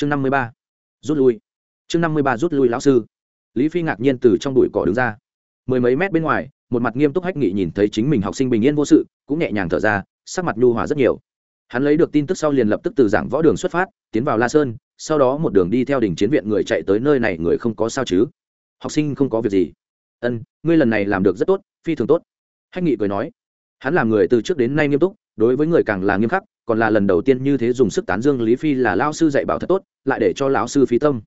chương năm mươi ba, rút lui. Chương năm mươi ba, rút lui lão sư. Lý phi ngạc nhiên từ trong bụi cỏ đứng ra. Mười mấy mét bên ngoài, một mặt nghiêm túc hách nghị nhìn thấy chính mình học sinh bình yên vô sự, cũng nhẹ nhàng thở ra, sắc mặt nhu hòa rất nhiều. Hắn lấy được tin tức sau liền lập tức từ giảng võ đường xuất phát, tiến vào la sơn, sau đó một đường đi theo đỉnh chiến viện người chạy tới nơi này người không có sao chứ? Học sinh không có việc gì. Ân, ngươi lần này làm được rất tốt, phi thường tốt. Hách nghị cười nói. Hắn làm người từ trước đến nay nghiêm túc, đối với người càng là nghiêm khắc còn là lần đầu tiên như thế dùng sức tán dương lý phi là lao sư dạy bảo thật tốt, lại để cho lão sư phí tâm.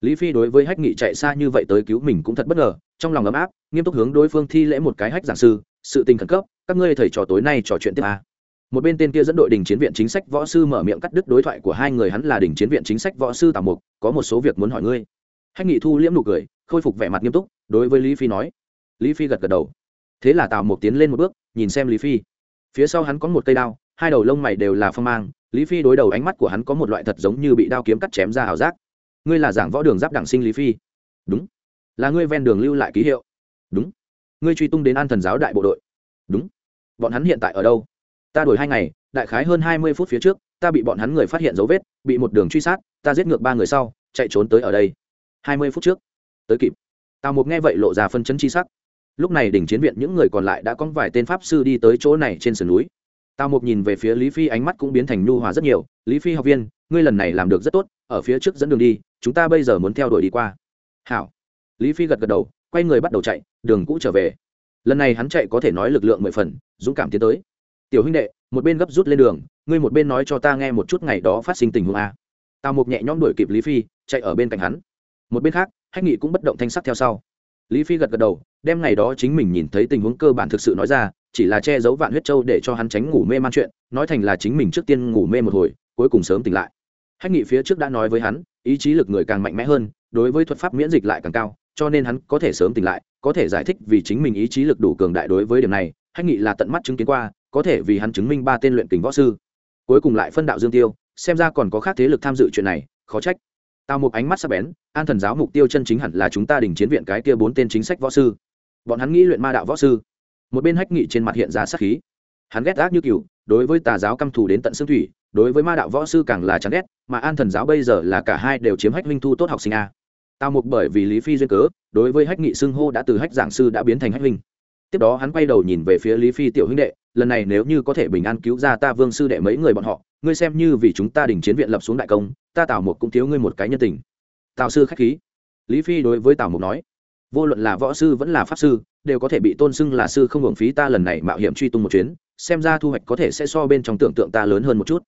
Lý phi đối với hách nghị chạy xa như vậy tới cứu mình cũng thật bất ngờ, trong lòng ấm áp, nghiêm túc hướng đối phương thi lễ một cái hách giảng sư, sự tình khẩn cấp, các ngươi thầy trò tối nay trò chuyện tiếp à. một bên tên kia dẫn đội đình chiến viện chính sách võ sư mở miệng cắt đứt đối thoại của hai người hắn là đình chiến viện chính sách võ sư tào mục, có một số việc muốn hỏi ngươi. Hách nghị thu liễm nụ cười, khôi phục vẻ mặt nghiêm túc, đối với lý phi nói. Lý phi gật gật đầu. Thế là tào mục tiến lên một bước, nhìn xem lý phi. Phía sau hắn có một cây đao hai đầu lông mày đều là phong mang, lý phi đối đầu ánh mắt của hắn có một loại thật giống như bị đao kiếm cắt chém ra ảo giác. Ngươi là giảng võ đường giáp đảng sinh lý phi. Đúng. Là ngươi ven đường lưu lại ký hiệu. Đúng. Ngươi truy tung đến an thần giáo đại bộ đội. Đúng. Bọn hắn hiện tại ở đâu? Ta đổi hai ngày, đại khái hơn hai mươi phút phía trước, ta bị bọn hắn người phát hiện dấu vết, bị một đường truy sát, ta giết ngược ba người sau, chạy trốn tới ở đây. Hai mươi phút trước. Tới kịp. Tào mục nghe vậy lộ ra phân chấn chi sắc. Lúc này đỉnh chiến viện những người còn lại đã có vài tên pháp sư đi tới chỗ này trên sườn núi tào mục nhìn về phía lý phi, ánh mắt cũng biến thành nhu hòa rất nhiều. Lý phi học viên, ngươi lần này làm được rất tốt, ở phía trước dẫn đường đi, chúng ta bây giờ muốn theo đuổi đi qua. Hảo. Lý phi gật gật đầu, quay người bắt đầu chạy, đường cũ trở về. Lần này hắn chạy có thể nói lực lượng mười phần, dũng cảm tiến tới. Tiểu huynh đệ, một bên gấp rút lên đường, ngươi một bên nói cho ta nghe một chút ngày đó phát sinh tình huống a. Tào mục nhẹ nhõm đuổi kịp lý phi, chạy ở bên cạnh hắn. Một bên khác hách nghị cũng bất động thanh sắc theo sau. Lý phi gật gật đầu, đem ngày đó chính mình nhìn thấy tình huống cơ bản thực sự nói ra chỉ là che giấu vạn huyết châu để cho hắn tránh ngủ mê man chuyện, nói thành là chính mình trước tiên ngủ mê một hồi, cuối cùng sớm tỉnh lại. Hách nghị phía trước đã nói với hắn, ý chí lực người càng mạnh mẽ hơn, đối với thuật pháp miễn dịch lại càng cao, cho nên hắn có thể sớm tỉnh lại, có thể giải thích vì chính mình ý chí lực đủ cường đại đối với điểm này, hách nghị là tận mắt chứng kiến qua, có thể vì hắn chứng minh ba tên luyện kình võ sư. Cuối cùng lại phân đạo dương tiêu, xem ra còn có khác thế lực tham dự chuyện này, khó trách. Tào một ánh mắt sắc bén, an thần giáo mục tiêu chân chính hẳn là chúng ta đình chiến viện cái kia bốn tên chính sách võ sư. Bọn hắn nghĩ luyện ma đạo võ sư một bên hách nghị trên mặt hiện ra sát khí. Hắn ghét ác như cựu đối với tà giáo căm thù đến tận xương thủy, đối với ma đạo võ sư càng là chán ghét, mà an thần giáo bây giờ là cả hai đều chiếm hách minh thu tốt học sinh a. Tào mục bởi vì lý phi duyên cớ, đối với hách nghị xưng hô đã từ hách giảng sư đã biến thành hách minh tiếp đó hắn quay đầu nhìn về phía lý phi tiểu huynh đệ, lần này nếu như có thể bình an cứu ra ta vương sư đệ mấy người bọn họ, ngươi xem như vì chúng ta đình chiến viện lập xuống đại công, ta tào mục cũng thiếu ngươi một cái nhân tình. Tào sư khách khí. Lý phi đối với tào mục nói vô luận là võ sư vẫn là pháp sư, đều có thể bị tôn xưng là sư không hưởng phí ta lần này mạo hiểm truy tung một chuyến, xem ra thu hoạch có thể sẽ so bên trong tưởng tượng ta lớn hơn một chút.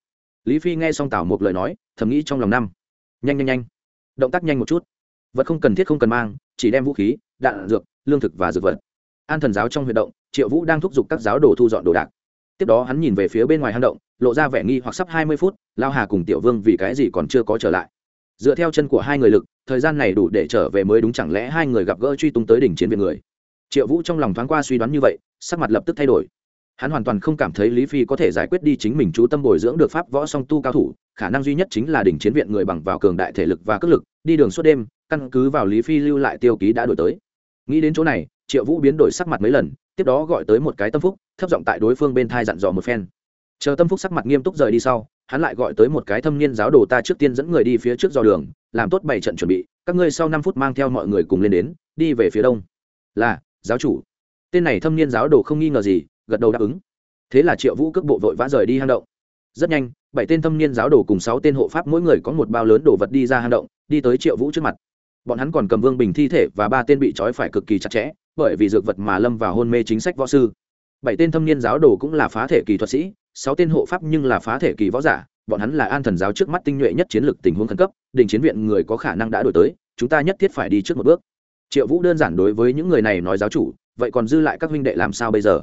Lý phi nghe xong Tảo một lời nói, thầm nghĩ trong lòng năm. Nhanh nhanh nhanh, động tác nhanh một chút. Vật không cần thiết không cần mang, chỉ đem vũ khí, đạn, dược, lương thực và dược vật. An thần giáo trong huy động, triệu vũ đang thúc giục các giáo đồ thu dọn đồ đạc. Tiếp đó hắn nhìn về phía bên ngoài hang động, lộ ra vẻ nghi hoặc sắp hai mươi phút, lao hà cùng tiểu vương vì cái gì còn chưa có trở lại dựa theo chân của hai người lực, thời gian này đủ để trở về mới đúng chẳng lẽ hai người gặp gỡ truy tung tới đỉnh chiến viện người? Triệu vũ trong lòng thoáng qua suy đoán như vậy, sắc mặt lập tức thay đổi. Hắn hoàn toàn không cảm thấy lý phi có thể giải quyết đi chính mình chú tâm bồi dưỡng được pháp võ song tu cao thủ, khả năng duy nhất chính là đỉnh chiến viện người bằng vào cường đại thể lực và cước lực, đi đường suốt đêm, căn cứ vào lý phi lưu lại tiêu ký đã đổi tới. Nghĩ đến chỗ này, triệu vũ biến đổi sắc mặt mấy lần, tiếp đó gọi tới một cái tâm phúc, thấp giọng tại đối phương bên thai dặn dò một phen. Chờ tâm phúc sắc mặt nghiêm túc rời đi sau hắn lại gọi tới một cái thâm niên giáo đồ ta trước tiên dẫn người đi phía trước do đường, làm tốt bảy trận chuẩn bị, các ngươi sau năm phút mang theo mọi người cùng lên đến, đi về phía đông. Là, giáo chủ. Tên này thâm niên giáo đồ không nghi ngờ gì, gật đầu đáp ứng. Thế là triệu vũ cước bộ vội vã rời đi hang động. Rất nhanh, bảy tên thâm niên giáo đồ cùng sáu tên hộ pháp mỗi người có một bao lớn đồ vật đi ra hang động, đi tới triệu vũ trước mặt. Bọn hắn còn cầm vương bình thi thể và ba tên bị trói phải cực kỳ chặt chẽ, bởi vì dược vật mà lâm vào hôn mê chính sách võ sư. Bảy tên thâm niên giáo đồ cũng là phá thể kỳ thuật sĩ sáu tên hộ pháp nhưng là phá thể kỳ võ giả, bọn hắn là an thần giáo trước mắt tinh nhuệ nhất chiến lược tình huống khẩn cấp, đình chiến viện người có khả năng đã đổi tới, chúng ta nhất thiết phải đi trước một bước. Triệu vũ đơn giản đối với những người này nói giáo chủ, vậy còn dư lại các huynh đệ làm sao bây giờ?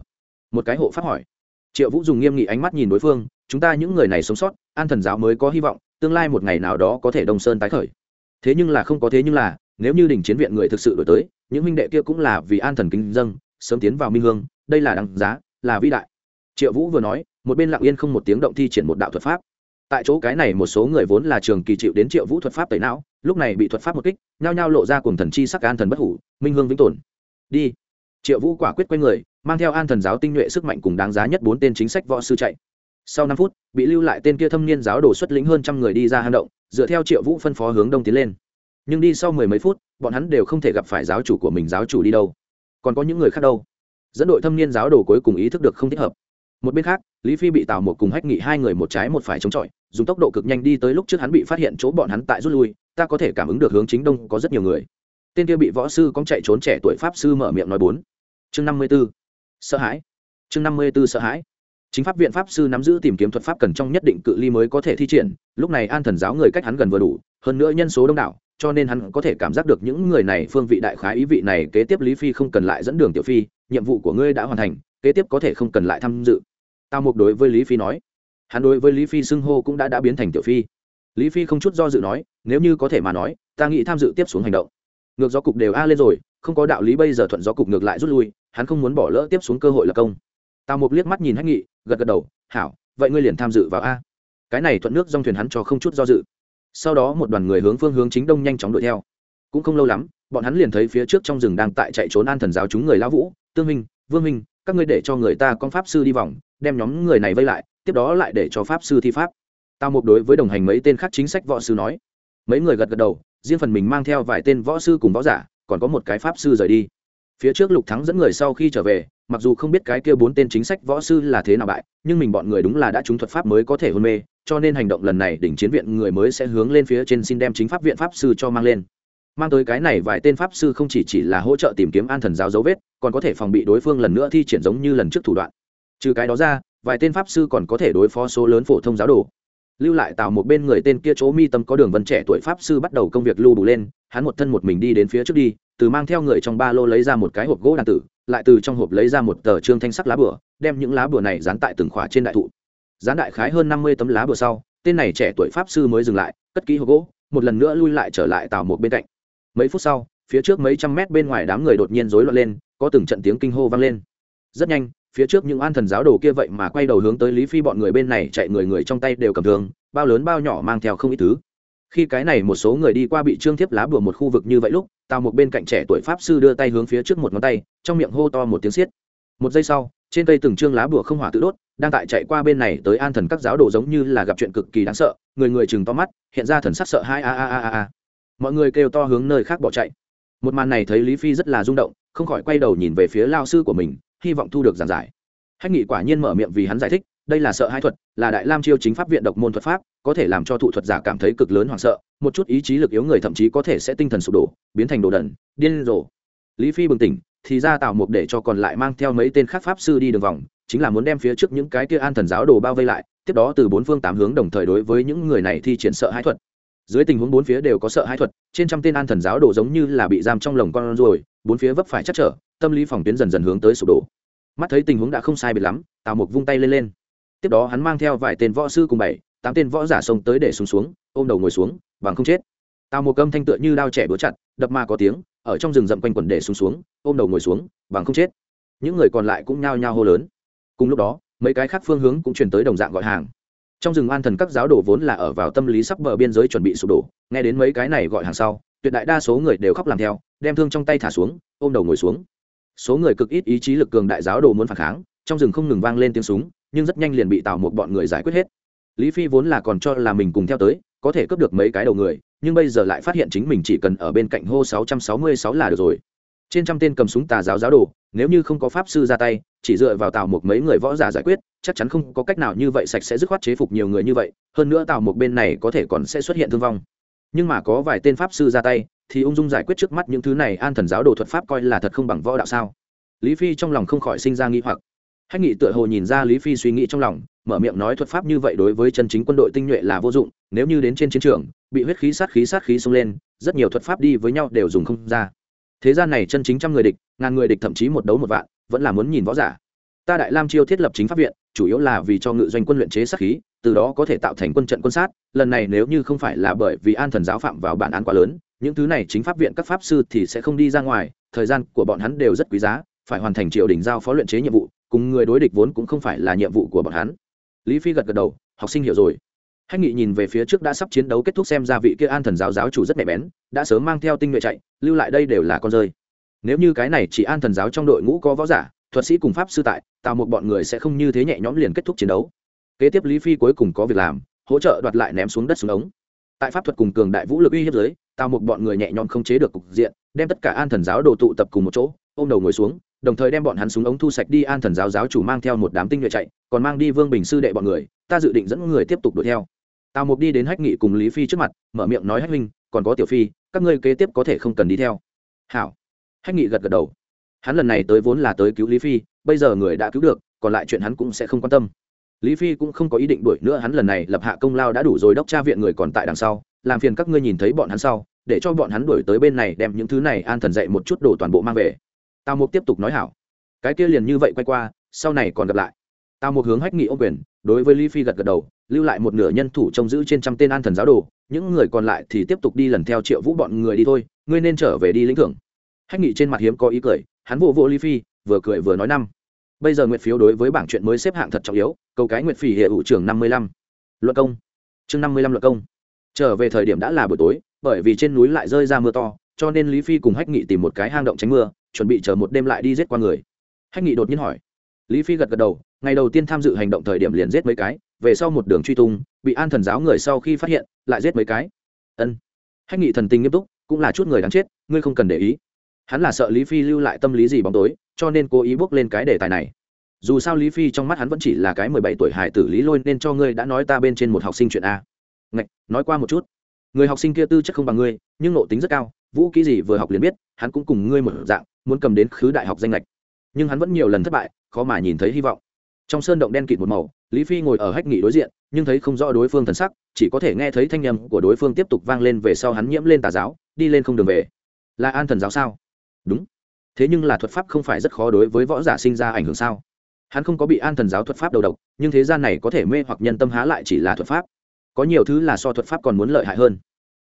Một cái hộ pháp hỏi. Triệu vũ dùng nghiêm nghị ánh mắt nhìn đối phương, chúng ta những người này sống sót, an thần giáo mới có hy vọng, tương lai một ngày nào đó có thể đông sơn tái khởi. Thế nhưng là không có thế nhưng là, nếu như đình chiến viện người thực sự đổi tới, những huynh đệ kia cũng là vì an thần kính dâng sớm tiến vào minh hương, đây là đằng giá, là vĩ đại. Triệu vũ vừa nói một bên lặng yên không một tiếng động thi triển một đạo thuật pháp. Tại chỗ cái này một số người vốn là trường kỳ chịu đến triệu vũ thuật pháp tẩy não, lúc này bị thuật pháp một kích, nhao nhao lộ ra cùng thần chi sắc an thần bất hủ, minh hương vĩnh tồn. Đi. Triệu vũ quả quyết quay người, mang theo an thần giáo tinh nhuệ sức mạnh cùng đáng giá nhất bốn tên chính sách võ sư chạy. Sau năm phút, bị lưu lại tên kia thâm niên giáo đồ xuất lĩnh hơn trăm người đi ra hang động, dựa theo triệu vũ phân phó hướng đông tiến lên. Nhưng đi sau mười mấy phút, bọn hắn đều không thể gặp phải giáo chủ của mình, giáo chủ đi đâu. Còn có những người khác đâu? Dẫn đội thâm niên giáo đồ cuối cùng ý thức được không thích hợp một bên khác, lý phi bị tào một cùng hách nghị hai người một trái một phải chống chọi, dùng tốc độ cực nhanh đi tới lúc trước hắn bị phát hiện chỗ bọn hắn tại rút lui, ta có thể cảm ứng được hướng chính đông có rất nhiều người. Tên kia bị võ sư cóng chạy trốn trẻ tuổi pháp sư mở miệng nói bốn. Chương năm mươi b ố sợ hãi. Chương năm mươi b ố sợ hãi. Chính pháp viện pháp sư nắm giữ tìm kiếm thuật pháp cần trong nhất định cự ly mới có thể thi triển, lúc này an thần giáo người cách hắn gần vừa đủ, hơn nữa nhân số đông đảo, cho nên hắn có thể cảm giác được những người này phương vị đại khái ý vị này kế tiếp lý phi không cần lại dẫn đường tiểu phi, nhiệm vụ của ngươi đã hoàn thành, kế tiếp có thể không cần lại tham dự tào mục đối với lý phi nói. Hắn đối với lý phi xưng hô cũng đã đã biến thành tiểu phi. Lý phi không chút do dự nói, nếu như có thể mà nói, ta nghĩ tham dự tiếp xuống hành động. Ngược gió cục đều a lên rồi, không có đạo lý bây giờ thuận gió cục ngược lại rút lui, hắn không muốn bỏ lỡ tiếp xuống cơ hội lập công. Tào mục liếc mắt nhìn hách nghị, gật gật đầu, hảo, vậy ngươi liền tham dự vào a. Cái này thuận nước dòng thuyền hắn cho không chút do dự. Sau đó một đoàn người hướng phương hướng chính đông nhanh chóng đuổi theo. Cũng không lâu lắm, bọn hắn liền thấy phía trước trong rừng đang tại chạy trốn an thần giáo chúng người lão vũ, tương minh vương minh các ngươi để cho người ta con pháp sư đi vòng đem nhóm người này vây lại, tiếp đó lại để cho pháp sư thi pháp. Tào mục đối với đồng hành mấy tên khác chính sách võ sư nói, mấy người gật gật đầu, riêng phần mình mang theo vài tên võ sư cùng võ giả, còn có một cái pháp sư rời đi. Phía trước lục thắng dẫn người sau khi trở về, mặc dù không biết cái kia bốn tên chính sách võ sư là thế nào bại, nhưng mình bọn người đúng là đã trúng thuật pháp mới có thể hôn mê, cho nên hành động lần này đỉnh chiến viện người mới sẽ hướng lên phía trên xin đem chính pháp viện pháp sư cho mang lên. Mang tới cái này vài tên pháp sư không chỉ chỉ là hỗ trợ tìm kiếm an thần giáo dấu vết, còn có thể phòng bị đối phương lần nữa thi triển giống như lần trước thủ đoạn trừ cái đó ra, vài tên pháp sư còn có thể đối phó số lớn phổ thông giáo đồ. Lưu lại tạo một bên người tên kia chỗ mi tâm có đường vân trẻ tuổi pháp sư bắt đầu công việc lưu đủ lên, hắn một thân một mình đi đến phía trước đi, từ mang theo người trong ba lô lấy ra một cái hộp gỗ đàn tử, lại từ trong hộp lấy ra một tờ trương thanh sắc lá bửa, đem những lá bửa này dán tại từng khỏa trên đại thụ. Dán đại khái hơn năm mươi tấm lá bửa sau, tên này trẻ tuổi pháp sư mới dừng lại, cất ký hộp gỗ, một lần nữa lui lại trở lại tàu một bên cạnh. Mấy phút sau, phía trước mấy trăm mét bên ngoài đám người đột nhiên rối loạn lên, có từng trận tiếng kinh hô vang lên. Rất nhanh phía trước những an thần giáo đồ kia vậy mà quay đầu hướng tới lý phi bọn người bên này chạy người người trong tay đều cầm thường bao lớn bao nhỏ mang theo không ít thứ. Khi cái này một số người đi qua bị trương thiếp lá bùa một khu vực như vậy lúc, tào một bên cạnh trẻ tuổi pháp sư đưa tay hướng phía trước một ngón tay, trong miệng hô to một tiếng xiết. Một giây sau, trên cây từng trương lá bùa không hỏa tự đốt, đang tại chạy qua bên này tới an thần các giáo đồ giống như là gặp chuyện cực kỳ đáng sợ, người người chừng to mắt, hiện ra thần sắc sợ hai a a a a a. Mọi người kêu to hướng nơi khác bỏ chạy. Một màn này thấy lý phi rất là rung động, không khỏi quay đầu nhìn về phía lao sư của mình hy vọng thu được giảng giải. Hách nghị quả nhiên mở miệng vì hắn giải thích, đây là sợ hai thuật, là đại lam chiêu chính pháp viện độc môn thuật pháp, có thể làm cho thụ thuật giả cảm thấy cực lớn hoảng sợ, một chút ý chí lực yếu người thậm chí có thể sẽ tinh thần sụp đổ, biến thành đồ đần, điên rồ. Lý phi bừng tỉnh, thì ra tạo mục để cho còn lại mang theo mấy tên khác pháp sư đi đường vòng, chính là muốn đem phía trước những cái kia an thần giáo đồ bao vây lại, tiếp đó từ bốn phương tám hướng đồng thời đối với những người này thi triển sợ hãi thuật. Dưới tình huống bốn phía đều có sợ hãi thuật, trên trăm tên an thần giáo đồ giống như là bị giam trong lồng con rồi, bốn phía vấp phải chắc trở tâm lý phòng tuyến dần dần hướng tới sụp đổ. Mắt thấy tình huống đã không sai biệt lắm, tào mục vung tay lên lên. Tiếp đó hắn mang theo vài tên võ sư cùng bảy, tám tên võ giả xông tới để xuống xuống, ôm đầu ngồi xuống, bằng không chết. Tào mục âm thanh tựa như đao trẻ búa chặt, đập ma có tiếng, ở trong rừng rậm quanh quần để xuống xuống, ôm đầu ngồi xuống, bằng không chết. Những người còn lại cũng nhao nhao hô lớn. Cùng lúc đó, mấy cái khác phương hướng cũng chuyển tới đồng dạng gọi hàng. Trong rừng an thần các giáo đồ vốn là ở vào tâm lý sắp bờ biên giới chuẩn bị sụp đổ, nghe đến mấy cái này gọi hàng sau, tuyệt đại đa số người đều khóc làm theo, đem thương trong tay thả xuống, ôm đầu ngồi xuống số người cực ít ý chí lực cường đại giáo đồ muốn phản kháng, trong rừng không ngừng vang lên tiếng súng, nhưng rất nhanh liền bị tào một bọn người giải quyết hết. Lý phi vốn là còn cho là mình cùng theo tới, có thể cướp được mấy cái đầu người, nhưng bây giờ lại phát hiện chính mình chỉ cần ở bên cạnh hô 666 là được rồi. Trên trăm tên cầm súng tà giáo giáo đồ, nếu như không có pháp sư ra tay, chỉ dựa vào tào một mấy người võ giả giải quyết, chắc chắn không có cách nào như vậy sạch sẽ dứt khoát chế phục nhiều người như vậy, hơn nữa tào một bên này có thể còn sẽ xuất hiện thương vong. Nhưng mà có vài tên pháp sư ra tay thì ung dung giải quyết trước mắt những thứ này, an thần giáo đồ thuật pháp coi là thật không bằng võ đạo sao? Lý phi trong lòng không khỏi sinh ra nghi hoặc. Hách nghị tựa hồ nhìn ra lý phi suy nghĩ trong lòng, mở miệng nói thuật pháp như vậy đối với chân chính quân đội tinh nhuệ là vô dụng, nếu như đến trên chiến trường, bị huyết khí sát khí sát khí xông lên, rất nhiều thuật pháp đi với nhau đều dùng không ra. Thế gian này chân chính trăm người địch, ngàn người địch thậm chí một đấu một vạn, vẫn là muốn nhìn võ giả. Ta đại lam chiêu thiết lập chính pháp viện, chủ yếu là vì cho ngự doanh quân luyện chế sát khí, từ đó có thể tạo thành quân trận quân sát, lần này nếu như không phải là bởi vì an thần giáo phạm vào bản án quá lớn những thứ này chính pháp viện các pháp sư thì sẽ không đi ra ngoài, thời gian của bọn hắn đều rất quý giá, phải hoàn thành triều đình giao phó luyện chế nhiệm vụ, cùng người đối địch vốn cũng không phải là nhiệm vụ của bọn hắn. Lý phi gật gật đầu, học sinh hiểu rồi. Hách nghị nhìn về phía trước đã sắp chiến đấu kết thúc xem ra vị kia an thần giáo giáo chủ rất nhạy bén, đã sớm mang theo tinh nhuệ chạy, lưu lại đây đều là con rơi. Nếu như cái này chỉ an thần giáo trong đội ngũ có võ giả, thuật sĩ cùng pháp sư tại tạo một bọn người sẽ không như thế nhẹ nhõm liền kết thúc chiến đấu. Kế tiếp lý phi cuối cùng có việc làm, hỗ trợ đoạt lại ném xuống đất xuống ống. Tại pháp thuật cùng cường đại vũ lực uy hiếp giới tào một bọn người nhẹ nhõm không chế được cục diện, đem tất cả an thần giáo đồ tụ tập cùng một chỗ, ôm đầu ngồi xuống, đồng thời đem bọn hắn súng ống thu sạch đi, an thần giáo giáo chủ mang theo một đám tinh nhuệ chạy, còn mang đi vương bình sư đệ bọn người, ta dự định dẫn người tiếp tục đuổi theo. Tào mục đi đến hách nghị cùng lý phi trước mặt, mở miệng nói hách huynh, còn có tiểu phi, các ngươi kế tiếp có thể không cần đi theo. Hảo. Hách nghị gật gật đầu. Hắn lần này tới vốn là tới cứu lý phi, bây giờ người đã cứu được, còn lại chuyện hắn cũng sẽ không quan tâm. Lý phi cũng không có ý định đuổi nữa, hắn lần này lập hạ công lao đã đủ rồi, đốc tra viện người còn tại đằng sau làm phiền các ngươi nhìn thấy bọn hắn sau, để cho bọn hắn đuổi tới bên này đem những thứ này an thần dạy một chút đồ toàn bộ mang về. Tào mục tiếp tục nói hảo. Cái kia liền như vậy quay qua, sau này còn gặp lại. Tào mục hướng hách nghị ô quyền, đối với lý phi gật gật đầu, lưu lại một nửa nhân thủ trông giữ trên trăm tên an thần giáo đồ, những người còn lại thì tiếp tục đi lần theo triệu vũ bọn người đi thôi, ngươi nên trở về đi lĩnh thưởng. Hách nghị trên mặt hiếm có ý cười, hắn vô vô lý phi, vừa cười vừa nói năm. Bây giờ nguyện phiếu đối với bảng chuyện mới xếp hạng thật trọng yếu cầu cái nguyện phỉ hệ ủ trưởng năm mươi lăm. Luận công. Chương năm mươi lăm luận công trở về thời điểm đã là buổi tối, bởi vì trên núi lại rơi ra mưa to, cho nên lý phi cùng hách nghị tìm một cái hang động tránh mưa, chuẩn bị chờ một đêm lại đi giết qua người. Hách nghị đột nhiên hỏi. Lý phi gật gật đầu, ngày đầu tiên tham dự hành động thời điểm liền giết mấy cái, về sau một đường truy tung, bị an thần giáo người sau khi phát hiện, lại giết mấy cái. Ân. Hách nghị thần tình nghiêm túc, cũng là chút người đáng chết, ngươi không cần để ý. Hắn là sợ lý phi lưu lại tâm lý gì bóng tối, cho nên cố ý bước lên cái đề tài này. Dù sao lý phi trong mắt hắn vẫn chỉ là cái mười bảy tuổi hải tử lý lôi, nên cho ngươi đã nói ta bên trên một học sinh chuyện a ngạch, nói qua một chút. Người học sinh kia tư chất không bằng ngươi, nhưng nộ tính rất cao, vũ kỹ gì vừa học liền biết, hắn cũng cùng ngươi một dạng, muốn cầm đến khứ đại học danh lệch nhưng hắn vẫn nhiều lần thất bại, khó mà nhìn thấy hy vọng. Trong sơn động đen kịt một màu, lý phi ngồi ở hách nghị đối diện, nhưng thấy không rõ đối phương thần sắc, chỉ có thể nghe thấy thanh â m của đối phương tiếp tục vang lên về sau hắn nhiễm lên tà giáo, đi lên không đường về. Là an thần giáo sao? Đúng. Thế nhưng là thuật pháp không phải rất khó đối với võ giả sinh ra ảnh hưởng sao? Hắn không có bị an thần giáo thuật pháp đầu độc, nhưng thế gian này có thể mê hoặc nhân tâm há lại chỉ là thuật pháp có nhiều thứ là so thuật pháp còn muốn lợi hại hơn.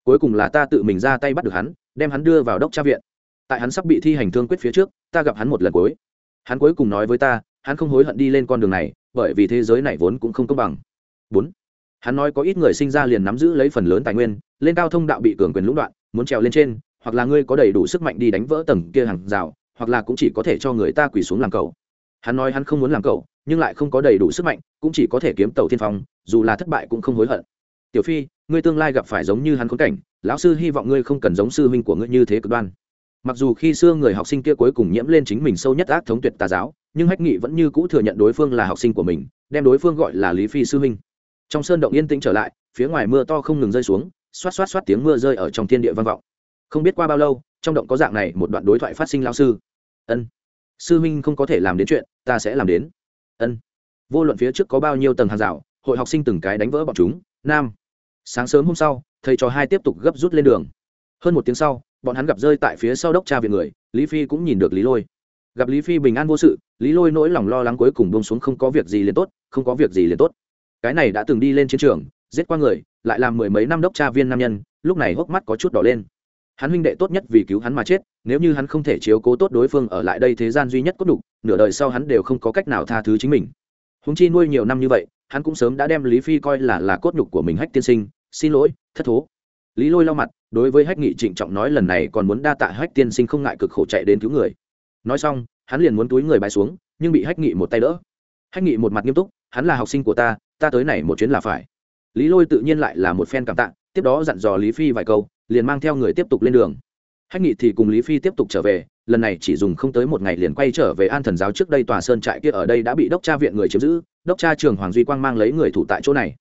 Cuối cùng là ta tự mình ra tay bắt được hắn, đem hắn đưa vào đốc tra viện. Tại hắn sắp bị thi hành thương quyết phía trước, ta gặp hắn một lần cuối. Hắn cuối cùng nói với ta, hắn không hối hận đi lên con đường này, bởi vì thế giới này vốn cũng không công bằng. Bốn. Hắn nói có ít người sinh ra liền nắm giữ lấy phần lớn tài nguyên, lên cao thông đạo bị cường quyền lũng đoạn, muốn trèo lên trên, hoặc là ngươi có đầy đủ sức mạnh đi đánh vỡ tầng kia hàng rào, hoặc là cũng chỉ có thể cho người ta quỳ xuống làm cầu. Hắn nói hắn không muốn làm cầu, nhưng lại không có đầy đủ sức mạnh, cũng chỉ có thể kiếm tàu thiên phong, dù là thất bại cũng không hối hận tiểu phi, ngươi tương lai gặp phải giống như hắn khốn cảnh, lão sư hy vọng ngươi không cần giống sư huynh của ngươi như thế cực đoan. Mặc dù khi xưa người học sinh kia cuối cùng nhiễm lên chính mình sâu nhất ác thống tuyệt tà giáo, nhưng hách nghị vẫn như cũ thừa nhận đối phương là học sinh của mình, đem đối phương gọi là lý phi sư huynh. Trong sơn động yên tĩnh trở lại, phía ngoài mưa to không ngừng rơi xuống, xoát xoát xoát tiếng mưa rơi ở trong thiên địa vang vọng. Không biết qua bao lâu, trong động có dạng này một đoạn đối thoại phát sinh lao sư. Ân, sư minh không có thể làm đến chuyện, ta sẽ làm đến. Ân. Vô luận phía trước có bao nhiêu tầng hàng rào, hội học sinh từng cái đánh vỡ bọn chúng. Nam sáng sớm hôm sau, thầy trò hai tiếp tục gấp rút lên đường. Hơn một tiếng sau, bọn hắn gặp rơi tại phía sau đốc cha viện người, lý phi cũng nhìn được lý lôi. Gặp lý phi bình an vô sự, lý lôi nỗi lòng lo lắng cuối cùng bông xuống không có việc gì liền tốt, không có việc gì liền tốt. Cái này đã từng đi lên chiến trường, giết qua người, lại làm mười mấy năm đốc cha viên nam nhân, lúc này hốc mắt có chút đỏ lên. Hắn huynh đệ tốt nhất vì cứu hắn mà chết, nếu như hắn không thể chiếu cố tốt đối phương ở lại đây thế gian duy nhất cốt đục nửa đời sau hắn đều không có cách nào tha thứ chính mình. Húng chi nuôi nhiều năm như vậy, hắn cũng sớm đã đem lý phi coi là là cốt nhục của mình hách tiên sinh xin lỗi, thất thố. Lý lôi lau mặt, đối với hách nghị trịnh trọng nói lần này còn muốn đa tạ hách tiên sinh không ngại cực khổ chạy đến cứu người. Nói xong, hắn liền muốn túi người bay xuống, nhưng bị hách nghị một tay đỡ. Hách nghị một mặt nghiêm túc, hắn là học sinh của ta ta tới này một chuyến là phải. Lý lôi tự nhiên lại là một phen cảm tạ, tiếp đó dặn dò lý phi vài câu, liền mang theo người tiếp tục lên đường. Hách nghị thì cùng lý phi tiếp tục trở về, lần này chỉ dùng không tới một ngày liền quay trở về an thần giáo trước đây tòa sơn trại kia ở đây đã bị đốc tra viện người chiếm giữ, đốc tra trường hoàng duy quang mang lấy người thủ tại chỗ này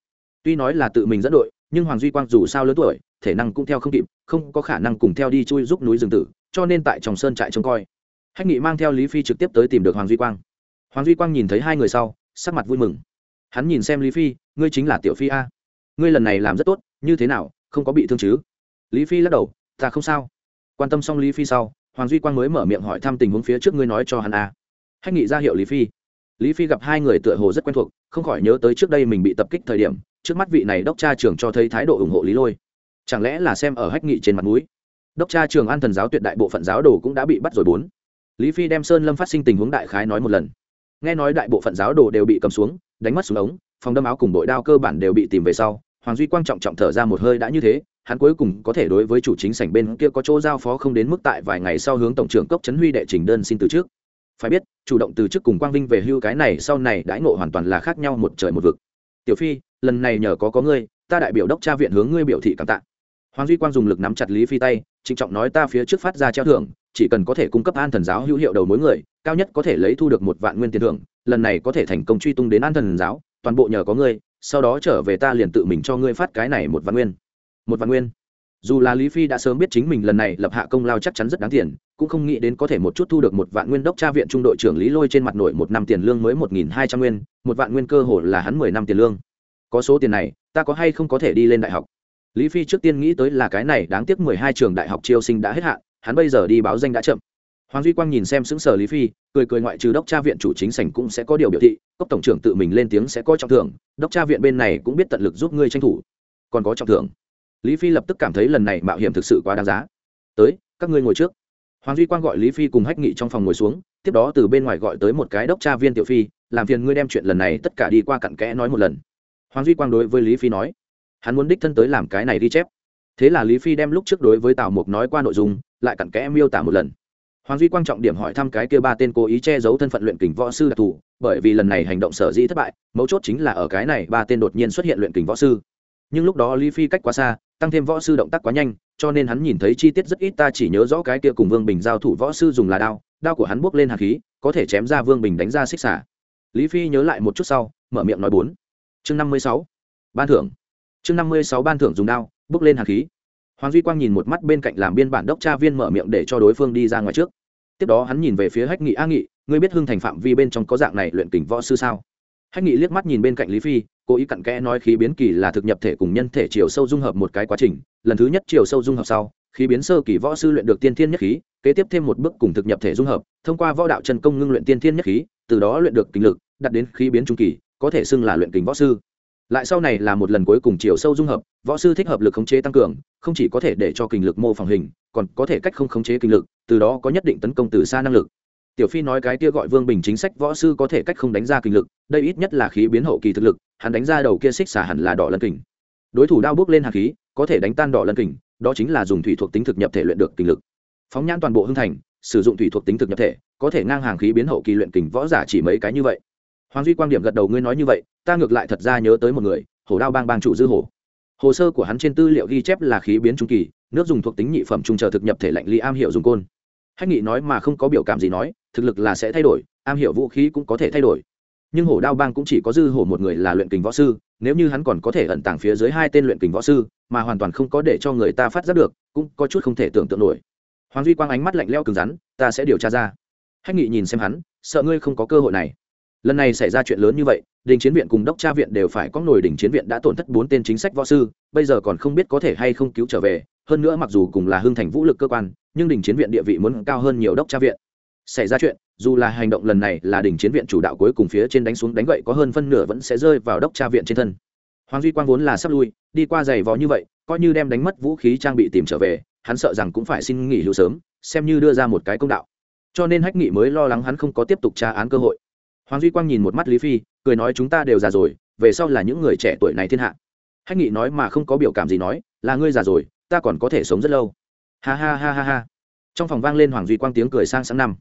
tuy nói là tự mình dẫn đội, nhưng hoàng duy quang dù sao lớn tuổi, thể năng cũng theo không kịp, không có khả năng cùng theo đi chui giúp núi rừng tử, cho nên tại trong sơn trại trông coi. Hách nghị mang theo lý phi trực tiếp tới tìm được hoàng duy quang. Hoàng duy quang nhìn thấy hai người sau, sắc mặt vui mừng. Hắn nhìn xem lý phi, ngươi chính là tiểu phi a? Ngươi lần này làm rất tốt, như thế nào, không có bị thương chứ? Lý phi lắc đầu, ta không sao. Quan tâm xong lý phi sau, hoàng duy quang mới mở miệng hỏi thăm tình huống phía trước ngươi nói cho hắn a. Hách nghị ra hiệu lý phi. Lý phi gặp hai người tựa hồ rất quen thuộc, không khỏi nhớ tới trước đây mình bị tập kích thời điểm trước mắt vị này đốc cha trường cho thấy thái độ ủng hộ lý lôi. Chẳng lẽ là xem ở hách nghị trên mặt núi đốc cha trường an thần giáo tuyệt đại bộ phận giáo đồ cũng đã bị bắt rồi bốn. Lý phi đem sơn lâm phát sinh tình huống đại khái nói một lần. Nghe nói đại bộ phận giáo đồ đều bị cầm xuống, đánh mất xuống ống, phòng đâm áo cùng đội đao cơ bản đều bị tìm về sau, hoàng duy quang trọng trọng thở ra một hơi đã như thế, hắn cuối cùng có thể đối với chủ chính sảnh bên kia có chỗ giao phó không đến mức tại vài ngày sau hướng tổng trưởng cốc trấn huy đệ trình đơn xin từ trước phải biết, chủ động từ chức cùng quang vinh về hưu cái này sau này đãi ngộ hoàn toàn là khác nhau một trời một vực tiểu phi, lần này nhờ có có ngươi, ta đại biểu đốc tra viện hướng ngươi biểu thị cảm tạ. Hoàng duy quang dùng lực nắm chặt lý phi tay, trịnh trọng nói ta phía trước phát ra treo thưởng, chỉ cần có thể cung cấp an thần giáo hữu hiệu đầu mối người, cao nhất có thể lấy thu được một vạn nguyên tiền thưởng, lần này có thể thành công truy tung đến an thần giáo, toàn bộ nhờ có ngươi, sau đó trở về ta liền tự mình cho ngươi phát cái này một vạn nguyên. Một vạn nguyên? Dù là lý phi đã sớm biết chính mình lần này lập hạ công lao chắc chắn rất đáng tiền, cũng không nghĩ đến có thể một chút thu được một vạn nguyên đốc tra viện trung đội trưởng lý lôi trên mặt nổi một năm tiền lương mới một nghìn hai trăm nguyên, một vạn nguyên cơ hồ là hắn mười năm tiền lương. Có số tiền này, ta có hay không có thể đi lên đại học? Lý phi trước tiên nghĩ tới là cái này đáng tiếc mười hai trường đại học chiêu sinh đã hết hạn, hắn bây giờ đi báo danh đã chậm. Hoàng duy quang nhìn xem xứng sở lý phi, cười cười ngoại trừ đốc tra viện chủ chính sảnh cũng sẽ có điều biểu thị, cốc tổng trưởng tự mình lên tiếng sẽ có trọng thưởng, đốc tra viện bên này cũng biết tận lực giúp ngươi tranh thủ. Còn có trọng thưởng lý phi lập tức cảm thấy lần này mạo hiểm thực sự quá đáng giá. Tới, các ngươi ngồi trước. Hoàng duy quang gọi lý phi cùng hách nghị trong phòng ngồi xuống, tiếp đó từ bên ngoài gọi tới một cái đốc tra viên tiểu phi, làm phiền ngươi đem chuyện lần này tất cả đi qua cặn kẽ nói một lần. Hoàng duy quang đối với lý phi nói, hắn muốn đích thân tới làm cái này ghi chép. Thế là lý phi đem lúc trước đối với tào mục nói qua nội dung, lại cặn kẽ miêu tả một lần. Hoàng duy quang trọng điểm hỏi thăm cái kia ba tên cố ý che giấu thân phận luyện kình võ sư đặc thù, bởi vì lần này hành động sở dĩ thất bại, mấu chốt chính là ở cái này ba tên đột nhiên xuất hiện luyện kình võ sư. Nhưng lúc đó lý phi cách quá xa tăng thêm võ sư động tác quá nhanh, cho nên hắn nhìn thấy chi tiết rất ít, ta chỉ nhớ rõ cái kia cùng vương bình giao thủ võ sư dùng là đao đao của hắn buốc lên hạt khí, có thể chém ra vương bình đánh ra xích xả. Lý phi nhớ lại một chút sau, mở miệng nói bốn. Chương năm mươi sáu, ban thưởng. Chương năm mươi sáu, ban thưởng dùng đao bước lên hạt khí. Hoàng duy quang nhìn một mắt bên cạnh làm biên bản đốc tra viên mở miệng để cho đối phương đi ra ngoài trước. Tiếp đó hắn nhìn về phía hách nghị a nghị, ngươi biết hưng thành phạm vi bên trong có dạng này luyện kình võ sư sao? Hách nghị liếc mắt nhìn bên cạnh lý phi, cố ý cặn kẽ nói khí biến kỳ là thực nhập thể cùng nhân thể chiều sâu dung hợp một cái quá trình, lần thứ nhất chiều sâu dung hợp sau, khí biến sơ kỳ võ sư luyện được tiên thiên nhất khí, kế tiếp thêm một bước cùng thực nhập thể dung hợp, thông qua võ đạo chân công ngưng luyện tiên thiên nhất khí, từ đó luyện được kinh lực đặt đến khí biến trung kỳ, có thể xưng là luyện kình võ sư. Lại sau này là một lần cuối cùng chiều sâu dung hợp, võ sư thích hợp lực khống chế tăng cường, không chỉ có thể để cho kinh lực mô phỏng hình, còn có thể cách không khống chế kinh lực, từ đó có nhất định tấn công từ xa năng lực tiểu phi nói cái kia gọi vương bình chính sách võ sư có thể cách không đánh ra kinh lực, đây ít nhất là khí biến hậu kỳ thực lực, hắn đánh ra đầu kia xích xả hẳn là đỏ lân kình. Đối thủ đao bước lên hạt khí, có thể đánh tan đỏ lân kình, đó chính là dùng thủy thuộc tính thực nhập thể luyện được kinh lực. Phóng nhãn toàn bộ hưng thành, sử dụng thủy thuộc tính thực nhập thể, có thể ngang hàng khí biến hậu kỳ luyện kình võ giả chỉ mấy cái như vậy. Hoàng duy quan điểm gật đầu, ngươi nói như vậy, ta ngược lại thật ra nhớ tới một người, hổ đao bang bang chủ dư hổ. Hồ sơ của hắn trên tư liệu ghi chép là khí biến trung kỳ, nước dùng thuộc tính nhị phẩm trung chờ thực nhập thể lạnh ly am hiệu dùng côn. Hách nghị nói mà không có biểu cảm gì nói thực lực là sẽ thay đổi, am hiểu vũ khí cũng có thể thay đổi. Nhưng hổ đao bang cũng chỉ có dư hổ một người là luyện kình võ sư, nếu như hắn còn có thể ẩn tàng phía dưới hai tên luyện kình võ sư, mà hoàn toàn không có để cho người ta phát giác được, cũng có chút không thể tưởng tượng nổi. Hoàng duy quang ánh mắt lạnh leo cứng rắn, ta sẽ điều tra ra. Hách nghị nhìn xem hắn, sợ ngươi không có cơ hội này. Lần này xảy ra chuyện lớn như vậy, đình chiến viện cùng đốc tra viện đều phải có nổi đình chiến viện đã tổn thất bốn tên chính sách võ sư, bây giờ còn không biết có thể hay không cứu trở về, hơn nữa mặc dù cùng là hưng thành vũ lực cơ quan, nhưng đình chiến viện địa vị muốn cao hơn nhiều đốc tra viện xảy ra chuyện, dù là hành động lần này là đình chiến viện chủ đạo cuối cùng phía trên đánh xuống đánh gậy có hơn phân nửa vẫn sẽ rơi vào đốc tra viện trên thân. Hoàng duy quang vốn là sắp lui, đi qua giày vò như vậy, coi như đem đánh mất vũ khí trang bị tìm trở về, hắn sợ rằng cũng phải xin nghỉ hưu sớm, xem như đưa ra một cái công đạo. Cho nên hách nghị mới lo lắng hắn không có tiếp tục tra án cơ hội. Hoàng duy quang nhìn một mắt lý phi, cười nói chúng ta đều già rồi, về sau là những người trẻ tuổi này thiên hạ. Hách nghị nói mà không có biểu cảm gì nói, là ngươi già rồi, ta còn có thể sống rất lâu. Ha ha ha ha ha. Trong phòng vang lên hoàng duy quang tiếng cười sang sáng năm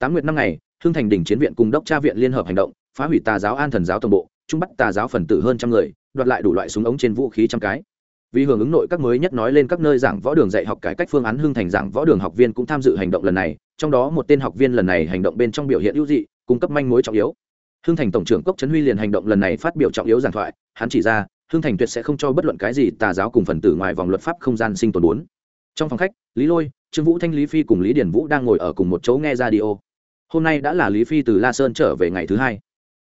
tám nguyệt năm ngày, hưng thành đỉnh chiến viện cùng đốc tra viện liên hợp hành động, phá hủy tà giáo an thần giáo toàn bộ, trung bắt tà giáo phần tử hơn trăm người, đoạt lại đủ loại súng ống trên vũ khí trăm cái. Vì hưởng ứng nội các mới nhất nói lên các nơi giảng võ đường dạy học cải cách phương án, hưng thành giảng võ đường học viên cũng tham dự hành động lần này, trong đó một tên học viên lần này hành động bên trong biểu hiện ưu dị, cung cấp manh mối trọng yếu. Hưng thành tổng trưởng cốc trấn huy liền hành động lần này phát biểu trọng yếu giảng thoại, hắn chỉ ra, hưng thành tuyệt sẽ không cho bất luận cái gì tà giáo cùng phần tử ngoài vòng luật pháp không gian sinh tồn bốn. Trong phòng khách, lý lôi, trương vũ thanh, lý phi cùng lý điển vũ đang ngồi ở cùng một chỗ nghe radio hôm nay đã là lý phi từ la sơn trở về ngày thứ hai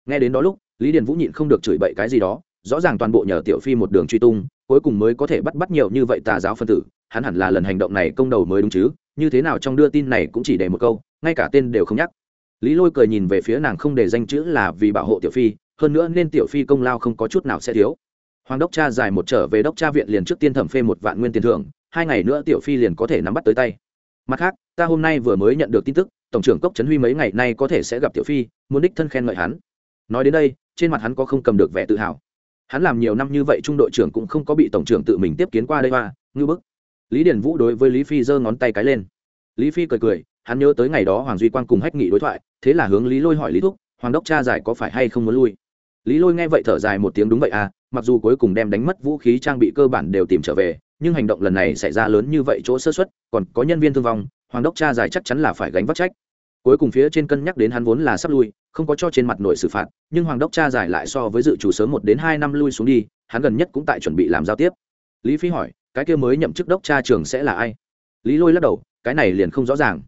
nghe đến đó lúc lý Điền vũ nhịn không được chửi bậy cái gì đó rõ ràng toàn bộ nhờ tiểu phi một đường truy tung cuối cùng mới có thể bắt bắt nhiều như vậy tà giáo phân tử hắn hẳn là lần hành động này công đầu mới đúng chứ như thế nào trong đưa tin này cũng chỉ để một câu ngay cả tên đều không nhắc lý lôi cười nhìn về phía nàng không để danh chữ là vì bảo hộ tiểu phi hơn nữa nên tiểu phi công lao không có chút nào sẽ thiếu hoàng đốc cha dài một trở về đốc cha viện liền trước tiên thẩm phê một vạn nguyên tiền thưởng hai ngày nữa tiểu phi liền có thể nắm bắt tới tay mặt khác ta hôm nay vừa mới nhận được tin tức tổng trưởng cốc trấn huy mấy ngày nay có thể sẽ gặp tiểu phi, muốn đích thân khen ngợi hắn. Nói đến đây, trên mặt hắn có không cầm được vẻ tự hào. Hắn làm nhiều năm như vậy trung đội trưởng cũng không có bị tổng trưởng tự mình tiếp kiến qua đây hoa, ngư bức. Lý điển vũ đối với lý phi giơ ngón tay cái lên. Lý phi cười cười, hắn nhớ tới ngày đó hoàng duy quang cùng hách nghị đối thoại, thế là hướng lý lôi hỏi lý thúc, hoàng đốc cha giải có phải hay không muốn lui? Lý lôi nghe vậy thở dài một tiếng, đúng vậy à mặc dù cuối cùng đem đánh mất vũ khí trang bị cơ bản đều tìm trở về, nhưng hành động lần này xảy ra lớn như vậy chỗ sơ xuất còn có nhân viên thương vong hoàng đốc cha giải chắc chắn là phải gánh vác trách. Cuối cùng phía trên cân nhắc đến hắn vốn là sắp lui, không có cho trên mặt nội xử phạt, nhưng hoàng đốc cha giải lại so với dự chủ sớm một đến hai năm lui xuống đi, hắn gần nhất cũng tại chuẩn bị làm giao tiếp. Lý phi hỏi, cái kia mới nhậm chức đốc cha trường sẽ là ai? Lý lôi lắc đầu, cái này liền không rõ ràng.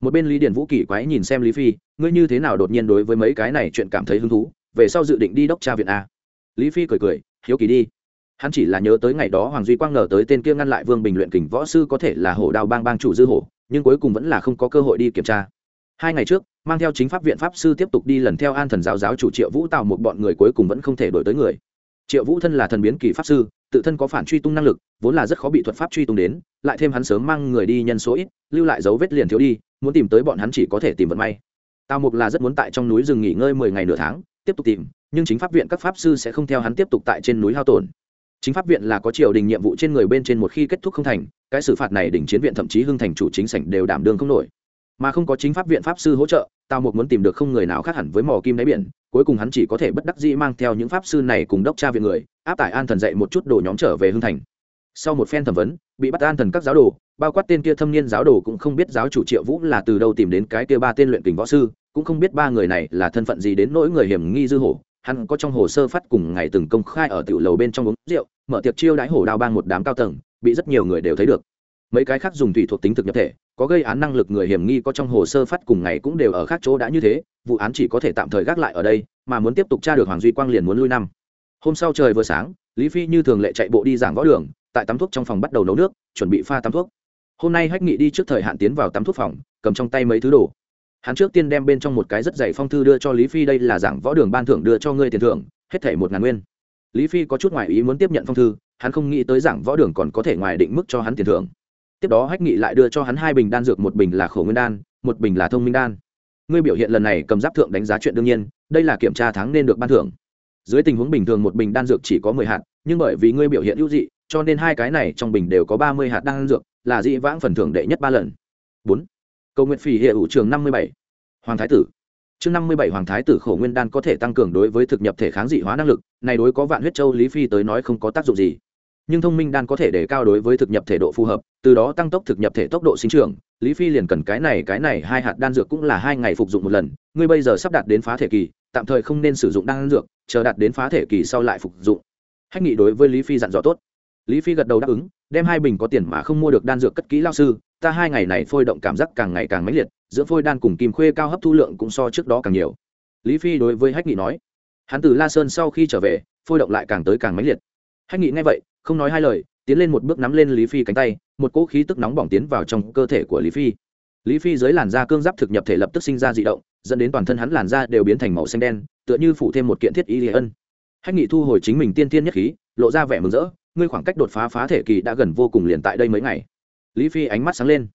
Một bên lý điển vũ kỳ quái nhìn xem lý phi, ngươi như thế nào đột nhiên đối với mấy cái này chuyện cảm thấy hứng thú, về sau dự định đi đốc cha viện a. Lý phi cười cười, hiếu kỳ đi. Hắn chỉ là nhớ tới ngày đó hoàng duy quang ngờ tới tên kia ngăn lại vương bình luyện kình võ sư có thể là hổ đao bang bang chủ dư hổ nhưng cuối cùng vẫn là không có cơ hội đi kiểm tra. Hai ngày trước, mang theo chính pháp viện pháp sư tiếp tục đi lần theo an thần giáo giáo chủ triệu vũ tạo một bọn người cuối cùng vẫn không thể đổi tới người. Triệu vũ thân là thần biến kỳ pháp sư, tự thân có phản truy tung năng lực, vốn là rất khó bị thuật pháp truy tung đến, lại thêm hắn sớm mang người đi nhân số ít, lưu lại dấu vết liền thiếu đi, muốn tìm tới bọn hắn chỉ có thể tìm vận may. Tào mục là rất muốn tại trong núi rừng nghỉ ngơi mười ngày nửa tháng, tiếp tục tìm, nhưng chính pháp viện các pháp sư sẽ không theo hắn tiếp tục tại trên núi hao tổn. Chính pháp viện là có triều đình nhiệm vụ trên người bên trên một khi kết thúc không thành cái xử phạt này đỉnh chiến viện thậm chí hưng thành chủ chính sảnh đều đảm đương không nổi. Mà không có chính pháp viện pháp sư hỗ trợ, tào mục muốn tìm được không người nào khác hẳn với mò kim đáy biển, cuối cùng hắn chỉ có thể bất đắc dĩ mang theo những pháp sư này cùng đốc cha viện người, áp tải an thần dạy một chút đồ nhóm trở về hưng thành. Sau một phen thẩm vấn, bị bắt an thần các giáo đồ, bao quát tên kia thâm niên giáo đồ cũng không biết giáo chủ triệu vũ là từ đâu tìm đến cái kia ba tên luyện kình võ sư, cũng không biết ba người này là thân phận gì đến nỗi người hiểm nghi dư hổ. Hắn có trong hồ sơ phát cùng ngày từng công khai ở tiểu lầu bên trong uống rượu, mở tiệc chiêu đãi hổ đao bang một đám cao tầng bị rất nhiều người đều thấy được. Mấy cái khác dùng thủy thuộc tính thực nhập thể, có gây án năng lực người hiểm nghi có trong hồ sơ phát cùng ngày cũng đều ở khác chỗ đã như thế, vụ án chỉ có thể tạm thời gác lại ở đây, mà muốn tiếp tục tra được hoàng duy quang liền muốn lui năm. Hôm sau trời vừa sáng, lý phi như thường lệ chạy bộ đi giảng võ đường, tại tắm thuốc trong phòng bắt đầu nấu nước, chuẩn bị pha tắm thuốc. Hôm nay hách nghị đi trước thời hạn tiến vào tắm thuốc phòng, cầm trong tay mấy thứ đồ. Hắn trước tiên đem bên trong một cái rất dày phong thư đưa cho lý phi, đây là giảng võ đường ban thưởng đưa cho ngươi tiền thưởng, hết thể một ngàn nguyên. Lý phi có chút ngoại ý muốn tiếp nhận phong thư hắn không nghĩ tới giảng võ đường còn có thể ngoài định mức cho hắn tiền thưởng. Tiếp đó hách nghị lại đưa cho hắn hai bình đan dược, một bình là khổ nguyên đan, một bình là thông minh đan. Ngươi biểu hiện lần này cầm giáp thượng đánh giá chuyện đương nhiên, đây là kiểm tra tháng nên được ban thưởng. Dưới tình huống bình thường một bình đan dược chỉ có mười hạt, nhưng bởi vì ngươi biểu hiện hữu dị, cho nên hai cái này trong bình đều có ba mươi hạt đan dược, là dị vãng phần thưởng đệ nhất ba lần. Bốn. Cầu nguyện phỉ hệ ủ trường năm mươi bảy. Hoàng thái tử chương năm mươi bảy hoàng thái tử khổ nguyên đan có thể tăng cường đối với thực nhập thể kháng dị hóa năng lực, này đối có vạn huyết châu lý phi tới nói không có tác dụng gì. Nhưng thông minh đan có thể để cao đối với thực nhập thể độ phù hợp, từ đó tăng tốc thực nhập thể tốc độ sinh trưởng. Lý phi liền cần cái này cái này, hai hạt đan dược cũng là hai ngày phục dụng một lần. Ngươi bây giờ sắp đạt đến phá thể kỳ, tạm thời không nên sử dụng đan dược, chờ đạt đến phá thể kỳ sau lại phục dụng. Hách nghị đối với lý phi dặn dò tốt. Lý phi gật đầu đáp ứng, đem hai bình có tiền mà không mua được đan dược cất kỹ lao sư, ta hai ngày này phôi động cảm giác càng ngày càng mãnh liệt giữa phôi đan cùng kim khuê cao hấp thu lượng cũng so trước đó càng nhiều. Lý phi đối với hách nghị nói, hắn từ la sơn sau khi trở về, phôi động lại càng tới càng mãnh liệt. Hách nghị nghe vậy, không nói hai lời, tiến lên một bước nắm lên lý phi cánh tay, một cỗ khí tức nóng bỏng tiến vào trong cơ thể của lý phi. Lý phi dưới làn da cương giáp thực nhập thể lập tức sinh ra d ị động, dẫn đến toàn thân hắn làn da đều biến thành màu xanh đen, tựa như phủ thêm một kiện thiết y lý ân. Hách nghị thu hồi chính mình tiên tiên nhất khí, lộ ra vẻ mừng rỡ, ngươi khoảng cách đột phá phá thể kỳ đã gần vô cùng liền tại đây mấy ngày. Lý phi ánh mắt sáng lên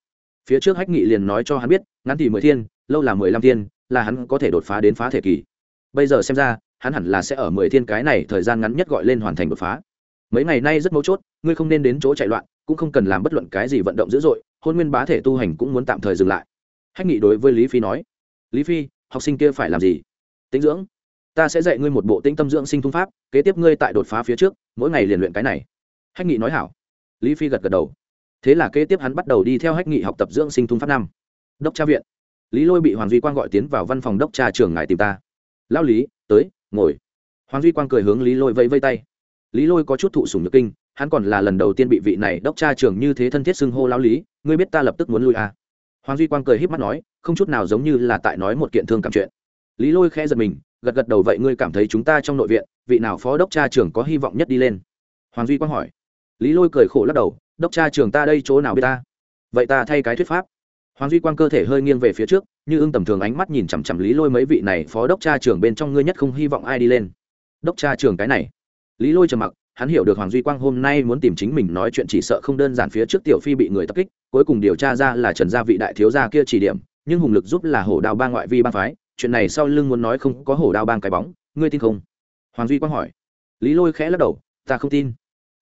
phía trước hách nghị liền nói cho hắn biết, ngắn thì mười thiên, lâu là mười lăm thiên, là hắn có thể đột phá đến phá thể kỳ. Bây giờ xem ra, hắn hẳn là sẽ ở mười thiên cái này thời gian ngắn nhất gọi lên hoàn thành đột phá. Mấy ngày nay rất mấu chốt, ngươi không nên đến chỗ chạy loạn, cũng không cần làm bất luận cái gì vận động dữ dội, hôn nguyên bá thể tu hành cũng muốn tạm thời dừng lại. Hách nghị đối với lý phi nói, lý phi, học sinh kia phải làm gì? Tinh dưỡng. Ta sẽ dạy ngươi một bộ tinh tâm dưỡng sinh thung pháp, kế tiếp ngươi tại đột phá phía trước, mỗi ngày liền luyện cái này. Hách nghị nói hảo. Lý phi gật gật đầu thế là kế tiếp hắn bắt đầu đi theo hách nghị học tập dưỡng sinh thung pháp năm. Đốc tra viện. Lý lôi bị hoàng duy quang gọi tiến vào văn phòng đốc tra trường ngài tìm ta. Lao lý, tới, ngồi. Hoàng duy quang cười hướng lý lôi vẫy vây tay. Lý lôi có chút thụ sùng nhược kinh, hắn còn là lần đầu tiên bị vị này đốc tra trường như thế thân thiết xưng hô lao lý, ngươi biết ta lập tức muốn lui à. hoàng duy quang cười h í p mắt nói, không chút nào giống như là tại nói một kiện thương cảm chuyện. Lý lôi khẽ giật mình, gật gật đầu vậy ngươi cảm thấy chúng ta trong nội viện, vị nào phó đốc tra trường có hy vọng nhất đi lên? Hoàng duy quang hỏi. Lý lôi cười khổ lắc đầu đốc tra trường ta đây chỗ nào biết ta? Vậy ta thay cái thuyết pháp. Hoàng duy quang cơ thể hơi nghiêng về phía trước, như ưng tầm thường ánh mắt nhìn chằm chằm lý lôi mấy vị này phó đốc tra trưởng bên trong ngươi nhất không hy vọng ai đi lên. Đốc tra trưởng cái này. Lý lôi trầm mặc, hắn hiểu được hoàng duy quang hôm nay muốn tìm chính mình nói chuyện chỉ sợ không đơn giản phía trước tiểu phi bị người tập kích, cuối cùng điều tra ra là trần gia vị đại thiếu gia kia chỉ điểm, nhưng hùng lực giúp là hổ đao bang ngoại vi bang phái, chuyện này sau lưng muốn nói không có hổ đao bang cái bóng, ngươi tin không? Hoàng duy quang hỏi. Lý lôi khẽ lắc đầu, ta không tin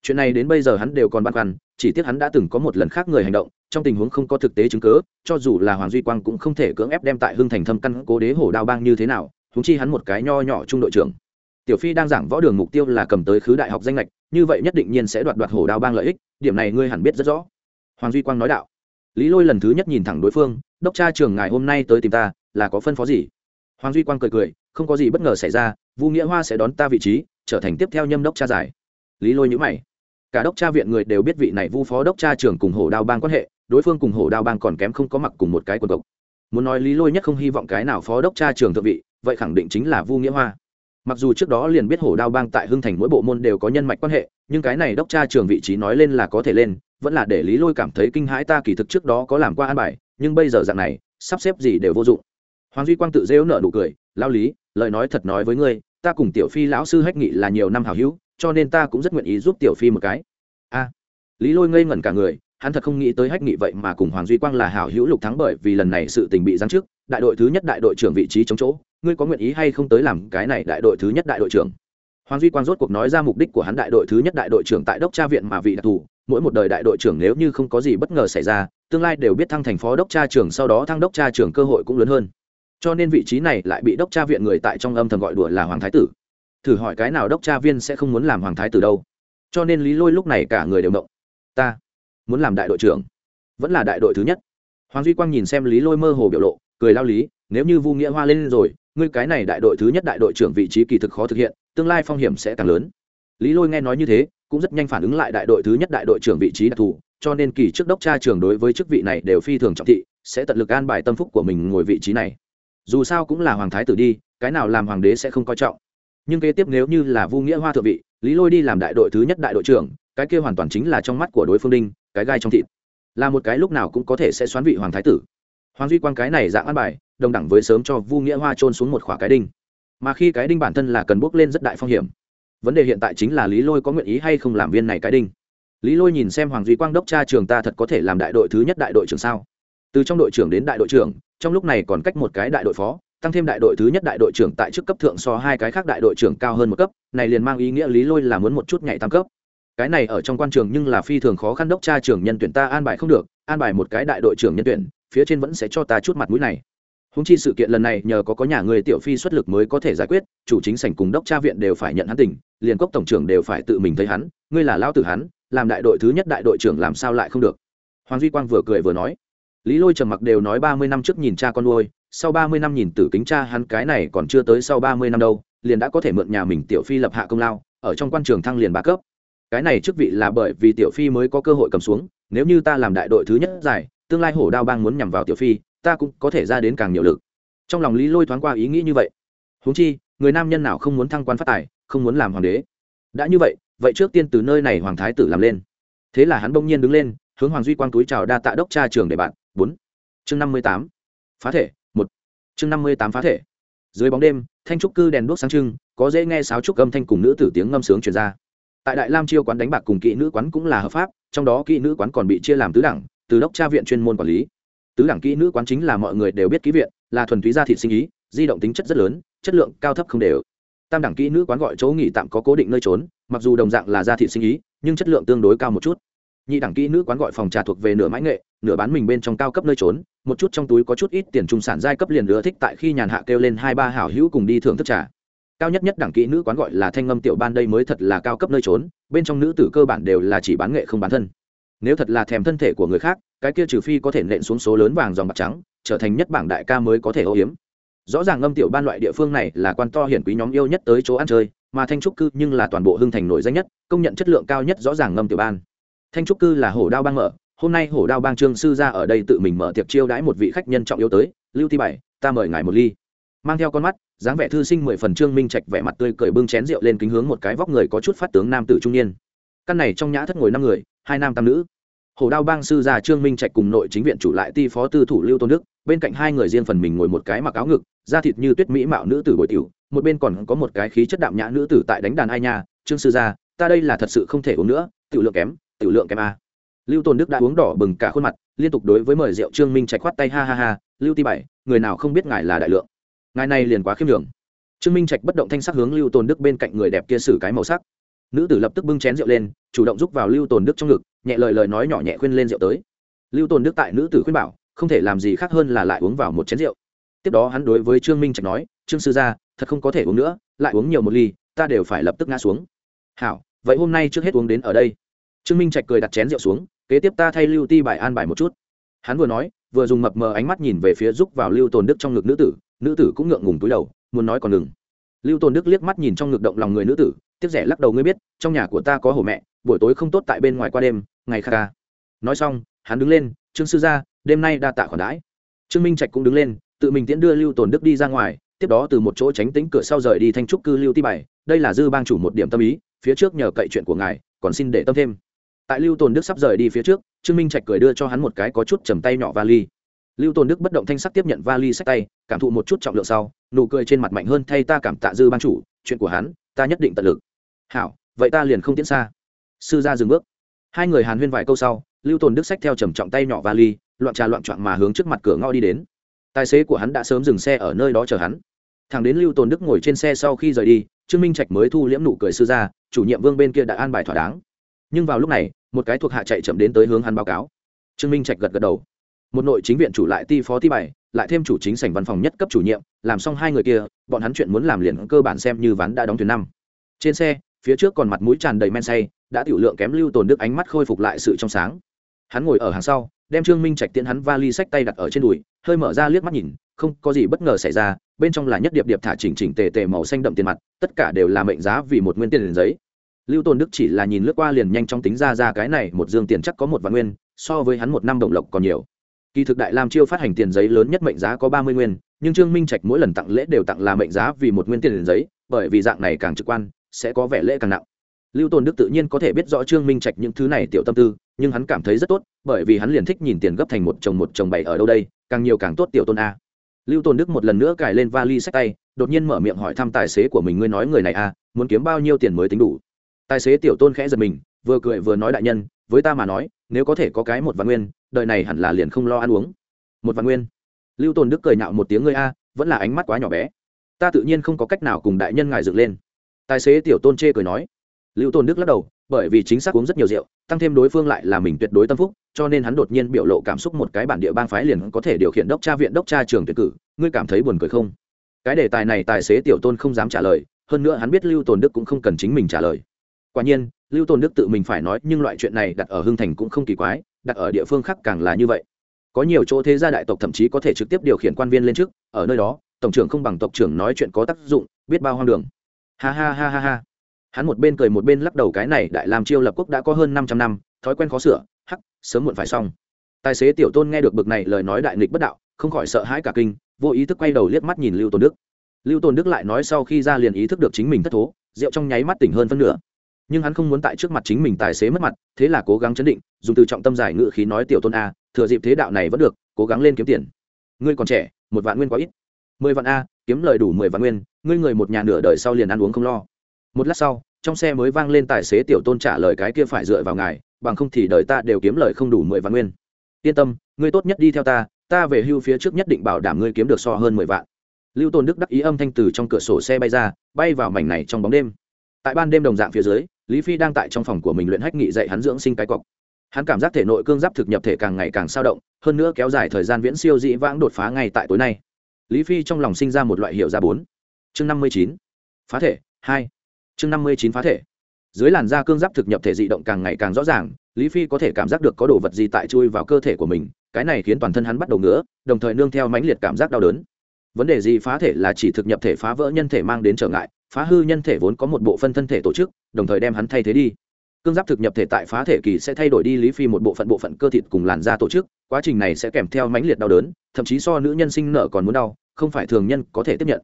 chuyện này đến bây giờ hắn đều còn băn khoăn, chỉ tiếc hắn đã từng có một lần khác người hành động, trong tình huống không có thực tế chứng cớ cho dù là hoàng duy quang cũng không thể cưỡng ép đem tại hưng thành thâm căn cố đế hổ đao bang như thế nào thúng chi hắn một cái nho nhỏ trung đội trưởng. Tiểu phi đang giảng võ đường mục tiêu là cầm tới khứ đại học danh lệch như vậy nhất định nhiên sẽ đoạt đoạt hổ đao bang lợi ích, điểm này ngươi hẳn biết rất rõ. Hoàng duy quang nói đạo. Lý lôi lần thứ nhất nhìn thẳng đối phương, đốc tra trường ngài hôm nay tới tìm ta, là có phân phó gì? Hoàng duy quang cười cười, không có gì bất ngờ xảy ra, vu nghĩa hoa sẽ đón ta vị trí, trở thành tiếp theo nhâm đốc tra giải. Lý lôi nhữ mày cả đốc tra viện người đều biết vị này vu phó đốc tra trưởng cùng hổ đao bang quan hệ, đối phương cùng hổ đao bang còn kém không có mặc cùng một cái quần cộc. Muốn nói lý lôi nhất không hy vọng cái nào phó đốc tra trưởng thượng vị, vậy khẳng định chính là vu nghĩa hoa. Mặc dù trước đó liền biết hổ đao bang tại hưng thành mỗi bộ môn đều có nhân mạch quan hệ, nhưng cái này đốc tra trường vị trí nói lên là có thể lên, vẫn là để lý lôi cảm thấy kinh hãi ta kỳ thực trước đó có làm qua an bài, nhưng bây giờ dạng này, sắp xếp gì đều vô dụng. Hoàng duy quang tự rêu nợ nụ cười lao lý, lời nói thật nói với ngươi, ta cùng tiểu phi lão sư hách nghị là nhiều năm hào hữu cho nên ta cũng rất nguyện ý giúp tiểu phi một cái. A, lý lôi ngây ngẩn cả người, hắn thật không nghĩ tới hách nghị vậy mà cùng hoàng duy quang là hảo hữu lục thắng bởi vì lần này sự tình bị giáng trước đại đội thứ nhất đại đội trưởng vị trí chống chỗ, ngươi có nguyện ý hay không tới làm cái này đại đội thứ nhất đại đội trưởng? Hoàng duy quang rốt cuộc nói ra mục đích của hắn đại đội thứ nhất đại đội trưởng tại đốc tra viện mà vị đặc thù, mỗi một đời đại đội trưởng nếu như không có gì bất ngờ xảy ra, tương lai đều biết thăng thành phó đốc tra trưởng sau đó thăng đốc tra trưởng cơ hội cũng lớn hơn. Cho nên vị trí này lại bị đốc tra viện người tại trong âm thầm gọi đùa là hoàng thái tử thử hỏi cái nào đốc tra viên sẽ không muốn làm hoàng thái tử đâu. Cho nên lý lôi lúc này cả người đều động. Ta muốn làm đại đội trưởng. Vẫn là đại đội thứ nhất. Hoàng duy quang nhìn xem lý lôi mơ hồ biểu lộ, cười lao lý, nếu như vu nghĩa hoa lên rồi, ngươi cái này đại đội thứ nhất đại đội trưởng vị trí kỳ thực khó thực hiện, tương lai phong hiểm sẽ càng lớn. Lý lôi nghe nói như thế, cũng rất nhanh phản ứng lại đại đội thứ nhất đại đội trưởng vị trí đặc thù, cho nên kỳ trước đốc tra trường đối với chức vị này đều phi thường trọng thị, sẽ tận lực an bài tâm phúc của mình ngồi vị trí này. Dù sao cũng là hoàng thái tử đi, cái nào làm hoàng đế sẽ không coi trọng nhưng kế tiếp nếu như là vu nghĩa hoa thượng vị, lý lôi đi làm đại đội thứ nhất đại đội trưởng, cái kia hoàn toàn chính là trong mắt của đối phương đinh, cái gai trong thịt. Là một cái lúc nào cũng có thể sẽ xoán vị hoàng thái tử. Hoàng duy quang cái này dạng ăn bài, đồng đẳng với sớm cho vu nghĩa hoa trôn xuống một khỏa cái đinh. Mà khi cái đinh bản thân là cần bước lên rất đại phong hiểm. Vấn đề hiện tại chính là lý lôi có nguyện ý hay không làm viên này cái đinh. Lý lôi nhìn xem hoàng duy quang đốc cha trường ta thật có thể làm đại đội thứ nhất đại đội trưởng sao? Từ trong đội trưởng đến đại đội trưởng, trong lúc này còn cách một cái đại đội phó tăng thêm đại đội thứ nhất đại đội trưởng tại chức cấp thượng so hai cái khác đại đội trưởng cao hơn một cấp, này liền mang ý nghĩa lý lôi là muốn một chút nhảy tam cấp. Cái này ở trong quan trường nhưng là phi thường khó khăn đốc tra trưởng nhân tuyển ta an bài không được, an bài một cái đại đội trưởng nhân tuyển, phía trên vẫn sẽ cho ta chút mặt mũi này. Húng chi sự kiện lần này nhờ có có nhà người tiểu phi xuất lực mới có thể giải quyết, chủ chính sảnh cùng đốc tra viện đều phải nhận hắn tình, liền cốc tổng trưởng đều phải tự mình thấy hắn, ngươi là lao tử hắn, làm đại đội thứ nhất đại đội trưởng làm sao lại không được? Hoàng duy quang vừa cười vừa nói. Lý lôi trầm mặc đều nói ba mươi năm trước nhìn cha con nuôi sau ba mươi năm nhìn tử kính cha, hắn cái này còn chưa tới sau ba mươi năm đâu, liền đã có thể mượn nhà mình tiểu phi lập hạ công lao, ở trong quan trường thăng liền ba cấp. Cái này chức vị là bởi vì tiểu phi mới có cơ hội cầm xuống, nếu như ta làm đại đội thứ nhất giải, tương lai hổ đao bang muốn nhằm vào tiểu phi, ta cũng có thể ra đến càng nhiều lực. Trong lòng lý lôi thoáng qua ý nghĩ như vậy. Huống chi, người nam nhân nào không muốn thăng quan phát tài, không muốn làm hoàng đế. Đã như vậy vậy trước tiên từ nơi này hoàng thái tử làm lên. Thế là hắn bỗng nhiên đứng lên, hướng hoàng duy quang túi chào đa tạ đốc cha trường để bạn. Bốn. Chương năm mươi tám. Phá thể chương năm mươi tám phá thể. Dưới bóng đêm, thanh trúc cư đèn đuốc sáng trưng, có dễ nghe sáo trúc âm thanh cùng nữ tử tiếng ngâm sướng truyền ra. Tại đại lam chiêu quán đánh bạc cùng kỹ nữ quán cũng là hợp pháp, trong đó kỹ nữ quán còn bị chia làm tứ đẳng, từ đốc tra viện chuyên môn quản lý. Tứ đẳng kỹ nữ quán chính là mọi người đều biết kỹ viện, là thuần túy gia thị sinh ý, di động tính chất rất lớn, chất lượng cao thấp không đều. Tam đẳng kỹ nữ quán gọi chỗ nghỉ tạm có cố định nơi trốn, mặc dù đồng dạng là gia thị sinh ý, nhưng chất lượng tương đối cao một chút. Nhị đẳng kỹ nữ quán gọi phòng trà thuộc về nửa mãi nghệ, nửa bán mình bên trong cao cấp nơi trốn một chút trong túi có chút ít tiền trung sản giai cấp liền lứa thích tại khi nhàn hạ kêu lên hai ba hảo hữu cùng đi thưởng thức trà. Cao nhất nhất đẳng kỹ nữ quán gọi là thanh ngâm tiểu ban đây mới thật là cao cấp nơi trốn, bên trong nữ tử cơ bản đều là chỉ bán nghệ không bán thân. Nếu thật là thèm thân thể của người khác, cái kia trừ phi có thể nện xuống số lớn vàng dòng bạc trắng, trở thành nhất bảng đại ca mới có thể ô hiếm rõ ràng ngâm tiểu ban loại địa phương này là quan to hiển quý nhóm yêu nhất tới chỗ ăn chơi, mà thanh trúc cư nhưng là toàn bộ hưng thành nổi danh nhất, công nhận chất lượng cao nhất rõ ràng ngâm tiểu ban. Thanh trúc cư là hổ đao bang mở hôm nay hổ đao bang trương sư ra ở đây tự mình mở tiệc chiêu đãi một vị khách nhân trọng yếu tới, lưu thi bảy, ta mời ngài một ly. Mang theo con mắt, dáng vẻ thư sinh mười phần trương minh trạch vẻ mặt tươi cười bưng chén rượu lên kính hướng một cái vóc người có chút phát tướng nam tử trung niên. Căn này trong nhã thất ngồi năm người, hai nam tam nữ. Hồ đao bang sư già trương minh trạch cùng nội chính viện chủ lại ti phó tư thủ lưu tôn đức, bên cạnh hai người riêng phần mình ngồi một cái mặc áo ngực, da thịt như tuyết mỹ mạo nữ tử bội tiểu, một bên còn có một cái khí chất đạm nhã nữ tử tại đánh đàn ai nha. Trương sư gia, ta đây là thật sự không thể uống nữa, tiểu lượng kém, tiểu lượng kém a lưu Tồn đức đã uống đỏ bừng cả khuôn mặt, liên tục đối với mời rượu trương minh trạch khoát tay, ha ha ha, lưu ti bảy, người nào không biết ngài là đại lượng. Ngài này liền quá khiêm nhường. trương minh trạch bất động thanh sắc hướng lưu Tồn đức bên cạnh người đẹp kia xử cái màu sắc. Nữ tử lập tức bưng chén rượu lên, chủ động giúp vào lưu tồn đức trong ngực, nhẹ lời lời nói nhỏ nhẹ khuyên lên rượu tới. Lưu tồn đức tại nữ tử khuyên bảo, không thể làm gì khác hơn là lại uống vào một chén rượu. Tiếp đó hắn đối với trương minh trạch nói, trương sư gia, thật không có thể uống nữa, lại uống nhiều một ly, ta đều phải lập tức ngã xuống. Hảo, vậy hôm nay trước hết uống đến ở đây. Trương minh trạch cười đặt chén rượu xuống kế tiếp ta thay lưu ti bài an bài một chút. Hắn vừa nói, vừa dùng mập mờ ánh mắt nhìn về phía giúp vào lưu tồn đức trong ngực nữ tử nữ tử cũng ngượng ngùng túi đầu, muốn nói còn ngừng. Lưu tồn đức liếc mắt nhìn trong ngực động lòng người nữ tử, tiếc rẻ lắc đầu, ngươi biết, trong nhà của ta có hổ mẹ, buổi tối không tốt tại bên ngoài qua đêm, ngày kha ca à. nói xong, hắn đứng lên, trương sư gia, đêm nay đa tạ khoản đãi. Trương minh trạch cũng đứng lên, tự mình tiễn đưa lưu tồn đức đi ra ngoài, tiếp đó từ một chỗ tránh tính cửa sau rời đi thanh trúc cư lưu ti bảy đây là dư bang chủ một điểm tâm ý, phía trước nhờ cậy chuyện của ngài, còn xin để tâm thêm tại lưu tồn đức sắp rời đi phía trước, trương minh trạch cười đưa cho hắn một cái có chút chầm tay nhỏ vali. Lưu tồn đức bất động thanh sắc tiếp nhận vali sách tay, cảm thụ một chút trọng lượng sau, nụ cười trên mặt mạnh hơn thay ta cảm tạ dư ban chủ, chuyện của hắn, ta nhất định tận lực. Hảo, vậy ta liền không tiến xa. Sư gia dừng bước. Hai người hàn huyên vài câu sau, lưu tồn đức sách theo trầm trọng tay nhỏ vali, loạn trà loạn trọn mà hướng trước mặt cửa ngõ đi đến. Tài xế của hắn đã sớm dừng xe ở nơi đó chờ hắn. Thằng đến lưu tồn đức ngồi trên xe sau khi rời đi, trương minh trạch mới thu liễm nụ cười sư gia, chủ nhiệm vương bên kia đã an bài thỏa đáng. Nhưng vào lúc này một cái thuộc hạ chạy chậm đến tới hướng hắn báo cáo. Trương minh trạch gật gật đầu. Một nội chính viện chủ lại ti phó ti bảy lại thêm chủ chính sảnh văn phòng nhất cấp chủ nhiệm, làm xong hai người kia, bọn hắn chuyện muốn làm liền cơ bản xem như ván đã đóng thuyền năm. Trên xe, phía trước còn mặt mũi tràn đầy men say, đã tiểu lượng kém lưu tồn đức ánh mắt khôi phục lại sự trong sáng. Hắn ngồi ở hàng sau, đem trương minh trạch tiễn hắn vali sách tay đặt ở trên đùi, hơi mở ra liếc mắt nhìn, không có gì bất ngờ xảy ra, bên trong là nhất điệp điệp thả chỉnh chỉnh tề tề màu xanh đậm tiền mặt, tất cả đều là mệnh giá vì một nguyên tiền giấy lưu tồn đức chỉ là nhìn lướt qua liền nhanh chóng tính ra ra cái này, một dương tiền chắc có một vạn nguyên, so với hắn một năm đồng lộc còn nhiều. Kỳ thực đại lam chiêu phát hành tiền giấy lớn nhất mệnh giá có ba mươi nguyên, nhưng trương minh trạch mỗi lần tặng lễ đều tặng là mệnh giá vì một nguyên tiền giấy, bởi vì dạng này càng trực quan, sẽ có vẻ lễ càng nặng. Lưu tồn đức tự nhiên có thể biết rõ trương minh trạch những thứ này tiểu tâm tư, nhưng hắn cảm thấy rất tốt, bởi vì hắn liền thích nhìn tiền gấp thành một chồng một chồng bảy ở đâu đây, càng nhiều càng tốt tiểu tôn a. Lưu tồn đức một lần nữa cài lên vali sách tay, đột nhiên mở miệng hỏi thăm tài xế của mình, ngươi nói người này a muốn kiếm bao nhiêu tiền mới tính đủ? Tài xế tiểu tôn khẽ giật mình, vừa cười vừa nói đại nhân, với ta mà nói, nếu có thể có cái một vạn nguyên, đời này hẳn là liền không lo ăn uống. Một vạn nguyên? Lưu tồn đức cười nhạo một tiếng ngươi a, vẫn là ánh mắt quá nhỏ bé. Ta tự nhiên không có cách nào cùng đại nhân ngài dựng lên. Tài xế tiểu tôn chê cười nói. Lưu tôn đức lắc đầu, bởi vì chính xác uống rất nhiều rượu, tăng thêm đối phương lại là mình tuyệt đối tâm phúc, cho nên hắn đột nhiên biểu lộ cảm xúc một cái bản địa bang phái liền có thể điều khiển đốc tra viện đốc tra trường tuyển cử. Ngươi cảm thấy buồn cười không? Cái đề tài này tài xế tiểu tôn không dám trả lời, hơn nữa hắn biết lưu tồn đức cũng không cần chính mình trả lời quả nhiên, lưu Tôn đức tự mình phải nói nhưng loại chuyện này đặt ở hưng thành cũng không kỳ quái, đặt ở địa phương khác càng là như vậy. Có nhiều chỗ thế gia đại tộc thậm chí có thể trực tiếp điều khiển quan viên lên trước, ở nơi đó, tổng trưởng không bằng tộc trưởng nói chuyện có tác dụng, biết bao hoang đường. Ha ha ha ha ha. Hắn một bên cười một bên lắc đầu cái này đại làm chiêu lập quốc đã có hơn năm trăm năm, thói quen khó sửa, hắc, sớm muộn phải xong. Tài xế tiểu tôn nghe được bực này lời nói đại nghịch bất đạo, không khỏi sợ hãi cả kinh, vô ý thức quay đầu liếc mắt nhìn lưu tôn đức. Lưu tôn đức lại nói sau khi ra liền ý thức được chính mình thất thố, rượu trong nháy mắt tỉnh hơn phân nửa nhưng hắn không muốn tại trước mặt chính mình tài xế mất mặt, thế là cố gắng chấn định, dùng từ trọng tâm giải ngự khí nói, tiểu tôn a, thừa dịp thế đạo này vẫn được, cố gắng lên kiếm tiền. Ngươi còn trẻ, một vạn nguyên quá ít. Mười vạn a, kiếm lời đủ mười vạn nguyên, ngươi người một nhà nửa đời sau liền ăn uống không lo. Một lát sau, trong xe mới vang lên tài xế tiểu tôn trả lời, cái kia phải dựa vào ngài, bằng không thì đời ta đều kiếm lời không đủ mười vạn nguyên. Yên tâm, ngươi tốt nhất đi theo ta ta về hưu phía trước nhất định bảo đảm ngươi kiếm được so hơn mười vạn. Lưu tôn đức đắc ý âm thanh từ trong cửa sổ xe bay ra, bay vào mảnh này trong bóng đêm. Tại ban đêm đồng dạng phía dưới lý phi đang tại trong phòng của mình luyện hách nghị dạy hắn dưỡng sinh cái cọc. Hắn cảm giác thể nội cương giáp thực nhập thể càng ngày càng sao động, hơn nữa kéo dài thời gian viễn siêu dĩ vãng đột phá ngay tại tối nay. Lý phi trong lòng sinh ra một loại hiệu ra bốn. Chương năm mươi chín. Phá thể, hai. Chương năm mươi chín phá thể. Dưới làn da cương giáp thực nhập thể dị động càng ngày càng rõ ràng, lý phi có thể cảm giác được có đồ vật gì tại chui vào cơ thể của mình, cái này khiến toàn thân hắn bắt đầu ngứa, đồng thời nương theo mãnh liệt cảm giác đau đớn. Vấn đề gì phá thể là chỉ thực nhập thể phá vỡ nhân thể mang đến trở ngại phá hư nhân thể vốn có một bộ phân thân thể tổ chức, đồng thời đem hắn thay thế đi. Cương giáp thực nhập thể tại phá thể kỳ sẽ thay đổi đi lý phi một bộ phận bộ phận cơ thịt cùng làn da tổ chức, quá trình này sẽ kèm theo mãnh liệt đau đớn, thậm chí so nữ nhân sinh nợ còn muốn đau, không phải thường nhân có thể tiếp nhận.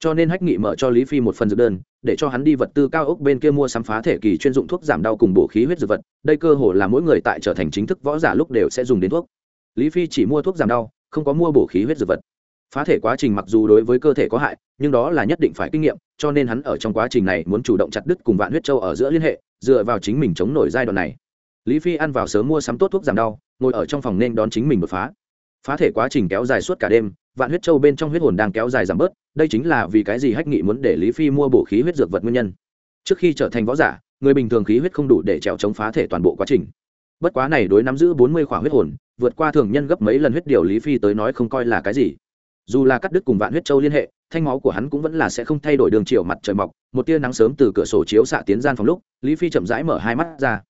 Cho nên hách nghị mở cho lý phi một phần dược đơn, để cho hắn đi vật tư cao ốc bên kia mua sắm phá thể kỳ chuyên dụng thuốc giảm đau cùng bổ khí huyết dược vật, đây cơ hồ là mỗi người tại trở thành chính thức võ giả lúc đều sẽ dùng đến thuốc. Lý phi chỉ mua thuốc giảm đau, không có mua bổ khí huyết dược vật. Phá thể quá trình mặc dù đối với cơ thể có hại nhưng đó là nhất định phải kinh nghiệm, cho nên hắn ở trong quá trình này muốn chủ động chặt đứt cùng vạn huyết châu ở giữa liên hệ, dựa vào chính mình chống nổi giai đoạn này. Lý phi ăn vào sớm mua sắm tốt thuốc giảm đau, ngồi ở trong phòng nên đón chính mình đột phá. Phá thể quá trình kéo dài suốt cả đêm, vạn huyết châu bên trong huyết hồn đang kéo dài giảm bớt, đây chính là vì cái gì hách nghị muốn để lý phi mua bổ khí huyết dược vật nguyên nhân. Trước khi trở thành võ giả, người bình thường khí huyết không đủ để trèo chống phá thể toàn bộ quá trình. Bất quá này đối nắm giữ bốn mươi khỏa huyết hồn, vượt qua thường nhân gấp mấy lần huyết điều lý phi tới nói không coi là cái gì. Dù là cắt đứt cùng vạn huyết châu liên hệ thanh máu của hắn cũng vẫn là sẽ không thay đổi đường chiều mặt trời mọc một tia nắng sớm từ cửa sổ chiếu xạ tiến gian phòng lúc lý phi chậm rãi mở hai mắt ra.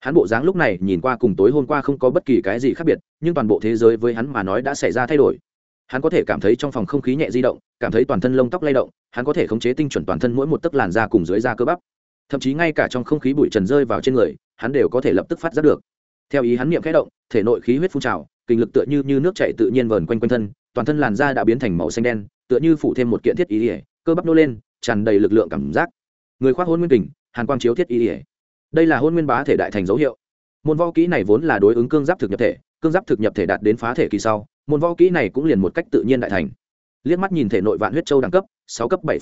Hắn bộ dáng lúc này nhìn qua cùng tối hôm qua không có bất kỳ cái gì khác biệt nhưng toàn bộ thế giới với hắn mà nói đã xảy ra thay đổi. Hắn có thể cảm thấy trong phòng không khí nhẹ di động cảm thấy toàn thân lông tóc lay động hắn có thể khống chế tinh chuẩn toàn thân mỗi một tấc làn da cùng dưới da cơ bắp. Thậm chí ngay cả trong không khí bụi trần rơi vào trên người hắn đều có thể lập tức phát giác được. Theo ý hắn niệm khẽ động thể nội khí huyết phun trào kinh lực tựa như, như nước chảy tự nhiên vờn quanh quanh thân toàn thân làn da đã biến thành màu xanh đen tựa như phủ thêm một kiện thiết ý ỉa, cơ bắp nô lên, tràn đầy lực lượng cảm giác. Người khoác hôn nguyên kình, hàn quang chiếu thiết ý ỉa. Đây là hôn nguyên bá thể đại thành dấu hiệu. Môn võ kỹ này vốn là đối ứng cương giáp thực nhập thể, cương giáp thực nhập thể đạt đến phá thể kỳ sau, môn võ kỹ này cũng liền một cách tự nhiên đại thành. Liếc mắt nhìn thể nội vạn huyết châu đẳng cấp, sáu cấp bảy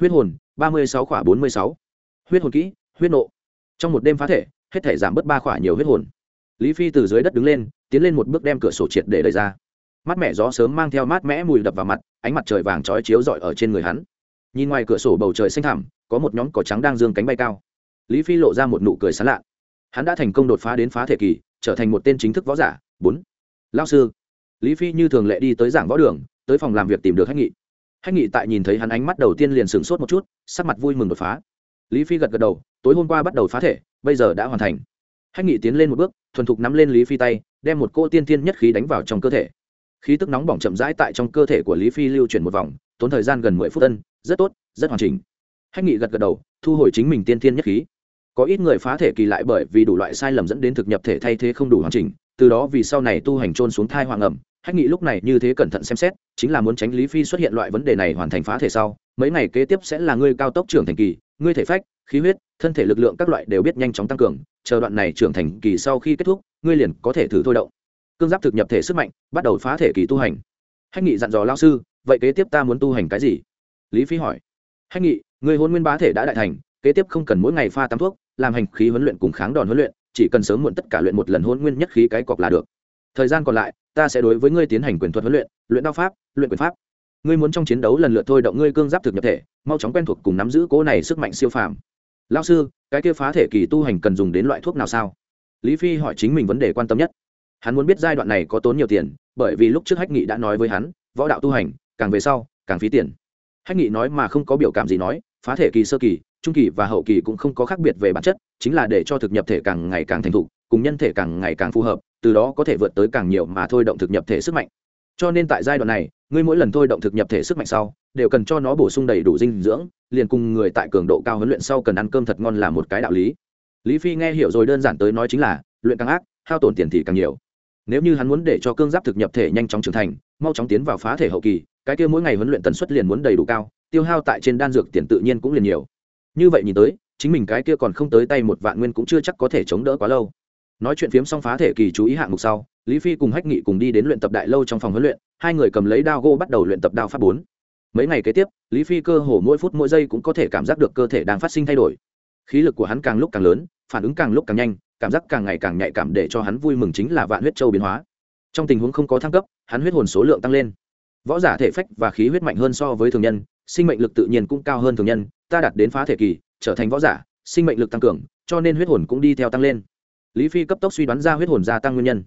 huyết hồn, ba mươi sáu khỏa bốn mươi sáu. Huyết hồn kỹ, huyết nộ. Trong một đêm phá thể, hết thể giảm bớt ba khỏa nhiều huyết hồn. Lý phi từ dưới đất đứng lên, tiến lên một bước đem cửa sổ triệt để đẩy ra mát mẻ gió sớm mang theo mát mẻ mùi đập vào mặt, ánh mặt trời vàng trói chiếu rọi ở trên người hắn. Nhìn ngoài cửa sổ bầu trời xanh thẳm, có một nhóm cỏ trắng đang dương cánh bay cao. Lý phi lộ ra một nụ cười sán lạ. Hắn đã thành công đột phá đến phá thể kỳ, trở thành một tên chính thức võ giả. Bốn. Lao sư. Lý phi như thường lệ đi tới giảng võ đường, tới phòng làm việc tìm được hách nghị. Hách nghị tại nhìn thấy hắn ánh mắt đầu tiên liền sửng sốt một chút, sắc mặt vui mừng đột phá. Lý phi gật gật đầu, tối hôm qua bắt đầu phá thể, bây giờ đã hoàn thành. Hách nghị tiến lên một bước, thuần thục nắm lên lý phi tay, đem một cô tiên tiên nhất khí đánh vào trong cơ thể khí tức nóng bỏng chậm rãi tại trong cơ thể của lý phi lưu chuyển một vòng, tốn thời gian gần mười phút tân rất tốt, rất hoàn chỉnh. Hách nghị gật gật đầu, thu hồi chính mình tiên thiên nhất khí. Có ít người phá thể kỳ lại bởi vì đủ loại sai lầm dẫn đến thực nhập thể thay thế không đủ hoàn chỉnh, từ đó vì sau này tu hành trôn xuống thai hoàng ẩm, hách nghị lúc này như thế cẩn thận xem xét, chính là muốn tránh lý phi xuất hiện loại vấn đề này hoàn thành phá thể sau, mấy ngày kế tiếp sẽ là ngươi cao tốc trưởng thành kỳ, ngươi thể phách, khí huyết, thân thể lực lượng các loại đều biết nhanh chóng tăng cường, chờ đoạn này trưởng thành kỳ sau khi kết thúc, ngươi liền có thể thử thôi động cương giáp thực nhập thể sức mạnh, bắt đầu phá thể kỳ tu hành. Hách nghị dặn dò lao sư, vậy kế tiếp ta muốn tu hành cái gì? Lý phi hỏi. Hách nghị, người hôn nguyên bá thể đã đại thành, kế tiếp không cần mỗi ngày pha tắm thuốc, làm hành khí huấn luyện cùng kháng đòn huấn luyện, chỉ cần sớm muộn tất cả luyện một lần hôn nguyên nhất khí cái cọc là được. Thời gian còn lại, ta sẽ đối với ngươi tiến hành quyền thuật huấn luyện luyện đao pháp, luyện quyền pháp. Ngươi muốn trong chiến đấu lần lượt thôi động ngươi cương giáp thực nhập thể, mau chóng quen thuộc cùng nắm giữ cố này sức mạnh siêu phàm. Lao sư, cái kia phá thể kỳ tu hành cần dùng đến loại thuốc nào sao? Lý phi hỏi chính mình vấn đề quan tâm nhất hắn muốn biết giai đoạn này có tốn nhiều tiền, bởi vì lúc trước hách nghị đã nói với hắn, võ đạo tu hành, càng về sau, càng phí tiền. Hách nghị nói mà không có biểu cảm gì nói, phá thể kỳ, sơ kỳ, trung kỳ và hậu kỳ cũng không có khác biệt về bản chất, chính là để cho thực nhập thể càng ngày càng thành thục, cùng nhân thể càng ngày càng phù hợp, từ đó có thể vượt tới càng nhiều mà thôi động thực nhập thể sức mạnh. Cho nên tại giai đoạn này, ngươi mỗi lần thôi động thực nhập thể sức mạnh sau, đều cần cho nó bổ sung đầy đủ dinh dưỡng, liền cùng người tại cường độ cao huấn luyện sau cần ăn cơm thật ngon là một cái đạo lý. Lý phi nghe hiểu rồi đơn giản tới nói chính là, luyện càng ác, hao tổn tiền thì càng nhiều nếu như hắn muốn để cho cương giáp thực nhập thể nhanh chóng trưởng thành, mau chóng tiến vào phá thể hậu kỳ, cái kia mỗi ngày huấn luyện tần suất liền muốn đầy đủ cao, tiêu hao tại trên đan dược tiền tự nhiên cũng liền nhiều. Như vậy nhìn tới, chính mình cái kia còn không tới tay một vạn nguyên cũng chưa chắc có thể chống đỡ quá lâu. Nói chuyện phiếm xong phá thể kỳ chú ý hạng mục sau, lý phi cùng hách nghị cùng đi đến luyện tập đại lâu trong phòng huấn luyện, hai người cầm lấy đao gô bắt đầu luyện tập đao pháp bốn. Mấy ngày kế tiếp, lý phi cơ hồ mỗi phút mỗi giây cũng có thể cảm giác được cơ thể đang phát sinh thay đổi. Khí lực của hắn càng lúc càng lớn, phản ứng càng lúc càng nhanh cảm giác càng ngày càng nhạy cảm để cho hắn vui mừng chính là vạn huyết châu biến hóa. Trong tình huống không có thăng cấp, hắn huyết hồn số lượng tăng lên. Võ giả thể phách và khí huyết mạnh hơn so với thường nhân, sinh mệnh lực tự nhiên cũng cao hơn thường nhân, ta đạt đến phá thể kỳ, trở thành võ giả, sinh mệnh lực tăng cường, cho nên huyết hồn cũng đi theo tăng lên. Lý phi cấp tốc suy đoán ra huyết hồn gia tăng nguyên nhân.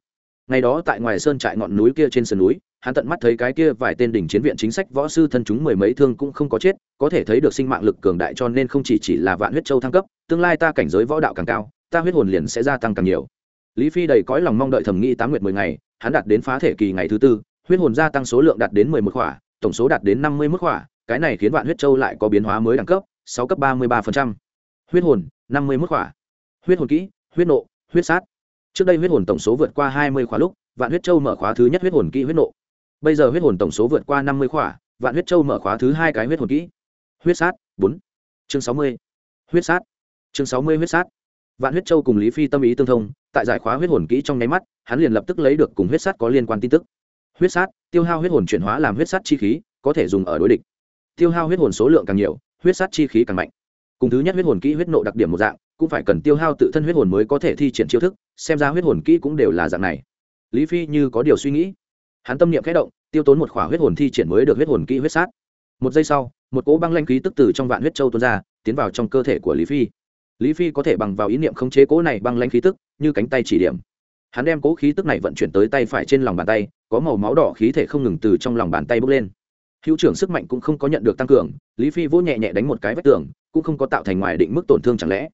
Ngày đó tại ngoài sơn trại ngọn núi kia trên sườn núi, hắn tận mắt thấy cái kia vài tên đỉnh chiến viện chính sách võ sư thân chúng mười mấy thương cũng không có chết, có thể thấy được sinh mạng lực cường đại cho nên không chỉ chỉ là vạn huyết châu thăng cấp, tương lai ta cảnh giới võ đạo càng cao ta huyết hồn liền sẽ gia tăng càng nhiều. Lý phi đầy cõi lòng mong đợi thẩm nghĩ tám nguyệt mười ngày, hắn đạt đến phá thể kỳ ngày thứ tư, huyết hồn gia tăng số lượng đạt đến mười một khỏa, tổng số đạt đến năm mươi mức khỏa, cái này khiến vạn huyết châu lại có biến hóa mới đẳng cấp, sáu cấp ba mươi ba huyết hồn, năm mươi mức khỏa. Huyết hồn kỹ, huyết nộ, huyết sát. Trước đây huyết hồn tổng số vượt qua hai mươi khóa lúc, vạn huyết châu mở khóa thứ nhất huyết hồn kỹ huyết nộ. Bây giờ huyết hồn tổng số vượt qua năm mươi khóa vạn huyết châu mở khóa thứ hai cái huyết hồn kỹ. Huyết sát, bốn. Chương sáu mươi. Huyết sát. Chương sáu mươi huyết sát vạn huyết châu cùng lý phi tâm ý tương thông, tại giải khóa huyết hồn kỹ trong nháy mắt, hắn liền lập tức lấy được cùng huyết sát có liên quan tin tức. Huyết sát, tiêu hao huyết hồn chuyển hóa làm huyết sát chi khí, có thể dùng ở đối địch. Tiêu hao huyết hồn số lượng càng nhiều, huyết sát chi khí càng mạnh. Cùng thứ nhất huyết hồn kỹ huyết nộ đặc điểm một dạng, cũng phải cần tiêu hao tự thân huyết hồn mới có thể thi triển chiêu thức, xem ra huyết hồn kỹ cũng đều là dạng này. Lý phi như có điều suy nghĩ. Hắn tâm niệm khẽ động, tiêu tốn một khỏa huyết hồn thi triển mới được huyết hồn kỹ huyết sát. Một giây sau, một cỗ băng lanh khí tức từ trong vạn huyết châu tuôn ra, tiến vào trong cơ thể của lý phi lý phi có thể bằng vào ý niệm khống chế cỗ này băng lanh khí tức, như cánh tay chỉ điểm. Hắn đem cỗ khí tức này vận chuyển tới tay phải trên lòng bàn tay, có màu máu đỏ khí thể không ngừng từ trong lòng bàn tay bốc lên. Hữu trưởng sức mạnh cũng không có nhận được tăng cường, lý phi vỗ nhẹ nhẹ đánh một cái vách tường, cũng không có tạo thành ngoài định mức tổn thương chẳng lẽ.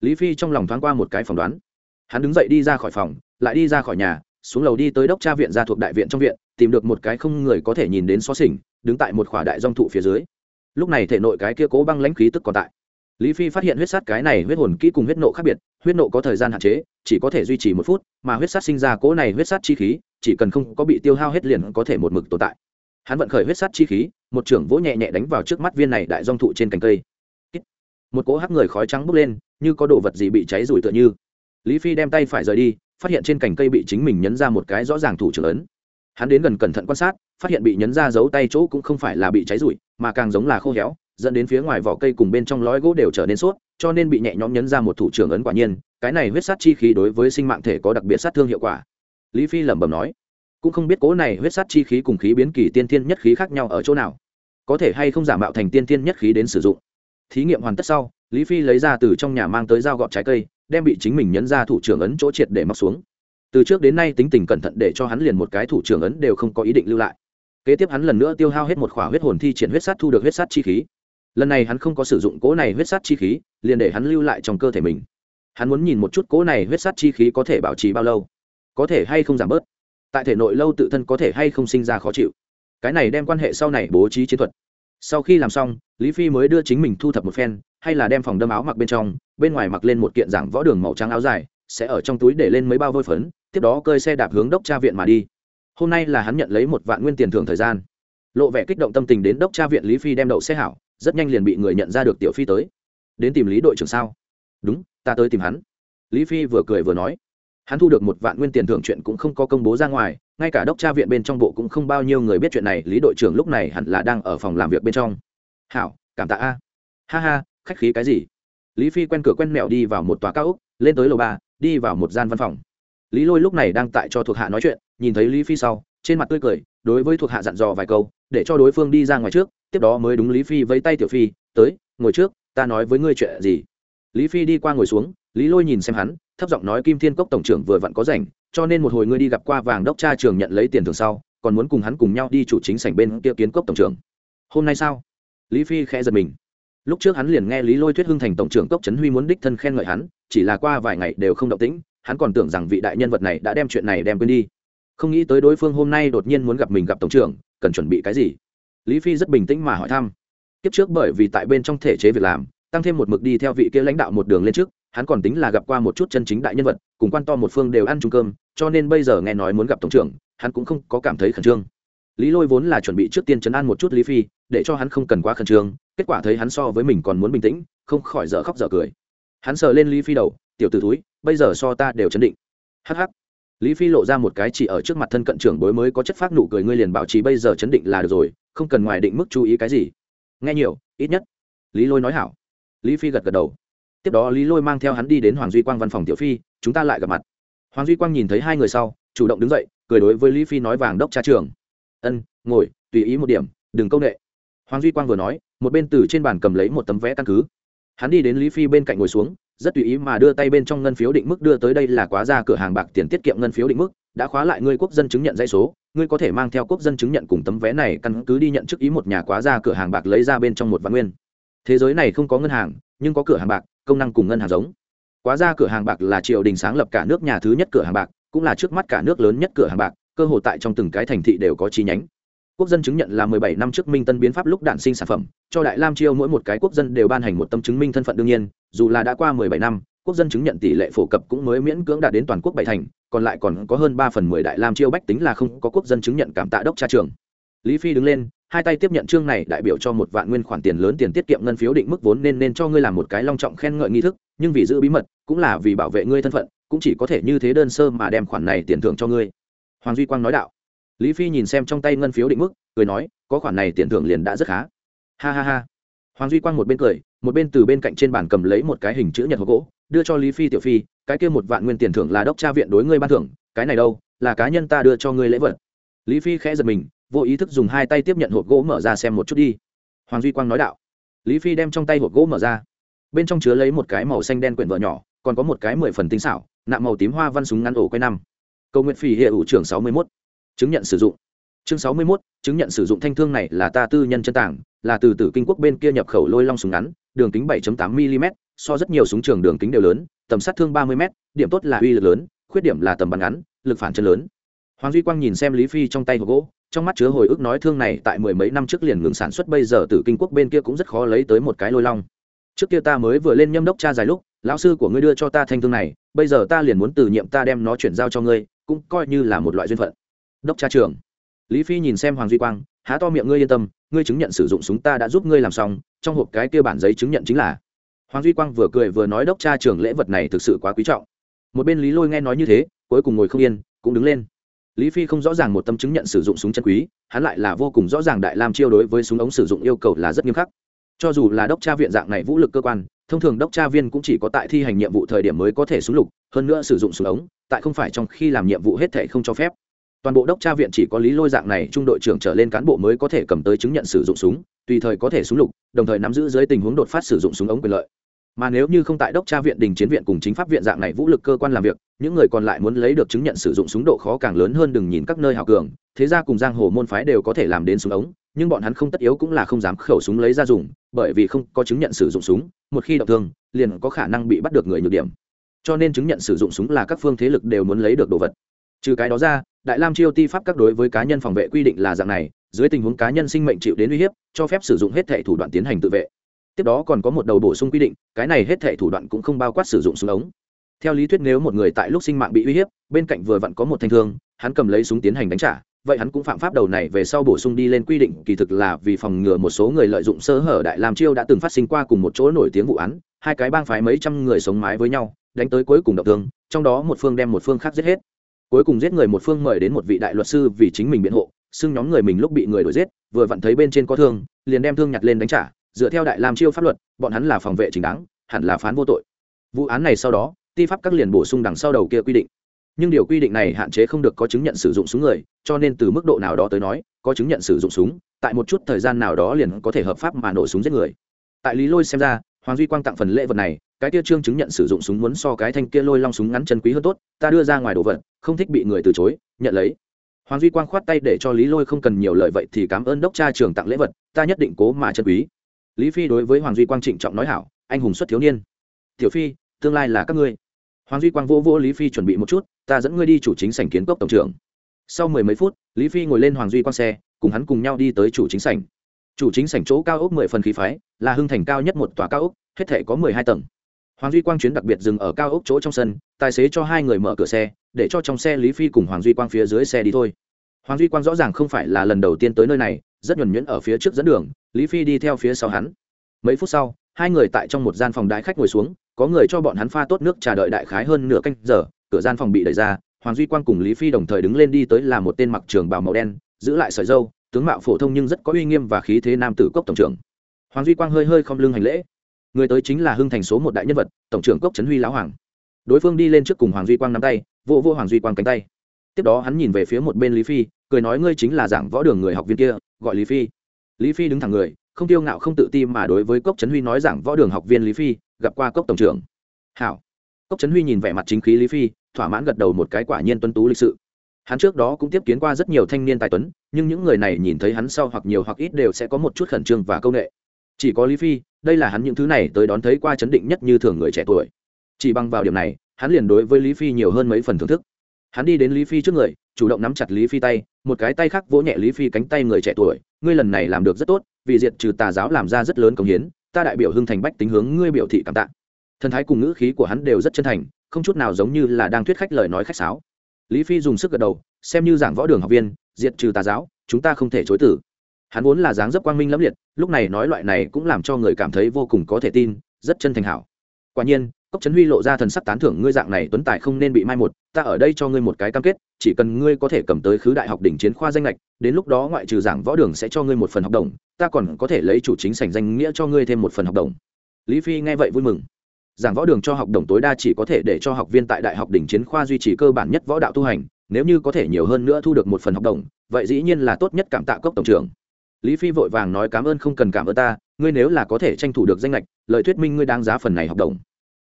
Lý phi trong lòng thoáng qua một cái phỏng đoán. Hắn đứng dậy đi ra khỏi phòng, lại đi ra khỏi nhà, xuống lầu đi tới đốc tra viện ra thuộc đại viện trong viện, tìm được một cái không người có thể nhìn đến xó xỉnh, đứng tại một khỏa đại dong thụ phía dưới. Lúc này thể nội cái kia cố băng lãnh khí tức còn tại lý phi phát hiện huyết sát cái này huyết hồn kỹ cùng huyết nộ khác biệt, huyết nộ có thời gian hạn chế, chỉ có thể duy trì một phút, mà huyết sát sinh ra cỗ này huyết sát chi khí, chỉ cần không có bị tiêu hao hết liền có thể một mực tồn tại. Hắn vận khởi huyết sát chi khí, một trưởng vỗ nhẹ nhẹ đánh vào trước mắt viên này đại dong thụ trên cành cây. Một cỗ hắc người khói trắng bốc lên, như có đồ vật gì bị cháy rủi tựa như. Lý phi đem tay phải rời đi, phát hiện trên cành cây bị chính mình nhấn ra một cái rõ ràng thủ trưởng ấn. Hắn đến gần cẩn thận quan sát, phát hiện bị nhấn ra giấu tay chỗ cũng không phải là bị cháy rủi mà càng giống là khô héo dẫn đến phía ngoài vỏ cây cùng bên trong lõi gỗ đều trở nên sốt, cho nên bị nhẹ nhõm nhấn ra một thủ trưởng ấn quả nhiên, cái này huyết sát chi khí đối với sinh mạng thể có đặc biệt sát thương hiệu quả. Lý phi lẩm bẩm nói, cũng không biết cố này huyết sát chi khí cùng khí biến kỳ tiên thiên nhất khí khác nhau ở chỗ nào, có thể hay không giả mạo thành tiên thiên nhất khí đến sử dụng. Thí nghiệm hoàn tất sau, lý phi lấy ra từ trong nhà mang tới dao gọt trái cây, đem bị chính mình nhấn ra thủ trưởng ấn chỗ triệt để móc xuống. Từ trước đến nay tính tình cẩn thận để cho hắn liền một cái thủ trưởng ấn đều không có ý định lưu lại. Kế tiếp hắn lần nữa tiêu hao hết một khỏa huyết hồn thi triển huyết sát thu được huyết sát chi khí lần này hắn không có sử dụng cỗ này huyết sát chi khí, liền để hắn lưu lại trong cơ thể mình. Hắn muốn nhìn một chút cỗ này huyết sát chi khí có thể bảo trì bao lâu, có thể hay không giảm bớt. Tại thể nội lâu tự thân có thể hay không sinh ra khó chịu. Cái này đem quan hệ sau này bố trí chiến thuật. Sau khi làm xong, lý phi mới đưa chính mình thu thập một phen, hay là đem phòng đâm áo mặc bên trong, bên ngoài mặc lên một kiện giảng võ đường màu trắng áo dài, sẽ ở trong túi để lên mấy bao vôi phấn, tiếp đó cơi xe đạp hướng đốc tra viện mà đi. Hôm nay là hắn nhận lấy một vạn nguyên tiền thưởng thời gian. Lộ vẻ kích động tâm tình đến đốc tra viện lý phi đem đậu xe hảo rất nhanh liền bị người nhận ra được tiểu phi tới. Đến tìm lý đội trưởng sao? Đúng, ta tới tìm hắn. Lý phi vừa cười vừa nói. Hắn thu được một vạn nguyên tiền thưởng chuyện cũng không có công bố ra ngoài, ngay cả đốc tra viện bên trong bộ cũng không bao nhiêu người biết chuyện này, lý đội trưởng lúc này hẳn là đang ở phòng làm việc bên trong. Hảo, cảm tạ a. Ha ha, khách khí cái gì? Lý phi quen cửa quen mẹo đi vào một tòa cao úc lên tới lầu ba, đi vào một gian văn phòng. Lý lôi lúc này đang tại cho thuộc hạ nói chuyện, nhìn thấy lý phi sau trên mặt tươi cười, đối với thuộc hạ dặn dò vài câu, để cho đối phương đi ra ngoài trước, tiếp đó mới đúng lý phi vẫy tay tiểu phi, tới, ngồi trước, ta nói với ngươi chuyện gì? Lý phi đi qua ngồi xuống, lý lôi nhìn xem hắn, thấp giọng nói, kim thiên cốc tổng trưởng vừa vặn có rảnh, cho nên một hồi ngươi đi gặp qua vàng đốc cha trường nhận lấy tiền thường sau, còn muốn cùng hắn cùng nhau đi chủ chính sảnh bên kia kiến cốc tổng trưởng. Hôm nay sao? Lý phi khẽ giật mình. Lúc trước hắn liền nghe lý lôi thuyết hưng thành tổng trưởng cốc trấn huy muốn đích thân khen ngợi hắn, chỉ là qua vài ngày đều không động tĩnh, hắn còn tưởng rằng vị đại nhân vật này đã đem chuyện này đem quên đi không nghĩ tới đối phương hôm nay đột nhiên muốn gặp mình gặp tổng trưởng, cần chuẩn bị cái gì? Lý phi rất bình tĩnh mà hỏi thăm. Kiếp trước bởi vì tại bên trong thể chế việc làm, tăng thêm một mực đi theo vị kia lãnh đạo một đường lên trước, hắn còn tính là gặp qua một chút chân chính đại nhân vật, cùng quan to một phương đều ăn chung cơm, cho nên bây giờ nghe nói muốn gặp tổng trưởng, hắn cũng không có cảm thấy khẩn trương. Lý lôi vốn là chuẩn bị trước tiên chấn an một chút lý phi, để cho hắn không cần quá khẩn trương, kết quả thấy hắn so với mình còn muốn bình tĩnh, không khỏi dở khóc dở cười. Hắn sờ lên lý phi đầu, tiểu t ử túi bây giờ so ta đều chấn định. Hh lý phi lộ ra một cái chỉ ở trước mặt thân cận trưởng bối mới có chất phát nụ cười, ngươi liền bảo trì bây giờ chấn định là được rồi, không cần ngoài định mức chú ý cái gì. Nghe nhiều, ít nhất. Lý lôi nói hảo. Lý phi gật gật đầu. Tiếp đó lý lôi mang theo hắn đi đến hoàng duy quang văn phòng tiểu phi, chúng ta lại gặp mặt. Hoàng duy quang nhìn thấy hai người sau, chủ động đứng dậy, cười đối với lý phi nói vàng đốc cha trường ân, ngồi, tùy ý một điểm, đừng công nghệ hoàng duy quang vừa nói, một bên từ trên bàn cầm lấy một tấm vé căn cứ. Hắn đi đến lý phi bên cạnh ngồi xuống rất tùy ý mà đưa tay bên trong ngân phiếu định mức đưa tới đây là quá ra cửa hàng bạc tiền tiết kiệm ngân phiếu định mức, đã khóa lại ngươi quốc dân chứng nhận dãy số, ngươi có thể mang theo quốc dân chứng nhận cùng tấm vé này căn cứ đi nhận chức ý một nhà quá ra cửa hàng bạc lấy ra bên trong một vạn nguyên. Thế giới này không có ngân hàng, nhưng có cửa hàng bạc, công năng cùng ngân hàng giống. Quá ra cửa hàng bạc là triều đình sáng lập cả nước nhà thứ nhất cửa hàng bạc, cũng là trước mắt cả nước lớn nhất cửa hàng bạc, cơ hội tại trong từng cái thành thị đều có chi nhánh quốc dân chứng nhận là 17 năm trước minh tân biến pháp lúc đản sinh sản phẩm, cho đại lam chiêu mỗi một cái quốc dân đều ban hành một tấm chứng minh thân phận đương nhiên, dù là đã qua 17 năm, quốc dân chứng nhận tỷ lệ phổ cập cũng mới miễn cưỡng đạt đến toàn quốc bảy thành, còn lại còn có hơn ba phần mười đại lam chiêu bách tính là không có quốc dân chứng nhận cảm tạ đốc tra trưởng. lý phi đứng lên, hai tay tiếp nhận chương này đại biểu cho một vạn nguyên khoản tiền lớn tiền tiết kiệm ngân phiếu định mức vốn nên nên cho ngươi làm một cái long trọng khen ngợi nghi thức, nhưng vì giữ bí mật, cũng là vì bảo vệ ngươi thân phận, cũng chỉ có thể như thế đơn sơ mà đem khoản này tiền thưởng cho ngươi hoàng duy quang nói đạo lý phi nhìn xem trong tay ngân phiếu định mức, cười nói, có khoản này tiền thưởng liền đã rất khá. Ha ha ha. Hoàng duy quang một bên cười, một bên từ bên cạnh trên bàn cầm lấy một cái hình chữ nhật hộp gỗ, đưa cho lý phi tiểu phi, cái kia một vạn nguyên tiền thưởng là đốc tra viện đối ngươi ban thưởng, cái này đâu, là cá nhân ta đưa cho ngươi lễ vật. Lý phi khẽ giật mình, vô ý thức dùng hai tay tiếp nhận hộp gỗ mở ra xem một chút đi. Hoàng duy quang nói đạo. Lý phi đem trong tay hộp gỗ mở ra. Bên trong chứa lấy một cái màu xanh đen quyển vợ nhỏ, còn có một cái mười phần tinh xảo, nạm màu tím hoa văn súng ngắn ổ quay năm. Cầu nguyện phỉ hệ ủ trưởng sáu mươi mốt chứng nhận sử dụng. Chương sáu mươi mốt, chứng nhận sử dụng thanh thương này là ta tư nhân chân tảng, là từ tử kinh quốc bên kia nhập khẩu lôi long súng ngắn, đường kính 7.8 mm so rất nhiều súng trường đường kính đều lớn, tầm sát thương 30 m điểm tốt là uy lực lớn, khuyết điểm là tầm bắn ngắn, lực phản chân lớn. Hoàng duy quang nhìn xem lý phi trong tay hộp gỗ, trong mắt chứa hồi ức nói thương này tại mười mấy năm trước liền ngừng sản xuất, bây giờ tử kinh quốc bên kia cũng rất khó lấy tới một cái lôi long. Trước kia ta mới vừa lên nhâm đốc cha dài lúc, lão sư của ngươi đưa cho ta thanh thương này, bây giờ ta liền muốn từ nhiệm ta đem nó chuyển giao cho ngươi, cũng coi như là một loại duyên phận đốc cha trưởng. Lý phi nhìn xem hoàng duy quang, há to miệng ngươi yên tâm, ngươi chứng nhận sử dụng súng ta đã giúp ngươi làm xong, trong hộp cái kia bản giấy chứng nhận chính là. Hoàng duy quang vừa cười vừa nói đốc cha trưởng lễ vật này thực sự quá quý trọng. Một bên lý lôi nghe nói như thế, cuối cùng ngồi không yên, cũng đứng lên. Lý phi không rõ ràng một tâm chứng nhận sử dụng súng chân quý, hắn lại là vô cùng rõ ràng đại lam chiêu đối với súng ống sử dụng yêu cầu là rất nghiêm khắc. Cho dù là đốc tra viện dạng này vũ lực cơ quan, thông thường đốc tra viên cũng chỉ có tại thi hành nhiệm vụ thời điểm mới có thể súng lục, hơn nữa sử dụng súng ống, tại không phải trong khi làm nhiệm vụ hết thể không cho phép toàn bộ đốc tra viện chỉ có lý lôi dạng này trung đội trưởng trở lên cán bộ mới có thể cầm tới chứng nhận sử dụng súng, tùy thời có thể súng lục, đồng thời nắm giữ dưới tình huống đột phát sử dụng súng ống quyền lợi. Mà nếu như không tại đốc tra viện đình chiến viện cùng chính pháp viện dạng này vũ lực cơ quan làm việc, những người còn lại muốn lấy được chứng nhận sử dụng súng độ khó càng lớn hơn đừng nhìn các nơi hào cường, thế ra cùng giang hồ môn phái đều có thể làm đến súng ống, nhưng bọn hắn không tất yếu cũng là không dám khẩu súng lấy ra dùng, bởi vì không có chứng nhận sử dụng súng, một khi động thương, liền có khả năng bị bắt được người nhược điểm. Cho nên chứng nhận sử dụng súng là các phương thế lực đều muốn lấy được đồ vật trừ cái đó ra, đại lam chiêu ti pháp các đối với cá nhân phòng vệ quy định là dạng này, dưới tình huống cá nhân sinh mệnh chịu đến uy hiếp, cho phép sử dụng hết thẻ thủ đoạn tiến hành tự vệ. Tiếp đó còn có một đầu bổ sung quy định, cái này hết thẻ thủ đoạn cũng không bao quát sử dụng súng ống. Theo lý thuyết nếu một người tại lúc sinh mạng bị uy hiếp, bên cạnh vừa vặn có một thanh thương, hắn cầm lấy súng tiến hành đánh trả, vậy hắn cũng phạm pháp đầu này về sau bổ sung đi lên quy định, kỳ thực là vì phòng ngừa một số người lợi dụng sơ hở đại làm chiêu đã từng phát sinh qua cùng một chỗ nổi tiếng vụ án, hai cái bang phái mấy trăm người sống mái với nhau, đánh tới cuối cùng động thương, trong đó một phương đem một phương khác giết hết cuối cùng giết người một phương mời đến một vị đại luật sư vì chính mình biện hộ, xưng nhóm người mình lúc bị người đuổi giết, vừa vặn thấy bên trên có thương, liền đem thương nhặt lên đánh trả, dựa theo đại làm chiêu pháp luật, bọn hắn là phòng vệ chính đáng, hẳn là phán vô tội. Vụ án này sau đó, ti pháp các liền bổ sung đằng sau đầu kia quy định. Nhưng điều quy định này hạn chế không được có chứng nhận sử dụng súng người, cho nên từ mức độ nào đó tới nói, có chứng nhận sử dụng súng, tại một chút thời gian nào đó liền có thể hợp pháp mà nổ súng giết người. Tại lý lôi xem ra, hoàng duy quang tặng phần lễ vật này cái kia trương chứng nhận sử dụng súng muốn so cái thanh kia lôi long súng ngắn chân quý hơn tốt, ta đưa ra ngoài đồ vật, không thích bị người từ chối, nhận lấy. Hoàng duy quang khoát tay để cho lý lôi không cần nhiều lời vậy thì cảm ơn đốc cha trường tặng lễ vật, ta nhất định cố mà chân quý. Lý phi đối với hoàng duy quang trịnh trọng nói hảo, anh hùng xuất thiếu niên. Tiểu phi, tương lai là các ngươi. Hoàng duy quang vô vô lý phi chuẩn bị một chút, ta dẫn ngươi đi chủ chính sảnh kiến cốc tổng trưởng. Sau mười mấy phút, lý phi ngồi lên hoàng duy quang xe, cùng hắn cùng nhau đi tới chủ chính sảnh. Chủ chính sảnh chỗ cao ốc mười phần khí phái, là hưng thành cao nhất một tòa cao ốc, hết thể có mười hai tầng hoàng duy quang chuyến đặc biệt dừng ở cao ốc chỗ trong sân, tài xế cho hai người mở cửa xe, để cho trong xe lý phi cùng hoàng duy quang phía dưới xe đi thôi. Hoàng duy quang rõ ràng không phải là lần đầu tiên tới nơi này, rất nhuẩn nhuyễn ở phía trước dẫn đường, lý phi đi theo phía sau hắn. Mấy phút sau, hai người tại trong một gian phòng đại khách ngồi xuống, có người cho bọn hắn pha tốt nước trà đợi đại khái hơn nửa canh giờ, cửa gian phòng bị đẩy ra, hoàng duy quang cùng lý phi đồng thời đứng lên đi tới là một tên mặc trường bào màu đen, giữ lại sợi dâu tướng mạo phổ thông nhưng rất có uy nghiêm và khí thế nam tử cốc tổng trưởng. Hoàng duy quang hơi hơi không lưng hành lễ người tới chính là hưng thành số một đại nhân vật, tổng trưởng cốc trấn huy lão hoàng. Đối phương đi lên trước cùng hoàng duy quang nắm tay, vô vô hoàng duy quang cánh tay. Tiếp đó hắn nhìn về phía một bên lý phi, cười nói ngươi chính là giảng võ đường người học viên kia, gọi lý phi. Lý phi đứng thẳng người, không tiêu ngạo không tự ti mà đối với cốc trấn huy nói giảng võ đường học viên lý phi, gặp qua cốc tổng trưởng. Hảo. Cốc trấn huy nhìn vẻ mặt chính khí lý phi, thỏa mãn gật đầu một cái quả nhiên tuân tú lịch sự. Hắn trước đó cũng tiếp kiến qua rất nhiều thanh niên tài tuấn, nhưng những người này nhìn thấy hắn sau hoặc nhiều hoặc ít đều sẽ có một chút khẩn trương và công nghệ chỉ có lý phi, đây là hắn những thứ này tới đón thấy qua chấn định nhất như thường người trẻ tuổi. Chỉ bằng vào điểm này, hắn liền đối với lý phi nhiều hơn mấy phần thưởng thức. Hắn đi đến lý phi trước người, chủ động nắm chặt lý phi tay, một cái tay khác vỗ nhẹ lý phi cánh tay người trẻ tuổi, ngươi lần này làm được rất tốt, vì diệt trừ tà giáo làm ra rất lớn công hiến, ta đại biểu hưng thành bách tính hướng ngươi biểu thị cảm tạ. Thần thái cùng ngữ khí của hắn đều rất chân thành, không chút nào giống như là đang thuyết khách lời nói khách sáo. Lý phi dùng sức gật đầu, xem như giảng võ đường học viên, diệt trừ tà giáo, chúng ta không thể chối tử hắn vốn là dáng dấp quang minh lẫm liệt, lúc này nói loại này cũng làm cho người cảm thấy vô cùng có thể tin, rất chân thành hảo. Quả nhiên, cốc trấn huy lộ ra thần sắc tán thưởng ngươi dạng này tuấn tài không nên bị mai một, ta ở đây cho ngươi một cái cam kết, chỉ cần ngươi có thể cầm tới khứ đại học đỉnh chiến khoa danh lệch đến lúc đó ngoại trừ giảng võ đường sẽ cho ngươi một phần học đồng, ta còn có thể lấy chủ chính sành danh nghĩa cho ngươi thêm một phần học đồng. Lý phi nghe vậy vui mừng. Giảng võ đường cho học đồng tối đa chỉ có thể để cho học viên tại đại học đỉnh chiến khoa duy trì cơ bản nhất võ đạo tu hành, nếu như có thể nhiều hơn nữa thu được một phần học đồng, vậy dĩ nhiên là tốt nhất cảm tạ cốc tổng trưởng lý phi vội vàng nói cảm ơn không cần cảm ơn ta, ngươi nếu là có thể tranh thủ được danh lệch lời thuyết minh ngươi đáng giá phần này học đồng.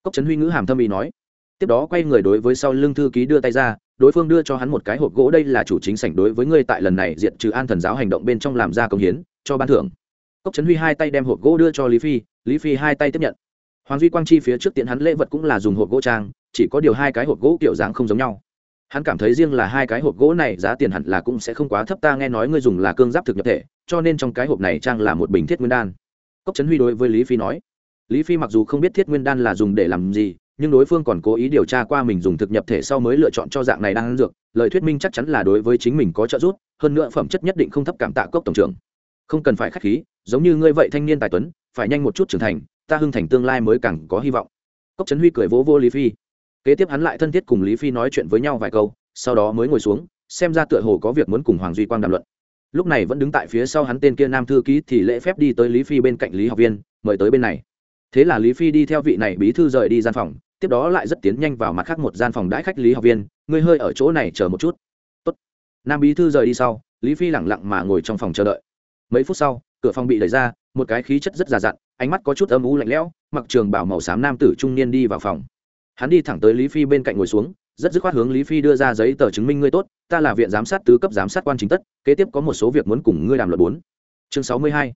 Cốc trấn huy ngữ hàm thâm ý nói. Tiếp đó quay người đối với sau lưng thư ký đưa tay ra, đối phương đưa cho hắn một cái hộp gỗ đây là chủ chính sảnh đối với ngươi tại lần này diệt trừ an thần giáo hành động bên trong làm ra công hiến, cho ban thưởng. Cốc trấn huy hai tay đem hộp gỗ đưa cho lý phi lý phi hai tay tiếp nhận. Hoàng duy quang chi phía trước tiện hắn lễ vật cũng là dùng hộp gỗ trang, chỉ có điều hai cái hộp gỗ kiểu dáng không giống nhau hắn cảm thấy riêng là hai cái hộp gỗ này giá tiền hẳn là cũng sẽ không quá thấp, ta nghe nói ngươi dùng là cương giáp thực nhập thể, cho nên trong cái hộp này trang là một bình thiết nguyên đan. Cốc trấn huy đối với lý phi nói, lý phi mặc dù không biết thiết nguyên đan là dùng để làm gì, nhưng đối phương còn cố ý điều tra qua mình dùng thực nhập thể sau mới lựa chọn cho dạng này đang ăn dược, lời thuyết minh chắc chắn là đối với chính mình có trợ giúp, hơn nữa phẩm chất nhất định không thấp cảm tạ cốc tổng trưởng. Không cần phải k h á c h khí, giống như ngươi vậy thanh niên tài tuấn, phải nhanh một chút trưởng thành, ta hưng thành tương lai mới càng có hy vọng. Cốc trấn huy cười vỗ vô lý phi kế tiếp hắn lại thân thiết cùng lý phi nói chuyện với nhau vài câu, sau đó mới ngồi xuống, xem ra tựa hồ có việc muốn cùng hoàng duy quang đàm luận. Lúc này vẫn đứng tại phía sau hắn tên kia nam thư ký thì lễ phép đi tới lý phi bên cạnh lý học viên, mời tới bên này. Thế là lý phi đi theo vị này bí thư rời đi gian phòng, tiếp đó lại rất tiến nhanh vào mặt khác một gian phòng đãi khách lý học viên, ngươi hơi ở chỗ này chờ một chút. Tốt. nam bí thư rời đi sau, lý phi lẳng lặng mà ngồi trong phòng chờ đợi. Mấy phút sau, cửa phòng bị đẩy ra, một cái khí chất rất già dặn, ánh mắt có chút âm u lạnh lẽo, mặc trường bảo màu xám nam tử trung niên đi vào phòng hắn đi thẳng tới lý phi bên cạnh ngồi xuống, rất dứt khoát hướng lý phi đưa ra giấy tờ chứng minh ngươi tốt, ta là viện giám sát tứ cấp giám sát quan chính tất, kế tiếp có một số việc muốn cùng ngươi làm luật bốn. Chương sáu mươi hai.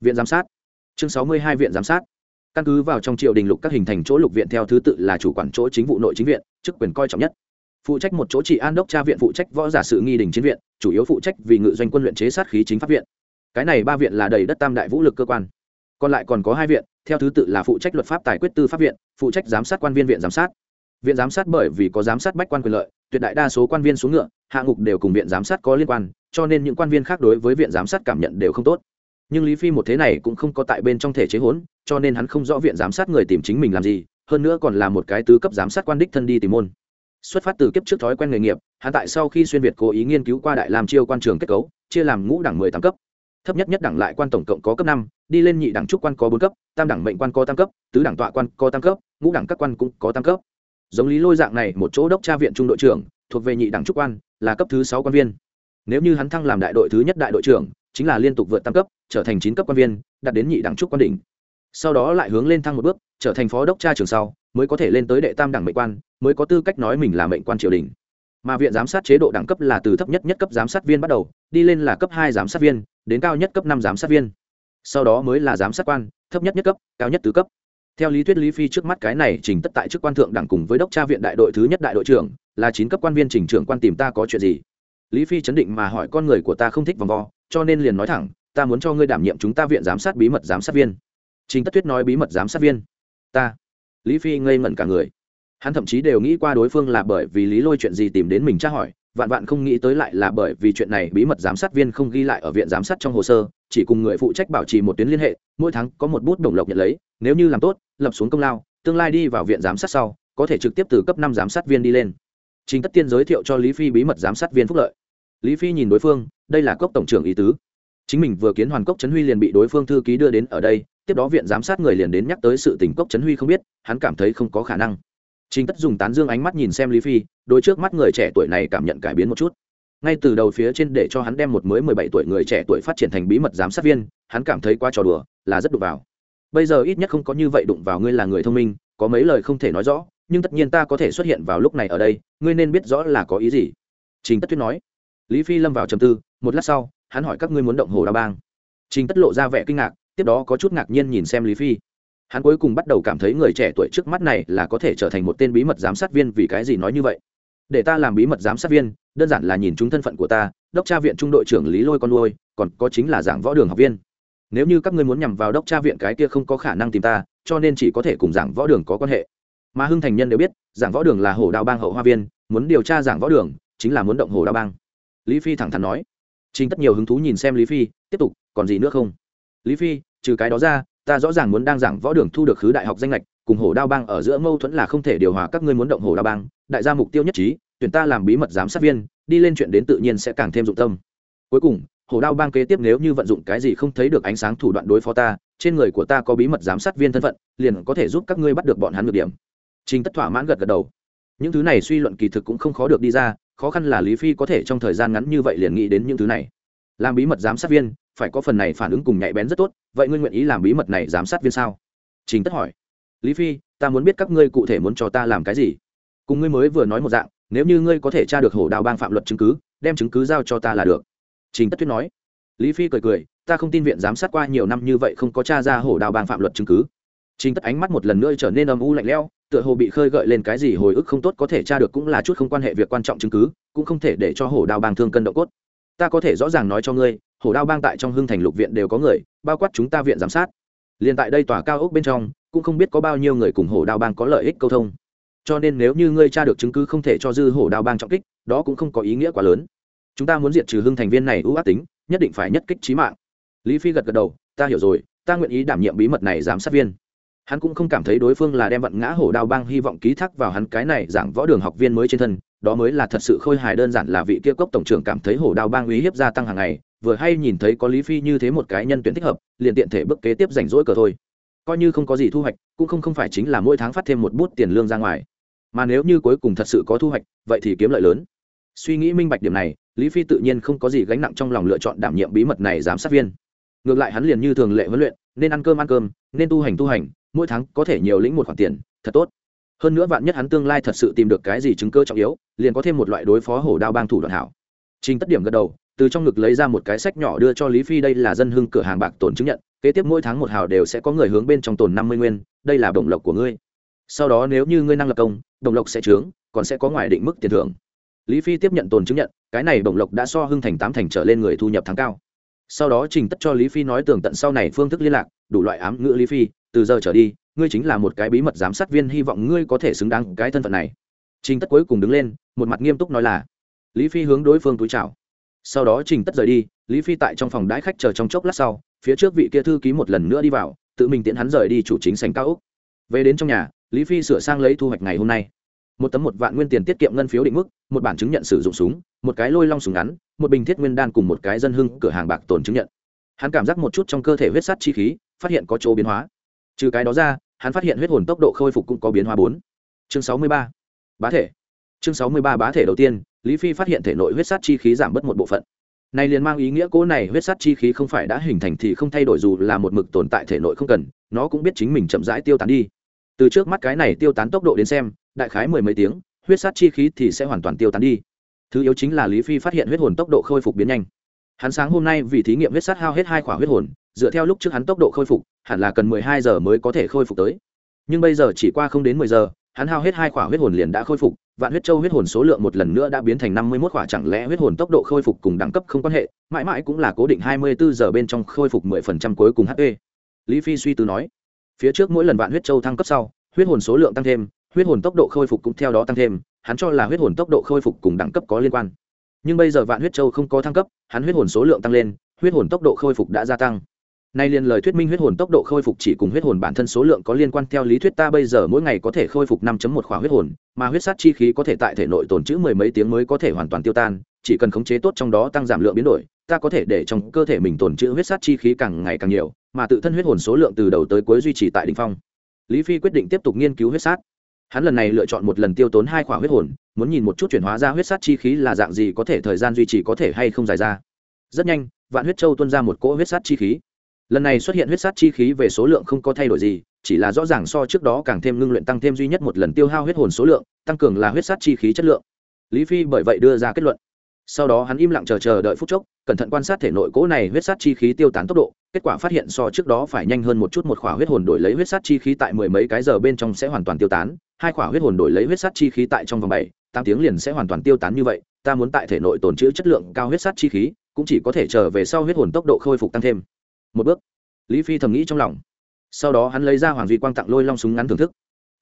Viện giám sát. Chương sáu mươi hai viện giám sát. Căn cứ vào trong triều đình lục các hình thành chỗ lục viện theo thứ tự là chủ quản chỗ chính vụ nội chính viện, chức quyền coi trọng nhất. Phụ trách một chỗ trị an đốc tra viện phụ trách võ giả sự nghi đình chiến viện, chủ yếu phụ trách vì ngự doanh quân luyện chế sát khí chính pháp viện. Cái này ba viện là đầy đất tam đại vũ lực cơ quan còn lại còn có hai viện, theo thứ tự là phụ trách luật pháp tài quyết tư pháp viện, phụ trách giám sát quan viên viện giám sát. Viện giám sát bởi vì có giám sát bách quan quyền lợi, tuyệt đại đa số quan viên xuống ngựa, hạ ngục đều cùng viện giám sát có liên quan, cho nên những quan viên khác đối với viện giám sát cảm nhận đều không tốt. Nhưng lý phi một thế này cũng không có tại bên trong thể chế hỗn, cho nên hắn không rõ viện giám sát người tìm chính mình làm gì, hơn nữa còn là một cái tứ cấp giám sát quan đích thân đi tìm môn. Xuất phát từ kiếp trước thói quen nghề nghiệp, hắn tại sau khi xuyên việt cố ý nghiên cứu qua đại làm chiêu quan trường kết cấu, chia làm ngũ đẳng mười tám cấp. Thấp nhất nhất đẳng lại quan tổng cộng có cấp năm đi lên nhị đẳng trúc quan có bốn cấp, tam đẳng mệnh quan có tam cấp, tứ đẳng tọa quan có tam cấp, ngũ đẳng các quan cũng có tam cấp. Giống lý lôi dạng này một chỗ đốc tra viện trung đội trưởng, thuộc về nhị đẳng trúc quan, là cấp thứ sáu quan viên. Nếu như hắn thăng làm đại đội thứ nhất đại đội trưởng, chính là liên tục vượt tam cấp, trở thành chín cấp quan viên, đạt đến nhị đẳng trúc quan đỉnh. Sau đó lại hướng lên thăng một bước, trở thành phó đốc tra trường sau, mới có thể lên tới đệ tam đẳng mệnh quan, mới có tư cách nói mình là mệnh quan triều đình. Mà viện giám sát chế độ đẳng cấp là từ thấp nhất nhất cấp giám sát viên bắt đầu, đi lên là cấp hai giám sát viên, đến cao nhất cấp năm giám sát viên sau đó mới là giám sát quan, thấp nhất nhất cấp, cao nhất tứ cấp. Theo lý thuyết lý phi trước mắt cái này trình tất tại chức quan thượng đẳng cùng với đốc tra viện đại đội thứ nhất đại đội trưởng, là chín cấp quan viên trình trưởng quan tìm ta có chuyện gì? Lý phi chấn định mà hỏi con người của ta không thích vòng vo, cho nên liền nói thẳng, ta muốn cho ngươi đảm nhiệm chúng ta viện giám sát bí mật giám sát viên. Trình tất tuyết nói bí mật giám sát viên. Ta. Lý phi ngây ngẩn cả người. Hắn thậm chí đều nghĩ qua đối phương là bởi vì lý lôi chuyện gì tìm đến mình tra hỏi vạn vạn không nghĩ tới lại là bởi vì chuyện này bí mật giám sát viên không ghi lại ở viện giám sát trong hồ sơ, chỉ cùng người phụ trách bảo trì một tuyến liên hệ, mỗi tháng có một bút đồng lộc nhận lấy, nếu như làm tốt, lập xuống công lao, tương lai đi vào viện giám sát sau, có thể trực tiếp từ cấp năm giám sát viên đi lên. Chính tất tiên giới thiệu cho lý phi bí mật giám sát viên phúc lợi. Lý phi nhìn đối phương, đây là cốc tổng trưởng ý tứ. Chính mình vừa kiến hoàn cốc trấn huy liền bị đối phương thư ký đưa đến ở đây, tiếp đó viện giám sát người liền đến nhắc tới sự tình cốc trấn huy không biết, hắn cảm thấy không có khả năng. Chính tất dùng tán dương ánh mắt nhìn xem lý phi đôi trước mắt người trẻ tuổi này cảm nhận cải biến một chút. Ngay từ đầu phía trên để cho hắn đem một mới mười bảy tuổi người trẻ tuổi phát triển thành bí mật giám sát viên, hắn cảm thấy qua trò đùa, là rất đụng vào. Bây giờ ít nhất không có như vậy đụng vào ngươi là người thông minh, có mấy lời không thể nói rõ, nhưng tất nhiên ta có thể xuất hiện vào lúc này ở đây, ngươi nên biết rõ là có ý gì. Trình tất tuyết nói. Lý phi lâm vào trầm tư, một lát sau, hắn hỏi các ngươi muốn động hồ đa bang. Trình tất lộ ra vẻ kinh ngạc, tiếp đó có chút ngạc nhiên nhìn xem lý phi. Hắn cuối cùng bắt đầu cảm thấy người trẻ tuổi trước mắt này là có thể trở thành một tên bí mật giám sát viên vì cái gì nói như vậy để ta làm bí mật giám sát viên, đơn giản là nhìn chúng thân phận của ta, đốc tra viện trung đội trưởng lý lôi con nuôi, còn có chính là giảng võ đường học viên. Nếu như các ngươi muốn nhằm vào đốc tra viện cái kia không có khả năng tìm ta, cho nên chỉ có thể cùng giảng võ đường có quan hệ. Mà hưng thành nhân đều biết, giảng võ đường là hổ đạo bang hậu hoa viên, muốn điều tra giảng võ đường, chính là muốn động hổ đạo bang. Lý phi thẳng thắn nói. Chính tất nhiều hứng thú nhìn xem lý phi, tiếp tục, còn gì nữa không? Lý phi, trừ cái đó ra, ta rõ ràng muốn đang giảng võ đường thu được khứ đại học danh lệch cùng hổ đao bang ở giữa mâu thuẫn là không thể điều hòa các ngươi muốn động hổ đao bang, đại gia mục tiêu nhất trí, tuyển ta làm bí mật giám sát viên, đi lên chuyện đến tự nhiên sẽ càng thêm dụng tâm. Cuối cùng, hổ đao bang kế tiếp nếu như vận dụng cái gì không thấy được ánh sáng thủ đoạn đối phó ta, trên người của ta có bí mật giám sát viên thân phận, liền có thể giúp các ngươi bắt được bọn hắn được điểm. Trình tất thỏa mãn gật gật đầu. Những thứ này suy luận kỳ thực cũng không khó được đi ra, khó khăn là lý phi có thể trong thời gian ngắn như vậy liền nghĩ đến những thứ này. Làm bí mật giám sát viên, phải có phần này phản ứng cùng nhạy bén rất tốt, vậy ngươi nguyện ý làm bí mật này giám sát viên sao? Trình tất hỏi lý phi, ta muốn biết các ngươi cụ thể muốn cho ta làm cái gì? Cùng ngươi mới vừa nói một dạng, nếu như ngươi có thể tra được hổ đào bang phạm luật chứng cứ, đem chứng cứ giao cho ta là được. Trình tất tuyết nói. Lý phi cười cười, ta không tin viện giám sát qua nhiều năm như vậy không có t r a ra hổ đào bang phạm luật chứng cứ. Trình tất ánh mắt một lần nữa trở nên âm u lạnh lẽo, tựa hồ bị khơi gợi lên cái gì hồi ức không tốt có thể tra được cũng là chút không quan hệ việc quan trọng chứng cứ, cũng không thể để cho hổ đào bang thương cân độ cốt. Ta có thể rõ ràng nói cho ngươi, hổ đao bang tại trong hưng thành lục viện đều có người, bao quát chúng ta viện giám sát liền tại đây tòa cao ốc bên trong, cũng không biết có bao nhiêu người cùng hổ đao bang có lợi ích câu thông. Cho nên nếu như ngươi tra được chứng cứ không thể cho dư hổ đao bang trọng kích, đó cũng không có ý nghĩa quá lớn. Chúng ta muốn diệt trừ hưng thành viên này ưu ác tính, nhất định phải nhất kích trí mạng. Lý phi gật gật đầu, ta hiểu rồi, ta nguyện ý đảm nhiệm bí mật này giám sát viên. Hắn cũng không cảm thấy đối phương là đem vận ngã hổ đao bang hy vọng ký thác vào hắn cái này giảng võ đường học viên mới trên thân, đó mới là thật sự khôi hài đơn giản là vị kia cốc tổng trưởng cảm thấy hổ đao bang uy hiếp gia tăng hàng ngày vừa hay nhìn thấy có lý phi như thế một cái nhân tuyển thích hợp, liền tiện thể bước kế tiếp rảnh rỗi cờ thôi. Coi như không có gì thu hoạch, cũng không không phải chính là mỗi tháng phát thêm một bút tiền lương ra ngoài. Mà nếu như cuối cùng thật sự có thu hoạch, vậy thì kiếm lợi lớn. Suy nghĩ minh bạch điểm này, lý phi tự nhiên không có gì gánh nặng trong lòng lựa chọn đảm nhiệm bí mật này giám sát viên. Ngược lại hắn liền như thường lệ huấn luyện, nên ăn cơm ăn cơm, nên tu hành tu hành, mỗi tháng có thể nhiều lĩnh một khoản tiền, thật tốt. Hơn nữa vạn nhất hắn tương lai thật sự tìm được cái gì chứng cơ trọng yếu, liền có thêm một loại đối phó hổ đao bang thủ đoạn hảo. Trình tất điểm gật đầu từ trong ngực lấy ra một cái sách nhỏ đưa cho lý phi, đây là dân hưng cửa hàng bạc tồn chứng nhận, kế tiếp mỗi tháng một hào đều sẽ có người hướng bên trong tồn năm mươi nguyên, đây là bổng lộc của ngươi. Sau đó nếu như ngươi năng lập công, bổng lộc sẽ trướng còn sẽ có ngoài định mức tiền thưởng. Lý phi tiếp nhận tồn chứng nhận, cái này bổng lộc đã so hưng thành tám thành trở lên người thu nhập tháng cao. Sau đó trình tất cho lý phi nói tường tận sau này phương thức liên lạc, đủ loại ám ngữ lý phi, từ giờ trở đi, ngươi chính là một cái bí mật giám sát viên, hy vọng ngươi có thể xứng đáng cái thân phận này. Trình tất cuối cùng đứng lên, một mặt nghiêm túc nói là, lý phi hướng đối phương túi chào sau đó trình tất rời đi, lý phi tại trong phòng đãi khách chờ trong chốc lát sau, phía trước vị kia thư ký một lần nữa đi vào, tự mình tiễn hắn rời đi chủ chính sành cao úc về đến trong nhà, lý phi sửa sang lấy thu hoạch ngày hôm nay. Một tấm một vạn nguyên tiền tiết kiệm ngân phiếu định mức, một bản chứng nhận sử dụng súng, một cái lôi long súng ngắn, một bình thiết nguyên đan cùng một cái dân hưng cửa hàng bạc tồn chứng nhận. Hắn cảm giác một chút trong cơ thể huyết sắt chi khí, phát hiện có chỗ biến hóa. Trừ cái đó ra, hắn phát hiện huyết hồn tốc độ khôi phục cũng có biến hóa bốn. Chương sáu mươi ba. Bá thể chương sáu mươi ba bá thể đầu tiên, lý phi phát hiện thể nội huyết sát chi khí giảm bớt một bộ phận. Này liền mang ý nghĩa cố này huyết sát chi khí không phải đã hình thành thì không thay đổi dù là một mực tồn tại thể nội không cần, nó cũng biết chính mình chậm rãi tiêu tán đi. Từ trước mắt cái này tiêu tán tốc độ đến xem, đại khái mười mấy tiếng, huyết sát chi khí thì sẽ hoàn toàn tiêu tán đi. Thứ yếu chính là lý phi phát hiện huyết hồn tốc độ khôi phục biến nhanh. Hắn sáng hôm nay vì thí nghiệm huyết sát hao hết hai khỏa huyết hồn, dựa theo lúc trước hắn tốc độ khôi phục, hẳn là cần mười hai giờ mới có thể khôi phục tới. Nhưng bây giờ chỉ qua không đến mười giờ, hắn hao hết hai khỏa huyết hồn liền đã khôi phục vạn huyết châu huyết hồn số lượng một lần nữa đã biến thành năm mươi mốt khỏa, chẳng lẽ huyết hồn tốc độ khôi phục cùng đẳng cấp không quan hệ? Mãi mãi cũng là cố định hai mươi bốn giờ bên trong khôi phục mười phần trăm cuối cùng hp lý phi suy tư nói, phía trước mỗi lần vạn huyết châu thăng cấp sau, huyết hồn số lượng tăng thêm, huyết hồn tốc độ khôi phục cũng theo đó tăng thêm, hắn cho là huyết hồn tốc độ khôi phục cùng đẳng cấp có liên quan. Nhưng bây giờ vạn huyết châu không có thăng cấp, hắn huyết hồn số lượng tăng lên, huyết hồn tốc độ khôi phục đã gia tăng. Nay liền lời thuyết minh huyết hồn tốc độ khôi phục chỉ cùng huyết hồn bản thân số lượng có liên quan theo lý thuyết ta bây giờ mỗi ngày có thể khôi phục 5.1 khỏa huyết hồn, mà huyết sát chi khí có thể tại thể nội tồn trữ mười mấy tiếng mới có thể hoàn toàn tiêu tan, chỉ cần khống chế tốt trong đó tăng giảm lượng biến đổi, ta có thể để trong cơ thể mình tồn trữ huyết sát chi khí càng ngày càng nhiều, mà tự thân huyết hồn số lượng từ đầu tới cuối duy trì tại đỉnh phong. Lý Phi quyết định tiếp tục nghiên cứu huyết sát. Hắn lần này lựa chọn một lần tiêu tốn hai khỏa huyết hồn, muốn nhìn một chút chuyển hóa ra huyết sát chi khí là dạng gì có thể thời gian duy trì có thể hay không dài ra. Rất nhanh, Vạn huyết châu tuôn ra một cỗ huyết sát chi khí lần này xuất hiện huyết sát chi khí về số lượng không có thay đổi gì, chỉ là rõ ràng so trước đó càng thêm ngưng luyện tăng thêm duy nhất một lần tiêu hao huyết hồn số lượng, tăng cường là huyết sát chi khí chất lượng. Lý phi bởi vậy đưa ra kết luận. Sau đó hắn im lặng chờ chờ đợi phút chốc, cẩn thận quan sát thể nội cỗ này huyết sát chi khí tiêu tán tốc độ, kết quả phát hiện so trước đó phải nhanh hơn một chút một khỏa huyết hồn đổi lấy huyết sát chi khí tại mười mấy cái giờ bên trong sẽ hoàn toàn tiêu tán, hai khỏa huyết hồn đổi lấy huyết sát chi khí tại trong vòng bảy, tám tiếng liền sẽ hoàn toàn tiêu tán như vậy, ta muốn tại thể nội tồn trữ chất lượng cao huyết sát chi khí, cũng chỉ có thể chờ về sau huyết hồn tốc độ khôi phục tăng thêm một bước. Lý phi thầm nghĩ trong lòng. Sau đó hắn lấy ra hoàng duy quang tặng lôi long súng ngắn thưởng thức.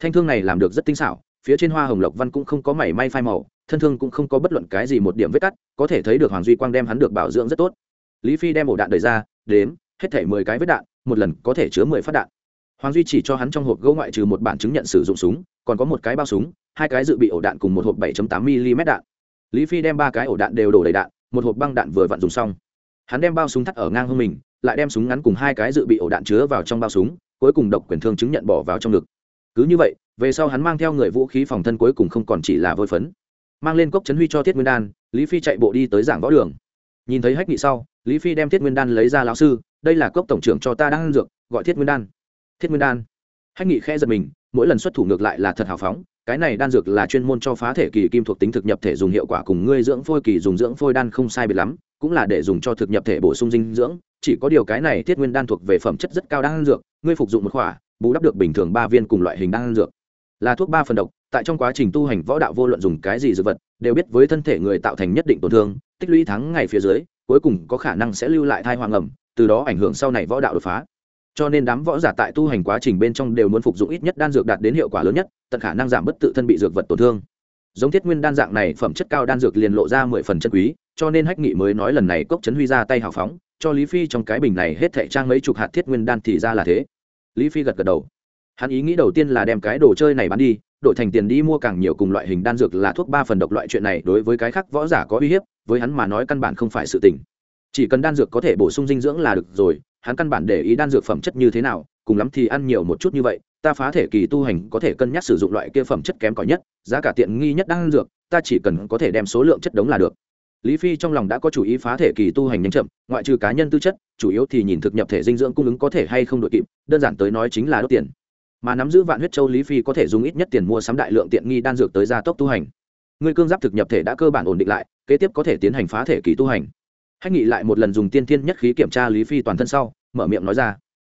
Thanh thương này làm được rất tinh xảo, phía trên hoa hồng lộc văn cũng không có mảy may phai màu, thân thương cũng không có bất luận cái gì một điểm vết cắt, có thể thấy được hoàng duy quang đem hắn được bảo dưỡng rất tốt. Lý phi đem ổ đạn đời ra, đếm, hết thể mười cái vết đạn, một lần có thể chứa mười phát đạn. Hoàng duy chỉ cho hắn trong hộp gỗ ngoại trừ một bản chứng nhận sử dụng súng, còn có một cái bao súng, hai cái dự bị ổ đạn cùng một hộp 7 tám mm đạn. Lý phi đem ba cái ổ đạn đều đổ đầy đạn, một hộp băng đạn vừa vặn dùng xong. Hắn đem bao súng thắt ở ngang hông mình lại đem súng ngắn cùng hai cái dự bị ổ đạn chứa vào trong bao súng, cuối cùng độc quyền thương chứng nhận bỏ vào trong ngực. Cứ như vậy, về sau hắn mang theo người vũ khí phòng thân cuối cùng không còn chỉ là vôi phấn. Mang lên cốc chấn huy cho thiết nguyên đan, lý phi chạy bộ đi tới giảng võ đường. Nhìn thấy hách nghị sau, lý phi đem thiết nguyên đan lấy ra lão sư, đây là cốc tổng trưởng cho ta đang ăn dược, gọi thiết nguyên đan. Thiết nguyên đan? Hách nghị khẽ giật mình, mỗi lần xuất thủ ngược lại là thật hào phóng cái này đan dược là chuyên môn cho phá thể kỳ kim thuộc tính thực nhập thể dùng hiệu quả cùng ngươi dưỡng phôi kỳ dùng dưỡng phôi đan không sai biệt lắm, cũng là để dùng cho thực nhập thể bổ sung dinh dưỡng. Chỉ có điều cái này thiết nguyên đan thuộc về phẩm chất rất cao đan dược, ngươi phục dụng một khỏa, bù đắp được bình thường ba viên cùng loại hình đan dược. Là thuốc ba phần độc, tại trong quá trình tu hành võ đạo vô luận dùng cái gì dược vật, đều biết với thân thể người tạo thành nhất định tổn thương, tích lũy tháng ngày phía dưới, cuối cùng có khả năng sẽ lưu lại thai hoàng ẩm, từ đó ảnh hưởng sau này võ đạo đột phá cho nên đám võ giả tại tu hành quá trình bên trong đều muốn phục dụng ít nhất đan dược đạt đến hiệu quả lớn nhất, tận khả năng giảm bất tự thân bị dược vật tổn thương. Giống thiết nguyên đan dạng này, phẩm chất cao đan dược liền lộ ra mười phần chân quý, cho nên hách nghị mới nói lần này cốc trấn huy ra tay hào phóng, cho lý phi trong cái bình này hết thệ trang mấy chục hạt thiết nguyên đan thì ra là thế. Lý phi gật gật đầu. Hắn ý nghĩ đầu tiên là đem cái đồ chơi này bán đi, đổi thành tiền đi mua càng nhiều cùng loại hình đan dược là thuốc ba phần độc loại chuyện này đối với cái khác võ giả có uy hiếp, với hắn mà nói căn bản không phải sự tình. Chỉ cần đan dược có thể bổ sung dinh dưỡng là được rồi hắn căn bản để ý đan dược phẩm chất như thế nào, cùng lắm thì ăn nhiều một chút như vậy, ta phá thể kỳ tu hành có thể cân nhắc sử dụng loại kia phẩm chất kém cỏi nhất, giá cả tiện nghi nhất đan dược, ta chỉ cần có thể đem số lượng chất đống là được. Lý phi trong lòng đã có chủ ý phá thể kỳ tu hành nhanh chậm, ngoại trừ cá nhân tư chất, chủ yếu thì nhìn thực nhập thể dinh dưỡng cung ứng có thể hay không đội kịp, đơn giản tới nói chính là đốt tiền. Mà nắm giữ vạn huyết châu lý phi có thể dùng ít nhất tiền mua sắm đại lượng tiện nghi đan dược tới gia tốc tu hành. Người cương giáp thực nhập thể đã cơ bản ổn định lại, kế tiếp có thể tiến hành phá thể kỳ tu hành hách nghị lại một lần dùng tiên thiên nhất khí kiểm tra lý phi toàn thân sau, mở miệng nói ra.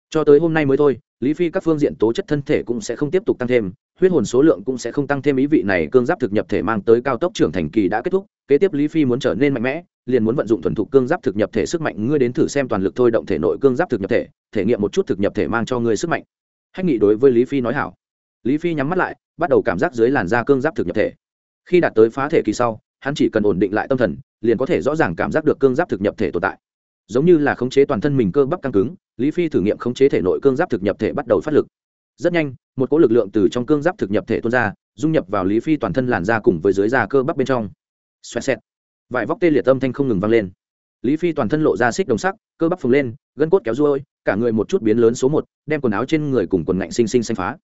Cho tới hôm nay mới thôi, lý phi các phương diện tố chất thân thể cũng sẽ không tiếp tục tăng thêm, huyết hồn số lượng cũng sẽ không tăng thêm ý vị này cương giáp thực nhập thể mang tới cao tốc trưởng thành kỳ đã kết thúc, kế tiếp lý phi muốn trở nên mạnh mẽ, liền muốn vận dụng thuần thục cương giáp thực nhập thể sức mạnh, ngươi đến thử xem toàn lực thôi động thể nội cương giáp thực nhập thể thể nghiệm một chút thực nhập thể mang cho ngươi sức mạnh. Hách nghị đối với lý phi nói hảo. Lý phi nhắm mắt lại, bắt đầu cảm giác dưới làn da cương giáp thực nhập thể. Khi đạt tới phá thể kỳ sau hắn chỉ cần ổn định lại tâm thần, liền có thể rõ ràng cảm giác được cương giáp thực nhập thể tồn tại. Giống như là khống chế toàn thân mình cơ bắp căng cứng, lý phi thử nghiệm khống chế thể nội cương giáp thực nhập thể bắt đầu phát lực. Rất nhanh, một cỗ lực lượng từ trong cương giáp thực nhập thể tuôn ra, dung nhập vào lý phi toàn thân làn da cùng với dưới da cơ bắp bên trong. Xoẹt xẹt. Vải vóc tê liệt âm thanh không ngừng vang lên. Lý phi toàn thân lộ ra xích đồng sắc, cơ bắp phồng lên, gân cốt kéo ruôi, cả người một chút biến lớn số một, đem quần áo trên người cùng quần ngạnh xinh xinh xanh phá.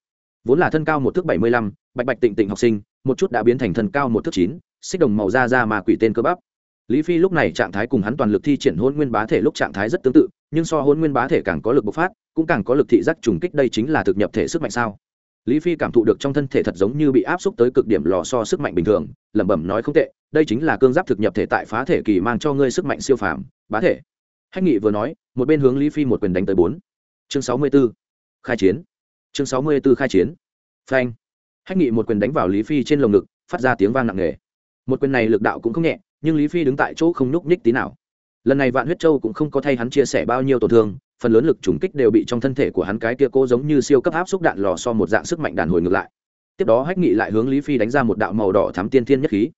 Vốn là thân cao một thước bảy mươi lăm, bạch bạch tịnh tịnh học sinh, một chút đã biến thành thân cao một thước chín xích đồng màu da da mà quỷ tên cơ bắp. Lý phi lúc này trạng thái cùng hắn toàn lực thi triển hôn nguyên bá thể lúc trạng thái rất tương tự, nhưng so hôn nguyên bá thể càng có lực bộc phát, cũng càng có lực thị giác trùng kích đây chính là thực nhập thể sức mạnh sao. Lý phi cảm thụ được trong thân thể thật giống như bị áp xúc tới cực điểm lò so sức mạnh bình thường, lẩm bẩm nói không tệ, đây chính là cương giáp thực nhập thể tại phá thể kỳ mang cho ngươi sức mạnh siêu phàm, bá thể. Hách nghị vừa nói, một bên hướng lý phi một quyền đánh tới bốn. Chương sáu mươi b ố khai chiến. Chương sáu mươi b ố khai chiến. Phanh. Hách nghị một quyền đánh vào lý phi trên lồng ngực, phát ra tiếng vang nặng nề một quyền này lực đạo cũng không nhẹ, nhưng lý phi đứng tại chỗ không nhúc nhích tí nào. Lần này vạn huyết châu cũng không có thay hắn chia sẻ bao nhiêu tổn thương, phần lớn lực trùng kích đều bị trong thân thể của hắn cái kia cố giống như siêu cấp áp xúc đạn lò so một dạng sức mạnh đàn hồi ngược lại. Tiếp đó hách nghị lại hướng lý phi đánh ra một đạo màu đỏ thắm tiên thiên nhất khí.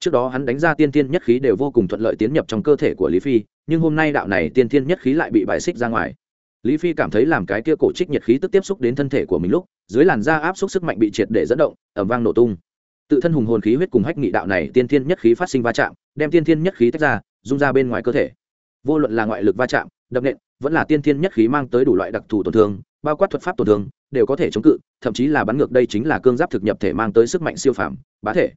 Trước đó hắn đánh ra tiên thiên nhất khí đều vô cùng thuận lợi tiến nhập trong cơ thể của lý phi, nhưng hôm nay đạo này tiên thiên nhất khí lại bị bài xích ra ngoài. Lý phi cảm thấy làm cái kia cổ trích nhiệt khí tức tiếp xúc đến thân thể của mình lúc, dưới làn da áp xúc sức mạnh bị triệt để dẫn động ẩm vang nổ tung tự thân hùng hồn khí huyết cùng hách nghị đạo này tiên thiên nhất khí phát sinh va chạm, đem tiên thiên nhất khí tách ra, dung ra bên ngoài cơ thể. Vô luận là ngoại lực va chạm, đập nện, vẫn là tiên thiên nhất khí mang tới đủ loại đặc thù tổn thương, bao quát thuật pháp tổn thương, đều có thể chống cự, thậm chí là bắn ngược đây chính là cương giáp thực nhập thể mang tới sức mạnh siêu phàm, bá thể.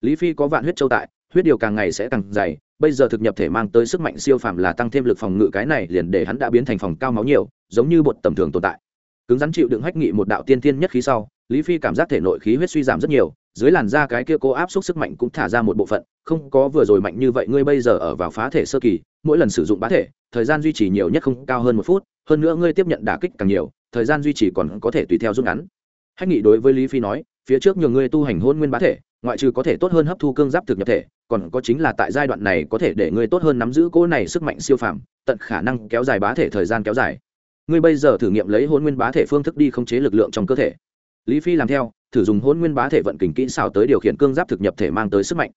Lý phi có vạn huyết châu tại, huyết điều càng ngày sẽ càng dày, bây giờ thực nhập thể mang tới sức mạnh siêu phàm là tăng thêm lực phòng ngự cái này liền để hắn đã biến thành phòng cao máu nhiều, giống như bột tầm thường tồn tại. Cứng rắn chịu đựng hách nghị một đạo tiên thiên nhất khí sau, lý phi cảm giác thể nội khí huyết suy giảm rất nhiều dưới làn da cái kia cố áp suất sức mạnh cũng thả ra một bộ phận, không có vừa rồi mạnh như vậy, ngươi bây giờ ở vào phá thể sơ kỳ, mỗi lần sử dụng bá thể, thời gian duy trì nhiều nhất không cao hơn một phút, hơn nữa ngươi tiếp nhận đả kích càng nhiều, thời gian duy trì còn có thể tùy theo rút ngắn. Hách nghị đối với lý phi nói, phía trước nhiều ngươi tu hành hôn nguyên bá thể, ngoại trừ có thể tốt hơn hấp thu cương giáp thực nhập thể, còn có chính là tại giai đoạn này có thể để ngươi tốt hơn nắm giữ cỗ này sức mạnh siêu phàm, tận khả năng kéo dài bá thể thời gian kéo dài. Ngươi bây giờ thử nghiệm lấy hôn nguyên bá thể phương thức đi khống chế lực lượng trong cơ thể. Lý phi làm theo thử dùng hôn nguyên bá thể vận kình kỹ xảo tới điều khiển cương giáp thực nhập thể mang tới sức mạnh.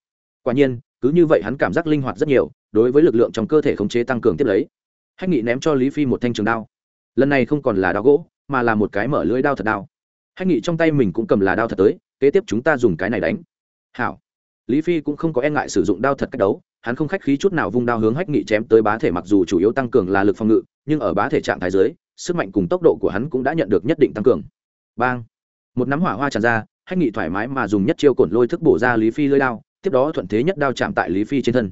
Quả nhiên, cứ như vậy hắn cảm giác linh hoạt rất nhiều, đối với lực lượng trong cơ thể khống chế tăng cường tiếp lấy. Hách nghị ném cho lý phi một thanh trường đao. Lần này không còn là đao gỗ, mà là một cái mở lưới đao thật đao. Hách nghị trong tay mình cũng cầm là đao thật tới, kế tiếp chúng ta dùng cái này đánh. Hảo. Lý phi cũng không có e ngại sử dụng đao thật cách đấu, hắn không khách khí chút nào vung đao hướng hách nghị chém tới bá thể mặc dù chủ yếu tăng cường là lực phòng ngự, nhưng ở bá thể trạng thái dưới, sức mạnh cùng tốc độ của hắn cũng đã nhận được nhất định tăng cường. Bang một nắm hỏa hoa tràn ra, hách nghị thoải mái mà dùng nhất chiêu cổn lôi thức bổ ra lý phi lơi đao, tiếp đó thuận thế nhất đao chạm tại lý phi trên thân.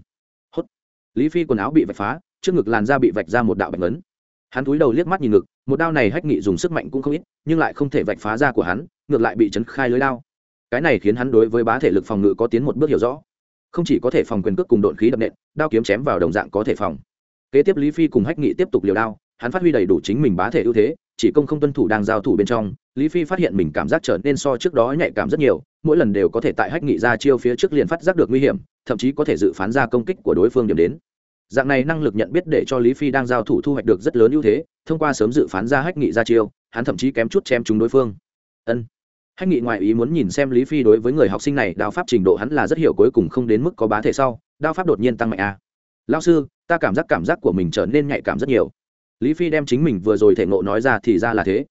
Hốt. Lý phi quần áo bị vạch phá, trước ngực làn da bị vạch ra một đạo bạch lớn hắn cúi đầu liếc mắt nhìn ngực, một đao này hách nghị dùng sức mạnh cũng không ít, nhưng lại không thể vạch phá ra của hắn, ngược lại bị chấn khai lưới đao. Cái này khiến hắn đối với bá thể lực phòng ngự có tiến một bước hiểu rõ. Không chỉ có thể phòng quyền cước cùng độn khí đập nện, đao kiếm chém vào đồng dạng có thể phòng. Kế tiếp lý phi cùng hách nghị tiếp tục liều đao, hắn phát huy đầy đủ chính mình bá thể ưu thế chỉ công không tuân thủ đang giao thủ bên trong, lý phi phát hiện mình cảm giác trở nên so trước đó nhạy cảm rất nhiều, mỗi lần đều có thể tại hách nghị ra chiêu phía trước liền phát giác được nguy hiểm, thậm chí có thể dự phán ra công kích của đối phương điểm đến. Dạng này năng lực nhận biết để cho lý phi đang giao thủ thu hoạch được rất lớn ưu thế, thông qua sớm dự phán ra hách nghị ra chiêu, hắn thậm chí kém chút chém chúng đối phương. Ân. Hách nghị ngoại ý muốn nhìn xem lý phi đối với người học sinh này đao pháp trình độ hắn là rất hiểu cuối cùng không đến mức có bá thể sau đao pháp đột nhiên tăng mạnh a. À. lao sư, ta cảm giác cảm giác của mình trở nên nhạy cảm rất nhiều lý phi đem chính mình vừa rồi thể ngộ nói ra thì ra là thế.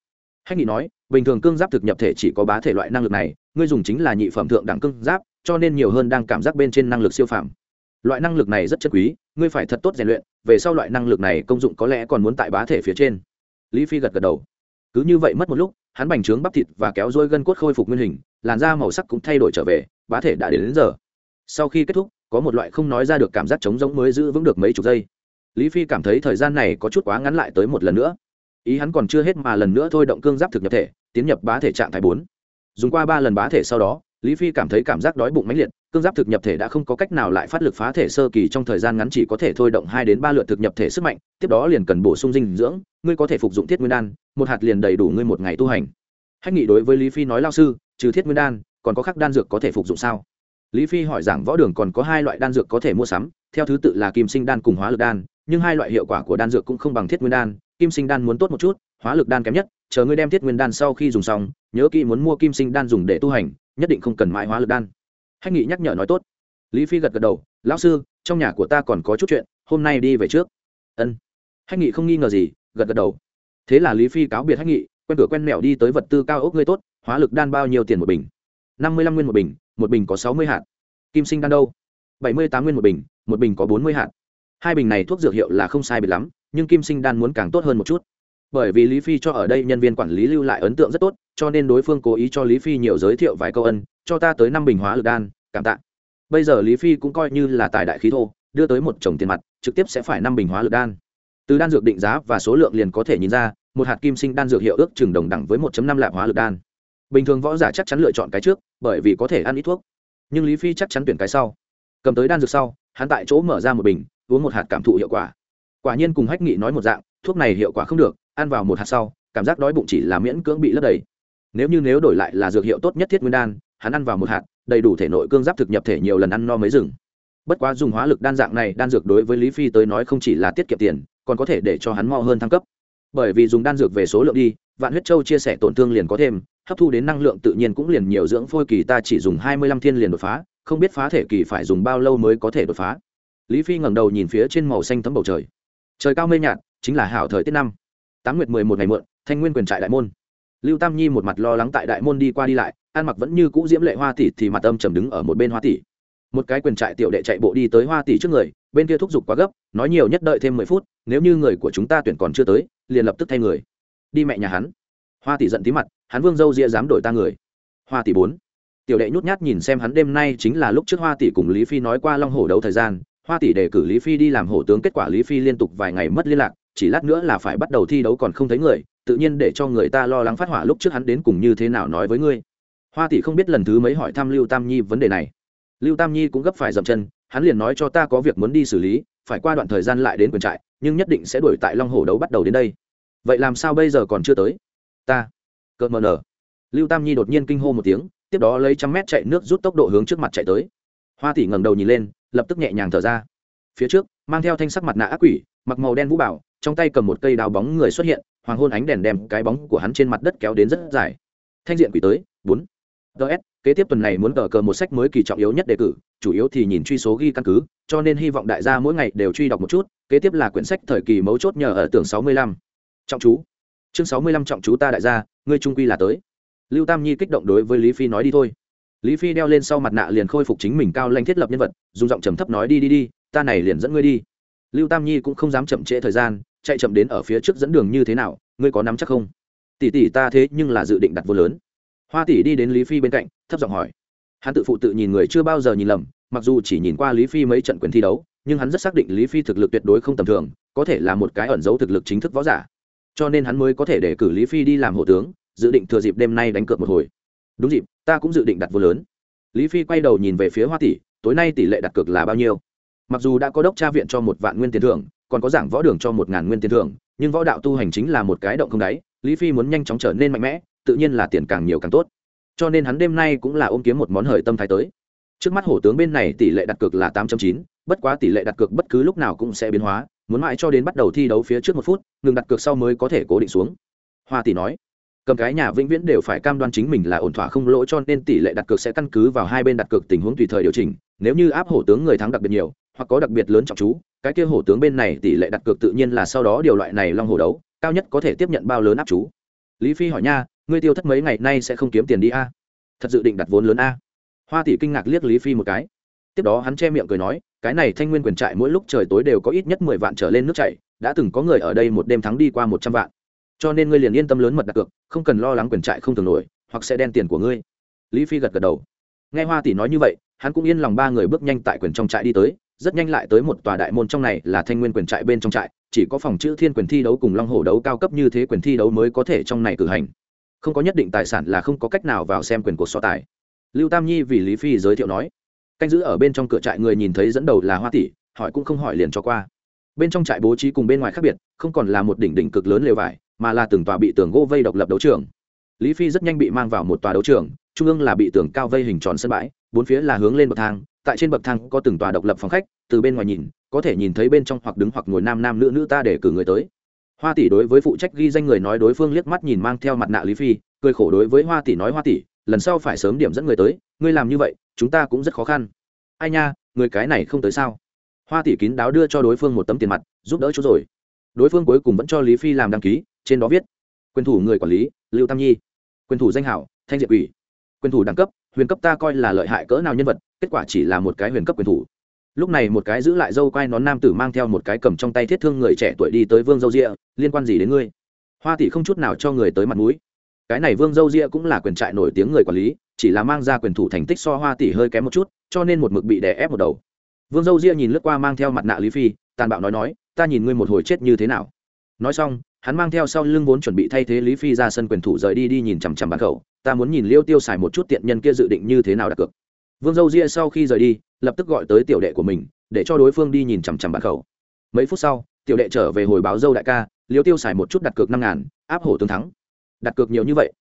Hách nghị nói bình thường cương giáp thực nhập thể chỉ có bá thể loại năng lực này ngươi dùng chính là nhị phẩm thượng đẳng cương giáp cho nên nhiều hơn đang cảm giác bên trên năng lực siêu phàm. Loại năng lực này rất chất quý ngươi phải thật tốt rèn luyện về sau loại năng lực này công dụng có lẽ còn muốn tại bá thể phía trên. Lý phi gật gật đầu. Cứ như vậy mất một lúc hắn bành trướng bắp thịt và kéo dôi gân cốt khôi phục nguyên hình làn da màu sắc cũng thay đổi trở về bá thể đã đến, đến giờ. Sau khi kết thúc có một loại không nói ra được cảm giác trống giống mới giữ vững được mấy chục giây lý phi cảm thấy thời gian này có chút quá ngắn lại tới một lần nữa. Ý hắn còn chưa hết mà lần nữa thôi động cương giáp thực nhập thể, tiến nhập bá thể trạng thái bốn. Dùng qua ba lần bá thể sau đó, lý phi cảm thấy cảm giác đói bụng mãnh liệt, cương giáp thực nhập thể đã không có cách nào lại phát lực phá thể sơ kỳ trong thời gian ngắn chỉ có thể thôi động hai đến ba lượt thực nhập thể sức mạnh, tiếp đó liền cần bổ sung dinh dưỡng, ngươi có thể phục dụng thiết nguyên đan, một hạt liền đầy đủ ngươi một ngày tu hành. Hách nghị đối với lý phi nói lao sư, trừ thiết nguyên đan, còn có khắc đan dược có thể phục dụng sao? Lý phi hỏi rằng võ đường còn có hai loại đan dược có thể mua sắm, theo thứ tự là kim sinh đan cùng hóa lực đan nhưng hai loại hiệu quả của đan dược cũng không bằng thiết nguyên đan, kim sinh đan muốn tốt một chút, hóa lực đan kém nhất, chờ ngươi đem thiết nguyên đan sau khi dùng xong, nhớ kỹ muốn mua kim sinh đan dùng để tu hành, nhất định không cần mãi hóa lực đan. Hách nghị nhắc nhở nói tốt. Lý phi gật gật đầu, lão sư, trong nhà của ta còn có chút chuyện, hôm nay đi về trước. Ân. Hách nghị không nghi ngờ gì, gật gật đầu. Thế là lý phi cáo biệt hách nghị, quen cửa quen mẹo đi tới vật tư cao ốc ngươi tốt, hóa lực đan bao nhiêu tiền một bình? Năm mươi lăm nguyên một bình một bình có sáu mươi hạt. Kim sinh đan đâu? Bảy mươi tám nguyên một bình một bình có bốn mươi hạt hai bình này thuốc dược hiệu là không sai biệt lắm, nhưng kim sinh đan muốn càng tốt hơn một chút. Bởi vì lý phi cho ở đây nhân viên quản lý lưu lại ấn tượng rất tốt, cho nên đối phương cố ý cho lý phi nhiều giới thiệu vài câu ân, cho ta tới năm bình hóa lực đan, cảm tạ. Bây giờ lý phi cũng coi như là tài đại khí thô, đưa tới một chồng tiền mặt, trực tiếp sẽ phải năm bình hóa lực đan. Từ đan dược định giá và số lượng liền có thể nhìn ra, một hạt kim sinh đan dược hiệu ước chừng đồng đẳng với 1 năm lạp hóa lực đan. Bình thường võ giả chắc chắn lựa chọn cái trước, bởi vì có thể ăn ít thuốc. Nhưng lý phi chắc chắn tuyển cái sau. Cầm tới đan dược sau, hắn tại chỗ mở ra một bình uống một hạt cảm thụ hiệu quả. Quả nhiên cùng hách nghị nói một dạng, thuốc này hiệu quả không được, ăn vào một hạt sau, cảm giác đói bụng chỉ là miễn cưỡng bị lấp đầy. Nếu như nếu đổi lại là dược hiệu tốt nhất thiết nguyên đan, hắn ăn vào một hạt, đầy đủ thể nội cương giáp thực nhập thể nhiều lần ăn no mới dừng. Bất quá dùng hóa lực đan dạng này, đan dược đối với lý phi tới nói không chỉ là tiết kiệm tiền, còn có thể để cho hắn mo hơn thăng cấp. Bởi vì dùng đan dược về số lượng đi, vạn huyết châu chia sẻ tổn thương liền có thêm, hấp thu đến năng lượng tự nhiên cũng liền nhiều dưỡng phôi kỳ, ta chỉ dùng hai mươi lăm thiên liền đột phá, không biết phá thể kỳ phải dùng bao lâu mới có thể đột phá lý phi ngẩng đầu nhìn phía trên màu xanh tấm bầu trời. Trời cao mây nhạt, chính là hảo thời tiết năm. Tám nguyệt mười một ngày muộn, thanh nguyên quyền trại đại môn. Lưu tam nhi một mặt lo lắng tại đại môn đi qua đi lại, ăn mặc vẫn như cũ diễm lệ hoa tỷ thì mặt âm trầm đứng ở một bên hoa tỷ. Một cái quyền trại tiểu đệ chạy bộ đi tới hoa tỷ trước người, bên kia thúc giục quá gấp, nói nhiều nhất đợi thêm mười phút, nếu như người của chúng ta tuyển còn chưa tới, liền lập tức thay người. Đi mẹ nhà hắn. Hoa tỷ giận tí mặt, hắn vương dâu ria dám đổi ta người. Hoa tỷ bốn. Tiểu đệ nhút nhát nhìn xem hắn đêm nay chính là lúc trước hoa tỷ cùng lý phi nói qua long hổ đấu thời gian hoa tỷ đề cử lý phi đi làm hổ tướng, kết quả lý phi liên tục vài ngày mất liên lạc, chỉ lát nữa là phải bắt đầu thi đấu còn không thấy người, tự nhiên để cho người ta lo lắng phát hỏa lúc trước hắn đến cùng như thế nào nói với ngươi. Hoa tỷ không biết lần thứ mấy hỏi thăm lưu tam nhi vấn đề này. Lưu tam nhi cũng gấp phải dậm chân, hắn liền nói cho ta có việc muốn đi xử lý, phải qua đoạn thời gian lại đến quyền trại, nhưng nhất định sẽ đuổi tại long hổ đấu bắt đầu đến đây. Vậy làm sao bây giờ còn chưa tới? Ta, cợt mờ nở. Lưu tam nhi đột nhiên kinh hô một tiếng, tiếp đó lấy trăm mét chạy nước rút tốc độ hướng trước mặt chạy tới. Hoa tỷ ngẩng đầu nhìn lên lập tức nhẹ nhàng thở ra. Phía trước, mang theo thanh sắc mặt nạ ác quỷ, mặc màu đen vũ bảo, trong tay cầm một cây đào bóng người xuất hiện, hoàng hôn ánh đèn đem cái bóng của hắn trên mặt đất kéo đến rất dài. Thanh diện quỷ tới, bốn. Ts kế tiếp tuần này muốn cờ cờ một sách mới kỳ trọng yếu nhất đề cử, chủ yếu thì nhìn truy số ghi căn cứ, cho nên hy vọng đại gia mỗi ngày đều truy đọc một chút, kế tiếp là quyển sách thời kỳ mấu chốt nhờ ở tưởng sáu mươi lăm. Trọng chú. Chương sáu mươi lăm trọng chú ta đại gia, ngươi trung quy là tới. Lưu tam nhi kích động đối với lý phi nói đi thôi lý phi đeo lên sau mặt nạ liền khôi phục chính mình cao lanh thiết lập nhân vật, dùng giọng trầm thấp nói đi đi đi, ta này liền dẫn ngươi đi. Lưu tam nhi cũng không dám chậm trễ thời gian, chạy chậm đến ở phía trước dẫn đường như thế nào, ngươi có nắm chắc không? Tỷ tỷ ta thế nhưng là dự định đặt vô lớn. Hoa tỷ đi đến lý phi bên cạnh, thấp giọng hỏi. Hắn tự phụ tự nhìn người chưa bao giờ nhìn lầm, mặc dù chỉ nhìn qua lý phi mấy trận quyền thi đấu, nhưng hắn rất xác định lý phi thực lực tuyệt đối không tầm thường, có thể là một cái ẩn dấu thực lực chính thức võ giả. Cho nên hắn mới có thể để cử lý phi đi làm hộ tướng, dự định thừa dịp đêm nay đánh cược một hồi đúng dịp, ta cũng dự định đặt vô lớn. Lý phi quay đầu nhìn về phía hoa tỷ, tối nay tỷ lệ đặt cược là bao nhiêu? Mặc dù đã có đốc tra viện cho một vạn nguyên tiền thưởng, còn có giảng võ đường cho một ngàn nguyên tiền thưởng, nhưng võ đạo tu hành chính là một cái động không đáy, lý phi muốn nhanh chóng trở nên mạnh mẽ, tự nhiên là tiền càng nhiều càng tốt. Cho nên hắn đêm nay cũng là ôm kiếm một món hời tâm thái tới. Trước mắt hổ tướng bên này tỷ lệ đặt cược là tám chín, bất quá tỷ lệ đặt cược bất cứ lúc nào cũng sẽ biến hóa, muốn mãi cho đến bắt đầu thi đấu phía trước một phút, ngừng đặt cược sau mới có thể cố định xuống. Hoa tỷ nói cầm cái nhà vĩnh viễn đều phải cam đoan chính mình là ổn thỏa không lỗ, cho nên tỷ lệ đặt cược sẽ căn cứ vào hai bên đặt cược tình huống tùy thời điều chỉnh. Nếu như áp hổ tướng người thắng đặc biệt nhiều, hoặc có đặc biệt lớn trọng chú, cái kia hổ tướng bên này tỷ lệ đặt cược tự nhiên là sau đó điều loại này long hổ đấu, cao nhất có thể tiếp nhận bao lớn áp chú. Lý phi hỏi nha, ngươi tiêu thất mấy ngày nay sẽ không kiếm tiền đi a? Thật dự định đặt vốn lớn a? Hoa tỷ kinh ngạc liếc lý phi một cái. Tiếp đó hắn che miệng cười nói, cái này thanh nguyên quyền trại mỗi lúc trời tối đều có ít nhất mười vạn trở lên nước chảy, đã từng có người ở đây một đêm thắng đi qua một trăm vạn cho nên ngươi liền yên tâm lớn mật đặt cược, không cần lo lắng quyền trại không thường nổi, hoặc sẽ đen tiền của ngươi. Lý phi gật gật đầu. Nghe hoa tỷ nói như vậy, hắn cũng yên lòng ba người bước nhanh tại quyền trong trại đi tới, rất nhanh lại tới một tòa đại môn trong này là thanh nguyên quyền trại bên trong trại, chỉ có phòng chữ thiên quyền thi đấu cùng long hổ đấu cao cấp như thế quyền thi đấu mới có thể trong này cử hành. Không có nhất định tài sản là không có cách nào vào xem quyền cuộc so tài. Lưu tam nhi vì lý phi giới thiệu nói. Canh giữ ở bên trong cửa trại người nhìn thấy dẫn đầu là hoa tỷ, hỏi cũng không hỏi liền cho qua. Bên trong trại bố trí cùng bên ngoài khác biệt, không còn là một đỉnh đỉnh cực lớn lều vải mà là từng tòa bị tường gỗ vây độc lập đấu trường. Lý phi rất nhanh bị mang vào một tòa đấu trường, trung ương là bị tường cao vây hình tròn sân bãi, bốn phía là hướng lên bậc thang, tại trên bậc thang có từng tòa độc lập phòng khách, từ bên ngoài nhìn, có thể nhìn thấy bên trong hoặc đứng hoặc ngồi nam nam nữ nữ ta để cử người tới. Hoa tỷ đối với phụ trách ghi danh người nói đối phương liếc mắt nhìn mang theo mặt nạ lý phi, cười khổ đối với hoa tỷ nói, hoa tỷ, lần sau phải sớm điểm dẫn người tới, ngươi làm như vậy, chúng ta cũng rất khó khăn. Ai nha, người cái này không tới sao? Hoa tỷ kín đáo đưa cho đối phương một tấm tiền mặt, giúp đỡ chú rồi. Đối phương cuối cùng vẫn cho lý phi làm đăng ký trên đó viết, quyền thủ người quản lý, lưu tam nhi. Quyền thủ danh hảo, thanh diệp ủy quyền thủ đẳng cấp, huyền cấp ta coi là lợi hại cỡ nào nhân vật, kết quả chỉ là một cái huyền cấp quyền thủ. Lúc này một cái giữ lại dâu quai nón nam tử mang theo một cái cầm trong tay thiết thương người trẻ tuổi đi tới vương dâu rịa liên quan gì đến ngươi? Hoa tỷ không chút nào cho người tới mặt mũi. Cái này vương dâu rịa cũng là quyền trại nổi tiếng người quản lý, chỉ là mang ra quyền thủ thành tích so hoa tỷ hơi kém một chút, cho nên một mực bị đè ép một đầu. Vương dâu rịa nhìn lướt qua mang theo mặt nạ lý phi, tàn bạo nói nói, ta nhìn ngươi một hồi chết như thế nào. Nói xong hắn mang theo sau lưng vốn chuẩn bị thay thế lý phi ra sân quyền thủ rời đi đi nhìn chằm chằm bàn khẩu. Ta muốn nhìn liêu tiêu xài một chút tiện nhân kia dự định như thế nào đặt cược. Vương dâu ria sau khi rời đi, lập tức gọi tới tiểu đệ của mình, để cho đối phương đi nhìn chằm chằm bàn khẩu. Mấy phút sau, tiểu đệ trở về hồi báo dâu đại ca, liêu tiêu xài một chút đặt cược năm ngàn, áp hổ tương thắng. Đặt cược nhiều như vậy.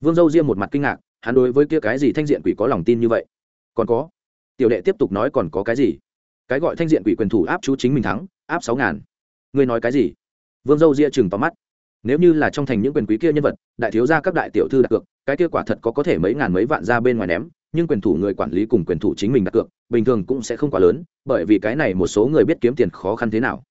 Vương dâu ria một mặt kinh ngạc, hắn đối với kia cái gì thanh diện quỷ có lòng tin như vậy? Còn có. Tiểu đệ tiếp tục nói còn có cái gì? Cái gọi thanh diện quỷ quyền thủ áp chú chính mình thắng, áp sáu ngàn. Ngươi nói cái gì? Vương dâu ria chừng tóm mắt. Nếu như là trong thành những quyền quý kia nhân vật, đại thiếu gia các đại tiểu thư đặt cược, cái kia quả thật có có thể mấy ngàn mấy vạn ra bên ngoài ném, nhưng quyền thủ người quản lý cùng quyền thủ chính mình đặt cược, bình thường cũng sẽ không quá lớn, bởi vì cái này một số người biết kiếm tiền khó khăn thế nào.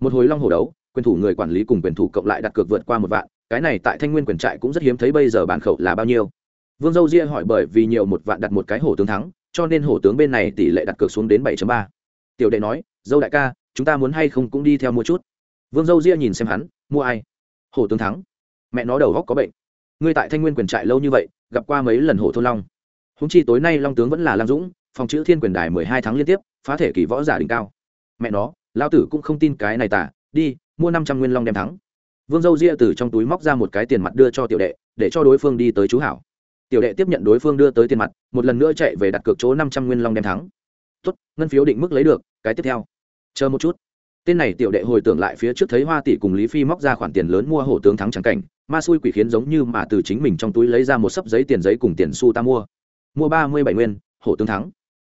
Một hồi long hồ đấu, quyền thủ người quản lý cùng quyền thủ cộng lại đặt cược vượt qua một vạn, cái này tại thanh nguyên quyền trại cũng rất hiếm thấy bây giờ bản khẩu là bao nhiêu. Vương dâu ria hỏi bởi vì nhiều một vạn đặt một cái hổ tướng thắng, cho nên hổ tướng bên này tỷ lệ đặt cược xuống đến 7 ba. Tiểu đệ nói, dâu đại ca, chúng ta muốn hay không cũng đi theo mua chút vương dâu ria nhìn xem hắn, mua ai? Hổ tướng thắng. Mẹ nó đầu góc có bệnh. Ngươi tại thanh nguyên quyền trại lâu như vậy, gặp qua mấy lần hổ thôn long? Húng chi tối nay long tướng vẫn là lam dũng, phòng chữ thiên quyền đài mười hai tháng liên tiếp, phá thể kỳ võ giả đỉnh cao. Mẹ nó lao tử cũng không tin cái này tả, đi, mua năm trăm nguyên long đem thắng. Vương dâu ria từ trong túi móc ra một cái tiền mặt đưa cho tiểu đệ, để cho đối phương đi tới chú hảo. Tiểu đệ tiếp nhận đối phương đưa tới tiền mặt, một lần nữa chạy về đặt cược chỗ năm trăm nguyên long đem thắng. Tốt, ngân phiếu định mức lấy được, cái tiếp theo. Chờ một chút tên này tiểu đệ hồi tưởng lại phía trước thấy hoa tỷ cùng lý phi móc ra khoản tiền lớn mua hổ tướng thắng trắng cảnh, ma xui quỷ khiến giống như mà từ chính mình trong túi lấy ra một sấp giấy tiền giấy cùng tiền xu ta mua. Mua ba mươi bảy nguyên hổ tướng thắng.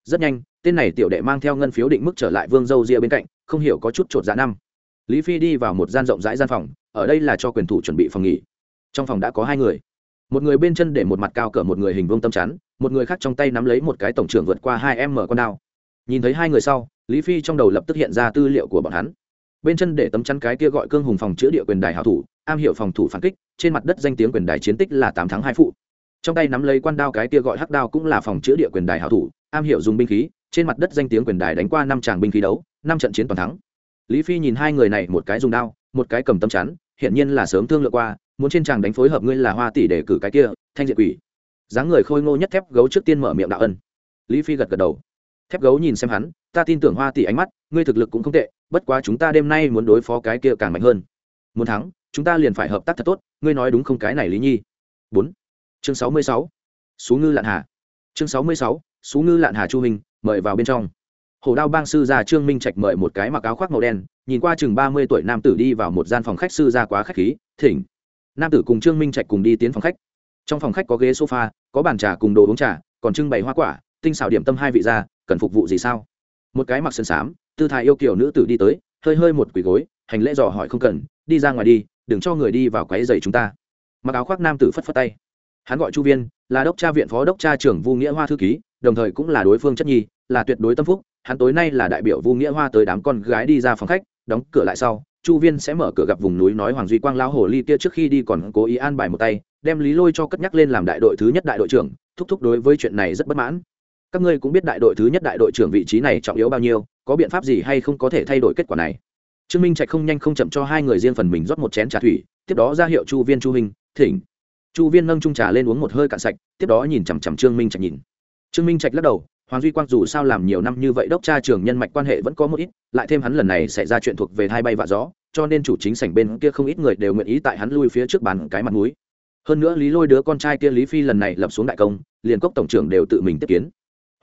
Rất nhanh, tên này tiểu đệ mang theo ngân phiếu định mức trở lại vương dâu ria bên cạnh, không hiểu có chút chột dạ năm. Lý phi đi vào một gian rộng rãi gian phòng, ở đây là cho quyền thủ chuẩn bị phòng nghỉ. Trong phòng đã có hai người. Một người bên chân để một mặt cao cỡ một người hình vuông tâm chắn, một người khác trong tay nắm lấy một cái tổng trưởng vượt qua hai em mở con đao. Nhìn thấy hai người sau lý phi trong đầu lập tức hiện ra tư liệu của bọn hắn. Bên chân để tấm chắn cái kia gọi cương hùng phòng chữa địa quyền đài hảo thủ, am hiểu phòng thủ phản kích, trên mặt đất danh tiếng quyền đài chiến tích là tám tháng hai phụ. Trong tay nắm lấy quan đao cái kia gọi hắc đao cũng là phòng chữa địa quyền đài hảo thủ, am hiểu dùng binh khí, trên mặt đất danh tiếng quyền đài đánh qua năm tràng binh khí đấu, năm trận chiến toàn thắng. Lý phi nhìn hai người này một cái dùng đao, một cái cầm tấm chắn hiện nhiên là sớm thương lượng qua, muốn trên tràng đánh phối hợp ngươi là hoa tỷ để cử cái kia, thanh diện quỷ. Dáng người khôi ngô nhất thép gấu trước tiên mở miệng đạo ân. Lý phi gật gật đầu. Thép gấu nhìn xem hắn ta tin tưởng hoa tỷ ánh mắt, ngươi thực lực cũng không tệ, bất quá chúng ta đêm nay muốn đối phó cái kia càng mạnh hơn. Muốn thắng, chúng ta liền phải hợp tác thật tốt, ngươi nói đúng không cái này lý nhi? Bốn. Chương sáu mươi sáu. Xú ngư lạn hà. Chương sáu mươi sáu xú ngư lạn hà chu hình, mời vào bên trong. Hồ đao bang sư gia trương minh trạch mời một cái mặc áo khoác màu đen, nhìn qua chừng ba mươi tuổi nam tử đi vào một gian phòng khách sư gia quá khách khí, thỉnh. Nam tử cùng trương minh trạch cùng đi tiến phòng khách. Trong phòng khách có ghế sofa, có bàn trà cùng đồ uống trà, còn trưng bày hoa quả, tinh xảo điểm tâm hai vị gia, cần phục vụ gì sao? Một cái mặc sườn xám, tư thái yêu kiểu nữ tử đi tới, hơi hơi một quỳ gối, hành lễ dò hỏi không cần, đi ra ngoài đi, đừng cho người đi vào quấy giày chúng ta. Mặc áo khoác nam tử phất phất tay. Hắn gọi chu viên, là đốc tra viện phó đốc tra trưởng vu nghĩa hoa thư ký, đồng thời cũng là đối phương chất nhi, là tuyệt đối tâm phúc. Hắn tối nay là đại biểu vu nghĩa hoa tới đám con gái đi ra phòng khách, đóng cửa lại sau, chu viên sẽ mở cửa gặp vùng núi nói hoàng duy quang lao hồ ly kia trước khi đi còn cố ý an bài một tay, đem lý lôi cho cất nhắc lên làm đại đội thứ nhất đại đội trưởng, thúc thúc đối với chuyện này rất bất mãn các ngươi cũng biết đại đội thứ nhất đại đội trưởng vị trí này trọng yếu bao nhiêu, có biện pháp gì hay không có thể thay đổi kết quả này? Trương minh trạch không nhanh không chậm cho hai người riêng phần mình rót một chén trà thủy, tiếp đó ra hiệu chu viên chu hình, thỉnh. Chu viên nâng trung trà lên uống một hơi cạn sạch, tiếp đó nhìn chằm chằm trương minh trạch nhìn. Trương minh trạch lắc đầu, hoàng duy quang dù sao làm nhiều năm như vậy đốc tra trường nhân mạch quan hệ vẫn có một ít, lại thêm hắn lần này xảy ra chuyện thuộc về hai bay và gió, cho nên chủ chính sảnh bên kia không ít người đều nguyện ý tại hắn lui phía trước bàn cái mặt mũi. Hơn nữa lý lôi đứa con trai kia lý phi lần này lập xuống đại công, liền cốc tổng trưởng đều tự mình tiếp kiến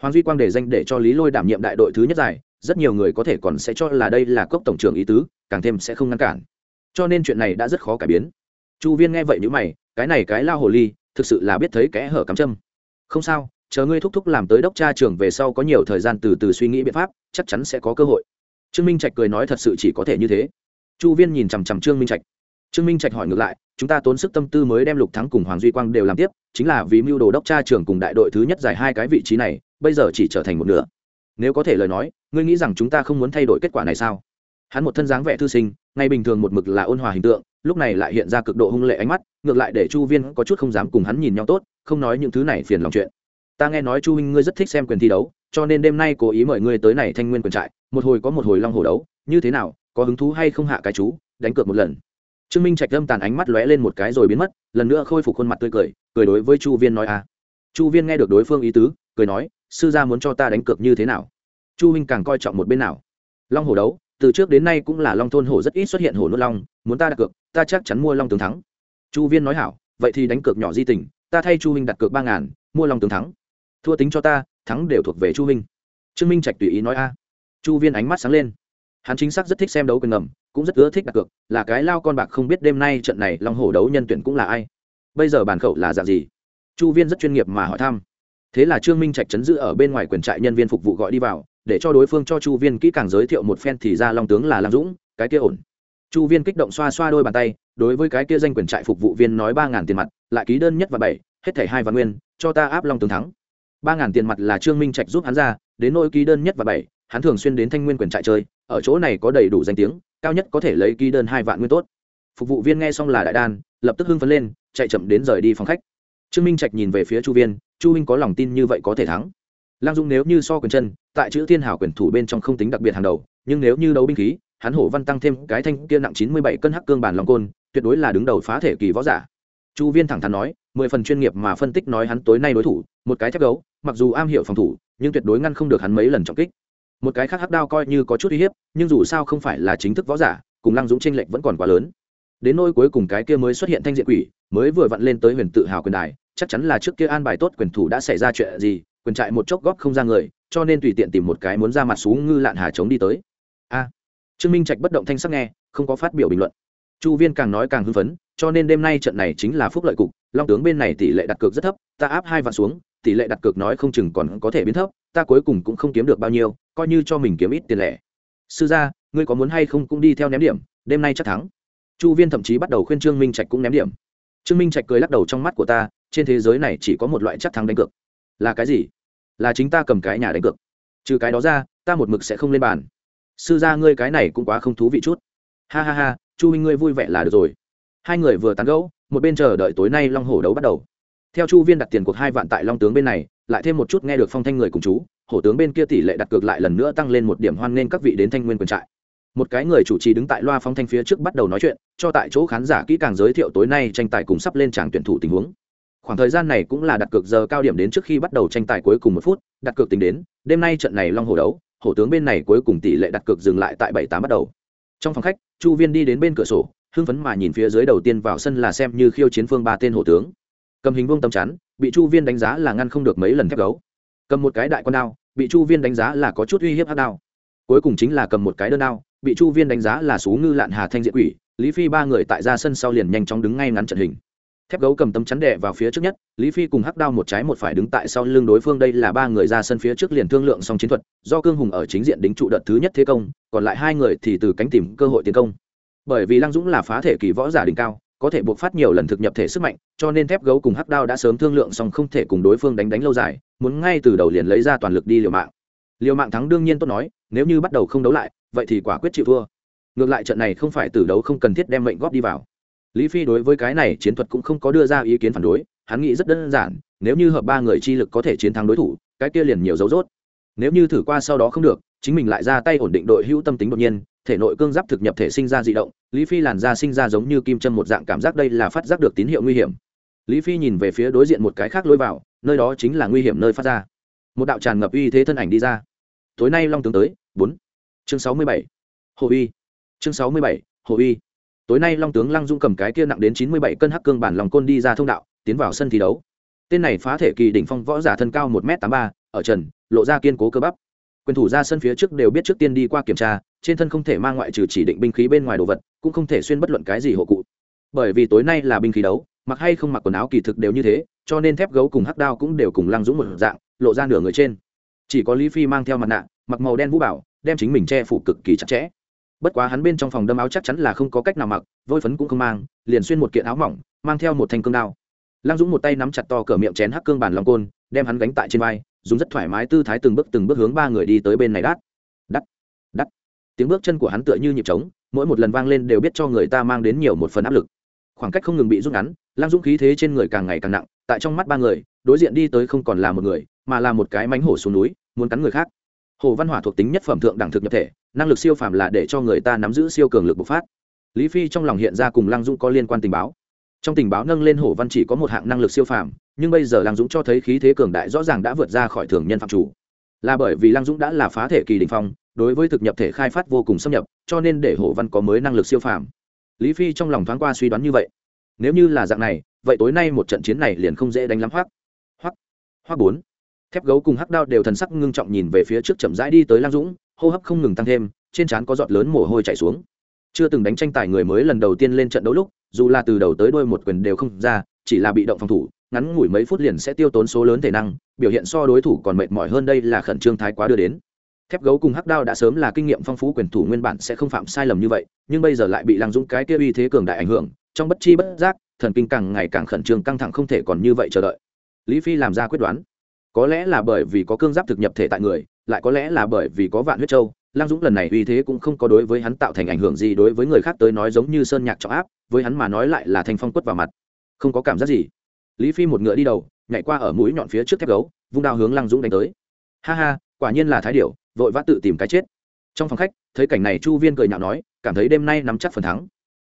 hoàng duy quang để danh để cho lý lôi đảm nhiệm đại đội thứ nhất giải rất nhiều người có thể còn sẽ cho là đây là cốc tổng trưởng ý tứ, càng thêm sẽ không ngăn cản. Cho nên chuyện này đã rất khó cải biến. Chu viên nghe vậy nếu mày, cái này cái lao hồ ly, thực sự là biết thấy kẽ hở cắm châm. Không sao, chờ ngươi thúc thúc làm tới đốc tra trường về sau có nhiều thời gian từ từ suy nghĩ biện pháp, chắc chắn sẽ có cơ hội. Trương minh trạch cười nói thật sự chỉ có thể như thế. Chu viên nhìn chằm chằm trương minh trạch. Trương minh trạch hỏi ngược lại, chúng ta tốn sức tâm tư mới đem lục thắng cùng hoàng duy quang đều làm tiếp, chính là vì mưu đồ đốc tra trường cùng đại đội thứ nhất giải hai cái vị trí này bây giờ chỉ trở thành một nửa. Nếu có thể lời nói, ngươi nghĩ rằng chúng ta không muốn thay đổi kết quả này sao? Hắn một thân dáng vẻ thư sinh, ngay bình thường một mực là ôn hòa hình tượng, lúc này lại hiện ra cực độ hung lệ ánh mắt, ngược lại để chu viên có chút không dám cùng hắn nhìn nhau tốt, không nói những thứ này phiền lòng chuyện. Ta nghe nói chu huynh ngươi rất thích xem quyền thi đấu, cho nên đêm nay cố ý mời ngươi tới này thanh nguyên quyền trại, một hồi có một hồi long hồ đấu, như thế nào, có hứng thú hay không hạ cái chú, đánh cược một lần. Trương minh trạch lâm tàn ánh mắt lóe lên một cái rồi biến mất, lần nữa khôi phục khuôn mặt tươi cười cười đối với chu viên nói à. Chu viên nghe được đối phương ý tứ cười nói, sư gia muốn cho ta đánh cược như thế nào? Chu huynh càng coi trọng một bên nào. Long hổ đấu, từ trước đến nay cũng là long thôn hổ rất ít xuất hiện hổ nuốt long, muốn ta đặt cược, ta chắc chắn mua long tướng thắng. Chu viên nói hảo, vậy thì đánh cược nhỏ di tình, ta thay chu huynh đặt cược ba ngàn, mua long tướng thắng. Thua tính cho ta, thắng đều thuộc về chu huynh trương minh trạch tùy ý nói a. Chu viên ánh mắt sáng lên. Hắn chính xác rất thích xem đấu quyền ngầm, cũng rất ưa thích đặt cược, là cái lao con bạc không biết đêm nay trận này long hổ đấu nhân tuyển cũng là ai. Bây giờ bản khẩu là dạng gì? Chu viên rất chuyên nghiệp mà hỏi thăm thế là trương minh trạch chấn giữ ở bên ngoài quyền trại nhân viên phục vụ gọi đi vào, để cho đối phương cho chu viên kỹ càng giới thiệu một phen thì ra long tướng là lam dũng, cái kia ổn. Chu viên kích động xoa xoa đôi bàn tay, đối với cái kia danh quyền trại phục vụ viên nói ba ngàn tiền mặt, lại ký đơn nhất và bảy, hết thẻ hai và nguyên, cho ta áp long tướng thắng. Ba ngàn tiền mặt là trương minh trạch giúp hắn ra, đến nỗi ký đơn nhất và bảy, hắn thường xuyên đến thanh nguyên quyền trại chơi, ở chỗ này có đầy đủ danh tiếng, cao nhất có thể lấy ký đơn hai vạn nguyên tốt. Phục vụ viên nghe xong là đại đan, lập tức hưng phấn lên, chạy chậm đến rời đi phòng khách trương minh trạch nhìn về phía chu viên, chu minh có lòng tin như vậy có thể thắng. Lang dung nếu như so quyền chân, tại chữ thiên hảo quyền thủ bên trong không tính đặc biệt hàng đầu, nhưng nếu như đấu binh khí, hắn hổ văn tăng thêm cái thanh kia nặng chín mươi bảy cân hắc cương bản lòng côn, tuyệt đối là đứng đầu phá thể kỳ võ giả. Chu viên thẳng thắn nói, mười phần chuyên nghiệp mà phân tích nói hắn tối nay đối thủ, một cái thép gấu, mặc dù am hiểu phòng thủ, nhưng tuyệt đối ngăn không được hắn mấy lần trọng kích. Một cái khác hắc đao coi như có chút uy hiếp, nhưng dù sao không phải là chính thức võ giả, cùng lăng dũng tranh lệch vẫn còn quá lớn đến nôi cuối cùng cái kia mới xuất hiện thanh diện quỷ, mới vừa vặn lên tới huyền tự hào quyền đài, chắc chắn là trước kia an bài tốt quyền thủ đã xảy ra chuyện gì, quyền trại một chốc góp không ra người, cho nên tùy tiện tìm một cái muốn ra mặt xuống ngư lạn hà chống đi tới. A, trương minh trạch bất động thanh sắc nghe, không có phát biểu bình luận. Chu viên càng nói càng hưng phấn, cho nên đêm nay trận này chính là phúc lợi cục, long tướng bên này tỷ lệ đặt cược rất thấp, ta áp hai vạn xuống, tỷ lệ đặt cược nói không chừng còn có thể biến thấp, ta cuối cùng cũng không kiếm được bao nhiêu, coi như cho mình kiếm ít tiền lẻ. Sư gia, ngươi có muốn hay không cũng đi theo ném điểm, đêm nay chắc thắng chu viên thậm chí bắt đầu khuyên trương minh trạch cũng ném điểm. Trương minh trạch cười lắc đầu trong mắt của ta, trên thế giới này chỉ có một loại chắc thắng đánh cược. Là cái gì? Là chính ta cầm cái nhà đánh cược. Trừ cái đó ra, ta một mực sẽ không lên bàn. Sư gia ngươi cái này cũng quá không thú vị chút. Ha ha ha, chu huynh ngươi vui vẻ là được rồi. Hai người vừa tán gẫu, một bên chờ đợi tối nay long hổ đấu bắt đầu. Theo chu viên đặt tiền cuộc hai vạn tại long tướng bên này, lại thêm một chút nghe được phong thanh người cùng chú, hổ tướng bên kia tỷ lệ đặt cược lại lần nữa tăng lên một điểm hoan nghênh các vị đến thanh nguyên quần trại một cái người chủ trì đứng tại loa phóng thanh phía trước bắt đầu nói chuyện, cho tại chỗ khán giả kỹ càng giới thiệu tối nay tranh tài cùng sắp lên tràng tuyển thủ tình huống. Khoảng thời gian này cũng là đặt cược giờ cao điểm đến trước khi bắt đầu tranh tài cuối cùng một phút, đặt cược tính đến, đêm nay trận này long hồ đấu, hổ tướng bên này cuối cùng tỷ lệ đặt cược dừng lại tại bảy tám bắt đầu. Trong phòng khách, chu viên đi đến bên cửa sổ, hưng phấn mà nhìn phía dưới đầu tiên vào sân là xem như khiêu chiến phương ba tên hổ tướng. Cầm hình vuông tầm chắn, bị chu viên đánh giá là ngăn không được mấy lần thép gấu. Cầm một cái đại con đao, bị chu viên đánh giá là có chút uy hiếp hát đao cuối cùng chính là cầm một cái đơn đao, bị chu viên đánh giá là xú ngư lạn hà thanh diện quỷ, lý phi ba người tại ra sân sau liền nhanh chóng đứng ngay ngắn trận hình. Thép gấu cầm tấm chắn đẻ vào phía trước nhất, lý phi cùng hắc đao một trái một phải đứng tại sau lưng đối phương, đây là ba người ra sân phía trước liền thương lượng xong chiến thuật, do cương hùng ở chính diện đính trụ đợt thứ nhất thế công, còn lại hai người thì từ cánh tìm cơ hội tiến công. Bởi vì lăng dũng là phá thể kỳ võ giả đỉnh cao, có thể buộc phát nhiều lần thực nhập thể sức mạnh, cho nên thép gấu cùng hắc đao đã sớm thương lượng xong không thể cùng đối phương đánh đánh lâu dài, muốn ngay từ đầu liền lấy ra toàn lực đi liều mạng. Liều mạng thắng đương nhiên tốt nói nếu như bắt đầu không đấu lại, vậy thì quả quyết chịu thua. Ngược lại trận này không phải từ đấu không cần thiết đem mệnh góp đi vào. Lý phi đối với cái này chiến thuật cũng không có đưa ra ý kiến phản đối, hắn nghĩ rất đơn giản, nếu như hợp ba người chi lực có thể chiến thắng đối thủ, cái kia liền nhiều dấu dốt nếu như thử qua sau đó không được, chính mình lại ra tay ổn định đội hữu tâm tính đột nhiên, thể nội cương giáp thực nhập thể sinh ra dị động, lý phi làn da sinh ra giống như kim châm một dạng cảm giác đây là phát giác được tín hiệu nguy hiểm. Lý phi nhìn về phía đối diện một cái khác lối vào, nơi đó chính là nguy hiểm nơi phát ra. Một đạo tràn ngập uy thế thân ảnh đi ra tối nay long tướng tới, bốn. Chương sáu mươi bảy. Hồ uy chương sáu mươi bảy, hồ uy tối nay long tướng lăng dung cầm cái kia nặng đến chín mươi bảy cân hắc cương bản lòng côn đi ra thông đạo, tiến vào sân thi đấu. Tên này phá thể kỳ đỉnh phong võ giả thân cao một m tám ba, ở trần, lộ ra kiên cố cơ bắp. Quyền thủ ra sân phía trước đều biết trước tiên đi qua kiểm tra, trên thân không thể mang ngoại trừ chỉ định binh khí bên ngoài đồ vật, cũng không thể xuyên bất luận cái gì hộ cụ. Bởi vì tối nay là binh khí đấu, mặc hay không mặc quần áo kỳ thực đều như thế, cho nên thép gấu cùng hắc đao cũng đều cùng lăng dũng một dạng, lộ ra nửa người trên chỉ có lý phi mang theo mặt nạ, mặc màu đen vũ bảo, đem chính mình che phủ cực kỳ chặt chẽ. Bất quá hắn bên trong phòng đâm áo chắc chắn là không có cách nào mặc, vôi phấn cũng không mang, liền xuyên một kiện áo mỏng, mang theo một thanh cương đao. Lăng dũng một tay nắm chặt to cửa miệng chén hắc cương bàn lòng côn, đem hắn gánh tại trên vai, dùng rất thoải mái tư thái từng bước từng bước hướng ba người đi tới bên này đắt. Đắt đắt. Tiếng bước chân của hắn tựa như nhịp trống, mỗi một lần vang lên đều biết cho người ta mang đến nhiều một phần áp lực. Khoảng cách không ngừng bị rút ngắn, lăng dũng khí thế trên người càng ngày càng nặng, tại trong mắt ba người, đối diện đi tới không còn là một người mà là một cái mánh hổ xuống núi, muốn cắn người khác. Hồ văn hỏa thuộc tính nhất phẩm thượng đẳng thực nhập thể, năng lực siêu phàm là để cho người ta nắm giữ siêu cường lực bộc phát. Lý phi trong lòng hiện ra cùng lăng dũng có liên quan tình báo. Trong tình báo nâng lên hổ văn chỉ có một hạng năng lực siêu phàm, nhưng bây giờ lăng dũng cho thấy khí thế cường đại rõ ràng đã vượt ra khỏi thường nhân phạm chủ. Là bởi vì lăng dũng đã là phá thể kỳ đình phong, đối với thực nhập thể khai phát vô cùng xâm nhập, cho nên để hổ văn có mới năng lực siêu phàm. Lý phi trong lòng thoáng qua suy đoán như vậy. Nếu như là dạng này, vậy tối nay một trận chiến này liền không dễ đánh lắm hoắc. Hoắc. Hoắc bốn thép gấu cùng hắc đao đều thần sắc ngưng trọng nhìn về phía trước chậm rãi đi tới lang dũng, hô hấp không ngừng tăng thêm, trên trán có giọt lớn mồ hôi chảy xuống. Chưa từng đánh tranh tài người mới lần đầu tiên lên trận đấu lúc, dù là từ đầu tới đôi một quyền đều không ra, chỉ là bị động phòng thủ, ngắn ngủi mấy phút liền sẽ tiêu tốn số lớn thể năng, biểu hiện so đối thủ còn mệt mỏi hơn đây là khẩn trương thái quá đưa đến. Thép gấu cùng hắc đao đã sớm là kinh nghiệm phong phú quyền thủ nguyên bản sẽ không phạm sai lầm như vậy, nhưng bây giờ lại bị lăng dũng cái kia uy thế cường đại ảnh hưởng, trong bất chi bất giác, thần kinh càng ngày càng khẩn trương, căng thẳng không thể còn như vậy chờ đợi. Lý phi làm ra quyết đoán có lẽ là bởi vì có cương giáp thực nhập thể tại người lại có lẽ là bởi vì có vạn huyết châu Lang Dũng lần này uy thế cũng không có đối với hắn tạo thành ảnh hưởng gì đối với người khác tới nói giống như sơn nhạc trọng áp, với hắn mà nói lại là thanh phong quất vào mặt. Không có cảm giác gì. Lý Phi một ngựa đi đầu, nhảy qua ở mũi nhọn phía trước thép gấu, vung đao hướng Lang Dũng đánh tới. Ha ha, quả nhiên là thái điểu, vội vã tự tìm cái chết. Trong phòng khách, thấy cảnh này Chu Viên cười nhạo nói, cảm thấy đêm nay nắm chắc phần thắng.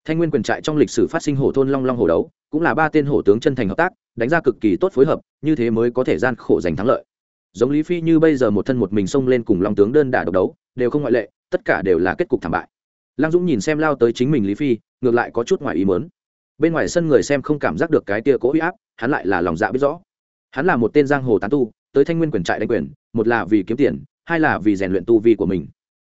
Thanh Nguyên quyền trại trong lịch sử phát sinh hổ thôn long long hổ đấu, cũng là ba tên hổ tướng chân thành hợp tác, đánh ra cực kỳ tốt phối hợp, như thế mới có thể gian khổ giành thắng lợi. Giống Lý Phi như bây giờ một thân một mình xông lên cùng long tướng đơn đả độc đấu, đều không ngoại lệ, tất cả đều là kết cục thảm bại. Lăng dũng nhìn xem lao tới chính mình lý phi ngược lại có chút ngoài ý mớn bên ngoài sân người xem không cảm giác được cái tia cố huy áp hắn lại là lòng dạ biết rõ. Hắn là một tên giang hồ tán tu tới thanh nguyên quyền trại đánh quyền một là vì kiếm tiền hai là vì rèn luyện tu vi của mình.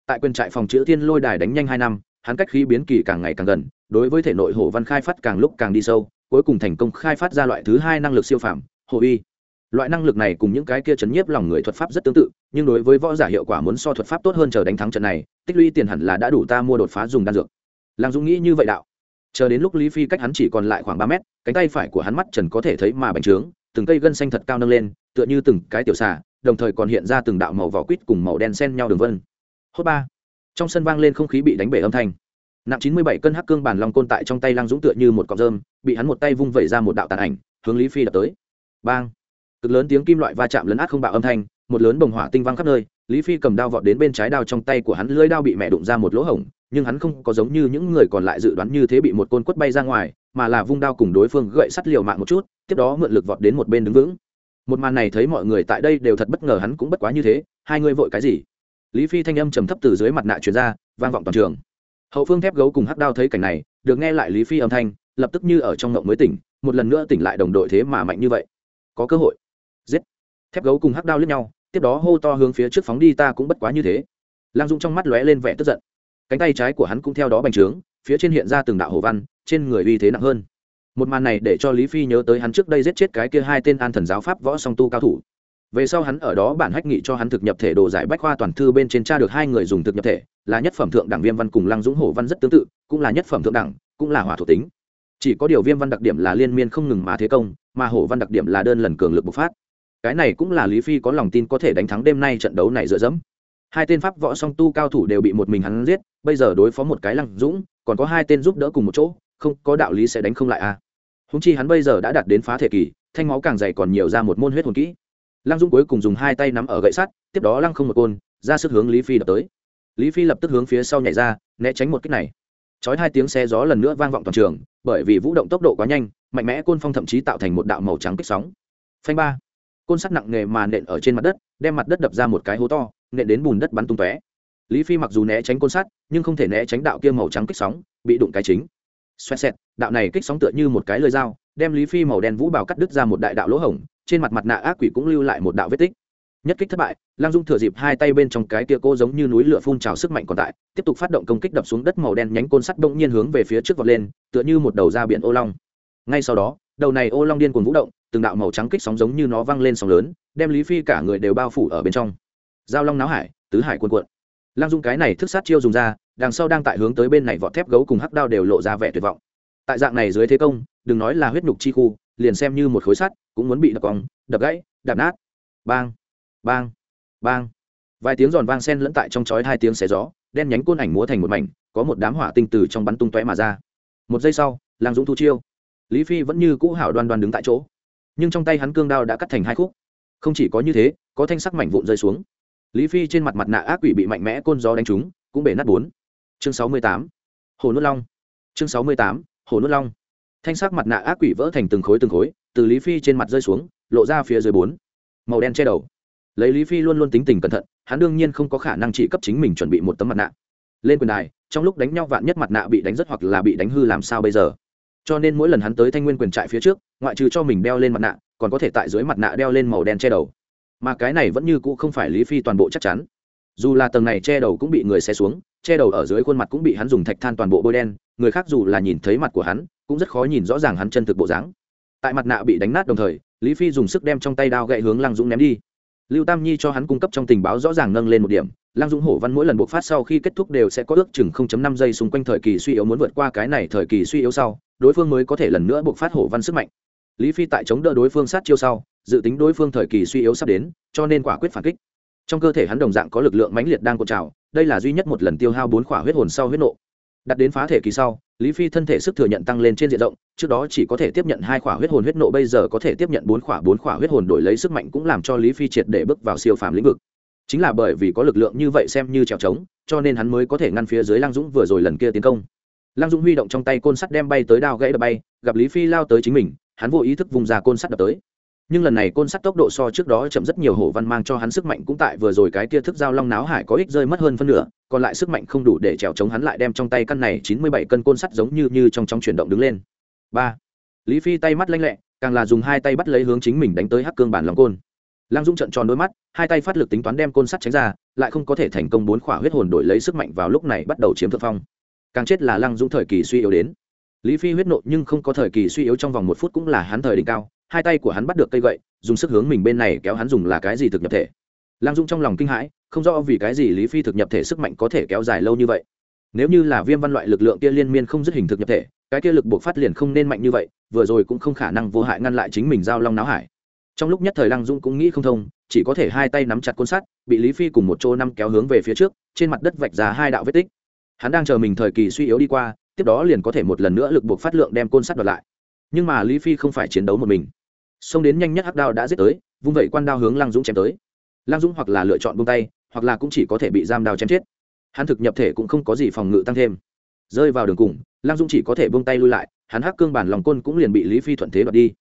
Tại quyền trại phòng chữ thiên lôi đài đánh nhanh hai năm hắn cách khí biến kỳ càng ngày càng gần đối với thể nội hồ văn khai phát càng lúc càng đi sâu cuối cùng thành công khai phát ra loại thứ hai năng lực siêu phàm, hồ uy loại năng lực này cùng những cái kia chấn nhiếp lòng người thuật pháp rất tương tự, nhưng đối với võ giả hiệu quả muốn so thuật pháp tốt hơn chờ đánh thắng trận này, tích lũy tiền hẳn là đã đủ ta mua đột phá dùng đan dược. Làng dũng nghĩ như vậy đạo. Chờ đến lúc lý phi cách hắn chỉ còn lại khoảng ba mét, cánh tay phải của hắn mắt trần có thể thấy mà bành trướng, từng cây gân xanh thật cao nâng lên, tựa như từng cái tiểu xà, đồng thời còn hiện ra từng đạo màu vỏ quýt cùng màu đen xen nhau đường vân. Hốt ba. Trong sân vang lên không khí bị đánh bể âm thanh nặng chín mươi bảy cân hắc cương bản long côn tại trong tay lăng dũng tựa như một cọng rơm, bị hắn một tay vung vẩy ra một đạo tàn ảnh, hướng lý phi đập tới. Bang! Cực lớn tiếng kim loại va chạm lấn át không bạo âm thanh, một lớn bồng hỏa tinh văng khắp nơi, lý phi cầm đao vọt đến bên trái đao trong tay của hắn, lưỡi đao bị mẹ đụng ra một lỗ hổng, nhưng hắn không có giống như những người còn lại dự đoán như thế bị một côn quất bay ra ngoài, mà là vung đao cùng đối phương gậy sắt liều mạng một chút, tiếp đó mượn lực vọt đến một bên đứng vững. Một màn này thấy mọi người tại đây đều thật bất ngờ hắn cũng bất quá như thế, hai người vội cái gì? Lý phi thanh âm trầm thấp từ dưới mặt nạ truyền ra, vang vọng toàn trường hậu phương thép gấu cùng hắc đao thấy cảnh này, được nghe lại lý phi âm thanh, lập tức như ở trong ngộng mới tỉnh, một lần nữa tỉnh lại đồng đội thế mà mạnh như vậy. Có cơ hội. Giết. Thép gấu cùng hắc đao lướt nhau, tiếp đó hô to hướng phía trước phóng đi, ta cũng bất quá như thế. Lang dũng trong mắt lóe lên vẻ tức giận. Cánh tay trái của hắn cũng theo đó bành trướng, phía trên hiện ra từng đạo hồ văn, trên người uy thế nặng hơn. Một màn này để cho lý phi nhớ tới hắn trước đây giết chết cái kia hai tên an thần giáo pháp võ song tu cao thủ về sau hắn ở đó bản hách nghị cho hắn thực nhập thể đồ giải bách khoa toàn thư bên trên tra được hai người dùng thực nhập thể, là nhất phẩm thượng đẳng viêm văn cùng lăng dũng hổ văn rất tương tự, cũng là nhất phẩm thượng đẳng, cũng là hỏa thuộc tính. Chỉ có điều viêm văn đặc điểm là liên miên không ngừng mà thế công, mà hổ văn đặc điểm là đơn lần cường lực bộc phát. Cái này cũng là lý phi có lòng tin có thể đánh thắng đêm nay trận đấu này dựa dẫm. Hai tên pháp võ song tu cao thủ đều bị một mình hắn giết, bây giờ đối phó một cái lăng dũng, còn có hai tên giúp đỡ cùng một chỗ, không có đạo lý sẽ đánh không lại a à. húng chi hắn bây giờ đã đạt đến phá thể kỳ, thanh máu càng dày còn nhiều ra một môn huyết hồn kỹ lăng Dung cuối cùng dùng hai tay nắm ở gậy sắt, tiếp đó lăng không một côn, ra sức hướng lý phi đập tới. Lý phi lập tức hướng phía sau nhảy ra, né tránh một kích này. Chói hai tiếng xe gió lần nữa vang vọng toàn trường, bởi vì vũ động tốc độ quá nhanh, mạnh mẽ côn phong thậm chí tạo thành một đạo màu trắng kích sóng. Phanh ba. Côn sắt nặng nề mà nện ở trên mặt đất, đem mặt đất đập ra một cái hố to, nện đến bùn đất bắn tung tóe. Lý phi mặc dù né tránh côn sắt, nhưng không thể né tránh đạo kia màu trắng kích sóng, bị đụng cái chính. Xoẹt xẹt, đạo này kích sóng tựa như một cái lưỡi dao, đem lý phi màu đen vũ bào cắt đứt ra một đại đạo lỗ hổng trên mặt mặt nạ ác quỷ cũng lưu lại một đạo vết tích. Nhất kích thất bại lang dung thừa dịp hai tay bên trong cái kia cô giống như núi lửa phun trào sức mạnh còn tại, tiếp tục phát động công kích đập xuống đất màu đen nhánh côn sắt đông nhiên hướng về phía trước vọt lên, tựa như một đầu ra biển ô long. Ngay sau đó, đầu này ô long điên cuồng vũ động, từng đạo màu trắng kích sóng giống như nó văng lên sóng lớn, đem lý phi cả người đều bao phủ ở bên trong. Giao long náo hải, tứ hải cuồn cuộn. Lang dung cái này thức sát chiêu dùng ra, đằng sau đang tại hướng tới bên này vọt thép gấu cùng hắc đao đều lộ ra vẻ tuyệt vọng. Tại dạng này dưới thế công đừng nói là huyết nhục chi khu, liền xem như một khối sắt, cũng muốn bị đập cong, đập gãy đập nát. Bang bang bang. Vài tiếng giòn vang sen lẫn tại trong chói hai tiếng xé gió, đen nhánh côn ảnh múa thành một mảnh, có một đám hỏa tinh từ trong bắn tung tóe mà ra. Một giây sau lang dũng thu chiêu. Lý phi vẫn như cũ hảo đoan đoan đứng tại chỗ. Nhưng trong tay hắn cương đao đã cắt thành hai khúc. Không chỉ có như thế, có thanh sắc mảnh vụn rơi xuống. Lý phi trên mặt mặt nạ ác quỷ bị mạnh mẽ côn gió đánh trúng, cũng bể nát bốn. Chương sáu mươi tám, hồ nuốt long. Chương sáu mươi tám, hồ nuốt long thanh sắc mặt nạ ác quỷ vỡ thành từng khối từng khối, từ lý phi trên mặt rơi xuống, lộ ra phía dưới bốn. Màu đen che đầu. Lấy lý phi luôn luôn tính tình cẩn thận, hắn đương nhiên không có khả năng chỉ cấp chính mình chuẩn bị một tấm mặt nạ. Lên quyền đài, trong lúc đánh nhau vạn nhất mặt nạ bị đánh rất hoặc là bị đánh hư làm sao bây giờ? Cho nên mỗi lần hắn tới thanh nguyên quyền trại phía trước, ngoại trừ cho mình đeo lên mặt nạ, còn có thể tại dưới mặt nạ đeo lên màu đen che đầu. Mà cái này vẫn như cũ không phải lý phi toàn bộ chắc chắn. Dù là tầng này che đầu cũng bị người xe xuống, che đầu ở dưới khuôn mặt cũng bị hắn dùng thạch than toàn bộ bôi đen, người khác dù là nhìn thấy mặt của hắn cũng rất khó nhìn rõ ràng hắn chân thực bộ dáng. Tại mặt nạ bị đánh nát đồng thời, lý phi dùng sức đem trong tay đao gậy hướng lăng dũng ném đi. Lưu tam nhi cho hắn cung cấp trong tình báo rõ ràng nâng lên một điểm. Lăng dũng hổ văn mỗi lần buộc phát sau khi kết thúc đều sẽ có ước chừng 0.5 giây xung quanh thời kỳ suy yếu muốn vượt qua cái này thời kỳ suy yếu sau, đối phương mới có thể lần nữa buộc phát hổ văn sức mạnh. Lý phi tại chống đỡ đối phương sát chiêu sau, dự tính đối phương thời kỳ suy yếu sắp đến, cho nên quả quyết phản kích. Trong cơ thể hắn đồng dạng có lực lượng mãnh liệt đang cột trào, đây là duy nhất một lần tiêu hao bốn khỏa huyết hồn sau huyết nộ đặt đến phá thể kỳ sau, lý phi thân thể sức thừa nhận tăng lên trên diện rộng, trước đó chỉ có thể tiếp nhận hai khỏa huyết hồn huyết nộ, bây giờ có thể tiếp nhận bốn khỏa bốn khỏa huyết hồn đổi lấy sức mạnh cũng làm cho lý phi triệt để bước vào siêu phàm lĩnh vực. Chính là bởi vì có lực lượng như vậy xem như trèo trống, cho nên hắn mới có thể ngăn phía dưới lang dũng vừa rồi lần kia tiến công. Lang dũng huy động trong tay côn sắt đem bay tới đao gãy đập bay, gặp lý phi lao tới chính mình, hắn vô ý thức vùng ra côn sắt đập tới nhưng lần này côn sắt tốc độ so trước đó chậm rất nhiều, hổ văn mang cho hắn sức mạnh cũng tại vừa rồi cái kia thức giao long náo hải có ích rơi mất hơn phân nửa, còn lại sức mạnh không đủ để trèo chống hắn lại đem trong tay căn này chín mươi bảy cân côn sắt giống như như trong trong chuyển động đứng lên. Ba. Lý phi tay mắt lanh lẹ, càng là dùng hai tay bắt lấy hướng chính mình đánh tới hắc cương bản lòng côn. Lăng dung trận tròn đôi mắt, hai tay phát lực tính toán đem côn sắt tránh ra, lại không có thể thành công bốn khỏa huyết hồn đổi lấy sức mạnh vào lúc này bắt đầu chiếm thượng phong. Càng chết là lăng dung thời kỳ suy yếu đến. Lý phi huyết nộ nhưng không có thời kỳ suy yếu trong vòng một phút cũng là hắn thời đỉnh cao hai tay của hắn bắt được cây gậy, dùng sức hướng mình bên này kéo hắn dùng là cái gì thực nhập thể. Lang dung trong lòng kinh hãi, không rõ vì cái gì lý phi thực nhập thể sức mạnh có thể kéo dài lâu như vậy. Nếu như là viêm văn loại lực lượng kia liên miên không dứt hình thực nhập thể, cái kia lực buộc phát liền không nên mạnh như vậy, vừa rồi cũng không khả năng vô hại ngăn lại chính mình giao long náo hải. Trong lúc nhất thời lăng dung cũng nghĩ không thông, chỉ có thể hai tay nắm chặt côn sắt, bị lý phi cùng một chỗ năm kéo hướng về phía trước, trên mặt đất vạch ra hai đạo vết tích. Hắn đang chờ mình thời kỳ suy yếu đi qua, tiếp đó liền có thể một lần nữa lực buộc phát lượng đem côn sắt đoạt lại. Nhưng mà lý phi không phải chiến đấu một mình xông đến nhanh nhất hắc đao đã giết tới, vung vẩy quan đao hướng lăng dũng chém tới. Lăng dũng hoặc là lựa chọn buông tay, hoặc là cũng chỉ có thể bị giam đao chém chết. Hắn thực nhập thể cũng không có gì phòng ngự tăng thêm. Rơi vào đường cùng, lăng dũng chỉ có thể buông tay lui lại, hắn hắc cương bản lòng côn cũng liền bị lý phi thuận thế đoạt đi.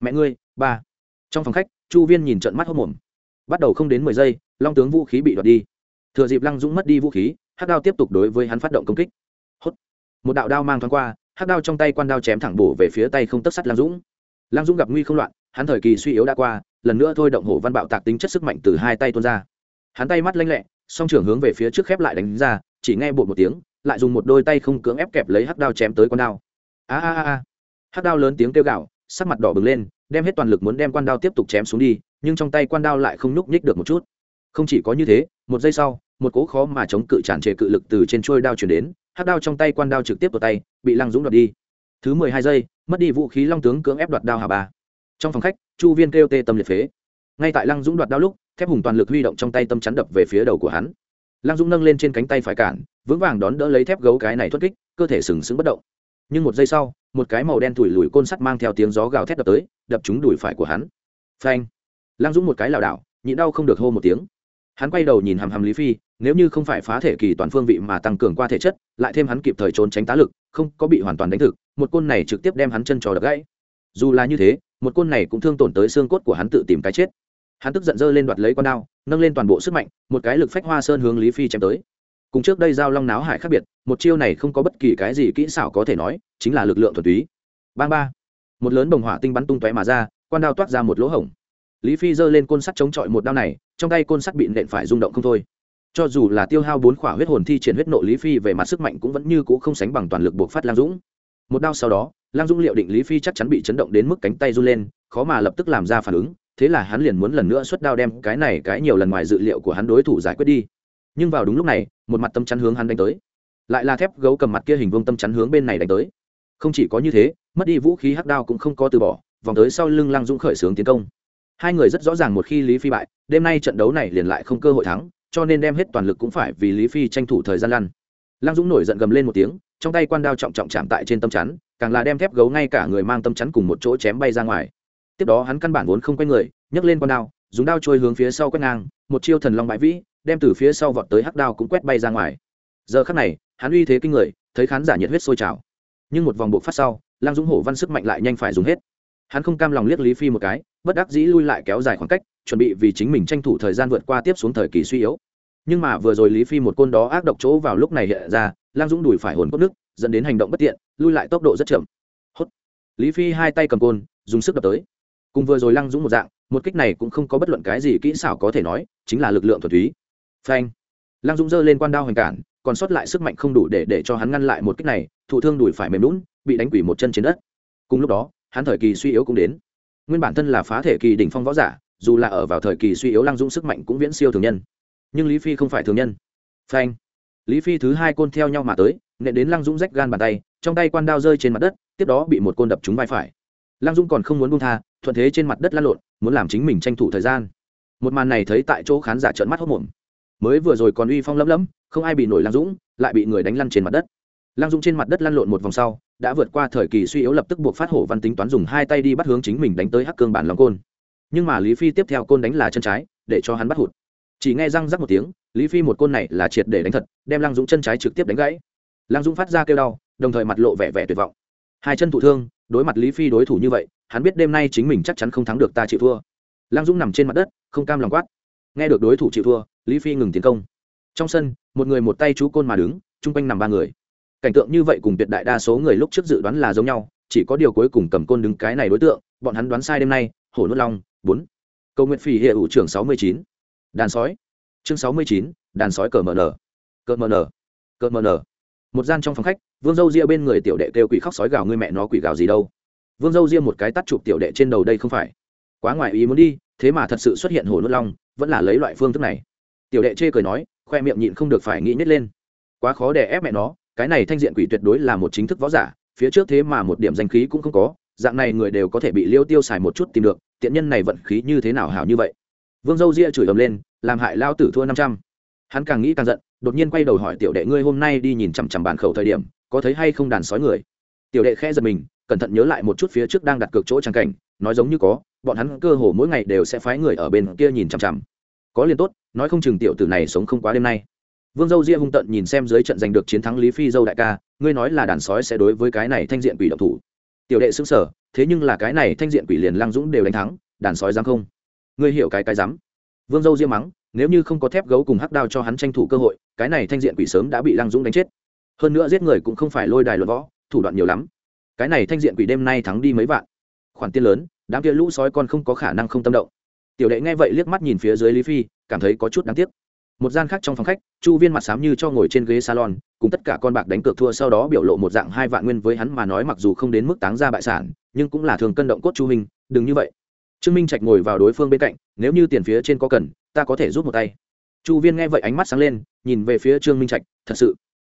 Mẹ ngươi, ba. Trong phòng khách, chu viên nhìn trận mắt hốc mồm bắt đầu không đến mười giây, long tướng vũ khí bị đoạt đi. Thừa dịp lăng dũng mất đi vũ khí, hắc đao tiếp tục đối với hắn phát động công kích. Hốt. Một đạo đao mang thoáng qua, hắc đao trong tay quan đao chém thẳng bổ về phía tay không tất sắt lăng dũng. Lăng dũng gặp nguy không loạn hắn thời kỳ suy yếu đã qua, lần nữa thôi động hổ văn bạo tạc tính chất sức mạnh từ hai tay tuôn ra. Hắn tay mắt lanh lẹ, song trưởng hướng về phía trước khép lại đánh ra, chỉ nghe bột một tiếng, lại dùng một đôi tay không cưỡng ép kẹp lấy hắc đao chém tới con đao. A a a hắc đao lớn tiếng kêu gạo sắc mặt đỏ bừng lên, đem hết toàn lực muốn đem quan đao tiếp tục chém xuống đi, nhưng trong tay quan đao lại không nhúc nhích được một chút. Không chỉ có như thế, một giây sau, một cỗ khó mà chống cự tràn trề cự lực từ trên trôi đao chuyển đến, hắc đao trong tay quan đao trực tiếp vào tay, bị lăng dũng đoạt đi. Thứ mười hai giây, mất đi vũ khí long tướng cưỡng ép đoạt đao hà ba trong phòng khách, chu viên kêu tê tâm liệt phế. Ngay tại lăng dũng đoạt đao lúc, thép hùng toàn lực huy động trong tay tâm chắn đập về phía đầu của hắn. Lăng dũng nâng lên trên cánh tay phải cản, vững vàng đón đỡ lấy thép gấu cái này thoát kích, cơ thể sừng sững bất động. Nhưng một giây sau, một cái màu đen thủi lùi côn sắt mang theo tiếng gió gào thét đập tới, đập trúng đùi phải của hắn. Phanh! Lăng dũng một cái lảo đảo, nhịn đau không được hô một tiếng. Hắn quay đầu nhìn hàm hàm lý phi, nếu như không phải phá thể kỳ toàn phương vị mà tăng cường qua thể chất, lại thêm hắn kịp thời trốn tránh tá lực, không có bị hoàn toàn đánh thực, một côn này trực tiếp đem hắn chân trò đập gãy. Dù là như thế một côn này cũng thương tổn tới xương cốt của hắn tự tìm cái chết. Hắn tức giận dơ lên đoạt lấy con đao, nâng lên toàn bộ sức mạnh, một cái lực phách hoa sơn hướng lý phi chém tới. Cùng trước đây giao long náo hải khác biệt, một chiêu này không có bất kỳ cái gì kỹ xảo có thể nói, chính là lực lượng thuần túy. Ba ba. Một lớn bồng hỏa tinh bắn tung tóe mà ra quan đao toát ra một lỗ hổng. Lý phi giơ lên côn sắt chống chọi một đao này, trong tay côn sắt bị nện phải rung động không thôi. Cho dù là tiêu hao bốn khỏa huyết hồn thi triển huyết nộ lý phi về mặt sức mạnh cũng vẫn như c ũ không sánh bằng toàn lực buộc phát lam dũng một đao sau đó lang dũng liệu định lý phi chắc chắn bị chấn động đến mức cánh tay run lên, khó mà lập tức làm ra phản ứng, thế là hắn liền muốn lần nữa xuất đao đem cái này cái nhiều lần ngoài dự liệu của hắn đối thủ giải quyết đi. Nhưng vào đúng lúc này, một mặt tâm chắn hướng hắn đánh tới. Lại là thép gấu cầm mặt kia hình vuông tâm chắn hướng bên này đánh tới. Không chỉ có như thế, mất đi vũ khí hắc đao cũng không có từ bỏ, vòng tới sau lưng lăng dũng khởi xướng tiến công. Hai người rất rõ ràng một khi lý phi bại, đêm nay trận đấu này liền lại không cơ hội thắng, cho nên đem hết toàn lực cũng phải vì lý phi tranh thủ thời gian lăn lăng dũng nổi giận gầm lên một tiếng, trong tay quan đao trọng trọng chạm tại trên tâm chắn, càng là đem thép gấu ngay cả người mang tâm chắn cùng một chỗ chém bay ra ngoài. Tiếp đó hắn căn bản vốn không quay người, nhấc lên con đao, dùng đao trôi hướng phía sau quét ngang, một chiêu thần long bãi vĩ, đem từ phía sau vọt tới hắc đao cũng quét bay ra ngoài. Giờ khắc này, hắn uy thế kinh người, thấy khán giả nhiệt huyết sôi trào. Nhưng một vòng bộ phát sau lang dũng hổ văn sức mạnh lại nhanh phải dùng hết. Hắn không cam lòng liếc lý phi một cái, bất đắc dĩ lui lại kéo dài khoảng cách, chuẩn bị vì chính mình tranh thủ thời gian vượt qua tiếp xuống thời kỳ suy yếu nhưng mà vừa rồi lý phi một côn đó ác độc chỗ vào lúc này hiện ra lang dũng đùi phải hồn cốt nước, dẫn đến hành động bất tiện, lui lại tốc độ rất chậm. Hốt. Lý phi hai tay cầm côn, dùng sức đập tới. Cùng vừa rồi lăng dũng một dạng, một kích này cũng không có bất luận cái gì kỹ xảo có thể nói, chính là lực lượng thuần túy. Phanh. Lăng dũng giơ lên quan đao hoành cản, còn sót lại sức mạnh không đủ để để cho hắn ngăn lại một kích này, thụ thương đùi phải mềm lún bị đánh quỷ một chân trên đất. Cùng lúc đó, hắn thời kỳ suy yếu cũng đến. Nguyên bản thân là phá thể kỳ đỉnh phong võ giả, dù là ở vào thời kỳ suy yếu lăng dũng sức mạnh cũng viễn siêu thường nhân nhưng lý phi không phải thường nhân. Phanh. Lý phi thứ hai côn theo nhau mà tới, nện đến lăng dũng rách gan bàn tay, trong tay quan đao rơi trên mặt đất, tiếp đó bị một côn đập trúng vai phải. Lăng dũng còn không muốn buông tha, thuận thế trên mặt đất lăn lộn, muốn làm chính mình tranh thủ thời gian. Một màn này thấy tại chỗ khán giả trợn mắt hốc mồm mới vừa rồi còn uy phong lấm lấm không ai bị nổi lăng dũng, lại bị người đánh lăn trên mặt đất. Lăng dũng trên mặt đất lăn lộn một vòng sau, đã vượt qua thời kỳ suy yếu lập tức buộc phát hổ văn tính toán dùng hai tay đi bắt hướng chính mình đánh tới hắc cương bản lòng côn. Nhưng mà lý phi tiếp theo côn đánh là chân trái, để cho hắn bắt hụt chỉ nghe răng rắc một tiếng, lý phi một côn này là triệt để đánh thật, đem lăng dũng chân trái trực tiếp đánh gãy. Lăng dũng phát ra kêu đau, đồng thời mặt lộ vẻ vẻ tuyệt vọng. Hai chân thụ thương, đối mặt lý phi đối thủ như vậy, hắn biết đêm nay chính mình chắc chắn không thắng được ta chịu thua. Lăng dũng nằm trên mặt đất, không cam lòng quát. Nghe được đối thủ chịu thua, lý phi ngừng tiến công. Trong sân, một người một tay chú côn mà đứng, chung quanh nằm ba người. Cảnh tượng như vậy cùng tuyệt đại đa số người lúc trước dự đoán là giống nhau, chỉ có điều cuối cùng cầm côn đứng cái này đối tượng, bọn hắn đoán sai đêm nay, hổ nuốt long, bốn. Cầu nguyện phỉ hệ ủ trưởng sáu mươi chín đàn sói. Chương sáu mươi chín, đàn sói cờ mờ nở cờ mờ nở cờ mờ nở một gian trong phòng khách, vương dâu ria bên người tiểu đệ kêu quỷ khóc sói gào, ngươi mẹ nó quỷ gào gì đâu? Vương dâu ria một cái tắt chụp tiểu đệ trên đầu, đây không phải. Quá ngoài ý muốn đi, thế mà thật sự xuất hiện hồ nước long, vẫn là lấy loại phương thức này. Tiểu đệ chê cười nói, khoe miệng nhịn không được phải nghĩ nhét lên. Quá khó để ép mẹ nó, cái này thanh diện quỷ tuyệt đối là một chính thức võ giả, phía trước thế mà một điểm danh khí cũng không có, dạng này người đều có thể bị liêu tiêu xài một chút tìm được, tiện nhân này vận khí như thế nào hảo như vậy? Vương dâu ria chửi ầm lên, làm hại lao tử thua năm trăm. Hắn càng nghĩ càng giận, đột nhiên quay đầu hỏi tiểu đệ ngươi hôm nay đi nhìn chằm chằm bàn khẩu thời điểm, có thấy hay không đàn sói người? Tiểu đệ khẽ giật mình, cẩn thận nhớ lại một chút phía trước đang đặt cược chỗ trang cảnh, nói giống như có, bọn hắn cơ hồ mỗi ngày đều sẽ phái người ở bên kia nhìn chằm chằm. Có liền tốt, nói không chừng tiểu tử này sống không quá đêm nay. Vương dâu ria hung tận nhìn xem dưới trận giành được chiến thắng lý phi dâu đại ca, ngươi nói là đàn sói sẽ đối với cái này thanh diện quỷ động thủ. Tiểu đệ xứng sở thế nhưng là cái này thanh diện quỷ liền lang dũng đều đánh thắng, đàn sói dám không? Ngươi hiểu cái cái rắm. Vương dâu diêm mắng, nếu như không có thép gấu cùng hắc đao cho hắn tranh thủ cơ hội, cái này thanh diện quỷ sớm đã bị lang dũng đánh chết. Hơn nữa giết người cũng không phải lôi đài luận võ, thủ đoạn nhiều lắm. Cái này thanh diện quỷ đêm nay thắng đi mấy vạn. Khoản tiền lớn, đám kia lũ sói con không có khả năng không tâm động. Tiểu đệ nghe vậy liếc mắt nhìn phía dưới lý phi, cảm thấy có chút đáng tiếc. Một gian khác trong phòng khách, chu viên mặt xám như cho ngồi trên ghế salon, cùng tất cả con bạc đánh cược thua sau đó biểu lộ một dạng hai vạn nguyên với hắn mà nói mặc dù không đến mức táng ra bại sản, nhưng cũng là thường cân động cốt chu hình đừng như vậy trương minh trạch ngồi vào đối phương bên cạnh, nếu như tiền phía trên có cần, ta có thể giúp một tay. Chu viên nghe vậy ánh mắt sáng lên, nhìn về phía trương minh trạch, thật sự.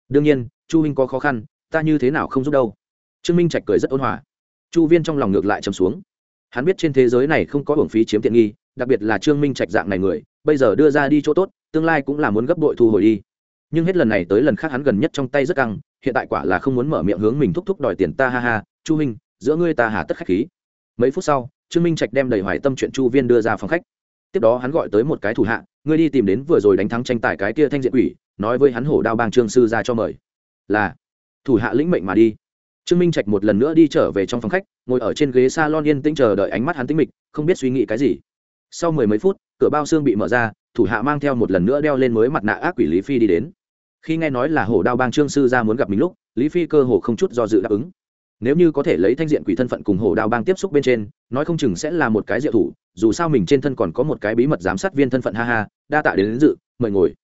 Đương nhiên, chu minh có khó khăn, ta như thế nào không giúp đâu? Trương minh trạch cười rất ôn hòa. Chu viên trong lòng ngược lại trầm xuống. Hắn biết trên thế giới này không có hưởng phí chiếm tiện nghi, đặc biệt là trương minh trạch dạng này người, bây giờ đưa ra đi chỗ tốt, tương lai cũng là muốn gấp đội thu hồi đi. Nhưng hết lần này tới lần khác hắn gần nhất trong tay rất căng, hiện tại quả là không muốn mở miệng hướng mình thúc thúc đòi tiền ta, ha ha, chu minh, giữa ngươi ta hà tất khách khí. Mấy phút sau trương minh trạch đem đầy hoài tâm chuyện chu viên đưa ra phòng khách. Tiếp đó hắn gọi tới một cái thủ hạ, ngươi đi tìm đến vừa rồi đánh thắng tranh tài cái kia thanh diện quỷ, nói với hắn hổ đao bang trương sư ra cho mời. Là. Thủ hạ lĩnh mệnh mà đi. Trương minh trạch một lần nữa đi trở về trong phòng khách, ngồi ở trên ghế s a lon yên tĩnh chờ đợi ánh mắt hắn tĩnh mịch, không biết suy nghĩ cái gì. Sau mười mấy phút, cửa bao xương bị mở ra, thủ hạ mang theo một lần nữa đeo lên mới mặt nạ ác quỷ lý phi đi đến. Khi nghe nói là hổ đao bang trương sư ra muốn gặp mình lúc, lý phi cơ hồ không chút do dự đáp ứng nếu như có thể lấy thanh diện quỷ thân phận cùng hổ đao bang tiếp xúc bên trên nói không chừng sẽ là một cái diệu thủ dù sao mình trên thân còn có một cái bí mật giám sát viên thân phận ha ha đa tạ đến, đến dự mời ngồi.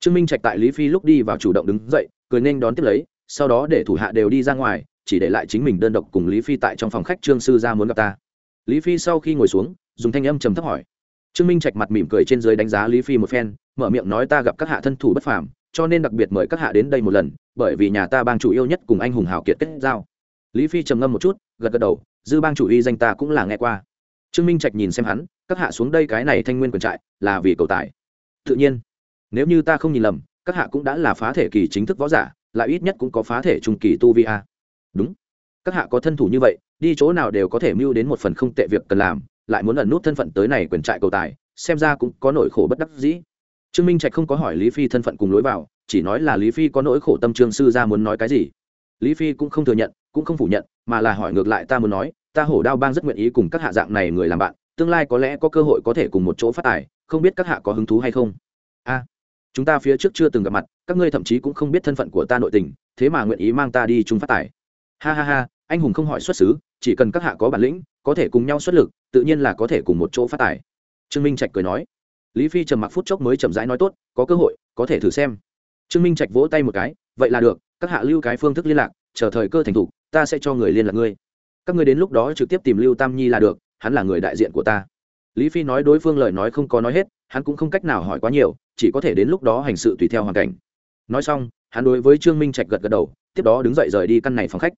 Trương minh trạch tại lý phi lúc đi vào chủ động đứng dậy cười nên đón tiếp lấy sau đó để thủ hạ đều đi ra ngoài chỉ để lại chính mình đơn độc cùng lý phi tại trong phòng khách trương sư ra muốn gặp ta. Lý phi sau khi ngồi xuống dùng thanh âm trầm thấp hỏi. Trương minh trạch mặt mỉm cười trên dưới đánh giá lý phi một phen mở miệng nói ta gặp các hạ thân thủ bất phàm cho nên đặc biệt mời các hạ đến đây một lần bởi vì nhà ta bang chủ yêu nhất cùng anh hùng hào kiệt kết giao lý phi trầm ngâm một chút, gật gật đầu, dư bang chủ y danh ta cũng là nghe qua. Trương minh trạch nhìn xem hắn, các hạ xuống đây cái này thanh nguyên quyền trại, là vì cầu tài. Tự nhiên, nếu như ta không nhìn lầm, các hạ cũng đã là phá thể kỳ chính thức võ giả, lại ít nhất cũng có phá thể trung kỳ tu vi a. Đúng. Các hạ có thân thủ như vậy, đi chỗ nào đều có thể mưu đến một phần không tệ việc cần làm, lại muốn ẩn nút thân phận tới này quyền trại cầu tài, xem ra cũng có nỗi khổ bất đắc dĩ. Trương minh trạch không có hỏi lý phi thân phận cùng lối vào, chỉ nói là lý phi có nỗi khổ tâm trương sư ra muốn nói cái gì. Lý phi cũng không thừa nhận cũng không phủ nhận, mà là hỏi ngược lại ta muốn nói, ta hổ đao bang rất nguyện ý cùng các hạ dạng này người làm bạn, tương lai có lẽ có cơ hội có thể cùng một chỗ phát tài, không biết các hạ có hứng thú hay không? A, chúng ta phía trước chưa từng gặp mặt, các ngươi thậm chí cũng không biết thân phận của ta nội tình, thế mà nguyện ý mang ta đi chung phát tài. Ha ha ha, anh hùng không hỏi xuất xứ, chỉ cần các hạ có bản lĩnh, có thể cùng nhau xuất lực, tự nhiên là có thể cùng một chỗ phát tài. Trương minh trạch cười nói. Lý phi trầm mặc phút chốc mới chậm rãi nói tốt, có cơ hội, có thể thử xem. Trương minh trạch vỗ tay một cái, vậy là được, các hạ lưu cái phương thức liên lạc, chờ thời cơ thành thục ta sẽ cho người liên lạc ngươi. Các ngươi đến lúc đó trực tiếp tìm lưu tam nhi là được, hắn là người đại diện của ta. Lý phi nói đối phương lời nói không có nói hết, hắn cũng không cách nào hỏi quá nhiều, chỉ có thể đến lúc đó hành sự tùy theo hoàn cảnh. Nói xong, hắn đối với trương minh trạch gật gật đầu, tiếp đó đứng dậy rời đi căn này phòng khách.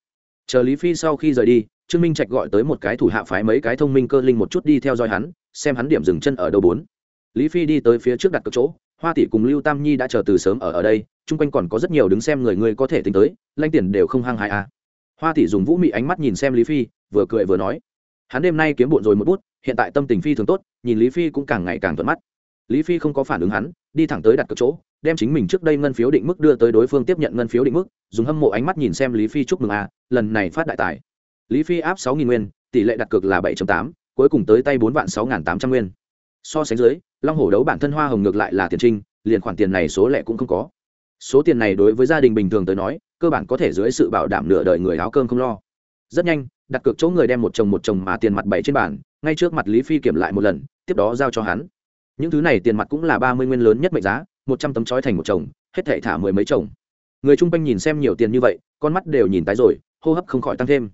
Chờ lý phi sau khi rời đi, trương minh trạch gọi tới một cái thủ hạ phái mấy cái thông minh cơ linh một chút đi theo dõi hắn, xem hắn điểm dừng chân ở đâu bốn. Lý phi đi tới phía trước đặt cược chỗ, hoa tỷ cùng lưu tam nhi đã chờ từ sớm ở ở đây, chung quanh còn có rất nhiều đứng xem người người có thể tính tới lanh tiền đều không hăng hại à hoa tỷ dùng vũ mị ánh mắt nhìn xem lý phi, vừa cười vừa nói, hắn đêm nay kiếm bộn rồi một bút, hiện tại tâm tình phi thường tốt, nhìn lý phi cũng càng ngày càng thuận mắt. Lý phi không có phản ứng hắn, đi thẳng tới đặt cược chỗ, đem chính mình trước đây ngân phiếu định mức đưa tới đối phương tiếp nhận ngân phiếu định mức, dùng hâm mộ ánh mắt nhìn xem lý phi chúc mừng à lần này phát đại tài. Lý phi áp sáu nghìn nguyên, tỷ lệ đặt cược là bảy tám, cuối cùng tới tay bốn vạn sáu tám trăm nguyên. So sánh dưới, long hổ đấu bản thân hoa hồng ngược lại là tiền trinh, liền khoản tiền này số lẻ cũng không có. Số tiền này đối với gia đình bình thường tới nói cơ bản có thể dưới sự bảo đảm nửa đời người áo cơm không lo. Rất nhanh, đặt cược chỗ người đem một chồng một chồng mà tiền mặt bảy trên bàn, ngay trước mặt lý phi kiểm lại một lần, tiếp đó giao cho hắn. Những thứ này tiền mặt cũng là ba mươi nguyên lớn nhất mệnh giá, một trăm tấm chói thành một chồng, hết thảy thả mười mấy chồng. Người chung quanh nhìn xem nhiều tiền như vậy, con mắt đều nhìn tái rồi, hô hấp không khỏi tăng thêm.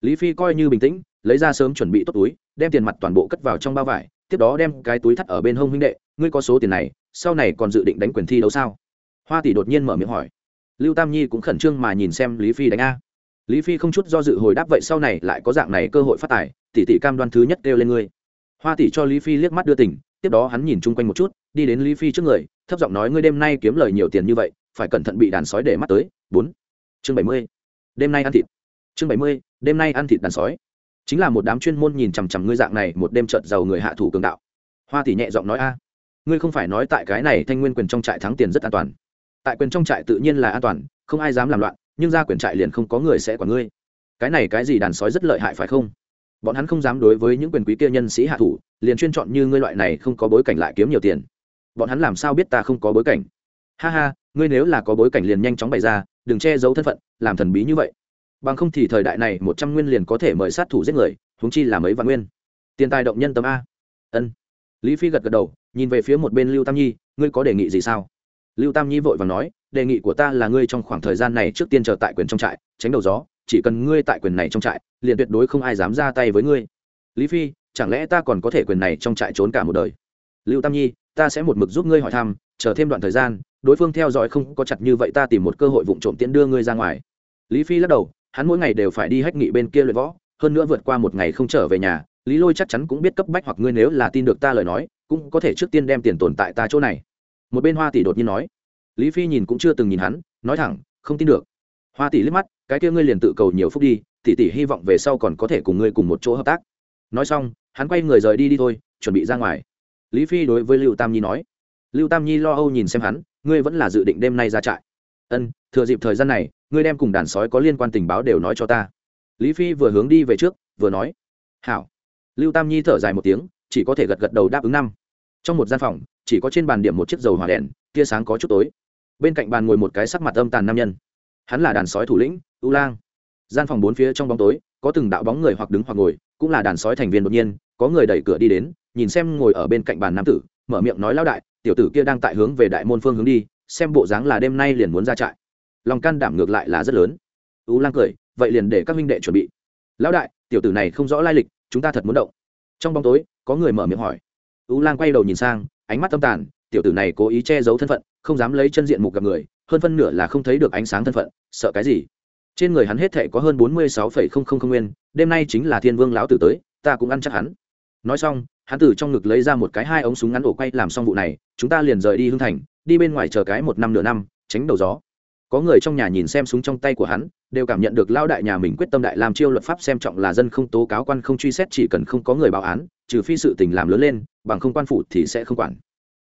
Lý phi coi như bình tĩnh, lấy ra sớm chuẩn bị tốt túi, đem tiền mặt toàn bộ cất vào trong bao vải, tiếp đó đem cái túi thắt ở bên hông huynh đệ. Ngươi có số tiền này, sau này còn dự định đánh quyền thi đấu sao? Hoa tỷ đột nhiên mở miệng hỏi lưu tam nhi cũng khẩn trương mà nhìn xem lý phi đánh a. Lý phi không chút do dự hồi đáp vậy sau này lại có dạng này cơ hội phát tài, tỷ tỷ cam đoan thứ nhất kêu lên ngươi. Hoa tỷ cho lý phi liếc mắt đưa tỉnh tiếp đó hắn nhìn chung quanh một chút, đi đến lý phi trước người, thấp giọng nói ngươi đêm nay kiếm lời nhiều tiền như vậy, phải cẩn thận bị đàn sói để mắt tới. Bốn. Chương bảy mươi. Đêm nay ăn thịt. Chương bảy mươi, đêm nay ăn thịt đàn sói. Chính là một đám chuyên môn nhìn chằm chằm ngươi dạng này, một đêm trợt giàu người hạ thủ cường đạo. Hoa tỷ nhẹ giọng nói a, ngươi không phải nói tại cái này thanh nguyên quyền trong trại thắng tiền rất an toàn tại quyền trong trại tự nhiên là an toàn, không ai dám làm loạn, nhưng ra quyền trại liền không có người sẽ quản ngươi. Cái này cái gì đàn sói rất lợi hại phải không? Bọn hắn không dám đối với những quyền quý kia nhân sĩ hạ thủ, liền chuyên chọn như ngươi loại này không có bối cảnh lại kiếm nhiều tiền. Bọn hắn làm sao biết ta không có bối cảnh? Ha ha, ngươi nếu là có bối cảnh liền nhanh chóng bày ra, đừng che giấu thân phận, làm thần bí như vậy. Bằng không thì thời đại này một trăm nguyên liền có thể mời sát thủ giết người húng chi là mấy vạn nguyên. Tiền tài động nhân tâm a. Ân. Lý phi gật gật đầu, nhìn về phía một bên lưu tam nhi, ngươi có đề nghị gì sao? Lưu tam nhi vội và nói, đề nghị của ta là ngươi trong khoảng thời gian này trước tiên chờ tại quyền trong trại, tránh đầu gió, chỉ cần ngươi tại quyền này trong trại, liền tuyệt đối không ai dám ra tay với ngươi. Lý phi, chẳng lẽ ta còn có thể quyền này trong trại trốn cả một đời? Lưu tam nhi, ta sẽ một mực giúp ngươi hỏi thăm, chờ thêm đoạn thời gian, đối phương theo dõi không có chặt như vậy ta tìm một cơ hội vụ trộm tiễn đưa ngươi ra ngoài. Lý phi lắc đầu, hắn mỗi ngày đều phải đi hách nghị bên kia luyện võ, hơn nữa vượt qua một ngày không trở về nhà, lý lôi chắc chắn cũng biết cấp bách hoặc ngươi nếu là tin được ta lời nói, cũng có thể trước tiên đem tiền tồn tại ta chỗ này một bên hoa tỷ đột nhiên nói, lý phi nhìn cũng chưa từng nhìn hắn, nói thẳng, không tin được. Hoa tỷ liếc mắt, cái kia ngươi liền tự cầu nhiều phúc đi, tỷ tỷ hy vọng về sau còn có thể cùng ngươi cùng một chỗ hợp tác. Nói xong, hắn quay người rời đi đi thôi, chuẩn bị ra ngoài. Lý phi đối với lưu tam nhi nói, lưu tam nhi lo âu nhìn xem hắn, ngươi vẫn là dự định đêm nay ra trại. Ân, thừa dịp thời gian này, ngươi đem cùng đàn sói có liên quan tình báo đều nói cho ta. Lý phi vừa hướng đi về trước, vừa nói, hảo. Lưu tam nhi thở dài một tiếng, chỉ có thể gật gật đầu đáp ứng năm trong một gian phòng, chỉ có trên bàn điểm một chiếc dầu hỏa đèn, tia sáng có chút tối. Bên cạnh bàn ngồi một cái sắc mặt âm tàn nam nhân. Hắn là đàn sói thủ lĩnh, u lang. Gian phòng bốn phía trong bóng tối, có từng đạo bóng người hoặc đứng hoặc ngồi, cũng là đàn sói thành viên đột nhiên, có người đẩy cửa đi đến, nhìn xem ngồi ở bên cạnh bàn nam tử, mở miệng nói lao đại, tiểu tử kia đang tại hướng về đại môn phương hướng đi, xem bộ dáng là đêm nay liền muốn ra trại. Lòng can đảm ngược lại là rất lớn. U lang cười, vậy liền để các minh đệ chuẩn bị. Lão đại, tiểu tử này không rõ lai lịch, chúng ta thật muốn động. Trong bóng tối, có người mở miệng hỏi u lang quay đầu nhìn sang, ánh mắt tâm tàn, tiểu tử này cố ý che giấu thân phận, không dám lấy chân diện mục gặp người, hơn phân nửa là không thấy được ánh sáng thân phận, sợ cái gì? Trên người hắn hết thệ có hơn bốn mươi sáu phẩy không không không nguyên, đêm nay chính là thiên vương lão tử tới, ta cũng ăn chắc hắn. Nói xong, hắn từ trong ngực lấy ra một cái hai ống súng ngắn ổ quay làm xong vụ này, chúng ta liền rời đi hưng thành, đi bên ngoài chờ cái một năm nửa năm, tránh đầu gió. Có người trong nhà nhìn xem súng trong tay của hắn, đều cảm nhận được lao đại nhà mình quyết tâm đại làm chiêu luật pháp xem trọng là dân không tố cáo quan không truy xét chỉ cần không có người báo án trừ phi sự tình làm lớn lên, bằng không quan phủ thì sẽ không quản.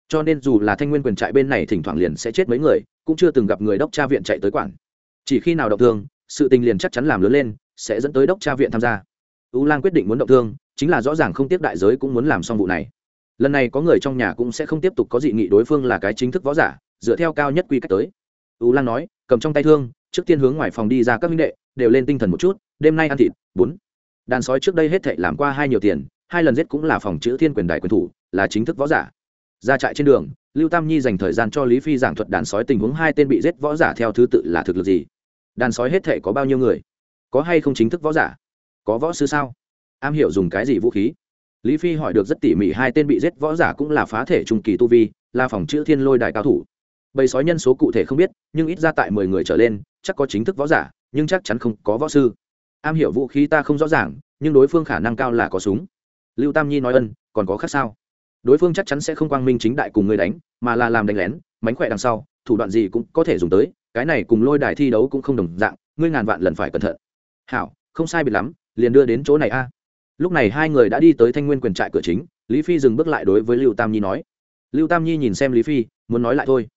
Cho nên dù là thanh nguyên quyền trại bên này thỉnh thoảng liền sẽ chết mấy người, cũng chưa từng gặp người đốc tra viện chạy tới quản. Chỉ khi nào động thương, sự tình liền chắc chắn làm lớn lên, sẽ dẫn tới đốc tra viện tham gia. U lan quyết định muốn động thương, chính là rõ ràng không tiếp đại giới cũng muốn làm xong vụ này. Lần này có người trong nhà cũng sẽ không tiếp tục có dị nghị đối phương là cái chính thức võ giả, dựa theo cao nhất quy cách tới. U lan nói, cầm trong tay thương, trước tiên hướng ngoài phòng đi ra các minh đệ, đều lên tinh thần một chút, đêm nay ăn thịt, bốn. Đàn sói trước đây hết thệ làm qua hai nhiều tiền hai lần giết cũng là phòng chữ thiên quyền đại quyền thủ, là chính thức võ giả. Ra trại trên đường, lưu tam nhi dành thời gian cho lý phi giảng thuật đàn sói tình huống hai tên bị giết võ giả theo thứ tự là thực lực gì? Đàn sói hết thể có bao nhiêu người? Có hay không chính thức võ giả? Có võ sư sao? Am hiểu dùng cái gì vũ khí? Lý phi hỏi được rất tỉ mỉ hai tên bị giết võ giả cũng là phá thể trung kỳ tu vi, là phòng chữ thiên lôi đại cao thủ. Bầy sói nhân số cụ thể không biết, nhưng ít ra tại mười người trở lên, chắc có chính thức võ giả, nhưng chắc chắn không có võ sư. Am hiểu vũ khí ta không rõ ràng, nhưng đối phương khả năng cao là có súng lưu tam nhi nói ân còn có khác sao? Đối phương chắc chắn sẽ không quang minh chính đại cùng người đánh mà là làm đánh lén mánh khỏe đằng sau thủ đoạn gì cũng có thể dùng tới cái này cùng lôi đài thi đấu cũng không đồng dạng ngươi ngàn vạn lần phải cẩn thận. Hảo không sai biệt lắm liền đưa đến chỗ này a. Lúc này hai người đã đi tới thanh nguyên quyền trại cửa chính lý phi dừng bước lại đối với lưu tam nhi nói. Lưu tam nhi nhìn xem lý phi muốn nói lại thôi.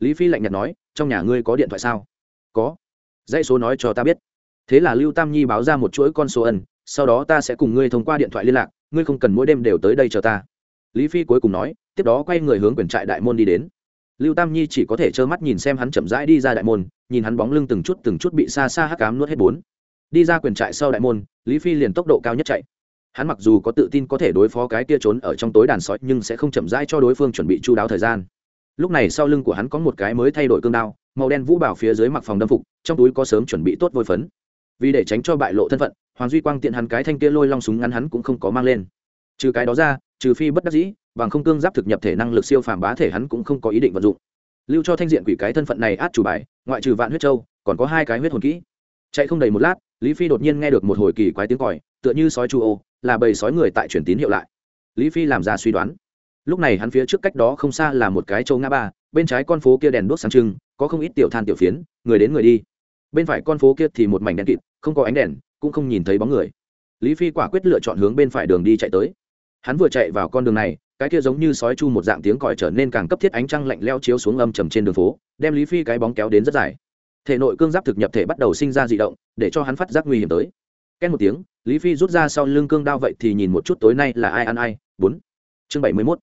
Lý phi lạnh nhạt nói trong nhà ngươi có điện thoại sao? Có. Dãy số nói cho ta biết. Thế là lưu tam nhi báo ra một chuỗi con số ẩn, sau đó ta sẽ cùng ngươi thông qua điện thoại liên lạc ngươi không cần mỗi đêm đều tới đây chờ ta. Lý phi cuối cùng nói, tiếp đó quay người hướng quyền trại đại môn đi đến. Lưu tam nhi chỉ có thể trơ mắt nhìn xem hắn chậm rãi đi ra đại môn, nhìn hắn bóng lưng từng chút từng chút bị xa xa hắc cám nuốt hết bốn. Đi ra quyền trại sau đại môn, lý phi liền tốc độ cao nhất chạy. Hắn mặc dù có tự tin có thể đối phó cái tia trốn ở trong tối đàn sói, nhưng sẽ không chậm rãi cho đối phương chuẩn bị chú đáo thời gian. Lúc này sau lưng của hắn có một cái mới thay đổi cương đao, màu đen vũ bảo phía dưới mặc phòng đâm phục, trong túi có sớm chuẩn bị tốt vôi phấn vì để tránh cho bại lộ thân phận, hoàng duy quang tiện hắn cái thanh kia lôi long súng ngắn hắn cũng không có mang lên. Trừ cái đó ra, trừ phi bất đắc dĩ, bằng không cương giáp thực nhập thể năng lực siêu phàm bá thể hắn cũng không có ý định vận dụng. Lưu cho thanh diện quỷ cái thân phận này át chủ bài, ngoại trừ vạn huyết châu, còn có hai cái huyết hồn kỹ. Chạy không đầy một lát, lý phi đột nhiên nghe được một hồi kỳ quái tiếng còi, tựa như sói chu ô, là bầy sói người tại truyền tín hiệu lại. Lý phi làm ra suy đoán. Lúc này hắn phía trước cách đó không xa là một cái châu ngã ba, bên trái con phố kia đèn đuốc sáng trưng, có không ít tiểu than tiểu phiến, người đến người đi bên phải con phố kia thì một mảnh đen kịt, không có ánh đèn, cũng không nhìn thấy bóng người. Lý phi quả quyết lựa chọn hướng bên phải đường đi chạy tới. Hắn vừa chạy vào con đường này, cái kia giống như sói chu một dạng tiếng còi trở nên càng cấp thiết ánh trăng lạnh leo chiếu xuống âm trầm trên đường phố, đem lý phi cái bóng kéo đến rất dài. Thể nội cương giáp thực nhập thể bắt đầu sinh ra d ị động, để cho hắn phát giác nguy hiểm tới. Két một tiếng, lý phi rút ra sau lưng cương đao vậy thì nhìn một chút tối nay là ai ăn ai. Bốn. Chương bảy mươi mốt.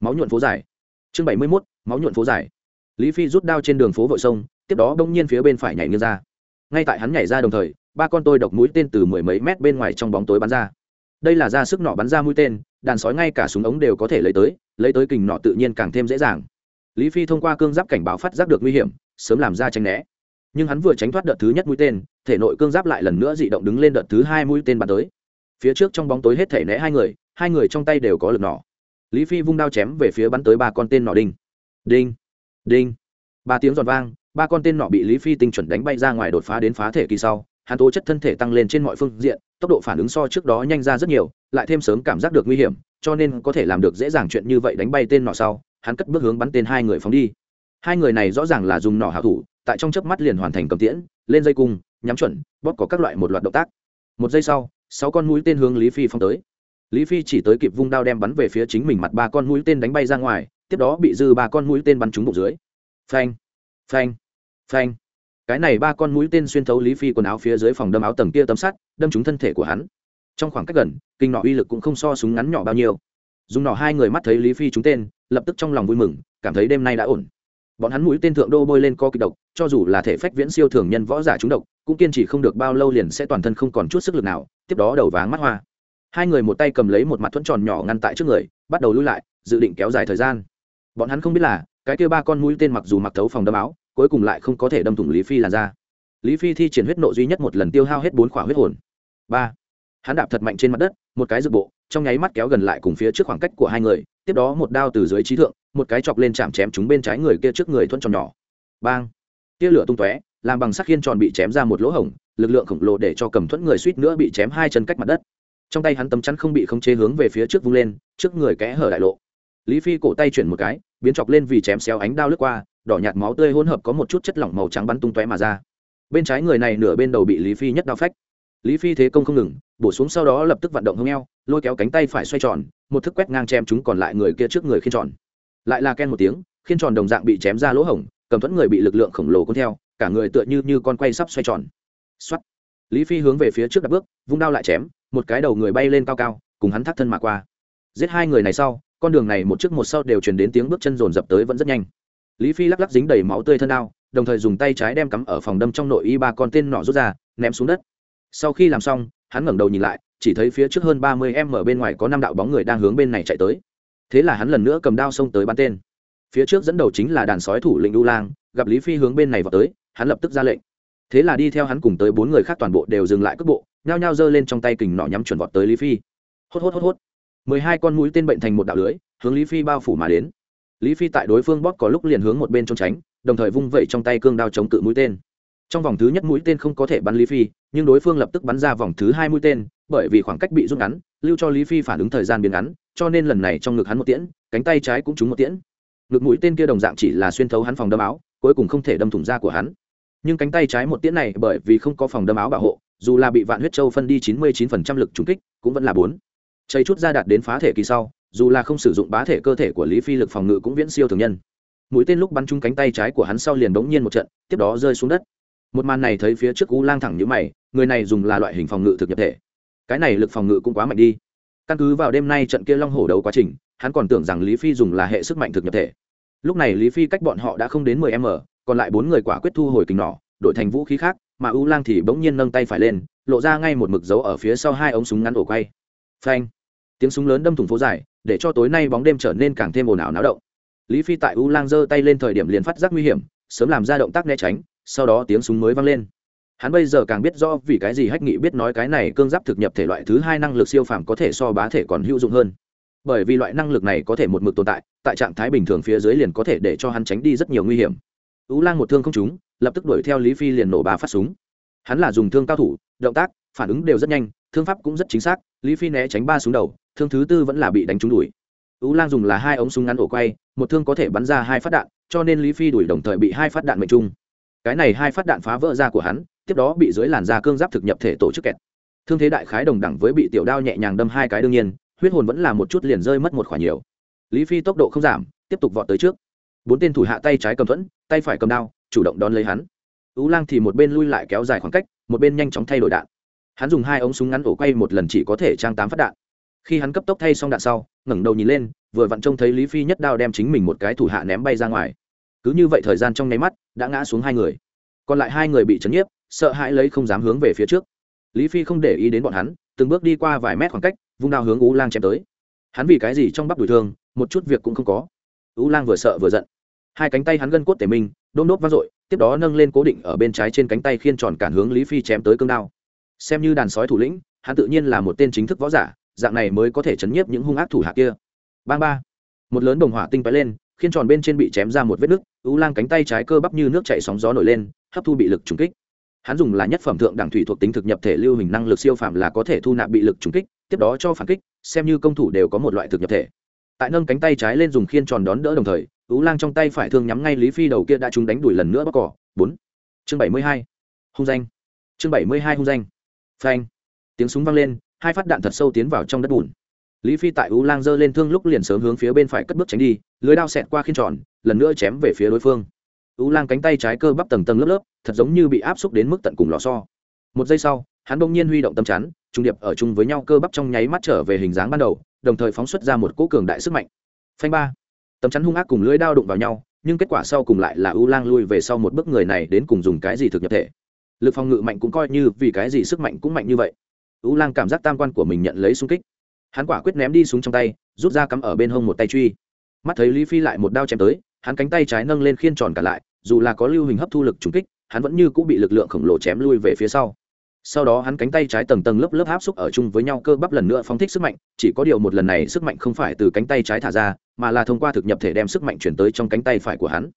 Máu nhuộn phố dài. Chương bảy mươi mốt, máu nhuộn phố dài. Lý phi rút đao trên đường phố vội sông, tiếp đó đông nhiên phía bên phải nhảy nghiêng ra ngay tại hắn nhảy ra đồng thời, ba con tôi độc mũi tên từ mười mấy mét bên ngoài trong bóng tối bắn ra. Đây là ra sức nọ bắn ra mũi tên, đàn sói ngay cả súng ống đều có thể lấy tới lấy tới kình nọ tự nhiên càng thêm dễ dàng. Lý phi thông qua cương giáp cảnh báo phát giác được nguy hiểm, sớm làm ra tránh né. Nhưng hắn vừa tránh thoát đợt thứ nhất mũi tên, thể nội cương giáp lại lần nữa dị động đứng lên đợt thứ hai mũi tên bắn tới. Phía trước trong bóng tối hết thể né hai người hai người trong tay đều có lực nỏ lý phi vung đao chém về phía bắn tới ba con tên nỏ đinh. Đinh đinh. Ba tiếng giòn vang ba con tên nọ bị lý phi tinh chuẩn đánh bay ra ngoài đột phá đến phá thể kỳ sau, hắn tố chất thân thể tăng lên trên mọi phương diện, tốc độ phản ứng so trước đó nhanh ra rất nhiều, lại thêm sớm cảm giác được nguy hiểm, cho nên có thể làm được dễ dàng chuyện như vậy đánh bay tên nọ sau, hắn cất bước hướng bắn tên hai người phóng đi. Hai người này rõ ràng là dùng nỏ hạ thủ, tại trong chớp mắt liền hoàn thành cầm tiễn, lên dây cung, nhắm chuẩn, bóp có các loại một loạt động tác. Một giây sau, sáu con mũi tên hướng lý phi phóng tới. Lý phi chỉ tới kịp vung đao đem bắn về phía chính mình mặt ba con mũi tên đánh bay ra ngoài, tiếp đó bị dư ba con mũi tên bắn trúng bụng dưới. Phanh phanh phanh. Cái này ba con mũi tên xuyên thấu lý phi quần áo phía dưới phòng đâm áo tầng kia tấm sắt, đâm trúng thân thể của hắn. Trong khoảng cách gần, kinh nọ uy lực cũng không so súng ngắn nhỏ bao nhiêu. Dùng nọ hai người mắt thấy lý phi trúng tên, lập tức trong lòng vui mừng, cảm thấy đêm nay đã ổn. Bọn hắn mũi tên thượng đô bôi lên co kịch độc, cho dù là thể phách viễn siêu thường nhân võ giả trúng độc, cũng kiên trì không được bao lâu liền sẽ toàn thân không còn chút sức lực nào, tiếp đó đầu váng mắt hoa. Hai người một tay cầm lấy một mặt thuẫn tròn nhỏ ngăn tại trước người, bắt đầu lui lại, dự định kéo dài thời gian. Bọn hắn không biết là, cái kia ba con mũi tên mặc dù mặc thấu phòng đâm áo cuối cùng lại không có thể đâm thủng lý phi làn ra lý phi thi triển huyết nộ duy nhất một lần tiêu hao hết bốn khỏa huyết hồn. Ba. Hắn đạp thật mạnh trên mặt đất, một cái dự bộ, trong nháy mắt kéo gần lại cùng phía trước khoảng cách của hai người, tiếp đó một đao từ dưới trí thượng, một cái chọc lên chạm chém chúng bên trái người kia trước người thuận tròn nhỏ. Bang. Tia lửa tung tóe, làm bằng sắc khiên tròn bị chém ra một lỗ hổng, lực lượng khổng lồ để cho cầm thuẫn người suýt nữa bị chém hai chân cách mặt đất. Trong tay hắn tấm chắn không bị khống chế hướng về phía trước vung lên, trước người kẽ hở đại lộ. Lý phi cổ tay chuyển một cái, biến chọc lên vì chém xéo ánh đao lướt qua đỏ nhạt máu tươi hỗn hợp có một chút chất lỏng màu trắng bắn tung tóe mà ra. Bên trái người này nửa bên đầu bị lý phi nhất đao phách. Lý phi thế công không ngừng, bổ xuống sau đó lập tức vận động hông eo, lôi kéo cánh tay phải xoay tròn, một thức quét ngang chém chúng còn lại người kia trước người khiên tròn. Lại là ken một tiếng, khiên tròn đồng dạng bị chém ra lỗ hổng, cầm thuẫn người bị lực lượng khổng lồ cuốn theo, cả người tựa như như con quay sắp xoay tròn. Xuất lý phi hướng về phía trước đặt bước, vung đao lại chém, một cái đầu người bay lên cao cao, cùng hắn thắt thân mà qua. Giết hai người này sau, con đường này một trước một sau đều truyền đến tiếng bước chân rồn dập tới vẫn rất nhanh lý phi lắc lắc dính đầy máu tươi thân đao, đồng thời dùng tay trái đem cắm ở phòng đâm trong nội y ba con tên nọ rút ra, ném xuống đất. Sau khi làm xong, hắn ngẩng đầu nhìn lại, chỉ thấy phía trước hơn ba mươi em ở bên ngoài có năm đạo bóng người đang hướng bên này chạy tới. Thế là hắn lần nữa cầm đao xông tới bắn tên. Phía trước dẫn đầu chính là đàn sói thủ lĩnh đu lang, gặp lý phi hướng bên này vào tới, hắn lập tức ra lệnh. Thế là đi theo hắn cùng tới bốn người khác toàn bộ đều dừng lại cước bộ, nhao nhao giơ lên trong tay kình nọ nhắm chuẩn vọt tới lý phi. Hốt hốt hốt hốt. mười hai con mũi tên bệnh thành một đạo lưới, hướng lý phi bao phủ mà đến lý phi tại đối phương bóp có lúc liền hướng một bên trốn tránh, đồng thời vung vẩy trong tay cương đao chống cự mũi tên. Trong vòng thứ nhất mũi tên không có thể bắn lý phi, nhưng đối phương lập tức bắn ra vòng thứ hai mũi tên, bởi vì khoảng cách bị rút ngắn, lưu cho lý phi phản ứng thời gian biến ngắn, cho nên lần này trong ngực hắn một tiễn, cánh tay trái cũng trúng một tiễn. Ngực mũi tên kia đồng dạng chỉ là xuyên thấu hắn phòng đâm áo, cuối cùng không thể đâm thủng da của hắn. Nhưng cánh tay trái một tiễn này bởi vì không có phòng đâm áo bảo hộ, dù là bị vạn huyết châu phân đi chín mươi chín phần trăm lực trúng kích, cũng vẫn là bốn. Chây chút ra đạt đến phá thể kỳ sau dù là không sử dụng bá thể cơ thể của lý phi lực phòng ngự cũng viễn siêu thường nhân. Mũi tên lúc bắn trúng cánh tay trái của hắn sau liền đống nhiên một trận, tiếp đó rơi xuống đất. Một màn này thấy phía trước u lang thẳng như mày, người này dùng là loại hình phòng ngự thực nhập thể. Cái này lực phòng ngự cũng quá mạnh đi. Căn cứ vào đêm nay trận kia long hổ đấu quá trình, hắn còn tưởng rằng lý phi dùng là hệ sức mạnh thực nhập thể. Lúc này lý phi cách bọn họ đã không đến mười m, còn lại bốn người quả quyết thu hồi kính nỏ, đổi thành vũ khí khác, mà u lang thì bỗng nhiên nâng tay phải lên, lộ ra ngay một mực dấu ở phía sau hai ống súng ngắn ổ quay. Phanh! Tiếng súng lớn đâm thủng phố dài để cho tối nay bóng đêm trở nên càng thêm ồn ào náo động. Lý phi tại u lang giơ tay lên thời điểm liền phát giác nguy hiểm, sớm làm ra động tác né tránh, sau đó tiếng súng mới vang lên. Hắn bây giờ càng biết rõ vì cái gì hách nghị biết nói cái này cương giáp thực nhập thể loại thứ hai năng lực siêu phàm có thể so bá thể còn hữu dụng hơn. Bởi vì loại năng lực này có thể một mực tồn tại tại trạng thái bình thường phía dưới liền có thể để cho hắn tránh đi rất nhiều nguy hiểm. Ú lang một thương không trúng, lập tức đuổi theo lý phi liền nổ ba phát súng. Hắn là dùng thương cao thủ, động tác, phản ứng đều rất nhanh thương pháp cũng rất chính xác, lý phi né tránh ba súng đầu, thương thứ tư vẫn là bị đánh trúng đuổi ú lang dùng là hai ống súng ngắn ổ quay, một thương có thể bắn ra hai phát đạn, cho nên lý phi đuổi đồng thời bị hai phát đạn mệnh trung. Cái này hai phát đạn phá vỡ ra của hắn, tiếp đó bị dưới làn da cương giáp thực nhập thể tổ chức kẹt. Thương thế đại khái đồng đẳng với bị tiểu đao nhẹ nhàng đâm hai cái đương nhiên, huyết hồn vẫn là một chút liền rơi mất một khoản nhiều. Lý phi tốc độ không giảm, tiếp tục vọt tới trước. Bốn tên thủ hạ tay trái cầm thuẫn, tay phải cầm đao, chủ động đón lấy hắn. Ú lang thì một bên lui lại kéo dài khoảng cách, một bên nhanh chóng thay đổi đạn hắn dùng hai ống súng ngắn ổ quay một lần chỉ có thể trang tám phát đạn. Khi hắn cấp tốc thay xong đạn sau, ngẩng đầu nhìn lên, vừa vặn trông thấy lý phi nhất đao đem chính mình một cái thủ hạ ném bay ra ngoài. Cứ như vậy thời gian trong nháy mắt, đã ngã xuống hai người. Còn lại hai người bị chấn nhiếp, sợ hãi lấy không dám hướng về phía trước. Lý phi không để ý đến bọn hắn, từng bước đi qua vài mét khoảng cách, vung đao hướng ú lang chém tới. Hắn vì cái gì trong bắp đùi thương, một chút việc cũng không có. Ú lang vừa sợ vừa giận. Hai cánh tay hắn gân cốt tể minh, đôm đốt vang dội, tiếp đó nâng lên cố định ở bên trái trên cánh tay khiên tròn cản hướng lý phi chém tới cương đao xem như đàn sói thủ lĩnh, hắn tự nhiên là một tên chính thức võ giả, dạng này mới có thể chấn nhiếp những hung ác thủ hạ kia. Bang ba. Một lớn đồng hỏa tinh bay lên khiên tròn bên trên bị chém ra một vết nứt ú lang cánh tay trái cơ bắp như nước chạy sóng gió nổi lên, hấp thu bị lực trùng kích. Hắn dùng là nhất phẩm thượng đẳng thủy thuộc tính thực nhập thể lưu hình năng lực siêu phạm là có thể thu nạp bị lực trùng kích, tiếp đó cho phản kích, xem như công thủ đều có một loại thực nhập thể. Tại nâng cánh tay trái lên dùng khiên tròn đón đỡ đồng thời ú lang trong tay phải thương nhắm ngay lý phi đầu kia đã chúng đánh đuổi lần nữa bóc cỏ. Bốn. Chương bảy mươi hai. Hung danh. Chương bảy mươi hai hung danh phanh. Tiếng súng vang lên, hai phát đạn thật sâu tiến vào trong đất bùn. Lý phi tại U lang giơ lên thương lúc liền sớm hướng phía bên phải cất bước tránh đi, lưới đao xẹt qua khiên tròn, lần nữa chém về phía đối phương. U lang cánh tay trái cơ bắp tầng tầng lớp lớp, thật giống như bị áp xúc đến mức tận cùng lò so một giây sau, hắn bỗng nhiên huy động tâm chắn trung điệp ở chung với nhau cơ bắp trong nháy mắt trở về hình dáng ban đầu, đồng thời phóng xuất ra một cỗ cường đại sức mạnh. Phanh ba. Tấm chắn hung ác cùng lưỡi đao đụng vào nhau, nhưng kết quả sau cùng lại là u lang lui về sau một bước người này đến cùng dùng cái gì thực nhập thể lực phòng ngự mạnh cũng coi như, vì cái gì sức mạnh cũng mạnh như vậy. U lang cảm giác tam quan của mình nhận lấy xung kích. Hắn quả quyết ném đi súng trong tay, rút ra cắm ở bên hông một tay truy. Mắt thấy lý phi lại một đao chém tới, hắn cánh tay trái nâng lên khiên tròn cả lại, dù là có lưu hình hấp thu lực trúng kích, hắn vẫn như cũng bị lực lượng khổng lồ chém lui về phía sau. Sau đó hắn cánh tay trái tầng tầng lớp lớp áp xúc ở chung với nhau cơ bắp lần nữa phóng thích sức mạnh, chỉ có điều một lần này sức mạnh không phải từ cánh tay trái thả ra, mà là thông qua thực nhập thể đem sức mạnh chuyển tới trong cánh tay phải của hắn.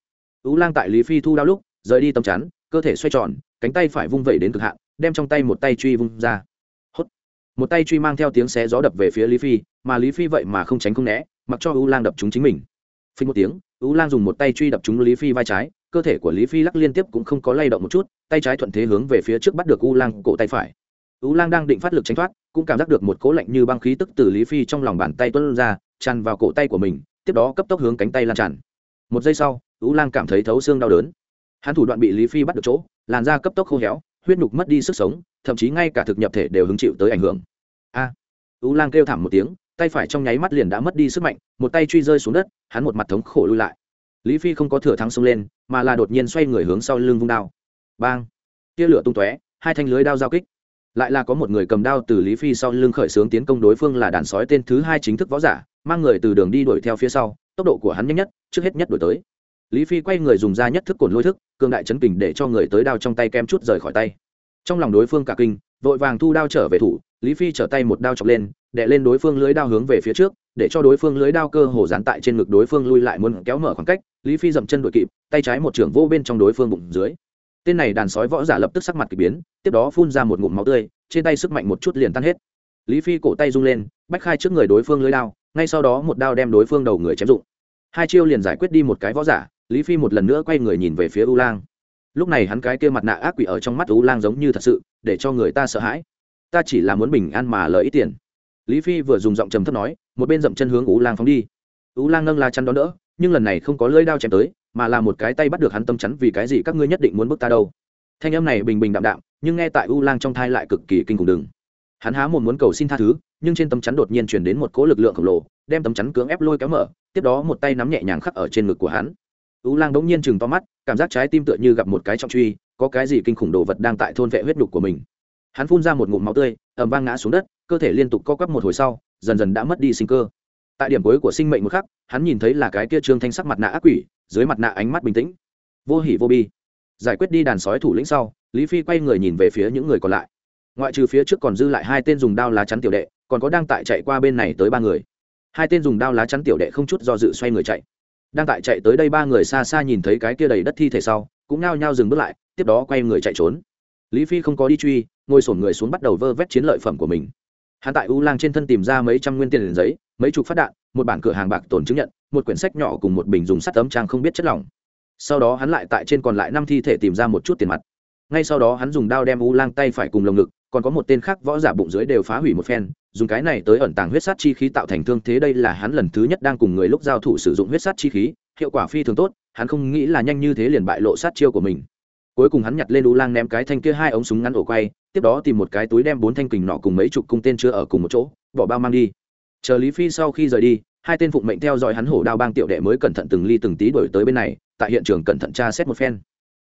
Ú lang tại lý phi thu đao lúc, rời đi tầm chắn, cơ thể xoay tròn cánh tay phải vung vẩy đến cực hạn, đem trong tay một tay truy vung ra. Hốt. Một tay truy mang theo tiếng xé gió đập về phía lý phi, mà lý phi vậy mà không tránh không né, mặc cho U lang đập chúng chính mình. Phí một tiếng, U lang dùng một tay truy đập trúng lý phi vai trái, cơ thể của lý phi lắc liên tiếp cũng không có lay động một chút, tay trái thuận thế hướng về phía trước bắt được u lang cổ tay phải. U lang đang định phát lực tránh thoát, cũng cảm giác được một cố lạnh như băng khí tức từ lý phi trong lòng bàn tay tuân ra, tràn vào cổ tay của mình, tiếp đó cấp tốc hướng cánh tay lan tràn. Một giây sau, u lang cảm thấy thấu xương đau đớn. Hắn thủ đoạn bị lý phi bắt được chỗ làn da cấp tốc khô héo huyết nhục mất đi sức sống thậm chí ngay cả thực nhập thể đều hứng chịu tới ảnh hưởng. A. À, u lang kêu thảm một tiếng tay phải trong nháy mắt liền đã mất đi sức mạnh một tay truy rơi xuống đất hắn một mặt thống khổ lui lại. Lý phi không có thừa thắng xông lên mà là đột nhiên xoay người hướng sau lưng vung đao. Bang. Tia lửa tung tóe hai thanh lưới đao giao kích. Lại là có một người cầm đao từ lý phi sau lưng khởi xướng tiến công đối phương là đàn sói tên thứ hai chính thức võ giả mang người từ đường đi đuổi theo phía sau tốc độ của hắn nhanh nhất trước hết nhất đuổi tới lý phi quay người dùng ra nhất thức cồn lôi thức, cương đại chấn kình để cho người tới đao trong tay kem chút rời khỏi tay. Trong lòng đối phương cả kinh, vội vàng thu đao trở về thủ, lý phi trở tay một đao chọc lên, đè lên đối phương lưới đao hướng về phía trước, để cho đối phương lưới đao cơ hồ dán tại trên ngực đối phương lui lại muốn kéo mở khoảng cách, lý phi dậm chân đội kịp, tay trái một trưởng vô bên trong đối phương bụng dưới. Tên này đàn sói võ giả lập tức sắc mặt k ỳ biến, tiếp đó phun ra một ngụm máu tươi, trên tay sức mạnh một chút liền tan hết. Lý phi cổ tay rung lên, bách khai trước người đối phương lưới đao, ngay sau đó một đao đem đối phương đầu người chém dụng hai chiêu liền giải quyết đi một cái võ giả lý phi một lần nữa quay người nhìn về phía u lang. Lúc này hắn cái kia mặt nạ ác quỷ ở trong mắt u lang giống như thật sự, để cho người ta sợ hãi. Ta chỉ là muốn bình an mà lợi ít tiền. Lý phi vừa dùng giọng trầm thấp nói, một bên dậm chân hướng u lang phóng đi. U lang nâng la chắn đón đỡ, nhưng lần này không có lưỡi đao chém tới, mà là một cái tay bắt được hắn tâm chắn vì cái gì các ngươi nhất định muốn bước ta đâu. Thanh âm này bình bình đạm đạm, nhưng nghe tại u lang trong thai lại cực kỳ kinh khủng đừng. Hắn há một muốn cầu xin tha thứ, nhưng trên tấm chắn đột nhiên chuyển đến một cỗ lực lượng khổng lồ, đem tấm chắn cưỡng ép lôi kéo mở, tiếp đó một tay nắm nhẹ nhàng khắc ở trên ngực của hắn u lang đống nhiên chừng to mắt, cảm giác trái tim tựa như gặp một cái trọng truy, có cái gì kinh khủng đồ vật đang tại thôn vệ huyết nhục của mình. Hắn phun ra một ngụm máu tươi ẩm vang ngã xuống đất, cơ thể liên tục co quắp một hồi sau, dần dần đã mất đi sinh cơ. Tại điểm cuối của sinh mệnh một khắc, hắn nhìn thấy là cái kia trương thanh sắc mặt nạ ác quỷ, dưới mặt nạ ánh mắt bình tĩnh. Vô hỉ vô bi. Giải quyết đi đàn sói thủ lĩnh sau, lý phi quay người nhìn về phía những người còn lại. Ngoại trừ phía trước còn dư lại hai tên dùng đao lá chắn tiểu đệ, còn có đang tại chạy qua bên này tới ba người. Hai tên dùng đao lá chắn tiểu đệ không chút do dự xoay người chạy đang tại chạy tới đây ba người xa xa nhìn thấy cái kia đầy đất thi thể sau, cũng nao nhao dừng bước lại, tiếp đó quay người chạy trốn. Lý phi không có đi truy, ngồi sổn người xuống bắt đầu vơ vét chiến lợi phẩm của mình. Hắn tại u lang trên thân tìm ra mấy trăm nguyên tiền giấy, mấy chục phát đạn, một bản cửa hàng bạc tồn chứng nhận, một quyển sách nhỏ cùng một bình dùng sắt tấm trang không biết chất lỏng. Sau đó hắn lại tại trên còn lại năm thi thể tìm ra một chút tiền mặt. Ngay sau đó hắn dùng đao đem u lang tay phải cùng lồng ngực còn có một tên khác võ giả bụng dưới đều phá hủy một phen, dùng cái này tới ẩn tàng huyết sát chi khí tạo thành thương thế đây là hắn lần thứ nhất đang cùng người lúc giao thủ sử dụng huyết sát chi khí, hiệu quả phi thường tốt, hắn không nghĩ là nhanh như thế liền bại lộ sát chiêu của mình. Cuối cùng hắn nhặt lên u lang ném cái thanh kia hai ống súng ngắn ổ quay, tiếp đó tìm một cái túi đem bốn thanh kình nọ cùng mấy chục cung tên chưa ở cùng một chỗ, bỏ bao mang đi. Chờ lý phi sau khi rời đi, hai tên phụng mệnh theo dõi hắn hổ đao bang tiểu đệ mới cẩn thận từng ly từng tí đổi tới bên này, tại hiện trường cẩn thận tra xét một phen.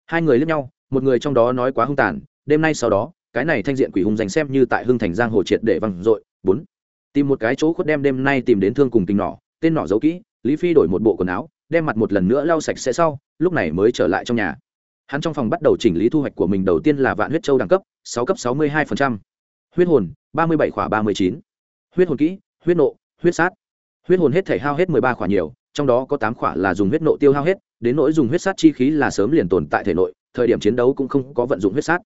Hai người lướt nhau, một người trong đó nói quá hung tàn, đêm nay sau đó cái này thanh diện quỷ hùng dành xem như tại hưng thành giang hồ triệt để văng dội. Bốn, tìm một cái chỗ khuất đem đêm nay tìm đến thương cùng tình nỏ tên nỏ giấu kỹ, lý phi đổi một bộ quần áo, đem mặt một lần nữa lau sạch sẽ sau, lúc này mới trở lại trong nhà. Hắn trong phòng bắt đầu chỉnh lý thu hoạch của mình đầu tiên là vạn huyết châu đẳng cấp, sáu cấp sáu mươi hai huyết hồn, ba mươi bảy khỏa ba mươi chín. Huyết hồn kỹ, huyết nộ, huyết sát. Huyết hồn hết thể hao hết mười ba khỏa nhiều, trong đó có tám khỏa là dùng huyết nộ tiêu hao hết, đến nỗi dùng huyết sát chi khí là sớm liền tồn tại thể nội, thời điểm chiến đấu cũng không có vận dụng huyết sát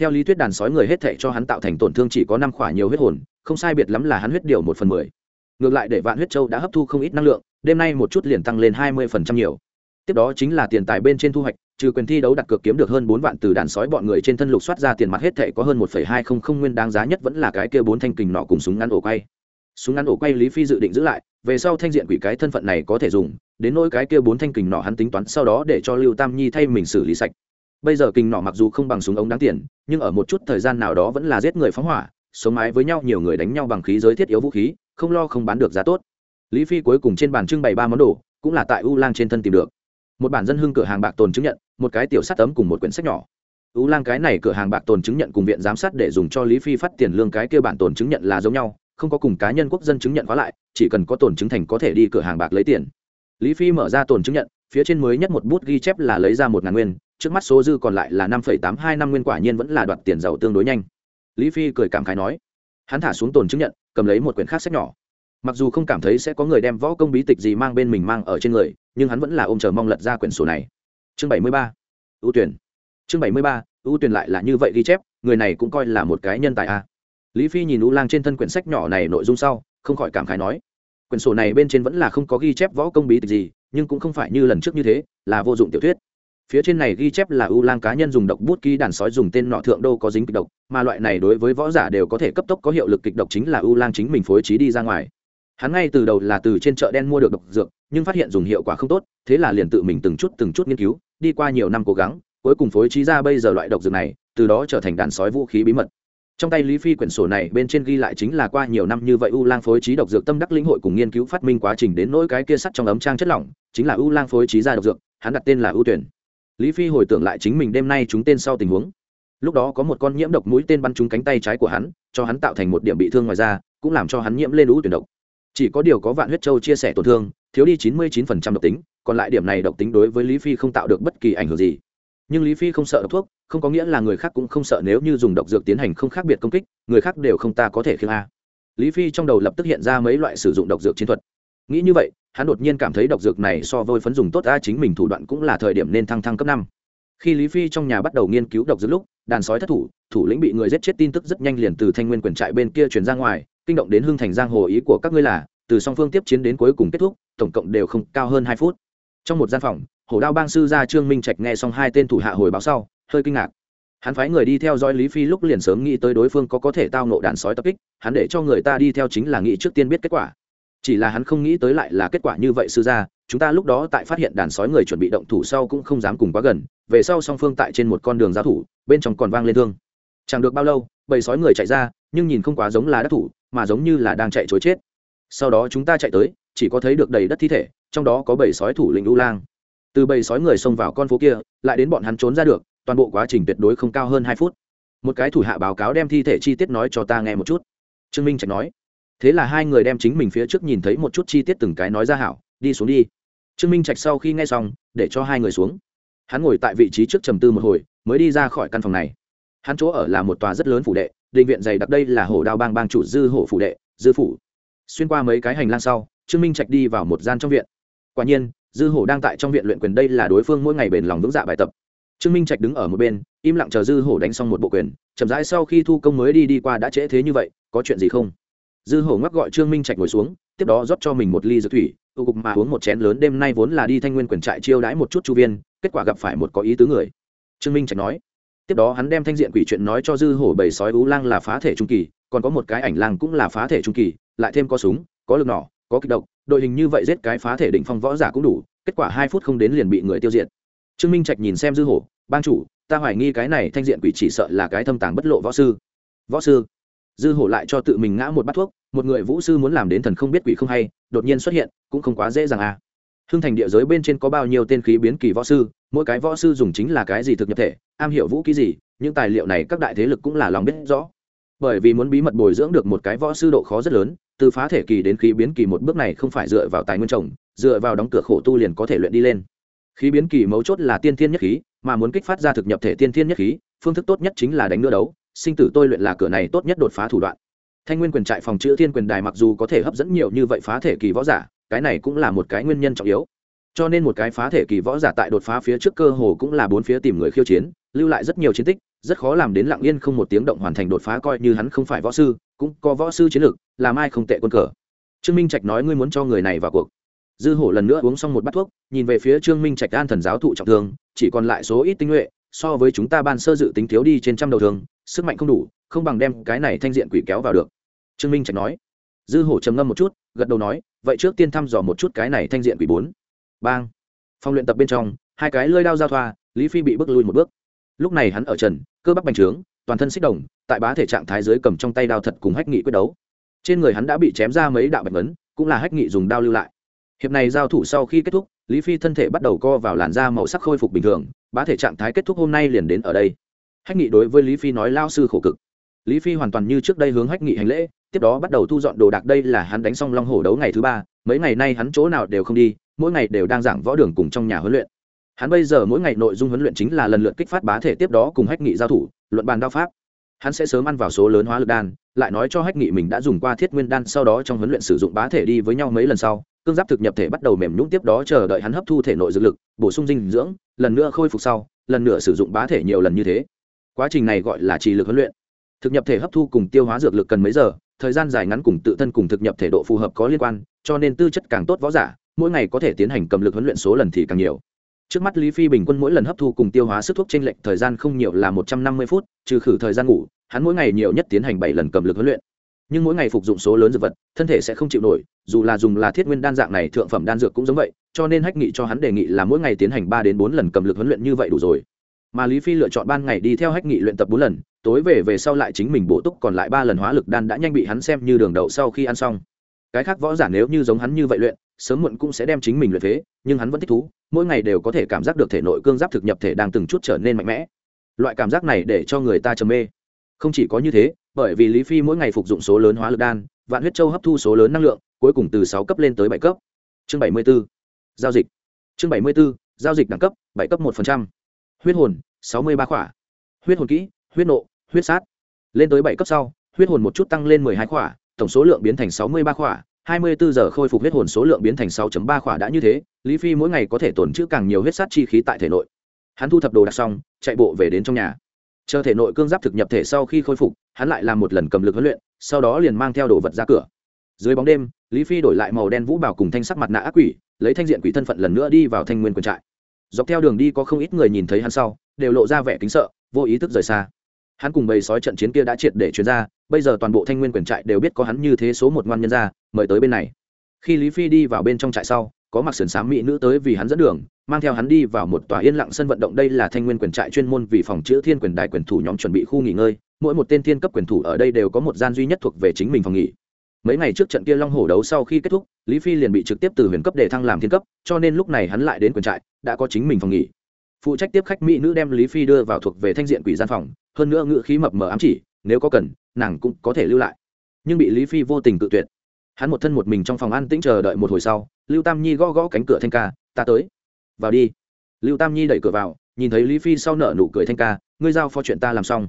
theo lý thuyết đàn sói người hết thể cho hắn tạo thành tổn thương chỉ có năm khỏa nhiều huyết hồn, không sai biệt lắm là hắn huyết điều một phần mười. Ngược lại để vạn huyết châu đã hấp thu không ít năng lượng, đêm nay một chút liền tăng lên hai mươi phần trăm nhiều. Tiếp đó chính là tiền tài bên trên thu hoạch, trừ quyền thi đấu đặt cược kiếm được hơn bốn vạn từ đàn sói bọn người trên thân lục soát ra tiền mặt hết thệ có hơn một phẩy hai không không nguyên đáng giá nhất vẫn là cái kia bốn thanh kình nọ cùng súng ngắn ổ quay. Súng ngắn ổ quay lý phi dự định giữ lại, về sau thanh diện quỷ cái thân phận này có thể dùng, đến nỗi cái kia bốn thanh kình nọ hắn tính toán sau đó để cho lưu tam nhi thay mình xử lý sạch bây giờ kinh nọ mặc dù không bằng súng ống đáng tiền, nhưng ở một chút thời gian nào đó vẫn là giết người phóng hỏa, sống mái với nhau, nhiều người đánh nhau bằng khí giới thiết yếu vũ khí, không lo không bán được giá tốt. Lý phi cuối cùng trên bàn trưng bày ba món đồ, cũng là tại u lang trên thân tìm được. Một bản dân hương cửa hàng bạc tồn chứng nhận, một cái tiểu sắt tấm cùng một quyển sách nhỏ. U lang cái này cửa hàng bạc tồn chứng nhận cùng viện giám sát để dùng cho lý phi phát tiền lương cái kia bản tồn chứng nhận là giống nhau, không có cùng cá nhân quốc dân chứng nhận khóa lại, chỉ cần có tồn chứng thành có thể đi cửa hàng bạc lấy tiền. Lý phi mở ra tồn chứng nhận, phía trên mới nhất một bút ghi chép là lấy ra một ngàn nguyên trước mắt số dư còn lại là năm phẩy tám hai năm nguyên quả nhiên vẫn là đoạt tiền giàu tương đối nhanh. Lý phi cười cảm khái nói, hắn thả xuống tồn chứng nhận, cầm lấy một quyển khác sách nhỏ. Mặc dù không cảm thấy sẽ có người đem võ công bí tịch gì mang bên mình mang ở trên người, nhưng hắn vẫn là ôm chờ mong lật ra quyển sổ này. Chương bảy mươi ba, ưu tuyển. Chương bảy mươi ba, ưu tuyển lại là như vậy ghi chép, người này cũng coi là một cái nhân tài a. À. lý phi nhìn u lang trên thân quyển sách nhỏ này nội dung sau, không khỏi cảm khái nói, quyển sổ này bên trên vẫn là không có ghi chép võ công bí tịch gì, nhưng cũng không phải như lần trước như thế, là vô dụng tiểu thuyết phía trên này ghi chép là ưu lang cá nhân dùng độc bút ký đàn sói dùng tên nọ thượng đô có dính kịch độc, mà loại này đối với võ giả đều có thể cấp tốc có hiệu lực kịch độc chính là ưu lang chính mình phối trí đi ra ngoài. Hắn ngay từ đầu là từ trên chợ đen mua được độc dược, nhưng phát hiện dùng hiệu quả không tốt, thế là liền tự mình từng chút từng chút nghiên cứu, đi qua nhiều năm cố gắng, cuối cùng phối trí ra bây giờ loại độc dược này, từ đó trở thành đàn sói vũ khí bí mật. Trong tay lý phi quyển sổ này bên trên ghi lại chính là qua nhiều năm như vậy u lang phối trí độc dược tâm đắc lĩnh hội cùng nghiên cứu phát minh quá trình đến nỗi cái kia sắt trong ấm trang chất lỏng, chính là u lang phối trí ra độc dược, hắn đặt tên là ưu tuyển lý phi hồi tưởng lại chính mình đêm nay chúng tên sau tình huống. Lúc đó có một con nhiễm độc mũi tên bắn trúng cánh tay trái của hắn, cho hắn tạo thành một điểm bị thương ngoài ra cũng làm cho hắn nhiễm lên lũ tuyển độc. Chỉ có điều có vạn huyết châu chia sẻ tổn thương, thiếu đi chín mươi chín phần trăm độc tính, còn lại điểm này độc tính đối với lý phi không tạo được bất kỳ ảnh hưởng gì. Nhưng lý phi không sợ độc thuốc, không có nghĩa là người khác cũng không sợ nếu như dùng độc dược tiến hành không khác biệt công kích, người khác đều không ta có thể khiêng a. Lý phi trong đầu lập tức hiện ra mấy loại sử dụng độc dược chiến thuật. Nghĩ như vậy hắn đột nhiên cảm thấy độc dược này so với phấn dùng tốt ra chính mình thủ đoạn cũng là thời điểm nên thăng thăng cấp năm. Khi lý phi trong nhà bắt đầu nghiên cứu độc dược lúc, đàn sói thất thủ thủ lĩnh bị người giết chết tin tức rất nhanh liền từ thanh nguyên quyền trại bên kia truyền ra ngoài, kinh động đến hưng thành giang hồ ý của các ngươi là, từ song phương tiếp chiến đến cuối cùng kết thúc, tổng cộng đều không cao hơn hai phút. Trong một gian phòng, hổ đao bang sư gia trương minh trạch nghe xong hai tên thủ hạ hồi báo sau, hơi kinh ngạc. Hắn phái người đi theo dõi lý phi lúc liền sớm nghĩ tới đối phương có có thể tao nộ đàn sói tập kích, hắn để cho người ta đi theo chính là nghĩ trước tiên biết kết quả chỉ là hắn không nghĩ tới lại là kết quả như vậy sư gia, chúng ta lúc đó tại phát hiện đàn sói người chuẩn bị động thủ sau cũng không dám cùng quá gần, về sau song phương tại trên một con đường giao thủ, bên trong còn vang lên thương. Chẳng được bao lâu, bầy sói người chạy ra, nhưng nhìn không quá giống là đắc thủ, mà giống như là đang chạy chối chết. Sau đó chúng ta chạy tới, chỉ có thấy được đầy đất thi thể, trong đó có bầy sói thủ lĩnh u lang. Từ bầy sói người xông vào con phố kia, lại đến bọn hắn trốn ra được, toàn bộ quá trình tuyệt đối không cao hơn hai phút. Một cái thủ hạ báo cáo đem thi thể chi tiết nói cho ta nghe một chút. Trương minh trạch nói thế là hai người đem chính mình phía trước nhìn thấy một chút chi tiết từng cái nói ra hảo, đi xuống đi. Trương minh trạch sau khi nghe xong, để cho hai người xuống. Hắn ngồi tại vị trí trước trầm tư một hồi, mới đi ra khỏi căn phòng này. Hắn chỗ ở là một tòa rất lớn phủ đệ, định viện dày đặc đây là hồ đao bang bang chủ dư hổ phủ đệ, dư phủ. Xuyên qua mấy cái hành lang sau, trương minh trạch đi vào một gian trong viện. Quả nhiên, dư hổ đang tại trong viện luyện quyền đây là đối phương mỗi ngày bền lòng vững dạ bài tập. Trương minh trạch đứng ở một bên, im lặng chờ dư hổ đánh xong một bộ quyền, chậm rãi sau khi thu công mới đi đi qua đã trễ thế như vậy, có chuyện gì không? Dư hổ ngắc gọi trương minh trạch ngồi xuống, tiếp đó rót cho mình một ly dược thủy tụ cục mà uống một chén lớn, đêm nay vốn là đi thanh nguyên quyền trại chiêu đãi một chút chu viên, kết quả gặp phải một có ý tứ người. Trương minh trạch nói. Tiếp đó hắn đem thanh diện quỷ chuyện nói cho dư hổ bầy sói ú lang là phá thể trung kỳ, còn có một cái ảnh lang cũng là phá thể trung kỳ, lại thêm có súng, có lực nỏ, có kích độc, đội hình như vậy giết cái phá thể định phong võ giả cũng đủ, kết quả hai phút không đến liền bị người tiêu diệt. Trương minh trạch nhìn xem dư hổ ban chủ, ta hoài nghi cái này thanh diện quỷ chỉ sợ là cái thâm tàng bất lộ võ sư. Võ sư? Dư hổ lại cho tự mình ngã một bát thuốc, một người vũ sư muốn làm đến thần không biết quỷ không hay, đột nhiên xuất hiện, cũng không quá dễ dàng à. Hưng thành địa giới bên trên có bao nhiêu tên khí biến kỳ võ sư, mỗi cái võ sư dùng chính là cái gì thực nhập thể, am hiểu vũ ký gì, những tài liệu này các đại thế lực cũng là lòng biết rõ. Bởi vì muốn bí mật bồi dưỡng được một cái võ sư độ khó rất lớn, từ phá thể kỳ đến khí biến kỳ một bước này không phải dựa vào tài nguyên trồng, dựa vào đóng cửa khổ tu liền có thể luyện đi lên. Khí biến kỳ mấu chốt là tiên thiên nhất khí, mà muốn kích phát ra thực nhập thể tiên thiên nhất khí, phương thức tốt nhất chính là đánh nữa đấu sinh tử tôi luyện là cửa này tốt nhất đột phá thủ đoạn. Thanh nguyên quyền trại phòng chữ thiên quyền đài mặc dù có thể hấp dẫn nhiều như vậy phá thể kỳ võ giả, cái này cũng là một cái nguyên nhân trọng yếu. Cho nên một cái phá thể kỳ võ giả tại đột phá phía trước cơ hồ cũng là bốn phía tìm người khiêu chiến, lưu lại rất nhiều chiến tích, rất khó làm đến lặng yên không một tiếng động hoàn thành đột phá coi như hắn không phải võ sư, cũng có võ sư chiến lược, làm ai không tệ quân cờ. Trương minh trạch nói ngươi muốn cho người này vào cuộc. Dư hổ lần nữa uống xong một bát thuốc, nhìn về phía trương minh trạch an thần giáo thụ trọng thương, chỉ còn lại số ít tinh nhuệ, so với chúng ta ban sơ dự tính thiếu đi trên trăm đầu thường sức mạnh không đủ, không bằng đem cái này thanh diện quỷ kéo vào được. Trương minh trạch nói. Dư hổ trầm ngâm một chút, gật đầu nói, vậy trước tiên thăm dò một chút cái này thanh diện quỷ bốn. Bang. Phòng luyện tập bên trong, hai cái lơi đao giao thoa, lý phi bị bước lui một bước. Lúc này hắn ở trần, cơ bắp bành trướng, toàn thân xích đồng, tại bá thể trạng thái dưới cầm trong tay đao thật cùng hách nghị quyết đấu. Trên người hắn đã bị chém ra mấy đạo bạch vấn cũng là hách nghị dùng đao lưu lại. Hiệp này giao thủ sau khi kết thúc, lý phi thân thể bắt đầu co vào làn da màu sắc khôi phục bình thường, bá thể trạng thái kết thúc hôm nay liền đến ở đây hách nghị đối với lý phi nói lao sư khổ cực. Lý phi hoàn toàn như trước đây hướng hách nghị hành lễ, tiếp đó bắt đầu thu dọn đồ đạc đây là hắn đánh xong long hổ đấu ngày thứ ba, mấy ngày nay hắn chỗ nào đều không đi, mỗi ngày đều đang giảng võ đường cùng trong nhà huấn luyện. Hắn bây giờ mỗi ngày nội dung huấn luyện chính là lần lượt kích phát bá thể tiếp đó cùng hách nghị giao thủ, luận bàn đao pháp. Hắn sẽ sớm ăn vào số lớn hóa lực đan, lại nói cho hách nghị mình đã dùng qua thiết nguyên đan sau đó trong huấn luyện sử dụng bá thể đi với nhau mấy lần sau, cương giáp thực nhập thể bắt đầu mềm nhũng tiếp đó chờ đợi hắn hấp thu thể nội dược lực, bổ sung dinh dưỡng, lần nữa khôi phục sau, lần nữa sử dụng bá thể nhiều lần như thế quá trình này gọi là trì lực huấn luyện. Thực nhập thể hấp thu cùng tiêu hóa dược lực cần mấy giờ, thời gian dài ngắn cùng tự thân cùng thực nhập thể độ phù hợp có liên quan, cho nên tư chất càng tốt võ giả, mỗi ngày có thể tiến hành cầm lực huấn luyện số lần thì càng nhiều. Trước mắt lý phi bình quân mỗi lần hấp thu cùng tiêu hóa sức thuốc t r ê n lệch thời gian không nhiều là một trăm năm mươi phút, trừ khử thời gian ngủ, hắn mỗi ngày nhiều nhất tiến hành bảy lần cầm lực huấn luyện. Nhưng mỗi ngày phục dụng số lớn dược vật, thân thể sẽ không chịu nổi, dù là dùng là thiết nguyên đan dạng này thượng phẩm đan dược cũng giống vậy, cho nên hách nghị cho hắn đề nghị là mỗi ngày tiến hành ba đến bốn lần cầm lực huấn luyện như vậy đủ rồi mà lý phi lựa chọn ban ngày đi theo hách nghị luyện tập bốn lần, tối về về sau lại chính mình bổ túc còn lại ba lần hóa lực đan đã nhanh bị hắn xem như đường đậu sau khi ăn xong. Cái khác võ giả nếu như giống hắn như vậy luyện, sớm muộn cũng sẽ đem chính mình luyện phế, nhưng hắn vẫn thích thú, mỗi ngày đều có thể cảm giác được thể nội cương giáp thực nhập thể đang từng chút trở nên mạnh mẽ. Loại cảm giác này để cho người ta trầm mê. Không chỉ có như thế, bởi vì lý phi mỗi ngày phục dụng số lớn hóa lực đan, vạn huyết châu hấp thu số lớn năng lượng, cuối cùng từ sáu cấp lên tới bảy cấp. Chương bảy mươi b ố giao dịch. Chương bảy mươi b ố giao dịch đẳng cấp, bảy cấp một phần trăm huyết hồn sáu mươi ba khỏa huyết hồn kỹ huyết nộ huyết sát lên tới bảy cấp sau huyết hồn một chút tăng lên mười hai khỏa tổng số lượng biến thành sáu mươi ba khỏa 24 giờ khôi phục huyết hồn số lượng biến thành 6.3 khỏa đã như thế, Lý Phi mỗi ngày có thể tổn trữ càng nhiều huyết sát chi khí tại thể nội. Hắn thu thập đồ đạc xong, chạy bộ về đến trong nhà. Chờ thể nội cương giáp thực nhập thể sau khi khôi phục, hắn lại làm một lần cầm lực huấn luyện, sau đó liền mang theo đồ vật ra cửa. Dưới bóng đêm, Lý Phi đổi lại màu đen vũ bào cùng thanh sắc mặt nạ ác quỷ, lấy thanh diện quỷ thân phận lần nữa đi vào thanh nguyên quân trại. Dọc theo đường đi có không ít người nhìn thấy hắn sau, đều lộ ra vẻ kính sợ, vô ý thức rời xa. Hắn cùng bầy sói trận chiến kia đã triệt để chuyển ra, bây giờ toàn bộ thanh nguyên quyền trại đều biết có hắn như thế số một ngoan nhân ra mời tới bên này. Khi lý phi đi vào bên trong trại sau có mặc sườn xám mỹ nữ tới vì hắn dẫn đường mang theo hắn đi vào một tòa yên lặng sân vận động. Đây là thanh nguyên quyền trại chuyên môn vì phòng chữ thiên quyền đại quyền thủ nhóm chuẩn bị khu nghỉ ngơi mỗi một tên thiên cấp quyền thủ ở đây đều có một gian duy nhất thuộc về chính mình phòng nghỉ mấy ngày trước trận kia long hổ đấu sau khi kết thúc, lý phi liền bị trực tiếp từ huyền cấp để thăng làm thiên cấp, cho nên lúc này hắn lại đến quyền trại, đã có chính mình phòng nghỉ. Phụ trách tiếp khách mỹ nữ đem lý phi đưa vào thuộc về thanh diện quỷ gian phòng, hơn nữa ngự khí mập mờ ám chỉ, nếu có cần, nàng cũng có thể lưu lại. Nhưng bị lý phi vô tình cự tuyệt. Hắn một thân một mình trong phòng ăn tĩnh chờ đợi một hồi sau, lưu tam nhi gõ gõ cánh cửa thanh ca, ta tới. Vào đi. Lưu tam nhi đẩy cửa vào, nhìn thấy lý phi sau nợ nụ cười thanh ca, ngươi giao phó chuyện ta làm xong.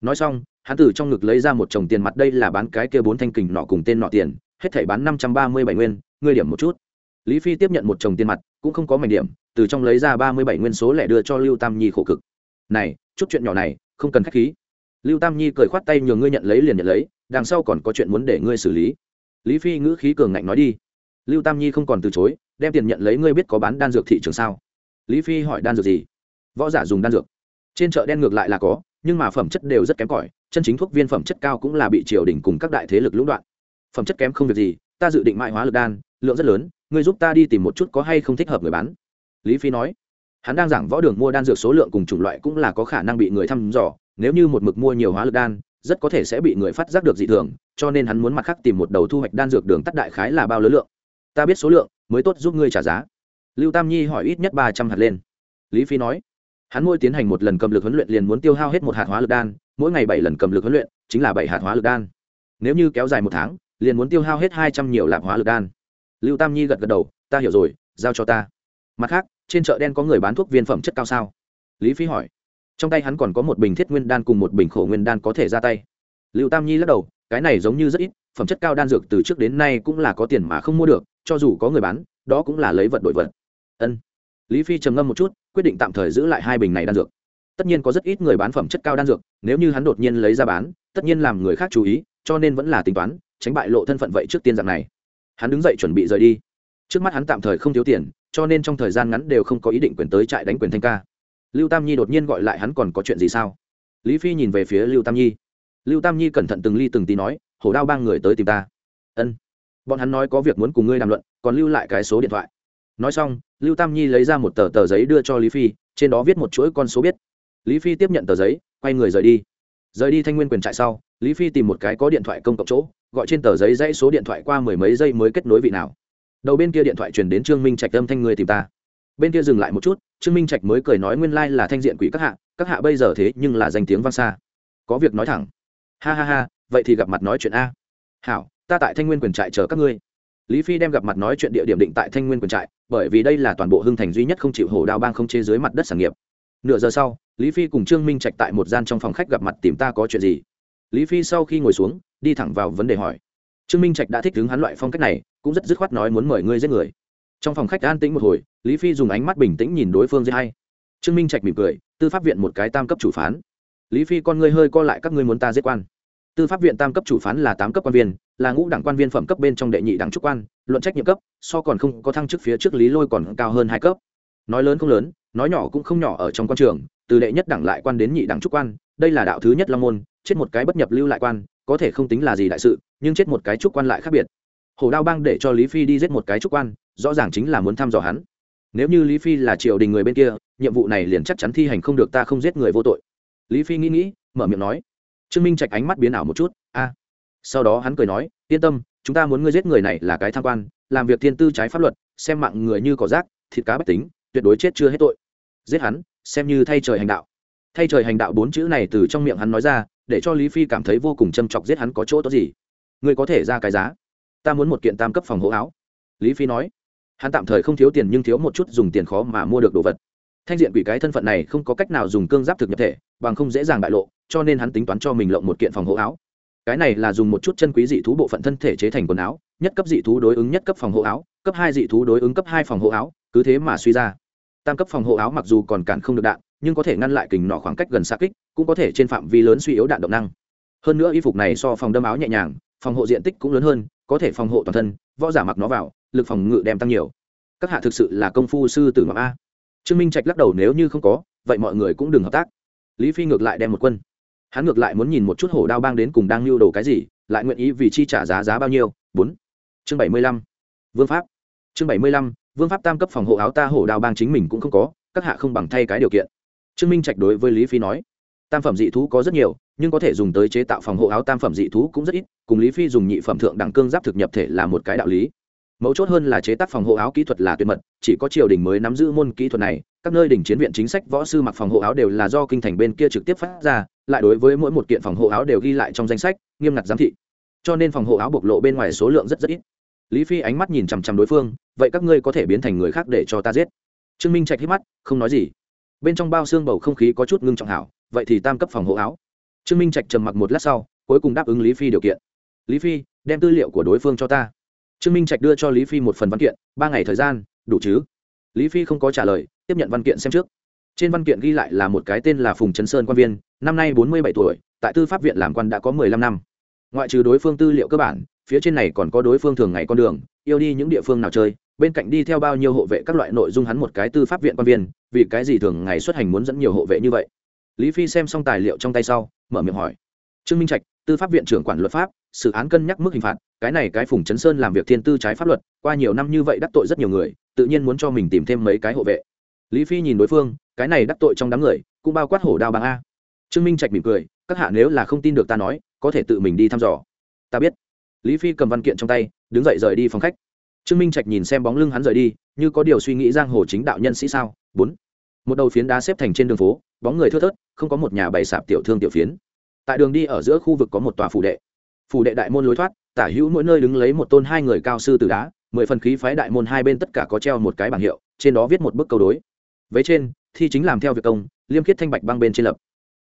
Nói xong hắn từ trong ngực lấy ra một chồng tiền mặt, đây là bán cái kia bốn thanh kình nọ cùng tên nọ tiền, hết thảy bán năm trăm ba mươi bảy nguyên, ngươi điểm một chút. Lý phi tiếp nhận một chồng tiền mặt, cũng không có mảnh điểm, từ trong lấy ra ba mươi bảy nguyên số lẻ đưa cho lưu tam nhi khổ cực. Này, chút chuyện nhỏ này, không cần k h á c h khí. Lưu tam nhi cười khoát tay nhường ngươi nhận lấy liền nhận lấy, đằng sau còn có chuyện muốn để ngươi xử lý. Lý phi ngữ khí cường ngạnh nói đi. Lưu tam nhi không còn từ chối, đem tiền nhận lấy ngươi biết có bán đan dược thị trường sao? Lý phi hỏi đan dược gì? Võ giả dùng đan dược. Trên chợ đen ngược lại là có, nhưng mà phẩm chất đều rất kém cỏi chân chính thuốc viên phẩm chất cao cũng là bị triều đình cùng các đại thế lực lũng đoạn. Phẩm chất kém không việc gì, ta dự định mại hóa lực đan, lượng rất lớn, ngươi giúp ta đi tìm một chút có hay không thích hợp người bán. Lý phi nói. Hắn đang giảng võ đường mua đan dược số lượng cùng chủng loại cũng là có khả năng bị người thăm dò, nếu như một mực mua nhiều hóa lực đan, rất có thể sẽ bị người phát giác được dị thường, cho nên hắn muốn mặt khác tìm một đầu thu hoạch đan dược đường tắt đại khái là bao lớn lượng. Ta biết số lượng, mới tốt giúp ngươi trả giá. Lưu tam nhi hỏi ít nhất ba trăm hạt lên. Lý phi nói. Hắn mỗi tiến hành một lần cầm lực huấn luyện liền muốn tiêu hao hết một hạt hóa lực đan mỗi ngày bảy lần cầm lực huấn luyện, chính là bảy hạt hóa lực đan. Nếu như kéo dài một tháng, liền muốn tiêu hao hết hai trăm nhiều lạp hóa lực đan. Lưu tam nhi gật gật đầu, ta hiểu rồi, giao cho ta. Mặt khác, trên chợ đen có người bán thuốc viên phẩm chất cao sao? Lý phi hỏi. Trong tay hắn còn có một bình thiết nguyên đan cùng một bình khổ nguyên đan có thể ra tay. Lưu tam nhi lắc đầu, cái này giống như rất ít, phẩm chất cao đan dược từ trước đến nay cũng là có tiền mà không mua được, cho dù có người bán, đó cũng là lấy vật đổi vật. Ân. Lý phi trầm ngâm một chút, quyết định tạm thời giữ lại hai bình này đan dược tất nhiên có rất ít người bán phẩm chất cao đan dược, nếu như hắn đột nhiên lấy ra bán, tất nhiên làm người khác chú ý, cho nên vẫn là tính toán, tránh bại lộ thân phận vậy trước tiên dạng này. Hắn đứng dậy chuẩn bị rời đi. Trước mắt hắn tạm thời không thiếu tiền, cho nên trong thời gian ngắn đều không có ý định quyền tới trại đánh quyền thanh ca. Lưu tam nhi đột nhiên gọi lại hắn còn có chuyện gì sao? Lý phi nhìn về phía lưu tam nhi. Lưu tam nhi cẩn thận từng ly từng tí nói, hổ đao ba người tới tìm ta. Ân. Bọn hắn nói có việc muốn cùng ngươi đàm luận, còn lưu lại cái số điện thoại. Nói xong, lưu tam nhi lấy ra một tờ tờ giấy đưa cho lý phi, trên đó viết một chuỗi con số biết lý phi tiếp nhận tờ giấy, quay người rời đi. Rời đi thanh nguyên quyền trại sau, lý phi tìm một cái có điện thoại công cộng chỗ, gọi trên tờ giấy dãy số điện thoại qua mười mấy giây mới kết nối vị nào. Đầu bên kia điện thoại truyền đến trương minh trạch âm thanh người tìm ta. Bên kia dừng lại một chút, trương minh trạch mới cười nói nguyên lai、like、là thanh diện quỷ các hạ các hạ bây giờ thế nhưng là danh tiếng vang xa. Có việc nói thẳng. Ha ha ha, vậy thì gặp mặt nói chuyện a. Hảo, ta tại thanh nguyên quyền trại chờ các ngươi. Lý phi đem gặp mặt nói chuyện địa điểm định tại thanh nguyên quyền trại, bởi vì đây là toàn bộ hưng thành duy nhất không chịu hổ đao bang không chế dưới mặt đất sản nghiệp. Nửa giờ sau lý phi cùng trương minh trạch tại một gian trong phòng khách gặp mặt tìm ta có chuyện gì? Lý phi sau khi ngồi xuống, đi thẳng vào vấn đề hỏi. Trương minh trạch đã thích đứng hắn loại phong cách này, cũng rất dứt khoát nói muốn mời ngươi giết người. Trong phòng khách an tĩnh một hồi, lý phi dùng ánh mắt bình tĩnh nhìn đối phương dễ hay. Trương minh trạch mỉm cười, tư pháp viện một cái tam cấp chủ phán. Lý phi con ngươi hơi co lại, các ngươi muốn ta giết quan. Tư pháp viện tam cấp chủ phán là tám cấp quan viên, là ngũ đảng quan viên phẩm cấp bên trong đệ nhị đảng trúc quan, luận trách nhiệm cấp, so còn không có thăng chức phía trước lý lôi còn cao hơn hai cấp. Nói lớn không lớn, nói nhỏ cũng không nhỏ ở trong quan trường từ đệ nhất đẳng lại quan đến nhị đẳng trúc quan, đây là đạo thứ nhất long môn, chết một cái bất nhập lưu lại quan, có thể không tính là gì đại sự, nhưng chết một cái trúc quan lại khác biệt. Hổ đao bang để cho lý phi đi giết một cái trúc quan, rõ ràng chính là muốn thăm dò hắn. Nếu như lý phi là triều đình người bên kia, nhiệm vụ này liền chắc chắn thi hành không được, ta không giết người vô tội. Lý phi nghĩ nghĩ, mở miệng nói. Trương minh trạch ánh mắt biến ảo một chút, a. Sau đó hắn cười nói, yên tâm, chúng ta muốn ngươi giết người này là cái tham quan, làm việc thiên tư trái pháp luật, xem mạng người như cỏ rác, thịt cá bách tính, tuyệt đối chết chưa hết tội. Giết hắn xem như thay trời hành đạo. Thay trời hành đạo bốn chữ này từ trong miệng hắn nói ra, để cho lý phi cảm thấy vô cùng châm chọc giết hắn có chỗ tốt gì. Ngươi có thể ra cái giá. Ta muốn một kiện tam cấp phòng hộ áo. Lý phi nói. Hắn tạm thời không thiếu tiền nhưng thiếu một chút dùng tiền khó mà mua được đồ vật. Thanh diện quỷ cái thân phận này không có cách nào dùng cương giáp thực nhập thể, bằng không dễ dàng bại lộ, cho nên hắn tính toán cho mình lộng một kiện phòng hộ áo. Cái này là dùng một chút chân quý dị thú bộ phận thân thể chế thành quần áo, nhất cấp dị thú đối ứng nhất cấp phòng hộ áo, cấp hai dị thú đối ứng cấp hai phòng hộ áo, cứ thế mà suy ra tam cấp phòng hộ áo mặc dù còn cản không được đạn, nhưng có thể ngăn lại kình nọ khoảng cách gần xa kích, cũng có thể trên phạm vi lớn suy yếu đạn động năng. Hơn nữa y phục này so phòng đâm áo nhẹ nhàng, phòng hộ diện tích cũng lớn hơn, có thể phòng hộ toàn thân, võ giả mặc nó vào, lực phòng ngự đem tăng nhiều. Các hạ thực sự là công phu sư tử ngọc a. Trương minh trạch lắc đầu nếu như không có, vậy mọi người cũng đừng hợp tác. Lý phi ngược lại đem một quân. Hắn ngược lại muốn nhìn một chút hổ đao bang đến cùng đang lưu đồ cái gì, lại nguyện ý vì chi trả giá giá bao nhiêu. Bốn. Chương bảy mươi lăm. Vương pháp. Chương bảy mươi lăm vương pháp tam cấp phòng hộ áo ta hổ đao bang chính mình cũng không có, các hạ không bằng thay cái điều kiện. Trương minh trạch đối với lý phi nói, tam phẩm dị thú có rất nhiều, nhưng có thể dùng tới chế tạo phòng hộ áo tam phẩm dị thú cũng rất ít, cùng lý phi dùng nhị phẩm thượng đẳng cương giáp thực nhập thể là một cái đạo lý. Mấu chốt hơn là chế tác phòng hộ áo kỹ thuật là tuyệt mật, chỉ có triều đình mới nắm giữ môn kỹ thuật này, các nơi đỉnh chiến viện chính sách, võ sư mặc phòng hộ áo đều là do kinh thành bên kia trực tiếp phát ra, lại đối với mỗi một kiện phòng hộ áo đều ghi lại trong danh sách, nghiêm ngặt giám thị. Cho nên phòng hộ áo bộc lộ bên ngoài số lượng rất rất ít lý phi ánh mắt nhìn chằm chằm đối phương, vậy các ngươi có thể biến thành người khác để cho ta giết? Trương minh trạch hít mắt, không nói gì. Bên trong bao xương bầu không khí có chút ngưng trọng hảo, vậy thì tam cấp phòng hộ áo. Trương minh trạch trầm mặc một lát sau, cuối cùng đáp ứng lý phi điều kiện. Lý phi, đem tư liệu của đối phương cho ta. Trương minh trạch đưa cho lý phi một phần văn kiện, ba ngày thời gian, đủ chứ? Lý phi không có trả lời, tiếp nhận văn kiện xem trước. Trên văn kiện ghi lại là một cái tên là phùng trấn sơn quan viên, năm nay bốn mươi bảy tuổi, tại tư pháp viện làm quan đã có mười lăm năm. Ngoại trừ đối phương tư liệu cơ bản phía trên này còn có đối phương thường ngày con đường, yêu đi những địa phương nào chơi, bên cạnh đi theo bao nhiêu hộ vệ các loại nội dung hắn một cái tư pháp viện quan viên, vì cái gì thường ngày xuất hành muốn dẫn nhiều hộ vệ như vậy? Lý phi xem xong tài liệu trong tay sau, mở miệng hỏi. Trương minh trạch, tư pháp viện trưởng quản luật pháp sự án cân nhắc mức hình phạt, cái này cái phùng chấn sơn làm việc thiên tư trái pháp luật, qua nhiều năm như vậy đắc tội rất nhiều người, tự nhiên muốn cho mình tìm thêm mấy cái hộ vệ. Lý phi nhìn đối phương, cái này đắc tội trong đám người, cũng bao quát hổ đao bằng a. Trương minh trạch mỉm cười, các hạ nếu là không tin được ta nói, có thể tự mình đi thăm dò. Ta biết lý phi cầm văn kiện trong tay, đứng dậy rời đi phòng khách. Trương minh trạch nhìn xem bóng lưng hắn rời đi, như có điều suy nghĩ giang hồ chính đạo nhân sĩ sao? Bốn. Một đầu phiến đá xếp thành trên đường phố, bóng người thưa thớt, không có một nhà bày sạp tiểu thương tiểu phiến. Tại đường đi ở giữa khu vực có một tòa phủ đệ. Phủ đệ đại môn lối thoát, tả hữu mỗi nơi đứng lấy một tôn hai người cao sư từ đá, mười phần khí phái đại môn hai bên tất cả có treo một cái bảng hiệu, trên đó viết một bức câu đối. Vế trên, thi chính làm theo việc công, liêm khiết thanh bạch băng bên trên lập.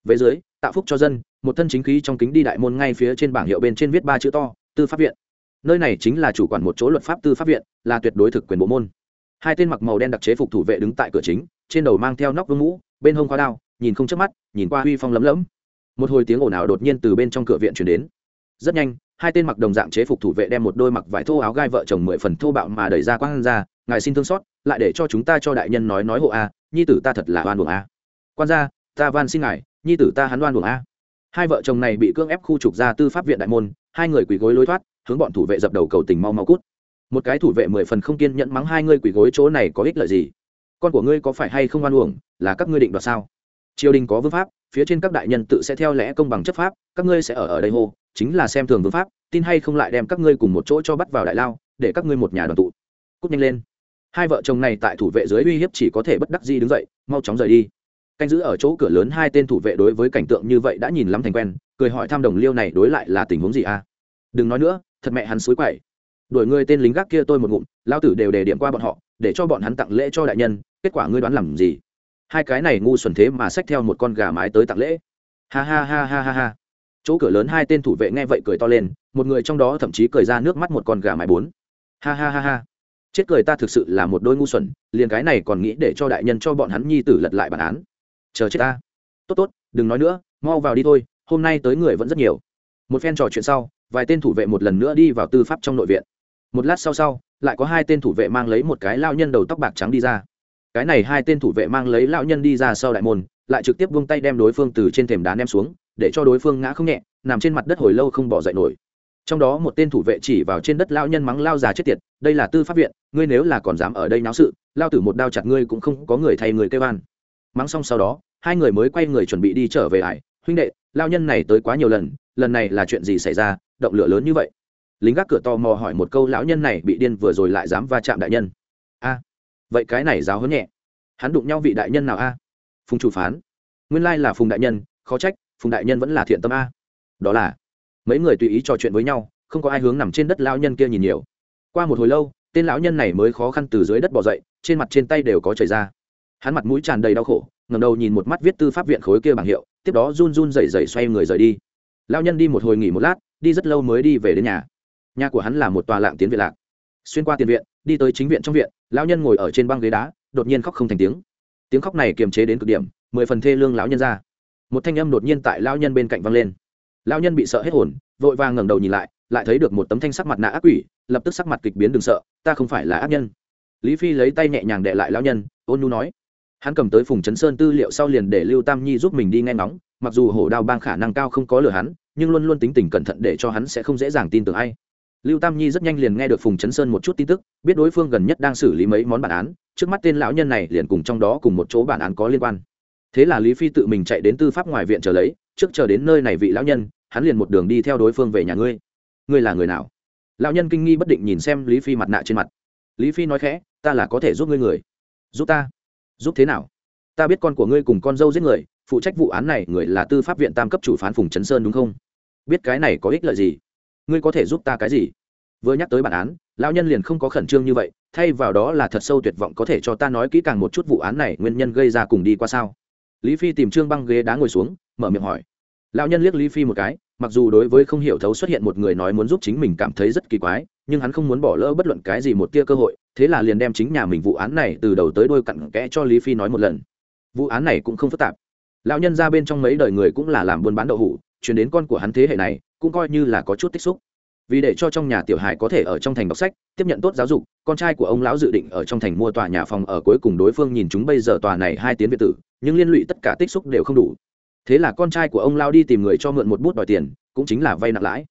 Vế dưới, tạo phúc cho dân, một thân chính khí trong kính đi đại môn ngay phía trên bảng hiệu bên trên viết ba chữ to tư pháp viện. Nơi này chính là chủ quản một chỗ luật pháp tư pháp viện, là tuyệt đối thực quyền bộ môn. Hai tên mặc màu đen đặc chế phục thủ vệ đứng tại cửa chính, trên đầu mang theo nóc vương mũ, bên hông khóa đao, nhìn không chớp mắt, nhìn qua huy phong lấm lấm. Một hồi tiếng ồn ào đột nhiên từ bên trong cửa viện chuyển đến. Rất nhanh, hai tên mặc đồng dạng chế phục thủ vệ đem một đôi mặc vải thô áo gai vợ chồng mười phần thô bạo mà đẩy ra quang ra, ngài xin thương xót, lại để cho chúng ta cho đại nhân nói nói hộ a, nhi tử ta thật là oan buồng a. Quan gia, ta van xin ngài, nhi tử ta hắn oan buồng a. Hai vợ chồng này bị cưỡng ép khu trục ra tư pháp viện đại môn hai người quỳ gối lối thoát, hướng bọn thủ vệ dập đầu cầu tình mau mau cút. Một cái thủ vệ mười phần không kiên nhẫn mắng hai ngươi quỳ gối chỗ này có ích lợi gì? Con của ngươi có phải hay không oan uổng, là các ngươi định đoạt sao? Triều đình có vương pháp, phía trên các đại nhân tự sẽ theo lẽ công bằng chấp pháp, các ngươi sẽ ở ở đây hô, chính là xem thường vương pháp, tin hay không lại đem các ngươi cùng một chỗ cho bắt vào đại lao, để các ngươi một nhà đoàn tụ. Cút nhanh lên. Hai vợ chồng này tại thủ vệ dưới uy hiếp chỉ có thể bất đắc di đứng dậy, mau chóng rời đi canh giữ ở chỗ cửa lớn hai tên thủ vệ đối với cảnh tượng như vậy đã nhìn lắm thành quen, cười hỏi thăm đồng liêu này đối lại là tình huống gì à? Đừng nói nữa, thật mẹ hắn suối quậy. Đuổi người tên lính gác kia tôi một ngụm, lao tử đều đề điểm qua bọn họ, để cho bọn hắn tặng lễ cho đại nhân, kết quả ngươi đoán làm gì? Hai cái này ngu xuẩn thế mà xách theo một con gà mái tới tặng lễ. Ha ha ha ha ha ha. Chỗ cửa lớn hai tên thủ vệ nghe vậy cười to lên, một người trong đó thậm chí cười ra nước mắt một con gà mái bốn. Ha ha ha ha. Chết cười ta thực sự là một đôi ngu xuẩn, liền cái này còn nghĩ để cho đại nhân cho bọn hắn nhi tử lật lại bản án chờ chết ta. Tốt tốt, đừng nói nữa, mau vào đi thôi, hôm nay tới người vẫn rất nhiều. Một phen trò chuyện sau, vài tên thủ vệ một lần nữa đi vào tư pháp trong nội viện. Một lát sau sau, lại có hai tên thủ vệ mang lấy một cái lao nhân đầu tóc bạc trắng đi ra. Cái này hai tên thủ vệ mang lấy lão nhân đi ra sau đại môn, lại trực tiếp vung tay đem đối phương từ trên thềm đá ném xuống, để cho đối phương ngã không nhẹ, nằm trên mặt đất hồi lâu không bỏ dậy nổi. Trong đó một tên thủ vệ chỉ vào trên đất lao nhân mắng lao già chết tiệt, đây là tư pháp viện, ngươi nếu là còn dám ở đây náo sự, lao tử một đao chặt ngươi cũng không có người thay người kêu an mắng xong sau đó, hai người mới quay người chuẩn bị đi trở về ải. Huynh đệ, lao nhân này tới quá nhiều lần lần này là chuyện gì xảy ra, động lửa lớn như vậy? Lính gác cửa to mò hỏi một câu, lão nhân này bị điên vừa rồi lại dám va chạm đại nhân. A, vậy cái này giáo hớn nhẹ. Hắn đụng nhau vị đại nhân nào a? Phùng chủ phán. Nguyên lai là phùng đại nhân, khó trách, phùng đại nhân vẫn là thiện tâm a. Đó là, mấy người tùy ý trò chuyện với nhau, không có ai hướng nằm trên đất lão nhân kia nhìn nhiều. Qua một hồi lâu, tên lão nhân này mới khó khăn từ dưới đất bỏ dậy, trên mặt trên tay đều có chảy ra hắn mặt mũi tràn đầy đau khổ ngầm đầu nhìn một mắt viết tư pháp viện khối kia bảng hiệu, tiếp đó run run rẩy rẩy xoay người rời đi. Lão nhân đi một hồi nghỉ một lát, đi rất lâu mới đi về đến nhà. Nhà của hắn là một tòa lạng tiến viện lạc. Xuyên qua tiền viện, đi tới chính viện trong viện, lão nhân ngồi ở trên băng ghế đá, đột nhiên khóc không thành tiếng. Tiếng khóc này kiềm chế đến cực điểm, mười phần thê lương lão nhân ra. Một thanh âm đột nhiên tại lão nhân bên cạnh văng lên. Lão nhân bị sợ hết hồn, vội vàng ngẩng đầu nhìn lại lại thấy được một tấm thanh sắc mặt nạ ác quỷ, lập tức sắc mặt kịch biến đừng sợ, ta không phải là ác nhân. Lý phi lấy tay nhẹ nhàng đệ lại lão nhân, ôn nu nói hắn cầm tới phùng chấn sơn tư liệu sau liền để lưu tam nhi giúp mình đi nghe ngóng, mặc dù hổ đao bang khả năng cao không có lừa hắn, nhưng luôn luôn tính tình cẩn thận để cho hắn sẽ không dễ dàng tin tưởng ai. Lưu tam nhi rất nhanh liền nghe được phùng chấn sơn một chút tin tức, biết đối phương gần nhất đang xử lý mấy món bản án, trước mắt tên lão nhân này liền cùng trong đó cùng một chỗ bản án có liên quan. Thế là lý phi tự mình chạy đến tư pháp ngoài viện chờ lấy, trước chờ đến nơi này vị lão nhân, hắn liền một đường đi theo đối phương về nhà ngươi. Ngươi là người nào? Lão nhân kinh nghi bất định nhìn xem lý phi mặt nạ trên mặt. Lý phi nói khẽ, ta là có thể giúp ngươi người. Giúp ta? Giúp thế nào? Ta biết con của ngươi cùng con dâu giết người, phụ trách vụ án này, người là tư pháp viện tam cấp chủ phán phùng Trấn sơn đúng không? Biết cái này có ích lợi gì? Ngươi có thể giúp ta cái gì? Vừa nhắc tới bản án, lão nhân liền không có khẩn trương như vậy, thay vào đó là thật sâu tuyệt vọng có thể cho ta nói kỹ càng một chút vụ án này nguyên nhân gây ra cùng đi qua sao? Lý phi tìm trương băng ghế đá ngồi xuống, mở miệng hỏi. Lão nhân liếc lý phi một cái, mặc dù đối với không hiểu thấu xuất hiện một người nói muốn giúp chính mình cảm thấy rất kỳ quái nhưng hắn không muốn bỏ lỡ bất luận cái gì một tia cơ hội, thế là liền đem chính nhà mình vụ án này từ đầu tới đôi cặn kẽ cho lý phi nói một lần. Vụ án này cũng không phức tạp. Lão nhân ra bên trong mấy đời người cũng là làm buôn bán đậu hủ chuyển đến con của hắn thế hệ này, cũng coi như là có chút tích xúc. Vì để cho trong nhà tiểu hài có thể ở trong thành đọc sách, tiếp nhận tốt giáo dục, con trai của ông lão dự định ở trong thành mua tòa nhà phòng ở cuối cùng đối phương nhìn chúng bây giờ tòa này hai tiếng việt tử, nhưng liên lụy tất cả tích xúc đều không đủ. Thế là con trai của ông lão đi tìm người cho mượn một bút đòi tiền, cũng chính là vay nặng lãi.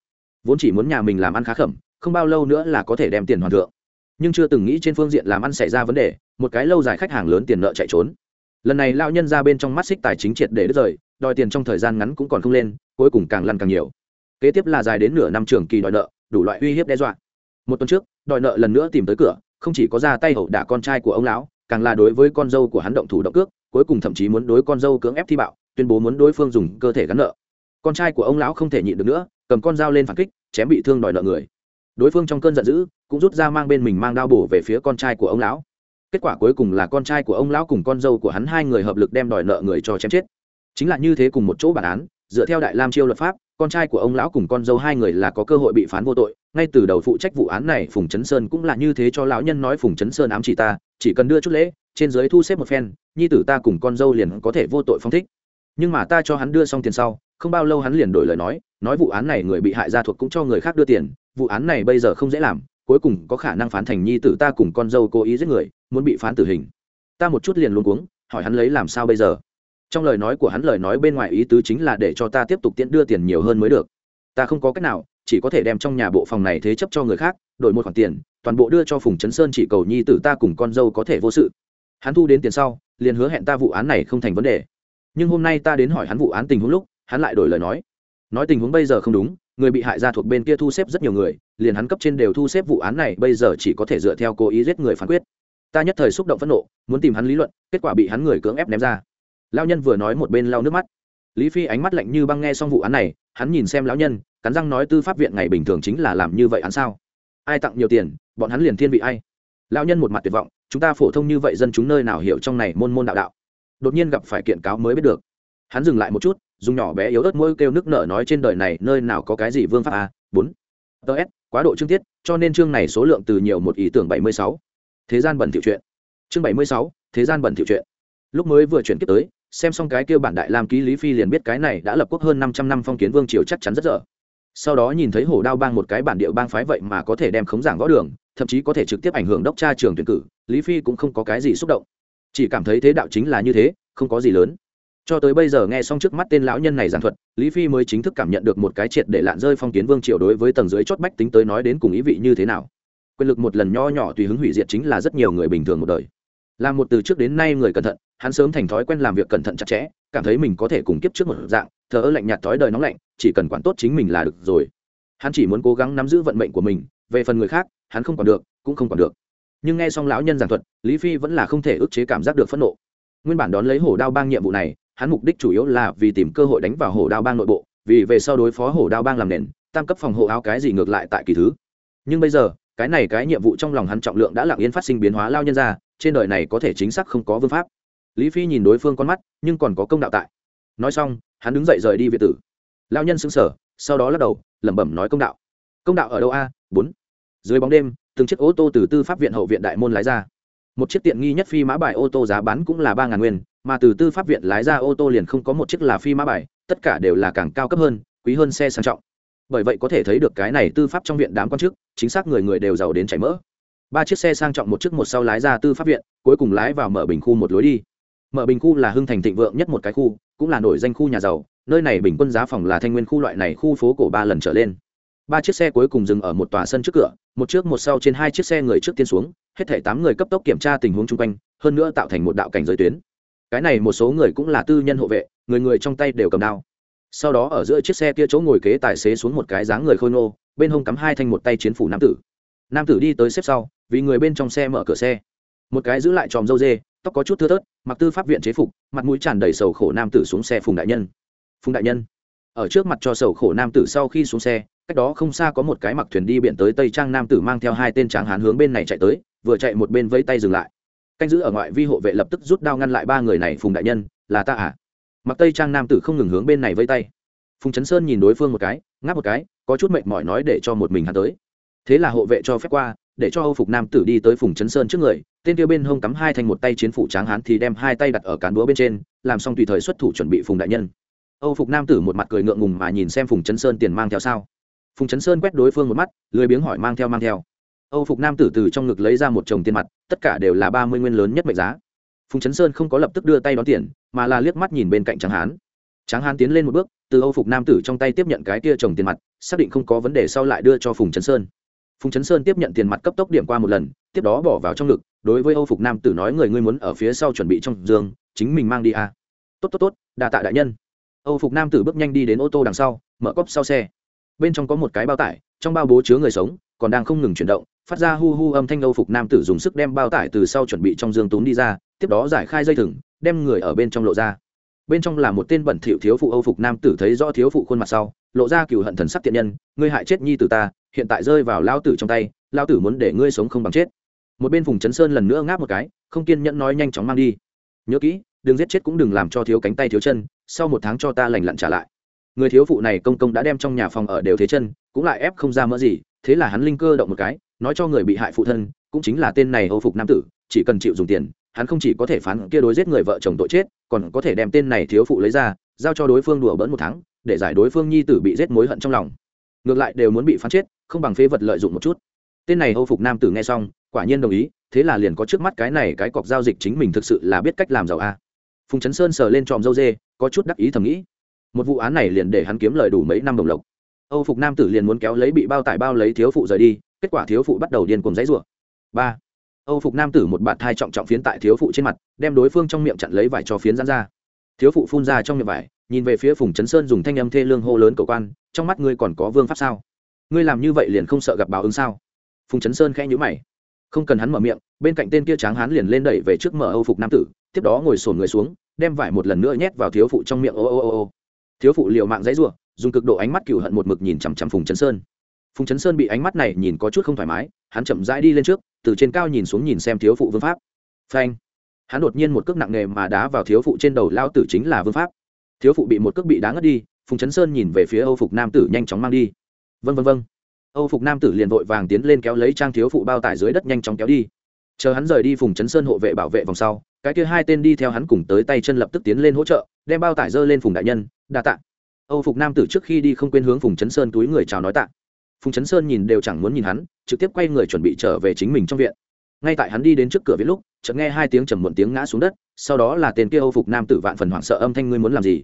Vốn chỉ muốn nhà mình làm ăn khá khẩm không bao lâu nữa là có thể đem tiền hoàn thượng. Nhưng chưa từng nghĩ trên phương diện làm ăn xảy ra vấn đề, một cái lâu dài khách hàng lớn tiền nợ chạy trốn. Lần này lao nhân ra bên trong mắt xích tài chính triệt để đứt rời, đòi tiền trong thời gian ngắn cũng còn không lên, cuối cùng càng lăn càng nhiều. Kế tiếp là dài đến nửa năm trường kỳ đòi nợ, đủ loại uy hiếp đe dọa. Một tuần trước, đòi nợ lần nữa tìm tới cửa, không chỉ có ra tay hậu đả con trai của ông lão, càng là đối với con dâu của hắn động thủ động cước, cuối cùng thậm chí muốn đối con dâu cưỡng ép thi bạo, tuyên bố muốn đối phương dùng cơ thể gắn nợ. Con trai của ông lão không thể nhịn được nữa, cầm con dao lên phản kích, chém bị thương đòi nợ người đối phương trong cơn giận dữ cũng rút ra mang bên mình mang đao bổ về phía con trai của ông lão. Kết quả cuối cùng là con trai của ông lão cùng con dâu của hắn hai người hợp lực đem đòi nợ người cho chém chết. Chính là như thế cùng một chỗ bản án, dựa theo đại lam chiêu luật pháp, con trai của ông lão cùng con dâu hai người là có cơ hội bị phán vô tội. Ngay từ đầu phụ trách vụ án này, phùng chấn sơn cũng là như thế cho lão nhân nói, phùng chấn sơn ám chỉ ta, chỉ cần đưa chút lễ, trên giới thu xếp một phen, nhi tử ta cùng con dâu liền có thể vô tội phong thích. Nhưng mà ta cho hắn đưa xong tiền sau, không bao lâu hắn liền đổi lời nói nói vụ án này người bị hại gia thuộc cũng cho người khác đưa tiền vụ án này bây giờ không dễ làm, cuối cùng có khả năng phán thành nhi tử ta cùng con dâu cố ý giết người, muốn bị phán tử hình. Ta một chút liền luôn cuống, hỏi hắn lấy làm sao bây giờ? Trong lời nói của hắn lời nói bên ngoài ý tứ chính là để cho ta tiếp tục tiễn đưa tiền nhiều hơn mới được. Ta không có cách nào, chỉ có thể đem trong nhà bộ phòng này thế chấp cho người khác, đổi một khoản tiền, toàn bộ đưa cho phùng Trấn sơn chỉ cầu nhi tử ta cùng con dâu có thể vô sự. Hắn thu đến tiền sau, liền hứa hẹn ta vụ án này không thành vấn đề. Nhưng hôm nay ta đến hỏi hắn vụ án tình huống lúc, hắn lại đổi lời nói. Nói tình huống bây giờ không đúng người bị hại ra thuộc bên kia thu xếp rất nhiều người, liền hắn cấp trên đều thu xếp vụ án này, bây giờ chỉ có thể dựa theo cố ý giết người phán quyết. Ta nhất thời xúc động phẫn nộ, muốn tìm hắn lý luận, kết quả bị hắn người cưỡng ép ném ra. Lao nhân vừa nói một bên lau nước mắt. Lý phi ánh mắt lạnh như băng nghe xong vụ án này, hắn nhìn xem lão nhân, cắn răng nói tư pháp viện ngày bình thường chính là làm như vậy án sao? Ai tặng nhiều tiền, bọn hắn liền thiên vị ai? Lão nhân một mặt tuyệt vọng, chúng ta phổ thông như vậy dân chúng nơi nào hiểu trong này môn môn đạo đạo? Đột nhiên gặp phải kiện cáo mới biết được. Hắn dừng lại một chút dùng nhỏ bé yếu ớt môi kêu nước nở nói trên đời này nơi nào có cái gì vương pháp a? Bốn. Ts quá độ chương tiết, cho nên chương này số lượng từ nhiều một ý tưởng bảy mươi sáu. Thế gian bẩn thiệu chuyện. Chương bảy mươi sáu, thế gian bẩn thiệu chuyện. Lúc mới vừa chuyển tiếp tới, xem xong cái kêu bản đại lam ký lý phi liền biết cái này đã lập quốc hơn năm trăm năm phong kiến vương triều chắc chắn rất dở. Sau đó nhìn thấy hổ đao bang một cái bản điệu bang phái vậy mà có thể đem khống giảng võ đường, thậm chí có thể trực tiếp ảnh hưởng đốc tra trường tuyển cử, lý phi cũng không có cái gì xúc động. Chỉ cảm thấy thế đạo chính là như thế, không có gì lớn cho tới bây giờ nghe xong trước mắt tên lão nhân này giảng thuật, lý phi mới chính thức cảm nhận được một cái triệt để lạn rơi phong kiến vương triều đối với tầng dưới chót bách tính tới nói đến cùng ý vị như thế nào. Quyền lực một lần nho nhỏ tùy hứng hủy diệt chính là rất nhiều người bình thường một đời. Là một từ trước đến nay người cẩn thận, hắn sớm thành thói quen làm việc cẩn thận chặt chẽ, cảm thấy mình có thể cùng kiếp trước một dạng, thờ ơ lạnh nhạt thói đời nóng lạnh, chỉ cần quản tốt chính mình là được rồi. Hắn chỉ muốn cố gắng nắm giữ vận mệnh của mình, về phần người khác, hắn không còn được, cũng không còn được. Nhưng nghe xong lão nhân giảng thuật, lý phi vẫn là không thể ức chế cảm giác được phẫn nộ. Nguyên bản đón lấy hổ đao bang nhiệm vụ này hắn mục đích chủ yếu là vì tìm cơ hội đánh vào hổ đao bang nội bộ, vì về sau đối phó hổ đao bang làm nền, tam cấp phòng hộ áo cái gì ngược lại tại kỳ thứ. Nhưng bây giờ, cái này cái nhiệm vụ trong lòng hắn trọng lượng đã lặng yên phát sinh biến hóa lao nhân ra, trên đời này có thể chính xác không có vương pháp. Lý phi nhìn đối phương con mắt, nhưng còn có công đạo tại. Nói xong, hắn đứng dậy rời đi việt tử. Lao nhân xứng sở sau đó lắc đầu, lẩm bẩm nói công đạo. Công đạo ở đâu a? Bốn. Dưới bóng đêm, từng chiếc ô tô từ tư pháp viện hậu viện đại môn lái ra một chiếc tiện nghi nhất phi mã bài ô tô giá bán cũng là ba ngàn nguyên, mà từ tư pháp viện lái ra ô tô liền không có một chiếc là phi mã bài, tất cả đều là càng cao cấp hơn, quý hơn xe sang trọng. Bởi vậy có thể thấy được cái này tư pháp trong viện đám quan chức, chính xác người người đều giàu đến chảy mỡ. Ba chiếc xe sang trọng một chiếc một sau lái ra tư pháp viện, cuối cùng lái vào mở bình khu một lối đi. Mở bình khu là hưng thành thịnh vượng nhất một cái khu, cũng là nổi danh khu nhà giàu, nơi này bình quân giá phòng là thanh nguyên khu loại này khu phố cổ ba lần trở lên ba chiếc xe cuối cùng dừng ở một tòa sân trước cửa, một trước một sau trên hai chiếc xe người trước tiên xuống, hết thảy tám người cấp tốc kiểm tra tình huống chung quanh, hơn nữa tạo thành một đạo cảnh giới tuyến. Cái này một số người cũng là tư nhân hộ vệ, người người trong tay đều cầm đao. Sau đó ở giữa chiếc xe kia chỗ ngồi kế tài xế xuống một cái dáng người khôi nô bên hông cắm hai thanh một tay chiến phủ nam tử. Nam tử đi tới xếp sau, vì người bên trong xe mở cửa xe. Một cái giữ lại tròm dâu dê, tóc có chút thưa thớt, mặc tư pháp viện chế phục, mặt mũi tràn đầy sầu khổ nam tử xuống xe phùng đại nhân. Phùng đại nhân, ở trước mặt cho sầu khổ nam tử sau khi xuống xe cách đó không xa có một cái mặc thuyền đi biển tới tây trang nam tử mang theo hai tên tráng hán hướng bên này chạy tới, vừa chạy một bên vẫy tay dừng lại. Canh giữ ở ngoại vi hộ vệ lập tức rút đao ngăn lại ba người này, phùng đại nhân, là ta à? Mặc tây trang nam tử không ngừng hướng bên này vây tay. Phùng chấn sơn nhìn đối phương một cái, ngáp một cái, có chút mệt mỏi nói để cho một mình hắn tới. Thế là hộ vệ cho phép qua, để cho âu phục nam tử đi tới phùng chấn sơn trước người, tên kia bên hông cắm hai thành một tay chiến phủ tráng hán thì đem hai tay đặt ở cán búa bên trên, làm xong tùy thời xuất thủ chuẩn bị phùng đại nhân. Âu phục nam tử một mặt cười ngượng ngùng mà nhìn xem phùng chấn sơn tiền mang theo sao phùng chấn sơn quét đối phương một mắt, lười biếng hỏi mang theo mang theo. Âu phục nam tử từ trong ngực lấy ra một chồng tiền mặt, tất cả đều là ba mươi nguyên lớn nhất mệnh giá. Phùng chấn sơn không có lập tức đưa tay đón tiền, mà là liếc mắt nhìn bên cạnh tráng hán. Tráng hán tiến lên một bước, từ âu phục nam tử trong tay tiếp nhận cái kia chồng tiền mặt, xác định không có vấn đề sau lại đưa cho phùng chấn sơn. Phùng chấn sơn tiếp nhận tiền mặt cấp tốc điểm qua một lần, tiếp đó bỏ vào trong ngực, đối với âu phục nam tử nói người ngươi muốn ở phía sau chuẩn bị trong giường, chính mình mang đi à. tốt tốt tốt đà tạ đại nhân. Âu phục nam tử bước nhanh đi đến ô tô đằng sau, mở cốc sau xe bên trong có một cái bao tải, trong bao bố chứa người sống, còn đang không ngừng chuyển động, phát ra hu hu âm thanh âu phục nam tử dùng sức đem bao tải từ sau chuẩn bị trong dương túm đi ra, tiếp đó giải khai dây thừng, đem người ở bên trong lộ ra. Bên trong là một tên bẩn thỉu thiếu phụ âu phục nam tử thấy rõ thiếu phụ khuôn mặt sau, lộ ra cừu hận thần sắc tiện nhân, ngươi hại chết nhi tử ta, hiện tại rơi vào lao tử trong tay lao tử muốn để ngươi sống không bằng chết. Một bên vùng chấn sơn lần nữa ngáp một cái, không kiên nhẫn nói nhanh chóng mang đi. Nhớ kỹ, đừng giết chết cũng đừng làm cho thiếu cánh tay thiếu chân, sau một tháng cho ta lành lặn trả lại người thiếu phụ này công công đã đem trong nhà phòng ở đều thế chân, cũng lại ép không ra mỡ gì, thế là hắn linh cơ động một cái, nói cho người bị hại phụ thân, cũng chính là tên này âu phục nam tử, chỉ cần chịu dùng tiền, hắn không chỉ có thể phán kia đối giết người vợ chồng tội chết, còn có thể đem tên này thiếu phụ lấy ra, giao cho đối phương đùa bỡn một tháng, để giải đối phương nhi tử bị giết mối hận trong lòng. Ngược lại đều muốn bị phán chết, không bằng phế vật lợi dụng một chút. Tên này âu phục nam tử nghe xong, quả nhiên đồng ý, thế là liền có trước mắt cái này cái cọc giao dịch chính mình thực sự là biết cách làm giàu a. Phùng chấn sơn sờ lên tròm dâu dê, có chút đắc ý thầm nghĩ một vụ án này liền để hắn kiếm lời đủ mấy năm đồng lộc. Âu phục nam tử liền muốn kéo lấy bị bao tải bao lấy thiếu phụ rời đi, kết quả thiếu phụ bắt đầu điên cùng giấy rủa. Ba. Âu phục nam tử một bạt thai trọng trọng phiến tại thiếu phụ trên mặt, đem đối phương trong miệng chặn lấy vải cho phiến rán ra. Thiếu phụ phun ra trong miệng vải, nhìn về phía phùng chấn sơn dùng thanh âm thê lương hô lớn cầu quan, trong mắt ngươi còn có vương pháp sao? Ngươi làm như vậy liền không sợ gặp báo ứng sao? Phùng chấn sơn khẽ nhữ mày. Không cần hắn mở miệng, bên cạnh tên kia tráng hắn liền lên đẩy về trước mở âu phục nam tử, tiếp đó ngồi sổn người xuống, đem vải một lần nữa nhét vào thiếu phụ trong miệng, ô ô ô ô thiếu phụ liều mạng dãy r u ộ dùng cực độ ánh mắt cựu hận một mực nhìn chằm chằm phùng chấn sơn. Phùng chấn sơn bị ánh mắt này nhìn có chút không thoải mái, hắn chậm rãi đi lên trước, từ trên cao nhìn xuống nhìn xem thiếu phụ vương pháp. Phanh! Hắn đột nhiên một cước nặng nề mà đá vào thiếu phụ trên đầu lao tử chính là vương pháp. Thiếu phụ bị một cước bị đá ngất đi, phùng chấn sơn nhìn về phía âu phục nam tử nhanh chóng mang đi. Vân vân vân âu phục nam tử liền vội vàng tiến lên kéo lấy trang thiếu phụ bao tải dưới đất nhanh chóng kéo đi. Chờ hắn rời đi, phùng chấn sơn hộ vệ bảo vệ vòng sau cái kia hai tên đi theo hắn cùng tới tay chân lập tức tiến lên hỗ trợ, đem bao tải dơ lên phùng đại nhân, đa tạ. Âu phục nam tử trước khi đi không quên hướng phùng chấn sơn túi người chào nói tạ. Phùng chấn sơn nhìn đều chẳng muốn nhìn hắn, trực tiếp quay người chuẩn bị trở về chính mình trong viện. Ngay tại hắn đi đến trước cửa viện lúc, chợt nghe hai tiếng trầm muộn tiếng ngã xuống đất, sau đó là tên kia âu phục nam tử vạn phần hoảng sợ âm thanh ngươi muốn làm gì?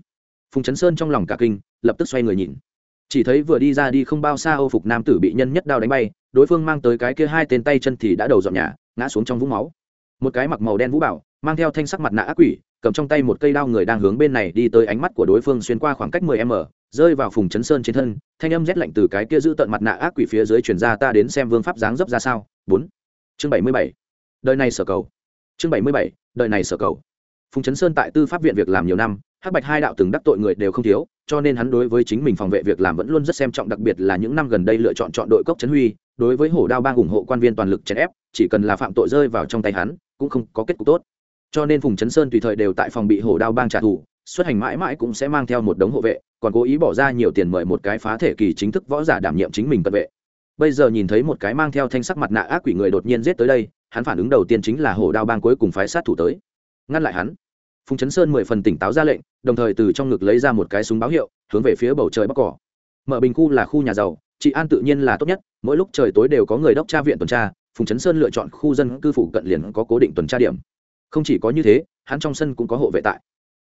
Phùng chấn sơn trong lòng cả kinh, lập tức xoay người nhìn. Chỉ thấy vừa đi ra đi không bao xa âu phục nam tử bị nhân nhất đao đánh bay, đối phương mang tới cái kia hai tên tay chân thì đã đầu dọn nhà, ngã xuống trong vũng máu một cái mặc màu đen vũ bảo, mang theo thanh sắc mặt nạ ác quỷ, cầm trong tay một cây đao người đang hướng bên này đi tới ánh mắt của đối phương xuyên qua khoảng cách 10 m, rơi vào phùng chấn sơn trên thân, thanh âm rét lạnh từ cái kia giữ tận mặt nạ ác quỷ phía dưới truyền ra, ta đến xem vương pháp dáng dấp ra sao. Bốn. Chương bảy mươi bảy. Đời này sở cầu. Chương bảy mươi bảy. Đời này sở cầu. Phùng chấn sơn tại tư pháp viện việc làm nhiều năm, hắc bạch hai đạo từng đắc tội người đều không thiếu cho nên hắn đối với chính mình phòng vệ việc làm vẫn luôn rất xem trọng, đặc biệt là những năm gần đây lựa chọn chọn đội cốc trấn huy, đối với hổ đao bang ủng hộ quan viên toàn lực chèn ép, chỉ cần là phạm tội rơi vào trong tay hắn, cũng không có kết cục tốt. Cho nên phùng chấn sơn tùy thời đều tại phòng bị hổ đao bang trả thù, xuất hành mãi mãi cũng sẽ mang theo một đống hộ vệ, còn cố ý bỏ ra nhiều tiền mời một cái phá thể kỳ chính thức võ giả đảm nhiệm chính mình cận vệ. Bây giờ nhìn thấy một cái mang theo thanh sắc mặt nạ ác quỷ người đột nhiên giết tới đây, hắn phản ứng đầu tiên chính là hổ đao bang cuối cùng phái sát thủ tới. Ngăn lại hắn. Phùng chấn sơn mười phần tỉnh táo ra lệnh đồng thời từ trong ngực lấy ra một cái súng báo hiệu, hướng về phía bầu trời bắc cỏ. Mở bình khu là khu nhà giàu, chị an tự nhiên là tốt nhất, mỗi lúc trời tối đều có người đốc tra viện tuần tra, phùng chấn sơn lựa chọn khu dân cư phủ cận liền có cố định tuần tra điểm. Không chỉ có như thế, hắn trong sân cũng có hộ vệ tại.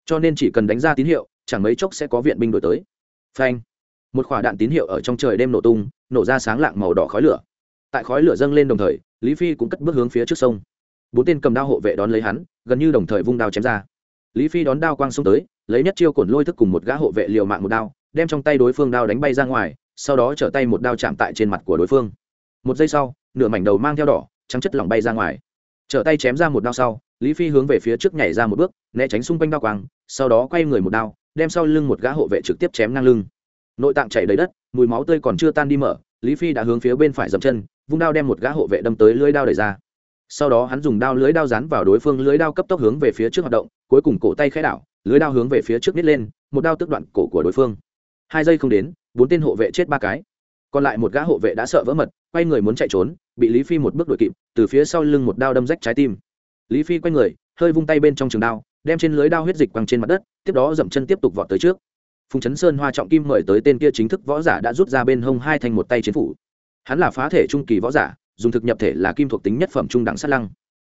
Cho nên chỉ cần đánh ra tín hiệu, chẳng mấy chốc sẽ có viện binh đổi tới. Phanh. Một quả đạn tín hiệu ở trong trời đêm nổ tung, nổ ra sáng lạng màu đỏ khói lửa. Tại khói lửa dâng lên đồng thời, lý phi cũng cất bước hướng phía trước sông. Bốn tên cầm đao hộ vệ đón lấy hắn, gần như đồng thời vung đao chém ra. Lý phi đón đao quang xông tới lấy nhất chiêu cổn lôi thức cùng một gã hộ vệ liều mạng một đao, đem trong tay đối phương đao đánh bay ra ngoài, sau đó trở tay một đao chạm tại trên mặt của đối phương. Một giây sau, nửa mảnh đầu mang theo đỏ, trắng chất lỏng bay ra ngoài. Trở tay chém ra một đao sau, lý phi hướng về phía trước nhảy ra một bước, né tránh xung quanh đao quang, sau đó quay người một đao, đem sau lưng một gã hộ vệ trực tiếp chém ngang lưng. Nội tạng chảy đầy đất, mùi máu tươi còn chưa tan đi mở, lý phi đã hướng phía bên phải dậm chân, vung đao đem một gã hộ vệ đâm tới lưới đao đẩy ra. Sau đó hắn dùng đao lưới đao dán vào đối phương lưới đao cấp tốc hướng về phía trước hoạt động, cuối cùng cổ tay khẽ đảo lưới đao hướng về phía trước nít lên, một đao tức đoạn cổ của đối phương. Hai giây không đến, bốn tên hộ vệ chết ba cái. Còn lại một gã hộ vệ đã sợ vỡ mật, quay người muốn chạy trốn, bị lý phi một bước đuổi kịp, từ phía sau lưng một đao đâm rách trái tim. Lý phi quay người, hơi vung tay bên trong trường đao, đem trên lưới đao huyết dịch quăng trên mặt đất, tiếp đó dậm chân tiếp tục vọt tới trước. Phùng chấn sơn hoa trọng kim mời tới tên kia chính thức võ giả đã rút ra bên hông hai thành một tay chiến phủ. Hắn là phá thể trung kỳ võ giả, dùng thực nhập thể là kim thuộc tính nhất phẩm trung đẳng sát lăng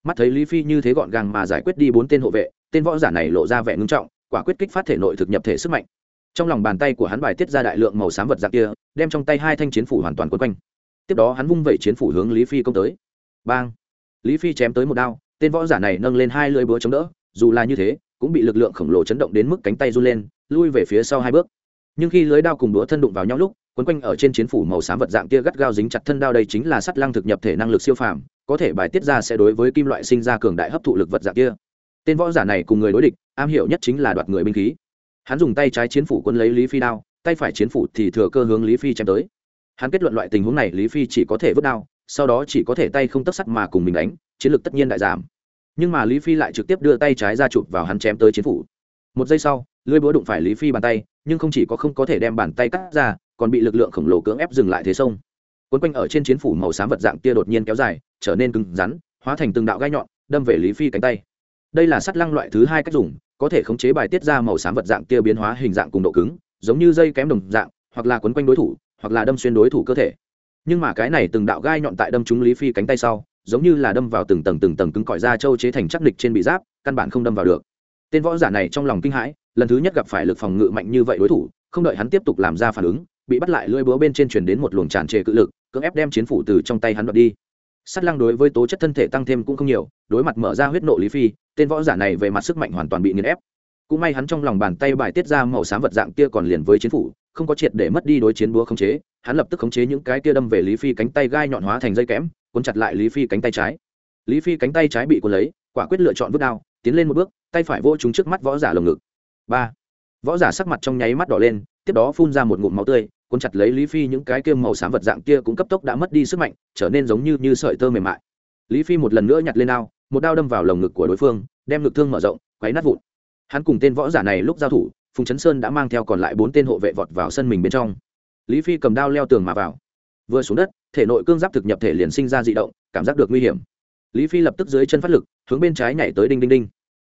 mắt thấy lý phi như thế gọn gàng mà giải quyết đi bốn tên hộ vệ, tên võ giả này lộ ra vẻ ngưng trọng, quả quyết kích phát thể nội thực nhập thể sức mạnh. Trong lòng bàn tay của hắn bài tiết ra đại lượng màu xám vật dạng kia, đem trong tay hai thanh chiến phủ hoàn toàn quấn quanh. Tiếp đó hắn vung vẩy chiến phủ hướng lý phi công tới. Bang! Lý phi chém tới một đao, tên võ giả này nâng lên hai lưỡi búa chống đỡ, dù là như thế, cũng bị lực lượng khổng lồ chấn động đến mức cánh tay run lên, lui về phía sau hai bước. Nhưng khi lưới đao cùng đũa thân đụng vào nhau lúc quấn quanh ở trên chiến phủ màu xám vật dạng kia gắt gao dính chặt thân đao đây chính là sắt lăng thực nhập thể năng lực siêu phàm có thể bài tiết ra sẽ đối với kim loại sinh ra cường đại hấp thụ lực vật dạng kia. Tên võ giả này cùng người đối địch, am hiểu nhất chính là đoạt người binh khí. Hắn dùng tay trái chiến phủ quân lấy lý phi đao, tay phải chiến phủ thì thừa cơ hướng lý phi chém tới. Hắn kết luận loại tình huống này lý phi chỉ có thể vứt đao, sau đó chỉ có thể tay không tất sắt mà cùng mình đánh, chiến lược tất nhiên đại giảm. Nhưng mà lý phi lại trực tiếp đưa tay trái ra chụp vào hắn chém tới chiến phủ. Một giây sau, lưỡi búa đụng phải lý phi bàn tay, nhưng không chỉ có không có thể đem bàn tay cắt ra, còn bị lực lượng khổng lồ cưỡng ép dừng lại thế sông. Quấn quanh ở trên chiến phủ màu xám vật dạng kia đột nhiên kéo dài trở nên cứng rắn, hóa thành từng đạo gai nhọn, đâm về lý phi cánh tay. Đây là sắt lăng loại thứ hai cách dùng, có thể khống chế bài tiết ra màu xám vật dạng kia biến hóa hình dạng cùng độ cứng, giống như dây kém đồng dạng, hoặc là quấn quanh đối thủ, hoặc là đâm xuyên đối thủ cơ thể. Nhưng mà cái này từng đạo gai nhọn tại đâm trúng lý phi cánh tay sau, giống như là đâm vào từng tầng từng tầng cứng cỏi da trâu chế thành chắc địch trên bị giáp, căn bản không đâm vào được. Tên võ giả này trong lòng kinh hãi, lần thứ nhất gặp phải lực phòng ngự mạnh như vậy đối thủ, không đợi hắn tiếp tục làm ra phản ứng, bị bắt lại lưỡi búa bên trên truyền đến một luồng tràn trề cự lực, cưỡng ép đem chiến phủ từ trong tay hắn đoạt đi sắt lăng đối với tố chất thân thể tăng thêm cũng không nhiều, đối mặt mở ra huyết nộ lý phi, tên võ giả này về mặt sức mạnh hoàn toàn bị nghiền ép. Cũng may hắn trong lòng bàn tay bài tiết ra màu xám vật dạng kia còn liền với chiến phủ, không có triệt để mất đi đối chiến búa khống chế, hắn lập tức khống chế những cái kia đâm về lý phi cánh tay gai nhọn hóa thành dây kẽm, cuốn chặt lại lý phi cánh tay trái. Lý phi cánh tay trái bị cuốn lấy, quả quyết lựa chọn vứt đao, tiến lên một bước, tay phải vô chúng trước mắt võ giả lồng ngực. Ba. Võ giả sắc mặt trong nháy mắt đỏ lên, tiếp đó phun ra một ngụm máu tươi cuốn chặt lấy lý phi những cái kia màu xám vật dạng kia cũng cấp tốc đã mất đi sức mạnh, trở nên giống như như sợi tơ mềm mại. Lý phi một lần nữa nhặt lên đao một đao đâm vào lồng ngực của đối phương, đem ngực thương mở rộng, quấy nát vụn. Hắn cùng tên võ giả này lúc giao thủ, phùng chấn sơn đã mang theo còn lại bốn tên hộ vệ vọt vào sân mình bên trong. Lý phi cầm đao leo tường mà vào. Vừa xuống đất, thể nội cương giáp thực nhập thể liền sinh ra dị động, cảm giác được nguy hiểm. Lý phi lập tức dưới chân phát lực, hướng bên trái nhảy tới đinh đinh đinh.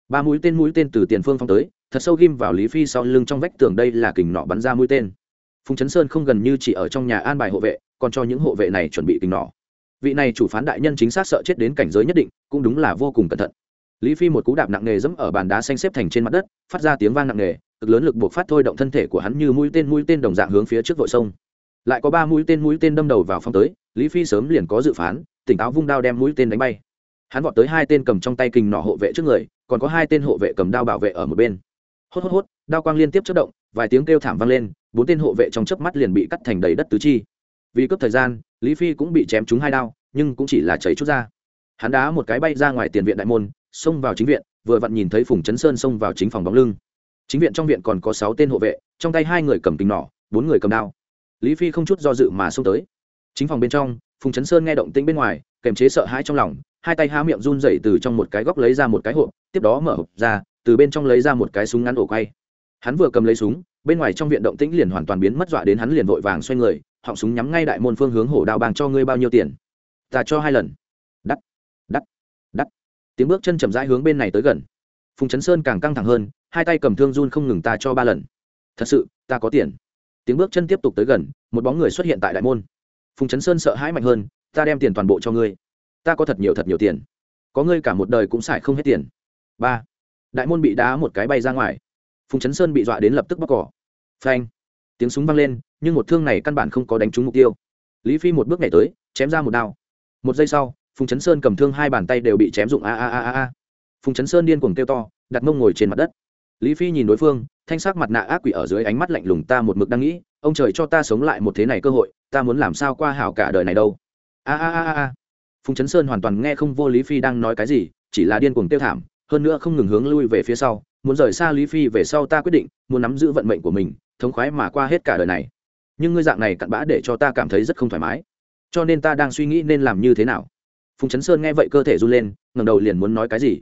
Ba mũi tên mũi tên từ tiền phương phong tới, thật sâu ghim vào lý phi sau lưng trong vách tường, đây là kình nọ bắn ra mũi tên phùng chấn sơn không gần như chỉ ở trong nhà an bài hộ vệ, còn cho những hộ vệ này chuẩn bị kình nọ vị này chủ phán đại nhân chính xác sợ chết đến cảnh giới nhất định, cũng đúng là vô cùng cẩn thận. Lý phi một cú đạp nặng nề dẫm ở bàn đá xanh xếp thành trên mặt đất, phát ra tiếng vang nặng nề, cực lớn lực buộc phát thôi động thân thể của hắn như mũi tên mũi tên đồng dạng hướng phía trước vội sông. Lại có ba mũi tên mũi tên đâm đầu vào phong tới, lý phi sớm liền có dự phán, tỉnh táo vung đao đem mũi tên đánh bay. Hắn vọt tới hai tên cầm trong tay kình nỏ hộ vệ trước người, còn có hai tên hộ vệ cầm đao bảo vệ ở một bên. Hốt hốt hốt, đao quang liên tiếp chất động, vài tiếng kêu thảm vang lên bốn tên hộ vệ trong chớp mắt liền bị cắt thành đầy đất tứ chi. Vì cướp thời gian, lý phi cũng bị chém trúng hai đao, nhưng cũng chỉ là chảy chút ra. Hắn đá một cái bay ra ngoài tiền viện đại môn, xông vào chính viện, vừa vặn nhìn thấy phùng chấn sơn xông vào chính phòng bóng lưng. Chính viện trong viện còn có sáu tên hộ vệ, trong tay hai người cầm kính nỏ, bốn người cầm đao. Lý phi không chút do dự mà xông tới. Chính phòng bên trong, phùng chấn sơn nghe động tĩnh bên ngoài, kềm chế sợ hãi trong lòng, hai tay há miệng run rẩy từ trong một cái góc lấy ra một cái hộp, tiếp đó mở hộp ra, từ bên trong lấy ra một cái súng ngắn ổ quay hắn vừa cầm lấy súng, bên ngoài trong viện động tĩnh liền hoàn toàn biến mất, dọa đến hắn liền vội vàng xoay người, họng súng nhắm ngay đại môn phương hướng hổ đào bàng cho ngươi bao nhiêu tiền? Ta cho hai lần. Đắt đắt đắt. Tiếng bước chân chậm rãi hướng bên này tới gần. Phùng chấn sơn càng căng thẳng hơn, hai tay cầm thương run không ngừng ta cho ba lần. Thật sự, ta có tiền. Tiếng bước chân tiếp tục tới gần, một bóng người xuất hiện tại đại môn. Phùng chấn sơn sợ hãi mạnh hơn, ta đem tiền toàn bộ cho ngươi. Ta có thật nhiều thật nhiều tiền. Có ngươi cả một đời cũng xài không hết tiền. Ba. Đại môn bị đá một cái bay ra ngoài phùng chấn sơn bị dọa đến lập tức bóc cỏ. Phanh! Tiếng súng vang lên, nhưng một thương này căn bản không có đánh trúng mục tiêu. Lý phi một bước nhảy tới, chém ra một đao. Một giây sau, phùng chấn sơn cầm thương hai bàn tay đều bị chém dụng a a a a a. Phùng chấn sơn điên cuồng kêu to, đặt mông ngồi trên mặt đất. Lý phi nhìn đối phương, thanh sắc mặt nạ ác quỷ ở dưới ánh mắt lạnh lùng, ta một mực đang nghĩ, ông trời cho ta sống lại một thế này cơ hội, ta muốn làm sao qua hảo cả đời này đâu. A a a a phùng chấn sơn hoàn toàn nghe không vô lý phi đang nói cái gì, chỉ là điên cuồng tiêu thảm, hơn nữa không ngừng hướng lui về phía sau muốn rời xa lý phi về sau ta quyết định muốn nắm giữ vận mệnh của mình, thống khoái mà qua hết cả đời này. Nhưng ngươi dạng này cặn bã để cho ta cảm thấy rất không thoải mái. Cho nên ta đang suy nghĩ nên làm như thế nào. Phùng chấn sơn nghe vậy cơ thể run lên ngầm đầu liền muốn nói cái gì.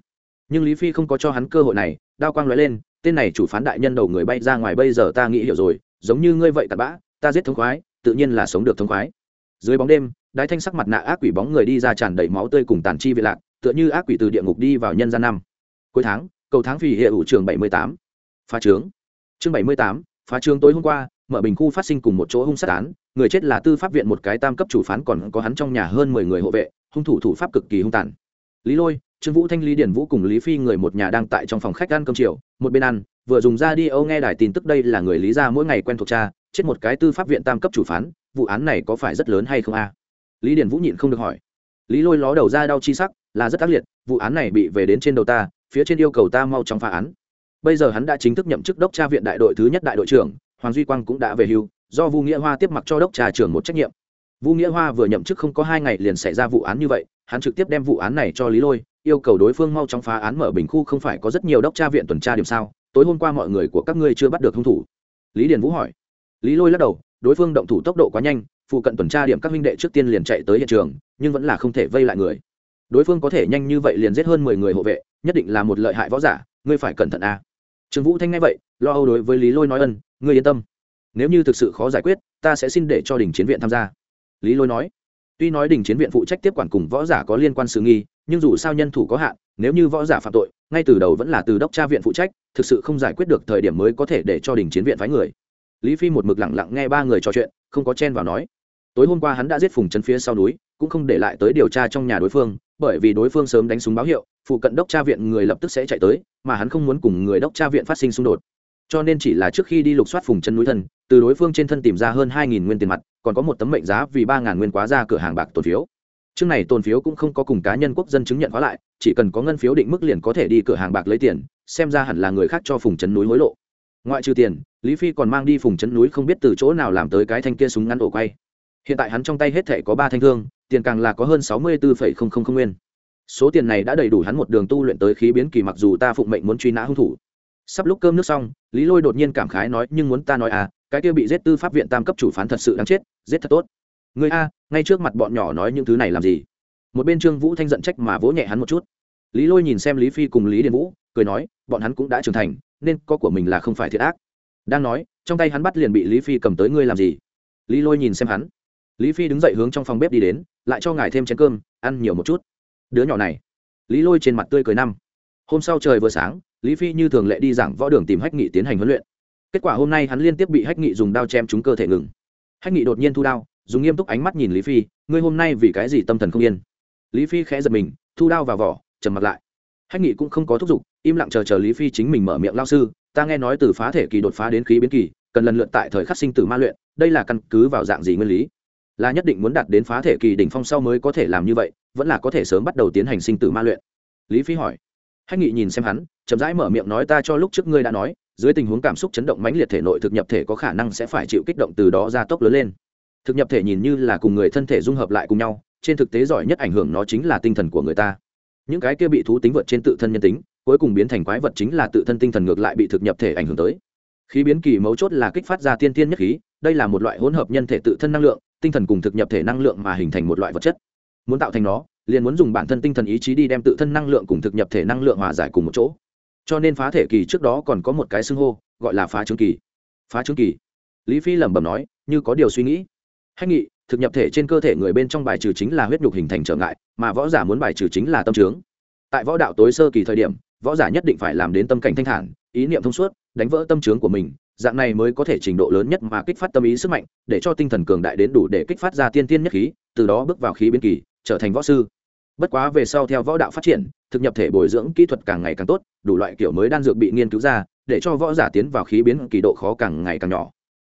Nhưng lý phi không có cho hắn cơ hội này, đao quang l ó e lên, tên này chủ phán đại nhân đầu người bay ra ngoài bây giờ ta nghĩ hiểu rồi, giống như ngươi vậy cặn bã, ta giết thống khoái, tự nhiên là sống được thống khoái. Dưới bóng đêm, đái thanh sắc mặt nạ ác quỷ bóng người đi ra tràn đầy máu tươi cùng tàn chi vị lạc, tựa như ác quỷ từ địa ngục đi vào nhân gian năm. Cuối tháng cầu tháng vì hệ ủ trường bảy mươi tám. Phá trướng. Chương bảy mươi tám, phá trướng tối hôm qua, mở bình khu phát sinh cùng một chỗ hung sát án. Người chết là tư pháp viện một cái tam cấp chủ phán còn có hắn trong nhà hơn mười người hộ vệ, hung thủ thủ pháp cực kỳ hung tàn. Lý lôi, trương vũ thanh, lý điển vũ cùng lý phi người một nhà đang tại trong phòng khách ăn cơm chiều, một bên ăn, vừa dùng ra đi âu nghe đài tin tức đây là người lý ra mỗi ngày quen thuộc cha, chết một cái tư pháp viện tam cấp chủ phán, vụ án này có phải rất lớn hay không a? Lý điển vũ nhịn không được hỏi. Lý lôi ló đầu ra đau chi sắc, là rất ác liệt, vụ án này bị về đến trên đầu ta phía trên yêu cầu ta mau chóng phá án. Bây giờ hắn đã chính thức nhậm chức đốc tra viện đại đội thứ nhất đại đội trưởng, hoàng duy quang cũng đã về hưu, do vu nghĩa hoa tiếp mặc cho đốc trà trưởng một trách nhiệm. Vu nghĩa hoa vừa nhậm chức không có hai ngày liền xảy ra vụ án như vậy, hắn trực tiếp đem vụ án này cho lý lôi, yêu cầu đối phương mau chóng phá án mở bình khu không phải có rất nhiều đốc tra viện tuần tra điểm sao, tối hôm qua mọi người của các ngươi chưa bắt được hung thủ. Lý điền vũ hỏi. Lý lôi lắc đầu, đối phương động thủ tốc độ quá nhanh, phụ cận tuần tra điểm các minh đệ trước tiên liền chạy tới hiện trường, nhưng vẫn là không thể vây lại người. Đối phương có thể nhanh như vậy liền giết hơn mười người hộ vệ nhất định là một lợi hại võ giả, ngươi phải cẩn thận a. À. trương vũ thanh nghe vậy, lo âu đối với lý lôi nói ân, ngươi yên tâm. Nếu như thực sự khó giải quyết, ta sẽ xin để cho đình chiến viện tham gia. Lý lôi nói, tuy nói đình chiến viện phụ trách tiếp quản cùng võ giả có liên quan sự nghi, nhưng dù sao nhân thủ có hạn, nếu như võ giả phạm tội, ngay từ đầu vẫn là từ đốc tra viện phụ trách, thực sự không giải quyết được thời điểm mới có thể để cho đình chiến viện phái người. Lý phi một mực lặng lặng nghe ba người trò chuyện, không có chen vào nói. Tối hôm qua hắn đã giết phùng chân phía sau núi, cũng không để lại tới điều tra trong nhà đối phương bởi vì đối phương sớm đánh súng báo hiệu, phụ cận đốc tra viện người lập tức sẽ chạy tới, mà hắn không muốn cùng người đốc tra viện phát sinh xung đột. Cho nên chỉ là trước khi đi lục soát phùng chân núi thân, từ đối phương trên thân tìm ra hơn hai nghìn nguyên tiền mặt, còn có một tấm mệnh giá vì ba ngàn nguyên quá ra cửa hàng bạc tồn phiếu. Chương này tồn phiếu cũng không có cùng cá nhân quốc dân chứng nhận hóa lại, chỉ cần có ngân phiếu định mức liền có thể đi cửa hàng bạc lấy tiền, xem ra hẳn là người khác cho phùng chân núi hối lộ. Ngoại trừ tiền, lý phi còn mang đi phùng chân núi không biết từ chỗ nào làm tới cái thanh kia súng ngắn ổ quay. Hiện tại hắn trong tay hết thể có ba thanh thương tiền càng là có hơn sáu mươi bốn nguyên. Số tiền này đã đầy đủ hắn một đường tu luyện tới khí biến kỳ mặc dù ta phụng mệnh muốn truy nã hung thủ. Sắp lúc cơm nước xong, lý lôi đột nhiên cảm khái nói, nhưng muốn ta nói à cái kia bị giết tư pháp viện tam cấp chủ phán thật sự đáng chết, giết thật tốt. Người a, ngay trước mặt bọn nhỏ nói những thứ này làm gì? Một bên trương vũ thanh giận trách mà vỗ nhẹ hắn một chút. Lý lôi nhìn xem lý phi cùng lý điền vũ, cười nói, bọn hắn cũng đã trưởng thành, nên có của mình là không phải thiệt ác. Đang nói, trong tay hắn bắt liền bị lý phi cầm tới, ngươi làm gì? Lý lôi nhìn xem hắn lý phi đứng dậy hướng trong phòng bếp đi đến, lại cho ngài thêm chén cơm, ăn nhiều một chút. Đứa nhỏ này. Lý lôi trên mặt tươi cười năm. Hôm sau trời vừa sáng, lý phi như thường lệ đi giảng võ đường tìm hách nghị tiến hành huấn luyện. Kết quả hôm nay hắn liên tiếp bị hách nghị dùng đao chém trúng cơ thể ngừng. Hách nghị đột nhiên thu đao, dùng nghiêm túc ánh mắt nhìn lý phi, ngươi hôm nay vì cái gì tâm thần không yên? Lý phi khẽ giật mình, thu đao vào vỏ, trầm mặt lại. Hách nghị cũng không có thúc giục, im lặng chờ chờ lý phi chính mình mở miệng lao sư, ta nghe nói từ phá thể kỳ đột phá đến khí biến kỳ, cần lần lượt tại thời khắc sinh tử ma luyện, đây là căn cứ vào dạng gì nguyên lý? Là nhất định muốn đạt đến phá thể kỳ đỉnh phong sau mới có thể làm như vậy, vẫn là có thể sớm bắt đầu tiến hành sinh tử ma luyện. Lý phi hỏi. Hách nghị nhìn xem hắn, chậm rãi mở miệng nói ta cho lúc trước ngươi đã nói, dưới tình huống cảm xúc chấn động mãnh liệt thể nội thực nhập thể có khả năng sẽ phải chịu kích động từ đó ra tốc lớn lên. Thực nhập thể nhìn như là cùng người thân thể dung hợp lại cùng nhau, trên thực tế giỏi nhất ảnh hưởng nó chính là tinh thần của người ta. Những cái kia bị thú tính vượt trên tự thân nhân tính, cuối cùng biến thành quái vật chính là tự thân tinh thần ngược lại bị thực nhập thể ảnh hưởng tới. Khí biến kỳ mấu chốt là kích phát ra tiên tiên nhất khí, đây là một loại hỗn hợp nhân thể tự thân năng lượng tinh thần cùng thực nhập thể năng lượng mà hình thành một loại vật chất. Muốn tạo thành nó, liền muốn dùng bản thân tinh thần ý chí đi đem tự thân năng lượng cùng thực nhập thể năng lượng hòa giải cùng một chỗ. Cho nên phá thể kỳ trước đó còn có một cái xưng hô, gọi là phá trướng kỳ. Phá trướng kỳ. Lý phi lẩm bẩm nói, như có điều suy nghĩ. Hách nghị, thực nhập thể trên cơ thể người bên trong bài trừ chính là huyết nhục hình thành trở ngại, mà võ giả muốn bài trừ chính là tâm trướng tại võ đạo tối sơ kỳ thời điểm, võ giả nhất định phải làm đến tâm cảnh thanh thản, ý niệm thông suốt, đánh vỡ tâm trướng của mình dạng này mới có thể trình độ lớn nhất mà kích phát tâm ý sức mạnh, để cho tinh thần cường đại đến đủ để kích phát ra tiên tiên nhất khí, từ đó bước vào khí biến kỳ, trở thành võ sư. Bất quá về sau theo võ đạo phát triển, thực nhập thể bồi dưỡng kỹ thuật càng ngày càng tốt, đủ loại kiểu mới đan dược bị nghiên cứu ra, để cho võ giả tiến vào khí biến kỳ độ khó càng ngày càng nhỏ.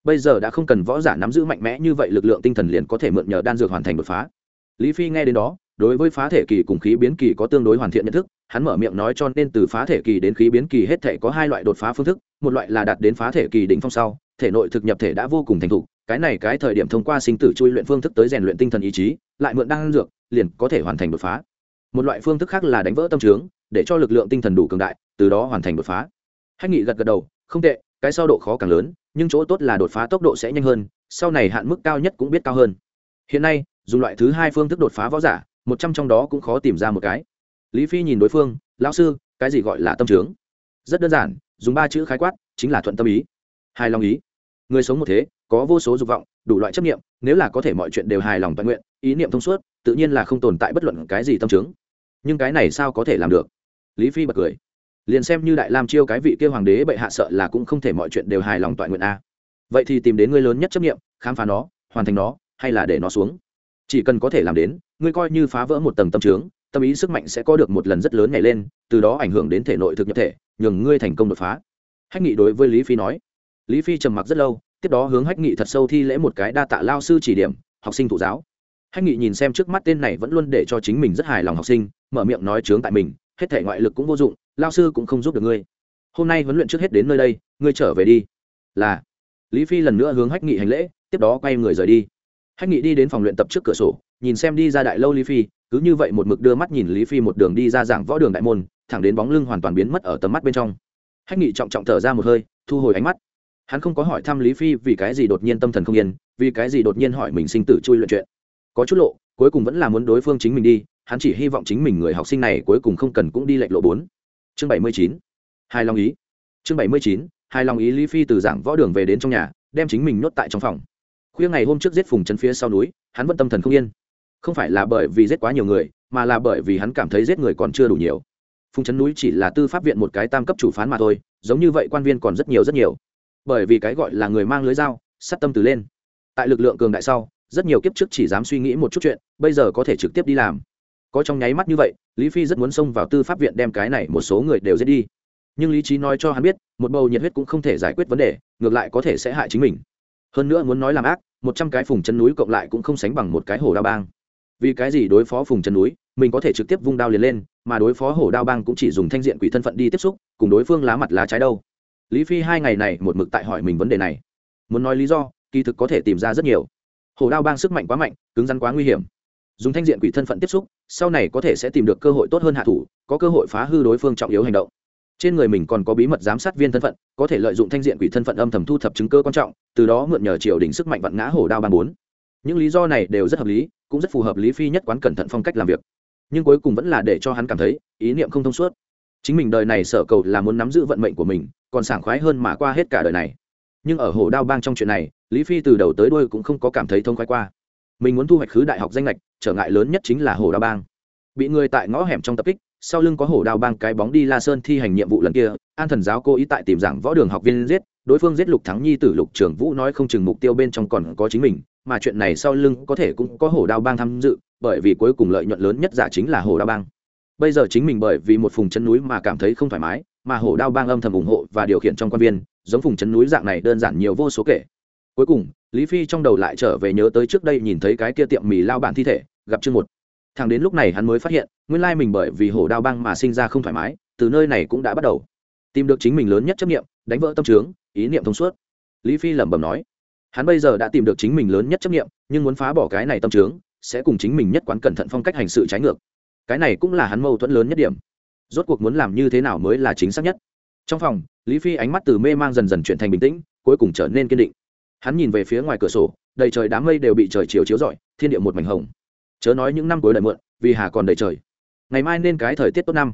Bây giờ đã không cần võ giả nắm giữ mạnh mẽ như vậy lực lượng tinh thần liền có thể mượn nhờ đan dược hoàn thành đột phá lý phi nghe đến đó, đối với phá thể kỳ cùng khí biến kỳ có tương đối hoàn thiện nhận thức, hắn mở miệng nói cho nên từ phá thể kỳ đến khí biến kỳ hết thể có hai loại đột phá phương thức, một loại là đạt đến phá thể kỳ đỉnh phong sau, thể nội thực nhập thể đã vô cùng thành thục, cái này cái thời điểm thông qua sinh tử chui luyện phương thức tới rèn luyện tinh thần ý chí, lại mượn đan dược, liền có thể hoàn thành đột phá. Một loại phương thức khác là đánh vỡ tâm trướng, để cho lực lượng tinh thần đủ cường đại, từ đó hoàn thành đột phá. Hách nghị gật gật đầu, không tệ, cái sau độ khó càng lớn, nhưng chỗ tốt là đột phá tốc độ sẽ nhanh hơn, sau này hạn mức cao nhất cũng biết cao hơn. Hiện nay dùng loại thứ hai phương thức đột phá võ giả, một trăm trong đó cũng khó tìm ra một cái. Lý phi nhìn đối phương, lão sư, cái gì gọi là tâm trướng? Rất đơn giản, dùng ba chữ khái quát, chính là thuận tâm ý. Hài lòng ý. Người sống một thế, có vô số dục vọng, đủ loại chấp nghiệm nếu là có thể mọi chuyện đều hài lòng toàn nguyện, ý niệm thông suốt, tự nhiên là không tồn tại bất luận cái gì tâm trướng. Nhưng cái này sao có thể làm được? Lý phi bật cười. Liền xem như đại lam chiêu cái vị kia hoàng đế bệ hạ sợ là cũng không thể mọi chuyện đều hài lòng toàn nguyện a. Vậy thì tìm đến người lớn nhất chấp nghiệm khám phá nó, hoàn thành nó, hay là để nó xuống? Chỉ cần có thể làm đến, ngươi coi như phá vỡ một tầng tâm trướng, tâm ý sức mạnh sẽ có được một lần rất lớn nhảy lên, từ đó ảnh hưởng đến thể nội thực nhập thể, nhường ngươi thành công đột phá. Hách nghị đối với lý phi nói. Lý phi trầm mặc rất lâu, tiếp đó hướng hách nghị thật sâu thi lễ một cái đa tạ lao sư chỉ điểm, học sinh thụ giáo. Hách nghị nhìn xem trước mắt tên này vẫn luôn để cho chính mình rất hài lòng học sinh, mở miệng nói chướng tại mình, hết thể ngoại lực cũng vô dụng, lao sư cũng không giúp được ngươi. Hôm nay huấn luyện trước hết đến nơi đây, ngươi trở về đi. Là, lý phi lần nữa hướng hách nghị hành lễ, tiếp đó quay người rời đi hách nghị đi đến phòng luyện tập trước cửa sổ, nhìn xem đi ra đại lâu lý phi, cứ như vậy một mực đưa mắt nhìn lý phi một đường đi ra giảng võ đường đại môn, thẳng đến bóng lưng hoàn toàn biến mất ở tầm mắt bên trong. Hách nghị trọng trọng thở ra một hơi, thu hồi ánh mắt. Hắn không có hỏi thăm lý phi vì cái gì đột nhiên tâm thần không yên, vì cái gì đột nhiên hỏi mình sinh tử chui luyện chuyện. Có chút lộ, cuối cùng vẫn là muốn đối phương chính mình đi, hắn chỉ hy vọng chính mình người học sinh này cuối cùng không cần cũng đi lệch lộ bốn. Chương bảy mươi chín. Hai long ý. Chương bảy mươi chín, hai long ý lý phi từ giảng võ đường về đến trong nhà, đem chính mình nhốt tại trong phòng khuya ngày hôm trước giết phùng Trấn phía sau núi, hắn vẫn tâm thần không yên. Không phải là bởi vì giết quá nhiều người, mà là bởi vì hắn cảm thấy giết người còn chưa đủ nhiều. Phùng trấn núi chỉ là tư pháp viện một cái tam cấp chủ phán mà thôi, giống như vậy quan viên còn rất nhiều rất nhiều. Bởi vì cái gọi là người mang lưới dao sắt tâm từ lên. Tại lực lượng cường đại sau, rất nhiều kiếp trước chỉ dám suy nghĩ một chút chuyện, bây giờ có thể trực tiếp đi làm. Có trong nháy mắt như vậy, lý phi rất muốn xông vào tư pháp viện đem cái này một số người đều giết đi. Nhưng lý trí nói cho hắn biết, một bầu nhiệt huyết cũng không thể giải quyết vấn đề, ngược lại có thể sẽ hại chính mình hơn nữa muốn nói làm ác, một trăm cái phùng chân núi cộng lại cũng không sánh bằng một cái hồ đao bang. Vì cái gì đối phó phùng chân núi, mình có thể trực tiếp vung đao liền lên, mà đối phó hổ đao bang cũng chỉ dùng thanh diện quỷ thân phận đi tiếp xúc, cùng đối phương lá mặt lá trái đâu. Lý phi hai ngày này một mực tại hỏi mình vấn đề này. Muốn nói lý do, kỳ thực có thể tìm ra rất nhiều. Hổ đao bang sức mạnh quá mạnh, cứng rắn quá nguy hiểm. Dùng thanh diện quỷ thân phận tiếp xúc, sau này có thể sẽ tìm được cơ hội tốt hơn hạ thủ, có cơ hội phá hư đối phương trọng yếu hành động trên người mình còn có bí mật giám sát viên thân phận, có thể lợi dụng thanh diện quỷ thân phận âm thầm thu thập chứng cơ quan trọng, từ đó mượn nhờ triều đình sức mạnh vặn ngã hổ đao bang bốn. Những lý do này đều rất hợp lý, cũng rất phù hợp lý phi nhất quán cẩn thận phong cách làm việc. Nhưng cuối cùng vẫn là để cho hắn cảm thấy, ý niệm không thông suốt. Chính mình đời này sở cầu là muốn nắm giữ vận mệnh của mình, còn sảng khoái hơn mà qua hết cả đời này. Nhưng ở hồ đao bang trong chuyện này, lý phi từ đầu tới đuôi cũng không có cảm thấy thông khoái qua. Mình muốn thu hoạch khứ đại học danh lệch trở ngại lớn nhất chính là hồ đao bang. Bị người tại ngõ hẻm trong tập kích sau lưng có hổ đao bang cái bóng đi la sơn thi hành nhiệm vụ lần kia, an thần giáo cố ý tại tìm giảng võ đường học viên giết, đối phương giết lục thắng nhi tử lục trường vũ nói không chừng mục tiêu bên trong còn có chính mình, mà chuyện này sau lưng có thể cũng có hổ đao bang tham dự, bởi vì cuối cùng lợi nhuận lớn nhất giả chính là hổ đao bang. Bây giờ chính mình bởi vì một phùng chân núi mà cảm thấy không thoải mái, mà hổ đao bang âm thầm ủng hộ và điều khiển trong quan viên, giống phùng chân núi dạng này đơn giản nhiều vô số kể. Cuối cùng, lý phi trong đầu lại trở về nhớ tới trước đây nhìn thấy cái kia tiệm mì lao bản thi thể, gặp chương một thằng đến lúc này hắn mới phát hiện, nguyên lai mình bởi vì hổ đao băng mà sinh ra không thoải mái, từ nơi này cũng đã bắt đầu. Tìm được chính mình lớn nhất chấp nghiệm đánh vỡ tâm trướng ý niệm thông suốt. Lý phi lẩm bẩm nói, hắn bây giờ đã tìm được chính mình lớn nhất chấp nghiệm nhưng muốn phá bỏ cái này tâm trướng sẽ cùng chính mình nhất quán cẩn thận phong cách hành sự trái ngược. Cái này cũng là hắn mâu thuẫn lớn nhất điểm. Rốt cuộc muốn làm như thế nào mới là chính xác nhất. Trong phòng, lý phi ánh mắt từ mê mang dần dần chuyển thành bình tĩnh, cuối cùng trở nên kiên định. Hắn nhìn về phía ngoài cửa sổ, đầy trời đám mây đều bị trời chiều chiếu rọi, thiên địa một mảnh hồng chớ nói những năm cuối đời mượn, vì hà còn đầy trời. Ngày mai nên cái thời tiết tốt năm.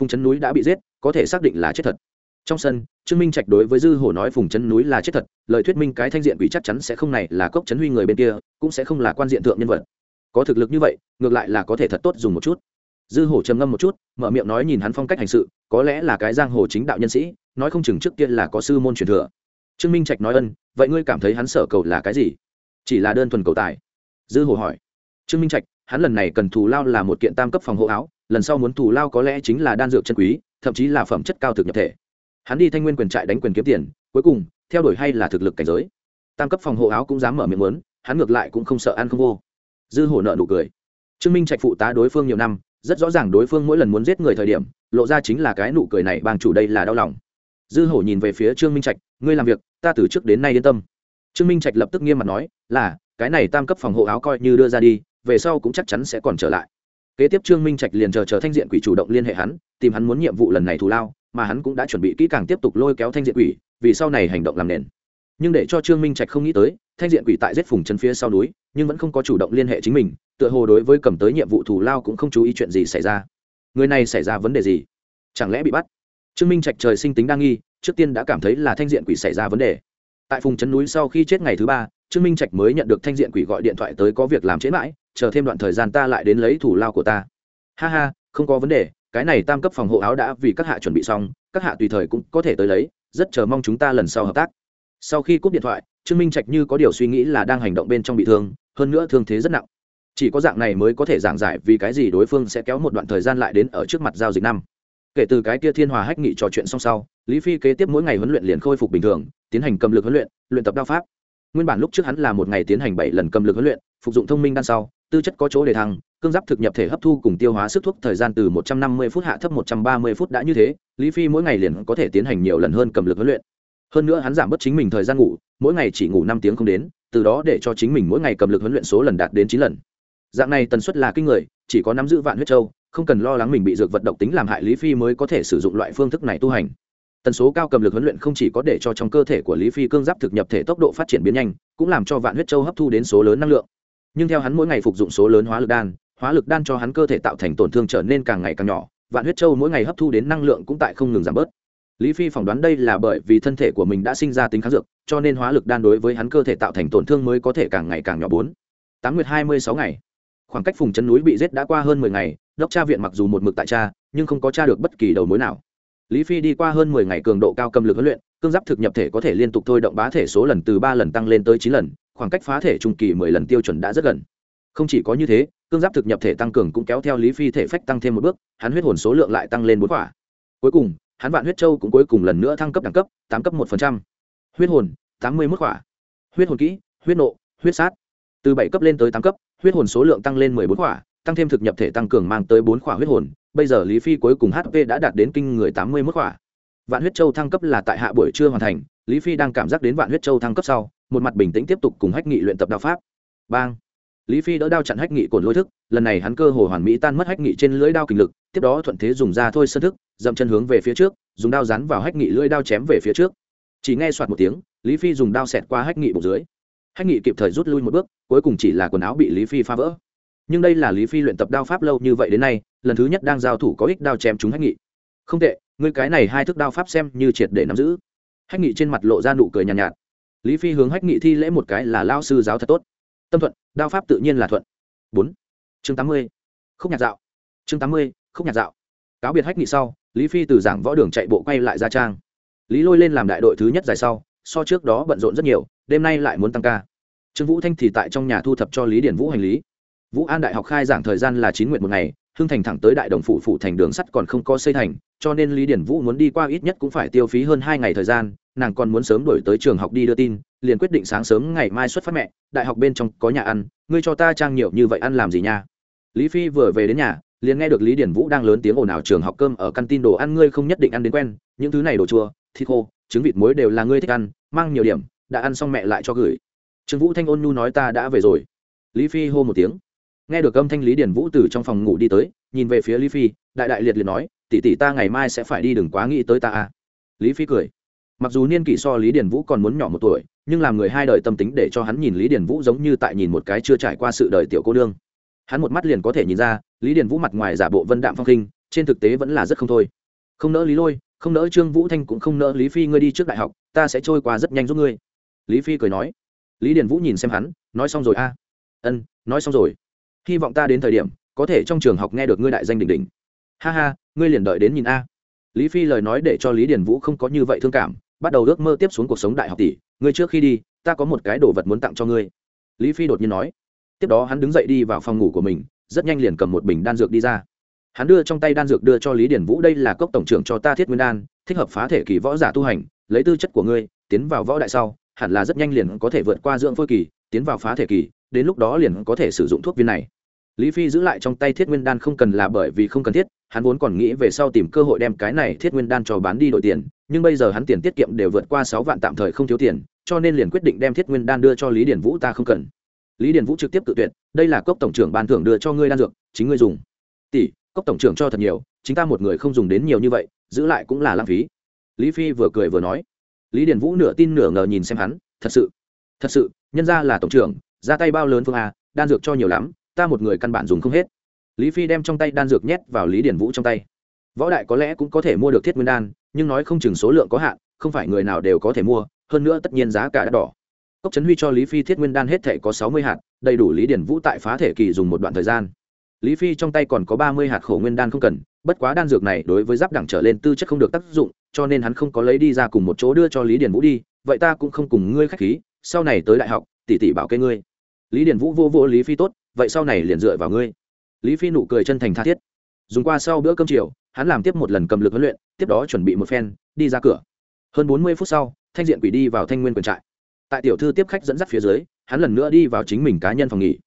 Phùng Trấn núi đã bị giết, có thể xác định là chết thật. Trong sân, trương minh trạch đối với dư hổ nói phùng Trấn núi là chết thật, lời thuyết minh cái thanh diện quỷ chắc chắn sẽ không này là cốc Trấn huy người bên kia, cũng sẽ không là quan diện thượng nhân vật. Có thực lực như vậy, ngược lại là có thể thật tốt dùng một chút. Dư hổ trầm ngâm một chút, mở miệng nói nhìn hắn phong cách hành sự, có lẽ là cái giang hồ chính đạo nhân sĩ, nói không chừng trước kia là có sư môn truyền thừa. Trương minh trạch nói ân, vậy ngươi cảm thấy hắn sở cầu là cái gì? Chỉ là đơn thuần cầu tài. Dư hồ hỏi trương minh trạch, hắn lần này cần thù lao là một kiện tam cấp phòng hộ áo, lần sau muốn thù lao có lẽ chính là đan dược chân quý, thậm chí là phẩm chất cao thực nhập thể. Hắn đi thanh nguyên quyền trại đánh quyền kiếm tiền, cuối cùng, theo đuổi hay là thực lực cảnh giới. Tam cấp phòng hộ áo cũng dám mở miệng muốn, hắn ngược lại cũng không sợ ăn không vô. Dư hổ nợ nụ cười. Trương minh trạch phụ tá đối phương nhiều năm, rất rõ ràng đối phương mỗi lần muốn giết người thời điểm, lộ ra chính là cái nụ cười này bang chủ đây là đau lòng. Dư hổ nhìn về phía trương minh trạch, ngươi làm việc, ta từ trước đến nay yên tâm. Trương minh trạch lập tức nghiêm mặt nói, là, cái này tam cấp phòng hộ áo coi như đưa ra đi về sau cũng chắc chắn sẽ còn trở lại. Kế tiếp trương minh trạch liền chờ chờ thanh diện quỷ chủ động liên hệ hắn, tìm hắn muốn nhiệm vụ lần này thù lao, mà hắn cũng đã chuẩn bị kỹ càng tiếp tục lôi kéo thanh diện quỷ, vì sau này hành động làm nền. Nhưng để cho trương minh trạch không nghĩ tới, thanh diện quỷ tại giết phùng chân phía sau núi, nhưng vẫn không có chủ động liên hệ chính mình, tựa hồ đối với cầm tới nhiệm vụ thù lao cũng không chú ý chuyện gì xảy ra. Người này xảy ra vấn đề gì? Chẳng lẽ bị bắt? Trương minh trạch trời sinh tính đa nghi, trước tiên đã cảm thấy là thanh diện quỷ xảy ra vấn đề. Tại phùng chân núi sau khi chết ngày thứ ba, trương minh trạch mới nhận được thanh diện quỷ gọi điện thoại tới có việc làm chế mãi chờ thêm đoạn thời gian ta lại đến lấy thủ lao của ta. Ha ha, không có vấn đề, cái này tam cấp phòng hộ áo đã vì các hạ chuẩn bị xong, các hạ tùy thời cũng có thể tới lấy, rất chờ mong chúng ta lần sau hợp tác. Sau khi cúp điện thoại, trương minh trạch như có điều suy nghĩ là đang hành động bên trong bị thương, hơn nữa thương thế rất nặng. Chỉ có dạng này mới có thể giảng giải vì cái gì đối phương sẽ kéo một đoạn thời gian lại đến ở trước mặt giao dịch năm. Kể từ cái kia thiên hòa hách nghị trò chuyện xong sau, lý phi kế tiếp mỗi ngày huấn luyện liền khôi phục bình thường, tiến hành cầm lực huấn luyện luyện tập đao pháp. Nguyên bản lúc trước hắn là một ngày tiến hành bảy lần cầm lực huấn luyện, phục dụng thông minh đan sau tư chất có chỗ để thăng, cương giáp thực nhập thể hấp thu cùng tiêu hóa sức thuốc thời gian từ một trăm năm mươi phút hạ thấp một trăm ba mươi phút đã như thế, lý phi mỗi ngày liền có thể tiến hành nhiều lần hơn cầm lực huấn luyện. Hơn nữa hắn giảm bớt chính mình thời gian ngủ, mỗi ngày chỉ ngủ năm tiếng không đến, từ đó để cho chính mình mỗi ngày cầm lực huấn luyện số lần đạt đến chín lần. Dạng này tần suất là kinh người, chỉ có nắm giữ vạn huyết châu, không cần lo lắng mình bị dược vật độc tính làm hại lý phi mới có thể sử dụng loại phương thức này tu hành. Tần số cao cầm lực huấn luyện không chỉ có để cho trong cơ thể của lý phi cương giáp thực nhập thể tốc độ phát triển biến nhanh, cũng làm cho vạn huyết châu hấp thu đến số lớn năng lượng nhưng theo hắn mỗi ngày phục dụng số lớn hóa lực đan, hóa lực đan cho hắn cơ thể tạo thành tổn thương trở nên càng ngày càng nhỏ, vạn huyết châu mỗi ngày hấp thu đến năng lượng cũng tại không ngừng giảm bớt. Lý phi phỏng đoán đây là bởi vì thân thể của mình đã sinh ra tính kháng dược, cho nên hóa lực đan đối với hắn cơ thể tạo thành tổn thương mới có thể càng ngày càng nhỏ bốn. Tám nguyệt hai mươi sáu ngày. Khoảng cách phùng chân núi bị giết đã qua hơn mười ngày, đốc tra viện mặc dù một mực tại cha, nhưng không có tra được bất kỳ đầu mối nào. Lý phi đi qua hơn mười ngày cường độ cao cầm lực huấn luyện, cương giáp thực nhập thể có thể liên tục thôi động bá thể số lần từ ba lần tăng lên tới chín lần khoảng cách phá thể trung kỳ mười lần tiêu chuẩn đã rất gần. Không chỉ có như thế, cương giáp thực nhập thể tăng cường cũng kéo theo lý phi thể phách tăng thêm một bước, hắn huyết hồn số lượng lại tăng lên bốn quả. Cuối cùng, hắn vạn huyết châu cũng cuối cùng lần nữa thăng cấp đẳng cấp, tám cấp một huyết hồn, tám mươi một quả. Huyết hồn kỹ, huyết nộ, huyết sát. Từ bảy cấp lên tới tám cấp, huyết hồn số lượng tăng lên mười bốn quả, tăng thêm thực nhập thể tăng cường mang tới bốn quả huyết hồn. Bây giờ lý phi cuối cùng hp đã đạt đến kinh người tám mươi một quả. Vạn huyết châu thăng cấp là tại hạ buổi chưa hoàn thành, lý phi đang cảm giác đến vạn huyết châu thăng cấp sau một mặt bình tĩnh tiếp tục cùng hách nghị luyện tập đao pháp. Bang. Lý phi đỡ đao chặn hách nghị cồn lôi thức lần này hắn cơ hồ hoàn mỹ tan mất hách nghị trên lưỡi đao kình lực tiếp đó thuận thế dùng ra thôi sân thức dậm chân hướng về phía trước dùng đao rắn vào hách nghị lưỡi đao chém về phía trước. Chỉ nghe soạt một tiếng lý phi dùng đao xẹt qua hách nghị bụng dưới. Hách nghị kịp thời rút lui một bước cuối cùng chỉ là quần áo bị lý phi phá vỡ. Nhưng đây là lý phi luyện tập đao pháp lâu như vậy đến nay lần thứ nhất đang giao thủ có ích đao chém chúng hách nghị. Không tệ ngươi cái này hai thức đao pháp xem như triệt để nắm giữ. Hách nghị trên mặt lộ ra nụ cười nhàn nhạt, nhạt lý phi hướng hách nghị thi lễ một cái là lao sư giáo thật tốt. Tâm thuận, đao pháp tự nhiên là thuận. Bốn. Chương tám mươi. Khúc nhạc dạo. Chương tám mươi, khúc nhạc dạo. Cáo biệt hách nghị sau, lý phi từ giảng võ đường chạy bộ quay lại gia trang. Lý lôi lên làm đại đội thứ nhất dài sau, so trước đó bận rộn rất nhiều, đêm nay lại muốn tăng ca. Trương vũ thanh thì tại trong nhà thu thập cho lý điển vũ hành lý. Vũ an đại học khai giảng thời gian là chín nguyện một ngày, hưng thành thẳng tới đại đồng phủ phủ thành đường sắt còn không có xây thành, cho nên lý điển vũ muốn đi qua ít nhất cũng phải tiêu phí hơn hai ngày thời gian nàng còn muốn sớm đổi tới trường học đi đưa tin, liền quyết định sáng sớm ngày mai xuất phát mẹ, đại học bên trong có nhà ăn, ngươi cho ta trang nhiều như vậy ăn làm gì nha? Lý phi vừa về đến nhà, liền nghe được lý điển vũ đang lớn tiếng ồn ào trường học cơm ở căn tin đồ ăn ngươi không nhất định ăn đến quen, những thứ này đồ chua, thịt khô, trứng vịt muối đều là ngươi thích ăn, mang nhiều điểm, đã ăn xong mẹ lại cho gửi. Trương vũ thanh ôn nhu nói ta đã về rồi. Lý phi hô một tiếng. Nghe được âm thanh lý điển vũ từ trong phòng ngủ đi tới, nhìn về phía lý phi, đại đại liệt liệt nói, tỷ tỷ ta ngày mai sẽ phải đi, đừng quá nghĩ tới ta à. Lý phi cười mặc dù niên kỷ so lý Điền vũ còn muốn nhỏ một tuổi, nhưng làm người hai đời tâm tính để cho hắn nhìn lý Điền vũ giống như tại nhìn một cái chưa trải qua sự đời tiểu cô đương hắn một mắt liền có thể nhìn ra, lý Điền vũ mặt ngoài giả bộ vân đạm phong khinh, trên thực tế vẫn là rất không thôi. Không nỡ lý lôi, không nỡ trương vũ thanh cũng không nỡ lý phi ngươi đi trước đại học, ta sẽ trôi qua rất nhanh giúp ngươi. Lý phi cười nói. Lý Điền vũ nhìn xem hắn, nói xong rồi, a, ân, nói xong rồi. Hy vọng ta đến thời điểm, có thể trong trường học nghe được ngươi đại danh đỉnh đỉnh. Ha ha, ngươi liền đợi đến nhìn a. Lý phi lời nói để cho lý Điền vũ không có như vậy thương cảm bắt đầu ước mơ tiếp xuống cuộc sống đại học tỷ, ngươi trước khi đi, ta có một cái đồ vật muốn tặng cho ngươi. Lý phi đột nhiên nói. Tiếp đó hắn đứng dậy đi vào phòng ngủ của mình, rất nhanh liền cầm một bình đan dược đi ra. Hắn đưa trong tay đan dược đưa cho lý điển vũ, đây là cốc tổng trưởng cho ta thiết nguyên đan, thích hợp phá thể kỳ võ giả tu hành, lấy tư chất của ngươi, tiến vào võ đại sau, hẳn là rất nhanh liền có thể vượt qua dưỡng phôi kỳ, tiến vào phá thể kỳ, đến lúc đó liền có thể sử dụng thuốc viên này lý phi giữ lại trong tay thiết nguyên đan không cần là bởi vì không cần thiết, hắn vốn còn nghĩ về sau tìm cơ hội đem cái này thiết nguyên đan cho bán đi đổi tiền, nhưng bây giờ hắn tiền tiết kiệm đều vượt qua sáu vạn tạm thời không thiếu tiền, cho nên liền quyết định đem thiết nguyên đan đưa cho lý điển vũ ta không cần. Lý điển vũ trực tiếp tự tuyệt, đây là cốc tổng trưởng ban thưởng đưa cho ngươi đan dược, chính ngươi dùng. Tỷ, cốc tổng trưởng cho thật nhiều, chính ta một người không dùng đến nhiều như vậy, giữ lại cũng là lãng phí. Lý phi vừa cười vừa nói. Lý điển vũ nửa tin nửa ngờ nhìn xem hắn, thật sự thật sự, nhân ra là tổng trưởng, ra tay bao lớn phương a, đan dược cho nhiều lắm ta một người căn bản dùng không hết. Lý phi đem trong tay đan dược nhét vào lý điển vũ trong tay. Võ đại có lẽ cũng có thể mua được thiết nguyên đan, nhưng nói không chừng số lượng có hạn, không phải người nào đều có thể mua, hơn nữa tất nhiên giá cả đắt đỏ. Cốc trấn huy cho lý phi thiết nguyên đan hết thể có sáu mươi hạt, đầy đủ lý điển vũ tại phá thể kỳ dùng một đoạn thời gian. Lý phi trong tay còn có ba mươi hạt khổ nguyên đan không cần, bất quá đan dược này đối với giáp đẳng trở lên tư chất không được tác dụng, cho nên hắn không có lấy đi ra cùng một chỗ đưa cho lý điển vũ đi, vậy ta cũng không cùng ngươi k h á c h khí, sau này tới đại học, tỷ tỷ bảo kê ngươi. Lý điển vũ vô vô lý phi tốt vậy sau này liền dựa vào ngươi. Lý phi nụ cười chân thành tha thiết. Dùng qua sau bữa cơm chiều hắn làm tiếp một lần cầm lực huấn luyện tiếp đó chuẩn bị một phen đi ra cửa. Hơn bốn mươi phút sau thanh diện quỷ đi vào thanh nguyên quyền trại. Tại tiểu thư tiếp khách dẫn dắt phía dưới hắn lần nữa đi vào chính mình cá nhân phòng nghỉ.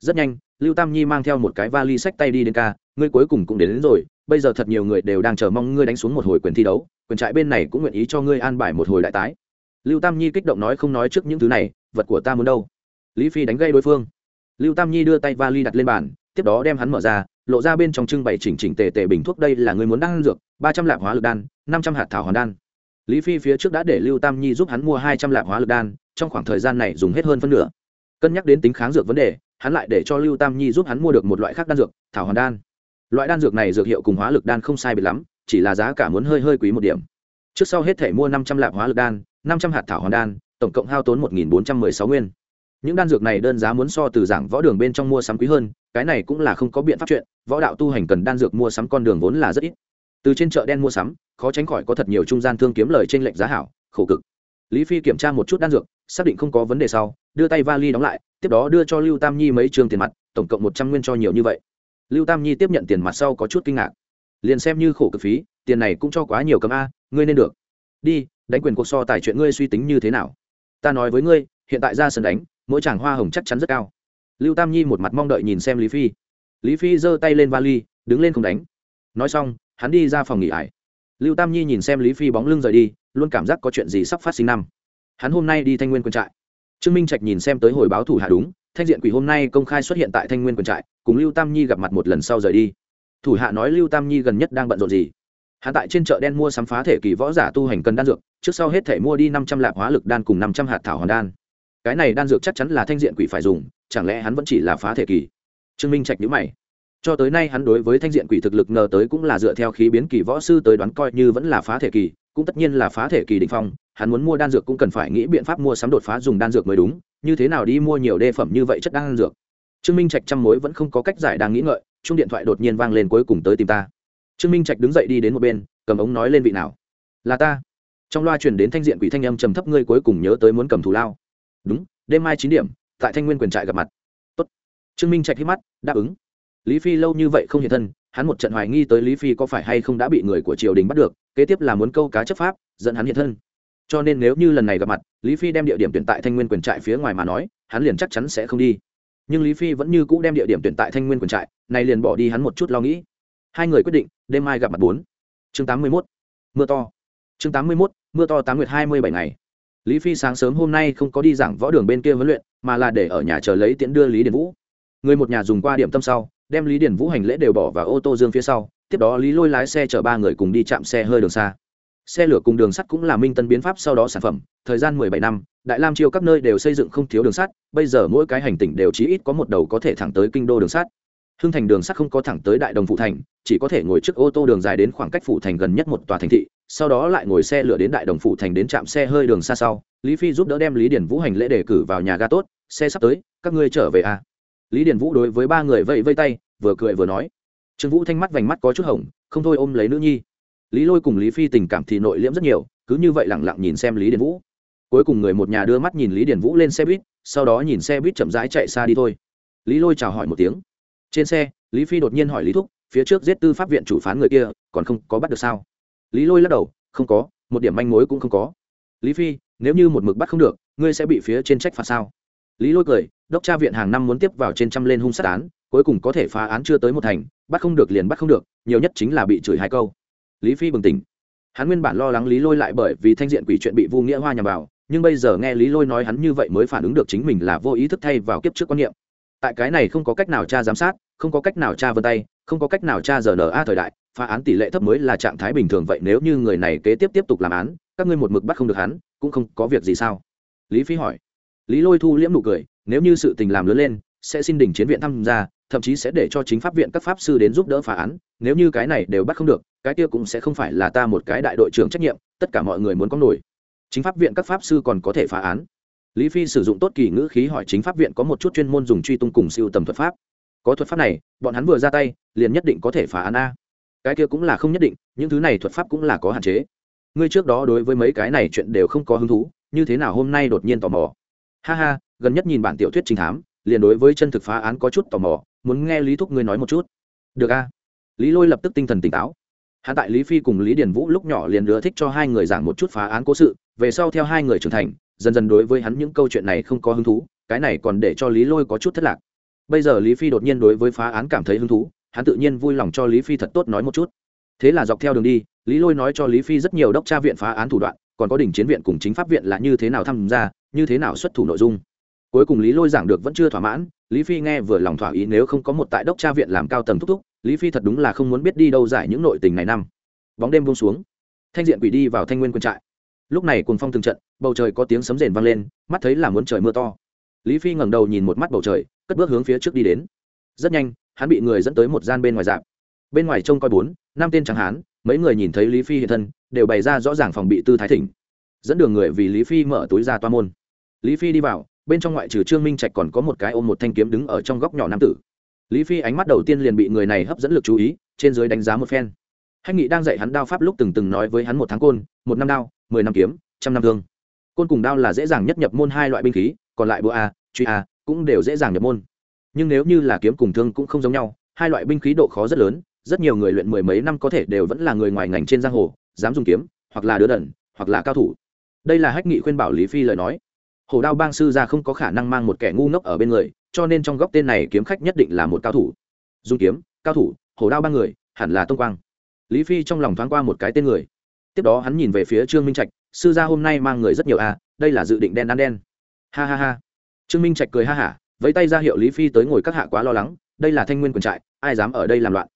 Rất nhanh lưu tam nhi mang theo một cái vali sách tay đi đến ca ngươi cuối cùng cũng đến, đến rồi bây giờ thật nhiều người đều đang chờ mong ngươi đánh xuống một hồi quyền thi đấu quyền trại bên này cũng nguyện ý cho ngươi an bài một hồi đại tái. Lưu tam nhi kích động nói không nói trước những thứ này vật của ta muốn đâu? Lý phi đánh gây đối phương lưu tam nhi đưa tay vali đặt lên bàn, tiếp đó đem hắn mở ra, lộ ra bên trong trưng bày chỉnh chỉnh tề tề bình thuốc đây là người muốn đan dược, ba trăm lạp hóa lực đan, năm trăm hạt thảo hoàn đan. Lý phi phía trước đã để lưu tam nhi giúp hắn mua hai trăm lạp hóa lực đan, trong khoảng thời gian này dùng hết hơn phân nửa. Cân nhắc đến tính kháng dược vấn đề, hắn lại để cho lưu tam nhi giúp hắn mua được một loại khác đan dược, thảo hoàn đan. Loại đan dược này dược hiệu cùng hóa lực đan không sai biệt lắm, chỉ là giá cả muốn hơi hơi quý một điểm. Trước sau hết thể mua năm trăm lạp hóa lực đan, năm trăm hạt thảo hoàn đan, tổng cộng hao tốn một nghìn bốn trăm mười sáu nguyên những đan dược này đơn giá muốn so từ giảng võ đường bên trong mua sắm quý hơn, cái này cũng là không có biện pháp chuyện, võ đạo tu hành cần đan dược mua sắm con đường vốn là rất ít. Từ trên chợ đen mua sắm, khó tránh khỏi có thật nhiều trung gian thương kiếm lời trên lệnh giá hảo, khổ cực. Lý phi kiểm tra một chút đan dược, xác định không có vấn đề sau, đưa tay vali đóng lại, tiếp đó đưa cho lưu tam nhi mấy trường tiền mặt, tổng cộng một trăm nguyên cho nhiều như vậy. Lưu tam nhi tiếp nhận tiền mặt sau có chút kinh ngạc. Liền xem như khổ cực phí, tiền này cũng cho quá nhiều cấm a, ngươi nên được. Đi, đánh quyền cuộc so tài chuyện ngươi suy tính như thế nào? Ta nói với ngươi, hiện tại ra sân đánh mỗi chàng hoa hồng chắc chắn rất cao. Lưu tam nhi một mặt mong đợi nhìn xem lý phi. Lý phi giơ tay lên vali, đứng lên không đánh. Nói xong, hắn đi ra phòng nghỉ ải. Lưu tam nhi nhìn xem lý phi bóng lưng rời đi, luôn cảm giác có chuyện gì sắp phát sinh năm. Hắn hôm nay đi thanh nguyên quân trại. Trương minh trạch nhìn xem tới hồi báo thủ hạ đúng, thanh diện quỷ hôm nay công khai xuất hiện tại thanh nguyên quân trại, cùng lưu tam nhi gặp mặt một lần sau rời đi. Thủ hạ nói lưu tam nhi gần nhất đang bận rộn gì? Hạ tại trên chợ đen mua sắm phá thể kỳ võ giả tu hành cần đan dược, trước sau hết thể mua đi năm trăm lạp hóa lực đan cùng năm trăm hạt thảo hoàn đan cái này đan dược chắc chắn là thanh diện quỷ phải dùng, chẳng lẽ hắn vẫn chỉ là phá thể kỳ? Trương minh trạch nhữ mày. Cho tới nay hắn đối với thanh diện quỷ thực lực ngờ tới cũng là dựa theo khí biến kỳ võ sư tới đoán coi như vẫn là phá thể kỳ, cũng tất nhiên là phá thể kỳ định phong, hắn muốn mua đan dược cũng cần phải nghĩ biện pháp mua sắm đột phá dùng đan dược mới đúng, như thế nào đi mua nhiều đề phẩm như vậy chất đan dược? Trương minh trạch trăm mối vẫn không có cách giải đang nghĩ ngợi chung điện thoại đột nhiên vang lên cuối cùng tới tìm ta. Trương minh trạch đứng dậy đi đến một bên, cầm ống nói lên vị nào? Là ta. Trong loa truyền đến thanh diện quỷ thanh âm trầm thấp, ngươi cuối cùng nhớ tới muốn cầm thù lao đúng, đêm mai chín điểm, tại thanh nguyên quyền trại gặp mặt. Tốt. trương minh trạch hít mắt, đáp ứng. Lý phi lâu như vậy không hiện thân, hắn một trận hoài nghi tới lý phi có phải hay không đã bị người của triều đình bắt được, kế tiếp là muốn câu cá chấp pháp, dẫn hắn hiện thân. Cho nên nếu như lần này gặp mặt, lý phi đem địa điểm tuyển tại thanh nguyên quyền trại phía ngoài mà nói, hắn liền chắc chắn sẽ không đi. Nhưng lý phi vẫn như cũ đem địa điểm tuyển tại thanh nguyên quyền trại này liền bỏ đi hắn một chút lo nghĩ. Hai người quyết định, đêm mai gặp mặt bốn. Chương tám mươi mốt. Mưa to. Chương tám mươi mốt, mưa to tám nguyệt hai mươi bảy ngày lý phi sáng sớm hôm nay không có đi giảng võ đường bên kia huấn luyện, mà là để ở nhà chờ lấy tiễn đưa lý điền vũ. Người một nhà dùng qua điểm tâm sau, đem lý điền vũ hành lễ đều bỏ vào ô tô dương phía sau, tiếp đó lý lôi lái xe chở ba người cùng đi chạm xe hơi đường xa. Xe lửa cùng đường sắt cũng là minh tân biến pháp sau đó sản phẩm, thời gian mười bảy năm, đại lam chiêu các nơi đều xây dựng không thiếu đường sắt, bây giờ mỗi cái hành tỉnh đều chí ít có một đầu có thể thẳng tới kinh đô đường sắt. Hưng thành đường sắt không có thẳng tới đại đồng phụ thành, chỉ có thể ngồi trước ô tô đường dài đến khoảng cách phụ thành gần nhất một tòa thành thị sau đó lại ngồi xe lửa đến đại đồng phụ thành đến trạm xe hơi đường xa sau, lý phi giúp đỡ đem lý điển vũ hành lễ đề cử vào nhà ga tốt, xe sắp tới, các ngươi trở về à. lý điển vũ đối với ba người vẫy vây tay, vừa cười vừa nói, trương vũ thanh mắt vành mắt có chút hỏng không thôi ôm lấy nữ nhi. Lý lôi cùng lý phi tình cảm thì nội liễm rất nhiều, cứ như vậy lẳng lặng nhìn xem lý điển vũ. Cuối cùng người một nhà đưa mắt nhìn lý điển vũ lên xe buýt, sau đó nhìn xe buýt chậm rãi chạy xa đi thôi. Lý lôi chào hỏi một tiếng. Trên xe, lý phi đột nhiên hỏi lý thúc, phía trước giết tư pháp viện chủ phán người kia, còn không có bắt được sao? Lý lôi lắc đầu, không có, một điểm manh mối cũng không có. Lý phi, nếu như một mực bắt không được, ngươi sẽ bị phía trên trách phạt sao? Lý lôi cười, đốc tra viện hàng năm muốn tiếp vào trên trăm lên hung sát án, cuối cùng có thể phá án chưa tới một thành, bắt không được liền bắt không được, nhiều nhất chính là bị chửi hai câu. Lý phi bừng tỉnh. Hắn nguyên bản lo lắng lý lôi lại bởi vì thanh diện quỷ chuyện bị vu nghĩa hoa nhằm vào, nhưng bây giờ nghe lý lôi nói hắn như vậy mới phản ứng được chính mình là vô ý thức thay vào kiếp trước quan niệm. Tại cái này không có cách nào tra giám sát, không có cách nào tra vân tay không có cách nào tra rna thời đại, phá án tỷ lệ thấp mới là trạng thái bình thường. Vậy nếu như người này kế tiếp tiếp tục làm án, các ngươi một mực bắt không được hắn, cũng không có việc gì sao? Lý phi hỏi. Lý lôi thu liễm nụ cười, nếu như sự tình làm lớn lên, sẽ xin đình chiến viện tham gia, thậm chí sẽ để cho chính pháp viện các pháp sư đến giúp đỡ phá án. Nếu như cái này đều bắt không được, cái kia cũng sẽ không phải là ta một cái đại đội trưởng trách nhiệm, tất cả mọi người muốn có nổi. Chính pháp viện các pháp sư còn có thể phá án. Lý phi sử dụng tốt kỳ ngữ khí hỏi chính pháp viện có một chút chuyên môn dùng truy tung cùng siêu tầm thuật pháp có thuật pháp này, bọn hắn vừa ra tay, liền nhất định có thể phá án a. Cái kia cũng là không nhất định, những thứ này thuật pháp cũng là có hạn chế. Ngươi trước đó đối với mấy cái này chuyện đều không có hứng thú, như thế nào hôm nay đột nhiên tò mò? Ha ha, gần nhất nhìn bản tiểu thuyết trình thám, liền đối với chân thực phá án có chút tò mò, muốn nghe lý thúc ngươi nói một chút. Được a. Lý lôi lập tức tinh thần tỉnh táo. Hạ tại lý phi cùng lý điền vũ lúc nhỏ liền đưa thích cho hai người giảng một chút phá án cố sự, về sau theo hai người trưởng thành, dần dần đối với hắn những câu chuyện này không có hứng thú, cái này còn để cho lý lôi có chút thất lạc bây giờ lý phi đột nhiên đối với phá án cảm thấy hứng thú, hắn tự nhiên vui lòng cho lý phi thật tốt nói một chút. Thế là dọc theo đường đi, lý lôi nói cho lý phi rất nhiều đốc tra viện phá án thủ đoạn, còn có đỉnh chiến viện cùng chính pháp viện là như thế nào tham gia, như thế nào xuất thủ nội dung. Cuối cùng lý lôi giảng được vẫn chưa thỏa mãn, lý phi nghe vừa lòng thỏa ý nếu không có một tại đốc tra viện làm cao tầng thúc thúc, lý phi thật đúng là không muốn biết đi đâu giải những nội tình này năm. Bóng đêm buông xuống, thanh diện quỷ đi vào thanh nguyên quân trại. Lúc này cùng phong từng trận, bầu trời có tiếng sấm rền vang lên, mắt thấy là muốn trời mưa to lý phi ngẩng đầu nhìn một mắt bầu trời, cất bước hướng phía trước đi đến. Rất nhanh, hắn bị người dẫn tới một gian bên ngoài dạp. Bên ngoài trông coi bốn, năm tên trắng hán, mấy người nhìn thấy lý phi hiện thân, đều bày ra rõ ràng phòng bị tư thái thỉnh. Dẫn đường người vì lý phi mở túi ra toa môn. Lý phi đi vào, bên trong ngoại trừ trương minh trạch còn có một cái ôm một thanh kiếm đứng ở trong góc nhỏ nam tử. Lý phi ánh mắt đầu tiên liền bị người này hấp dẫn lực chú ý, trên dưới đánh giá một phen. Hách nghị đang dạy hắn đao pháp lúc từng từng nói với hắn một tháng côn, một năm đao, mười năm kiếm, trăm năm thương. Côn cùng đao là dễ dàng nhất nhập môn hai loại binh khí còn lại búa a truy a cũng đều dễ dàng nhập môn. Nhưng nếu như là kiếm cùng thương cũng không giống nhau, hai loại binh khí độ khó rất lớn, rất nhiều người luyện mười mấy năm có thể đều vẫn là người ngoài ngành trên giang hồ, dám dùng kiếm, hoặc là đứa đần, hoặc là cao thủ. Đây là hách nghị khuyên bảo lý phi lời nói. Hồ đao bang sư ra không có khả năng mang một kẻ ngu ngốc ở bên người, cho nên trong góc tên này kiếm khách nhất định là một cao thủ. Dùng kiếm, cao thủ, hồ đao ba người, hẳn là tông quang. Lý phi trong lòng thoáng qua một cái tên người. Tiếp đó hắn nhìn về phía trương minh trạch, sư gia hôm nay mang người rất nhiều à đây là dự định đen ăn đen ha ha ha. Trương minh trạch cười ha hả, vẫy tay ra hiệu lý phi tới ngồi các hạ quá lo lắng, đây là thanh nguyên quần trại, ai dám ở đây làm loạn?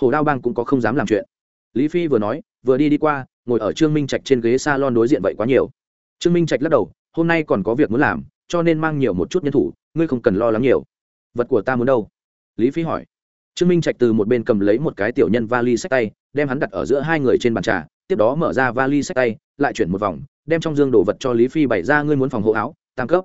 Hồ đao bang cũng có không dám làm chuyện. Lý phi vừa nói, vừa đi đi qua, ngồi ở trương minh trạch trên ghế s a lon đối diện vậy quá nhiều. Trương minh trạch lắc đầu, hôm nay còn có việc muốn làm, cho nên mang nhiều một chút nhân thủ, ngươi không cần lo lắng nhiều. Vật của ta muốn đâu? Lý phi hỏi. Trương minh trạch từ một bên cầm lấy một cái tiểu nhân vali sách tay, đem hắn đặt ở giữa hai người trên bàn trà, tiếp đó mở ra vali sách tay lại chuyển một vòng, đem trong dương đồ vật cho lý phi bày ra, ngươi muốn phòng hộ áo tăng cấp.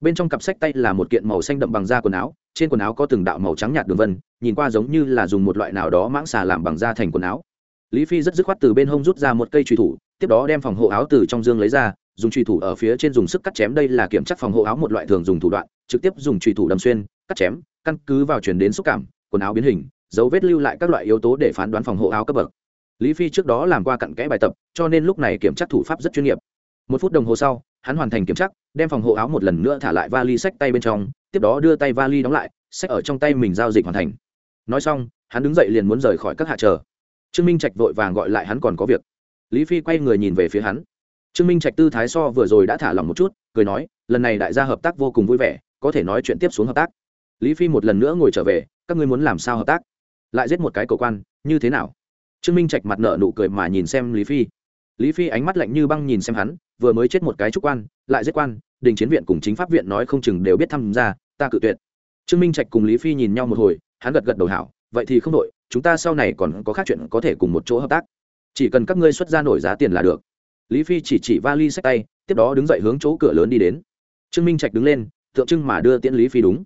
Bên trong cặp sách tay là một kiện màu xanh đậm bằng da quần áo, trên quần áo có từng đạo màu trắng nhạt đường vân, nhìn qua giống như là dùng một loại nào đó mãng xà làm bằng da thành quần áo. Lý phi rất dứt khoát từ bên hông rút ra một cây trùy thủ, tiếp đó đem phòng hộ áo từ trong dương lấy ra, dùng trùy thủ ở phía trên dùng sức cắt chém. Đây là kiểm chắc phòng hộ áo một loại thường dùng thủ đoạn, trực tiếp dùng trùy thủ đâm xuyên, cắt chém, căn cứ vào chuyển đến xúc cảm, quần áo biến hình, dấu vết lưu lại các loại yếu tố để phán đoán phòng hộ áo cấp bậc lý phi trước đó làm qua cặn kẽ bài tập, cho nên lúc này kiểm tra thủ pháp rất chuyên nghiệp. Một phút đồng hồ sau, hắn hoàn thành kiểm tra, đem phòng hộ áo một lần nữa thả lại vali sách tay bên trong, tiếp đó đưa tay vali đóng lại, sách ở trong tay mình giao dịch hoàn thành. Nói xong, hắn đứng dậy liền muốn rời khỏi các hạ chờ. Trương minh trạch vội vàng gọi lại hắn còn có việc. Lý phi quay người nhìn về phía hắn. Trương minh trạch tư thái so vừa rồi đã thả lỏng một chút, cười nói, lần này đại gia hợp tác vô cùng vui vẻ, có thể nói chuyện tiếp xuống hợp tác. Lý phi một lần nữa ngồi trở về, các ngươi muốn làm sao hợp tác? Lại giết một cái cầu quan, như thế nào? Trương minh trạch mặt nợ nụ cười mà nhìn xem lý phi. Lý phi ánh mắt lạnh như băng nhìn xem hắn, vừa mới chết một cái trúc quan, lại giết quan, đình chiến viện cùng chính pháp viện nói không chừng đều biết tham gia, ta cự tuyệt. Trương minh trạch cùng lý phi nhìn nhau một hồi, hắn gật gật đầu hảo, vậy thì không đội chúng ta sau này còn có khác chuyện có thể cùng một chỗ hợp tác. Chỉ cần các ngươi xuất ra nổi giá tiền là được. Lý phi chỉ chỉ vali sách tay, tiếp đó đứng dậy hướng chỗ cửa lớn đi đến. Trương minh trạch đứng lên, tượng trưng mà đưa tiễn lý phi đúng.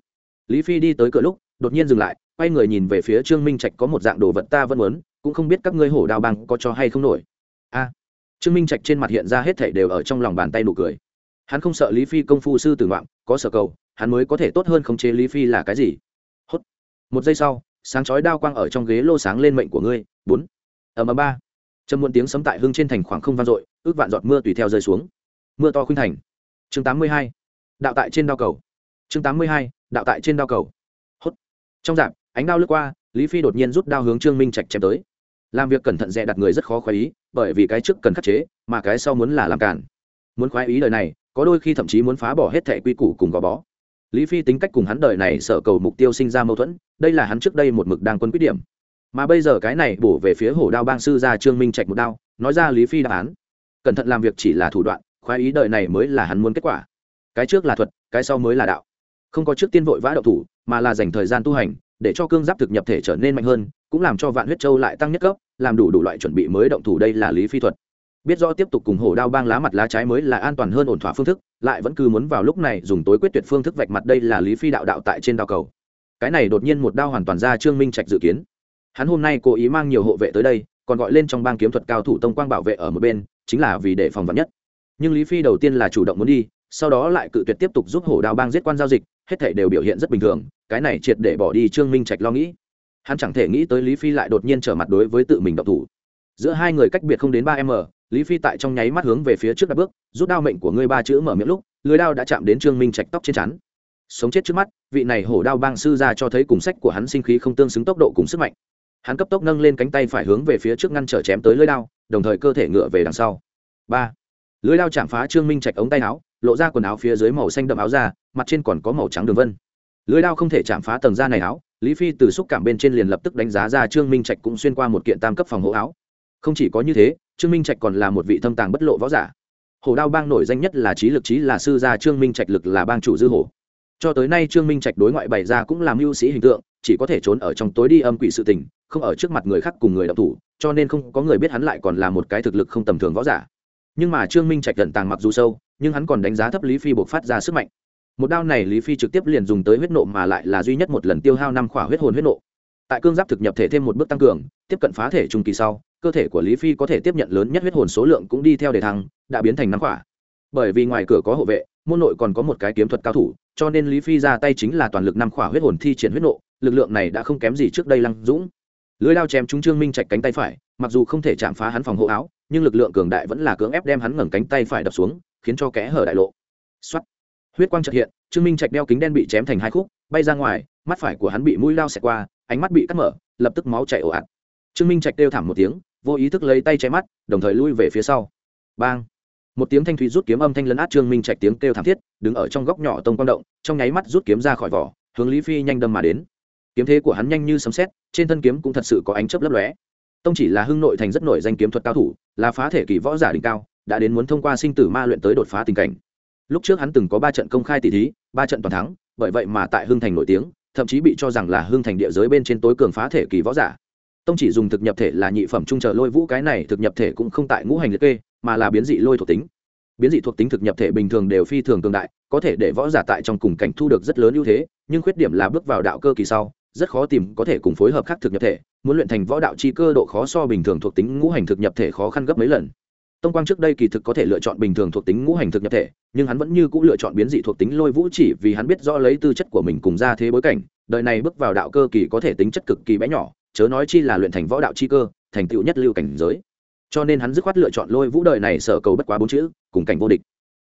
Lý phi đi tới cửa lúc, đột nhiên dừng lại, quay người nhìn về phía trương minh trạch có một dạng đồ vật ta vẫn muốn cũng không biết các ngươi hổ đao băng có cho hay không nổi. A, trương minh trạch trên mặt hiện ra hết thảy đều ở trong lòng bàn tay nụ cười. Hắn không sợ lý phi công phu sư tử ngoạm, có sở cầu, hắn mới có thể tốt hơn khống chế lý phi là cái gì? Hốt. Một giây sau, sáng chói đao quang ở trong ghế lô sáng lên mệnh của ngươi. Bốn. Ở mà ba. Trầm muộn tiếng sấm tại hưng trên thành khoảng không vang dội, ước vạn giọt mưa tùy theo rơi xuống. Mưa to khuynh thành. Chương tám mươi hai. Đạo tại trên đao cầu. Chương tám mươi hai. Đạo tại trên đao cầu. Hốt. Trong dạp, ánh đao lướt qua, lý phi đột nhiên rút đao hướng trương minh trạch chém tới làm việc cẩn thận dè đặt người rất khó khoái ý, bởi vì cái trước cần khắc chế, mà cái sau muốn là làm cản. Muốn khoái ý đời này, có đôi khi thậm chí muốn phá bỏ hết thẻ quy củ cùng gò bó. Lý phi tính cách cùng hắn đời này sở cầu mục tiêu sinh ra mâu thuẫn, đây là hắn trước đây một mực đang quân quyết điểm. Mà bây giờ cái này bổ về phía hổ đao bang sư ra trương minh trạch một đao, nói ra lý phi đáp án. Cẩn thận làm việc chỉ là thủ đoạn, khoái ý đời này mới là hắn muốn kết quả. Cái trước là thuật, cái sau mới là đạo. Không có trước tiên vội vã đậu thủ, mà là dành thời gian tu hành, để cho cương giáp thực nhập thể trở nên mạnh hơn cũng làm cho vạn huyết châu lại tăng nhất cấp, làm đủ đủ loại chuẩn bị mới động thủ đây là lý phi thuật. Biết rõ tiếp tục cùng hổ đao bang lá mặt lá trái mới là an toàn hơn ổn thỏa phương thức, lại vẫn cứ muốn vào lúc này dùng tối quyết tuyệt phương thức vạch mặt đây là lý phi đạo đạo tại trên đao cầu. Cái này đột nhiên một đao hoàn toàn ra trương minh trạch dự kiến. Hắn hôm nay cố ý mang nhiều hộ vệ tới đây, còn gọi lên trong bang kiếm thuật cao thủ tông quang bảo vệ ở một bên, chính là vì để phòng vật nhất. Nhưng lý phi đầu tiên là chủ động muốn đi, sau đó lại cự tuyệt tiếp tục giúp hổ đao bang giết quan giao dịch, hết thể đều biểu hiện rất bình thường, cái này triệt để bỏ đi trương minh trạch lo nghĩ hắn chẳng thể nghĩ tới lý phi lại đột nhiên trở mặt đối với tự mình độc thủ. Giữa hai người cách biệt không đến ba m lý phi tại trong nháy mắt hướng về phía trước đặt bước, rút đao mệnh của ngươi ba chữ mở miệng lúc, lưới đao đã chạm đến trương minh trạch tóc trên chắn sống chết trước mắt, vị này hổ đao bang sư ra cho thấy cùng sách của hắn sinh khí không tương xứng tốc độ cùng sức mạnh. Hắn cấp tốc nâng lên cánh tay phải hướng về phía trước ngăn trở chém tới lưới đao, đồng thời cơ thể ngựa về đằng sau. Ba. Lưới đao chạm phá trương minh trạch ống tay áo, lộ ra quần áo phía dưới màu xanh đậm áo ra mặt trên còn có màu trắng đường vân. Lưới đao không thể chạm phá tầng da này áo lý phi từ xúc cảm bên trên liền lập tức đánh giá ra trương minh trạch cũng xuyên qua một kiện tam cấp phòng hộ áo. Không chỉ có như thế, trương minh trạch còn là một vị thâm tàng bất lộ võ giả. Hổ đao bang nổi danh nhất là trí lực trí là sư gia trương minh trạch lực là bang chủ dư hổ. Cho tới nay trương minh trạch đối ngoại bày ra cũng làm mưu sĩ hình tượng, chỉ có thể trốn ở trong tối đi âm quỷ sự tình, không ở trước mặt người khác cùng người đọc thủ, cho nên không có người biết hắn lại còn là một cái thực lực không tầm thường võ giả. Nhưng mà trương minh trạch gần tàng mặc dù sâu, nhưng hắn còn đánh giá thấp lý phi buộc phát ra sức mạnh một đao này lý phi trực tiếp liền dùng tới huyết nộ mà lại là duy nhất một lần tiêu hao năm khỏa huyết hồn huyết nộ. Tại cương giáp thực nhập thể thêm một bước tăng cường, tiếp cận phá thể trung kỳ sau, cơ thể của lý phi có thể tiếp nhận lớn nhất huyết hồn số lượng cũng đi theo đề thăng, đã biến thành năm khỏa. Bởi vì ngoài cửa có hộ vệ, môn nội còn có một cái kiếm thuật cao thủ, cho nên lý phi ra tay chính là toàn lực năm khỏa huyết hồn thi triển huyết nộ, lực lượng này đã không kém gì trước đây lăng dũng. Lưới lao chém chúng trương minh chạch cánh tay phải, mặc dù không thể chạm phá hắn phòng hộ áo, nhưng lực lượng cường đại vẫn là cưỡng ép đem hắn ngẩng cánh tay phải đập xuống, khiến cho kẽ hở đại lộ. Xuất huyết quang trật hiện, trương minh trạch đeo kính đen bị chém thành hai khúc, bay ra ngoài, mắt phải của hắn bị mũi lao xẹt qua, ánh mắt bị cắt mở, lập tức máu chảy ồ ạt. Trương minh trạch kêu thảm một tiếng, vô ý thức lấy tay che mắt, đồng thời lui về phía sau. Bang! Một tiếng thanh thủy rút kiếm âm thanh lấn át trương minh trạch tiếng kêu thảm thiết, đứng ở trong góc nhỏ tông quang động, trong nháy mắt rút kiếm ra khỏi vỏ, hướng lý phi nhanh đâm mà đến. Kiếm thế của hắn nhanh như sấm sét, trên thân kiếm cũng thật sự có ánh chớp lấp lóe. Tông chỉ là hưng nội thành rất nổi danh kiếm thuật cao thủ, là phá thể kỳ võ giả đỉnh cao, đã đến muốn thông qua sinh tử ma luyện tới đột phá tình cảnh lúc trước hắn từng có ba trận công khai tỷ thí, ba trận toàn thắng, bởi vậy mà tại hưng thành nổi tiếng, thậm chí bị cho rằng là hưng thành địa giới bên trên tối cường phá thể kỳ võ giả. Tông chỉ dùng thực nhập thể là nhị phẩm trung chờ lôi vũ, cái này thực nhập thể cũng không tại ngũ hành liệt kê, mà là biến dị lôi thuộc tính. Biến dị thuộc tính thực nhập thể bình thường đều phi thường cường đại, có thể để võ giả tại trong cùng cảnh thu được rất lớn ưu thế, nhưng khuyết điểm là bước vào đạo cơ kỳ sau, rất khó tìm có thể cùng phối hợp khác thực nhập thể, muốn luyện thành võ đạo chi cơ độ khó so bình thường thuộc tính ngũ hành thực nhập thể khó khăn gấp mấy lần tông quang trước đây kỳ thực có thể lựa chọn bình thường thuộc tính ngũ hành thực nhập thể, nhưng hắn vẫn như c ũ lựa chọn biến dị thuộc tính lôi vũ chỉ vì hắn biết rõ lấy tư chất của mình cùng ra thế bối cảnh, đời này bước vào đạo cơ kỳ có thể tính chất cực kỳ bé nhỏ, chớ nói chi là luyện thành võ đạo chi cơ, thành tựu nhất lưu cảnh giới. Cho nên hắn dứt khoát lựa chọn lôi vũ đời này sở cầu bất quá bốn chữ, cùng cảnh vô địch.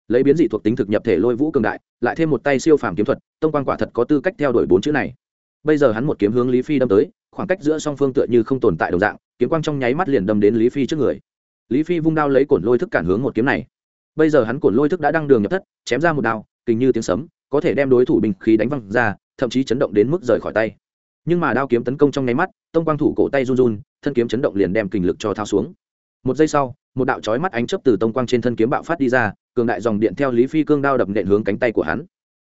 Lấy biến dị thuộc tính thực nhập thể lôi vũ cường đại, lại thêm một tay siêu phàm kiếm thuật, tông quan quả thật có tư cách theo đuổi bốn chữ này. Bây giờ hắn một kiếm hướng lý phi đâm tới, khoảng cách giữa song phương tựa như không tồn tại đồng dạng, kiếm quang trong nháy mắt liền đâm đến lý phi trước người lý phi vung đao lấy cổn lôi thức cản hướng một kiếm này. Bây giờ hắn cổn lôi thức đã đăng đường nhập thất, chém ra một đao, kình như tiếng sấm, có thể đem đối thủ bình khí đánh văng ra, thậm chí chấn động đến mức rời khỏi tay. Nhưng mà đao kiếm tấn công trong nháy mắt, tông quang thủ cổ tay run run, thân kiếm chấn động liền đem kình lực cho thao xuống. Một giây sau, một đạo chói mắt ánh chớp từ tông quang trên thân kiếm bạo phát đi ra, cường đại dòng điện theo lý phi cương đao đập nện hướng cánh tay của hắn.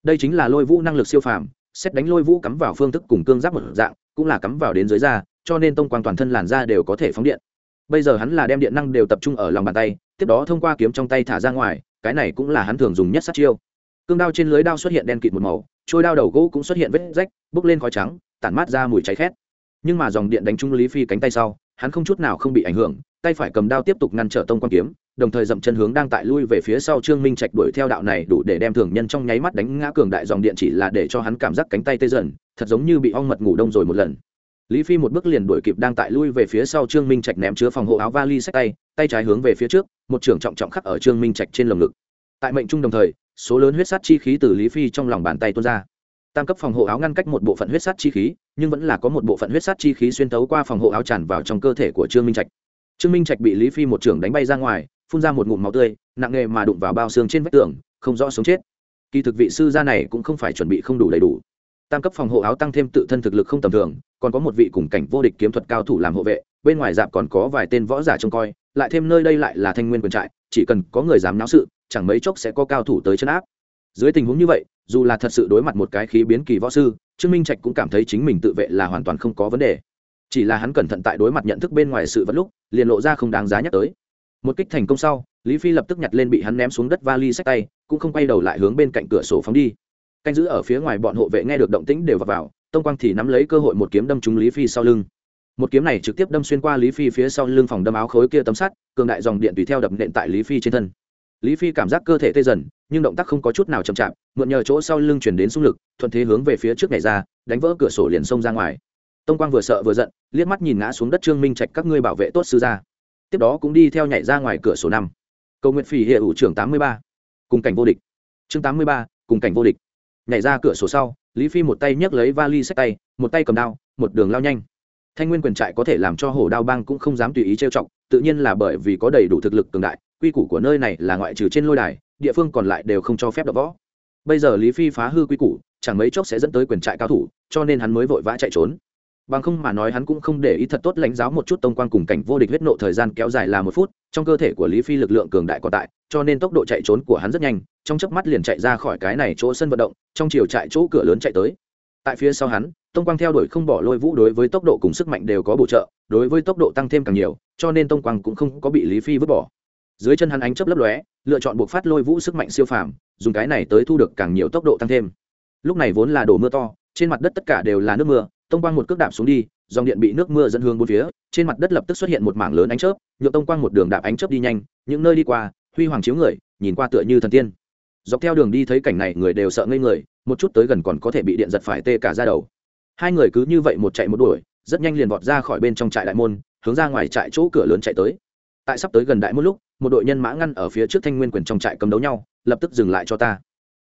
Đây chính là lôi vũ năng lực siêu phàm, xét đánh lôi vũ cắm vào phương thức cùng cương giáp một dạng, cũng là cắm vào đến dưới da, cho nên tông quang toàn thân làn da đều có thể phóng điện bây giờ hắn là đem điện năng đều tập trung ở lòng bàn tay, tiếp đó thông qua kiếm trong tay thả ra ngoài, cái này cũng là hắn thường dùng nhất sát chiêu. Cương đao trên lưới đao xuất hiện đen kịt một màu, trôi đao đầu gỗ cũng xuất hiện vết rách, bốc lên khói trắng, tản mát ra mùi cháy khét. Nhưng mà dòng điện đánh trúng lý phi cánh tay sau, hắn không chút nào không bị ảnh hưởng, tay phải cầm đao tiếp tục ngăn trở tông quan kiếm, đồng thời dậm chân hướng đang tại lui về phía sau trương minh trạch đuổi theo đạo này đủ để đem thường nhân trong nháy mắt đánh ngã cường đại dòng điện chỉ là để cho hắn cảm giác cánh tay tê dần, thật giống như bị ong mật ngủ đông rồi một lần lý phi một bước liền đuổi kịp đang tại lui về phía sau trương minh trạch ném chứa phòng hộ áo vali sách tay tay trái hướng về phía trước, một trưởng trọng trọng khắc ở trương minh trạch trên lồng ngực. Tại mệnh trung đồng thời, số lớn huyết sát chi khí từ lý phi trong lòng bàn tay tuôn ra. Tam cấp phòng hộ áo ngăn cách một bộ phận huyết sát chi khí, nhưng vẫn là có một bộ phận huyết sát chi khí xuyên tấu qua phòng hộ áo tràn vào trong cơ thể của trương minh trạch. Trương minh trạch bị lý phi một trưởng đánh bay ra ngoài, phun ra một ngụm máu tươi, nặng nghề mà đụng vào bao xương trên vách tường, không rõ sống chết. Kỳ thực vị sư gia này cũng không phải chuẩn bị không đủ đầy đủ tam cấp phòng hộ áo tăng thêm tự thân thực lực không tầm thường, còn có một vị cùng cảnh vô địch kiếm thuật cao thủ làm hộ vệ, bên ngoài dạp còn có vài tên võ giả trông coi, lại thêm nơi đây lại là thanh nguyên quyền trại, chỉ cần có người dám náo sự, chẳng mấy chốc sẽ có cao thủ tới chân áp. Dưới tình huống như vậy, dù là thật sự đối mặt một cái khí biến kỳ võ sư, trương minh trạch cũng cảm thấy chính mình tự vệ là hoàn toàn không có vấn đề. Chỉ là hắn cẩn thận tại đối mặt nhận thức bên ngoài sự vật lúc, liền lộ ra không đáng giá nhắc tới. Một kích thành công sau, lý phi lập tức nhặt lên bị hắn ném xuống đất vali sách tay, cũng không quay đầu lại hướng bên cạnh cửa sổ phóng đi canh giữ ở phía ngoài bọn hộ vệ nghe được động tĩnh đều vào, vào tông quang thì nắm lấy cơ hội một kiếm đâm trúng lý phi sau lưng. Một kiếm này trực tiếp đâm xuyên qua lý phi phía sau lưng phòng đâm áo khối kia tấm sắt cường đại dòng điện tùy theo đập nện tại lý phi trên thân. Lý phi cảm giác cơ thể tê dần nhưng động tác không có chút nào chậm chạp mượn nhờ chỗ sau lưng chuyển đến xung lực thuận thế hướng về phía trước này ra đánh vỡ cửa sổ liền xông ra ngoài. Tông quang vừa sợ vừa giận liếc mắt nhìn ngã xuống đất trương minh trạch các ngươi bảo vệ tốt sư gia. Tiếp đó cũng đi theo nhảy ra ngoài cửa sổ năm. Cầu nguyện phỉ hệ ủ trưởng tám mươi ba. Cùng cảnh vô địch. Chương tám mươi ba cùng cảnh vô địch nhảy ra cửa sổ sau, lý phi một tay nhấc lấy vali sách tay, một tay cầm đao, một đường lao nhanh. Thanh nguyên quyền trại có thể làm cho hổ đao bang cũng không dám tùy ý trêu chọc, tự nhiên là bởi vì có đầy đủ thực lực cường đại, quy củ của nơi này là ngoại trừ trên lôi đài, địa phương còn lại đều không cho phép đập võ. Bây giờ lý phi phá hư quy củ, chẳng mấy chốc sẽ dẫn tới quyền trại cao thủ, cho nên hắn mới vội vã chạy trốn bằng không mà nói hắn cũng không để ý thật tốt lãnh giáo một chút tông quan cùng cảnh vô địch huyết nộ thời gian kéo dài là một phút, trong cơ thể của lý phi lực lượng cường đại còn tại, cho nên tốc độ chạy trốn của hắn rất nhanh, trong chớp mắt liền chạy ra khỏi cái này chỗ sân vận động, trong chiều chạy chỗ cửa lớn chạy tới. Tại phía sau hắn, tông quang theo đuổi không bỏ lôi vũ đối với tốc độ cùng sức mạnh đều có bổ trợ, đối với tốc độ tăng thêm càng nhiều, cho nên tông quang cũng không có bị lý phi vứt bỏ. Dưới chân hắn ánh chấp lấp lóe, lựa chọn buộc phát lôi vũ sức mạnh siêu phàm, dùng cái này tới thu được càng nhiều tốc độ tăng thêm. Lúc này vốn là đổ mưa to, trên mặt đất tất cả đều là nước mưa tông quang một cước đạp xuống đi, dòng điện bị nước mưa dẫn hướng bốn phía, trên mặt đất lập tức xuất hiện một mảng lớn ánh chớp nhựa tông quang một đường đạp ánh chớp đi nhanh, những nơi đi qua, huy hoàng chiếu người, nhìn qua tựa như thần tiên. Dọc theo đường đi thấy cảnh này, người đều sợ ngây người, một chút tới gần còn có thể bị điện giật phải tê cả ra đầu. Hai người cứ như vậy một chạy một đuổi, rất nhanh liền vọt ra khỏi bên trong trại đại môn, hướng ra ngoài trại chỗ cửa lớn chạy tới. Tại sắp tới gần đại một lúc, một đội nhân mã ngăn ở phía trước thanh nguyên quyền trong trại cầm đấu nhau, lập tức dừng lại cho ta.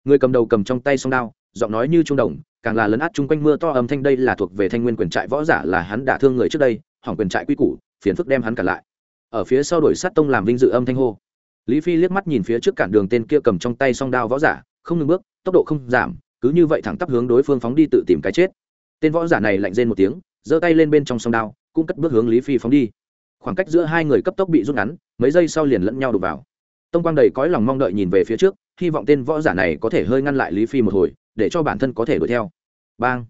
Người cầm đầu cầm trong tay song đao giọng nói như trung đồng, càng là lấn át chung quanh mưa to âm thanh đây là thuộc về thanh nguyên quyền trại võ giả là hắn đả thương người trước đây, hỏng quyền trại quy củ, phiền phức đem hắn cả lại. Ở phía sau đổi sát tông làm vinh dự âm thanh hô. Lý phi liếc mắt nhìn phía trước cản đường tên kia cầm trong tay song đao võ giả, không ngừng bước, tốc độ không giảm, cứ như vậy thẳng tắp hướng đối phương phóng đi tự tìm cái chết. Tên võ giả này lạnh rên một tiếng, giơ tay lên bên trong song đao, cũng cất bước hướng lý phi phóng đi. Khoảng cách giữa hai người cấp tốc bị rút ngắn, mấy giây sau liền lẫn nhau đục vào. Tông quang đầy cõi lòng mong đợi nhìn về phía trước, hy vọng tên võ giả này có thể hơi ngăn lại lý phi một hồi để cho bản thân có thể đuổi theo. Bang!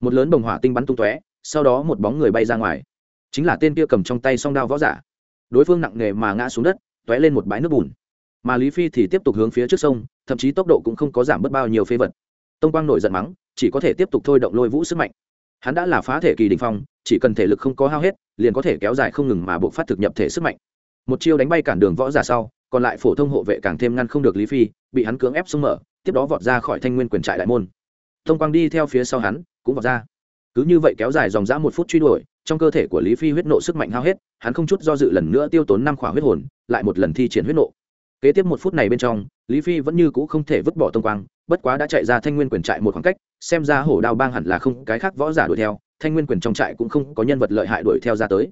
Một lớn bồng hỏa tinh bắn tung tóe, sau đó một bóng người bay ra ngoài. Chính là tên kia cầm trong tay song đao võ giả. Đối phương nặng nề mà ngã xuống đất, tóe lên một bãi nước bùn. Mà lý phi thì tiếp tục hướng phía trước sông, thậm chí tốc độ cũng không có giảm bớt bao nhiêu phế vật. Tông quang nổi giận mắng, chỉ có thể tiếp tục thôi động lôi vũ sức mạnh. Hắn đã là phá thể kỳ đình phong, chỉ cần thể lực không có hao hết, liền có thể kéo dài không ngừng mà buộc phát thực nhập thể sức mạnh. Một chiêu đánh bay cản đường võ giả sau, còn lại phổ thông hộ vệ càng thêm ngăn không được lý phi, bị hắn cưỡng ép xông mở tiếp đó vọt ra khỏi thanh nguyên quyền trại đại môn. Thông quang đi theo phía sau hắn, cũng vọt ra. Cứ như vậy kéo dài dòng dã một phút truy đuổi, trong cơ thể của lý phi huyết nộ sức mạnh hao hết, hắn không chút do dự lần nữa tiêu tốn năm khỏa huyết hồn, lại một lần thi triển huyết nộ. Kế tiếp một phút này bên trong, lý phi vẫn như cũ không thể vứt bỏ tông quang, bất quá đã chạy ra thanh nguyên quyền trại một khoảng cách, xem ra hổ đao bang hẳn là không cái khác võ giả đuổi theo, thanh nguyên quyền trong trại cũng không có nhân vật lợi hại đuổi theo ra tới.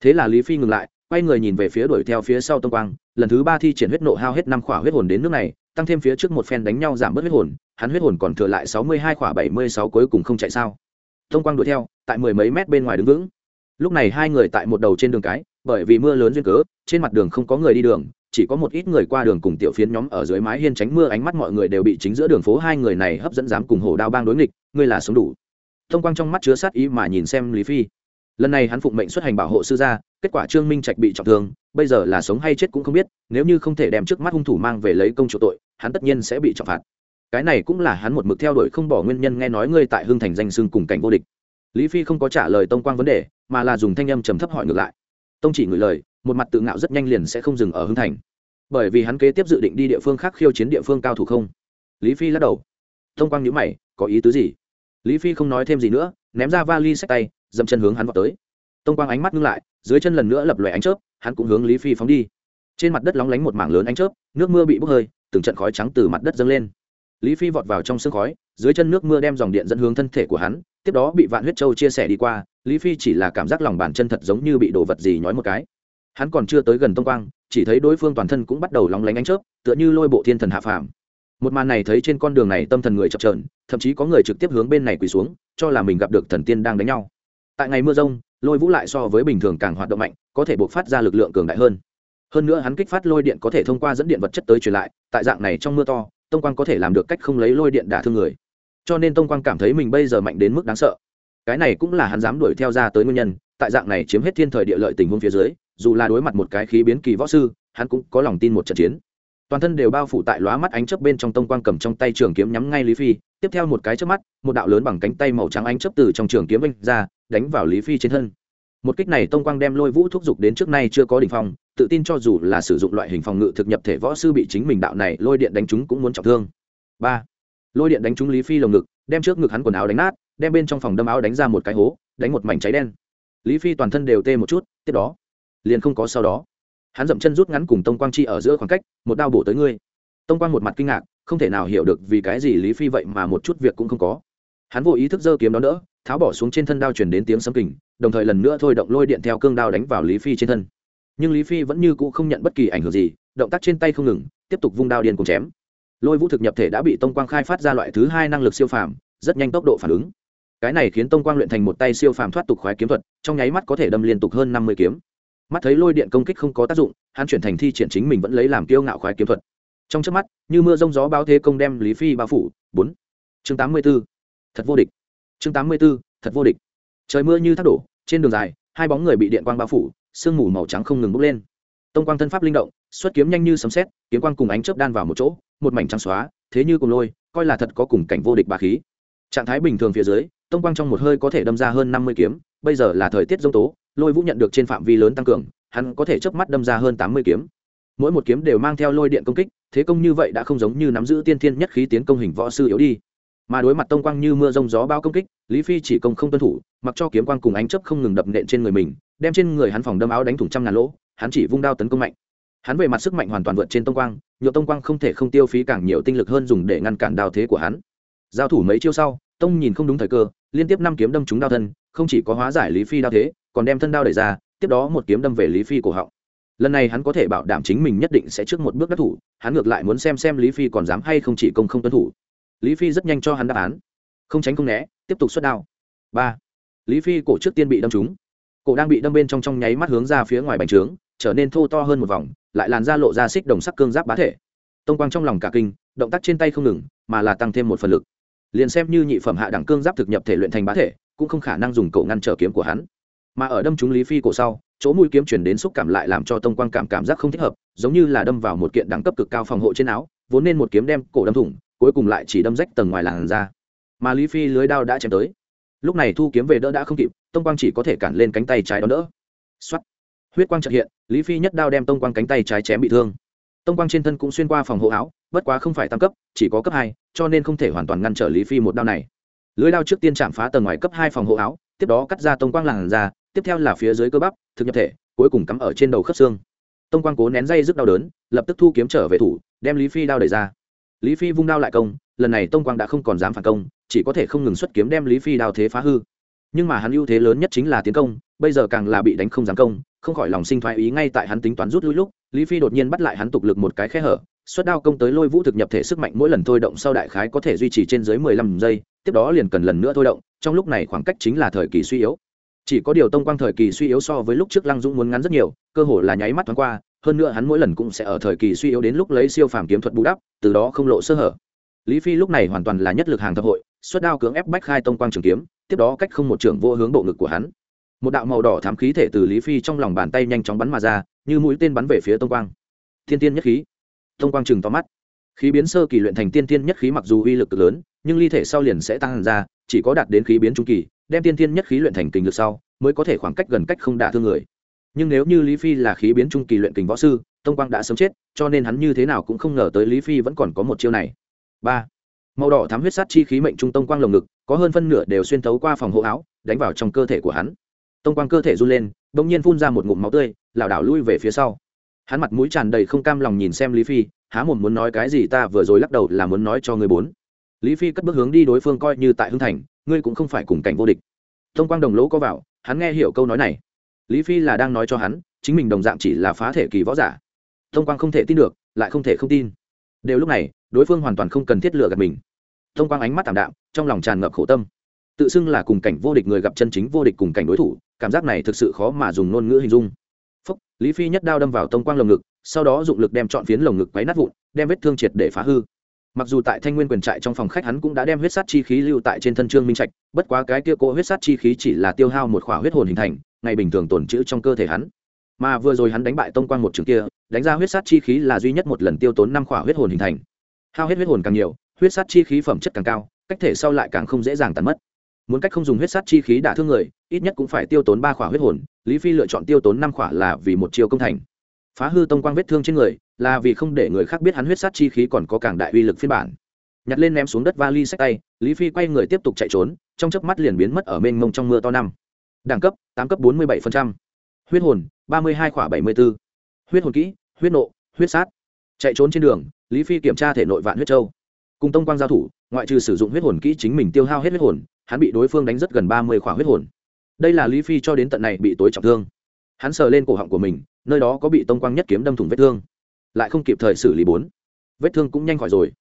Thế là lý phi ngừng lại quay người nhìn về phía đuổi theo phía sau tông quang, lần thứ ba thi triển huyết nộ hao hết năm khỏa huyết hồn đến nước này, tăng thêm phía trước một phen đánh nhau giảm bớt huyết hồn, hắn huyết hồn còn thừa lại sáu mươi hai khỏa bảy mươi sáu cuối cùng không chạy sao. Tông quang đuổi theo, tại mười mấy mét bên ngoài đứng vững. Lúc này hai người tại một đầu trên đường cái, bởi vì mưa lớn duyên cớ, trên mặt đường không có người đi đường, chỉ có một ít người qua đường cùng tiểu phiến nhóm ở dưới mái hiên tránh mưa, ánh mắt mọi người đều bị chính giữa đường phố hai người này hấp dẫn dám cùng hổ đao bang đối nghịch, ngươi là sống đủ. Thông quang trong mắt chứa sát ý mà nhìn xem lý phi lần này hắn phụng mệnh xuất hành bảo hộ sư gia, kết quả trương minh trạch bị trọng thương, bây giờ là sống hay chết cũng không biết, nếu như không thể đem trước mắt hung thủ mang về lấy công chủ tội, hắn tất nhiên sẽ bị trọng phạt. Cái này cũng là hắn một mực theo đuổi không bỏ nguyên nhân nghe nói ngươi tại hưng thành danh xưng cùng cảnh vô địch. Lý phi không có trả lời tông quang vấn đề, mà là dùng thanh âm trầm thấp hỏi ngược lại. Tông chỉ ngửi lời, một mặt tự ngạo rất nhanh liền sẽ không dừng ở hưng thành. Bởi vì hắn kế tiếp dự định đi địa phương khác khiêu chiến địa phương cao thủ không? Lý phi lắc đầu. Tông quang nhữ mày, có ý tứ gì? Lý phi không nói thêm gì nữa, ném ra vali sách tay dậm chân hướng hắn vào tới. Tông quang ánh mắt ngưng lại, dưới chân lần nữa lập lòe ánh chớp, hắn cũng hướng lý phi phóng đi. Trên mặt đất lóng lánh một mảng lớn ánh chớp, nước mưa bị bốc hơi, từng trận khói trắng từ mặt đất dâng lên. Lý phi vọt vào trong sương khói, dưới chân nước mưa đem dòng điện dẫn hướng thân thể của hắn, tiếp đó bị vạn huyết châu chia sẻ đi qua, lý phi chỉ là cảm giác lòng bàn chân thật giống như bị đổ vật gì nhói một cái. Hắn còn chưa tới gần tông quang, chỉ thấy đối phương toàn thân cũng bắt đầu lóng lánh ánh chớp, tựa như lôi bộ thiên thần hạ phàm. Một màn này thấy trên con đường này tâm thần người chập trờn thậm chí có người trực tiếp hướng bên này quỳ xuống, cho là mình gặp được thần tiên đang đánh nhau tại ngày mưa rông, lôi vũ lại so với bình thường càng hoạt động mạnh, có thể buộc phát ra lực lượng cường đại hơn. Hơn nữa hắn kích phát lôi điện có thể thông qua dẫn điện vật chất tới truyền lại, tại dạng này trong mưa to, tông quang có thể làm được cách không lấy lôi điện đả thương người. Cho nên tông quang cảm thấy mình bây giờ mạnh đến mức đáng sợ. Cái này cũng là hắn dám đuổi theo ra tới nguyên nhân, tại dạng này chiếm hết thiên thời địa lợi tình huống phía dưới, dù là đối mặt một cái khí biến kỳ võ sư, hắn cũng có lòng tin một trận chiến. Toàn thân đều bao phủ tại lóa mắt ánh chớp bên trong tông quang cầm trong tay trường kiếm nhắm ngay lý phi, tiếp theo một cái chớp mắt, một đạo lớn bằng cánh tay màu trắng ánh chớp từ trong trường kiếm vinh ra đánh vào lý phi trên thân. Một kích này tông quang đem lôi vũ thúc giục đến trước nay chưa có đỉnh phong, tự tin cho dù là sử dụng loại hình phòng ngự thực nhập thể võ sư bị chính mình đạo này lôi điện đánh chúng cũng muốn trọng thương. Ba. Lôi điện đánh trúng lý phi lồng ngực, đem trước ngực hắn quần áo đánh nát, đem bên trong phòng đâm áo đánh ra một cái hố, đánh một mảnh cháy đen. Lý phi toàn thân đều tê một chút, tiếp đó, liền không có sau đó. Hắn dậm chân rút ngắn cùng tông quang chi ở giữa khoảng cách, một đao bổ tới ngươi. Tông quang một mặt kinh ngạc, không thể nào hiểu được vì cái gì lý phi vậy mà một chút việc cũng không có. Hắn vô ý thức giơ kiếm đó nữa tháo bỏ xuống trên thân đao chuyển đến tiếng sấm kình, đồng thời lần nữa thôi động lôi điện theo cương đao đánh vào lý phi trên thân. Nhưng lý phi vẫn như cũ không nhận bất kỳ ảnh hưởng gì, động tác trên tay không ngừng, tiếp tục vung đao điên cùng chém. Lôi vũ thực nhập thể đã bị tông quang khai phát ra loại thứ hai năng lực siêu phàm, rất nhanh tốc độ phản ứng. Cái này khiến tông quang luyện thành một tay siêu phàm thoát tục khoái kiếm thuật, trong nháy mắt có thể đâm liên tục hơn năm mươi kiếm. Mắt thấy lôi điện công kích không có tác dụng, hắn chuyển thành thi triển chính mình vẫn lấy làm kiêu ngạo khoái kiếm thuật. Trong trước mắt, như mưa rông gió báo thế công đem lý phi bao phủ. Bốn. Chương tám mươi b ố thật vô địch chương tám mươi b ố thật vô địch. Trời mưa như thác đổ, trên đường dài, hai bóng người bị điện quang bao phủ, sương mù màu trắng không ngừng bốc lên. Tông quang thân pháp linh động, xuất kiếm nhanh như sấm xét kiếm quang cùng ánh chớp đan vào một chỗ, một mảnh trắng xóa, thế như cùng lôi, coi là thật có cùng cảnh vô địch bà khí. Trạng thái bình thường phía dưới, tông quang trong một hơi có thể đâm ra hơn năm mươi kiếm, bây giờ là thời tiết g tố, lôi vũ nhận được trên phạm vi lớn tăng cường, hắn có thể chớp mắt đâm ra hơn tám mươi kiếm. Mỗi một kiếm đều mang theo lôi điện công kích, thế công như vậy đã không giống như nắm giữ tiên thiên nhất khí tiến công hình võ sư yếu đi mà đối mặt tông quang như mưa rông gió bao công kích, lý phi chỉ công không tuân thủ, mặc cho kiếm quang cùng ánh chấp không ngừng đập nện trên người mình, đem trên người hắn phòng đâm áo đánh thủng trăm ngàn lỗ, hắn chỉ vung đao tấn công mạnh. Hắn về mặt sức mạnh hoàn toàn vượt trên tông quang nhựa tông quang không thể không tiêu phí càng nhiều tinh lực hơn dùng để ngăn cản đao thế của hắn. Giao thủ mấy chiêu sau, tông nhìn không đúng thời cơ, liên tiếp năm kiếm đâm trúng đao thân, không chỉ có hóa giải lý phi đao thế, còn đem thân đao đẩy ra, tiếp đó một kiếm đâm về lý phi cổ họng. Lần này hắn có thể bảo đảm chính mình nhất định sẽ trước một bước đắc thủ, hắn ngược lại muốn xem xem lý phi còn dám hay không chỉ công không tuân thủ lý phi rất nhanh cho hắn đáp án. Không tránh không né, tiếp tục xuất đao. Ba. Lý phi cổ trước tiên bị đâm trúng. Cổ đang bị đâm bên trong trong nháy mắt hướng ra phía ngoài bành trướng, trở nên thô to hơn một vòng, lại làn da lộ ra xích đồng sắc cương giáp bá thể. Tông quang trong lòng cả kinh, động tác trên tay không ngừng, mà là tăng thêm một phần lực. Liền xem như nhị phẩm hạ đẳng cương giáp thực nhập thể luyện thành bá thể, cũng không khả năng dùng cổ ngăn trở kiếm của hắn. Mà ở đâm trúng lý phi cổ sau, chỗ mũi kiếm chuyển đến xúc cảm lại làm cho tông quang cảm cảm giác không thích hợp, giống như là đâm vào một kiện đẳng cấp cực cao phòng hộ trên áo, vốn nên một kiếm đem cổ đâm thủng cuối cùng lại chỉ đâm rách tầng ngoài làn da. Mà lý phi lưới đao đã chém tới. Lúc này thu kiếm về đỡ đã không kịp, tông quang chỉ có thể cản lên cánh tay trái đó đỡ. Xuất huyết quang trợ hiện, lý phi nhất đao đem tông quang cánh tay trái chém bị thương. Tông quang trên thân cũng xuyên qua phòng hộ áo, bất quá không phải tăng cấp, chỉ có cấp hai, cho nên không thể hoàn toàn ngăn trở lý phi một đao này. Lưới đao trước tiên chạm phá tầng ngoài cấp hai phòng hộ áo, tiếp đó cắt ra tông quang làn ra tiếp theo là phía dưới cơ bắp, thực nhập thể, cuối cùng cắm ở trên đầu khớp xương. Tông quang cố nén dây rất đau đớn, lập tức thu kiếm trở về thủ, đem lý phi đao đẩy ra lý phi vung đao lại công, lần này tông quang đã không còn dám phản công, chỉ có thể không ngừng xuất kiếm đem lý phi đao thế phá hư. Nhưng mà hắn ưu thế lớn nhất chính là tiến công, bây giờ càng là bị đánh không dám công, không khỏi lòng sinh thoái ý ngay tại hắn tính toán rút lui lúc, lý phi đột nhiên bắt lại hắn tục lực một cái khe hở, xuất đao công tới lôi vũ thực nhập thể sức mạnh mỗi lần thôi động sau đại khái có thể duy trì trên dưới mười lăm giây, tiếp đó liền cần lần nữa thôi động, trong lúc này khoảng cách chính là thời kỳ suy yếu. Chỉ có điều tông quang thời kỳ suy yếu so với lúc trước lăng dũng muốn ngắn rất nhiều, cơ hồ là nháy mắt thoáng qua hơn nữa hắn mỗi lần cũng sẽ ở thời kỳ suy yếu đến lúc lấy siêu phàm kiếm thuật bù đắp, từ đó không lộ sơ hở. Lý phi lúc này hoàn toàn là nhất lực hàng thập hội, xuất đao cưỡng ép bách khai tông quang trường kiếm, tiếp đó cách không một trưởng vô hướng bộ ngực của hắn. Một đạo màu đỏ thám khí thể từ lý phi trong lòng bàn tay nhanh chóng bắn mà ra, như mũi tên bắn về phía tông quang. Thiên tiên nhất khí. Tông quang chừng to mắt. Khí biến sơ kỳ luyện thành tiên tiên nhất khí mặc dù uy lực cực lớn, nhưng ly thể sau liền sẽ tăng ra, chỉ có đạt đến khí biến trung kỳ, đem tiên tiên nhất khí luyện thành kình lực sau, mới có thể khoảng cách gần cách không đả thương người nhưng nếu như lý phi là khí biến trung kỳ luyện kình võ sư, tông quang đã sớm chết, cho nên hắn như thế nào cũng không ngờ tới lý phi vẫn còn có một chiêu này. Ba. Màu đỏ thám huyết sát chi khí mệnh trung tông quang lồng ngực, có hơn phân nửa đều xuyên thấu qua phòng hộ áo, đánh vào trong cơ thể của hắn. Tông quang cơ thể run lên đ ỗ n g nhiên phun ra một ngụm máu tươi, lảo đảo lui về phía sau. Hắn mặt mũi tràn đầy không cam lòng nhìn xem lý phi, há một muốn nói cái gì ta vừa rồi lắc đầu là muốn nói cho người bốn. Lý phi cất bước hướng đi đối phương coi như tại hưng thành, ngươi cũng không phải cùng cảnh vô địch. Tông quang đồng lỗ có vào, hắn nghe hiểu câu nói này lý phi là đang nói cho hắn, chính mình đồng dạng chỉ là phá thể kỳ võ giả. Tông quang không thể tin được, lại không thể không tin. Đều lúc này, đối phương hoàn toàn không cần thiết lựa gạt mình. Tông quang ánh mắt tảm đạm, trong lòng tràn ngập khổ tâm. Tự xưng là cùng cảnh vô địch người gặp chân chính vô địch cùng cảnh đối thủ, cảm giác này thực sự khó mà dùng ngôn ngữ hình dung. Phúc, lý phi nhất đao đâm vào tông quang lồng ngực, sau đó dụng lực đem chọn phiến lồng ngực quấy nát vụn, đem vết thương triệt để phá hư. Mặc dù tại thanh nguyên quyền trại trong phòng khách hắn cũng đã đem huyết sát chi khí lưu tại trên thân trương minh trạch, bất quá cái kia cỗ huyết sát chi khí chỉ là tiêu hao một khỏa huyết hồn hình thành ngày bình thường tồn trữ trong cơ thể hắn. Mà vừa rồi hắn đánh bại tông quang một trường kia, đánh ra huyết sát chi khí là duy nhất một lần tiêu tốn năm khỏa huyết hồn hình thành. Hao hết huyết hồn càng nhiều, huyết sát chi khí phẩm chất càng cao, cách thể sau lại càng không dễ dàng tàn mất. Muốn cách không dùng huyết sát chi khí đả thương người, ít nhất cũng phải tiêu tốn ba khỏa huyết hồn, lý phi lựa chọn tiêu tốn năm khỏa là vì một chiều công thành. Phá hư tông quang vết thương trên người, là vì không để người khác biết hắn huyết sát chi khí còn có càng đại uy lực phiên bản. Nhặt lên ném xuống đất vali sách tay, lý phi quay người tiếp tục chạy trốn, trong chớp mắt liền biến mất ở mênh mông trong mưa to năm đẳng cấp, tám cấp bốn mươi bảy huyết hồn, ba mươi hai khỏa bảy mươi b ố huyết hồn kỹ, huyết nộ, huyết sát. Chạy trốn trên đường, lý phi kiểm tra thể nội vạn huyết châu. Cùng tông quang giao thủ, ngoại trừ sử dụng huyết hồn kỹ chính mình tiêu hao hết huyết hồn, hắn bị đối phương đánh rất gần ba mươi khỏa huyết hồn. Đây là lý phi cho đến tận này bị tối trọng thương. Hắn sờ lên cổ họng của mình, nơi đó có bị tông quang nhất kiếm đâm thủng vết thương. Lại không kịp thời xử lý bốn. Vết thương cũng nhanh khỏi rồi.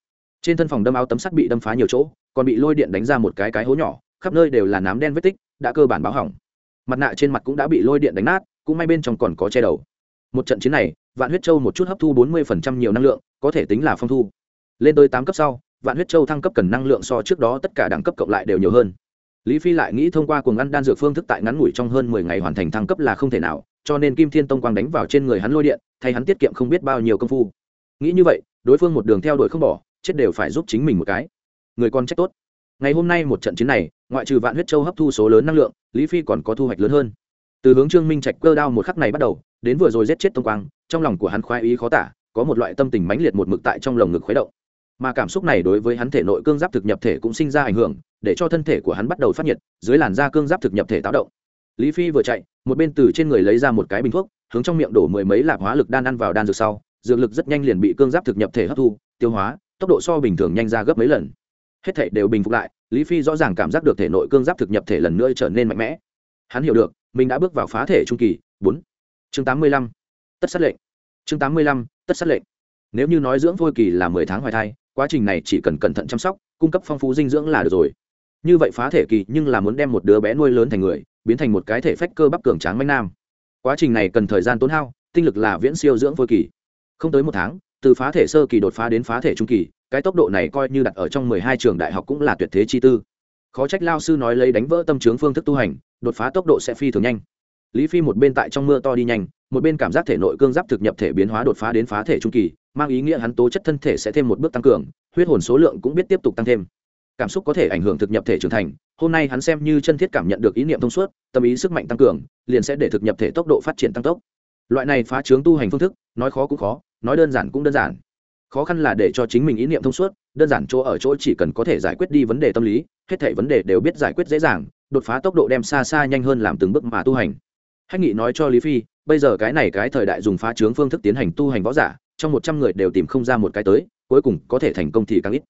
Trên thân phòng đâm áo tấm sắt bị đâm phá nhiều chỗ, còn bị lôi điện đánh ra một cái cái hố nhỏ, khắp nơi đều là nám đen vết tích, đã cơ bản báo hỏng mặt nạ trên mặt cũng đã bị lôi điện đánh nát, cũng may bên trong còn có che đầu. Một trận chiến này, vạn huyết châu một chút hấp thu bốn mươi nhiều năng lượng, có thể tính là phong thu. Lên tới tám cấp sau, vạn huyết châu thăng cấp cần năng lượng so trước đó tất cả đẳng cấp cộng lại đều nhiều hơn. Lý phi lại nghĩ thông qua cuồng ăn đan dược phương thức tại ngắn ngủi trong hơn mười ngày hoàn thành thăng cấp là không thể nào, cho nên kim thiên tông quang đánh vào trên người hắn lôi điện, thay hắn tiết kiệm không biết bao nhiêu công phu. Nghĩ như vậy, đối phương một đường theo đuổi không bỏ, chết đều phải giúp chính mình một cái. Người con trách tốt ngày hôm nay một trận chiến này, ngoại trừ vạn huyết châu hấp thu số lớn năng lượng, lý phi còn có thu hoạch lớn hơn. Từ hướng trương minh trạch cơ đao một khắc này bắt đầu, đến vừa rồi giết chết tông quang, trong lòng của hắn khoái ý khó tả, có một loại tâm tình mãnh liệt một mực tại trong lồng ngực khuấy động. Mà cảm xúc này đối với hắn thể nội cương giáp thực nhập thể cũng sinh ra ảnh hưởng, để cho thân thể của hắn bắt đầu phát nhiệt, dưới làn da cương giáp thực nhập thể táo động. Lý phi vừa chạy, một bên từ trên người lấy ra một cái bình thuốc, hướng trong miệng đổ mười mấy lạc hóa lực đan ăn vào đan dược sau, dược lực rất nhanh liền bị cương giáp thực nhập thể hấp thu, tiêu hóa, tốc độ so bình thường nhanh ra gấp mấy lần hết thể đều bình phục lại, lý phi rõ ràng cảm giác được thể nội cương giáp thực nhập thể lần nữa trở nên mạnh mẽ. Hắn hiểu được, mình đã bước vào phá thể trung kỳ, bốn. Chương tám mươi lăm, tất sát lệnh. Chương tám mươi lăm, tất sát lệnh. Nếu như nói dưỡng phôi kỳ là mười tháng hoài thai, quá trình này chỉ cần cẩn thận chăm sóc, cung cấp phong phú dinh dưỡng là được rồi. Như vậy phá thể kỳ nhưng là muốn đem một đứa bé nuôi lớn thành người, biến thành một cái thể phách cơ bắp cường tráng manh nam. Quá trình này cần thời gian tốn hao, tinh lực là viễn siêu dưỡng phôi kỳ. Không tới một tháng từ phá thể sơ kỳ đột phá đến phá thể trung kỳ, cái tốc độ này coi như đặt ở trong mười hai trường đại học cũng là tuyệt thế chi tư. Khó trách lao sư nói lấy đánh vỡ tâm trướng phương thức tu hành, đột phá tốc độ sẽ phi thường nhanh. Lý phi một bên tại trong mưa to đi nhanh, một bên cảm giác thể nội cương giáp thực nhập thể biến hóa đột phá đến phá thể trung kỳ, mang ý nghĩa hắn tố chất thân thể sẽ thêm một bước tăng cường, huyết hồn số lượng cũng biết tiếp tục tăng thêm. Cảm xúc có thể ảnh hưởng thực nhập thể trưởng thành, hôm nay hắn xem như chân thiết cảm nhận được ý niệm thông suốt, tâm ý sức mạnh tăng cường, liền sẽ để thực nhập thể tốc độ phát triển tăng tốc loại này phá trướng tu hành phương thức, nói khó cũng khó, nói đơn giản cũng đơn giản. Khó khăn là để cho chính mình ý niệm thông suốt, đơn giản chỗ ở chỗ chỉ cần có thể giải quyết đi vấn đề tâm lý, hết thể vấn đề đều biết giải quyết dễ dàng, đột phá tốc độ đem xa xa nhanh hơn làm từng bước mà tu hành. Hách nghị nói cho lý phi, bây giờ cái này cái thời đại dùng phá trướng phương thức tiến hành tu hành võ giả, trong một trăm người đều tìm không ra một cái tới, cuối cùng có thể thành công thì càng ít.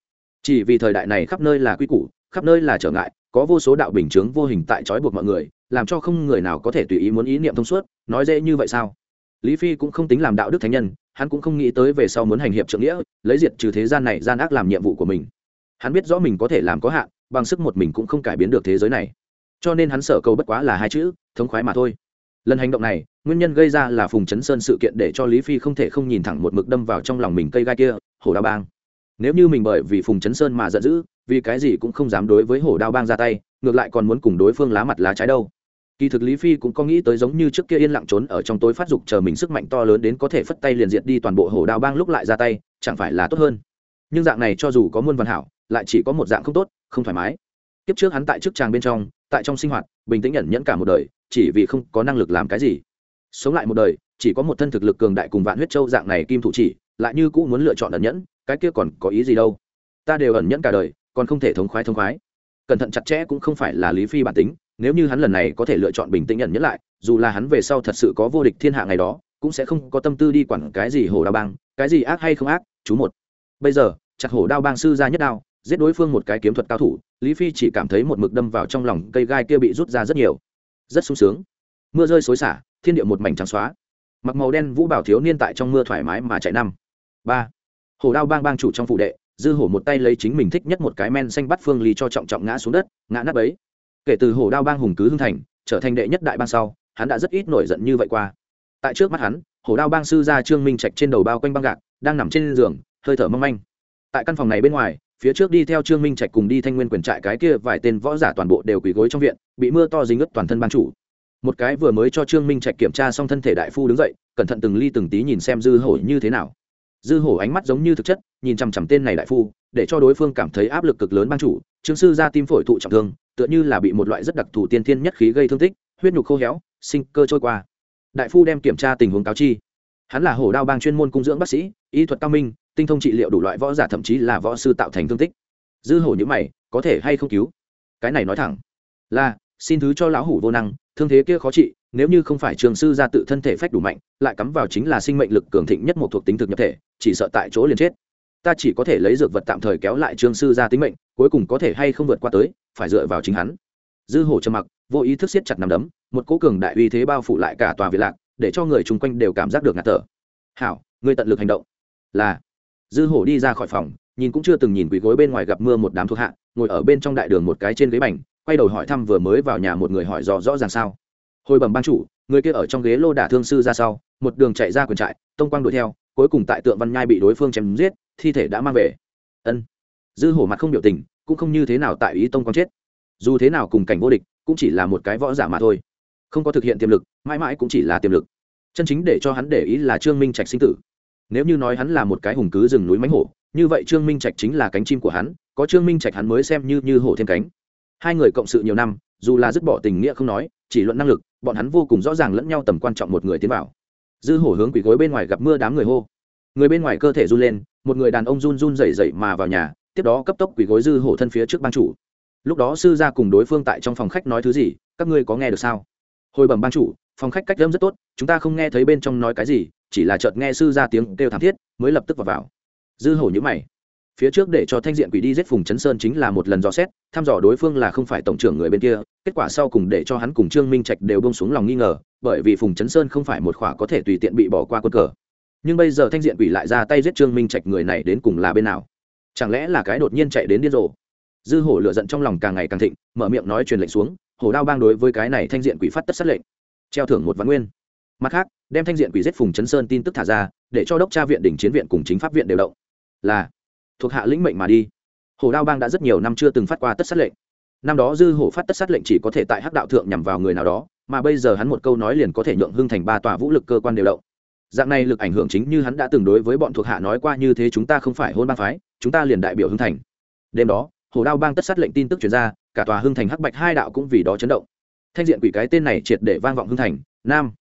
Chỉ vì thời đại này khắp nơi là quy củ, khắp nơi là trở ngại, có vô số đạo bình chướng vô hình tại trói buộc mọi người, làm cho không người nào có thể tùy ý muốn ý niệm thông suốt, nói dễ như vậy sao? Lý phi cũng không tính làm đạo đức thánh nhân, hắn cũng không nghĩ tới về sau muốn hành hiệp trượng nghĩa, lấy diệt trừ thế gian này gian ác làm nhiệm vụ của mình. Hắn biết rõ mình có thể làm có hạn, bằng sức một mình cũng không cải biến được thế giới này. Cho nên hắn sợ cầu bất quá là hai chữ, thống khoái mà thôi. Lần hành động này, nguyên nhân gây ra là phùng chấn sơn sự kiện để cho lý phi không thể không nhìn thẳng một mực đâm vào trong lòng mình cây gai kia, hổ đao bang. Nếu như mình bởi vì phùng chấn sơn mà giận dữ, vì cái gì cũng không dám đối với hổ đao bang ra tay, ngược lại còn muốn cùng đối phương lá mặt lá trái đâu kỳ thực lý phi cũng có nghĩ tới giống như trước kia yên lặng trốn ở trong tối phát dục chờ mình sức mạnh to lớn đến có thể phất tay liền diệt đi toàn bộ hổ đao bang lúc lại ra tay, chẳng phải là tốt hơn. Nhưng dạng này cho dù có muôn văn hảo, lại chỉ có một dạng không tốt, không thoải mái. Kiếp trước hắn tại trước tràng bên trong, tại trong sinh hoạt, bình tĩnh nhận nhẫn cả một đời, chỉ vì không có năng lực làm cái gì. Sống lại một đời, chỉ có một thân thực lực cường đại cùng vạn huyết châu dạng này kim thủ chỉ, lại như cũ muốn lựa chọn ẩn nhẫn, cái kia còn có ý gì đâu? Ta đều ẩn nhẫn cả đời, còn không thể thống khoái thống khoái. Cẩn thận chặt chẽ cũng không phải là lý phi bản tính nếu như hắn lần này có thể lựa chọn bình tĩnh nhận nhất lại, dù là hắn về sau thật sự có vô địch thiên hạ ngày đó, cũng sẽ không có tâm tư đi quản cái gì hổ đao bang, cái gì ác hay không ác, chú một. Bây giờ, chặt hổ đao bang sư ra nhất đao, giết đối phương một cái kiếm thuật cao thủ, lý phi chỉ cảm thấy một mực đâm vào trong lòng cây gai kia bị rút ra rất nhiều. Rất sung sướng. Mưa rơi xối xả, thiên địa một mảnh trắng xóa. Mặc màu đen vũ bảo thiếu niên tại trong mưa thoải mái mà chạy năm. Ba. Hổ đao bang bang chủ trong phụ đệ, dư hổ một tay lấy chính mình thích nhất một cái men xanh bắt phương ly cho trọng trọng ngã xuống đất, ngã nắp ấy kể từ hổ đao bang hùng cứ hưng thành, trở thành đệ nhất đại bang sau, hắn đã rất ít nổi giận như vậy qua. Tại trước mắt hắn, hổ đao bang sư gia trương minh trạch trên đầu bao quanh băng gạc, đang nằm trên giường, hơi thở mong manh. Tại căn phòng này bên ngoài, phía trước đi theo trương minh trạch cùng đi thanh nguyên quyền trại cái kia vài tên võ giả toàn bộ đều quỳ gối trong viện, bị mưa to dính ướt toàn thân ban chủ. Một cái vừa mới cho trương minh trạch kiểm tra xong thân thể đại phu đứng dậy, cẩn thận từng ly từng tí nhìn xem dư hổ như thế nào. Dư hổ ánh mắt giống như thực chất, nhìn chằm chằm tên này đại phu, để cho đối phương cảm thấy áp lực cực lớn ban chủ, trương sư ra tim phổi thụ trọng thương tựa như là bị một loại rất đặc thù tiên thiên nhất khí gây thương tích, huyết nhục khô héo, sinh cơ trôi qua. Đại phu đem kiểm tra tình huống cáo chi. Hắn là hổ đao bang chuyên môn cung dưỡng bác sĩ, y thuật cao minh, tinh thông trị liệu đủ loại võ giả thậm chí là võ sư tạo thành thương tích. Dư hổ những mày, có thể hay không cứu? Cái này nói thẳng là, xin thứ cho lão hủ vô năng, thương thế kia khó trị, nếu như không phải trường sư ra tự thân thể phách đủ mạnh, lại cắm vào chính là sinh mệnh lực cường thịnh nhất một thuộc tính thực nhập thể, chỉ sợ tại chỗ liền chết. Ta chỉ có thể lấy dược vật tạm thời kéo lại trương sư ra tính mệnh, cuối cùng có thể hay không vượt qua tới phải dựa vào chính hắn. Dư hổ trầm mặc, vô ý thức siết chặt nằm đấm, một cố cường đại uy thế bao phủ lại cả tòa viện lạc, để cho người chung quanh đều cảm giác được ngạt thở. Hảo người tận lực hành động. Là. Dư hổ đi ra khỏi phòng, nhìn cũng chưa từng nhìn quỷ gối bên ngoài gặp mưa một đám thuộc hạ, ngồi ở bên trong đại đường một cái trên ghế bành, quay đầu hỏi thăm vừa mới vào nhà một người hỏi rõ rõ ràng sao. Hồi bẩm ban chủ, người kia ở trong ghế lô đả thương sư ra sau, một đường chạy ra quyền trại, tông quang đuổi theo, cuối cùng tại tượng văn nhai bị đối phương chém giết, thi thể đã mang về. Ân. Dư hổ mặt không biểu tình cũng không như thế nào tại ý tông quan chết. Dù thế nào cùng cảnh vô địch, cũng chỉ là một cái võ giả mà thôi. Không có thực hiện tiềm lực, mãi mãi cũng chỉ là tiềm lực. Chân chính để cho hắn để ý là trương minh trạch sinh tử. Nếu như nói hắn là một cái hùng cứ rừng núi mánh hổ, như vậy trương minh trạch chính là cánh chim của hắn, có trương minh trạch hắn mới xem như như hổ thêm cánh. Hai người cộng sự nhiều năm, dù là dứt bỏ tình nghĩa không nói, chỉ luận năng lực, bọn hắn vô cùng rõ ràng lẫn nhau tầm quan trọng một người tiến vào. Dư hổ hướng quỷ gối bên ngoài gặp mưa đám người hô. Người bên ngoài cơ thể run lên, một người đàn ông run run rẩy rẩy mà vào nhà tiếp đó cấp tốc quỷ gối dư hổ thân phía trước ban chủ. Lúc đó sư gia cùng đối phương tại trong phòng khách nói thứ gì, các ngươi có nghe được sao? Hồi bẩm ban chủ, phòng khách cách lâm rất tốt, chúng ta không nghe thấy bên trong nói cái gì, chỉ là chợt nghe sư gia tiếng kêu thảm thiết, mới lập tức vào vào. Dư hổ nhữ mày. Phía trước để cho thanh diện quỷ đi giết phùng chấn sơn chính là một lần dò xét, thăm dò đối phương là không phải tổng trưởng người bên kia, kết quả sau cùng để cho hắn cùng trương minh trạch đều bông xuống lòng nghi ngờ, bởi vì phùng chấn sơn không phải một khỏa có thể tùy tiện bị bỏ qua quân cờ. Nhưng bây giờ thanh diện quỷ lại ra tay giết trương minh trạch người này đến cùng là bên nào? Chẳng lẽ là cái đột nhiên chạy đến điên rồ? Dư hổ lựa giận trong lòng càng ngày càng thịnh, mở miệng nói truyền lệnh xuống, hổ đao bang đối với cái này thanh diện quỷ phát tất sát lệnh. Treo thưởng một văn nguyên. Mặt khác, đem thanh diện quỷ giết phùng chấn sơn tin tức thả ra, để cho đốc tra viện đỉnh chiến viện cùng chính pháp viện đều động. Là, thuộc hạ lĩnh mệnh mà đi. Hổ đao bang đã rất nhiều năm chưa từng phát qua tất sát lệnh. Năm đó dư hổ phát tất sát lệnh chỉ có thể tại hắc đạo thượng nhằm vào người nào đó, mà bây giờ hắn một câu nói liền có thể nhượng hưng thành ba tòa vũ lực cơ quan đều động dạng này lực ảnh hưởng chính như hắn đã từng đối với bọn thuộc hạ nói qua như thế chúng ta không phải hôn bang phái, chúng ta liền đại biểu hưng thành. Đêm đó, hồ đao bang tất sát lệnh tin tức chuyển ra, cả tòa hưng thành hắc bạch hai đạo cũng vì đó chấn động. Thanh diện quỷ cái tên này triệt để vang vọng hưng thành, nam.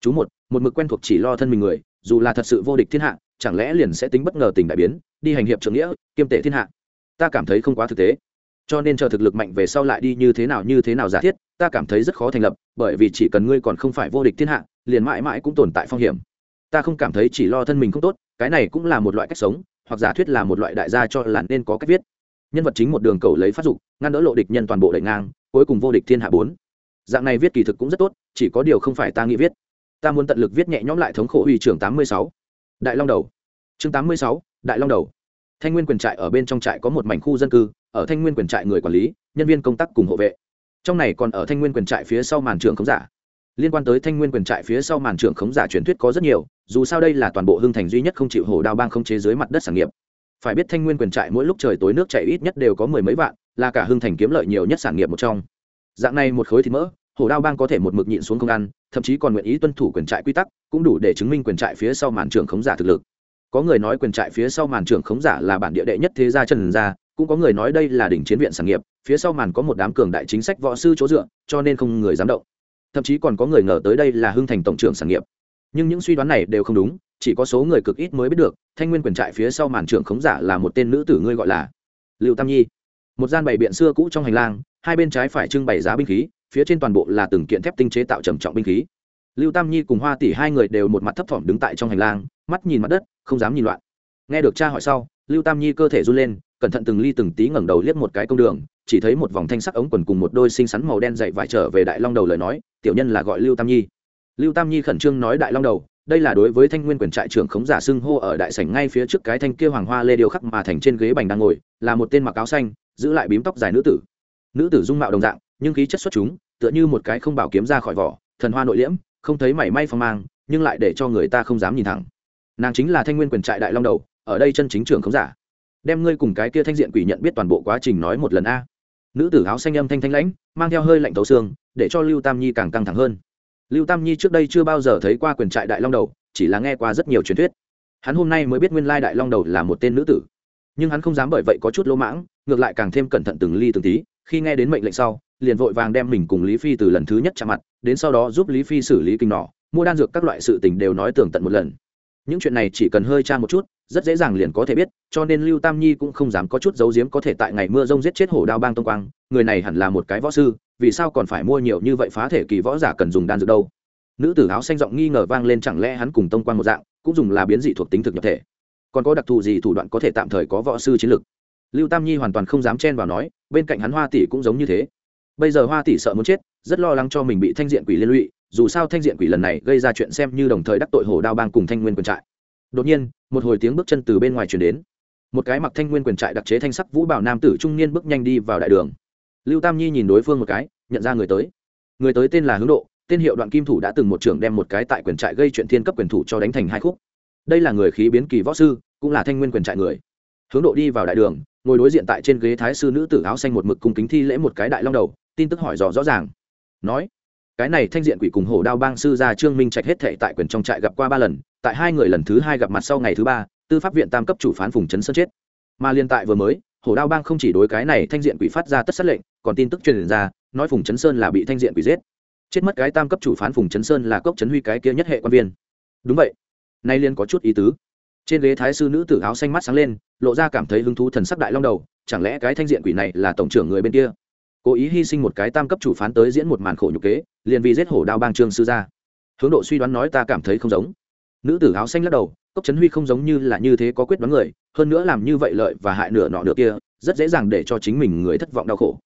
Chú một một mực quen thuộc chỉ lo thân mình người, dù là thật sự vô địch thiên hạ, chẳng lẽ liền sẽ tính bất ngờ tình đại biến, đi hành hiệp trưởng nghĩa, kiêm tể thiên hạ? Ta cảm thấy không quá thực tế. Cho nên chờ thực lực mạnh về sau lại đi như thế nào như thế nào giả thiết, ta cảm thấy rất khó thành lập, bởi vì chỉ cần ngươi còn không phải vô địch thiên hạ, liền mãi mãi cũng tồn tại phong hiểm ta không cảm thấy chỉ lo thân mình không tốt, cái này cũng là một loại cách sống, hoặc giả thuyết là một loại đại gia cho là nên có cách viết. Nhân vật chính một đường cầu lấy phát dục, ngăn đỡ lộ địch nhân toàn bộ đẩy ngang, cuối cùng vô địch thiên hạ bốn. Dạng này viết kỳ thực cũng rất tốt, chỉ có điều không phải ta nghĩ viết. Ta muốn tận lực viết nhẹ nhõm lại thống khổ uy trưởng tám mươi sáu. Đại long đầu. Chương tám mươi sáu, đại long đầu. Thanh nguyên quyền trại ở bên trong trại có một mảnh khu dân cư, ở thanh nguyên quyền trại người quản lý, nhân viên công tác cùng hộ vệ. Trong này còn ở thanh nguyên quyền trại phía sau màn trường khống giả liên quan tới thanh nguyên quyền trại phía sau màn trưởng khống giả truyền thuyết có rất nhiều, dù sao đây là toàn bộ hưng thành duy nhất không chịu hổ đao bang không chế dưới mặt đất sản nghiệp. Phải biết thanh nguyên quyền trại mỗi lúc trời tối nước chảy ít nhất đều có mười mấy vạn, là cả hưng thành kiếm lợi nhiều nhất sản nghiệp một trong. Dạng này một khối thịt mỡ hổ đao bang có thể một mực nhịn xuống không ăn, thậm chí còn nguyện ý tuân thủ quyền trại quy tắc, cũng đủ để chứng minh quyền trại phía sau màn trưởng khống giả thực lực. Có người nói quyền trại phía sau màn trưởng khống giả là bản địa đệ nhất thế gia trần gia, cũng có người nói đây là đỉnh chiến viện sản nghiệp, phía sau màn có một đám cường đại chính sách võ sư chỗ dựa, cho nên không người dám động thậm chí còn có người ngờ tới đây là hưng thành tổng trưởng sản nghiệp. Nhưng những suy đoán này đều không đúng, chỉ có số người cực ít mới biết được, thanh nguyên quyền trại phía sau màn trưởng khống giả là một tên nữ tử ngươi gọi là liệu tam nhi. Một gian bày biện xưa cũ trong hành lang, hai bên trái phải trưng bày giá binh khí, phía trên toàn bộ là từng kiện thép tinh chế tạo trầm trọng binh khí. Lưu tam nhi cùng hoa tỷ hai người đều một mặt thấp thỏm đứng tại trong hành lang, mắt nhìn mặt đất, không dám nhìn loạn. Nghe được cha hỏi sau, lưu tam nhi cơ thể run lên, cẩn thận từng ly từng tí ngẩng đầu liếc một cái công đường, chỉ thấy một vòng thanh sắc ống quần cùng một đôi xinh xắn màu đen dậy vải trở về đại long đầu lời nói tiểu nhân là gọi lưu tam nhi. Lưu tam nhi khẩn trương nói đại long đầu, đây là đối với thanh nguyên quyền trại trưởng khống giả xưng hô ở đại sảnh ngay phía trước cái thanh kia hoàng hoa lê điêu khắc mà thành trên ghế bành đang ngồi, là một tên mặc áo xanh, giữ lại bím tóc dài nữ tử. Nữ tử dung mạo đồng dạng, nhưng khí chất xuất chúng, tựa như một cái không bảo kiếm ra khỏi vỏ, thần hoa nội liễm, không thấy mảy may phong mang, nhưng lại để cho người ta không dám nhìn thẳng. Nàng chính là thanh nguyên quyền trại đại long đầu, ở đây chân chính trưởng khống giả. Đem ngươi cùng cái kia thanh diện quỷ nhận biết toàn bộ quá trình nói một lần a. Nữ tử áo xanh âm thanh thanh lãnh, mang theo hơi lạnh tấu xương để cho lưu tam nhi càng căng thẳng hơn. Lưu tam nhi trước đây chưa bao giờ thấy qua quyền trại đại long đầu chỉ là nghe qua rất nhiều truyền thuyết. Hắn hôm nay mới biết nguyên lai đại long đầu là một tên nữ tử. Nhưng hắn không dám bởi vậy có chút lỗ mãng ngược lại càng thêm cẩn thận từng ly từng tí khi nghe đến mệnh lệnh sau liền vội vàng đem mình cùng lý phi từ lần thứ nhất chạm mặt đến sau đó giúp lý phi xử lý kinh nọ, mua đan dược các loại sự tình đều nói tường tận một lần. Những chuyện này chỉ cần hơi tra một chút rất dễ dàng liền có thể biết cho nên lưu tam nhi cũng không dám có chút giấu giếm có thể tại ngày mưa rông giết chết hổ đao bang tông quang người này hẳn là một cái võ sư vì sao còn phải mua nhiều như vậy phá thể kỳ võ giả cần dùng đan dược đâu? Nữ tử áo xanh giọng nghi ngờ vang lên chẳng lẽ hắn cùng tông quan một dạng, cũng dùng là biến dị thuộc tính thực nhập thể? Còn có đặc thù gì thủ đoạn có thể tạm thời có võ sư chiến lực? Lưu tam nhi hoàn toàn không dám chen vào nói, bên cạnh hắn hoa tỷ cũng giống như thế. Bây giờ hoa tỷ sợ muốn chết, rất lo lắng cho mình bị thanh diện quỷ liên lụy, dù sao thanh diện quỷ lần này gây ra chuyện xem như đồng thời đắc tội hồ đao bang cùng thanh nguyên quân trại. Đột nhiên, một hồi tiếng bước chân từ bên ngoài chuyển đến. Một cái mặc thanh nguyên quyền trại đặc chế thanh sắc vũ bảo nam tử trung niên bước nhanh đi vào đại đường lưu tam nhi nhìn đối phương một cái, nhận ra người tới. Người tới tên là hướng độ, tên hiệu đoạn kim thủ đã từng một trưởng đem một cái tại quyền trại gây chuyện thiên cấp quyền thủ cho đánh thành hai khúc. Đây là người khí biến kỳ võ sư, cũng là thanh nguyên quyền trại người. Hướng độ đi vào đại đường, ngồi đối diện tại trên ghế thái sư nữ tử áo xanh một mực cung kính thi lễ một cái đại long đầu, tin tức hỏi rõ rõ ràng. Nói, cái này thanh diện quỷ cùng hổ đao bang sư gia trương minh trạch hết thệ tại quyền trong trại gặp qua ba lần, tại hai người lần thứ hai gặp mặt sau ngày thứ ba, tư pháp viện tam cấp chủ phán phùng trấn sơn chết. Mà liên tại vừa mới, hổ đao bang không chỉ đối cái này thanh diện quỷ phát ra tất sát lệnh còn tin tức truyền ra, nói phùng trấn sơn là bị thanh diện quỷ giết. Chết mất cái tam cấp chủ phán phùng trấn sơn là cốc trấn huy cái kia nhất hệ quan viên. Đúng vậy. Nay liên có chút ý tứ. Trên ghế thái sư nữ tử áo xanh mắt sáng lên, lộ ra cảm thấy hứng thú thần sắc đại long đầu, chẳng lẽ cái thanh diện quỷ này là tổng trưởng người bên kia? Cố ý hy sinh một cái tam cấp chủ phán tới diễn một màn khổ nhục kế, liền vì giết hổ đao bang trương sư gia. Hướng độ suy đoán nói ta cảm thấy không giống. Nữ tử áo xanh lắc đầu, cốc trấn huy không giống như là như thế có quyết đoán người, hơn nữa làm như vậy lợi và hại nửa nọ nửa kia, rất dễ dàng để cho chính mình người thất vọng đau khổ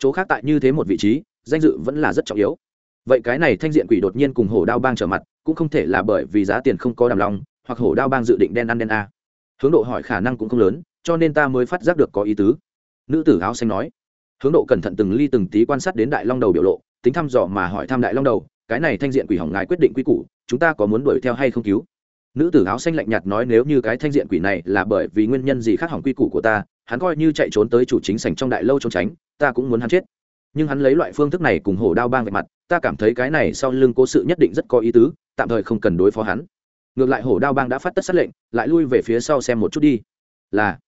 chỗ khác tại như thế một vị trí, danh dự vẫn là rất trọng yếu. Vậy cái này thanh diện quỷ đột nhiên cùng hổ đao bang trở mặt, cũng không thể là bởi vì giá tiền không có đàm lòng hoặc hổ đao bang dự định đen ăn đen a. Hướng độ hỏi khả năng cũng không lớn, cho nên ta mới phát giác được có ý tứ. Nữ tử áo xanh nói. Hướng độ cẩn thận từng ly từng tí quan sát đến đại long đầu biểu lộ, tính thăm dò mà hỏi thăm đại long đầu, cái này thanh diện quỷ hỏng ngài quyết định quy củ, chúng ta có muốn đuổi theo hay không cứu? Nữ tử áo xanh lạnh nhạt nói nếu như cái thanh diện quỷ này là bởi vì nguyên nhân gì khác hỏng quy củ của ta, hắn coi như chạy trốn tới chủ chính sành trong đại lâu trốn tránh ta cũng muốn hắn chết. Nhưng hắn lấy loại phương thức này cùng hổ đao bang về mặt, ta cảm thấy cái này sau lưng cố sự nhất định rất có ý tứ, tạm thời không cần đối phó hắn. Ngược lại hổ đao bang đã phát tất sát lệnh, lại lui về phía sau xem một chút đi. Là,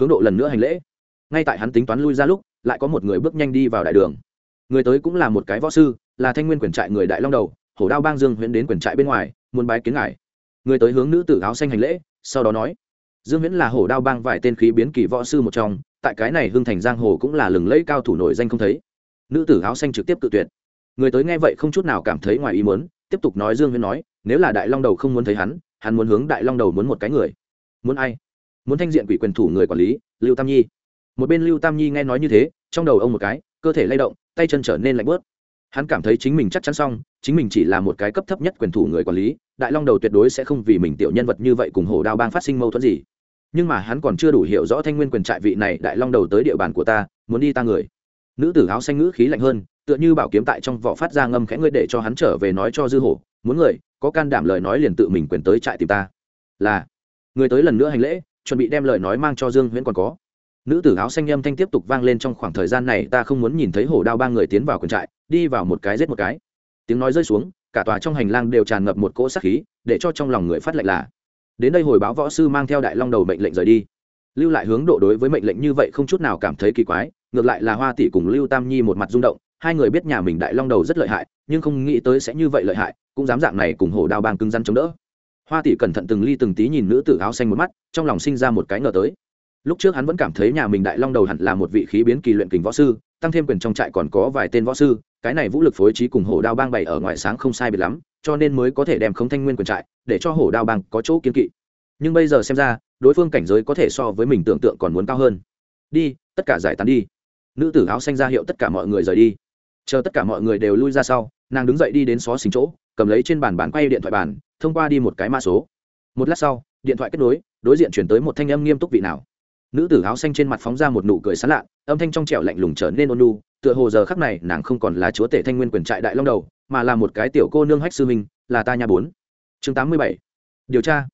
hướng độ lần nữa hành lễ. Ngay tại hắn tính toán lui ra lúc, lại có một người bước nhanh đi vào đại đường. Người tới cũng là một cái võ sư, là thanh nguyên quyền trại người đại long đầu, hổ đao bang dương huyễn đến quyền trại bên ngoài, muốn bái kiến ngài. Người tới hướng nữ tử áo xanh hành lễ, sau đó nói, dương huyễn là hổ đao bang vài tên khí biến kỳ võ sư một trong tại cái này hưng thành giang hồ cũng là lừng lẫy cao thủ nổi danh không thấy. Nữ tử áo xanh trực tiếp tự tuyệt. Người tới nghe vậy không chút nào cảm thấy ngoài ý muốn, tiếp tục nói dương huyên nói, nếu là đại long đầu không muốn thấy hắn hắn muốn hướng đại long đầu muốn một cái người. Muốn ai? Muốn thanh diện quỷ quyền thủ người quản lý, lưu tam nhi. Một bên lưu tam nhi nghe nói như thế, trong đầu ông một cái, cơ thể lay động, tay chân trở nên lạnh bớt hắn cảm thấy chính mình chắc chắn xong, chính mình chỉ là một cái cấp thấp nhất quyền thủ người quản lý, đại long đầu tuyệt đối sẽ không vì mình tiểu nhân vật như vậy cùng hổ đao bang phát sinh mâu thuẫn gì nhưng mà hắn còn chưa đủ hiểu rõ thanh nguyên quyền trại vị này đại long đầu tới địa bàn của ta, muốn đi ta người. Nữ tử áo xanh ngữ khí lạnh hơn, tựa như bảo kiếm tại trong vỏ phát ra ngâm khẽ ngươi để cho hắn trở về nói cho dư hổ, muốn người, có can đảm lời nói liền tự mình quyền tới trại tìm ta. Là. Người tới lần nữa hành lễ, chuẩn bị đem lời nói mang cho dương huyễn còn có. Nữ tử áo xanh âm thanh tiếp tục vang lên trong khoảng thời gian này, ta không muốn nhìn thấy hổ đao ba người tiến vào quyền trại, đi vào một cái giết một cái. Tiếng nói rơi xuống, cả tòa trong hành lang đều tràn ngập một cỗ sát khí, để cho trong lòng người phát lạnh là đến đây hồi báo võ sư mang theo đại long đầu mệnh lệnh rời đi. Lưu lại hướng độ đối với mệnh lệnh như vậy không chút nào cảm thấy kỳ quái, ngược lại là hoa tỷ cùng lưu tam nhi một mặt rung động, hai người biết nhà mình đại long đầu rất lợi hại, nhưng không nghĩ tới sẽ như vậy lợi hại, cũng dám dạng này cùng hổ đao bang cứng rắn chống đỡ. Hoa tỷ cẩn thận từng ly từng tí nhìn nữ tử áo xanh một mắt, trong lòng sinh ra một cái ngờ tới. Lúc trước hắn vẫn cảm thấy nhà mình đại long đầu hẳn là một vị khí biến kỳ luyện kình võ sư, tăng thêm quyền trong trại còn có vài tên võ sư cái này vũ lực phối trí cùng hổ đao bang bày ở ngoài sáng không sai biệt lắm, cho nên mới có thể đem không thanh nguyên quyền trại để cho hổ đao bang có chỗ kiên kỵ. Nhưng bây giờ xem ra, đối phương cảnh giới có thể so với mình tưởng tượng còn muốn cao hơn. Đi, tất cả giải tán đi. Nữ tử áo xanh ra hiệu tất cả mọi người rời đi. Chờ tất cả mọi người đều lui ra sau, nàng đứng dậy đi đến xó xình chỗ, cầm lấy trên bàn bàn quay điện thoại bàn, thông qua đi một cái mã số. Một lát sau, điện thoại kết nối, đối diện chuyển tới một thanh âm nghiêm túc vị nào. Nữ tử áo xanh trên mặt phóng ra một nụ cười sán lạ, âm thanh trong trẻo lạnh lùng trở nên ôn nu tựa hồ giờ khắc này nàng không còn là chúa tể thanh nguyên quyền trại đại long đầu, mà là một cái tiểu cô nương hách sư minh là ta nhà bốn. Chương tám mươi bảy. Điều tra.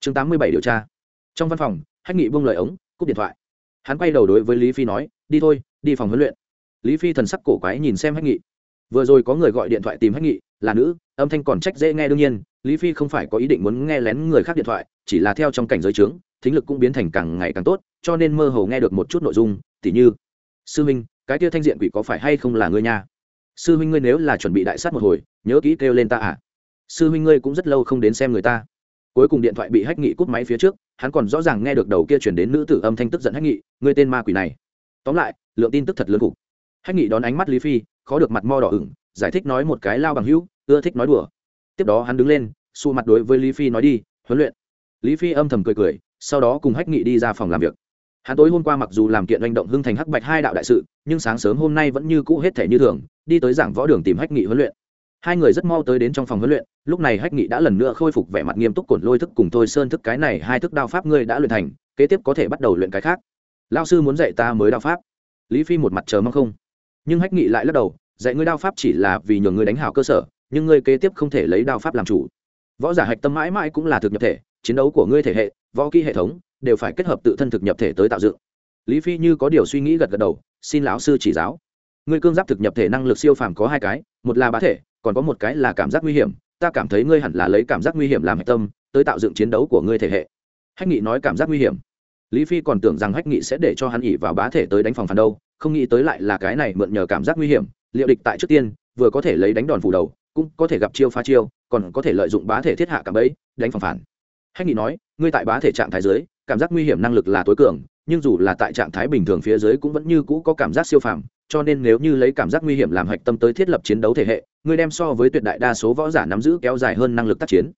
Chương tám mươi bảy điều tra. Trong văn phòng, hách nghị buông lời ống, cúp điện thoại. Hắn quay đầu đối với lý phi nói, đi thôi, đi phòng huấn luyện. Lý phi thần sắc cổ quái nhìn xem hách nghị. Vừa rồi có người gọi điện thoại tìm hách nghị, là nữ, âm thanh còn trách dễ nghe đương nhiên, lý phi không phải có ý định muốn nghe lén người khác điện thoại, chỉ là theo trong cảnh giới trướng thính lực cũng biến thành càng ngày càng tốt, cho nên mơ hồ nghe được một chút nội dung, tỉ như, sư minh cái kia thanh diện quỷ có phải hay không là ngươi nha? Sư huynh ngươi nếu là chuẩn bị đại sát một hồi, nhớ kỹ kêu lên ta à? Sư huynh ngươi cũng rất lâu không đến xem người ta. Cuối cùng điện thoại bị hách nghị cúp máy phía trước, hắn còn rõ ràng nghe được đầu kia chuyển đến nữ tử âm thanh tức giận hách nghị, ngươi tên ma quỷ này. Tóm lại, lượng tin tức thật lớn cục. Hách nghị đón ánh mắt lý phi, khó được mặt mo đỏ ửng, giải thích nói một cái lao bằng hữu, ưa thích nói đùa. Tiếp đó hắn đứng lên xù mặt đối với lý phi nói đi, huấn luyện. Lý phi âm thầm cười cười, sau đó cùng hách nghị đi ra phòng làm việc hắn tối hôm qua mặc dù làm kiện hành động hưng thành hắc bạch hai đạo đại sự, nhưng sáng sớm hôm nay vẫn như cũ hết thể như thường, đi tới giảng võ đường tìm hách nghị huấn luyện. Hai người rất mau tới đến trong phòng huấn luyện, lúc này hách nghị đã lần nữa khôi phục vẻ mặt nghiêm túc cổn lôi thức cùng thôi sơn thức cái này hai thức đao pháp ngươi đã luyện thành, kế tiếp có thể bắt đầu luyện cái khác. Lao sư muốn dạy ta mới đao pháp. Lý phi một mặt chờ mong không. Nhưng hách nghị lại lắc đầu, dạy ngươi đao pháp chỉ là vì nhường ngươi đánh hảo cơ sở, nhưng ngươi kế tiếp không thể lấy đao pháp làm chủ. Võ giả hạch tâm mãi mãi cũng là thực nhập thể, chiến đấu của ngươi thể hệ, võ kỹ hệ thống đều phải kết hợp tự thân thực nhập thể tới tạo dựng. Lý phi như có điều suy nghĩ gật gật đầu, xin lão sư chỉ giáo. Ngươi cương giáp thực nhập thể năng lực siêu phàm có hai cái, một là bá thể, còn có một cái là cảm giác nguy hiểm. Ta cảm thấy ngươi hẳn là lấy cảm giác nguy hiểm làm hạch tâm, tới tạo dựng chiến đấu của ngươi thể hệ. Hách nghị nói cảm giác nguy hiểm. Lý phi còn tưởng rằng hách nghị sẽ để cho hắn ỉ vào bá thể tới đánh phòng phản đâu, không nghĩ tới lại là cái này mượn nhờ cảm giác nguy hiểm, liệu địch tại trước tiên, vừa có thể lấy đánh đòn phủ đầu, cũng có thể gặp chiêu phá chiêu, còn có thể lợi dụng bá thể thiết hạ cảm ấy đánh phòng phản. Hách nghị nói, ngươi tại bá thể trạng thái dưới cảm giác nguy hiểm năng lực là tối cường, nhưng dù là tại trạng thái bình thường phía dưới cũng vẫn như cũ có cảm giác siêu phàm, cho nên nếu như lấy cảm giác nguy hiểm làm hạch tâm tới thiết lập chiến đấu thể hệ, ngươi đem so với tuyệt đại đa số võ giả nắm giữ kéo dài hơn năng lực tác chiến.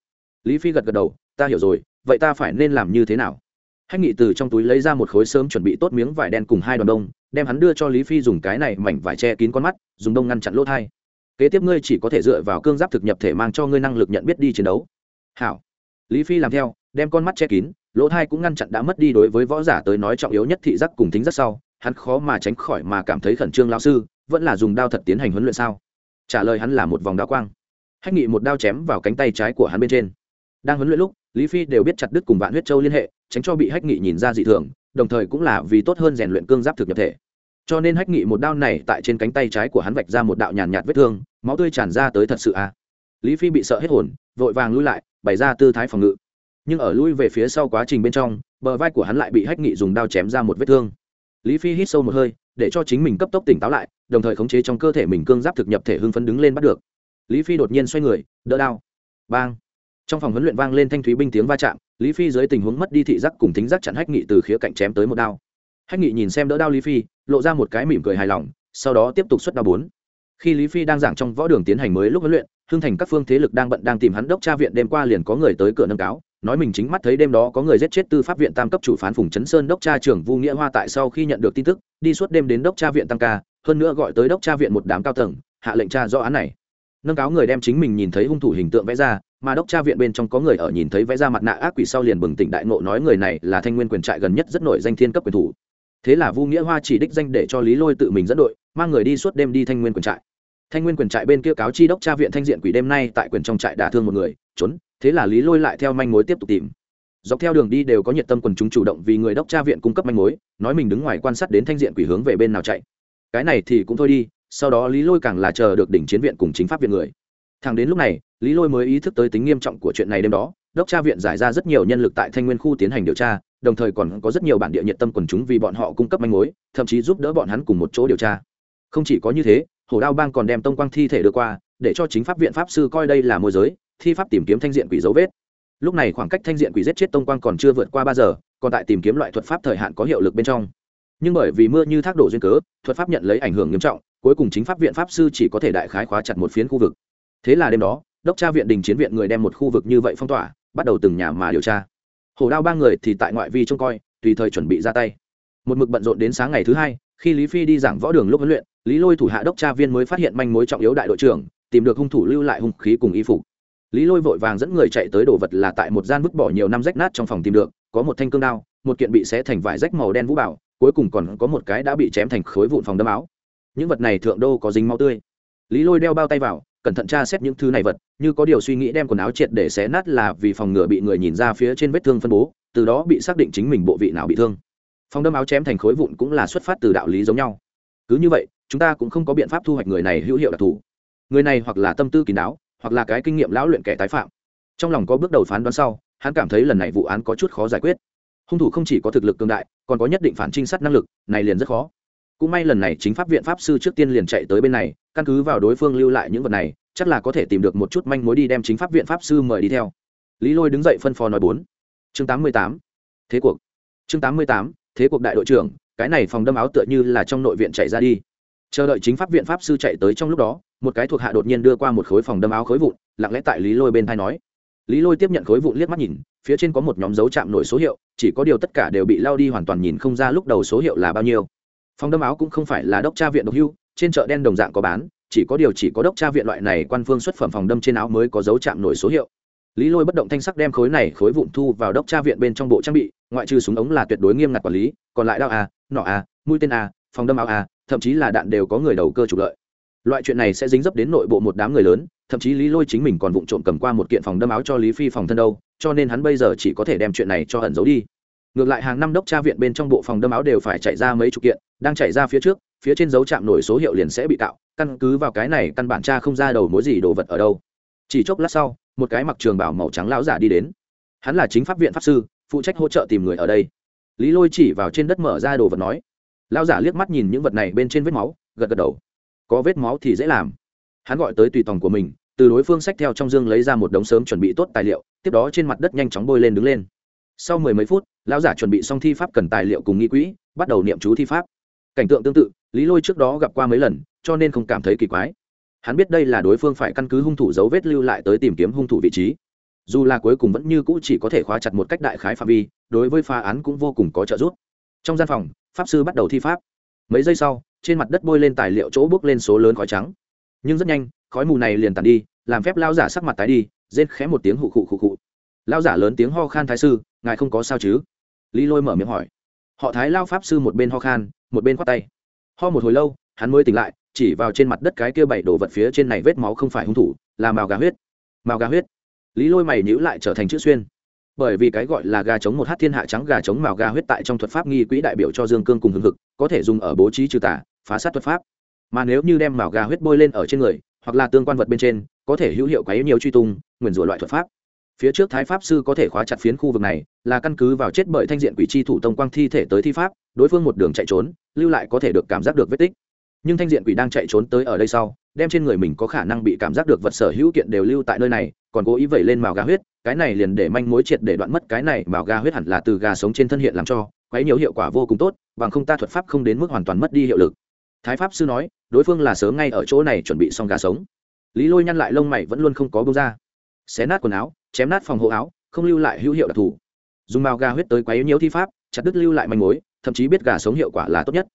Lý phi gật gật đầu, ta hiểu rồi, vậy ta phải nên làm như thế nào? Hách nghị từ trong túi lấy ra một khối sớm chuẩn bị tốt miếng vải đen cùng hai đoàn đông, đem hắn đưa cho lý phi dùng cái này mảnh vải che kín con mắt, dùng đông ngăn chặn lỗ thai. Kế tiếp ngươi chỉ có thể dựa vào cương giáp thực nhập thể mang cho ngươi năng lực nhận biết đi chiến đấu. Hảo. Lý phi làm theo, đem con mắt che kín lỗ thai cũng ngăn chặn đã mất đi đối với võ giả tới nói trọng yếu nhất thị giác cùng tính rất sau, hắn khó mà tránh khỏi mà cảm thấy khẩn trương lao sư, vẫn là dùng đao thật tiến hành huấn luyện sao? Trả lời hắn là một vòng đao quang. Hách nghị một đao chém vào cánh tay trái của hắn bên trên. Đang huấn luyện lúc, lý phi đều biết chặt đứt cùng vạn huyết châu liên hệ, tránh cho bị hách nghị nhìn ra dị thường, đồng thời cũng là vì tốt hơn rèn luyện cương giáp thực nhập thể. Cho nên hách nghị một đao này tại trên cánh tay trái của hắn vạch ra một đạo nhàn nhạt vết thương, máu tươi tràn ra tới thật sự à? Lý phi bị sợ hết hồn, vội vàng lui lại, bày ra tư thái phòng ngự nhưng ở lui về phía sau quá trình bên trong, bờ vai của hắn lại bị hách nghị dùng đao chém ra một vết thương. Lý phi hít sâu một hơi, để cho chính mình cấp tốc tỉnh táo lại, đồng thời khống chế trong cơ thể mình cương giáp thực nhập thể hưng phấn đứng lên bắt được. Lý phi đột nhiên xoay người, đỡ đao. Bang! Trong phòng huấn luyện vang lên thanh thúy binh tiếng va chạm, lý phi dưới tình huống mất đi thị giác cùng tính giác chặn hách nghị từ khía cạnh chém tới một đao. Hách nghị nhìn xem đỡ đao lý phi, lộ ra một cái mỉm cười hài lòng, sau đó tiếp tục xuất đao bốn. Khi lý phi đang giảng trong võ đường tiến hành mới lúc huấn luyện, hưng thành các phương thế lực đang bận đang tìm hắn đốc tra viện đêm qua liền có người tới cửa nâng cáo nói mình chính mắt thấy đêm đó có người giết chết tư pháp viện tam cấp chủ phán phùng chấn sơn đốc tra trưởng vu nghĩa hoa tại sau khi nhận được tin tức, đi suốt đêm đến đốc tra viện tăng ca, hơn nữa gọi tới đốc tra viện một đám cao tầng, hạ lệnh tra do án này. Nâng cáo người đem chính mình nhìn thấy hung thủ hình tượng vẽ ra, mà đốc tra viện bên trong có người ở nhìn thấy vẽ ra mặt nạ ác quỷ sau liền bừng tỉnh đại ngộ nói người này là thanh nguyên quyền trại gần nhất rất nổi danh thiên cấp quyền thủ. Thế là vu nghĩa hoa chỉ đích danh để cho lý lôi tự mình dẫn đội, mang người đi suốt đêm đi thanh nguyên quyền trại. Thanh nguyên quyền trại bên kia cáo chi đốc tra viện thanh diện quỷ đêm nay tại quyền trong trại đả thương một người, trốn thế là lý lôi lại theo manh mối tiếp tục tìm. Dọc theo đường đi đều có nhiệt tâm quần chúng chủ động vì người đốc tra viện cung cấp manh mối, nói mình đứng ngoài quan sát đến thanh diện quỷ hướng về bên nào chạy. Cái này thì cũng thôi đi, sau đó lý lôi càng là chờ được đỉnh chiến viện cùng chính pháp viện người. Thằng đến lúc này, lý lôi mới ý thức tới tính nghiêm trọng của chuyện này đêm đó, đốc tra viện giải ra rất nhiều nhân lực tại thanh nguyên khu tiến hành điều tra, đồng thời còn có rất nhiều bản địa nhiệt tâm quần chúng vì bọn họ cung cấp manh mối, thậm chí giúp đỡ bọn hắn cùng một chỗ điều tra. Không chỉ có như thế, Hồ đao bang còn đem tông quang thi thể đưa qua, để cho chính pháp viện pháp sư coi đây là môi giới thi pháp tìm kiếm thanh diện quỷ dấu vết. Lúc này khoảng cách thanh diện quỷ giết chết tông quang còn chưa vượt qua ba giờ, còn tại tìm kiếm loại thuật pháp thời hạn có hiệu lực bên trong. Nhưng bởi vì mưa như thác đổ duyên cớ, thuật pháp nhận lấy ảnh hưởng nghiêm trọng, cuối cùng chính pháp viện pháp sư chỉ có thể đại khái khóa chặt một phiến khu vực. Thế là đêm đó, đốc tra viện đình chiến viện người đem một khu vực như vậy phong tỏa, bắt đầu từng nhà mà điều tra. Hổ đao ba người thì tại ngoại vi trông coi, tùy thời chuẩn bị ra tay. Một mực bận rộn đến sáng ngày thứ hai, khi lý phi đi giảng võ đường lúc huấn luyện, lý lôi thủ hạ đốc tra viên mới phát hiện manh mối trọng yếu đại đội trưởng, tìm được hung thủ lưu lại hung khí cùng y phục lý lôi vội vàng dẫn người chạy tới đồ vật là tại một gian vứt bỏ nhiều năm rách nát trong phòng tìm được, có một thanh cương đao, một kiện bị xé thành vải rách màu đen vũ bảo, cuối cùng còn có một cái đã bị chém thành khối vụn phòng đâm áo. Những vật này thượng đô có dính máu tươi. Lý lôi đeo bao tay vào, cẩn thận tra xét những thứ này vật, như có điều suy nghĩ đem quần áo triệt để xé nát là vì phòng ngừa bị người nhìn ra phía trên vết thương phân bố, từ đó bị xác định chính mình bộ vị nào bị thương. Phòng đâm áo chém thành khối vụn cũng là xuất phát từ đạo lý giống nhau. Cứ như vậy, chúng ta cũng không có biện pháp thu hoạch người này hữu hiệu đặc thù. Người này hoặc là tâm tư kín đáo hoặc là cái kinh nghiệm lão luyện kẻ tái phạm. Trong lòng có bước đầu phán đoán sau, hắn cảm thấy lần này vụ án có chút khó giải quyết. Hung thủ không chỉ có thực lực cường đại, còn có nhất định phản trinh sát năng lực, này liền rất khó. Cũng may lần này chính pháp viện pháp sư trước tiên liền chạy tới bên này, căn cứ vào đối phương lưu lại những vật này, chắc là có thể tìm được một chút manh mối đi đem chính pháp viện pháp sư mời đi theo. Lý lôi đứng dậy phân phó nói bốn. Chương tám mươi tám. Thế cuộc. Chương tám mươi tám. Thế cuộc đại đội trưởng, cái này phòng đâm áo tựa như là trong nội viện chạy ra đi. Chờ đợi chính pháp viện pháp sư chạy tới trong lúc đó một cái thuộc hạ đột nhiên đưa qua một khối phòng đâm áo khối vụn, lặng lẽ tại lý lôi bên thai nói. Lý lôi tiếp nhận khối vụn liếc mắt nhìn, phía trên có một nhóm dấu chạm nổi số hiệu, chỉ có điều tất cả đều bị lao đi hoàn toàn nhìn không ra lúc đầu số hiệu là bao nhiêu. Phòng đâm áo cũng không phải là đốc tra viện độc hưu, trên chợ đen đồng dạng có bán, chỉ có điều chỉ có đốc tra viện loại này quan phương xuất phẩm phòng đâm trên áo mới có dấu chạm nổi số hiệu. Lý lôi bất động thanh sắc đem khối này khối vụn thu vào đốc tra viện bên trong bộ trang bị, ngoại trừ súng ống là tuyệt đối nghiêm ngặt quản lý, còn lại đao a nọ a mũi tên a phòng đâm áo a thậm chí là đạn đều có người đầu cơ trục lợi loại chuyện này sẽ dính dấp đến nội bộ một đám người lớn, thậm chí lý lôi chính mình còn vụng trộm cầm qua một kiện phòng đâm áo cho lý phi phòng thân đâu, cho nên hắn bây giờ chỉ có thể đem chuyện này cho ẩn giấu đi. Ngược lại hàng năm đốc tra viện bên trong bộ phòng đâm áo đều phải chạy ra mấy chục kiện, đang chạy ra phía trước, phía trên dấu chạm nổi số hiệu liền sẽ bị tạo, căn cứ vào cái này căn bản cha không ra đầu mối gì đồ vật ở đâu. Chỉ chốc lát sau, một cái mặc trường bảo màu trắng lão giả đi đến. Hắn là chính pháp viện pháp sư, phụ trách hỗ trợ tìm người ở đây. Lý lôi chỉ vào trên đất mở ra đồ vật nói. Lão giả liếc mắt nhìn những vật này bên trên vết máu, gật gật đầu có vết máu thì dễ làm. Hắn gọi tới tùy tòng của mình, từ đối phương sách theo trong dương lấy ra một đống sớm chuẩn bị tốt tài liệu, tiếp đó trên mặt đất nhanh chóng bôi lên đứng lên. Sau mười mấy phút, lão giả chuẩn bị xong thi pháp cần tài liệu cùng nghi quỹ, bắt đầu niệm chú thi pháp. Cảnh tượng tương tự, lý lôi trước đó gặp qua mấy lần, cho nên không cảm thấy kỳ quái. Hắn biết đây là đối phương phải căn cứ hung thủ dấu vết lưu lại tới tìm kiếm hung thủ vị trí. Dù là cuối cùng vẫn như cũ chỉ có thể khóa chặt một cách đại khái phạm vi, đối với phá án cũng vô cùng có trợ giúp. Trong gian phòng, pháp sư bắt đầu thi pháp. Mấy giây sau trên mặt đất bôi lên tài liệu chỗ bước lên số lớn khói trắng. Nhưng rất nhanh, khói mù này liền tàn đi, làm phép lao giả sắc mặt tái đi, rên khẽ một tiếng hụ khụ khụ khụ. Lao giả lớn tiếng ho khan thái sư, ngài không có sao chứ? Lý lôi mở miệng hỏi. Họ thái lao pháp sư một bên ho khan, một bên khoát tay. Ho một hồi lâu, hắn mới tỉnh lại, chỉ vào trên mặt đất cái kia bảy đồ vật phía trên này vết máu không phải hung thủ, là màu gà huyết. Màu gà huyết. Lý lôi mày nhữ lại trở thành chữ xuyên. Bởi vì cái gọi là gà trống một hát thiên hạ trắng, gà trống màu gà huyết tại trong thuật pháp nghi quỹ đại biểu cho dương cương cùng hưng hực, có thể dùng ở bố trí trừ tả phá sát thuật pháp. Mà nếu như đem màu gà huyết bôi lên ở trên người, hoặc là tương quan vật bên trên, có thể hữu hiệu quấy nhiều truy tung, nguyền rủa loại thuật pháp. Phía trước thái pháp sư có thể khóa chặt phiến khu vực này, là căn cứ vào chết bởi thanh diện quỷ chi thủ tông quang thi thể tới thi pháp, đối phương một đường chạy trốn, lưu lại có thể được cảm giác được vết tích. Nhưng thanh diện quỷ đang chạy trốn tới ở đây sau, đem trên người mình có khả năng bị cảm giác được vật sở hữu kiện đều lưu tại nơi này, còn cố ý vẩy lên màu gà huyết, cái này liền để manh mối triệt để đoạn mất cái này, màu gà huyết hẳn là từ gà sống trên thân hiện làm cho, quấy nhiều hiệu quả vô cùng tốt, bằng không ta thuật pháp không đến mức hoàn toàn mất đi hiệu lực thái pháp sư nói, đối phương là sớm ngay ở chỗ này chuẩn bị xong gà sống. Lý lôi nhăn lại lông mày vẫn luôn không có bông ra. Xé nát quần áo, chém nát phòng hộ áo, không lưu lại hữu hiệu đặc thù. Dùng màu gà huyết tới quấy nhiễu thi pháp, chặt đứt lưu lại manh mối, thậm chí biết gà sống hiệu quả là tốt nhất.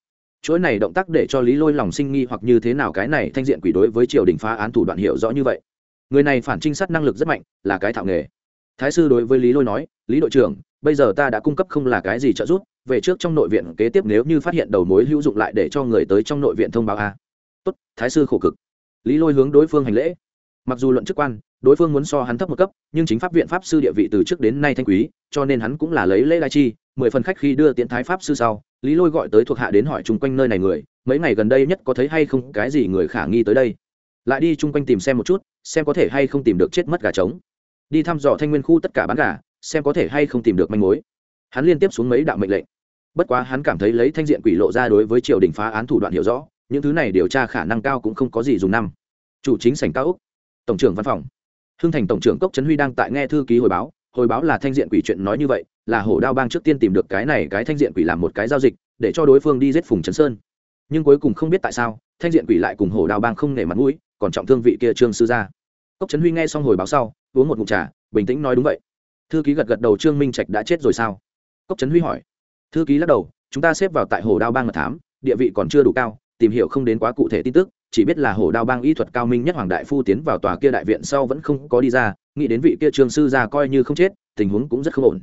Chuỗi này động tác để cho lý lôi lòng sinh nghi hoặc như thế nào cái này thanh diện quỷ đối với triều đình phá án thủ đoạn hiểu rõ như vậy. Người này phản trinh sát năng lực rất mạnh, là cái thạo nghề. Thái sư đối với lý lôi nói, lý đội trưởng, bây giờ ta đã cung cấp không là cái gì trợ giúp về trước trong nội viện kế tiếp nếu như phát hiện đầu mối hữu dụng lại để cho người tới trong nội viện thông báo a. Tốt, thái sư khổ cực. Lý lôi hướng đối phương hành lễ. Mặc dù luận chức quan, đối phương muốn so hắn thấp một cấp, nhưng chính pháp viện pháp sư địa vị từ trước đến nay thanh quý, cho nên hắn cũng là lấy lễ lai chi, mười phần khách khi đưa tiến thái pháp sư sau, lý lôi gọi tới thuộc hạ đến hỏi chung quanh nơi này người, mấy ngày gần đây nhất có thấy hay không cái gì người khả nghi tới đây. Lại đi chung quanh tìm xem một chút, xem có thể hay không tìm được chết mất gà trống. Đi thăm dò thanh nguyên khu tất cả bán gà, xem có thể hay không tìm được manh mối. Hắn liên tiếp xuống mấy đạo mệnh lệnh bất quá hắn cảm thấy lấy thanh diện quỷ lộ ra đối với triều đình phá án thủ đoạn hiểu rõ, những thứ này điều tra khả năng cao cũng không có gì dùng năm. Chủ chính sảnh cao úc. Tổng trưởng văn phòng. Hưng thành tổng trưởng cốc trấn huy đang tại nghe thư ký hồi báo hồi báo là thanh diện quỷ chuyện nói như vậy, là hổ đao bang trước tiên tìm được cái này cái thanh diện quỷ làm một cái giao dịch, để cho đối phương đi giết phùng trấn sơn. Nhưng cuối cùng không biết tại sao, thanh diện quỷ lại cùng hổ đao bang không nể mặt mũi, còn trọng thương vị kia trương sư gia. Cốc trấn huy nghe xong hồi báo sau, uống một ngụm trà, bình tĩnh nói đúng vậy. Thư ký gật gật đầu, trương minh trạch đã chết rồi sao? Cốc trấn huy hỏi thư ký lắc đầu, chúng ta xếp vào tại hồ đao bang mật thám, địa vị còn chưa đủ cao, tìm hiểu không đến quá cụ thể tin tức, chỉ biết là hồ đao bang y thuật cao minh nhất hoàng đại phu tiến vào tòa kia đại viện sau vẫn không có đi ra, nghĩ đến vị kia trương sư ra coi như không chết, tình huống cũng rất không ổn.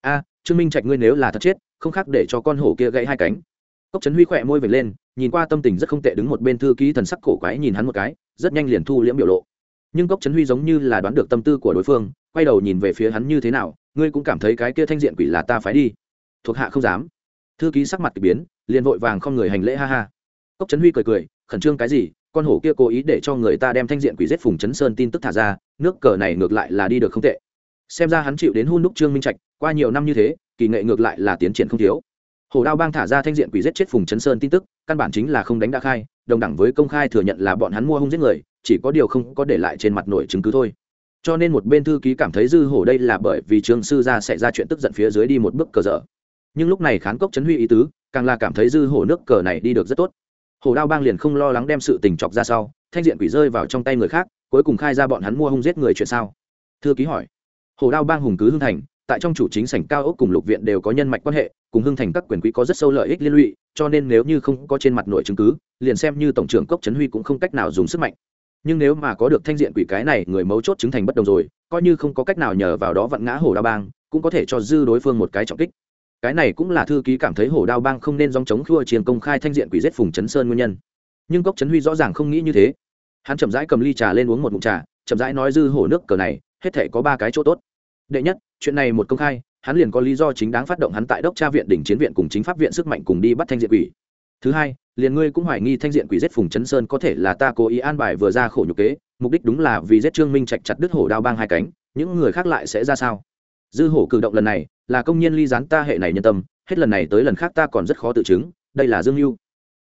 A, trương minh trạch ngươi nếu là thật chết, không khác để cho con hổ kia gãy hai cánh. Cốc trấn huy khỏe môi vệt lên, nhìn qua tâm tình rất không tệ đứng một bên thư ký thần sắc cổ quái nhìn hắn một cái, rất nhanh liền thu liễm biểu lộ. Nhưng cốc trấn huy giống như là đoán được tâm tư của đối phương, quay đầu nhìn về phía hắn như thế nào, ngươi cũng cảm thấy cái kia thanh diện quỷ là ta phải đi thuộc hạ không dám. Thư ký sắc mặt k ỳ biến, liền vội vàng không người hành lễ ha ha. Cốc trấn huy cười cười, khẩn trương cái gì, con hổ kia cố ý để cho người ta đem thanh diện quỷ giết phùng chấn sơn tin tức thả ra, nước cờ này ngược lại là đi được không tệ. Xem ra hắn chịu đến hôn đúc trương minh trạch, qua nhiều năm như thế, kỳ nghệ ngược lại là tiến triển không thiếu. Hổ đao bang thả ra thanh diện quỷ giết chết phùng chấn sơn tin tức, căn bản chính là không đánh đã khai, đồng đẳng với công khai thừa nhận là bọn hắn mua hung giết người, chỉ có điều không có để lại trên mặt nổi chứng cứ thôi. Cho nên một bên thư ký cảm thấy dư hổ đây là bởi vì trương sư gia xảy ra chuyện tức giận phía dưới đi một bước cờ dở nhưng lúc này khán cốc chấn huy ý tứ, càng là cảm thấy dư hổ nước cờ này đi được rất tốt. Hổ đao bang liền không lo lắng đem sự tình chọc ra sau, thanh diện quỷ rơi vào trong tay người khác, cuối cùng khai ra bọn hắn mua hung giết người chuyện sao? Thư ký hỏi. Hổ đao bang hùng cứ hưng thành, tại trong chủ chính sảnh cao ốc cùng lục viện đều có nhân mạch quan hệ, cùng hưng thành các quyền quý có rất sâu lợi ích liên lụy, cho nên nếu như không có trên mặt nội chứng cứ, liền xem như tổng trưởng cốc trấn huy cũng không cách nào dùng sức mạnh. Nhưng nếu mà có được thanh diện quỷ cái này, người mấu chốt chứng thành bất đồng rồi, coi như không có cách nào nhờ vào đó vặn ngã hổ đao bang, cũng có thể cho dư đối phương một cái trọng kích cái này cũng là thư ký cảm thấy hổ đao bang không nên dòng chống khua chiến công khai thanh diện quỷ giết phùng chấn sơn nguyên nhân. Nhưng cốc trấn huy rõ ràng không nghĩ như thế. Hắn chậm rãi cầm ly trà lên uống một mụn trà, chậm rãi nói dư hổ nước cờ này, hết thể có ba cái chỗ tốt. Đệ nhất, chuyện này một công khai, hắn liền có lý do chính đáng phát động hắn tại đốc tra viện đỉnh chiến viện cùng chính pháp viện sức mạnh cùng đi bắt thanh diện quỷ. Thứ hai, liền ngươi cũng hoài nghi thanh diện quỷ giết phùng chấn sơn có thể là ta cố ý an bài vừa ra khổ nhục kế, mục đích đúng là vì giết trương minh trạch chặt đứt hổ đao bang hai cánh, những người khác lại sẽ ra sao? Dư hổ cử động lần này là công nhân ly gián ta hệ này nhân tâm, hết lần này tới lần khác ta còn rất khó tự chứng, đây là dương mưu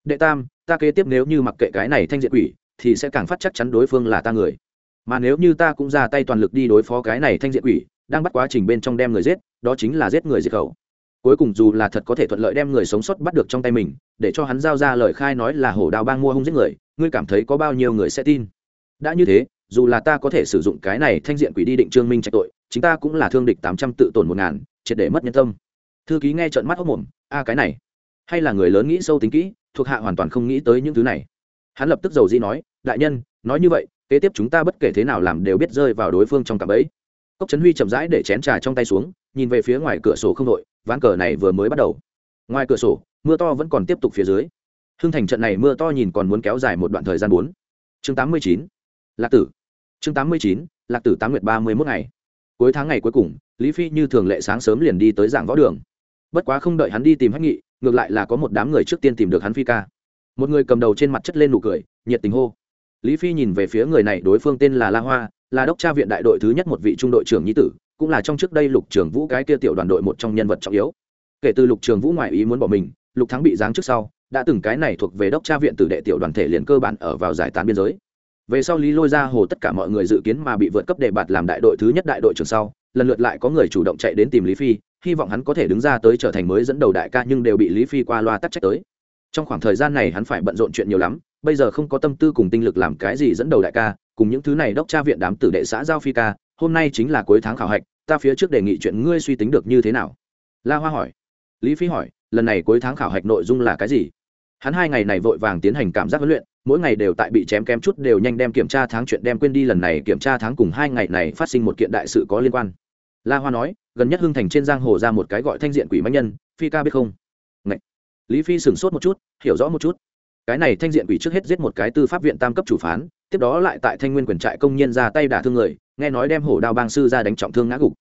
đệ tam, ta kế tiếp nếu như mặc kệ cái này thanh diện quỷ, thì sẽ càng phát chắc chắn đối phương là ta người. Mà nếu như ta cũng ra tay toàn lực đi đối phó cái này thanh diện quỷ, đang bắt quá trình bên trong đem người giết, đó chính là giết người diệt khẩu. Cuối cùng dù là thật có thể thuận lợi đem người sống sót bắt được trong tay mình, để cho hắn giao ra lời khai nói là hổ đào bang mua hung giết người, ngươi cảm thấy có bao nhiêu người sẽ tin? Đã như thế, dù là ta có thể sử dụng cái này thanh diện quỷ đi định trương minh trạch tội, chính ta cũng là thương địch tám trăm tự tổn một ngàn triệt để mất nhân tâm. Thư ký nghe trợn mắt hốc mồm, a, cái này, hay là người lớn nghĩ sâu tính kỹ, thuộc hạ hoàn toàn không nghĩ tới những thứ này. Hắn lập tức dầu di nói, đại nhân, nói như vậy, kế tiếp chúng ta bất kể thế nào làm đều biết rơi vào đối phương trong cạm ấy cốc trấn huy chậm rãi để chén trà trong tay xuống, nhìn về phía ngoài cửa sổ không đội, ván cờ này vừa mới bắt đầu. Ngoài cửa sổ, mưa to vẫn còn tiếp tục phía dưới. Hưng thành trận này mưa to nhìn còn muốn kéo dài một đoạn thời gian bốn. Chương tám mươi chín, lạc tử. Chương tám mươi chín, lạc tử tám nguyệt ba mươi mốt ngày. Cuối tháng ngày cuối cùng lý phi như thường lệ sáng sớm liền đi tới giảng võ đường. Bất quá không đợi hắn đi tìm hách nghị, ngược lại là có một đám người trước tiên tìm được hắn phi ca. Một người cầm đầu trên mặt chất lên nụ cười, nhiệt tình hô. Lý phi nhìn về phía người này, đối phương tên là la hoa, là đốc tra viện đại đội thứ nhất một vị trung đội trưởng nhi tử, cũng là trong trước đây lục trường vũ cái kia tiểu đoàn đội một trong nhân vật trọng yếu. Kể từ lục trường vũ ngoại ý muốn bỏ mình, lục thắng bị giáng trước sau, đã từng cái này thuộc về đốc tra viện tử đệ tiểu đoàn thể liền cơ bản ở vào giải tán biên giới. Về sau lý lôi ra hồ tất cả mọi người dự kiến mà bị vượt cấp đề bạt làm đại đội thứ nhất đại đội trưởng sau lần lượt lại có người chủ động chạy đến tìm lý phi, hy vọng hắn có thể đứng ra tới trở thành mới dẫn đầu đại ca nhưng đều bị lý phi qua loa tắc trách tới. Trong khoảng thời gian này hắn phải bận rộn chuyện nhiều lắm, bây giờ không có tâm tư cùng tinh lực làm cái gì dẫn đầu đại ca, cùng những thứ này đốc tra viện đám tử đệ xã giao phi ca, hôm nay chính là cuối tháng khảo hạch, ta phía trước đề nghị chuyện ngươi suy tính được như thế nào? La hoa hỏi. Lý phi hỏi, lần này cuối tháng khảo hạch nội dung là cái gì? Hắn hai ngày này vội vàng tiến hành cảm giác huấn luyện, mỗi ngày đều tại bị chém kém chút đều nhanh đem kiểm tra tháng chuyện đem quên đi, lần này kiểm tra tháng cùng hai ngày này phát sinh một kiện đại sự có liên quan la hoa nói, gần nhất hưng thành trên giang hồ ra một cái gọi thanh diện quỷ mãnh nhân, phi ca biết không? Ngậy. lý phi sửng sốt một chút, hiểu rõ một chút. Cái này thanh diện quỷ trước hết giết một cái tư pháp viện tam cấp chủ phán, tiếp đó lại tại thanh nguyên quyền trại công nhân ra tay đả thương người, nghe nói đem hổ đao bang sư ra đánh trọng thương ngã gục.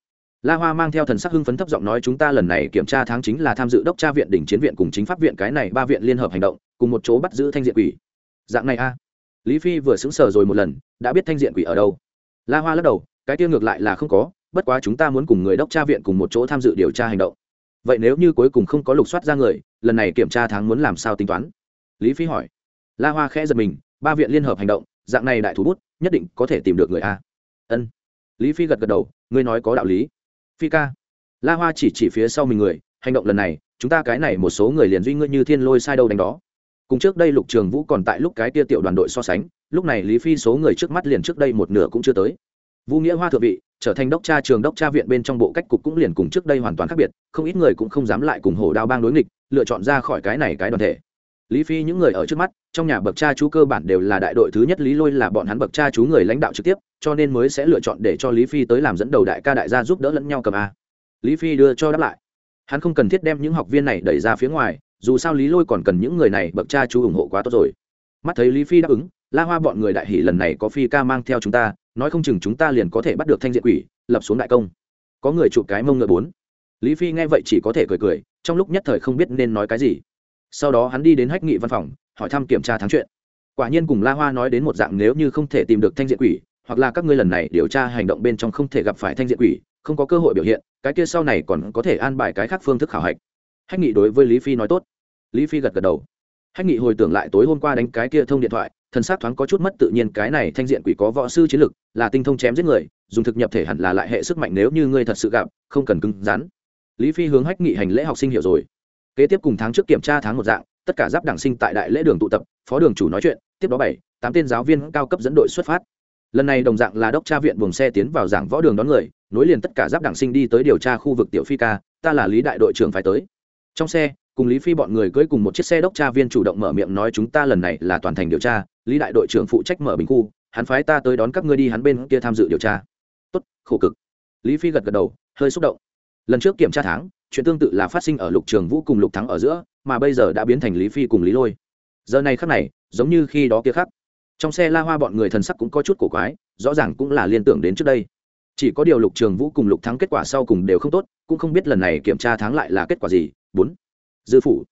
La hoa mang theo thần sắc hưng phấn thấp giọng nói, chúng ta lần này kiểm tra tháng chính là tham dự đốc tra viện đỉnh chiến viện cùng chính pháp viện cái này ba viện liên hợp hành động, cùng một chỗ bắt giữ thanh diện quỷ. Dạng này a. Lý phi vừa xứng sờ rồi một lần, đã biết thanh diện quỷ ở đâu. La hoa lắc đầu, cái tiêu ngược lại là không có bất quá chúng ta muốn cùng người đốc tra viện cùng một chỗ tham dự điều tra hành động. Vậy nếu như cuối cùng không có lục soát ra người, lần này kiểm tra tháng muốn làm sao tính toán? Lý phi hỏi. La hoa khẽ giật mình, ba viện liên hợp hành động, dạng này đại thủ bút, nhất định có thể tìm được người a. Ân. Lý phi gật gật đầu, ngươi nói có đạo lý. Phi ca. La hoa chỉ chỉ phía sau mình người, hành động lần này, chúng ta cái này một số người liền duy ngươi như thiên lôi sai đâu đánh đó. Cùng trước đây lục trường vũ còn tại lúc cái tia tiểu đoàn đội so sánh, lúc này lý phi số người trước mắt liền trước đây một nửa cũng chưa tới vũ nghĩa hoa thượng vị, trở thành đốc tra trường đốc tra viện bên trong bộ cách cục cũng liền cùng trước đây hoàn toàn khác biệt, không ít người cũng không dám lại cùng hổ đao bang đối nghịch, lựa chọn ra khỏi cái này cái đoàn thể. Lý phi những người ở trước mắt, trong nhà bậc cha chú cơ bản đều là đại đội thứ nhất lý lôi là bọn hắn bậc cha chú người lãnh đạo trực tiếp, cho nên mới sẽ lựa chọn để cho lý phi tới làm dẫn đầu đại ca đại gia giúp đỡ lẫn nhau cầm a. Lý phi đưa cho đáp lại. Hắn không cần thiết đem những học viên này đẩy ra phía ngoài, dù sao lý lôi còn cần những người này bậc cha chú ủng hộ quá tốt rồi. Mắt thấy lý phi đáp ứng, la hoa bọn người đại hỷ lần này có phi ca mang theo chúng ta nói không chừng chúng ta liền có thể bắt được thanh diện quỷ, lập xuống đại công. Có người chụp cái mông ngựa bốn. Lý phi nghe vậy chỉ có thể cười cười, trong lúc nhất thời không biết nên nói cái gì. Sau đó hắn đi đến hách nghị văn phòng, hỏi thăm kiểm tra thắng chuyện. Quả nhiên cùng la hoa nói đến một dạng nếu như không thể tìm được thanh diện quỷ, hoặc là các ngươi lần này điều tra hành động bên trong không thể gặp phải thanh diện quỷ, không có cơ hội biểu hiện, cái kia sau này còn có thể an bài cái khác phương thức khảo hạch. Hách nghị đối với lý phi nói tốt. Lý phi gật gật đầu. Hách nghị hồi tưởng lại tối hôm qua đánh cái kia thông điện thoại thần s á c thoáng có chút mất tự nhiên, cái này thanh diện quỷ có võ sư chiến lực, là tinh thông chém giết người, dùng thực nhập thể hẳn là lại hệ sức mạnh nếu như ngươi thật sự gặp, không cần cứng rắn. Lý phi hướng hách nghị hành lễ học sinh hiểu rồi. Kế tiếp cùng tháng trước kiểm tra tháng một dạng, tất cả giáp đảng sinh tại đại lễ đường tụ tập, phó đường chủ nói chuyện, tiếp đó bảy, tám tên giáo viên cao cấp dẫn đội xuất phát. Lần này đồng dạng là đốc tra viện buồng xe tiến vào giảng võ đường đón người, nối liền tất cả giáp đảng sinh đi tới điều tra khu vực tiểu phi ca, ta là lý đại đội trưởng phải tới. Trong xe cùng lý phi bọn người cưỡi cùng một chiếc xe đốc tra viên chủ động mở miệng nói chúng ta lần này là toàn thành điều tra, lý đại đội trưởng phụ trách mở bình khu, hắn phái ta tới đón các ngươi đi hắn bên kia tham dự điều tra. Tốt, khổ cực. Lý phi gật gật đầu, hơi xúc động. Lần trước kiểm tra tháng, chuyện tương tự là phát sinh ở lục trường vũ cùng lục thắng ở giữa, mà bây giờ đã biến thành lý phi cùng lý lôi. Giờ này khắc này, giống như khi đó kia khắc. Trong xe la hoa bọn người thần sắc cũng có chút cổ quái, rõ ràng cũng là liên tưởng đến trước đây. Chỉ có điều lục trường vũ cùng lục thắng kết quả sau cùng đều không tốt, cũng không biết lần này kiểm tra tháng lại là kết quả gì. Bốn dư phủ.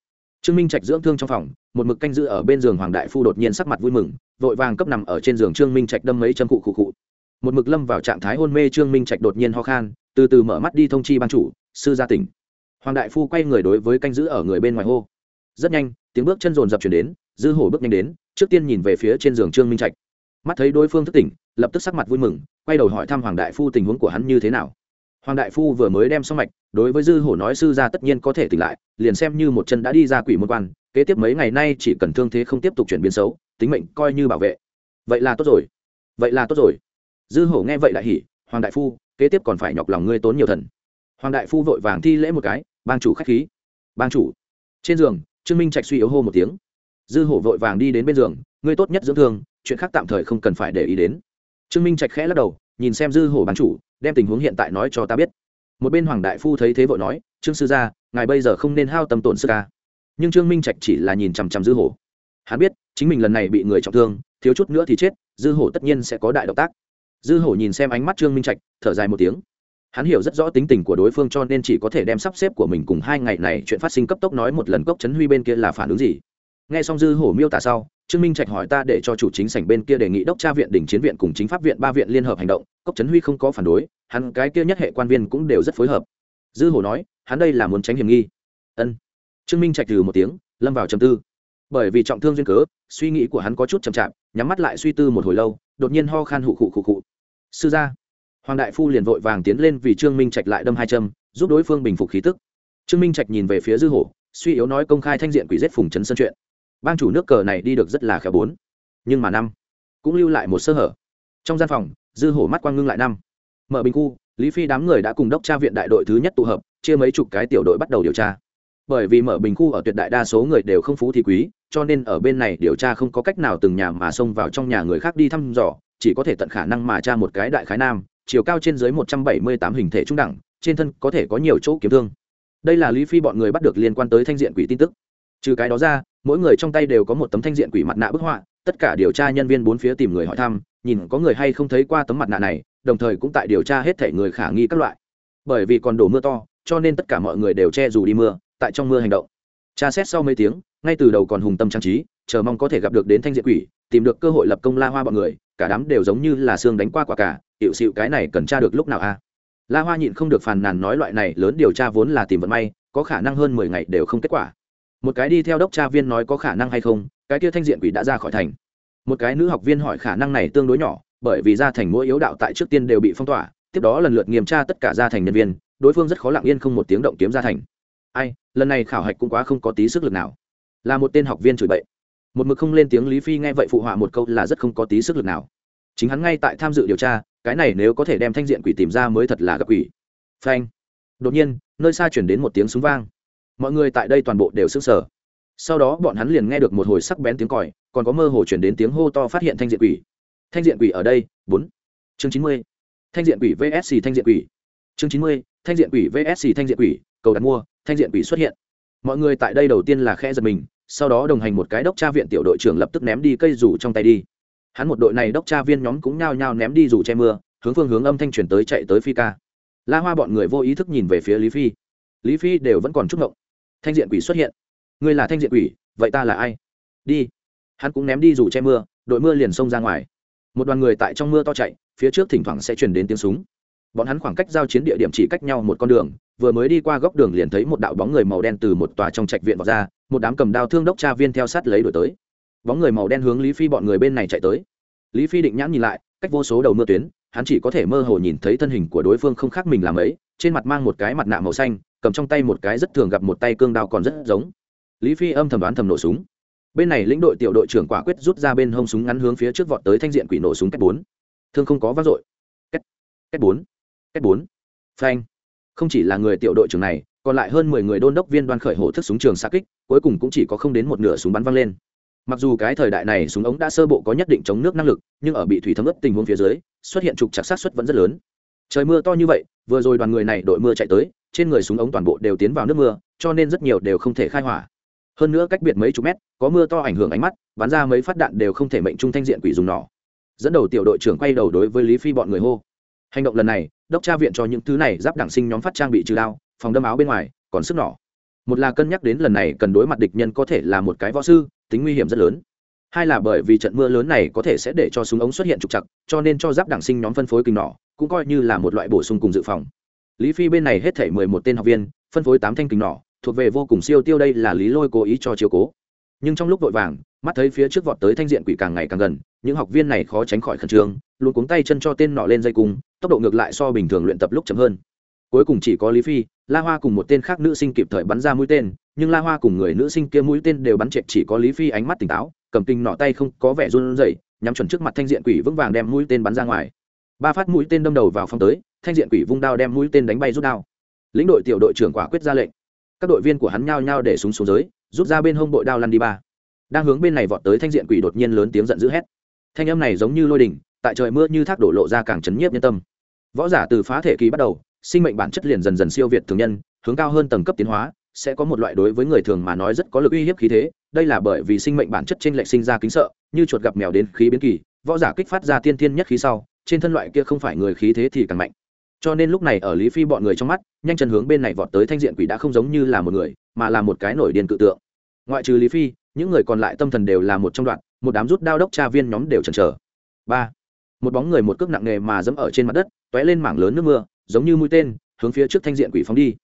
Trương minh trạch dưỡng thương trong phòng, một mực canh giữ ở bên giường hoàng đại phu đột nhiên sắc mặt vui mừng, vội vàng cấp nằm ở trên giường trương minh trạch đâm mấy châm cụ cụ cụ một mực lâm vào trạng thái hôn mê trương minh trạch đột nhiên ho khan, từ từ mở mắt đi thông chi ban chủ, sư gia tỉnh. Hoàng đại phu quay người đối với canh giữ ở người bên ngoài hô. Rất nhanh, tiếng bước chân rồn rập chuyển đến, dư hổ bước nhanh đến, trước tiên nhìn về phía trên giường trương minh trạch. Mắt thấy đối phương thức tỉnh, lập tức sắc mặt vui mừng, quay đầu hỏi thăm hoàng đại phu tình huống của hắn như thế nào hoàng đại phu vừa mới đem xong mạch, đối với dư hổ nói sư gia tất nhiên có thể tỉnh lại, liền xem như một chân đã đi ra quỷ môn quan, kế tiếp mấy ngày nay chỉ cần thương thế không tiếp tục chuyển biến xấu, tính mệnh coi như bảo vệ. Vậy là tốt rồi. Vậy là tốt rồi. Dư hổ nghe vậy lại hỉ, hoàng đại phu, kế tiếp còn phải nhọc lòng ngươi tốn nhiều thần. Hoàng đại phu vội vàng thi lễ một cái, bang chủ khách khí. Bang chủ. Trên giường, trương minh trạch suy yếu hô một tiếng. Dư hổ vội vàng đi đến bên giường, ngươi tốt nhất dưỡng thương, chuyện khác tạm thời không cần phải để ý đến. Trương minh trạch khẽ lắc đầu nhìn xem dư hổ bán chủ, đem tình huống hiện tại nói cho ta biết. Một bên hoàng đại phu thấy thế vội nói, trương sư gia, ngài bây giờ không nên hao tâm tổn sức ca nhưng trương minh trạch chỉ là nhìn chằm chằm dư hổ. Hắn biết, chính mình lần này bị người trọng thương, thiếu chút nữa thì chết, dư hổ tất nhiên sẽ có đại động tác. Dư hổ nhìn xem ánh mắt trương minh trạch, thở dài một tiếng. Hắn hiểu rất rõ tính tình của đối phương cho nên chỉ có thể đem sắp xếp của mình cùng hai ngày này chuyện phát sinh cấp tốc nói một lần cốc trấn huy bên kia là phản ứng gì. Nghe xong dư hổ miêu tả sau trương minh trạch hỏi ta để cho chủ chính sảnh bên kia đề nghị đốc tra viện đỉnh chiến viện cùng chính pháp viện ba viện liên hợp hành động, cốc trấn huy không có phản đối, hắn cái kia nhất hệ quan viên cũng đều rất phối hợp. Dư hổ nói, hắn đây là muốn tránh hiểm nghi. Ân. Trương minh trạch từ một tiếng, lâm vào trầm tư. Bởi vì trọng thương duyên cớ, suy nghĩ của hắn có chút chậm chạp, nhắm mắt lại suy tư một hồi lâu, đột nhiên ho khan hụ khụ khụ khụ. Sư gia. Hoàng đại phu liền vội vàng tiến lên vì trương minh trạch lại đâm hai châm, giúp đối phương bình phục khí tức. Trương minh trạch nhìn về phía dư hổ, suy yếu nói công khai thanh diện quỷ giết phùng trấn sân chuyện bang chủ nước cờ này đi được rất là khéo bốn. Nhưng mà năm, cũng lưu lại một sơ hở. Trong gian phòng, dư hổ mắt quang ngưng lại năm. Mở bình khu, lý phi đám người đã cùng đốc tra viện đại đội thứ nhất tụ hợp, chia mấy chục cái tiểu đội bắt đầu điều tra. Bởi vì mở bình khu ở tuyệt đại đa số người đều không phú thì quý, cho nên ở bên này điều tra không có cách nào từng nhà mà xông vào trong nhà người khác đi thăm dò, chỉ có thể tận khả năng mà tra một cái đại khái nam, chiều cao trên dưới một trăm bảy mươi tám hình thể trung đẳng, trên thân có thể có nhiều chỗ kiếm thương. Đây là lý phi bọn người bắt được liên quan tới thanh diện quỷ tin tức. Trừ cái đó ra mỗi người trong tay đều có một tấm thanh diện quỷ mặt nạ bức họa, tất cả điều tra nhân viên bốn phía tìm người hỏi thăm, nhìn có người hay không thấy qua tấm mặt nạ này, đồng thời cũng tại điều tra hết thể người khả nghi các loại. Bởi vì còn đổ mưa to, cho nên tất cả mọi người đều che dù đi mưa, tại trong mưa hành động. Tra xét sau mấy tiếng, ngay từ đầu còn hùng tâm trang trí, chờ mong có thể gặp được đến thanh diện quỷ, tìm được cơ hội lập công la hoa bọn người, cả đám đều giống như là xương đánh qua quả cả hiệu xịu cái này cần tra được lúc nào a? La hoa nhịn không được phàn nàn nói, loại này lớn điều tra vốn là tìm vận may, có khả năng hơn mười ngày đều không kết quả một cái đi theo đốc tra viên nói có khả năng hay không, cái kia thanh diện quỷ đã ra khỏi thành. Một cái nữ học viên hỏi khả năng này tương đối nhỏ, bởi vì gia thành mỗi yếu đạo tại trước tiên đều bị phong tỏa, tiếp đó lần lượt nghiêm tra tất cả gia thành nhân viên, đối phương rất khó lặng yên không một tiếng động kiếm gia thành. Ai, lần này khảo hạch cũng quá không có tí sức lực nào. Là một tên học viên chửi bậy. Một mực không lên tiếng lý phi nghe vậy phụ họa một câu là rất không có tí sức lực nào. Chính hắn ngay tại tham dự điều tra, cái này nếu có thể đem thanh diện quỷ tìm ra mới thật là gặp quỷ. Phanh. Đột nhiên, nơi xa chuyển đến một tiếng súng vang mọi người tại đây toàn bộ đều sững sờ. Sau đó bọn hắn liền nghe được một hồi sắc bén tiếng còi, còn có mơ hồ chuyển đến tiếng hô to phát hiện thanh diện quỷ. Thanh diện quỷ ở đây, bốn. Chương chín mươi. Thanh diện quỷ vsc thanh diện quỷ. Chương chín mươi. Thanh diện quỷ vsc thanh diện quỷ, cầu đặt mua, thanh diện quỷ xuất hiện. Mọi người tại đây đầu tiên là khe giật mình, sau đó đồng hành một cái đốc tra viện tiểu đội trưởng lập tức ném đi cây rủ trong tay đi. Hắn một đội này đốc tra viên nhóm cũng nhao nhao ném đi rủ che mưa, hướng phương hướng âm thanh chuyển tới chạy tới phi ca. La hoa bọn người vô ý thức nhìn về phía lý phi. Lý phi đều vẫn còn chút ngộng thanh diện quỷ xuất hiện. Ngươi là thanh diện quỷ, vậy ta là ai? Đi. Hắn cũng ném đi dù che mưa, đội mưa liền xông ra ngoài. Một đoàn người tại trong mưa to chạy, phía trước thỉnh thoảng sẽ chuyển đến tiếng súng. Bọn hắn khoảng cách giao chiến địa điểm chỉ cách nhau một con đường, vừa mới đi qua góc đường liền thấy một đạo bóng người màu đen từ một tòa trong trạch viện vào ra, một đám cầm đao thương đốc tra viên theo sát lấy đổi tới. Bóng người màu đen hướng lý phi bọn người bên này chạy tới. Lý phi định nhãn nhìn lại, cách vô số đầu mưa tuyến, hắn chỉ có thể mơ hồ nhìn thấy thân hình của đối phương không khác mình làm ấy, trên mặt mang một cái mặt nạ màu xanh cầm trong tay một cái rất thường gặp một tay cương đao còn rất giống. Lý phi âm thầm đoán thầm nổ súng. Bên này lĩnh đội tiểu đội trưởng quả quyết rút ra bên hông súng ngắn hướng phía trước vọt tới thanh diện quỷ nổ súng cách bốn. Thương không có vác dội. Cách cách bốn cách bốn. Phanh. Không chỉ là người tiểu đội trưởng này, còn lại hơn mười người đôn đốc viên đoan khởi hổ thức súng trường xa kích, cuối cùng cũng chỉ có không đến một nửa súng bắn văng lên. Mặc dù cái thời đại này súng ống đã sơ bộ có nhất định chống nước năng lực, nhưng ở bị thủy thấm ướt tình huống phía dưới, xuất hiện trục chặt sát xuất vẫn rất lớn. Trời mưa to như vậy, vừa rồi đoàn người này đội mưa chạy tới trên người súng ống toàn bộ đều tiến vào nước mưa, cho nên rất nhiều đều không thể khai hỏa. Hơn nữa cách biệt mấy chục mét, có mưa to ảnh hưởng ánh mắt, bắn ra mấy phát đạn đều không thể mệnh trung thanh diện quỷ dùng nỏ. Dẫn đầu tiểu đội trưởng quay đầu đối với lý phi bọn người hô. Hành động lần này, đốc tra viện cho những thứ này giáp đảng sinh nhóm phát trang bị trừ đao, phòng đâm áo bên ngoài, còn sức nỏ. Một là cân nhắc đến lần này cần đối mặt địch nhân có thể là một cái võ sư, tính nguy hiểm rất lớn. Hai là bởi vì trận mưa lớn này có thể sẽ để cho súng ống xuất hiện trục chặt cho nên cho giáp đảng sinh nhóm phân phối kinh nỏ, cũng coi như là một loại bổ sung cùng dự phòng lý phi bên này hết thể mười một tên học viên, phân phối tám thanh kinh nỏ, thuộc về vô cùng siêu tiêu đây là lý lôi cố ý cho chiều cố. Nhưng trong lúc vội vàng, mắt thấy phía trước vọt tới thanh diện quỷ càng ngày càng gần, những học viên này khó tránh khỏi khẩn trương, luôn cuống tay chân cho tên nọ lên dây cung, tốc độ ngược lại so bình thường luyện tập lúc chậm hơn. Cuối cùng chỉ có lý phi, la hoa cùng một tên khác nữ sinh kịp thời bắn ra mũi tên, nhưng la hoa cùng người nữ sinh kia mũi tên đều bắn trệ, chỉ có lý phi ánh mắt tỉnh táo, cầm kinh nọ tay không có vẻ run rẩy, nhắm chuẩn trước mặt thanh diện quỷ vững vàng đem mũi tên bắn ra ngoài. Ba phát mũi tên đâm đầu vào phong tới thanh diện quỷ vung đao đem mũi tên đánh bay rút đao. Lĩnh đội tiểu đội trưởng quả quyết ra lệnh. Các đội viên của hắn nhao nhao để súng xuống dưới rút ra bên hông bội đao lăn đi ba. Đang hướng bên này vọt tới thanh diện quỷ đột nhiên lớn tiếng giận dữ hét. Thanh âm này giống như lôi đỉnh, tại trời mưa như thác đổ lộ ra càng chấn nhiếp nhân tâm. Võ giả từ phá thể kỳ bắt đầu, sinh mệnh bản chất liền dần dần siêu việt thường nhân, hướng cao hơn tầng cấp tiến hóa, sẽ có một loại đối với người thường mà nói rất có lực uy hiếp khí thế. Đây là bởi vì sinh mệnh bản chất trên lệch sinh ra kính sợ, như chuột gặp mèo đến khí biến kỳ, võ giả kích phát ra tiên thiên nhất khí sau, trên thân loại kia không phải người khí thế thì càng mạnh cho nên lúc này ở lý phi bọn người trong mắt, nhanh chân hướng bên này vọt tới thanh diện quỷ đã không giống như là một người, mà là một cái nổi điên cự tượng. Ngoại trừ lý phi, những người còn lại tâm thần đều là một trong đoạn, một đám rút đao đốc tra viên nhóm đều chần chờ. Ba. Một bóng người một cước nặng nề mà dẫm ở trên mặt đất t ó é lên mảng lớn nước mưa, giống như mũi tên, hướng phía trước thanh diện quỷ phóng đi.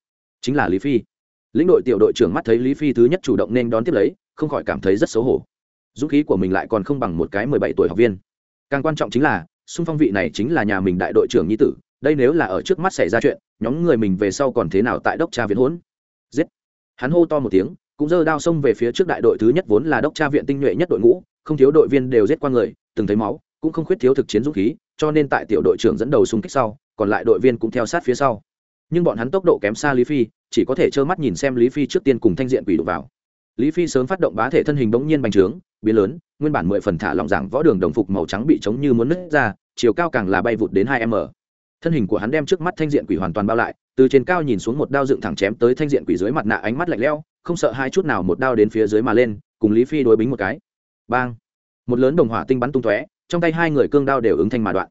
Chính là lý phi. Lĩnh đội tiểu đội trưởng mắt thấy lý phi thứ nhất chủ động nên đón tiếp lấy, không khỏi cảm thấy rất xấu hổ. Dũng khí của mình lại còn không bằng một cái mười bảy tuổi học viên. Càng quan trọng chính là, xung phong vị này chính là nhà mình đại đội trưởng nhi tử đây nếu là ở trước mắt xảy ra chuyện, nhóm người mình về sau còn thế nào tại đốc tra viện hỗn? Giết. Hắn hô to một tiếng, cũng giơ đao xông về phía trước đại đội thứ nhất vốn là đốc tra viện tinh nhuệ nhất đội ngũ, không thiếu đội viên đều giết qua người, từng thấy máu, cũng không khuyết thiếu thực chiến dũng khí, cho nên tại tiểu đội trưởng dẫn đầu xung kích sau, còn lại đội viên cũng theo sát phía sau. Nhưng bọn hắn tốc độ kém xa lý phi, chỉ có thể trơ mắt nhìn xem lý phi trước tiên cùng thanh diện quỷ đục vào. Lý phi sớm phát động bá thể thân hình bỗng nhiên bành trướng, biến lớn, nguyên bản mười phần thả lỏng giảng võ đường đồng phục màu trắng bị chống như muốn nứt ra, chiều cao càng là bay vụt đến hai m thân hình của hắn đem trước mắt thanh diện quỷ hoàn toàn bao lại, từ trên cao nhìn xuống một đao dựng thẳng chém tới thanh diện quỷ dưới mặt nạ ánh mắt lạnh lẽo, không sợ hai chút nào một đao đến phía dưới mà lên, cùng lý phi đối bính một cái. Bang! Một lớn đồng hỏa tinh bắn tung tóe, trong tay hai người cương đao đều ứng thanh mà đoạn.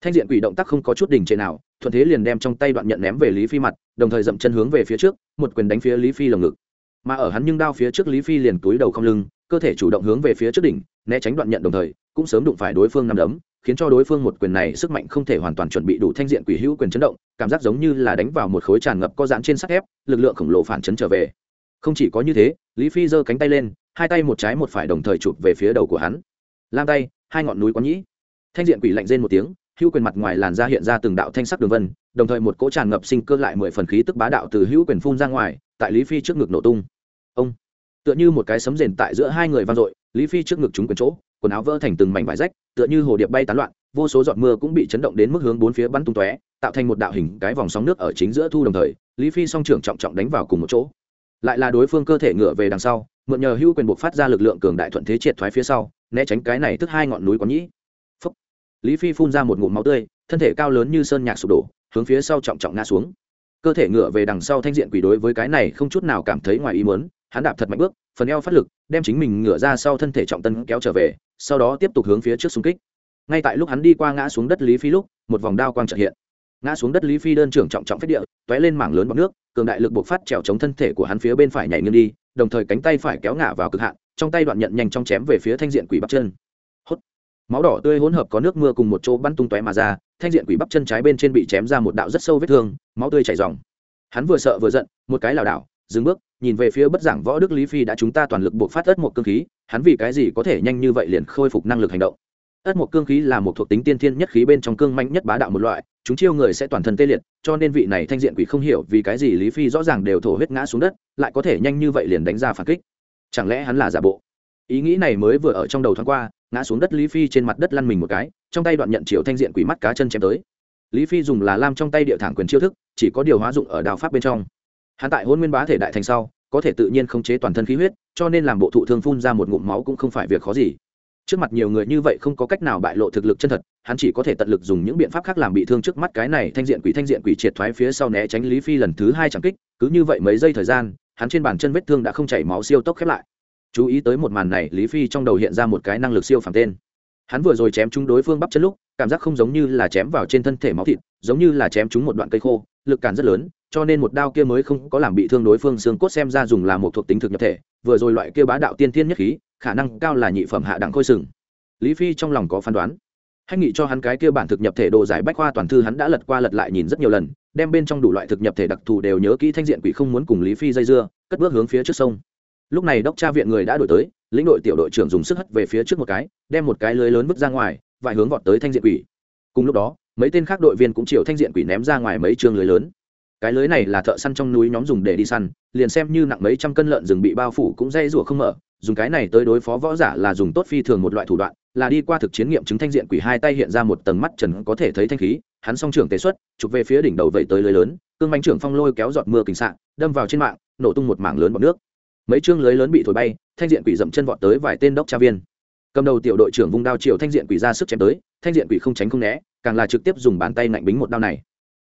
Thanh diện quỷ động tác không có chút đỉnh trệ nào, thuận thế liền đem trong tay đoạn nhận ném về lý phi mặt, đồng thời dậm chân hướng về phía trước, một quyền đánh phía lý phi lồng ngực. Mà ở hắn nhưng đao phía trước lý phi liền túi đầu không lưng, cơ thể chủ động hướng về phía trước đỉnh, né tránh đoạn nhận đồng thời, cũng sớm đụng phải đối phương nằm đấm khiến cho đối phương một quyền này sức mạnh không thể hoàn toàn chuẩn bị đủ thanh diện quỷ hữu quyền chấn động, cảm giác giống như là đánh vào một khối tràn ngập có dán trên sắt thép, lực lượng khổng lồ phản chấn trở về. Không chỉ có như thế, lý phi giơ cánh tay lên, hai tay một trái một phải đồng thời chụp về phía đầu của hắn. Lam tay, hai ngọn núi quán nhĩ. Thanh diện quỷ lạnh rên một tiếng, hữu quyền mặt ngoài làn da hiện ra từng đạo thanh sắc đường vân, đồng thời một cỗ tràn ngập sinh cơ lại mười phần khí tức bá đạo từ hữu quyền phun ra ngoài, tại lý phi trước ngực nổ tung. Ông, tựa như một cái sấm rền tại giữa hai người vang dội, lý phi trước ngực chúng quyền chỗ quần áo vỡ thành từng mảnh vải rách, tựa như hồ điệp bay tán loạn, vô số giọt mưa cũng bị chấn động đến mức hướng bốn phía bắn tung tóe, tạo thành một đạo hình cái vòng sóng nước ở chính giữa thu đồng thời, lý phi song trưởng trọng trọng đánh vào cùng một chỗ. Lại là đối phương cơ thể ngựa về đằng sau, mượn nhờ hưu quyền buộc phát ra lực lượng cường đại thuận thế triệt thoái phía sau, né tránh cái này tức hai ngọn núi có nhĩ. Phúc. lý phi phun ra một ngụm máu tươi, thân thể cao lớn như sơn nhạc sụp đổ, hướng phía sau trọng trọng ngã xuống. Cơ thể ngựa về đằng sau thanh diện quỷ đối với cái này không chút nào cảm thấy ngoài ý muốn, hắn đạp thật mạnh bước, phần eo phát lực, đem chính mình ngựa ra sau thân thể trọng tân kéo trở về sau đó tiếp tục hướng phía trước xung kích. Ngay tại lúc hắn đi qua ngã xuống đất lý phi lúc, một vòng đao quang trợ hiện. Ngã xuống đất lý phi đơn trưởng trọng trọng phết địa t ó é lên mảng lớn bọc nước, cường đại lực buộc phát trèo chống thân thể của hắn phía bên phải nhảy nghiêng đi, đồng thời cánh tay phải kéo ngả vào cực hạn, trong tay đoạn nhận nhanh chóng chém về phía thanh diện quỷ bắp chân. Hốt. Máu đỏ tươi hỗn hợp có nước mưa cùng một chỗ bắn tung tóe mà ra, thanh diện quỷ bắp chân trái bên trên bị chém ra một đạo rất sâu vết thương, máu tươi chảy dòng hắn vừa sợ vừa giận, một cái lảo đảo, dừng bước nhìn về phía bất giảng võ đức lý phi đã chúng ta toàn lực buộc phát ất một cương khí, hắn vì cái gì có thể nhanh như vậy liền khôi phục năng lực hành động? Ất một cương khí là một thuộc tính tiên thiên nhất khí bên trong cương mạnh nhất bá đạo một loại, chúng chiêu người sẽ toàn thân tê liệt, cho nên vị này thanh diện quỷ không hiểu vì cái gì lý phi rõ ràng đều thổ huyết ngã xuống đất, lại có thể nhanh như vậy liền đánh ra phản kích. Chẳng lẽ hắn là giả bộ? Ý nghĩ này mới vừa ở trong đầu thoáng qua, ngã xuống đất lý phi trên mặt đất lăn mình một cái, trong tay đoạn nhận chiều thanh diện quỷ mắt cá chân chém tới. Lý phi dùng là lam trong tay địa thẳng quyền chiêu thức, chỉ có điều hóa dụng ở đào pháp bên trong hắn tại hôn nguyên bá thể đại thành sau, có thể tự nhiên khống chế toàn thân khí huyết, cho nên làm bộ thụ thương phun ra một ngụm máu cũng không phải việc khó gì. Trước mặt nhiều người như vậy không có cách nào bại lộ thực lực chân thật, hắn chỉ có thể tận lực dùng những biện pháp khác làm bị thương trước mắt cái này thanh diện quỷ thanh diện quỷ triệt thoái phía sau né tránh lý phi lần thứ hai chẳng kích, cứ như vậy mấy giây thời gian, hắn trên bàn chân vết thương đã không chảy máu siêu tốc khép lại. Chú ý tới một màn này, lý phi trong đầu hiện ra một cái năng lực siêu phàm tên. Hắn vừa rồi chém chúng đối phương bắp chân lúc, cảm giác không giống như là chém vào trên thân thể máu thịt, giống như là chém chúng một đoạn cây khô, lực cản rất lớn cho nên một đao kia mới không có làm bị thương đối phương xương cốt xem ra dùng là một thuộc tính thực nhập thể, vừa rồi loại kia bá đạo tiên thiên nhất khí, khả năng cao là nhị phẩm hạ đẳng khôi sừng. Lý phi trong lòng có phán đoán. Hãy nghĩ cho hắn cái kia bản thực nhập thể đồ giải bách khoa toàn thư hắn đã lật qua lật lại nhìn rất nhiều lần, đem bên trong đủ loại thực nhập thể đặc thù đều nhớ kỹ thanh diện quỷ không muốn cùng lý phi dây dưa, cất bước hướng phía trước sông. Lúc này đốc tra viện người đã đổi tới, lĩnh đội tiểu đội trưởng dùng sức hất về phía trước một cái, đem một cái lưới lớn vứt ra ngoài và hướng vọt tới thanh diện quỷ. Cùng lúc đó, mấy tên khác đội viên cũng chiều thanh diện quỷ ném ra ngoài mấy trường lưới lớn cái lưới này là thợ săn trong núi nhóm dùng để đi săn, liền xem như nặng mấy trăm cân lợn rừng bị bao phủ cũng dây rủa không mở. Dùng cái này tới đối phó võ giả là dùng tốt phi thường một loại thủ đoạn, là đi qua thực chiến nghiệm chứng thanh diện quỷ hai tay hiện ra một tầng mắt trần có thể thấy thanh khí, hắn song trưởng tế xuất, chụp về phía đỉnh đầu vẩy tới lưới lớn, cương bánh trưởng phong lôi kéo giọt mưa kính sạn đâm vào trên mạng, nổ tung một mảng lớn bọt nước. Mấy chương lưới lớn bị thổi bay, thanh diện quỷ dậm chân vọt tới vài tên đốc tra viên. Cầm đầu tiểu đội trưởng vung đao chiều thanh diện quỷ ra sức chém tới, thanh diện quỷ không tránh không né, càng là trực tiếp dùng bàn tay nạnh bính một đao này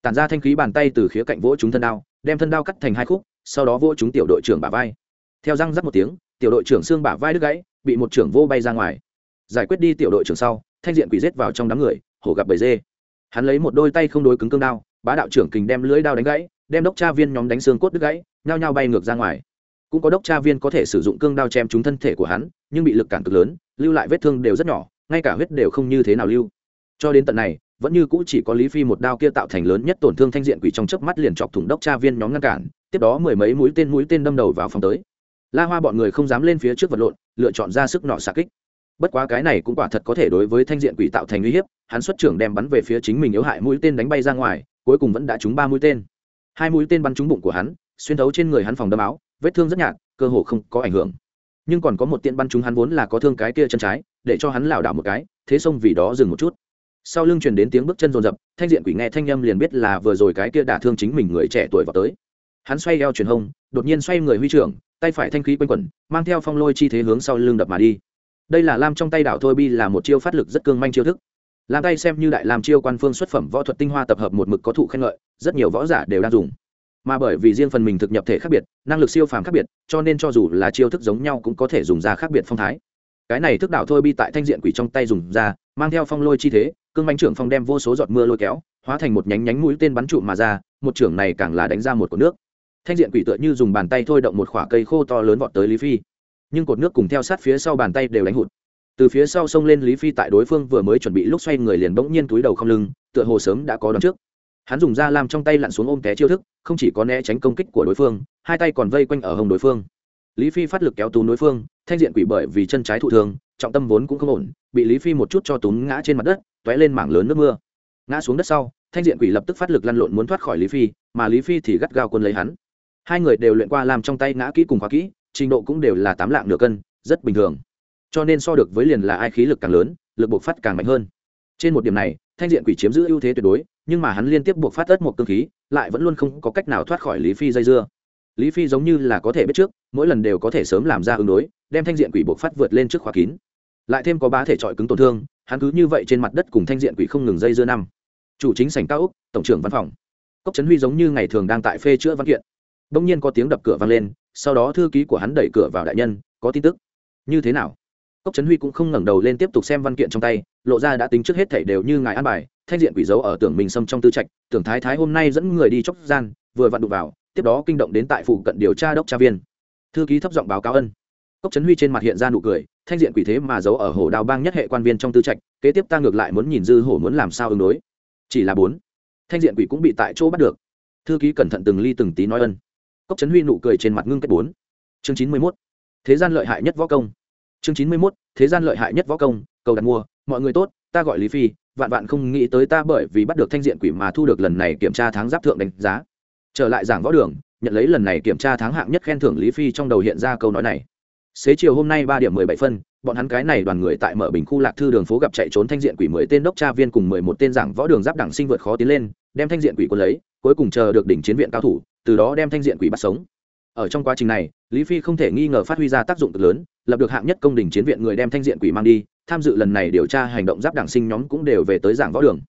tản ra thanh khí bàn tay từ khía cạnh vỗ chúng thân đao, đem thân đao cắt thành hai khúc, sau đó vỗ chúng tiểu đội trưởng bả vai. Theo răng rắc một tiếng, tiểu đội trưởng xương bả vai đứt gãy, bị một trưởng vô bay ra ngoài. Giải quyết đi tiểu đội trưởng sau, thanh diện quỷ rết vào trong đám người, hổ gặp bầy dê. Hắn lấy một đôi tay không đối cứng cương đao, bá đạo trưởng kình đem lưới đao đánh gãy, đem đốc tra viên nhóm đánh xương cốt đứt gãy, nhao nhao bay ngược ra ngoài. Cũng có đốc tra viên có thể sử dụng cương đao chém trúng thân thể của hắn, nhưng bị lực cản cực lớn, lưu lại vết thương đều rất nhỏ, ngay cả huyết đều không như thế nào lưu. Cho đến tận này vẫn như cũ chỉ có lý phi một đao kia tạo thành lớn nhất tổn thương thanh diện quỷ trong chớp mắt liền chọc thủng đốc tra viên nhóm ngăn cản, tiếp đó mười mấy mũi tên mũi tên đâm đầu vào phòng tới. La hoa bọn người không dám lên phía trước vật lộn, lựa chọn ra sức nọ xạ kích. Bất quá cái này cũng quả thật có thể đối với thanh diện quỷ tạo thành uy hiếp, hắn xuất trưởng đem bắn về phía chính mình yếu hại mũi tên đánh bay ra ngoài, cuối cùng vẫn đã trúng ba mũi tên. Hai mũi tên bắn trúng bụng của hắn, xuyên thấu trên người hắn phòng đâm áo, vết thương rất nhạt, cơ hồ không có ảnh hưởng. Nhưng còn có một tiện bắn trúng hắn vốn là có thương cái kia chân trái, để cho hắn lảo đảo một cái, thế xông vì đó dừng một chút sau lưng truyền đến tiếng bước chân rồn rập, thanh diện quỷ nghe thanh â m liền biết là vừa rồi cái kia đả thương chính mình người trẻ tuổi vào tới. Hắn xoay eo truyền hông, đột nhiên xoay người huy trưởng, tay phải thanh khí quanh quẩn, mang theo phong lôi chi thế hướng sau lưng đập mà đi. Đây là lam trong tay đảo thôi bi là một chiêu phát lực rất cương manh chiêu thức. Lam tay xem như đại làm chiêu quan phương xuất phẩm võ thuật tinh hoa tập hợp một mực có thụ khen ngợi, rất nhiều võ giả đều đang dùng. Mà bởi vì riêng phần mình thực nhập thể khác biệt, năng lực siêu phàm khác biệt, cho nên cho dù là chiêu thức giống nhau cũng có thể dùng ra khác biệt phong thái cái này thức đảo thôi bi tại thanh diện quỷ trong tay dùng ra, mang theo phong lôi chi thế, cương bánh trưởng phong đem vô số giọt mưa lôi kéo, hóa thành một nhánh nhánh mũi tên bắn trụ mà ra, một trưởng này càng là đánh ra một cột nước. Thanh diện quỷ tựa như dùng bàn tay thôi động một khoả cây khô to lớn vọt tới lý phi. Nhưng cột nước cùng theo sát phía sau bàn tay đều đánh hụt. Từ phía sau xông lên lý phi tại đối phương vừa mới chuẩn bị lúc xoay người liền bỗng nhiên túi đầu không lưng, tựa hồ sớm đã có đón trước. Hắn dùng da làm trong tay lặn xuống ôm té chiêu thức, không chỉ có né tránh công kích của đối phương, hai tay còn vây quanh ở hồng đối phương lý phi phát lực kéo tú đối phương, thanh diện quỷ bởi vì chân trái thụ thương, trọng tâm vốn cũng không ổn, bị lý phi một chút cho túm ngã trên mặt đất t ó é lên mảng lớn nước mưa. Ngã xuống đất sau, thanh diện quỷ lập tức phát lực lăn lộn muốn thoát khỏi lý phi, mà lý phi thì gắt gao quân lấy hắn. Hai người đều luyện qua làm trong tay ngã kỹ cùng khóa kỹ, trình độ cũng đều là tám lạng nửa cân, rất bình thường. Cho nên so được với liền là ai khí lực càng lớn, lực buộc phát càng mạnh hơn. Trên một điểm này, thanh diện quỷ chiếm giữ ưu thế tuyệt đối, nhưng mà hắn liên tiếp buộc phát tất một cơ khí, lại vẫn luôn không có cách nào thoát khỏi lý phi dây dưa lý phi giống như là có thể biết trước, mỗi lần đều có thể sớm làm ra ứng đối, đem thanh diện quỷ buộc phát vượt lên trước khóa kín. Lại thêm có bá thể trọi cứng tổn thương, hắn cứ như vậy trên mặt đất cùng thanh diện quỷ không ngừng dây dưa năm. Chủ chính sảnh cao úc tổng trưởng văn phòng. Cốc trấn huy giống như ngày thường đang tại phê chữa văn kiện. Bỗng nhiên có tiếng đập cửa vang lên, sau đó thư ký của hắn đẩy cửa vào đại nhân, có tin tức. Như thế nào? Cốc trấn huy cũng không ngẩng đầu lên tiếp tục xem văn kiện trong tay, lộ ra đã tính trước hết thảy đều như ngài an bài, thanh diện quỷ dấu ở tưởng mình xâm trong tư trạch, tưởng thái thái hôm nay dẫn người đi chóc gian, vừa vặn đụng vào tiếp đó kinh động đến tại phụ cận điều tra đốc tra viên. Thư ký thấp giọng báo cáo ân. Cốc trấn huy trên mặt hiện ra nụ cười, thanh diện quỷ thế mà giấu ở hồ đào bang nhất hệ quan viên trong tư trạch, kế tiếp ta ngược lại muốn nhìn dư hổ muốn làm sao ứng đối. Chỉ là bốn, thanh diện quỷ cũng bị tại chỗ bắt được. Thư ký cẩn thận từng ly từng tí nói ân. Cốc trấn huy nụ cười trên mặt ngưng kết bốn. Chương chín mươi mốt, thế gian lợi hại nhất võ công. Chương chín mươi mốt, thế gian lợi hại nhất võ công, cầu đặt mua, mọi người tốt, ta gọi lý phi, vạn vạn không nghĩ tới ta bởi vì bắt được thanh diện quỷ mà thu được lần này kiểm tra tháng giáp thượng đánh giá trở lại giảng võ đường, nhận lấy lần này kiểm tra tháng hạng nhất khen thưởng lý phi trong đầu hiện ra câu nói này. Xế chiều hôm nay ba điểm mười bảy phân, bọn hắn cái này đoàn người tại mở bình khu lạc thư đường phố gặp chạy trốn thanh diện quỷ mười tên đốc tra viên cùng mười một tên giảng võ đường giáp đẳng sinh vượt khó tiến lên, đem thanh diện quỷ quân lấy, cuối cùng chờ được đỉnh chiến viện cao thủ, từ đó đem thanh diện quỷ bắt sống. Ở trong quá trình này, lý phi không thể nghi ngờ phát huy ra tác dụng cực lớn, lập được hạng nhất công đình chiến viện người đem thanh diện quỷ mang đi, tham dự lần này điều tra hành động giáp đảng sinh nhóm cũng đều về tới giảng võ đường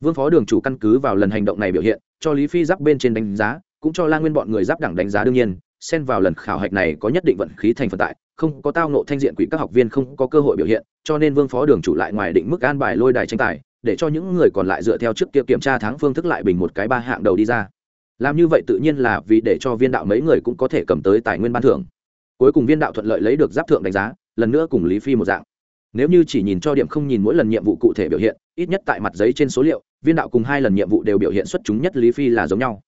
vương phó đường chủ căn cứ vào lần hành động này biểu hiện, cho lý phi giáp bên trên đánh giá, cũng cho la nguyên bọn người giáp đẳng đánh giá đương nhiên, xen vào lần khảo hạch này có nhất định vận khí thành phần tại, không có tao nộ thanh diện quỷ các học viên không có cơ hội biểu hiện, cho nên vương phó đường chủ lại ngoài định mức an bài lôi đài tranh tài, để cho những người còn lại dựa theo trước kia kiểm tra tháng phương thức lại bình một cái ba hạng đầu đi ra. Làm như vậy tự nhiên là vì để cho viên đạo mấy người cũng có thể cầm tới tài nguyên ban thưởng. Cuối cùng viên đạo thuận lợi lấy được giáp thượng đánh giá, lần nữa cùng lý phi một dạng nếu như chỉ nhìn cho điểm không nhìn mỗi lần nhiệm vụ cụ thể biểu hiện, ít nhất tại mặt giấy trên số liệu, viên đạo cùng hai lần nhiệm vụ đều biểu hiện xuất chúng nhất lý phi là giống nhau.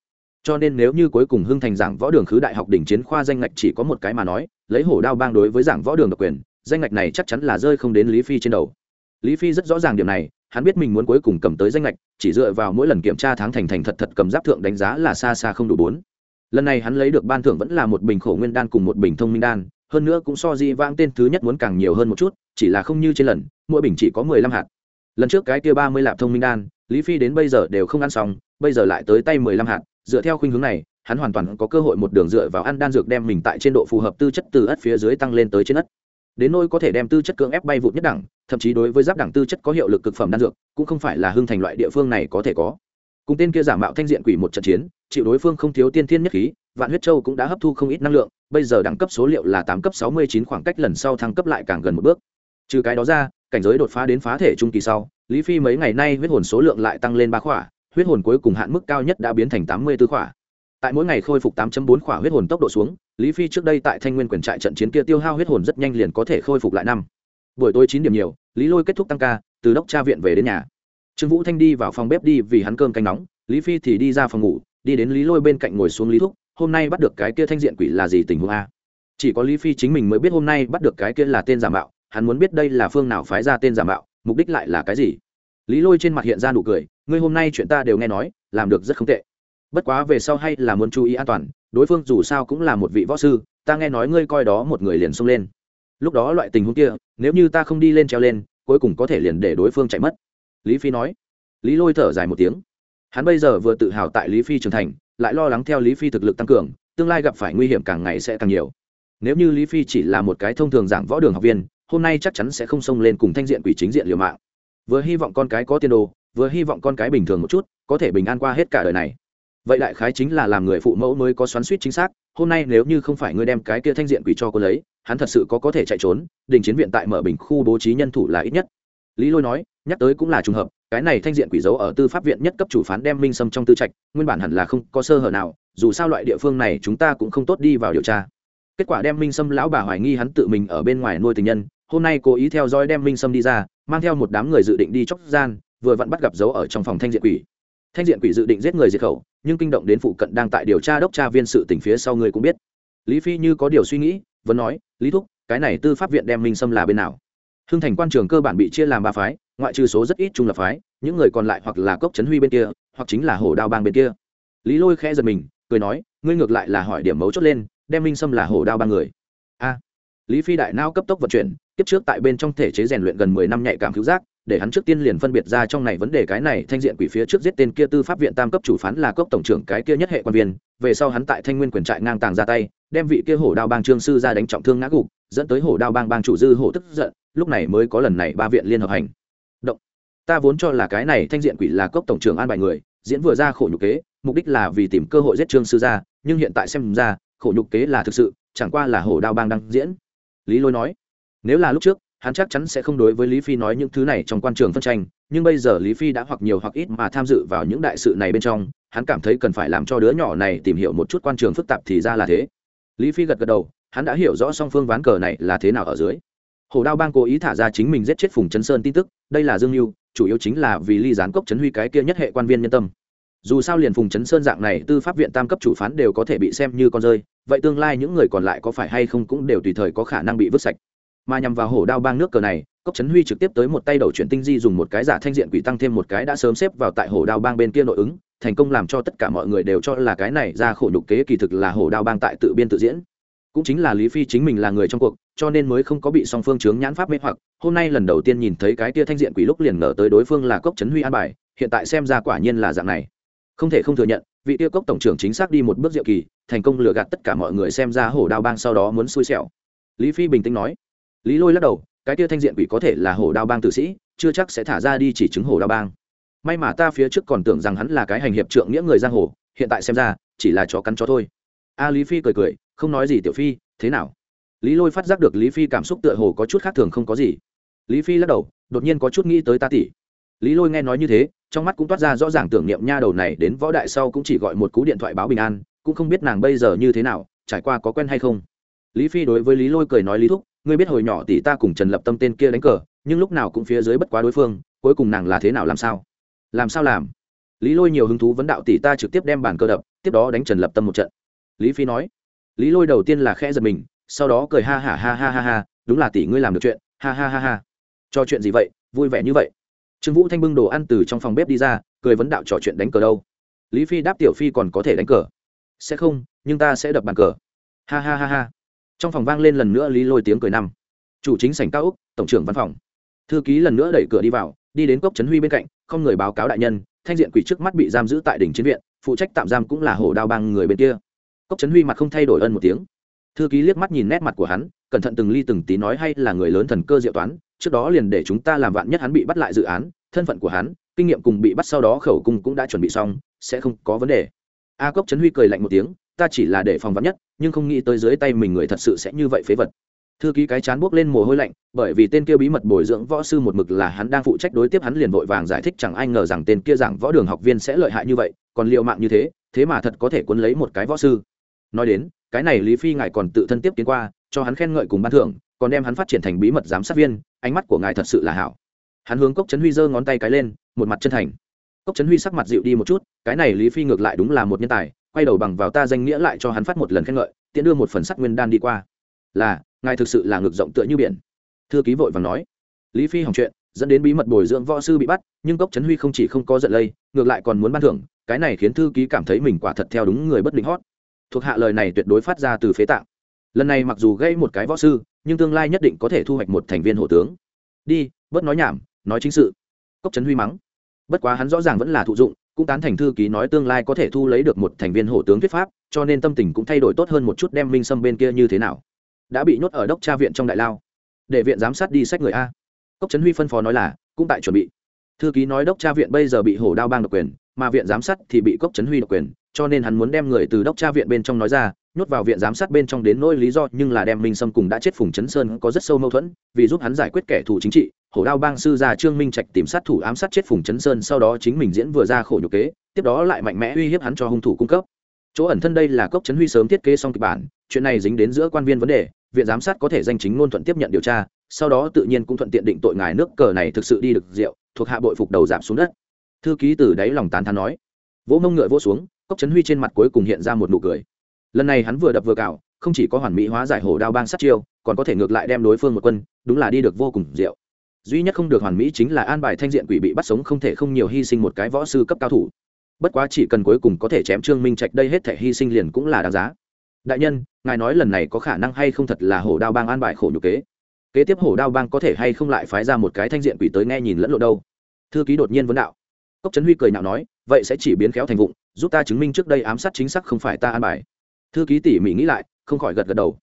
Cho nên nếu như cuối cùng hưng thành giảng võ đường khứ đại học đỉnh chiến khoa danh ngạch chỉ có một cái mà nói, lấy hổ đao bang đối với giảng võ đường độc quyền, danh ngạch này chắc chắn là rơi không đến lý phi trên đầu. Lý phi rất rõ ràng điểm này, hắn biết mình muốn cuối cùng cầm tới danh lệch chỉ dựa vào mỗi lần kiểm tra tháng thành thành thật thật cầm giáp thượng đánh giá là xa xa không đủ bốn. Lần này hắn lấy được ban thưởng vẫn là một bình khổ nguyên đan cùng một bình thông minh đan hơn nữa cũng so di vãng tên thứ nhất muốn càng nhiều hơn một chút, chỉ là không như trên lần, mỗi bình chỉ có mười lăm hạt. Lần trước cái kia ba mươi lạp thông minh đan, lý phi đến bây giờ đều không ăn xong, bây giờ lại tới tay mười lăm hạt. Dựa theo khuynh hướng này, hắn hoàn toàn có cơ hội một đường dựa vào ăn đan dược đem mình tại trên độ phù hợp tư chất từ ất phía dưới tăng lên tới trên ất. Đến nôi có thể đem tư chất cưỡng ép bay vụt nhất đẳng, thậm chí đối với giáp đẳng tư chất có hiệu lực cực phẩm đan dược, cũng không phải là hưng thành loại địa phương này có thể có cùng tên kia giả mạo thanh diện quỷ một trận chiến, chịu đối phương không thiếu tiên thiên nhất khí, vạn huyết châu cũng đã hấp thu không ít năng lượng, bây giờ đẳng cấp số liệu là tám cấp sáu mươi chín khoảng cách lần sau thăng cấp lại càng gần một bước. Trừ cái đó ra, cảnh giới đột phá đến phá thể trung kỳ sau, lý phi mấy ngày nay huyết hồn số lượng lại tăng lên ba khỏa, huyết hồn cuối cùng hạn mức cao nhất đã biến thành tám mươi tư khỏa. Tại mỗi ngày khôi phục 8.4 khỏa huyết hồn tốc độ xuống, lý phi trước đây tại thanh nguyên quyền trại trận chiến kia tiêu hao huyết hồn rất nhanh liền có thể khôi phục lại năm. Buổi tối chín điểm nhiều, lý lôi kết thúc tăng ca, từ đốc tra viện về đến nhà trương vũ thanh đi vào phòng bếp đi vì hắn cơm canh nóng, lý phi thì đi ra phòng ngủ, đi đến lý lôi bên cạnh ngồi xuống lý thúc, hôm nay bắt được cái kia thanh diện quỷ là gì tình huống a? Chỉ có lý phi chính mình mới biết hôm nay bắt được cái kia là tên giả mạo, hắn muốn biết đây là phương nào phái ra tên giả mạo, mục đích lại là cái gì. Lý lôi trên mặt hiện ra nụ cười, ngươi hôm nay chuyện ta đều nghe nói, làm được rất không tệ. Bất quá về sau hay là muốn chú ý an toàn, đối phương dù sao cũng là một vị võ sư, ta nghe nói ngươi coi đó một người liền xông lên. Lúc đó loại tình huống kia, nếu như ta không đi lên treo lên, cuối cùng có thể liền để đối phương chạy mất lý phi nói. Lý lôi thở dài một tiếng. Hắn bây giờ vừa tự hào tại lý phi trưởng thành, lại lo lắng theo lý phi thực lực tăng cường, tương lai gặp phải nguy hiểm càng ngày sẽ càng nhiều. Nếu như lý phi chỉ là một cái thông thường giảng võ đường học viên, hôm nay chắc chắn sẽ không xông lên cùng thanh diện quỷ chính diện liều mạng. Vừa hy vọng con cái có tiền đồ, vừa hy vọng con cái bình thường một chút, có thể bình an qua hết cả đời này. Vậy đại khái chính là làm người phụ mẫu mới có xoắn suýt chính xác, hôm nay nếu như không phải ngươi đem cái kia thanh diện quỷ cho cô lấy, hắn thật sự có có thể chạy trốn, đình chiến viện tại mở bình khu bố trí nhân thủ là ít nhất lý lôi nói, nhắc tới cũng là trùng hợp, cái này thanh diện quỷ giấu ở tư pháp viện nhất cấp chủ phán đem minh sâm trong tư trạch, nguyên bản hẳn là không có sơ hở nào, dù sao loại địa phương này chúng ta cũng không tốt đi vào điều tra. Kết quả đem minh sâm lão bà hoài nghi hắn tự mình ở bên ngoài nuôi tình nhân, hôm nay cố ý theo dõi đem minh sâm đi ra, mang theo một đám người dự định đi chóc gian, vừa vặn bắt gặp dấu ở trong phòng thanh diện quỷ. Thanh diện quỷ dự định giết người diệt khẩu, nhưng kinh động đến phụ cận đang tại điều tra đốc tra viên sự tỉnh phía sau người cũng biết. Lý phi như có điều suy nghĩ, vẫn nói, lý thúc, cái này tư pháp viện đem minh Sâm là bên nào? Hưng thành quan trường cơ bản bị chia làm ba phái, ngoại trừ số rất ít trung lập phái, những người còn lại hoặc là cốc trấn huy bên kia, hoặc chính là hổ đao bang bên kia. Lý lôi khẽ giật mình, cười nói, ngươi ngược lại là hỏi điểm mấu chốt lên, đem minh Sâm là hổ đao ba người. A. Lý phi đại nao cấp tốc vận chuyển tiếp trước tại bên trong thể chế rèn luyện gần mười năm nhạy cảm cứu giác, để hắn trước tiên liền phân biệt ra trong này vấn đề cái này, thanh diện quỷ phía trước giết tên kia tư pháp viện tam cấp chủ phán là cốc tổng trưởng cái kia nhất hệ quan viên, về sau hắn tại thanh nguyên quyền trại ngang tàng ra tay, đem vị kia hổ đao bang trương sư ra đánh trọng thương ngã gục, dẫn tới hổ đao bang bang chủ dư hổ tức giận lúc này mới có lần này ba viện liên hợp hành. Động. Ta vốn cho là cái này thanh diện quỷ là cốc tổng trưởng an bài người, diễn vừa ra khổ nhục kế, mục đích là vì tìm cơ hội giết trương sư gia, nhưng hiện tại xem ra, khổ nhục kế là thực sự, chẳng qua là hổ đao bang đang diễn. Lý lôi nói, nếu là lúc trước, hắn chắc chắn sẽ không đối với lý phi nói những thứ này trong quan trường phân tranh, nhưng bây giờ lý phi đã hoặc nhiều hoặc ít mà tham dự vào những đại sự này bên trong, hắn cảm thấy cần phải làm cho đứa nhỏ này tìm hiểu một chút quan trường phức tạp thì ra là thế. Lý phi gật gật đầu, hắn đã hiểu rõ song phương ván cờ này là thế nào ở dưới hồ đao bang cố ý thả ra chính mình giết chết phùng chấn sơn tin tức, đây là dương mưu chủ yếu chính là vì ly gián cốc chấn huy cái kia nhất hệ quan viên nhân tâm. Dù sao liền phùng chấn sơn dạng này, tư pháp viện tam cấp chủ phán đều có thể bị xem như con rơi, vậy tương lai những người còn lại có phải hay không cũng đều tùy thời có khả năng bị vứt sạch. Mà nhằm vào hổ đao bang nước cờ này, cốc trấn huy trực tiếp tới một tay đầu chuyển tinh di dùng một cái giả thanh diện quỷ tăng thêm một cái đã sớm xếp vào tại hổ đao bang bên kia nội ứng, thành công làm cho tất cả mọi người đều cho là cái này ra khổ nhục kế kỳ thực là hổ đao bang tại tự biên tự diễn. Cũng chính là lý phi chính mình là người trong cuộc cho nên mới không có bị song phương chướng nhãn pháp mê hoặc. Hôm nay lần đầu tiên nhìn thấy cái tia thanh diện quỷ lúc liền ngờ tới đối phương là cốc trấn huy an bài, hiện tại xem ra quả nhiên là dạng này. Không thể không thừa nhận, vị tiêu cốc tổng trưởng chính xác đi một bước diệu kỳ, thành công lừa gạt tất cả mọi người xem ra hổ đao bang sau đó muốn xui xẻo. Lý phi bình tĩnh nói. Lý lôi lắc đầu, cái tia thanh diện quỷ có thể là hổ đao bang tử sĩ, chưa chắc sẽ thả ra đi chỉ chứng hổ đao bang. May mà ta phía trước còn tưởng rằng hắn là cái hành hiệp trượng nghĩa người giang hồ, hiện tại xem ra, chỉ là chó cắn chó thôi. A lý phi cười cười, không nói gì tiểu phi, thế nào? Lý lôi phát giác được lý phi cảm xúc tựa hồ có chút khác thường không có gì. Lý phi lắc đầu, đột nhiên có chút nghĩ tới ta tỷ lý lôi nghe nói như thế, trong mắt cũng toát ra rõ ràng tưởng niệm nha đầu này đến võ đại sau cũng chỉ gọi một cú điện thoại báo bình an, cũng không biết nàng bây giờ như thế nào, trải qua có quen hay không. Lý phi đối với lý lôi cười nói lý thúc, ngươi biết hồi nhỏ tỷ ta cùng trần lập tâm tên kia đánh cờ, nhưng lúc nào cũng phía dưới bất quá đối phương, cuối cùng nàng là thế nào làm sao? Làm sao làm? Lý lôi nhiều hứng thú vấn đạo tỷ ta trực tiếp đem bàn cơ đập, tiếp đó đánh trần lập tâm một trận. Lý phi nói. Lý lôi đầu tiên là khẽ giật mình sau đó cười ha ha ha ha ha ha, đúng là tỷ ngươi làm được chuyện, ha ha ha ha. Cho chuyện gì vậy, vui vẻ như vậy. Trương vũ thanh bưng đồ ăn từ trong phòng bếp đi ra, cười vấn đạo trò chuyện đánh cờ đâu. Lý phi đáp tiểu phi còn có thể đánh cờ. Sẽ không, nhưng ta sẽ đập bàn cờ. Ha ha ha ha. Trong phòng vang lên lần nữa lý lôi tiếng cười năm chủ chính sảnh cao úc, tổng trưởng văn phòng. Thư ký lần nữa đẩy cửa đi vào, đi đến cốc trấn huy bên cạnh, không người báo cáo đại nhân, thanh diện quỷ trước mắt bị giam giữ tại đỉnh chiến viện, phụ trách tạm giam cũng là hổ đao bang người bên kia. Cốc trấn huy mặt không thay đổi ân một tiếng thư ký liếc mắt nhìn nét mặt của hắn, cẩn thận từng ly từng tí nói hay là người lớn thần cơ diệu toán, trước đó liền để chúng ta làm vạn nhất hắn bị bắt lại dự án, thân phận của hắn, kinh nghiệm cùng bị bắt sau đó khẩu cung cũng đã chuẩn bị xong, sẽ không có vấn đề. A cốc trấn huy cười lạnh một tiếng, ta chỉ là để phòng vắn nhất, nhưng không nghĩ tới dưới tay mình người thật sự sẽ như vậy phế vật. Thư ký cái chán buốc lên mồ hôi lạnh, bởi vì tên kia bí mật bồi dưỡng võ sư một mực là hắn đang phụ trách đối tiếp hắn liền vội vàng giải thích chẳng ai ngờ rằng tên kia giảng võ đường học viên sẽ lợi hại như vậy, còn liệu mạng như thế thế mà thật có thể cuốn lấy một cái võ sư. Nói đến cái này lý phi ngài còn tự thân tiếp tiến qua, cho hắn khen ngợi cùng ban thưởng, còn đem hắn phát triển thành bí mật giám sát viên, ánh mắt của ngài thật sự là hảo. Hắn hướng cốc trấn huy giơ ngón tay cái lên, một mặt chân thành. Cốc trấn huy sắc mặt dịu đi một chút, cái này lý phi ngược lại đúng là một nhân tài, quay đầu bằng vào ta danh nghĩa lại cho hắn phát một lần khen ngợi tiện đưa một phần sắc nguyên đan đi qua. Là, ngài thực sự là ngược rộng tựa như biển. Thư ký vội và nói. Lý phi hỏng chuyện, dẫn đến bí mật bồi dưỡng võ sư bị bắt, nhưng cốc trấn huy không chỉ không có giận lây, ngược lại còn muốn ban thưởng, cái này khiến thư ký cảm thấy mình quả thật theo đúng người bất định hót thuộc hạ lời này tuyệt đối phát ra từ phế tạng. Lần này mặc dù gây một cái võ sư, nhưng tương lai nhất định có thể thu hoạch một thành viên hộ tướng. Đi, bớt nói nhảm, nói chính sự. Cốc trấn huy mắng. Bất quá hắn rõ ràng vẫn là thụ dụng, cũng tán thành thư ký nói tương lai có thể thu lấy được một thành viên hộ tướng thuyết pháp, cho nên tâm tình cũng thay đổi tốt hơn một chút đem minh sâm bên kia như thế nào. Đã bị nhốt ở đốc tra viện trong đại lao. Để viện giám sát đi sách người a. Cốc trấn huy phân phó nói là, cũng tại chuẩn bị. Thư ký nói đốc tra viện bây giờ bị hổ đao bang độc quyền, mà viện giám sát thì bị cốc trấn huy độc quyền cho nên hắn muốn đem người từ đốc tra viện bên trong nói ra, nhốt vào viện giám sát bên trong đến nỗi lý do, nhưng là đem minh sâm cùng đã chết phùng chấn sơn có rất sâu mâu thuẫn, vì giúp hắn giải quyết kẻ thù chính trị, hổ đao bang sư gia trương minh trạch tìm sát thủ ám sát chết phùng chấn sơn, sau đó chính mình diễn vừa ra khổ nhục kế, tiếp đó lại mạnh mẽ uy hiếp hắn cho hung thủ cung cấp. Chỗ ẩn thân đây là cốc chấn huy sớm thiết kế xong kịch bản, chuyện này dính đến giữa quan viên vấn đề, viện giám sát có thể danh chính ngôn thuận tiếp nhận điều tra, sau đó tự nhiên cũng thuận tiện định tội ngài nước cờ này thực sự đi được rượu, thuộc hạ bội phục đầu giảm xuống đất. Thư ký từ đáy lòng tán thán nói. Vỗ mông ngựa vỗ xuống cốc trấn huy trên mặt cuối cùng hiện ra một nụ cười. Lần này hắn vừa đập vừa cào, không chỉ có hoàn mỹ hóa giải hổ đao bang sát chiêu, còn có thể ngược lại đem đối phương một quân, đúng là đi được vô cùng diệu. Duy nhất không được hoàn mỹ chính là an bài thanh diện quỷ bị bắt sống không thể không nhiều hy sinh một cái võ sư cấp cao thủ. Bất quá chỉ cần cuối cùng có thể chém trương minh trạch đây hết thể hy sinh liền cũng là đáng giá. Đại nhân, ngài nói lần này có khả năng hay không thật là hổ đao bang an bài khổ nhục kế? Kế tiếp hổ đao bang có thể hay không lại phái ra một cái thanh diện quỷ tới nghe nhìn lẫn lộ đâu? Thư ký đột nhiên vấn đạo. Cốc trấn huy cười nhạo nói, vậy sẽ chỉ biến khéo thành vụng giúp ta chứng minh trước đây ám sát chính xác không phải ta an bài. Thư ký tỉ mỉ nghĩ lại, không khỏi gật gật đầu.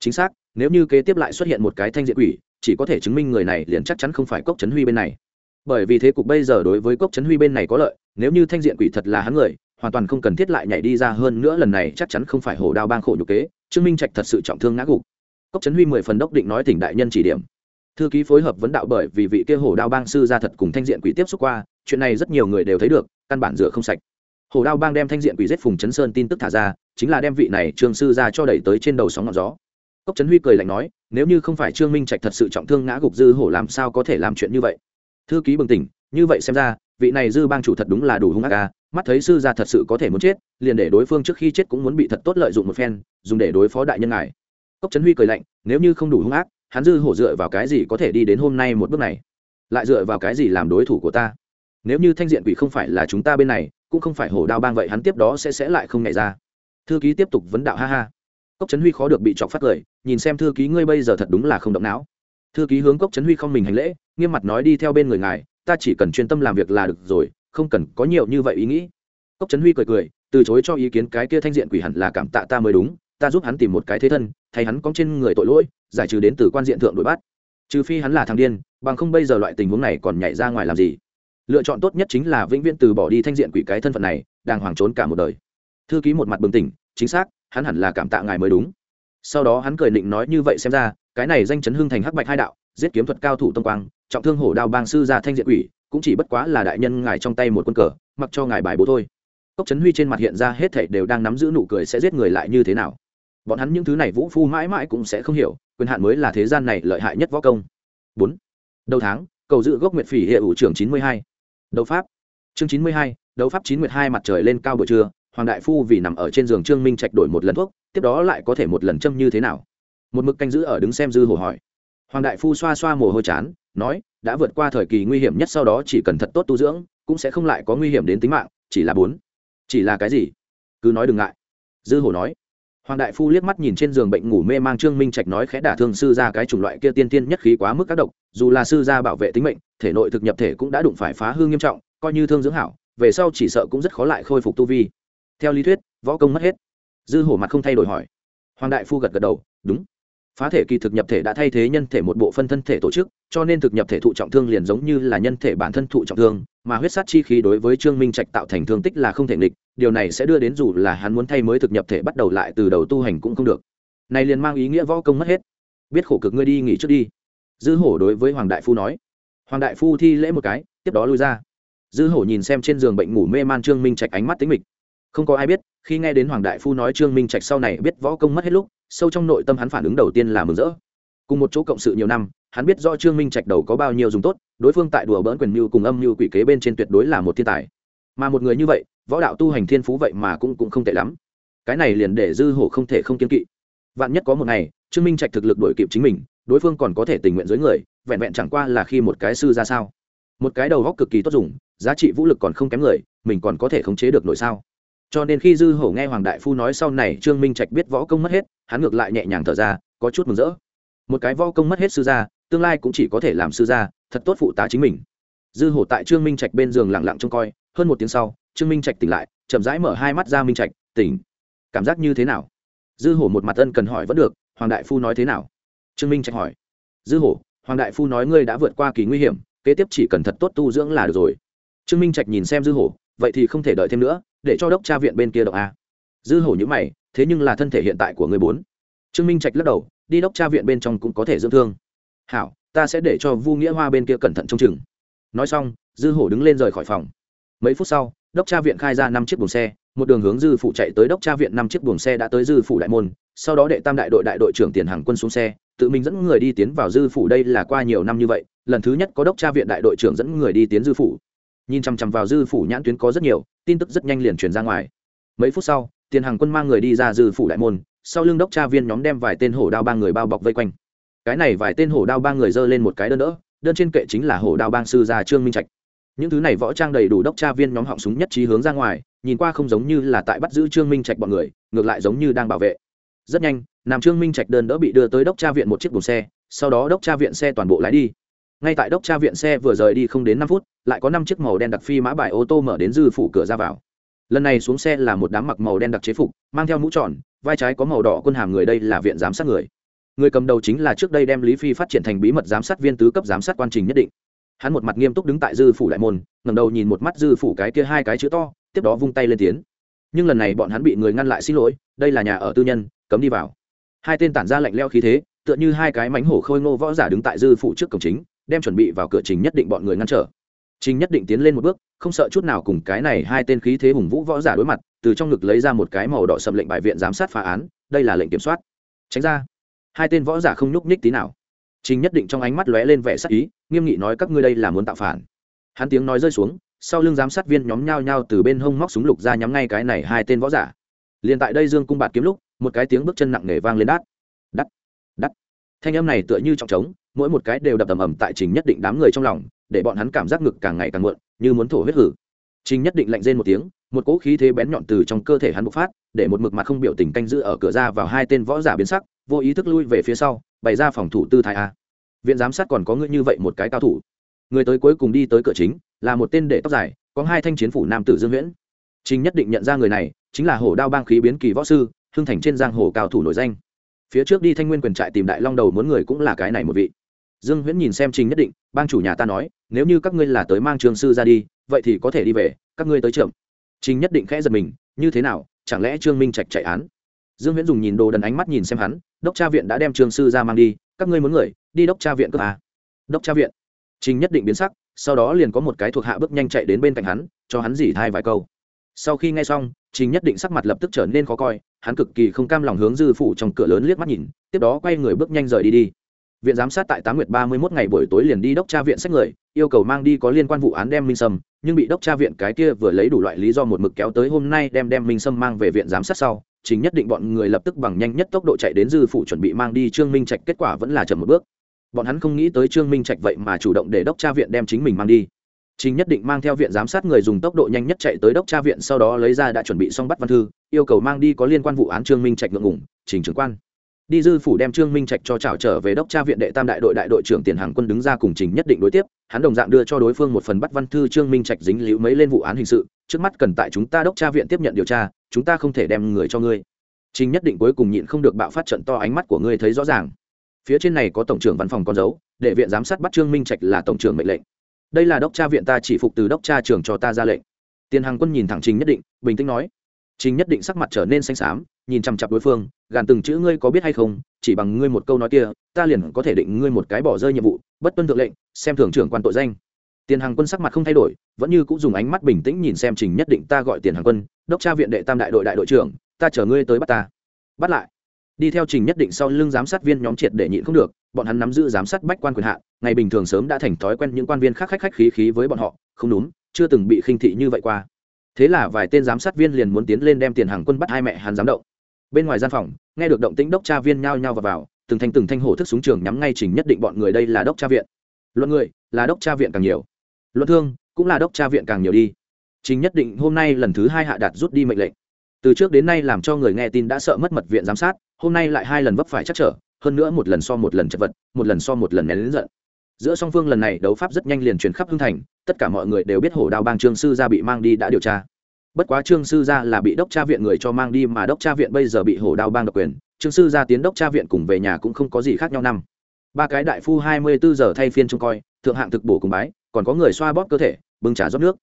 Chính xác, nếu như kế tiếp lại xuất hiện một cái thanh diện quỷ, chỉ có thể chứng minh người này liền chắc chắn không phải cốc trấn huy bên này. Bởi vì thế cục bây giờ đối với cốc trấn huy bên này có lợi, nếu như thanh diện quỷ thật là hắn người, hoàn toàn không cần thiết lại nhảy đi ra hơn nữa lần này chắc chắn không phải hổ đao bang khổ nhục kế, trương minh trạch thật sự trọng thương ngã gục. Cốc trấn huy mười phần đốc định nói tỉnh đại nhân chỉ điểm. Thư ký phối hợp vấn đạo bởi vì vị kia hổ đao bang sư ra thật cùng thanh diện quỷ tiếp xúc qua, chuyện này rất nhiều người đều thấy được, căn bản rửa không sạch hổ đao bang đem thanh diện quỷ giết phùng chấn sơn tin tức thả ra, chính là đem vị này trương sư ra cho đẩy tới trên đầu sóng ngọn gió. Cốc trấn huy cười lạnh nói, nếu như không phải trương minh trạch thật sự trọng thương ngã gục dư hổ làm sao có thể làm chuyện như vậy? Thư ký bừng tỉnh, như vậy xem ra, vị này dư bang chủ thật đúng là đủ hung ác ca mắt thấy sư gia thật sự có thể muốn chết, liền để đối phương trước khi chết cũng muốn bị thật tốt lợi dụng một phen, dùng để đối phó đại nhân ngài. Cốc trấn huy cười lạnh, nếu như không đủ hung ác, hắn dư hổ dựa vào cái gì có thể đi đến hôm nay một bước này? Lại dựa vào cái gì làm đối thủ của ta? Nếu như thanh diện quỷ không phải là chúng ta bên này cũng không phải hổ đao bang vậy, hắn tiếp đó sẽ sẽ lại không nhảy ra. Thư ký tiếp tục vấn đạo, ha ha. Cốc trấn huy khó được bị chọc phát cười, nhìn xem thư ký ngươi bây giờ thật đúng là không động não. Thư ký hướng cốc trấn huy không mình hành lễ, nghiêm mặt nói đi theo bên người ngài, ta chỉ cần chuyên tâm làm việc là được rồi, không cần có nhiều như vậy ý nghĩ. Cốc trấn huy cười cười, từ chối cho ý kiến cái kia thanh diện quỷ hẳn là cảm tạ ta mới đúng, ta giúp hắn tìm một cái thế thân, thay hắn có trên người tội lỗi, giải trừ đến từ quan diện thượng đội bắt. Trừ phi hắn là thằng điên, bằng không bây giờ loại tình huống này còn nhảy ra ngoài làm gì? Lựa chọn tốt nhất chính là vĩnh viễn từ bỏ đi thanh diện quỷ cái thân phận này đang hoàng trốn cả một đời. Thư ký một mặt bừng tỉnh, chính xác, hắn hẳn là cảm tạ ngài mới đúng. Sau đó hắn cười định nói như vậy xem ra, cái này danh chấn hưng thành hắc bạch hai đạo, giết kiếm thuật cao thủ tông quang, trọng thương hổ đao bang sư ra thanh diện quỷ, cũng chỉ bất quá là đại nhân ngài trong tay một quân cờ, mặc cho ngài bài bố thôi. Cốc trấn huy trên mặt hiện ra hết thảy đều đang nắm giữ nụ cười sẽ giết người lại như thế nào. Bọn hắn những thứ này vũ phu mãi mãi cũng sẽ không hiểu, quyền hạn mới là thế gian này lợi hại nhất võ công. Bốn. Đầu tháng, cầu dự gốc nguyệt phỉ hệ ủ trưởng chín mươi hai đấu pháp. Chương chín mươi hai, đấu pháp chín nguyệt hai mặt trời lên cao buổi trưa, hoàng đại phu vì nằm ở trên giường trương minh trạch đổi một lần thuốc, tiếp đó lại có thể một lần châm như thế nào? Một mực canh giữ ở đứng xem dư hồ hỏi. Hoàng đại phu xoa xoa mồ hôi chán, nói, đã vượt qua thời kỳ nguy hiểm nhất sau đó chỉ cần thật tốt tu dưỡng, cũng sẽ không lại có nguy hiểm đến tính mạng, chỉ là bốn. Chỉ là cái gì? Cứ nói đừng ngại. Dư hồ nói hoàng đại phu liếc mắt nhìn trên giường bệnh ngủ mê mang trương minh trạch nói khẽ đả thương sư ra cái chủng loại kia tiên tiên nhất khí quá mức các độc, dù là sư gia bảo vệ tính mệnh, thể nội thực nhập thể cũng đã đụng phải phá hư nghiêm trọng, coi như thương dưỡng hảo, về sau chỉ sợ cũng rất khó lại khôi phục tu vi. Theo lý thuyết, võ công mất hết. Dư hổ mặt không thay đổi hỏi. Hoàng đại phu gật gật đầu, đúng. Phá thể kỳ thực nhập thể đã thay thế nhân thể một bộ phân thân thể tổ chức, cho nên thực nhập thể thụ trọng thương liền giống như là nhân thể bản thân thụ trọng thương, mà huyết sát chi khí đối với trương minh trạch tạo thành thương tích là không thể nghịch điều này sẽ đưa đến dù là hắn muốn thay mới thực nhập thể bắt đầu lại từ đầu tu hành cũng không được. Này liền mang ý nghĩa võ công mất hết. Biết khổ cực ngươi đi nghỉ trước đi. Dư hổ đối với hoàng đại phu nói. Hoàng đại phu thi lễ một cái, tiếp đó lui ra. Dư hổ nhìn xem trên giường bệnh ngủ mê man trương minh trạch ánh mắt tính mịch. Không có ai biết, khi nghe đến hoàng đại phu nói trương minh trạch sau này biết võ công mất hết lúc, sâu trong nội tâm hắn phản ứng đầu tiên là mừng rỡ. Cùng một chỗ cộng sự nhiều năm, hắn biết do trương minh trạch đầu có bao nhiêu dùng tốt, đối phương tại đùa bỡn quyền mưu cùng âm mưu quỷ kế bên trên tuyệt đối là một thiên tài. Mà một người như vậy võ đạo tu hành thiên phú vậy mà cũng cũng không tệ lắm. Cái này liền để dư hổ không thể không kiên kỵ. Vạn nhất có một ngày, trương minh trạch thực lực đổi kịp chính mình, đối phương còn có thể tình nguyện dưới người, vẹn vẹn chẳng qua là khi một cái sư ra sao. Một cái đầu góc cực kỳ tốt dùng, giá trị vũ lực còn không kém người, mình còn có thể khống chế được nổi sao? Cho nên khi dư hổ nghe hoàng đại phu nói sau này trương minh trạch biết võ công mất hết, hắn ngược lại nhẹ nhàng thở ra, có chút mừng rỡ. Một cái võ công mất hết sư gia, tương lai cũng chỉ có thể làm sư gia, thật tốt phụ tá chính mình. Dư hổ tại trương minh trạch bên giường lặng lặng trông coi, hơn một tiếng sau trương minh trạch tỉnh lại, chậm rãi mở hai mắt ra minh trạch, tỉnh. Cảm giác như thế nào? Dư hổ một mặt ân cần hỏi vẫn được, hoàng đại phu nói thế nào? Trương minh trạch hỏi, dư hổ, hoàng đại phu nói ngươi đã vượt qua kỳ nguy hiểm, kế tiếp chỉ cần thật tốt tu dưỡng là được rồi. Trương minh trạch nhìn xem dư hổ, vậy thì không thể đợi thêm nữa, để cho đốc tra viện bên kia động a. Dư hổ nhữ mày, thế nhưng là thân thể hiện tại của người bốn. Trương minh trạch lắc đầu, đi đốc tra viện bên trong cũng có thể dưỡng thương. Hảo, ta sẽ để cho vu nghĩa hoa bên kia cẩn thận trông chừng. Nói xong, dư hổ đứng lên rời khỏi phòng. Mấy phút sau đốc tra viện khai ra năm chiếc buồng xe, một đường hướng dư phủ chạy tới đốc tra viện năm chiếc buồng xe đã tới dư phủ đại môn, sau đó đệ tam đại đội đại đội trưởng tiền hàng quân xuống xe, tự mình dẫn người đi tiến vào dư phủ đây là qua nhiều năm như vậy, lần thứ nhất có đốc tra viện đại đội trưởng dẫn người đi tiến dư phủ. Nhìn chằm chằm vào dư phủ nhãn tuyến có rất nhiều, tin tức rất nhanh liền truyền ra ngoài. Mấy phút sau, tiền hàng quân mang người đi ra dư phủ đại môn, sau lưng đốc tra viên nhóm đem vài tên hổ đao ba người bao bọc vây quanh. Cái này vài tên hổ đao ba người giơ lên một cái đơn đỡ, đơn trên kệ chính là hổ đao bang sư gia trương minh trạch những thứ này võ trang đầy đủ đốc tra viên nhóm họng súng nhất trí hướng ra ngoài, nhìn qua không giống như là tại bắt giữ trương minh trạch bọn người, ngược lại giống như đang bảo vệ. Rất nhanh, nam trương minh trạch đơn đỡ bị đưa tới đốc tra viện một chiếc buồng xe, sau đó đốc tra viện xe toàn bộ lái đi. Ngay tại đốc tra viện xe vừa rời đi không đến năm phút, lại có năm chiếc màu đen đặc phi mã bài ô tô mở đến dư phủ cửa ra vào. Lần này xuống xe là một đám mặc màu đen đặc chế phục, mang theo mũ tròn, vai trái có màu đỏ quân hàm người đây là viện giám sát người. Người cầm đầu chính là trước đây đem lý phi phát triển thành bí mật giám sát viên tứ cấp giám sát quan trình nhất định hắn một mặt nghiêm túc đứng tại dư phủ đại môn ngầm đầu nhìn một mắt dư phủ cái kia hai cái chữ to, tiếp đó vung tay lên tiến. Nhưng lần này bọn hắn bị người ngăn lại xin lỗi, đây là nhà ở tư nhân, cấm đi vào. Hai tên tản ra lạnh leo khí thế, tựa như hai cái mánh hổ khôi ngô võ giả đứng tại dư phủ trước cổng chính, đem chuẩn bị vào cửa trình nhất định bọn người ngăn trở. Trình nhất định tiến lên một bước, không sợ chút nào cùng cái này hai tên khí thế hùng vũ võ giả đối mặt, từ trong ngực lấy ra một cái màu đỏ sầm lệnh bài viện giám sát phá án, đây là lệnh kiểm soát. Tránh ra. Hai tên võ giả không nhúc nhích tí nào trình nhất định trong ánh mắt lóe lên vẻ sắc ý, nghiêm nghị nói các ngươi đây là muốn tạo phản. Hắn tiếng nói rơi xuống, sau lưng giám sát viên nhóm nhao nhao từ bên hông móc súng lục ra nhắm ngay cái này hai tên võ giả. Liên tại đây dương cung bạt kiếm lúc, một cái tiếng bước chân nặng nề vang lên đát. Đắt đắt. Thanh âm này tựa như trọng trống, mỗi một cái đều đập ầm ầm tại trình nhất định đám người trong lòng, để bọn hắn cảm giác ngực càng ngày càng muộn, như muốn thổ huyết hử. Trình nhất định lạnh rên một tiếng, một cỗ khí thế bén nhọn từ trong cơ thể hắn bộc phát, để một mực mặt không biểu tình canh giữ ở cửa ra vào hai tên võ giả biến sắc, vô ý thức lui về phía sau bày ra phòng thủ tư thái a. Viện giám sát còn có ngươi như vậy một cái cao thủ. Người tới cuối cùng đi tới cửa chính, là một tên để tóc dài, có hai thanh chiến phủ nam tử dương huyễn trình nhất định nhận ra người này, chính là hổ đao bang khí biến kỳ võ sư, hưng thành trên giang hồ cao thủ nổi danh. Phía trước đi thanh nguyên quyền trại tìm đại long đầu muốn người cũng là cái này một vị. Dương huyễn nhìn xem trình nhất định, bang chủ nhà ta nói, nếu như các ngươi là tới mang trương sư ra đi, vậy thì có thể đi về, các ngươi tới trưởng. Trình nhất định khẽ giật mình, như thế nào, chẳng lẽ trương minh trạch chạy án? Dương Viễn dùng nhìn đồ đần ánh mắt nhìn xem hắn, đốc tra viện đã đem trường sư ra mang đi, các ngươi muốn người, đi đốc tra viện cơ à? đốc tra viện? Trình nhất định biến sắc, sau đó liền có một cái thuộc hạ bước nhanh chạy đến bên cạnh hắn, cho hắn dỉ thai vài câu. Sau khi nghe xong, trình nhất định sắc mặt lập tức trở nên khó coi, hắn cực kỳ không cam lòng hướng dư phủ trong cửa lớn liếc mắt nhìn, tiếp đó quay người bước nhanh rời đi đi viện giám sát tại tám nguyệt ba mươi mốt ngày buổi tối liền đi đốc tra viện sách người, yêu cầu mang đi có liên quan vụ án đem minh sâm, nhưng bị đốc tra viện cái kia vừa lấy đủ loại lý do một mực kéo tới hôm nay đem đem minh sâm mang về viện giám sát sau, chính nhất định bọn người lập tức bằng nhanh nhất tốc độ chạy đến dư phủ chuẩn bị mang đi trương minh trạch, kết quả vẫn là chậm một bước. Bọn hắn không nghĩ tới trương minh trạch vậy mà chủ động để đốc tra viện đem chính mình mang đi. Chính nhất định mang theo viện giám sát người dùng tốc độ nhanh nhất chạy tới đốc tra viện, sau đó lấy ra đã chuẩn bị xong bắt văn thư, yêu cầu mang đi có liên quan vụ án trương minh trạch ngượng ngủng trình trưởng quan đi dư phủ đem trương minh trạch cho trảo trở về đốc tra viện đệ tam đại đội đại đội trưởng tiền hàng quân đứng ra cùng trình nhất định đối tiếp, hắn đồng dạng đưa cho đối phương một phần bắt văn thư trương minh trạch dính líu mấy lên vụ án hình sự, trước mắt cần tại chúng ta đốc tra viện tiếp nhận điều tra, chúng ta không thể đem người cho ngươi. Trình nhất định cuối cùng nhịn không được bạo phát trận to ánh mắt của ngươi thấy rõ ràng. Phía trên này có tổng trưởng văn phòng con dấu, để viện giám sát bắt trương minh trạch là tổng trưởng mệnh lệnh. Đây là đốc tra viện ta chỉ phục từ đốc tra trưởng cho ta ra lệnh. Tiền hàng quân nhìn thẳng trình nhất định, bình tĩnh nói. Trình nhất định sắc mặt trở nên xanh xám nhìn chằm chặp đối phương, gàn từng chữ ngươi có biết hay không? Chỉ bằng ngươi một câu nói kia, ta liền có thể định ngươi một cái bỏ rơi nhiệm vụ, bất tuân thượng lệnh, xem thường trưởng quan tội danh. Tiền hàng quân sắc mặt không thay đổi, vẫn như cũng dùng ánh mắt bình tĩnh nhìn xem trình nhất định ta gọi tiền hàng quân, đốc tra viện đệ tam đại đội đại đội trưởng, ta chở ngươi tới bắt ta. Bắt lại. Đi theo trình nhất định sau lưng giám sát viên nhóm triệt để nhịn không được, bọn hắn nắm giữ giám sát bách quan quyền hạn, ngày bình thường sớm đã thành thói quen những quan viên khác khách khách khí khí với bọn họ, không đúng, chưa từng bị khinh thị như vậy qua. Thế là vài tên giám sát viên liền muốn tiến lên đem tiền hàng quân bắt hai mẹ hắn giám động bên ngoài gian phòng nghe được động tĩnh đốc tra viên nhao nhao vào, vào từng thanh từng thanh hổ thức súng trường nhắm ngay trình nhất định bọn người đây là đốc tra viện. Luận người là đốc tra viện càng nhiều. Luận thương cũng là đốc tra viện càng nhiều đi. Trình nhất định hôm nay lần thứ hai hạ đạt rút đi mệnh lệnh. Từ trước đến nay làm cho người nghe tin đã sợ mất mật viện giám sát hôm nay lại hai lần vấp phải chắc trở hơn nữa một lần so một lần chật vật một lần so một lần nén lớn giận. Giữa song phương lần này đấu pháp rất nhanh liền truyền khắp hưng thành tất cả mọi người đều biết hổ đao bang trương sư gia bị mang đi đã điều tra bất quá trương sư gia là bị đốc tra viện người cho mang đi mà đốc tra viện bây giờ bị hổ đao bang độc quyền, trương sư gia tiến đốc tra viện cùng về nhà cũng không có gì khác nhau năm. Ba cái đại phu hai mươi bốn giờ thay phiên trông coi, thượng hạng thực bổ cùng bái, còn có người xoa bóp cơ thể, bưng trà rót nước.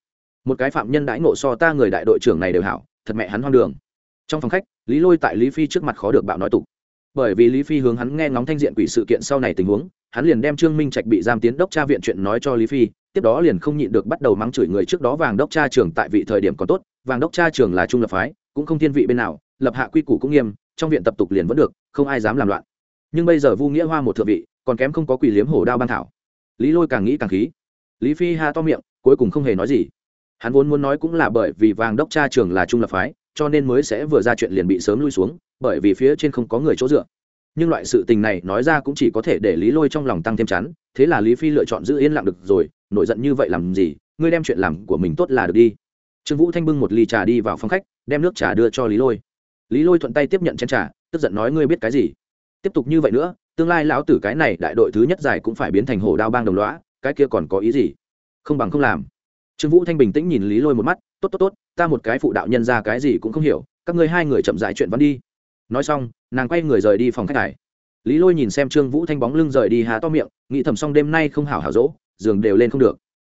Một cái phạm nhân đãi ngộ so ta người đại đội trưởng này đều hảo, thật mẹ hắn hoang đường. Trong phòng khách, lý lôi tại lý phi trước mặt khó được bạo nói tục. Bởi vì lý phi hướng hắn nghe ngóng thanh diện quỷ sự kiện sau này tình huống, hắn liền đem trương minh trạch bị giam tiến đốc tra viện chuyện nói cho lý phi tiếp đó liền không nhịn được bắt đầu mắng chửi người trước đó vàng đốc tra trường tại vị thời điểm còn tốt, vàng đốc tra trường là trung lập phái, cũng không thiên vị bên nào, lập hạ quy củ cũng nghiêm, trong viện tập tục liền vẫn được, không ai dám làm loạn. Nhưng bây giờ vu nghĩa hoa một thượng vị, còn kém không có quỷ liếm hổ đao ban thảo. Lý lôi càng nghĩ càng khí. Lý phi ha to miệng, cuối cùng không hề nói gì. Hắn vốn muốn nói cũng là bởi vì vàng đốc tra trường là trung lập phái, cho nên mới sẽ vừa ra chuyện liền bị sớm lui xuống, bởi vì phía trên không có người chỗ dựa nhưng loại sự tình này nói ra cũng chỉ có thể để lý lôi trong lòng tăng thêm chắn thế là lý phi lựa chọn giữ yên lặng được rồi, nổi giận như vậy làm gì, ngươi đem chuyện làm của mình tốt là được đi. Trương vũ thanh bưng một ly trà đi vào phòng khách, đem nước trà đưa cho lý lôi. Lý lôi thuận tay tiếp nhận chén trà, tức giận nói, ngươi biết cái gì? Tiếp tục như vậy nữa, tương lai lão tử cái này đại đội thứ nhất giải cũng phải biến thành hổ đao bang đồng lõa, cái kia còn có ý gì? Không bằng không làm. Trương vũ thanh bình tĩnh nhìn lý lôi một mắt, tốt tốt tốt, ta một cái phụ đạo nhân ra cái gì cũng không hiểu, các ngươi hai người chậm dại chuyện văn đi nói xong, nàng quay người rời đi phòng khách hải lý lôi nhìn xem trương vũ thanh bóng lưng rời đi há to miệng, nghĩ thầm xong đêm nay không hảo hảo dỗ, giường đều lên không được.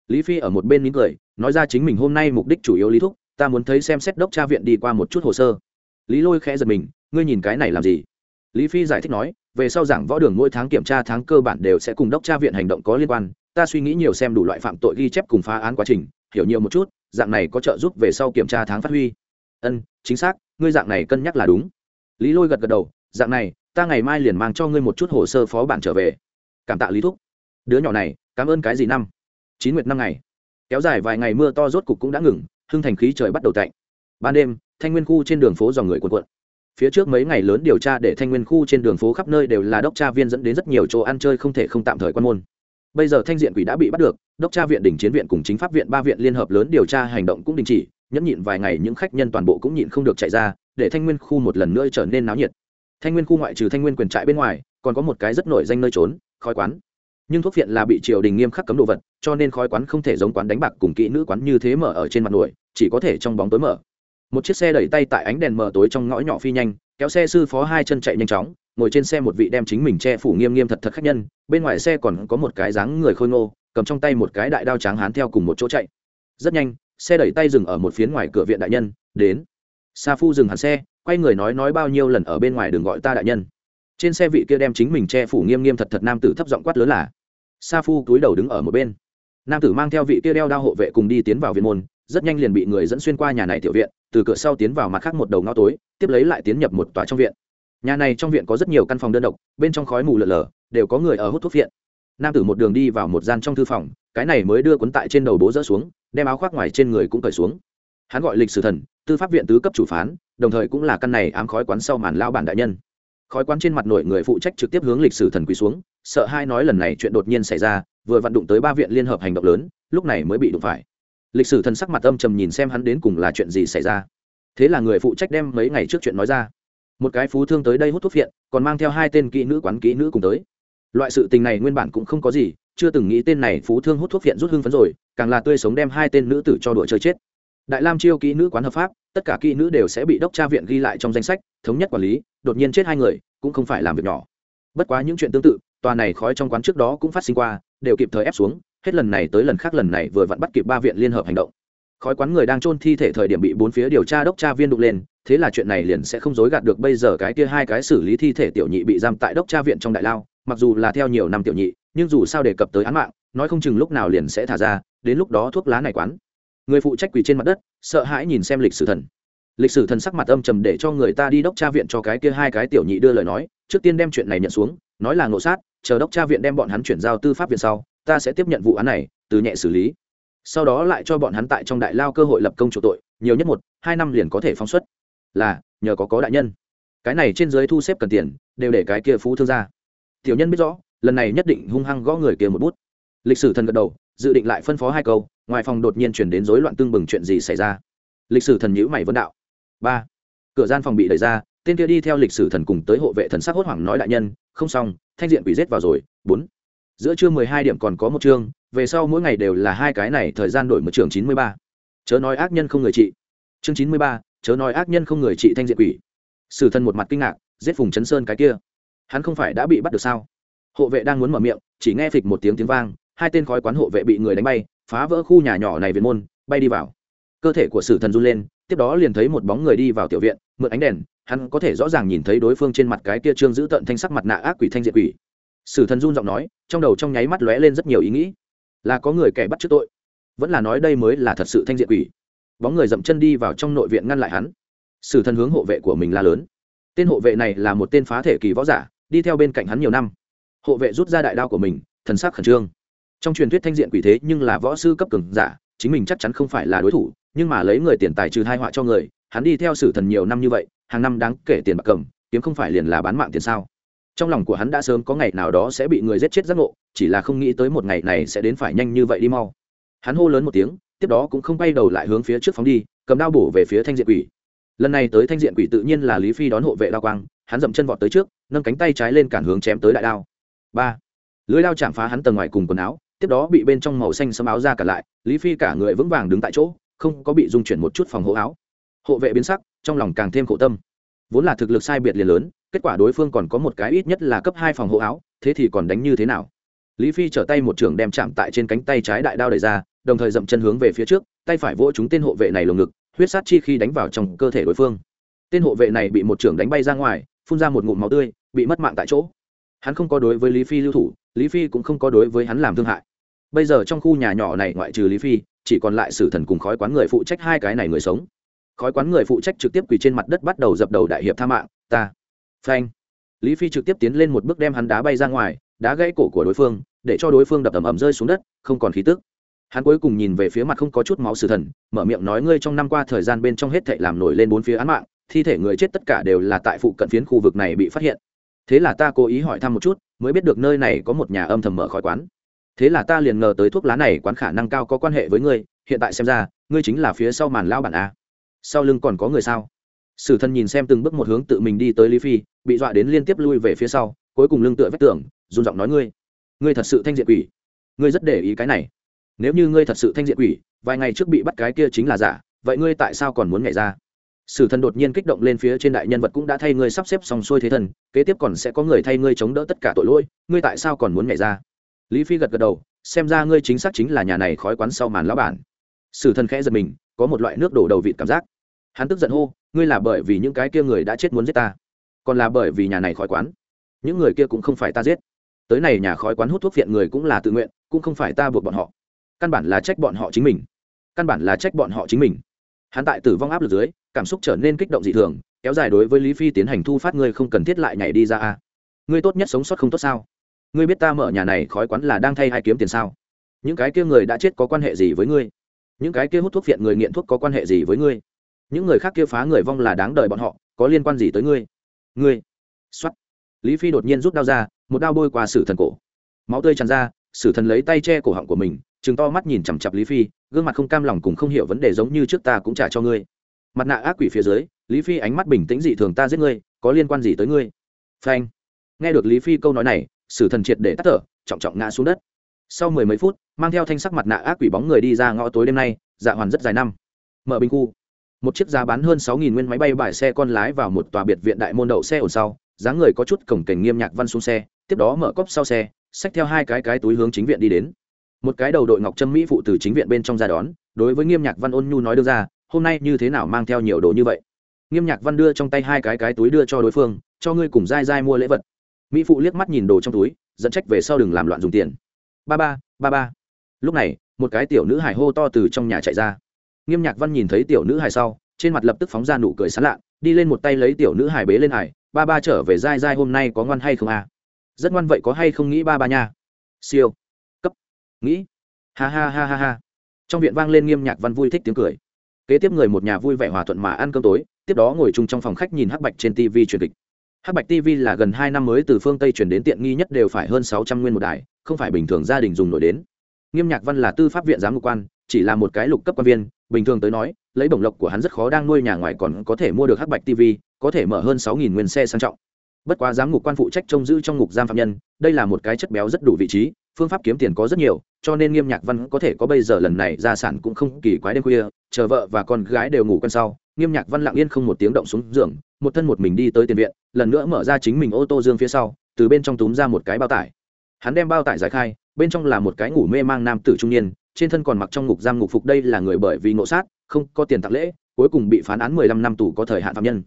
Lý phi ở một bên nín cười, nói ra chính mình hôm nay mục đích chủ yếu lý thúc, ta muốn thấy xem xét đốc tra viện đi qua một chút hồ sơ. Lý lôi khẽ giật mình, ngươi nhìn cái này làm gì? Lý phi giải thích nói, về sau giảng võ đường mỗi tháng kiểm tra tháng cơ bản đều sẽ cùng đốc tra viện hành động có liên quan, ta suy nghĩ nhiều xem đủ loại phạm tội ghi chép cùng phá án quá trình, hiểu nhiều một chút, dạng này có trợ giúp về sau kiểm tra tháng phát huy. Ân, chính xác, ngươi dạng này cân nhắc là đúng lý lôi gật gật đầu, dạng này, ta ngày mai liền mang cho ngươi một chút hồ sơ phó bản trở về. Cảm tạ lý thúc. Đứa nhỏ này, cảm ơn cái gì năm? Chín nguyệt năm ngày. Kéo dài vài ngày mưa to rốt cục cũng đã ngừng, hưng thành khí trời bắt đầu tạnh. Ban đêm, thanh nguyên khu trên đường phố dòng người cuộn cuộn. Phía trước mấy ngày lớn điều tra để thanh nguyên khu trên đường phố khắp nơi đều là đốc tra viên dẫn đến rất nhiều chỗ ăn chơi không thể không tạm thời quan môn. Bây giờ thanh diện quỷ đã bị bắt được, đốc tra viện đỉnh chiến viện cùng chính pháp viện ba viện liên hợp lớn điều tra hành động cũng đình chỉ, nhẫn nhịn vài ngày những khách nhân toàn bộ cũng nhịn không được chạy ra để thanh nguyên khu một lần nữa trở nên náo nhiệt. Thanh nguyên khu ngoại trừ thanh nguyên quyền trại bên ngoài, còn có một cái rất nổi danh nơi trốn, khói quán. Nhưng thuốc viện là bị triều đình nghiêm khắc cấm đồ vật, cho nên khói quán không thể giống quán đánh bạc cùng kỹ nữ quán như thế mở ở trên mặt nổi, chỉ có thể trong bóng tối mở. Một chiếc xe đẩy tay tại ánh đèn mờ tối trong ngõ nhỏ phi nhanh, kéo xe sư phó hai chân chạy nhanh chóng, ngồi trên xe một vị đem chính mình che phủ nghiêm nghiêm thật thật khách nhân, bên ngoài xe còn có một cái dáng người khôi ngô, cầm trong tay một cái đại đao tráng hán theo cùng một chỗ chạy. Rất nhanh, xe đẩy tay dừng ở một phía ngoài cửa viện đại nhân, đến sa phu dừng hẳn xe, quay người nói nói bao nhiêu lần ở bên ngoài đường gọi ta đại nhân. Trên xe vị kia đem chính mình che phủ nghiêm nghiêm thật thật nam tử thấp giọng quát lớn là, sa phu túi đầu đứng ở một bên. Nam tử mang theo vị kia đeo đao hộ vệ cùng đi tiến vào viện môn, rất nhanh liền bị người dẫn xuyên qua nhà này tiểu viện, từ cửa sau tiến vào mặt khác một đầu ngõ tối, tiếp lấy lại tiến nhập một tòa trong viện. Nhà này trong viện có rất nhiều căn phòng đơn độc, bên trong khói mù lờ lờ đều có người ở hút thuốc viện nam tử một đường đi vào một gian trong thư phòng, cái này mới đưa cuốn tại trên đầu bố dỡ xuống, đem áo khoác ngoài trên người cũng cởi xuống. Hắn gọi lịch sử thần tư pháp viện tứ cấp chủ phán, đồng thời cũng là căn này ám khói quán sau màn lao bản đại nhân. Khói quán trên mặt nổi người phụ trách trực tiếp hướng lịch sử thần quý xuống, sợ hai nói lần này chuyện đột nhiên xảy ra, vừa vặn đụng tới ba viện liên hợp hành động lớn, lúc này mới bị đụng phải. Lịch sử thần sắc mặt âm trầm nhìn xem hắn đến cùng là chuyện gì xảy ra. Thế là người phụ trách đem mấy ngày trước chuyện nói ra. Một cái phú thương tới đây hút thuốc viện, còn mang theo hai tên kỹ nữ quán kỹ nữ cùng tới. Loại sự tình này nguyên bản cũng không có gì, chưa từng nghĩ tên này phú thương hút thuốc viện rút hưng phấn rồi, càng là tươi sống đem hai tên nữ tử cho đùa chơi chết đại lam chiêu kỹ nữ quán hợp pháp, tất cả kỹ nữ đều sẽ bị đốc tra viện ghi lại trong danh sách, thống nhất quản lý, đột nhiên chết hai người, cũng không phải làm việc nhỏ. Bất quá những chuyện tương tự, tòa này khói trong quán trước đó cũng phát sinh qua, đều kịp thời ép xuống, hết lần này tới lần khác lần này vừa vặn bắt kịp ba viện liên hợp hành động. Khói quán người đang chôn thi thể thời điểm bị bốn phía điều tra đốc tra viên đục lên, thế là chuyện này liền sẽ không dối gạt được bây giờ cái kia hai cái xử lý thi thể tiểu nhị bị giam tại đốc tra viện trong đại lao, mặc dù là theo nhiều năm tiểu nhị, nhưng dù sao đề cập tới án mạng, nói không chừng lúc nào liền sẽ thả ra, đến lúc đó thuốc lá này quán người phụ trách quỳ trên mặt đất, sợ hãi nhìn xem lịch sử thần. Lịch sử thần sắc mặt âm trầm để cho người ta đi đốc tra viện cho cái kia hai cái tiểu nhị đưa lời nói, trước tiên đem chuyện này nhận xuống, nói là ngộ sát, chờ đốc tra viện đem bọn hắn chuyển giao tư pháp viện sau, ta sẽ tiếp nhận vụ án này, từ nhẹ xử lý. Sau đó lại cho bọn hắn tại trong đại lao cơ hội lập công chủ tội, nhiều nhất một, hai năm liền có thể phóng xuất. Là, nhờ có có đại nhân. Cái này trên dưới thu xếp cần tiền, đều để cái kia phú thương ra tiểu nhân biết rõ, lần này nhất định hung hăng gõ người kia một bút. Lịch sử thần gật đầu, dự định lại phân phó hai câu ngoài phòng đột nhiên chuyển đến rối loạn tương bừng chuyện gì xảy ra? Lịch sử thần nhữ mày vấn đạo. Ba, cửa gian phòng bị đẩy ra, tên kia đi theo lịch sử thần cùng tới hộ vệ thần sắc hốt hoảng nói đại nhân, không xong, thanh diện quỷ rết vào rồi. Bốn, giữa trưa mười hai điểm còn có một chương, về sau mỗi ngày đều là hai cái này, thời gian đổi một trường chín mươi ba. Chớ nói ác nhân không người trị. Chương chín mươi ba, chớ nói ác nhân không người trị thanh diện quỷ. Sử thần một mặt kinh ngạc, giết phùng chấn sơn cái kia. Hắn không phải đã bị bắt được sao? Hộ vệ đang muốn mở miệng, chỉ nghe phịch một tiếng tiếng vang, hai tên khói quán hộ vệ bị người đánh bay phá vỡ khu nhà nhỏ này viện môn, bay đi vào. Cơ thể của sử thần run lên, tiếp đó liền thấy một bóng người đi vào tiểu viện, mượn ánh đèn, hắn có thể rõ ràng nhìn thấy đối phương trên mặt cái kia trương giữ tận thanh sắc mặt nạ ác quỷ thanh diện quỷ. Sử thần run giọng nói, trong đầu trong nháy mắt lóe lên rất nhiều ý nghĩ. Là có người kẻ bắt trước tội. Vẫn là nói đây mới là thật sự thanh diện quỷ. Bóng người dậm chân đi vào trong nội viện ngăn lại hắn. Sử thần hướng hộ vệ của mình la lớn. Tên hộ vệ này là một tên phá thể kỳ võ giả, đi theo bên cạnh hắn nhiều năm. Hộ vệ rút ra đại đao của mình, thần sắc khẩn trương trong truyền thuyết thanh diện quỷ thế nhưng là võ sư cấp cường giả, chính mình chắc chắn không phải là đối thủ, nhưng mà lấy người tiền tài trừ hai họa cho người, hắn đi theo sử thần nhiều năm như vậy, hàng năm đáng kể tiền bạc cầm, kiếm không phải liền là bán mạng tiền sao? Trong lòng của hắn đã sớm có ngày nào đó sẽ bị người giết chết giác ngộ, chỉ là không nghĩ tới một ngày này sẽ đến phải nhanh như vậy đi mau. Hắn hô lớn một tiếng, tiếp đó cũng không bay đầu lại hướng phía trước phóng đi, cầm đao bổ về phía thanh diện quỷ. Lần này tới thanh diện quỷ tự nhiên là lý phi đón hộ vệ đao quang, hắn dậm chân vọt tới trước, nâng cánh tay trái lên cản hướng chém tới đại đao. Ba. Lưới đao chạm phá hắn tầng ngoài cùng quần áo tiếp đó bị bên trong màu xanh sẫm áo ra cả lại, lý phi cả người vững vàng đứng tại chỗ, không có bị dung chuyển một chút phòng hộ áo. Hộ vệ biến sắc, trong lòng càng thêm khổ tâm. Vốn là thực lực sai biệt liền lớn, kết quả đối phương còn có một cái ít nhất là cấp hai phòng hộ áo, thế thì còn đánh như thế nào? Lý phi trở tay một trường đem chạm tại trên cánh tay trái đại đao đẩy ra, đồng thời dậm chân hướng về phía trước, tay phải vỗ chúng tên hộ vệ này lồng ngực, huyết sát chi khi đánh vào trong cơ thể đối phương. Tên hộ vệ này bị một trưởng đánh bay ra ngoài, phun ra một ngụm máu tươi, bị mất mạng tại chỗ. Hắn không có đối với lý phi lưu thủ lý phi cũng không có đối với hắn làm thương hại. Bây giờ trong khu nhà nhỏ này ngoại trừ lý phi, chỉ còn lại sử thần cùng khói quán người phụ trách hai cái này người sống. Khói quán người phụ trách trực tiếp quỳ trên mặt đất bắt đầu dập đầu đại hiệp tha mạng, ta, phanh. Lý phi trực tiếp tiến lên một bước đem hắn đá bay ra ngoài, đá gãy cổ của đối phương, để cho đối phương đập ầm ầm rơi xuống đất, không còn khí tức. Hắn cuối cùng nhìn về phía mặt không có chút máu sử thần, mở miệng nói, ngươi trong năm qua thời gian bên trong hết thệ làm nổi lên bốn phía án mạng, thi thể người chết tất cả đều là tại phụ cận phiến khu vực này bị phát hiện. Thế là ta cố ý hỏi thăm một chút mới biết được nơi này có một nhà âm thầm mở khói quán. Thế là ta liền ngờ tới thuốc lá này quán khả năng cao có quan hệ với ngươi, hiện tại xem ra, ngươi chính là phía sau màn lao bản a. Sau lưng còn có người sao? Sử thân nhìn xem từng bước một hướng tự mình đi tới lý phi, bị dọa đến liên tiếp lui về phía sau, cuối cùng lưng tựa vách tường, run giọng nói ngươi ngươi thật sự thanh diện quỷ. Ngươi rất để ý cái này. Nếu như ngươi thật sự thanh diện quỷ, vài ngày trước bị bắt cái kia chính là giả, vậy ngươi tại sao còn muốn nhảy ra? Sử thần đột nhiên kích động lên phía trên đại nhân vật cũng đã thay ngươi sắp xếp xong xuôi thế thần, kế tiếp còn sẽ có người thay ngươi chống đỡ tất cả tội lỗi, ngươi tại sao còn muốn nhảy ra? Lý phi gật gật đầu, xem ra ngươi chính xác chính là nhà này khói quán sau màn lão bản. Sử thần khẽ giật mình, có một loại nước đổ đầu vịt cảm giác. Hắn tức giận hô, ngươi là bởi vì những cái kia người đã chết muốn giết ta, còn là bởi vì nhà này khói quán. Những người kia cũng không phải ta giết. Tới này nhà khói quán hút thuốc phiện người cũng là tự nguyện, cũng không phải ta buộc bọn họ. Căn bản là trách bọn họ chính mình. Căn bản là trách bọn họ chính mình hắn tại tử vong áp lực dưới, cảm xúc trở nên kích động dị thường, kéo dài đối với lý phi tiến hành thu phát ngươi không cần thiết lại nhảy đi ra a. Ngươi tốt nhất sống sót không tốt sao? Ngươi biết ta mở nhà này khói quán là đang thay hay kiếm tiền sao? Những cái kia người đã chết có quan hệ gì với ngươi? Những cái kia hút thuốc phiện người nghiện thuốc có quan hệ gì với ngươi? Những người khác kia phá người vong là đáng đời bọn họ, có liên quan gì tới ngươi? Ngươi. Xuất lý phi đột nhiên rút đao ra, một đao bôi qua sử thần cổ. Máu tươi tràn ra, sử thần lấy tay che cổ họng của mình chừng to mắt nhìn chằm chặp lý phi, gương mặt không cam lòng cùng không hiểu vấn đề giống như trước ta cũng trả cho ngươi. Mặt nạ ác quỷ phía dưới, lý phi ánh mắt bình tĩnh dị thường ta giết ngươi, có liên quan gì tới ngươi? Phanh. Nghe được lý phi câu nói này, sử thần triệt để tắt thở, trọng trọng ngã xuống đất. Sau mười mấy phút, mang theo thanh sắc mặt nạ ác quỷ bóng người đi ra ngõ tối đêm nay dạ hoàn rất dài năm. Mở bình khu. Một chiếc giá bán hơn sáu nghìn nguyên máy bay bài xe con lái vào một tòa biệt viện đại môn đậu xe ổn sau, dáng người có chút cổng cảnh nghiêm nhạc văn xuống xe, tiếp đó mở cốc sau xe, xách theo hai cái cái túi hướng chính viện đi đến một cái đầu đội ngọc trâm mỹ phụ từ chính viện bên trong ra đón, đối với nghiêm nhạc văn ôn nhu nói đưa ra, hôm nay như thế nào mang theo nhiều đồ như vậy? Nghiêm nhạc văn đưa trong tay hai cái cái túi đưa cho đối phương, cho ngươi cùng dai dai mua lễ vật. Mỹ phụ liếc mắt nhìn đồ trong túi, dẫn trách về sau đừng làm loạn dùng tiền. Ba ba ba ba. Lúc này, một cái tiểu nữ hải hô to từ trong nhà chạy ra. Nghiêm nhạc văn nhìn thấy tiểu nữ hải sau, trên mặt lập tức phóng ra nụ cười sán lạ, đi lên một tay lấy tiểu nữ hải bế lên hải ba ba trở về dai dai hôm nay có ngoan hay không à? Rất ngoan vậy có hay không nghĩ ba ba nha? Siêu nghĩ. Ha ha ha ha ha. Trong viện vang lên nghiêm nhạc văn vui thích tiếng cười. Kế tiếp người một nhà vui vẻ hòa thuận mà ăn cơm tối, tiếp đó ngồi chung trong phòng khách nhìn hắc bạch trên tv truyền kịch. Hắc bạch tv là gần hai năm mới từ phương tây chuyển đến tiện nghi nhất đều phải hơn sáu trăm nguyên một đài, không phải bình thường gia đình dùng nổi đến. Nghiêm nhạc văn là tư pháp viện giám mục quan, chỉ là một cái lục cấp quan viên, bình thường tới nói, lấy bổng lộc của hắn rất khó đang nuôi nhà ngoài còn có thể mua được hắc bạch tv có thể mở hơn sáu nghìn nguyên xe sang trọng. Bất quá giám ngục quan phụ trách trông giữ trong ngục giam phạm nhân, đây là một cái chất béo rất đủ vị trí phương pháp kiếm tiền có rất nhiều, cho nên nghiêm nhạc văn có thể có bây giờ lần này gia sản cũng không kỳ quái đêm khuya, chờ vợ và con gái đều ngủ quen sau, nghiêm nhạc văn lặng yên không một tiếng động xuống giường, một thân một mình đi tới tiền viện, lần nữa mở ra chính mình ô tô dương phía sau, từ bên trong túm ra một cái bao tải. Hắn đem bao tải giải khai, bên trong là một cái ngủ mê mang nam tử trung niên, trên thân còn mặc trong ngục giam ngục phục đây là người bởi vì ngộ sát, không có tiền tặng lễ, cuối cùng bị phán án mười lăm năm tù có thời hạn phạm nhân.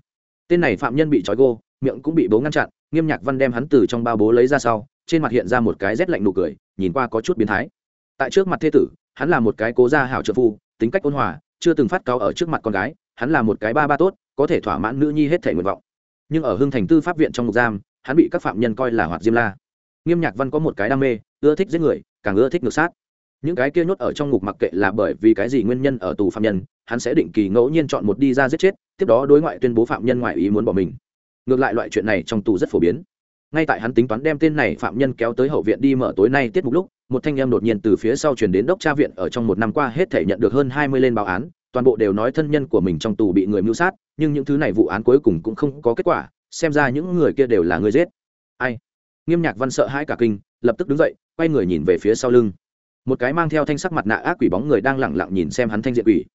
Tên này phạm nhân bị trói gô, miệng cũng bị bố ngăn chặn, nghiêm nhạc văn đem hắn từ trong bao bố lấy ra sau trên mặt hiện ra một cái rét lạnh nụ cười, nhìn qua có chút biến thái. Tại trước mặt thê tử, hắn là một cái cố gia hảo trợ phu, tính cách ôn hòa, chưa từng phát cáo ở trước mặt con gái, hắn là một cái ba ba tốt, có thể thỏa mãn nữ nhi hết thể nguyện vọng. Nhưng ở hưng thành tư pháp viện trong ngục giam, hắn bị các phạm nhân coi là hoạt diêm la. Nghiêm nhạc văn có một cái đam mê, ưa thích giết người, càng ưa thích ngược sát. Những cái kia nhốt ở trong ngục mặc kệ là bởi vì cái gì nguyên nhân ở tù phạm nhân, hắn sẽ định kỳ ngẫu nhiên chọn một đi ra giết chết, tiếp đó đối ngoại tuyên bố phạm nhân ngoại ý muốn bỏ mình. Ngược lại loại chuyện này trong tù rất phổ biến ngay tại hắn tính toán đem tên này phạm nhân kéo tới hậu viện đi mở tối nay tiết mục lúc, một thanh em đột nhiên từ phía sau chuyển đến đốc tra viện ở trong một năm qua hết thể nhận được hơn hai mươi lên báo án, toàn bộ đều nói thân nhân của mình trong tù bị người mưu sát, nhưng những thứ này vụ án cuối cùng cũng không có kết quả, xem ra những người kia đều là người giết. Ai? Nghiêm nhạc văn sợ hãi cả kinh, lập tức đứng dậy, quay người nhìn về phía sau lưng. Một cái mang theo thanh sắc mặt nạ ác quỷ bóng người đang lẳng lặng nhìn xem hắn thanh diện quỷ.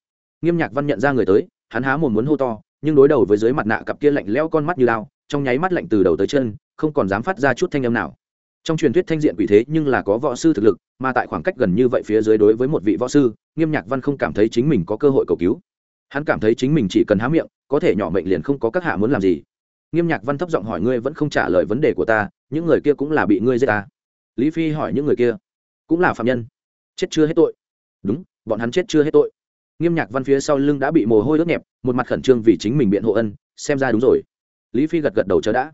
Nghiêm nhạc văn nhận ra người tới, hắn há mồm muốn hô to, nhưng đối đầu với dưới mặt nạ cặp kia lạnh lẽo con mắt như lao, trong nháy mắt lạnh từ đầu tới chân không còn dám phát ra chút thanh âm nào. Trong truyền thuyết thanh diện quỷ thế nhưng là có võ sư thực lực, mà tại khoảng cách gần như vậy phía dưới đối với một vị võ sư, nghiêm nhạc văn không cảm thấy chính mình có cơ hội cầu cứu. Hắn cảm thấy chính mình chỉ cần há miệng, có thể nhỏ mệnh liền không có các hạ muốn làm gì. Nghiêm nhạc văn thấp giọng hỏi ngươi vẫn không trả lời vấn đề của ta, những người kia cũng là bị ngươi giết ta. Lý phi hỏi những người kia, cũng là phạm nhân. Chết chưa hết tội. Đúng, bọn hắn chết chưa hết tội. Nghiêm nhạc văn phía sau lưng đã bị mồ hôi ướt nhẹp, một mặt khẩn trương vì chính mình biện hộ ân, xem ra đúng rồi. Lý phi gật gật đầu chờ đã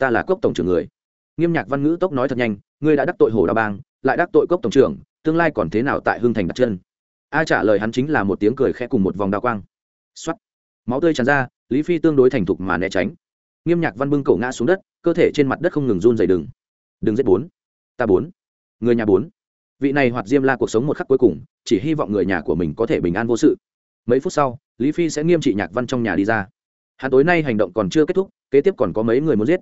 ta là cốc tổng trưởng người. Nghiêm nhạc văn ngữ tốc nói thật nhanh, ngươi đã đắc tội hồ đa bang, lại đắc tội cốc tổng trưởng, tương lai còn thế nào tại hưng thành đặt chân? A trả lời hắn chính là một tiếng cười khẽ cùng một vòng đao quang. X máu tươi tràn ra, lý phi tương đối thành thục mà né tránh. Nghiêm nhạc văn bưng cổ ngã xuống đất, cơ thể trên mặt đất không ngừng run dày đừng. Đừng giết bốn. Ta bốn. Người nhà bốn. Vị này hoạt diêm la cuộc sống một khắc cuối cùng, chỉ hy vọng người nhà của mình có thể bình an vô sự. Mấy phút sau, lý phi sẽ nghiêm trị nhạc văn trong nhà đi ra. Hắn tối nay hành động còn chưa kết thúc, kế tiếp còn có mấy người muốn giết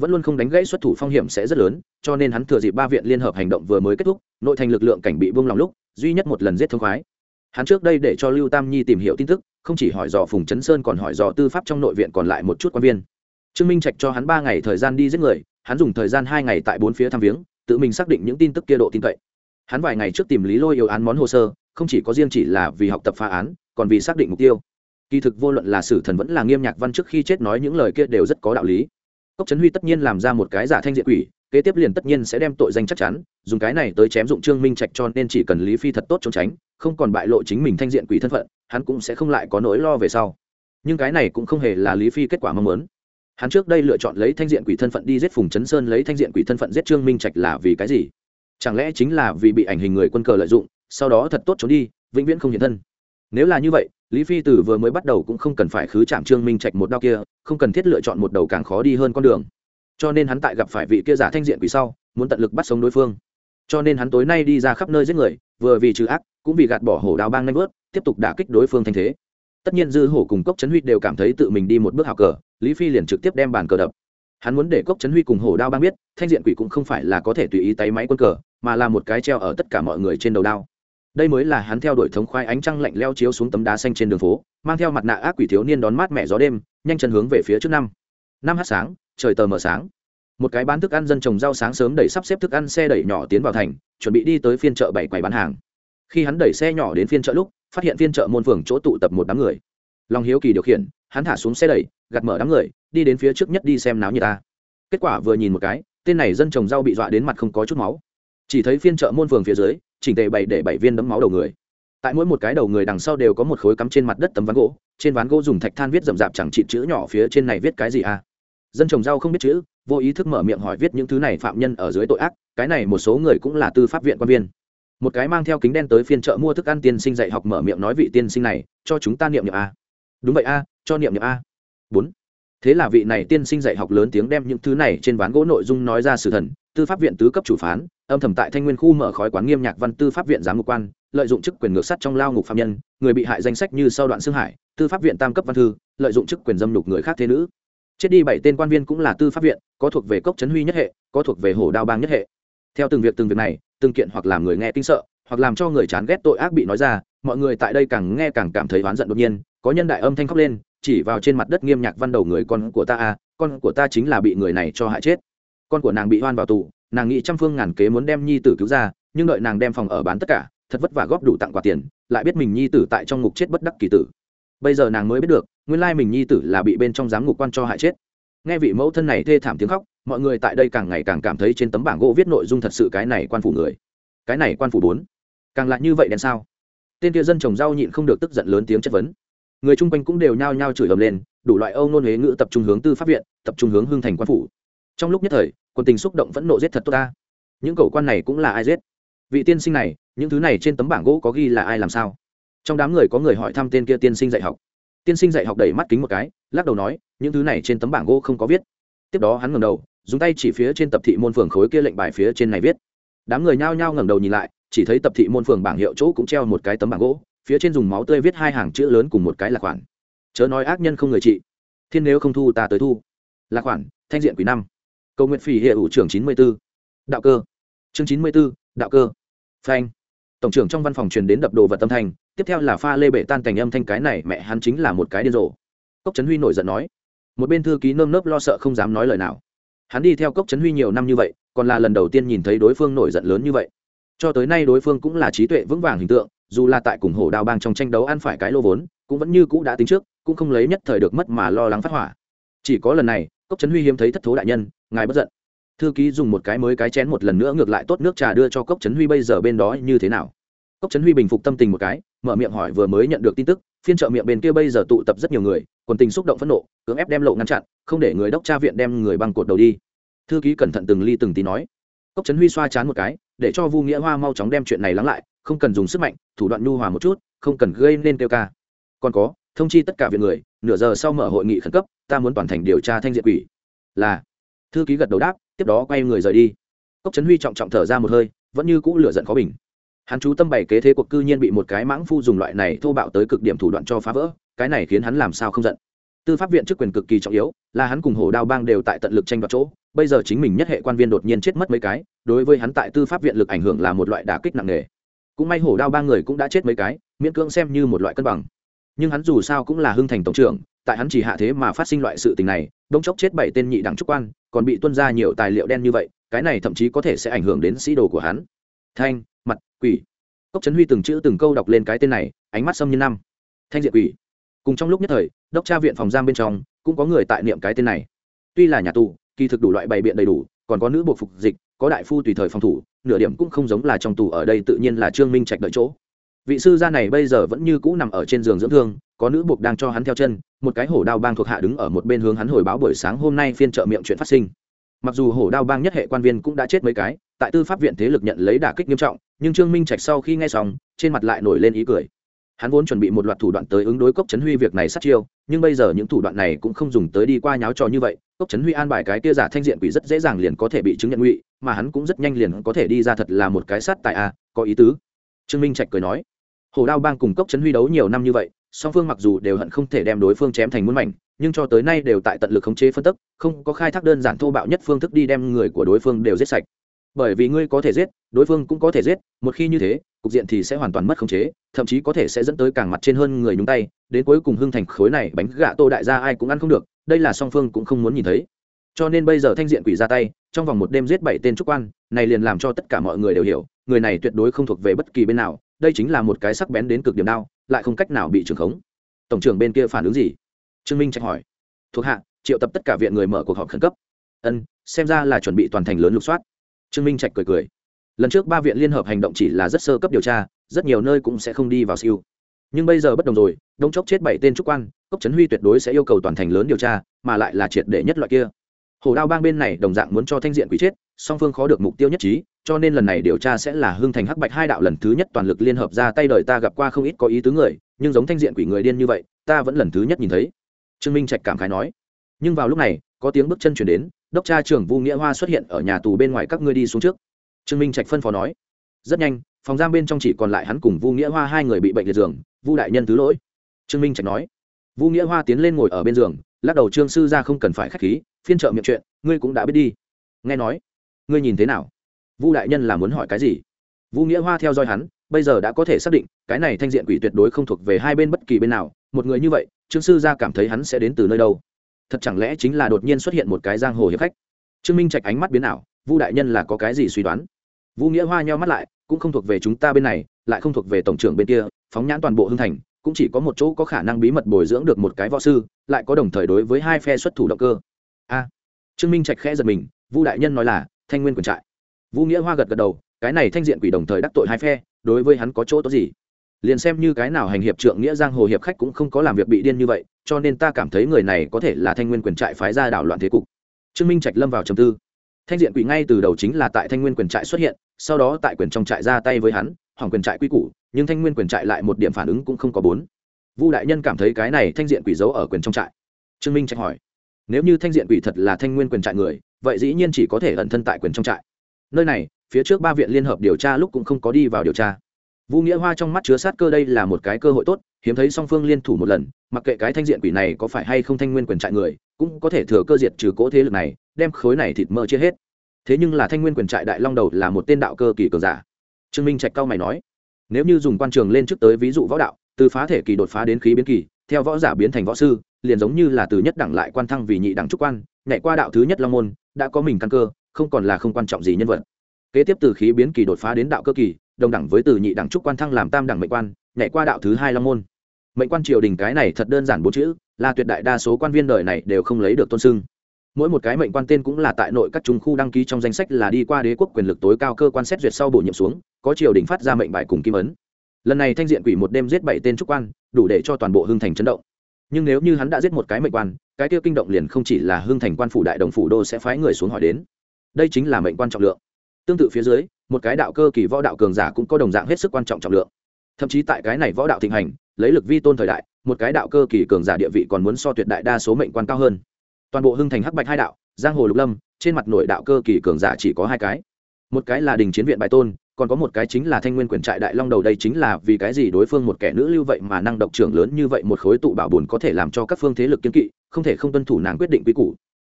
vẫn luôn không đánh gãy xuất thủ phong hiểm sẽ rất lớn, cho nên hắn thừa dịp ba viện liên hợp hành động vừa mới kết thúc, nội thành lực lượng cảnh bị buông lòng lúc, duy nhất một lần giết thương khoái. Hắn trước đây để cho lưu tam nhi tìm hiểu tin tức, không chỉ hỏi dò phùng chấn sơn còn hỏi dò tư pháp trong nội viện còn lại một chút quan viên. Trương minh trạch cho hắn ba ngày thời gian đi giết người, hắn dùng thời gian hai ngày tại bốn phía thăm viếng, tự mình xác định những tin tức kia độ tin cậy. Hắn vài ngày trước tìm lý lôi yêu án món hồ sơ, không chỉ có riêng chỉ là vì học tập phá án, còn vì xác định mục tiêu. Kỳ thực vô luận là sử thần vẫn là nghiêm nhạc văn trước khi chết nói những lời kia đều rất có đạo lý cốc trấn huy tất nhiên làm ra một cái giả thanh diện quỷ, kế tiếp liền tất nhiên sẽ đem tội danh chắc chắn, dùng cái này tới chém dụng trương minh trạch cho nên chỉ cần lý phi thật tốt trốn tránh, không còn bại lộ chính mình thanh diện quỷ thân phận, hắn cũng sẽ không lại có nỗi lo về sau. Nhưng cái này cũng không hề là lý phi kết quả mong muốn. Hắn trước đây lựa chọn lấy thanh diện quỷ thân phận đi giết phùng chấn sơn, lấy thanh diện quỷ thân phận giết trương minh trạch là vì cái gì? Chẳng lẽ chính là vì bị ảnh hình người quân cờ lợi dụng, sau đó thật tốt trốn đi, vĩnh viễn không hiện thân? Nếu là như vậy, lý phi từ vừa mới bắt đầu cũng không cần phải khứ chạm trương minh trạch một đau kia, không cần thiết lựa chọn một đầu càng khó đi hơn con đường. Cho nên hắn tại gặp phải vị kia giả thanh diện quỷ sau, muốn tận lực bắt sống đối phương. Cho nên hắn tối nay đi ra khắp nơi giết người, vừa vì trừ ác, cũng vì gạt bỏ hổ đao bang nanh vớt, tiếp tục đả kích đối phương thanh thế. Tất nhiên dư hổ cùng cốc trấn huy đều cảm thấy tự mình đi một bước hào cờ, lý phi liền trực tiếp đem bàn cờ đập. Hắn muốn để cốc trấn huy cùng hổ đao bang biết, thanh diện quỷ cũng không phải là có thể tùy ý tay máy quân cờ, mà là một cái treo ở tất cả mọi người trên đầu đao đây mới là hắn theo đuổi thống khoái ánh trăng lạnh leo chiếu xuống tấm đá xanh trên đường phố, mang theo mặt nạ ác quỷ thiếu niên đón mát mẹ gió đêm, nhanh chân hướng về phía trước năm. Năm h sáng, trời tờ mờ sáng. Một cái bán thức ăn dân trồng rau sáng sớm đẩy sắp xếp thức ăn xe đẩy nhỏ tiến vào thành, chuẩn bị đi tới phiên chợ bảy quầy bán hàng. Khi hắn đẩy xe nhỏ đến phiên chợ lúc, phát hiện phiên chợ môn phường chỗ tụ tập một đám người. Lòng hiếu kỳ điều khiển, hắn thả xuống xe đẩy, gạt mở đám người, đi đến phía trước nhất đi xem náo như ta. Kết quả vừa nhìn một cái, tên này dân trồng rau bị dọa đến mặt không có chút máu. Chỉ thấy phiên chợ môn phường phía dưới chỉnh tề bảy để bảy viên đấm máu đầu người. Tại mỗi một cái đầu người đằng sau đều có một khối cắm trên mặt đất tấm ván gỗ, trên ván gỗ dùng thạch than viết rậm rạp chẳng trị chữ nhỏ phía trên này viết cái gì à? Dân trồng rau không biết chữ, vô ý thức mở miệng hỏi viết những thứ này phạm nhân ở dưới tội ác, cái này một số người cũng là tư pháp viện quan viên. Một cái mang theo kính đen tới phiên chợ mua thức ăn tiên sinh dạy học mở miệng nói vị tiên sinh này, cho chúng ta niệm niệm a đúng vậy a cho niệm niệm a bốn thế là vị này tiên sinh dạy học lớn tiếng đem những thứ này trên ván gỗ nội dung nói ra sự thần, tư pháp viện tứ cấp chủ phán, âm thầm tại thanh nguyên khu mở khói quán nghiêm nhạc văn tư pháp viện giám mục quan, lợi dụng chức quyền ngược sắt trong lao ngục phạm nhân, người bị hại danh sách như sau đoạn xương hải, tư pháp viện tam cấp văn thư, lợi dụng chức quyền dâm nhục người khác thế nữ. Chết đi bảy tên quan viên cũng là tư pháp viện, có thuộc về cốc trấn huy nhất hệ, có thuộc về hổ đao bang nhất hệ. Theo từng việc từng việc này, từng kiện hoặc làm người nghe kinh sợ, hoặc làm cho người chán ghét tội ác bị nói ra, mọi người tại đây càng nghe càng cảm thấy oán giận đột nhiên, có nhân đại âm thanh khóc lên chỉ vào trên mặt đất nghiêm nhạc văn đầu người, con của ta à con của ta chính là bị người này cho hại chết. Con của nàng bị hoan vào tù, nàng nghĩ trăm phương ngàn kế muốn đem nhi tử cứu ra, nhưng đợi nàng đem phòng ở bán tất cả, thật vất vả góp đủ tặng quà tiền, lại biết mình nhi tử tại trong ngục chết bất đắc kỳ tử. Bây giờ nàng mới biết được, nguyên lai mình nhi tử là bị bên trong giám ngục quan cho hại chết. Nghe vị mẫu thân này thê thảm tiếng khóc, mọi người tại đây càng ngày càng cảm thấy trên tấm bảng gỗ viết nội dung thật sự cái này quan phủ người. Cái này quan phủ bốn. Càng lại như vậy đen sao? Tên kia dân trồng rau nhịn không được tức giận lớn tiếng chất vấn người chung quanh cũng đều nhao nhao chửi ầm lên, đủ loại âu nôn huế ngữ tập trung hướng tư pháp viện, tập trung hướng hưng thành quan phủ. Trong lúc nhất thời, quân tình xúc động vẫn nộ giết thật tốt ta. Những cầu quan này cũng là ai giết? Vị tiên sinh này, những thứ này trên tấm bảng gỗ có ghi là ai làm sao? Trong đám người có người hỏi thăm tên kia tiên sinh dạy học. Tiên sinh dạy học đẩy mắt kính một cái, lắc đầu nói, những thứ này trên tấm bảng gỗ không có viết. Tiếp đó hắn ngẩng đầu, dùng tay chỉ phía trên tập thị môn phường khối kia lệnh bài phía trên này viết. Đám người nhao nhao ngẩng đầu nhìn lại, chỉ thấy tập thị môn phường bảng hiệu chỗ cũng treo một cái tấm bảng gỗ phía trên dùng máu tươi viết hai hàng chữ lớn cùng một cái là khoản. Chớ nói ác nhân không người trị. Thiên nếu không thu ta tới thu. Là khoản, thanh diện quý năm. Cầu nguyện phỉ hệ ủ trưởng chín mươi b ố đạo cơ. Chương chín mươi b ố đạo cơ. Phanh. Tổng trưởng trong văn phòng truyền đến đập đồ vật tâm thành tiếp theo là pha lê bệ tan thành âm thanh cái này, mẹ hắn chính là một cái điên rồ. Cốc trấn huy nổi giận nói. Một bên thư ký nơm nớp lo sợ không dám nói lời nào. Hắn đi theo cốc trấn huy nhiều năm như vậy, còn là lần đầu tiên nhìn thấy đối phương nổi giận lớn như vậy. Cho tới nay đối phương cũng là trí tuệ vững vàng hình tượng dù là tại cùng hổ đao bang trong tranh đấu ăn phải cái lô vốn, cũng vẫn như cũ đã tính trước, cũng không lấy nhất thời được mất mà lo lắng phát hỏa. Chỉ có lần này, cốc trấn huy hiếm thấy thất thố đại nhân, ngài bất giận. Thư ký dùng một cái mới cái chén một lần nữa ngược lại tốt nước trà đưa cho cốc trấn huy bây giờ bên đó như thế nào? Cốc trấn huy bình phục tâm tình một cái, mở miệng hỏi vừa mới nhận được tin tức, phiên trợ miệng bên kia bây giờ tụ tập rất nhiều người, quần tình xúc động phẫn nộ, cưỡng ép đem lộ ngăn chặn, không để người đốc tra viện đem người băng cột đầu đi. Thư ký cẩn thận từng ly từng tí nói. Cốc trấn huy xoa chán một cái, để cho vu nghĩa hoa mau chóng đem chuyện này lắng lại không cần dùng sức mạnh, thủ đoạn nhu hòa một chút, không cần gây nên tiêu ca. Còn có, thông chi tất cả viện người, nửa giờ sau mở hội nghị khẩn cấp, ta muốn toàn thành điều tra thanh diện quỷ. Là. Thư ký gật đầu đáp, tiếp đó quay người rời đi. Cốc trấn huy trọng trọng thở ra một hơi, vẫn như cũ lửa giận khó bình. Hắn chú tâm bày kế thế cuộc cư nhiên bị một cái mãng phu dùng loại này thô bạo tới cực điểm thủ đoạn cho phá vỡ, cái này khiến hắn làm sao không giận. Tư pháp viện chức quyền cực kỳ trọng yếu, là hắn cùng hổ đao bang đều tại tận lực tranh đoạt chỗ, bây giờ chính mình nhất hệ quan viên đột nhiên chết mất mấy cái, đối với hắn tại tư pháp viện lực ảnh hưởng là một loại đả kích nặng nề cũng may hổ đao ba người cũng đã chết mấy cái, miễn cưỡng xem như một loại cân bằng. Nhưng hắn dù sao cũng là hưng thành tổng trưởng, tại hắn chỉ hạ thế mà phát sinh loại sự tình này, đông chốc chết bảy tên nhị đẳng trúc quan, còn bị tuân ra nhiều tài liệu đen như vậy, cái này thậm chí có thể sẽ ảnh hưởng đến sĩ đồ của hắn. Thanh, mặt, quỷ. Cốc trấn huy từng chữ từng câu đọc lên cái tên này, ánh mắt xâm như năm. Thanh diện quỷ. Cùng trong lúc nhất thời, đốc tra viện phòng giam bên trong, cũng có người tại niệm cái tên này. Tuy là nhà tù, kỳ thực đủ loại bày biện đầy đủ còn có nữ bộ phục dịch, có đại phu tùy thời phòng thủ, nửa điểm cũng không giống là trong tù ở đây tự nhiên là trương minh trạch đợi chỗ. Vị sư gia này bây giờ vẫn như cũ nằm ở trên giường dưỡng thương, có nữ buộc đang cho hắn theo chân, một cái hổ đao bang thuộc hạ đứng ở một bên hướng hắn hồi báo buổi sáng hôm nay phiên trợ miệng chuyện phát sinh. Mặc dù hổ đao bang nhất hệ quan viên cũng đã chết mấy cái, tại tư pháp viện thế lực nhận lấy đả kích nghiêm trọng, nhưng trương minh trạch sau khi nghe xong, trên mặt lại nổi lên ý cười hắn vốn chuẩn bị một loạt thủ đoạn tới ứng đối cốc trấn huy việc này sát chiêu, nhưng bây giờ những thủ đoạn này cũng không dùng tới đi qua nháo trò như vậy. Cốc trấn huy an bài cái kia giả thanh diện quỷ rất dễ dàng liền có thể bị chứng nhận ngụy, mà hắn cũng rất nhanh liền có thể đi ra thật là một cái sát tại a, có ý tứ. Trương minh trạch cười nói, hồ đao bang cùng cốc trấn huy đấu nhiều năm như vậy, song phương mặc dù đều hận không thể đem đối phương chém thành muôn mảnh, nhưng cho tới nay đều tại tận lực khống chế phân tức, không có khai thác đơn giản thô bạo nhất phương thức đi đem người của đối phương đều giết sạch bởi vì ngươi có thể giết, đối phương cũng có thể giết, một khi như thế, cục diện thì sẽ hoàn toàn mất khống chế, thậm chí có thể sẽ dẫn tới càng mặt trên hơn người nhúng tay, đến cuối cùng hưng thành khối này bánh gạ tô đại gia ai cũng ăn không được, đây là song phương cũng không muốn nhìn thấy. Cho nên bây giờ thanh diện quỷ ra tay, trong vòng một đêm giết bảy tên trúc quan, này liền làm cho tất cả mọi người đều hiểu, người này tuyệt đối không thuộc về bất kỳ bên nào, đây chính là một cái sắc bén đến cực điểm đao, lại không cách nào bị trường khống. Tổng trưởng bên kia phản ứng gì? Trương minh trạch hỏi. Thuộc hạ, triệu tập tất cả viện người mở cuộc họp khẩn cấp. Ân, xem ra là chuẩn bị toàn thành lớn lục soát trương minh trạch cười cười. Lần trước ba viện liên hợp hành động chỉ là rất sơ cấp điều tra, rất nhiều nơi cũng sẽ không đi vào siêu. Nhưng bây giờ bất đồng rồi, đông chốc chết bảy tên trúc quan, cốc trấn huy tuyệt đối sẽ yêu cầu toàn thành lớn điều tra, mà lại là triệt để nhất loại kia. Hồ đao bang bên này đồng dạng muốn cho thanh diện quỷ chết, song phương khó được mục tiêu nhất trí, cho nên lần này điều tra sẽ là hưng thành hắc bạch hai đạo lần thứ nhất toàn lực liên hợp ra tay đời ta gặp qua không ít có ý tứ người, nhưng giống thanh diện quỷ người điên như vậy, ta vẫn lần thứ nhất nhìn thấy. Trương minh trạch cảm khái nói. Nhưng vào lúc này, có tiếng bước chân chuyển đến đốc cha trưởng vu nghĩa hoa xuất hiện ở nhà tù bên ngoài các ngươi đi xuống trước. Trương minh trạch phân phó nói. Rất nhanh, phòng giam bên trong chỉ còn lại hắn cùng vu nghĩa hoa hai người bị bệnh liệt giường, vu đại nhân thứ lỗi. Trương minh trạch nói. Vu nghĩa hoa tiến lên ngồi ở bên giường, lắc đầu trương sư ra không cần phải k h á c h khí, phiên trợ miệng chuyện, ngươi cũng đã biết đi. Nghe nói, ngươi nhìn thế nào? Vu đại nhân là muốn hỏi cái gì? Vu nghĩa hoa theo dõi hắn, bây giờ đã có thể xác định, cái này thanh diện quỷ tuyệt đối không thuộc về hai bên bất kỳ bên nào, một người như vậy, trương sư gia cảm thấy hắn sẽ đến từ nơi đâu? Thật chẳng lẽ chính là đột nhiên xuất hiện một cái giang hồ hiệp khách? Trương minh trạch ánh mắt biến ảo, vu đại nhân là có cái gì suy đoán? Vu nghĩa hoa nheo mắt lại, cũng không thuộc về chúng ta bên này, lại không thuộc về tổng trưởng bên kia, phóng nhãn toàn bộ hưng thành, cũng chỉ có một chỗ có khả năng bí mật bồi dưỡng được một cái võ sư, lại có đồng thời đối với hai phe xuất thủ động cơ. A! Trương minh trạch khẽ giật mình, vu đại nhân nói là, thanh nguyên quần trại. Vu nghĩa hoa gật gật đầu, cái này thanh diện quỷ đồng thời đắc tội hai phe, đối với hắn có chỗ tốt gì? Liền xem như cái nào hành hiệp trượng nghĩa giang hồ hiệp khách cũng không có làm việc bị điên như vậy, cho nên ta cảm thấy người này có thể là thanh nguyên quyền trại phái ra đảo loạn thế cục. Trương minh trạch lâm vào trầm tư. Thanh diện quỷ ngay từ đầu chính là tại thanh nguyên quyền trại xuất hiện, sau đó tại quyền trong trại ra tay với hắn, hoàng quyền trại quy củ, nhưng thanh nguyên quyền trại lại một điểm phản ứng cũng không có bốn. Vu đại nhân cảm thấy cái này thanh diện quỷ giấu ở quyền trong trại. Trương minh trạch hỏi, nếu như thanh diện quỷ thật là thanh nguyên quyền trại người, vậy dĩ nhiên chỉ có thể ẩn thân tại quyền trong trại. Nơi này, phía trước ba viện liên hợp điều tra lúc cũng không có đi vào điều tra vũ nghĩa hoa trong mắt chứa sát cơ đây là một cái cơ hội tốt, hiếm thấy song phương liên thủ một lần, mặc kệ cái thanh diện quỷ này có phải hay không thanh nguyên quyền trại người, cũng có thể thừa cơ diệt trừ cỗ thế lực này, đem khối này thịt mơ chia hết. Thế nhưng là thanh nguyên quyền trại đại long đầu là một tên đạo cơ kỳ cường giả. Trương minh trạch cao mày nói, nếu như dùng quan trường lên trước tới ví dụ võ đạo, từ phá thể kỳ đột phá đến khí biến kỳ, theo võ giả biến thành võ sư, liền giống như là từ nhất đẳng lại quan thăng vì nhị đẳng trúc quan, nhảy qua đạo thứ nhất long môn, đã có mình căn cơ, không còn là không quan trọng gì nhân vật. Kế tiếp từ khí biến kỳ đột phá đến đạo cơ kỳ đồng đẳng với từ nhị đẳng trúc quan thăng làm tam đẳng mệnh quan, nhảy qua đạo thứ hai long môn. Mệnh quan triều đình cái này thật đơn giản bốn chữ, là tuyệt đại đa số quan viên đời này đều không lấy được tôn sưng mỗi một cái mệnh quan tên cũng là tại nội các trung khu đăng ký trong danh sách là đi qua đế quốc quyền lực tối cao cơ quan xét duyệt sau bổ nhiệm xuống, có triều đình phát ra mệnh bài cùng kim ấn. Lần này thanh diện quỷ một đêm giết bảy tên trúc quan, đủ để cho toàn bộ hưng thành chấn động. Nhưng nếu như hắn đã giết một cái mệnh quan, cái kia kinh động liền không chỉ là hưng thành quan phủ đại đồng phủ đô sẽ phái người xuống hỏi đến. Đây chính là mệnh quan trọng lượng. Tương tự phía dưới một cái đạo cơ kỳ võ đạo cường giả cũng có đồng dạng hết sức quan trọng trọng lượng. Thậm chí tại cái này võ đạo thịnh hành, lấy lực vi tôn thời đại, một cái đạo cơ kỳ cường giả địa vị còn muốn so tuyệt đại đa số mệnh quan cao hơn. Toàn bộ hưng thành hắc bạch hai đạo, giang hồ lục lâm, trên mặt nội đạo cơ kỳ cường giả chỉ có hai cái. Một cái là đình chiến viện bài tôn, còn có một cái chính là thanh nguyên quyền trại đại long đầu đây chính là vì cái gì đối phương một kẻ nữ lưu vậy mà năng độc trưởng lớn như vậy một khối tụ bảo buồn có thể làm cho các phương thế lực kiên kỵ, không thể không tuân thủ nàng quyết định quy củ.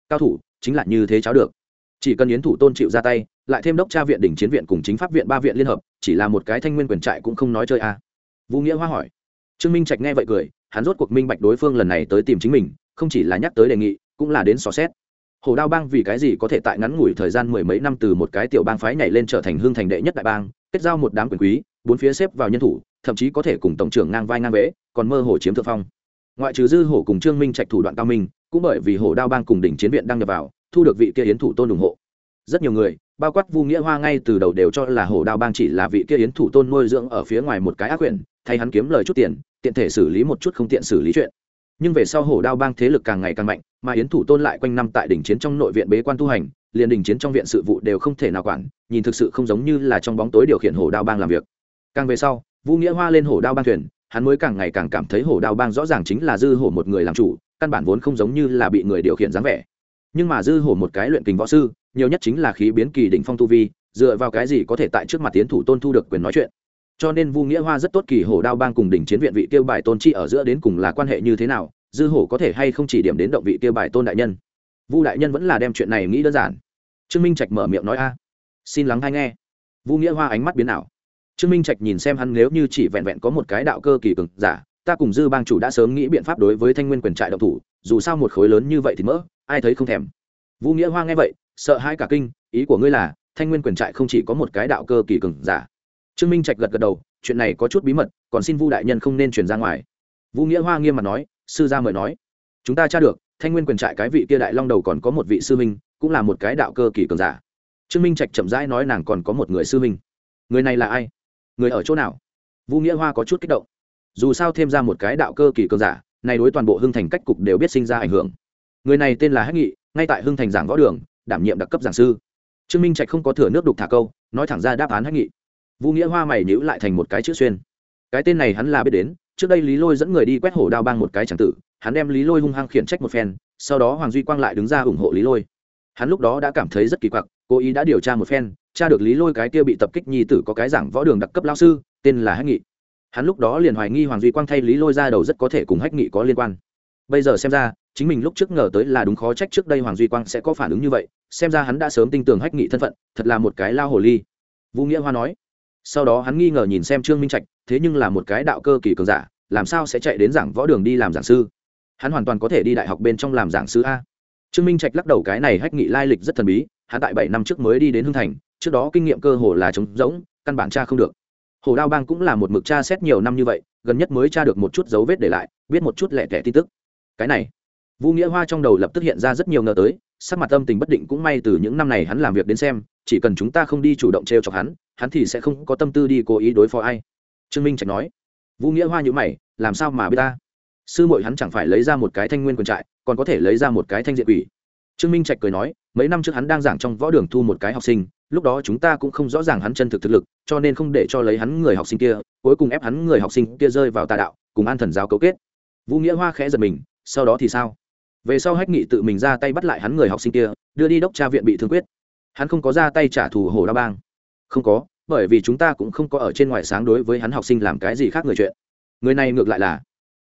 Cao thủ, chính là như thế cháo được. Chỉ cần yến thủ tôn chịu ra tay lại thêm đốc tra viện đỉnh chiến viện cùng chính pháp viện ba viện liên hợp, chỉ là một cái thanh nguyên quyền trại cũng không nói chơi a. À. vũ nghĩa hoa hỏi. Trương minh trạch nghe vậy cười, hắn rốt cuộc minh bạch đối phương lần này tới tìm chính mình, không chỉ là nhắc tới đề nghị, cũng là đến xò xét. Hồ đao bang vì cái gì có thể tại ngắn ngủi thời gian mười mấy năm từ một cái tiểu bang phái nhảy lên trở thành hương thành đệ nhất đại bang, kết giao một đám quyền quý, bốn phía xếp vào nhân thủ, thậm chí có thể cùng tổng trưởng ngang vai ngang vẽ còn mơ hồ chiếm thượng phong. Ngoại trừ dư hổ cùng trương minh trạch thủ đoạn cao minh, cũng bởi vì hổ đao bang cùng đỉnh chiến viện đang nhập vào, thu được vị kia yến thủ tôn ủng hộ rất nhiều người, bao quát vu nghĩa hoa ngay từ đầu đều cho là hổ đao bang chỉ là vị kia yến thủ tôn nuôi dưỡng ở phía ngoài một cái ác quyển, thay hắn kiếm lời chút tiền, tiện thể xử lý một chút không tiện xử lý chuyện. Nhưng về sau hổ đao bang thế lực càng ngày càng mạnh, mà yến thủ tôn lại quanh năm tại đỉnh chiến trong nội viện bế quan tu hành, liền đỉnh chiến trong viện sự vụ đều không thể nào quản, nhìn thực sự không giống như là trong bóng tối điều khiển hổ đao bang làm việc. Càng về sau vũ nghĩa hoa lên hổ đao bang thuyền, hắn mới càng ngày càng cảm thấy hổ đao bang rõ ràng chính là dư hổ một người làm chủ, căn bản vốn không giống như là bị người điều khiển dáng vẻ. Nhưng mà dư hổ một cái luyện kình võ sư nhiều nhất chính là khí biến kỳ đỉnh phong tu vi, dựa vào cái gì có thể tại trước mặt tiến thủ tôn thu được quyền nói chuyện. Cho nên vu nghĩa hoa rất tốt kỳ hổ đao bang cùng đỉnh chiến viện vị tiêu bài tôn chi ở giữa đến cùng là quan hệ như thế nào, dư hổ có thể hay không chỉ điểm đến động vị tiêu bài tôn đại nhân. Vu đại nhân vẫn là đem chuyện này nghĩ đơn giản. Trương minh trạch mở miệng nói a. Xin lắng hay nghe. Vu nghĩa hoa ánh mắt biến ảo. Trương minh trạch nhìn xem hắn nếu như chỉ vẹn vẹn có một cái đạo cơ kỳ cường giả, ta cùng dư bang chủ đã sớm nghĩ biện pháp đối với thanh nguyên quyền trại động thủ, dù sao một khối lớn như vậy thì mỡ, ai thấy không thèm. Vũ nghĩa hoa nghe vậy sợ hai cả kinh, ý của ngươi là, thanh nguyên quyền trại không chỉ có một cái đạo cơ kỳ cường giả. Trương minh trạch gật gật đầu, chuyện này có chút bí mật, còn xin vu đại nhân không nên truyền ra ngoài. Vũ nghĩa hoa nghiêm mặt nói, sư gia mời nói. Chúng ta tra được, thanh nguyên quyền trại cái vị kia đại long đầu còn có một vị sư minh cũng là một cái đạo cơ kỳ cường giả. Trương minh trạch chậm rãi nói nàng còn có một người sư minh người này là ai? Người ở chỗ nào? Vũ nghĩa hoa có chút kích động. Dù sao thêm ra một cái đạo cơ kỳ cường giả, này đối toàn bộ hưng thành cách cục đều biết sinh ra ảnh hưởng. Người này tên là hách nghị, ngay tại hưng thành giảng võ đường đảm nhiệm đặc cấp giảng sư. Trương minh trạch không có thừa nước đục thả câu, nói thẳng ra đáp án hách nghị. Vũ nghĩa hoa mày nhữ lại thành một cái chữ xuyên. Cái tên này hắn là biết đến, trước đây lý lôi dẫn người đi quét hổ đao bang một cái tràng tử, hắn đem lý lôi hung hăng khiển trách một phen, sau đó hoàng duy quang lại đứng ra ủng hộ lý lôi. Hắn lúc đó đã cảm thấy rất kỳ quặc, cố ý đã điều tra một phen, tra được lý lôi cái kia bị tập kích nhi tử có cái giảng võ đường đặc cấp lao sư, tên là hách nghị. Hắn lúc đó liền hoài nghi hoàng duy quang thay lý lôi ra đầu rất có thể cùng hách nghị có liên quan. Bây giờ xem ra chính mình lúc trước ngờ tới là đúng khó trách trước đây hoàng duy quang sẽ có phản ứng như vậy, xem ra hắn đã sớm tin tưởng hách nghị thân phận, thật là một cái lao hồ ly. Vũ nghĩa hoa nói. Sau đó hắn nghi ngờ nhìn xem trương minh trạch, thế nhưng là một cái đạo cơ kỳ cường giả, làm sao sẽ chạy đến giảng võ đường đi làm giảng sư? Hắn hoàn toàn có thể đi đại học bên trong làm giảng sư a. Trương minh trạch lắc đầu cái này hách nghị lai lịch rất thần bí, hắn tại bảy năm trước mới đi đến hưng thành, trước đó kinh nghiệm cơ hồ là trống rỗng, căn bản cha không được. Hồ đao bang cũng là một mực cha xét nhiều năm như vậy, gần nhất mới tra được một chút dấu vết để lại, biết một chút lẻ tẻ tin tức. Cái này vũ nghĩa hoa trong đầu lập tức hiện ra rất nhiều ngờ tới, sắc mặt âm tình bất định cũng may từ những năm này hắn làm việc đến xem, chỉ cần chúng ta không đi chủ động t r e o chọc hắn hắn thì sẽ không có tâm tư đi cố ý đối phó ai. Trương minh trạch nói. Vũ nghĩa hoa nhữ mày, làm sao mà biết ta? Sư mội hắn chẳng phải lấy ra một cái thanh nguyên quần trại, còn có thể lấy ra một cái thanh diện quỷ. Trương minh trạch cười nói, mấy năm trước hắn đang giảng trong võ đường thu một cái học sinh, lúc đó chúng ta cũng không rõ ràng hắn chân thực thực lực, cho nên không để cho lấy hắn người học sinh kia, cuối cùng ép hắn người học sinh kia rơi vào tà đạo, cùng an thần giáo cấu kết. Vũ nghĩa hoa khẽ giật mình, sau đó thì sao? Về sau hách nghị tự mình ra tay bắt lại hắn người học sinh kia, đưa đi đốc tra viện bị thương quyết. Hắn không có ra tay trả thù hồ đa bang. Không có, bởi vì chúng ta cũng không có ở trên ngoài sáng đối với hắn học sinh làm cái gì khác người chuyện. Người này ngược lại là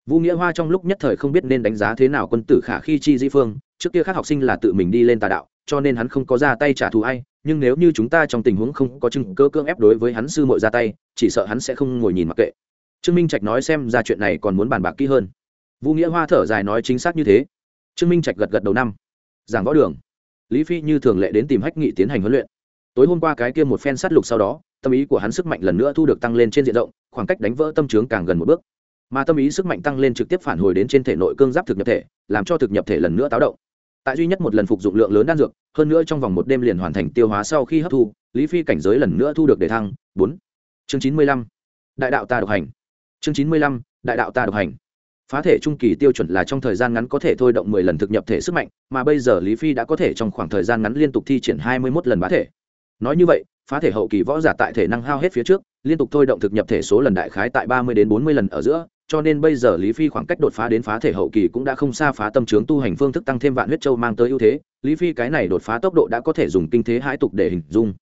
vũ nghĩa hoa trong lúc nhất thời không biết nên đánh giá thế nào quân tử khả khi chi di phương, trước kia khác học sinh là tự mình đi lên tà đạo, cho nên hắn không có ra tay trả thù ai, nhưng nếu như chúng ta trong tình huống không có chứng cơ cưỡng ép đối với hắn sư mội ra tay, chỉ sợ hắn sẽ không ngồi nhìn mặc kệ. Trương minh trạch nói xem ra chuyện này còn muốn bàn bạc kỹ hơn. Vũ nghĩa hoa thở dài nói chính xác như thế trương minh trạch gật gật đầu năm. Giảng võ đường. Lý phi như thường lệ đến tìm hách nghị tiến hành huấn luyện. Tối hôm qua cái kia một phen sát lục sau đó, tâm ý của hắn sức mạnh lần nữa thu được tăng lên trên diện rộng, khoảng cách đánh vỡ tâm trướng càng gần một bước. Mà tâm ý sức mạnh tăng lên trực tiếp phản hồi đến trên thể nội cương giáp thực nhập thể, làm cho thực nhập thể lần nữa táo động. Tại duy nhất một lần phục dụng lượng lớn đan dược, hơn nữa trong vòng một đêm liền hoàn thành tiêu hóa sau khi hấp thu, lý phi cảnh giới lần nữa thu được đề thăng. Bốn. Chương chín mươi lăm. Đại đạo ta độc hành. Chương chín mươi lăm. Đại đạo ta độc hành phá thể trung kỳ tiêu chuẩn là trong thời gian ngắn có thể thôi động mười lần thực nhập thể sức mạnh, mà bây giờ lý phi đã có thể trong khoảng thời gian ngắn liên tục thi triển hai mươi mốt lần bá thể. Nói như vậy, phá thể hậu kỳ võ giả tại thể năng hao hết phía trước, liên tục thôi động thực nhập thể số lần đại khái tại ba mươi đến bốn mươi lần ở giữa, cho nên bây giờ lý phi khoảng cách đột phá đến phá thể hậu kỳ cũng đã không xa phá tâm trướng tu hành phương thức tăng thêm vạn huyết châu mang tới ưu thế. Lý phi cái này đột phá tốc độ đã có thể dùng kinh thế hãi tục để hình dung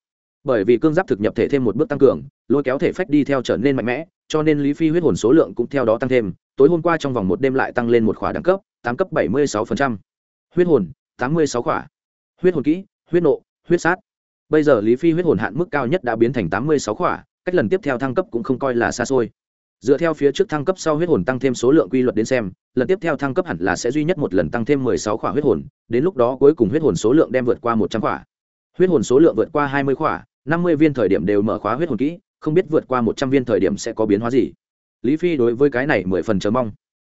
bởi vì cương giáp thực nhập thể thêm một bước tăng cường, lôi kéo thể phách đi theo trở nên mạnh mẽ, cho nên lý phi huyết hồn số lượng cũng theo đó tăng thêm, tối hôm qua trong vòng một đêm lại tăng lên một khỏa đẳng cấp, tám cấp bảy mươi sáu huyết hồn, tám mươi sáu khỏa. Huyết hồn kỹ, huyết nộ, huyết sát. Bây giờ lý phi huyết hồn hạn mức cao nhất đã biến thành tám mươi sáu khỏa, cách lần tiếp theo thăng cấp cũng không coi là xa xôi. Dựa theo phía trước thăng cấp sau huyết hồn tăng thêm số lượng quy luật đến xem, lần tiếp theo thăng cấp hẳn là sẽ duy nhất một lần tăng thêm mười sáu khỏa huyết hồn, đến lúc đó cuối cùng huyết hồn số lượng đem vượt qua một trăm khỏa. Huyết hồn số lượng vượt qua hai mươi khỏa năm mươi viên thời điểm đều mở khóa huyết hồn kỹ, không biết vượt qua một trăm viên thời điểm sẽ có biến hóa gì. Lý phi đối với cái này mười phần chờ mong.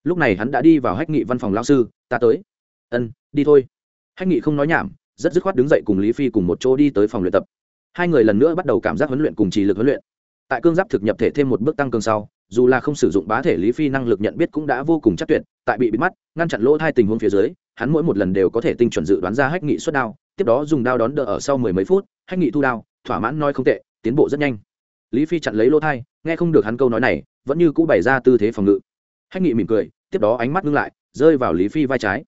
Lúc này hắn đã đi vào hách nghị văn phòng lao sư, ta tới. Ân, đi thôi. Hách nghị không nói nhảm, rất dứt khoát đứng dậy cùng lý phi cùng một chỗ đi tới phòng luyện tập. Hai người lần nữa bắt đầu cảm giác huấn luyện cùng trì lực huấn luyện. Tại cương giáp thực nhập thể thêm một bước tăng cường sau, dù là không sử dụng bá thể lý phi năng lực nhận biết cũng đã vô cùng chắc tuyệt, tại bị bịt mắt, ngăn chặn lỗ hai tình huống phía dưới, hắn mỗi một lần đều có thể tinh chuẩn dự đoán ra hách nghị xuất đao, tiếp đó dùng đao đón đỡ ở sau mười mấy phút, hách nghị thu đao thỏa mãn nói không tệ, tiến bộ rất nhanh. Lý phi chặn lấy lỗ thai, nghe không được hắn câu nói này, vẫn như cũ bày ra tư thế phòng ngự. Hách nghị mỉm cười, tiếp đó ánh mắt ngưng lại, rơi vào lý phi vai trái.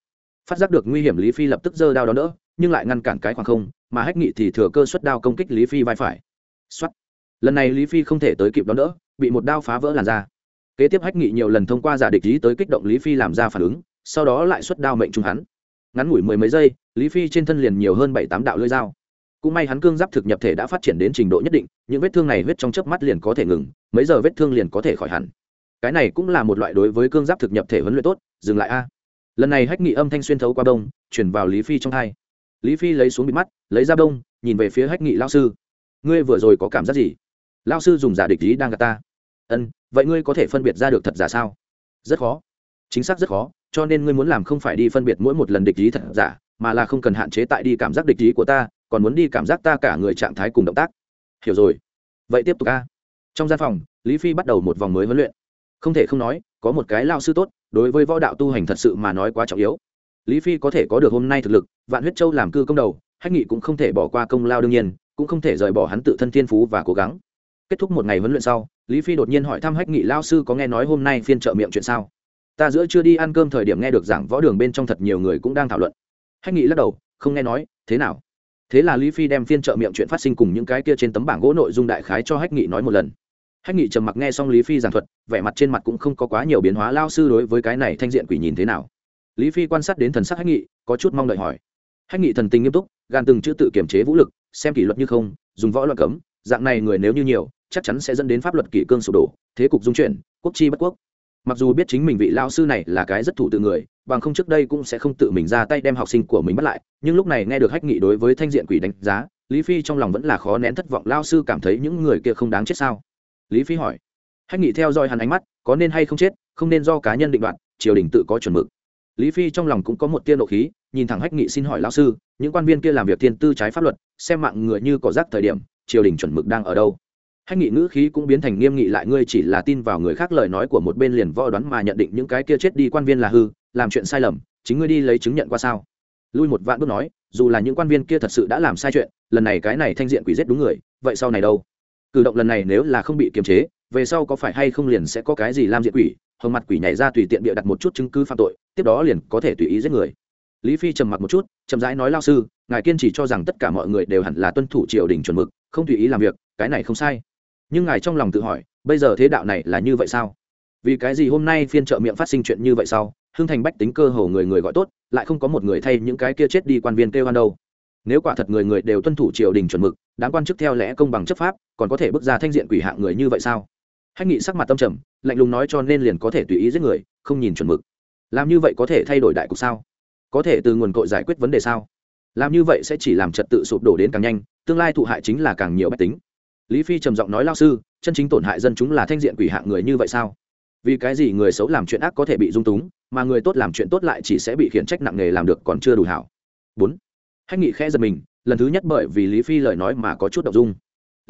Phát giác được nguy hiểm, lý phi lập tức giơ đao đón đỡ, nhưng lại ngăn cản cái khoảng không, mà hách nghị thì thừa cơ xuất đao công kích lý phi vai phải. Xuất lần này lý phi không thể tới kịp đón đỡ, bị một đao phá vỡ làn da. Kế tiếp hách nghị nhiều lần thông qua giả địch lý tới kích động lý phi làm ra phản ứng, sau đó lại xuất đao mệnh trung hắn. Ngắn ngủi mười mấy giây, lý phi trên thân liền nhiều hơn bảy tám đạo lưỡi dao cũng may hắn cương giáp thực nhập thể đã phát triển đến trình độ nhất định, những vết thương này huyết trong chớp mắt liền có thể ngừng, mấy giờ vết thương liền có thể khỏi hẳn. Cái này cũng là một loại đối với cương giáp thực nhập thể huấn luyện tốt, dừng lại a. Lần này hách nghị âm thanh xuyên thấu qua đông chuyển vào lý phi trong hai. Lý phi lấy xuống bịt mắt, lấy ra đông, nhìn về phía hách nghị lao sư. Ngươi vừa rồi có cảm giác gì? Lao sư dùng giả địch ý đang gạt ta. Ân, vậy ngươi có thể phân biệt ra được thật giả sao? Rất khó. Chính xác rất khó, cho nên ngươi muốn làm không phải đi phân biệt mỗi một lần địch ý thật giả, mà là không cần hạn chế tại đi cảm giác địch ý của ta còn muốn đi cảm giác ta cả người trạng thái cùng động tác. Hiểu rồi. Vậy tiếp tục a. Trong gian phòng, lý phi bắt đầu một vòng mới huấn luyện. Không thể không nói, có một cái lao sư tốt, đối với võ đạo tu hành thật sự mà nói quá trọng yếu. Lý phi có thể có được hôm nay thực lực, vạn huyết châu làm cư công đầu, hách nghị cũng không thể bỏ qua công lao đương nhiên, cũng không thể rời bỏ hắn tự thân thiên phú và cố gắng. Kết thúc một ngày huấn luyện sau, lý phi đột nhiên hỏi thăm hách nghị lao sư có nghe nói hôm nay phiên trợ miệng chuyện sao? Ta giữa chưa đi ăn cơm thời điểm nghe được giảng võ đường bên trong thật nhiều người cũng đang thảo luận. Hách nghị lắc đầu, không nghe nói, thế nào? Thế là lý phi đem phiên trợ miệng chuyện phát sinh cùng những cái kia trên tấm bảng gỗ nội dung đại khái cho hách nghị nói một lần. Hách nghị trầm mặc nghe xong lý phi giảng thuật, vẻ mặt trên mặt cũng không có quá nhiều biến hóa, lao sư đối với cái này thanh diện quỷ nhìn thế nào? Lý phi quan sát đến thần sắc hách nghị, có chút mong đợi hỏi. Hách nghị thần tình nghiêm túc, gan từng chữ tự kiểm chế vũ lực, xem kỷ luật như không, dùng võ luật cấm, dạng này người nếu như nhiều, chắc chắn sẽ dẫn đến pháp luật kỷ cương sụp đổ, thế cục dung chuyển, quốc chi bất quốc mặc dù biết chính mình vị lao sư này là cái rất thủ tự người, bằng không trước đây cũng sẽ không tự mình ra tay đem học sinh của mình bắt lại, nhưng lúc này nghe được hách nghị đối với thanh diện quỷ đánh giá, lý phi trong lòng vẫn là khó nén thất vọng. Lao sư cảm thấy những người kia không đáng chết sao? Lý phi hỏi. Hách nghị theo dõi hắn ánh mắt, có nên hay không chết, không nên do cá nhân định đoạt, triều đình tự có chuẩn mực. Lý phi trong lòng cũng có một tiên độ khí, nhìn thẳng hách nghị xin hỏi lão sư, những quan viên kia làm việc thiên tư trái pháp luật, xem mạng người như cỏ rác thời điểm, triều đình chuẩn mực đang ở đâu? Hách nghị ngữ khí cũng biến thành nghiêm nghị lại, ngươi chỉ là tin vào người khác lời nói của một bên liền võ đoán mà nhận định những cái kia chết đi quan viên là hư, làm chuyện sai lầm, chính ngươi đi lấy chứng nhận qua sao? Lui một vạn bước nói, dù là những quan viên kia thật sự đã làm sai chuyện, lần này cái này thanh diện quỷ giết đúng người, vậy sau này đâu? Cử động lần này nếu là không bị kiềm chế, về sau có phải hay không liền sẽ có cái gì làm diện quỷ? Hồng mặt quỷ nhảy ra tùy tiện bịa đặt một chút chứng cứ phạm tội, tiếp đó liền có thể tùy ý giết người. Lý phi trầm mặc một chút, chậm rãi nói, lao sư, ngài kiên chỉ cho rằng tất cả mọi người đều hẳn là tuân thủ triều đình chuẩn mực, không tùy ý làm việc, cái này không sai nhưng ngài trong lòng tự hỏi, bây giờ thế đạo này là như vậy sao? Vì cái gì hôm nay phiên trợ miệng phát sinh chuyện như vậy sao hưng thành bách tính cơ hồ người người gọi tốt, lại không có một người thay những cái kia chết đi quan viên kêu hoan đâu. Nếu quả thật người người đều tuân thủ triều đình chuẩn mực đáng quan chức theo lẽ công bằng chấp pháp, còn có thể bước ra thanh diện quỷ hạng người như vậy sao? Hách nghị sắc mặt tâm trầm, lạnh lùng nói cho nên liền có thể tùy ý giết người, không nhìn chuẩn mực. Làm như vậy có thể thay đổi đại cục sao? Có thể từ nguồn cội giải quyết vấn đề sao? Làm như vậy sẽ chỉ làm trật tự sụp đổ đến càng nhanh, tương lai thụ hại chính là càng nhiều bách tính lý phi trầm giọng nói lao sư, chân chính tổn hại dân chúng là thanh diện quỷ hạng người như vậy sao? Vì cái gì người xấu làm chuyện ác có thể bị dung túng, mà người tốt làm chuyện tốt lại chỉ sẽ bị khiển trách nặng nề làm được còn chưa đủ hảo? Bốn. Hách nghị khẽ giật mình, lần thứ nhất bởi vì lý phi lời nói mà có chút đ ộ n g dung.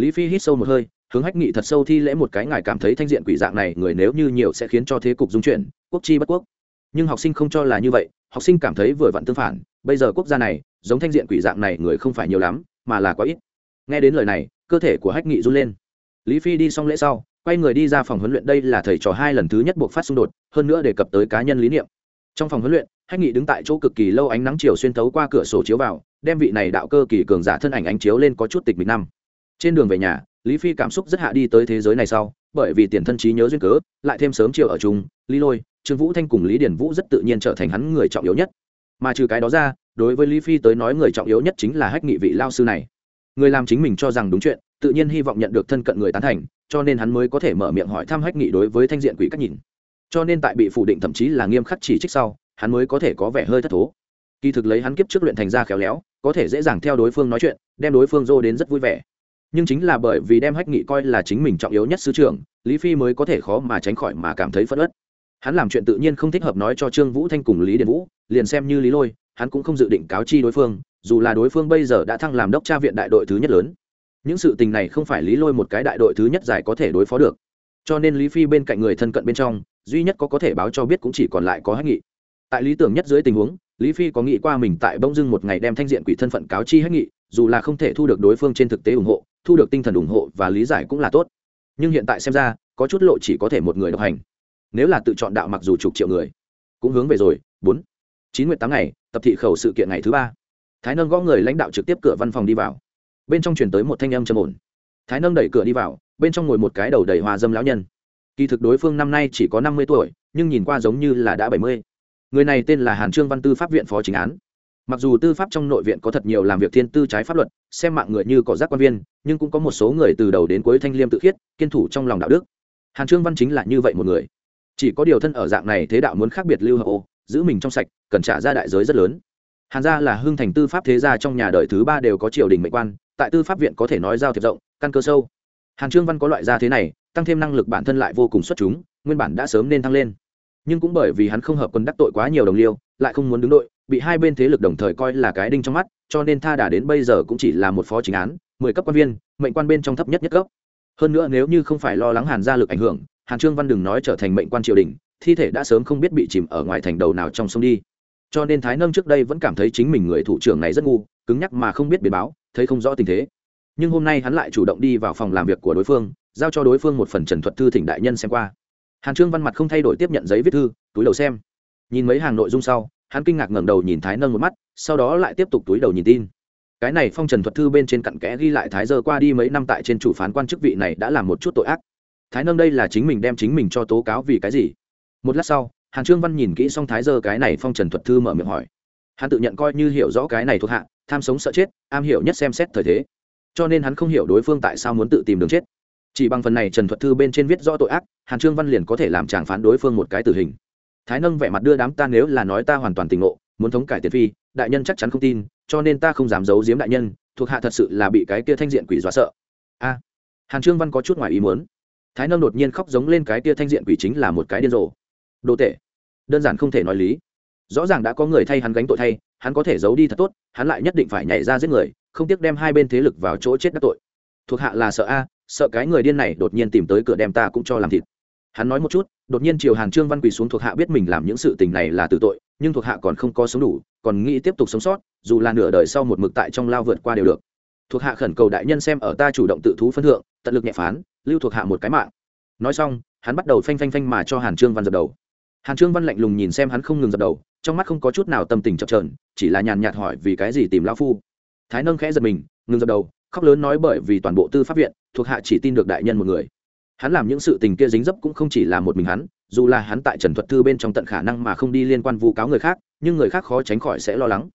Lý phi hít sâu một hơi, hướng hách nghị thật sâu thi lễ một cái, ngài cảm thấy thanh diện quỷ dạng này, người nếu như nhiều sẽ khiến cho thế cục dung chuyển, quốc chi bất quốc. Nhưng học sinh không cho là như vậy, học sinh cảm thấy vừa vặn tương phản, bây giờ quốc gia này, giống thanh diện quỷ dạng này người không phải nhiều lắm, mà là quá ít. Nghe đến lời này cơ thể của hách nghị run lên. Lý phi đi xong lễ sau, quay người đi ra phòng huấn luyện, đây là thầy trò hai lần thứ nhất buộc phát xung đột, hơn nữa đề cập tới cá nhân lý niệm. Trong phòng huấn luyện, hách nghị đứng tại chỗ cực kỳ lâu ánh nắng chiều xuyên thấu qua cửa sổ chiếu vào, đem vị này đạo cơ kỳ cường giả thân ảnh ánh chiếu lên có chút tịch mịch năm. Trên đường về nhà, lý phi cảm xúc rất hạ đi tới thế giới này sau, bởi vì tiền thân trí nhớ duyên cớ, lại thêm sớm chiều ở chung, lý lôi, trương vũ thanh cùng lý điển vũ rất tự nhiên trở thành hắn người trọng yếu nhất. Mà trừ cái đó ra, đối với lý phi tới nói người trọng yếu nhất chính là hách nghị vị lao sư này người làm chính mình cho rằng đúng chuyện, tự nhiên hy vọng nhận được thân cận người tán thành, cho nên hắn mới có thể mở miệng hỏi thăm hách nghị đối với thanh diện quỷ cách nhìn. Cho nên tại bị phủ định thậm chí là nghiêm khắc chỉ trích sau, hắn mới có thể có vẻ hơi thất thố. Kỳ thực lấy hắn kiếp trước luyện thành ra khéo léo, có thể dễ dàng theo đối phương nói chuyện, đem đối phương dô đến rất vui vẻ. Nhưng chính là bởi vì đem hách nghị coi là chính mình trọng yếu nhất sư trưởng, lý phi mới có thể khó mà tránh khỏi mà cảm thấy phất ớt hắn làm chuyện tự nhiên không thích hợp nói cho trương vũ thanh cùng lý điền vũ, liền xem như lý lôi, hắn cũng không dự định cáo chi đối phương dù là đối phương bây giờ đã thăng làm đốc tra viện đại đội thứ nhất lớn, những sự tình này không phải lý lôi một cái đại đội thứ nhất giải có thể đối phó được. Cho nên lý phi bên cạnh người thân cận bên trong, duy nhất có có thể báo cho biết cũng chỉ còn lại có hách nghị. Tại lý tưởng nhất dưới tình huống, lý phi có nghĩ qua mình tại bông dưng một ngày đem thanh diện quỷ thân phận cáo chi hách nghị, dù là không thể thu được đối phương trên thực tế ủng hộ, thu được tinh thần ủng hộ và lý giải cũng là tốt. Nhưng hiện tại xem ra, có chút lộ chỉ có thể một người độc hành. Nếu là tự chọn đạo mặc dù chục triệu người, cũng hướng về rồi, bốn, chín nguyện tám ngày, tập thị khẩu sự kiện ngày thứ ba thái nâng gõ người lãnh đạo trực tiếp cửa văn phòng đi vào. Bên trong chuyển tới một thanh âm trầm ổn. Thái nâng đẩy cửa đi vào, bên trong ngồi một cái đầu đầy hoa dâm lão nhân. Kỳ thực đối phương năm nay chỉ có năm mươi tuổi, nhưng nhìn qua giống như là đã bảy mươi. Người này tên là hàn trương văn tư pháp viện phó chính án. Mặc dù tư pháp trong nội viện có thật nhiều làm việc thiên tư trái pháp luật, xem mạng người như cỏ rác quan viên, nhưng cũng có một số người từ đầu đến cuối thanh liêm tự khiết, kiên thủ trong lòng đạo đức. Hàn trương văn chính là như vậy một người. Chỉ có điều thân ở dạng này thế đạo muốn khác biệt lưu hậu, giữ mình trong sạch, cần trả ra đại giới rất lớn hàn gia là hưng thành tư pháp thế gia trong nhà đời thứ ba đều có triều đình mệnh quan, tại tư pháp viện có thể nói giao thiệp rộng, căn cơ sâu. Hàn trương văn có loại gia thế này, tăng thêm năng lực bản thân lại vô cùng xuất chúng, nguyên bản đã sớm nên thăng lên. Nhưng cũng bởi vì hắn không hợp quân đắc tội quá nhiều đồng liêu, lại không muốn đứng đội, bị hai bên thế lực đồng thời coi là cái đinh trong mắt, cho nên tha đà đến bây giờ cũng chỉ là một phó chính án, mười cấp quan viên, mệnh quan bên trong thấp nhất nhất cấp. Hơn nữa nếu như không phải lo lắng hàn gia lực ảnh hưởng, hàn trương văn đừng nói trở thành mệnh quan triều đình, thi thể đã sớm không biết bị chìm ở ngoài thành đầu nào trong sông đi cho nên thái nâng trước đây vẫn cảm thấy chính mình người thủ trưởng này rất ngu, cứng nhắc mà không biết biến báo, thấy không rõ tình thế. Nhưng hôm nay hắn lại chủ động đi vào phòng làm việc của đối phương, giao cho đối phương một phần trần thuật thư thỉnh đại nhân xem qua. Hàn trương văn mặt không thay đổi tiếp nhận giấy viết thư, túi đầu xem. Nhìn mấy hàng nội dung sau, hắn kinh ngạc ngẩng đầu nhìn thái nâng một mắt, sau đó lại tiếp tục túi đầu nhìn tin. Cái này phong trần thuật thư bên trên cặn kẽ ghi lại thái giờ qua đi mấy năm tại trên chủ phán quan chức vị này đã làm một chút tội ác. Thái nâng đây là chính mình đem chính mình cho tố cáo vì cái gì? Một lát sau hàn trương văn nhìn kỹ xong thái giờ cái này phong trần thuật thư mở miệng hỏi. Hắn tự nhận coi như hiểu rõ cái này thuộc hạ, tham sống sợ chết, am hiểu nhất xem xét thời thế. Cho nên hắn không hiểu đối phương tại sao muốn tự tìm đường chết. Chỉ bằng phần này trần thuật thư bên trên viết rõ tội ác, hàn trương văn liền có thể làm chàng phán đối phương một cái tử hình. Thái nâng vẻ mặt đưa đám ta nếu là nói ta hoàn toàn tình ngộ, muốn thống cải tiền phi, đại nhân chắc chắn không tin, cho nên ta không dám giấu giếm đại nhân, thuộc hạ thật sự là bị cái kia thanh diện quỷ dọa sợ. A. Hàn trương văn có chút ngoài ý muốn. Thái nâng đột nhiên khóc giống lên cái kia thanh diện quỷ chính là một cái điên rồ. Đồ tệ đơn giản không thể nói lý. Rõ ràng đã có người thay hắn gánh tội thay, hắn có thể giấu đi thật tốt, hắn lại nhất định phải nhảy ra giết người, không tiếc đem hai bên thế lực vào chỗ chết đắc tội. Thuộc hạ là sợ a, sợ cái người điên này đột nhiên tìm tới cửa đem ta cũng cho làm thịt. Hắn nói một chút, đột nhiên triều hàn trương văn quỳ xuống thuộc hạ biết mình làm những sự tình này là tử tội, nhưng thuộc hạ còn không có sống đủ, còn nghĩ tiếp tục sống sót, dù là nửa đời sau một mực tại trong lao vượt qua đều được. Thuộc hạ khẩn cầu đại nhân xem ở ta chủ động tự thú phân thượng, tận lực nhẹ phán, lưu thuộc hạ một cái mạng. Nói xong, hắn bắt đầu phanh phanh phanh mà cho hàn trương văn dập đầu hàn trương văn lạnh lùng nhìn xem hắn không ngừng dập đầu, trong mắt không có chút nào tâm tình chập trờn chỉ là nhàn nhạt hỏi vì cái gì tìm lão phu. Thái nâng khẽ giật mình, ngừng dập đầu, khóc lớn nói bởi vì toàn bộ tư pháp viện, thuộc hạ chỉ tin được đại nhân một người. Hắn làm những sự tình kia dính dấp cũng không chỉ là một mình hắn, dù là hắn tại trần thuật thư bên trong tận khả năng mà không đi liên quan vu cáo người khác, nhưng người khác khó tránh khỏi sẽ lo lắng.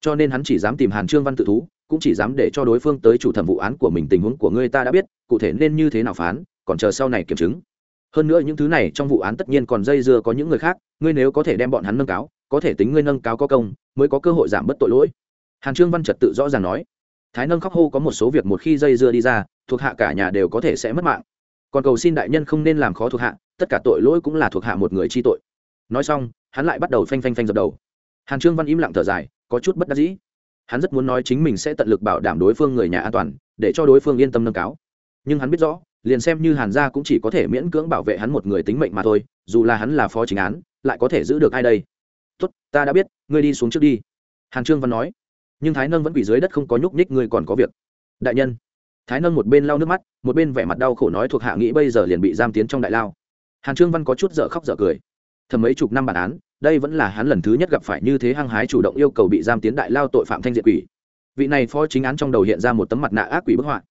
Cho nên hắn chỉ dám tìm hàn trương văn tự thú, cũng chỉ dám để cho đối phương tới chủ thẩm vụ án của mình tình huống của ngươi ta đã biết, cụ thể nên như thế nào phán, còn chờ sau này kiểm chứng hơn nữa những thứ này trong vụ án tất nhiên còn dây dưa có những người khác, ngươi nếu có thể đem bọn hắn nâng cáo, có thể tính ngươi nâng cáo có công, mới có cơ hội giảm bớt tội lỗi. Hàn trương văn trật tự rõ ràng nói. Thái nâng khóc hô có một số việc một khi dây dưa đi ra, thuộc hạ cả nhà đều có thể sẽ mất mạng. Còn cầu xin đại nhân không nên làm khó thuộc hạ, tất cả tội lỗi cũng là thuộc hạ một người chi tội. Nói xong, hắn lại bắt đầu phanh phanh phanh dập đầu. Hàn trương văn im lặng thở dài, có chút bất đắc dĩ. Hắn rất muốn nói chính mình sẽ tận lực bảo đảm đối phương người nhà an toàn, để cho đối phương yên tâm nâng cáo. Nhưng hắn biết rõ liền xem như hàn gia cũng chỉ có thể miễn cưỡng bảo vệ hắn một người tính mệnh mà thôi, dù là hắn là phó chính án, lại có thể giữ được ai đây? Tốt, ta đã biết, ngươi đi xuống trước đi. Hàn trương văn nói. Nhưng thái nâng vẫn quỳ dưới đất không có nhúc nhích, ngươi còn có việc. Đại nhân. Thái nâng một bên lau nước mắt, một bên vẻ mặt đau khổ nói thuộc hạ nghĩ bây giờ liền bị giam tiến trong đại lao. Hàn trương văn có chút dở khóc dở cười. Thầm mấy chục năm bản án, đây vẫn là hắn lần thứ nhất gặp phải như thế hăng hái chủ động yêu cầu bị giam tiến đại lao tội phạm thanh diện quỷ. Vị này phó chính án trong đầu hiện ra một tấm mặt nạ ác quỷ bức họa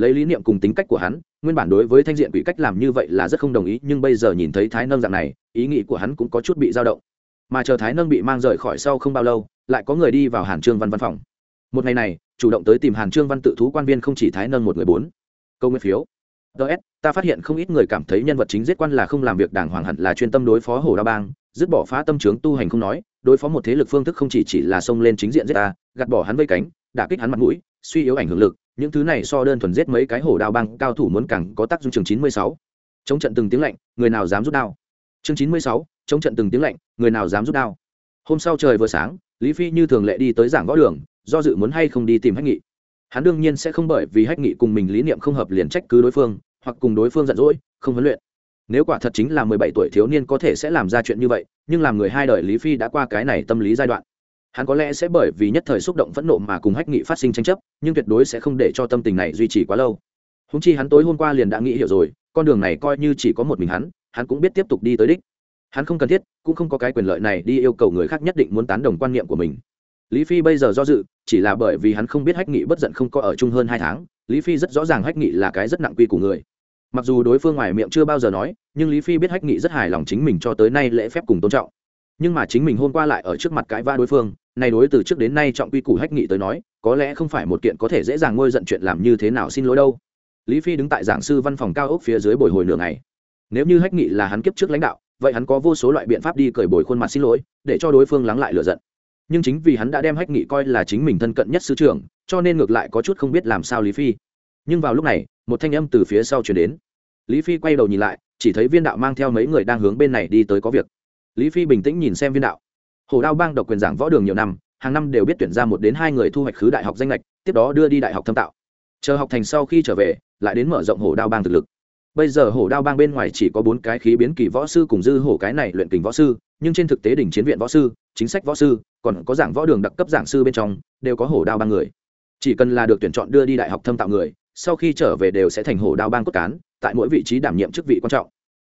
lấy lý niệm cùng tính cách của hắn, nguyên bản đối với thanh diện quỷ cách làm như vậy là rất không đồng ý, nhưng bây giờ nhìn thấy thái nâng dạng này, ý nghĩ của hắn cũng có chút bị dao động. Mà chờ thái nâng bị mang rời khỏi sau không bao lâu, lại có người đi vào hàn trương văn văn phòng. Một ngày này, chủ động tới tìm hàn trương văn tự thú quan viên không chỉ thái nâng một người bốn. Câu nguyên phiếu. Ts ta phát hiện không ít người cảm thấy nhân vật chính giết quan là không làm việc đàng hoàng hẳn là chuyên tâm đối phó hồ đa bang, dứt bỏ phá tâm trướng tu hành không nói, đối phó một thế lực phương thức không chỉ chỉ là xông lên chính diện giết ta, gạt bỏ hắn vây cánh, đả kích hắn mặt mũi, suy yếu ảnh hưởng lực những thứ này so đơn thuần giết mấy cái hổ đao băng, cao thủ muốn càng có tác dụng. Trường chín mươi sáu. Chống trận từng tiếng lạnh, người nào dám rút đao? Chương chín mươi sáu. Chống trận từng tiếng lạnh, người nào dám rút đao? Hôm sau trời vừa sáng, lý phi như thường lệ đi tới giảng võ đường, do dự muốn hay không đi tìm hách nghị. Hắn đương nhiên sẽ không bởi vì hách nghị cùng mình lý niệm không hợp liền trách cứ đối phương, hoặc cùng đối phương giận dỗi, không huấn luyện. Nếu quả thật chính là mười bảy tuổi thiếu niên có thể sẽ làm ra chuyện như vậy, nhưng làm người hai đời lý phi đã qua cái này tâm lý giai đoạn hắn có lẽ sẽ bởi vì nhất thời xúc động phẫn nộ mà cùng hách nghị phát sinh tranh chấp, nhưng tuyệt đối sẽ không để cho tâm tình này duy trì quá lâu. Húng chi hắn tối hôm qua liền đã nghĩ hiểu rồi, con đường này coi như chỉ có một mình hắn hắn cũng biết tiếp tục đi tới đích. Hắn không cần thiết, cũng không có cái quyền lợi này đi yêu cầu người khác nhất định muốn tán đồng quan niệm của mình. Lý phi bây giờ do dự, chỉ là bởi vì hắn không biết hách nghị bất giận không có ở chung hơn hai tháng, lý phi rất rõ ràng hách nghị là cái rất nặng quy của người. Mặc dù đối phương ngoài miệng chưa bao giờ nói, nhưng lý phi biết hách nghị rất hài lòng chính mình cho tới nay lễ phép cùng tôn trọng nhưng mà chính mình hôm qua lại ở trước mặt cãi va đối phương này đối từ trước đến nay trọng quy củ hách nghị tới nói, có lẽ không phải một kiện có thể dễ dàng ngôi giận chuyện làm như thế nào xin lỗi đâu. Lý phi đứng tại giảng sư văn phòng cao ốc phía dưới bồi hồi nửa ngày. Nếu như hách nghị là hắn kiếp trước lãnh đạo, vậy hắn có vô số loại biện pháp đi cởi bồi khuôn mặt xin lỗi, để cho đối phương lắng lại lựa giận. Nhưng chính vì hắn đã đem hách nghị coi là chính mình thân cận nhất sư trưởng, cho nên ngược lại có chút không biết làm sao lý phi. Nhưng vào lúc này, một thanh âm từ phía sau chuyển đến. Lý phi quay đầu nhìn lại, chỉ thấy viên đạo mang theo mấy người đang hướng bên này đi tới có việc lý phi bình tĩnh nhìn xem viên đạo. Hồ đao bang độc quyền giảng võ đường nhiều năm, hàng năm đều biết tuyển ra một đến hai người thu hoạch khứ đại học danh lệch, tiếp đó đưa đi đại học thâm tạo. Chờ học thành sau khi trở về, lại đến mở rộng hồ đao bang thực lực. Bây giờ hổ đao bang bên ngoài chỉ có bốn cái khí biến kỳ võ sư cùng dư hổ cái này luyện kình võ sư, nhưng trên thực tế đỉnh chiến viện võ sư, chính sách võ sư, còn có giảng võ đường đặc cấp giảng sư bên trong, đều có hổ đao bang người. Chỉ cần là được tuyển chọn đưa đi đại học thâm tạo người, sau khi trở về đều sẽ thành hổ đao bang cốt cán, tại mỗi vị trí đảm nhiệm chức vị quan trọng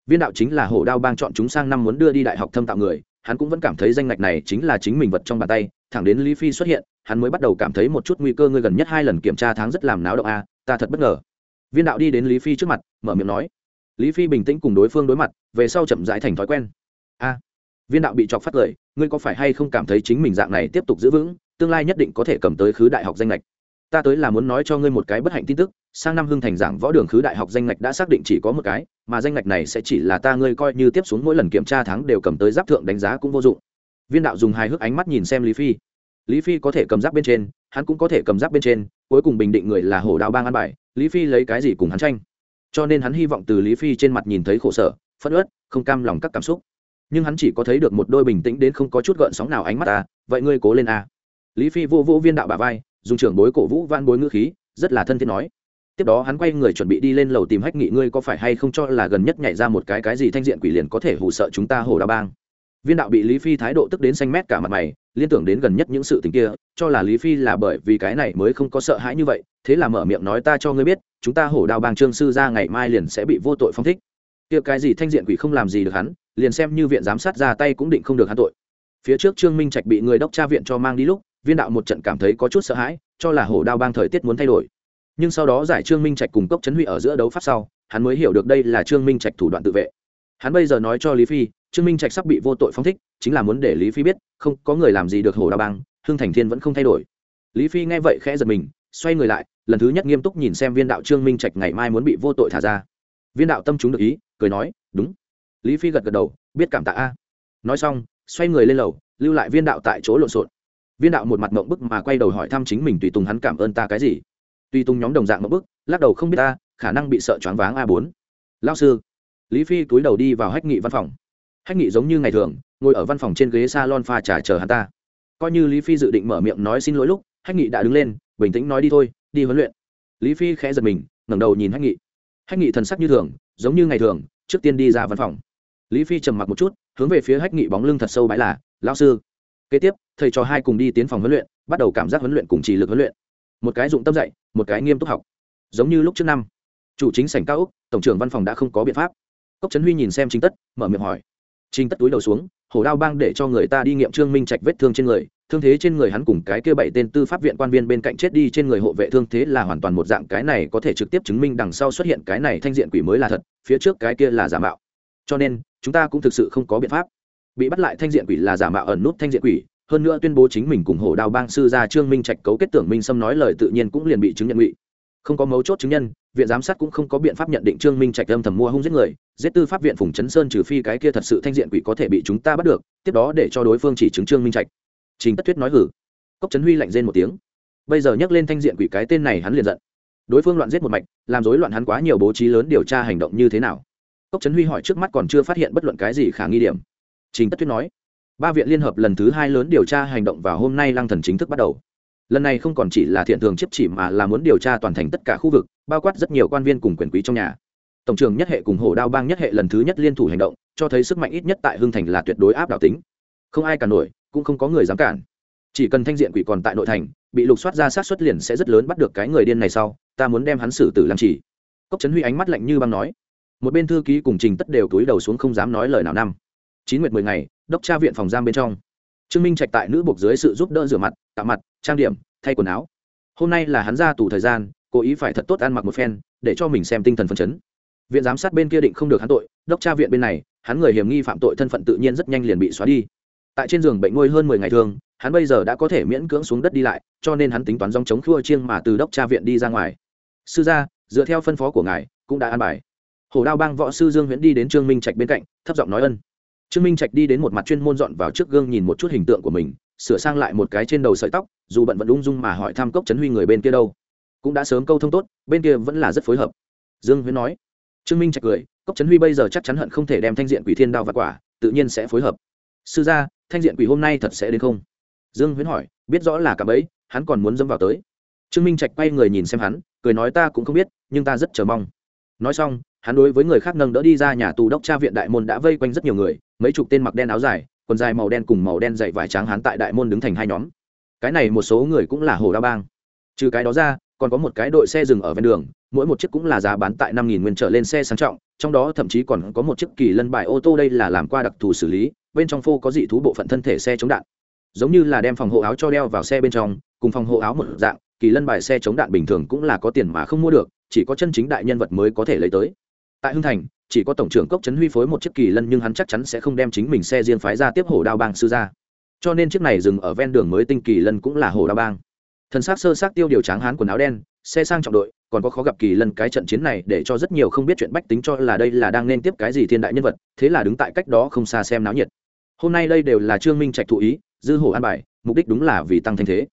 viên đạo chính là hổ đao bang chọn chúng sang năm muốn đưa đi đại học thâm tạo người, hắn cũng vẫn cảm thấy danh ngạch này chính là chính mình vật trong bàn tay, thẳng đến lý phi xuất hiện, hắn mới bắt đầu cảm thấy một chút nguy cơ ngươi gần nhất hai lần kiểm tra tháng rất làm náo động a, ta thật bất ngờ. Viên đạo đi đến lý phi trước mặt, mở miệng nói. Lý phi bình tĩnh cùng đối phương đối mặt, về sau chậm rãi thành thói quen. A, viên đạo bị chọc phát lời, ngươi có phải hay không cảm thấy chính mình dạng này tiếp tục giữ vững, tương lai nhất định có thể cầm tới khứ đại học danh lệch ta tới là muốn nói cho ngươi một cái bất hạnh tin tức, sang năm hưng thành giảng võ đường khứ đại học danh ngạch đã xác định chỉ có một cái, mà danh ngạch này sẽ chỉ là ta ngươi coi như tiếp xuống mỗi lần kiểm tra tháng đều cầm tới giáp thượng đánh giá cũng vô dụng. Viên đạo dùng hài hước ánh mắt nhìn xem lý phi. Lý phi có thể cầm giáp bên trên, hắn cũng có thể cầm giáp bên trên, cuối cùng bình định người là hổ đạo bang an bài, lý phi lấy cái gì cùng hắn tranh. Cho nên hắn hy vọng từ lý phi trên mặt nhìn thấy khổ sở phất ớt không cam lòng các cảm xúc. Nhưng hắn chỉ có thấy được một đôi bình tĩnh đến không có chút gợn sóng nào ánh mắt ta vậy ngươi cố lên a lý phi vô vô viên đạo bà vai dùng trưởng bối cổ vũ van bối ngữ khí, rất là thân thiết nói. Tiếp đó hắn quay người chuẩn bị đi lên lầu tìm hách nghị, ngươi có phải hay không cho là gần nhất nhảy ra một cái cái gì thanh diện quỷ liền có thể hù sợ chúng ta hồ đa bang? Viên đạo bị lý phi thái độ tức đến xanh mét cả mặt mày, liên tưởng đến gần nhất những sự tình kia, cho là lý phi là bởi vì cái này mới không có sợ hãi như vậy, thế là mở miệng nói ta cho ngươi biết, chúng ta hổ đao bang trương sư ra ngày mai liền sẽ bị vô tội phong thích. Kia cái gì thanh diện quỷ không làm gì được hắn, liền xem như viện giám sát ra tay cũng định không được hắn tội. Phía trước trương minh trạch bị người đốc tra viện cho mang đi lúc viên đạo một trận cảm thấy có chút sợ hãi, cho là hổ đao bang thời tiết muốn thay đổi. Nhưng sau đó giải trương minh trạch cùng cốc chấn huy ở giữa đấu pháp sau, hắn mới hiểu được đây là trương minh trạch thủ đoạn tự vệ. Hắn bây giờ nói cho lý phi, trương minh trạch sắp bị vô tội phong thích, chính là muốn để lý phi biết, không có người làm gì được hổ đao bang, hưng thành thiên vẫn không thay đổi. Lý phi nghe vậy khẽ giật mình, xoay người lại, lần thứ nhất nghiêm túc nhìn xem viên đạo trương minh trạch ngày mai muốn bị vô tội thả ra. Viên đạo tâm chúng được ý, cười nói, đúng. Lý phi gật gật đầu, biết cảm tạ a. Nói xong, xoay người lên lầu, lưu lại viên đạo tại chỗ lộn xộn viên đạo một mặt mộng bức mà quay đầu hỏi thăm chính mình tùy tùng hắn cảm ơn ta cái gì. Tùy tùng nhóm đồng dạng mộng bức, lắc đầu không biết ta, khả năng bị sợ choáng váng a bốn. Lao sư. Lý phi túi đầu đi vào hách nghị văn phòng. Hách nghị giống như ngày thường, ngồi ở văn phòng trên ghế s a lon pha trà chờ hắn ta. Coi như lý phi dự định mở miệng nói xin lỗi lúc, hách nghị đã đứng lên, bình tĩnh nói đi thôi, đi huấn luyện. Lý phi khẽ giật mình, ngẩng đầu nhìn hách nghị. Hách nghị thần sắc như thường, giống như ngày thường, trước tiên đi ra văn phòng. Lý phi trầm mặc một chút, hướng về phía hách nghị bóng lưng thật sâu bãi là lao sư kế tiếp, thầy trò hai cùng đi tiến phòng huấn luyện, bắt đầu cảm giác huấn luyện cùng chỉ lực huấn luyện. Một cái dụng tâm dạy, một cái nghiêm túc học. Giống như lúc trước năm, chủ chính sảnh cao úc, tổng trưởng văn phòng đã không có biện pháp. Cốc trấn huy nhìn xem chính tất, mở miệng hỏi. Trình tất túi đầu xuống, hổ đao bang để cho người ta đi nghiệm trương minh trạch vết thương trên người. Thương thế trên người hắn cùng cái kia bảy tên tư pháp viện quan viên bên cạnh chết đi trên người hộ vệ thương thế là hoàn toàn một dạng, cái này có thể trực tiếp chứng minh đằng sau xuất hiện cái này thanh diện quỷ mới là thật, phía trước cái kia là giả mạo. Cho nên, chúng ta cũng thực sự không có biện pháp bị bắt lại thanh diện quỷ là giả mạo ẩn nút thanh diện quỷ, hơn nữa tuyên bố chính mình cùng hổ đao bang sư gia trương minh trạch cấu kết tưởng minh sâm nói lời tự nhiên cũng liền bị chứng nhận ngụy. Không có mấu chốt chứng nhân, viện giám sát cũng không có biện pháp nhận định trương minh trạch âm thầm mua hung giết người, giết tư pháp viện phùng chấn sơn trừ phi cái kia thật sự thanh diện quỷ có thể bị chúng ta bắt được, tiếp đó để cho đối phương chỉ chứng trương minh trạch. Trình tất tuyết nói hử. Cốc trấn huy lạnh rên một tiếng. Bây giờ nhắc lên thanh diện quỷ cái tên này hắn liền giận. Đối phương loạn giết một mạch, làm rối loạn hắn quá nhiều bố trí lớn điều tra hành động như thế nào? Cốc trấn huy hỏi trước mắt còn chưa phát hiện bất luận cái gì khả nghi điểm trình tất tuyết nói, ba viện liên hợp lần thứ hai lớn điều tra hành động vào hôm nay lăng thần chính thức bắt đầu. Lần này không còn chỉ là thiện thường chấp chỉ mà là muốn điều tra toàn thành tất cả khu vực, bao quát rất nhiều quan viên cùng quyền quý trong nhà. Tổng trưởng nhất hệ cùng hổ đao bang nhất hệ lần thứ nhất liên thủ hành động, cho thấy sức mạnh ít nhất tại hưng thành là tuyệt đối áp đảo tính. Không ai cản nổi, cũng không có người dám cản. Chỉ cần thanh diện quỷ còn tại nội thành, bị lục soát ra sát xuất liền sẽ rất lớn bắt được cái người điên này sau, ta muốn đem hắn xử tử làm chỉ. Cốc trấn huy ánh mắt lạnh như băng nói, một bên thư ký cùng trình tất đều túi đầu xuống không dám nói lời nào năm chín nguyệt mười ngày, đốc tra viện phòng giam bên trong. Trương minh trạch tại nữ buộc dưới sự giúp đỡ rửa mặt, tạo mặt, trang điểm, thay quần áo. Hôm nay là hắn ra tù thời gian, cố ý phải thật tốt ăn mặc một phen, để cho mình xem tinh thần phấn chấn. Viện giám sát bên kia định không được hắn tội, đốc tra viện bên này, hắn người hiểm nghi phạm tội thân phận tự nhiên rất nhanh liền bị xóa đi. Tại trên giường bệnh ngôi hơn mười ngày thường, hắn bây giờ đã có thể miễn cưỡng xuống đất đi lại, cho nên hắn tính toán dòng chống khua chiêng mà từ đốc tra viện đi ra ngoài. Sư gia, dựa theo phân phó của ngài, cũng đã an bài. Hồ đao bang võ sư dương huyễn đi đến trương minh trạch bên cạnh, thấp giọng nói ân trương minh trạch đi đến một mặt chuyên môn dọn vào trước gương nhìn một chút hình tượng của mình, sửa sang lại một cái trên đầu sợi tóc, dù bận vẫn ung dung mà hỏi Tham cốc trấn huy người bên kia đâu. Cũng đã sớm câu thông tốt, bên kia vẫn là rất phối hợp. Dương huyến nói. Trương minh trạch cười, cốc trấn huy bây giờ chắc chắn hận không thể đem thanh diện quỷ thiên đao và quả, tự nhiên sẽ phối hợp. Sư gia, thanh diện quỷ hôm nay thật sẽ đến không? Dương huyến hỏi, biết rõ là cả bấy hắn còn muốn dâm vào tới. Trương minh trạch quay người nhìn xem hắn, cười nói ta cũng không biết, nhưng ta rất chờ mong. Nói xong, hắn đối với người khác nâng đỡ đi ra nhà tù đốc tra viện đại môn đã vây quanh rất nhiều người mấy chục tên mặc đen áo dài, quần dài màu đen cùng màu đen dày vải trắng hắn tại đại môn đứng thành hai nhóm. Cái này một số người cũng là hồ đa bang. Trừ cái đó ra, còn có một cái đội xe dừng ở ven đường, mỗi một chiếc cũng là giá bán tại năm nghìn nguyên trở lên xe sang trọng, trong đó thậm chí còn có một chiếc kỳ lân bài ô tô đây là làm qua đặc thù xử lý, bên trong phô có dị thú bộ phận thân thể xe chống đạn. Giống như là đem phòng hộ áo cho đeo vào xe bên trong, cùng phòng hộ áo một dạng, kỳ lân bài xe chống đạn bình thường cũng là có tiền mà không mua được, chỉ có chân chính đại nhân vật mới có thể lấy tới. Tại hưng thành chỉ có tổng trưởng cốc trấn huy phối một chiếc kỳ lân nhưng hắn chắc chắn sẽ không đem chính mình xe riêng phái ra tiếp hổ đao bang sư ra cho nên chiếc này dừng ở ven đường mới tinh kỳ lân cũng là hổ đao bang. Thần s á c sơ sát tiêu điều tráng hán quần áo đen, xe sang trọng đội, còn có khó gặp kỳ lân cái trận chiến này để cho rất nhiều không biết chuyện bách tính cho là đây là đang nên tiếp cái gì thiên đại nhân vật, thế là đứng tại cách đó không xa xem náo nhiệt. Hôm nay đây đều là trương minh trạch thụ ý, dư hổ an bài, mục đích đúng là vì tăng thanh thế.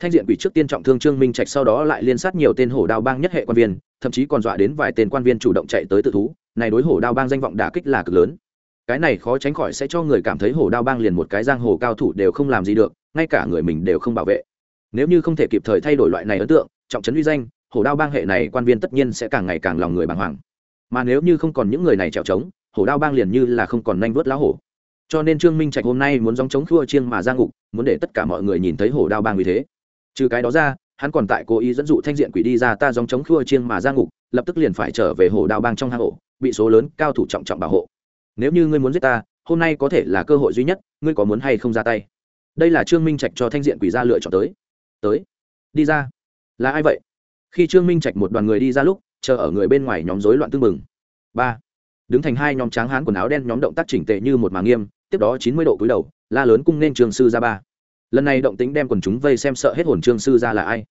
Thanh diện quỷ trước tiên trọng thương trương minh trạch sau đó lại liên sát nhiều tên hổ đao bang nhất hệ quan viên, thậm chí còn dọa đến vài tên quan viên chủ động chạy tới tự thú này đối hổ đao bang danh vọng đả kích là cực lớn. Cái này khó tránh khỏi sẽ cho người cảm thấy hổ đao bang liền một cái giang hồ cao thủ đều không làm gì được, ngay cả người mình đều không bảo vệ. Nếu như không thể kịp thời thay đổi loại này ấn tượng, trọng trấn uy danh, hổ đao bang hệ này quan viên tất nhiên sẽ càng ngày càng lòng người bàng hoàng. Mà nếu như không còn những người này trèo trống, hổ đao bang liền như là không còn nanh vớt lá hổ. Cho nên trương minh trạch hôm nay muốn dòng chống khua chiêng mà ra ngục, muốn để tất cả mọi người nhìn thấy hổ đao bang vì thế. Trừ cái đó ra, hắn còn tại cố ý dẫn dụ thanh diện quỷ đi ra ta dòng chống khua chiêng mà ra ngục, lập tức liền phải trở về hổ đao bang trong hang ổ bị số lớn cao thủ trọng trọng bảo hộ. Nếu như ngươi muốn giết ta, hôm nay có thể là cơ hội duy nhất, ngươi có muốn hay không ra tay? Đây là trương minh trạch cho thanh diện quỷ ra lựa chọn tới. Tới. Đi ra. Là ai vậy? Khi trương minh trạch một đoàn người đi ra lúc, chờ ở người bên ngoài nhóm rối loạn tương mừng ba. Đứng thành hai nhóm tráng hán quần áo đen nhóm động tác chỉnh tệ như một màng nghiêm, tiếp đó chín mươi độ cúi đầu, la lớn cung nên trường sư ra ba. Lần này động tính đem quần chúng vây xem sợ hết hồn trương sư ra là ai?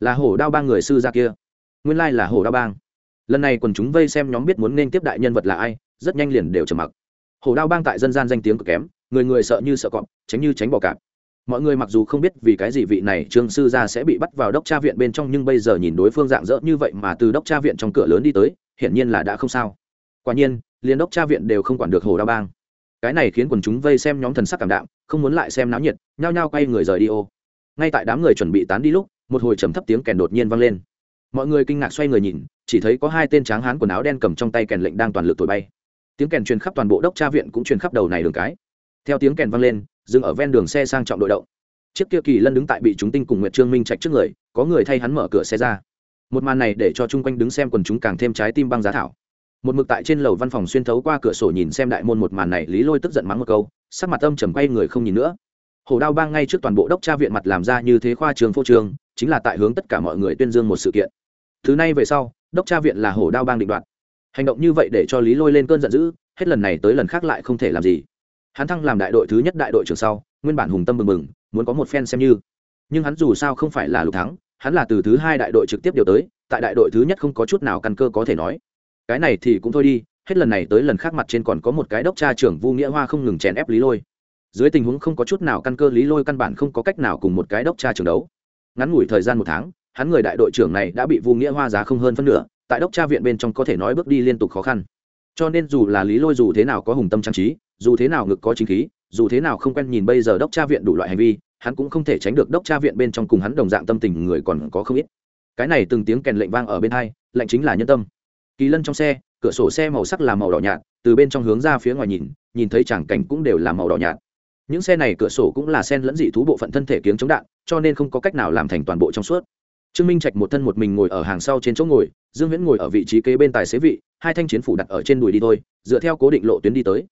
Là hổ đao bang người sư ra kia. Nguyên lai là hổ đao bang lần này quần chúng vây xem nhóm biết muốn nên tiếp đại nhân vật là ai, rất nhanh liền đều trầm mặc. Hổ đao bang tại dân gian danh tiếng cực kém, người người sợ như sợ cọp, tránh như tránh bò cạp. Mọi người mặc dù không biết vì cái gì vị này trương sư gia sẽ bị bắt vào đốc tra viện bên trong, nhưng bây giờ nhìn đối phương dạng dỡ như vậy mà từ đốc tra viện trong cửa lớn đi tới, hiển nhiên là đã không sao. Quả nhiên, liền đốc tra viện đều không quản được hồ đao bang. Cái này khiến quần chúng vây xem nhóm thần sắc cảm đạm, không muốn lại xem náo nhiệt, nhao nhao quay người rời đi ô. Ngay tại đám người chuẩn bị tán đi lúc, một hồi trầm thấp tiếng kèn đột nhiên vang lên mọi người kinh ngạc xoay người nhìn, chỉ thấy có hai tên tráng hán quần áo đen cầm trong tay kèn lệnh đang toàn lực thổi bay. Tiếng kèn truyền khắp toàn bộ đốc tra viện cũng truyền khắp đầu này đường cái. Theo tiếng kèn vang lên, dừng ở ven đường xe sang trọng đội động. Chiếc kia kỳ lân đứng tại bị chúng tinh cùng nguyệt trương minh trạch trước người, có người thay hắn mở cửa xe ra. Một màn này để cho chung quanh đứng xem quần chúng càng thêm trái tim băng giá thảo. Một mực tại trên lầu văn phòng xuyên thấu qua cửa sổ nhìn xem đại môn một màn này, lý lôi tức giận mắng một câu, sắc mặt âm trầm quay người không nhìn nữa. Hồ đao bang ngay trước toàn bộ đốc tra viện mặt làm ra như thế khoa trường phô trường chính là tại hướng tất cả mọi người tuyên dương một sự kiện. Thứ này về sau, đốc tra viện là hổ đao bang định đoạt. Hành động như vậy để cho lý lôi lên cơn giận dữ, hết lần này tới lần khác lại không thể làm gì. Hắn thăng làm đại đội thứ nhất đại đội trưởng sau, nguyên bản hùng tâm mừng mừng muốn có một phen xem như. Nhưng hắn dù sao không phải là lục thắng, hắn là từ thứ hai đại đội trực tiếp điều tới, tại đại đội thứ nhất không có chút nào căn cơ có thể nói. Cái này thì cũng thôi đi, hết lần này tới lần khác mặt trên còn có một cái đốc tra trưởng vu nghĩa hoa không ngừng chèn ép lý lôi. Dưới tình huống không có chút nào căn cơ, lý lôi căn bản không có cách nào cùng một cái đốc tra trưởng đấu ngắn ngủi thời gian một tháng, hắn người đại đội trưởng này đã bị vu nghĩa hoa giá không hơn phân nửa, tại đốc tra viện bên trong có thể nói bước đi liên tục khó khăn. Cho nên dù là lý lôi dù thế nào có hùng tâm trang trí, dù thế nào ngực có chính khí, dù thế nào không quen nhìn bây giờ đốc tra viện đủ loại hành vi, hắn cũng không thể tránh được đốc tra viện bên trong cùng hắn đồng dạng tâm tình người còn có không ít. Cái này từng tiếng kèn lệnh vang ở bên hai, lệnh chính là nhân tâm. Kỳ lân trong xe, cửa sổ xe màu sắc là màu đỏ nhạt, từ bên trong hướng ra phía ngoài nhìn nhìn thấy tràng cảnh cũng đều là màu đỏ nhạt những xe này cửa sổ cũng là sen lẫn dị thú bộ phận thân thể kiếng chống đạn, cho nên không có cách nào làm thành toàn bộ trong suốt. Trương minh trạch một thân một mình ngồi ở hàng sau trên chỗ ngồi, dương viễn ngồi ở vị trí kế bên tài xế vị, hai thanh chiến phủ đặt ở trên đùi đi thôi, dựa theo cố định lộ tuyến đi tới.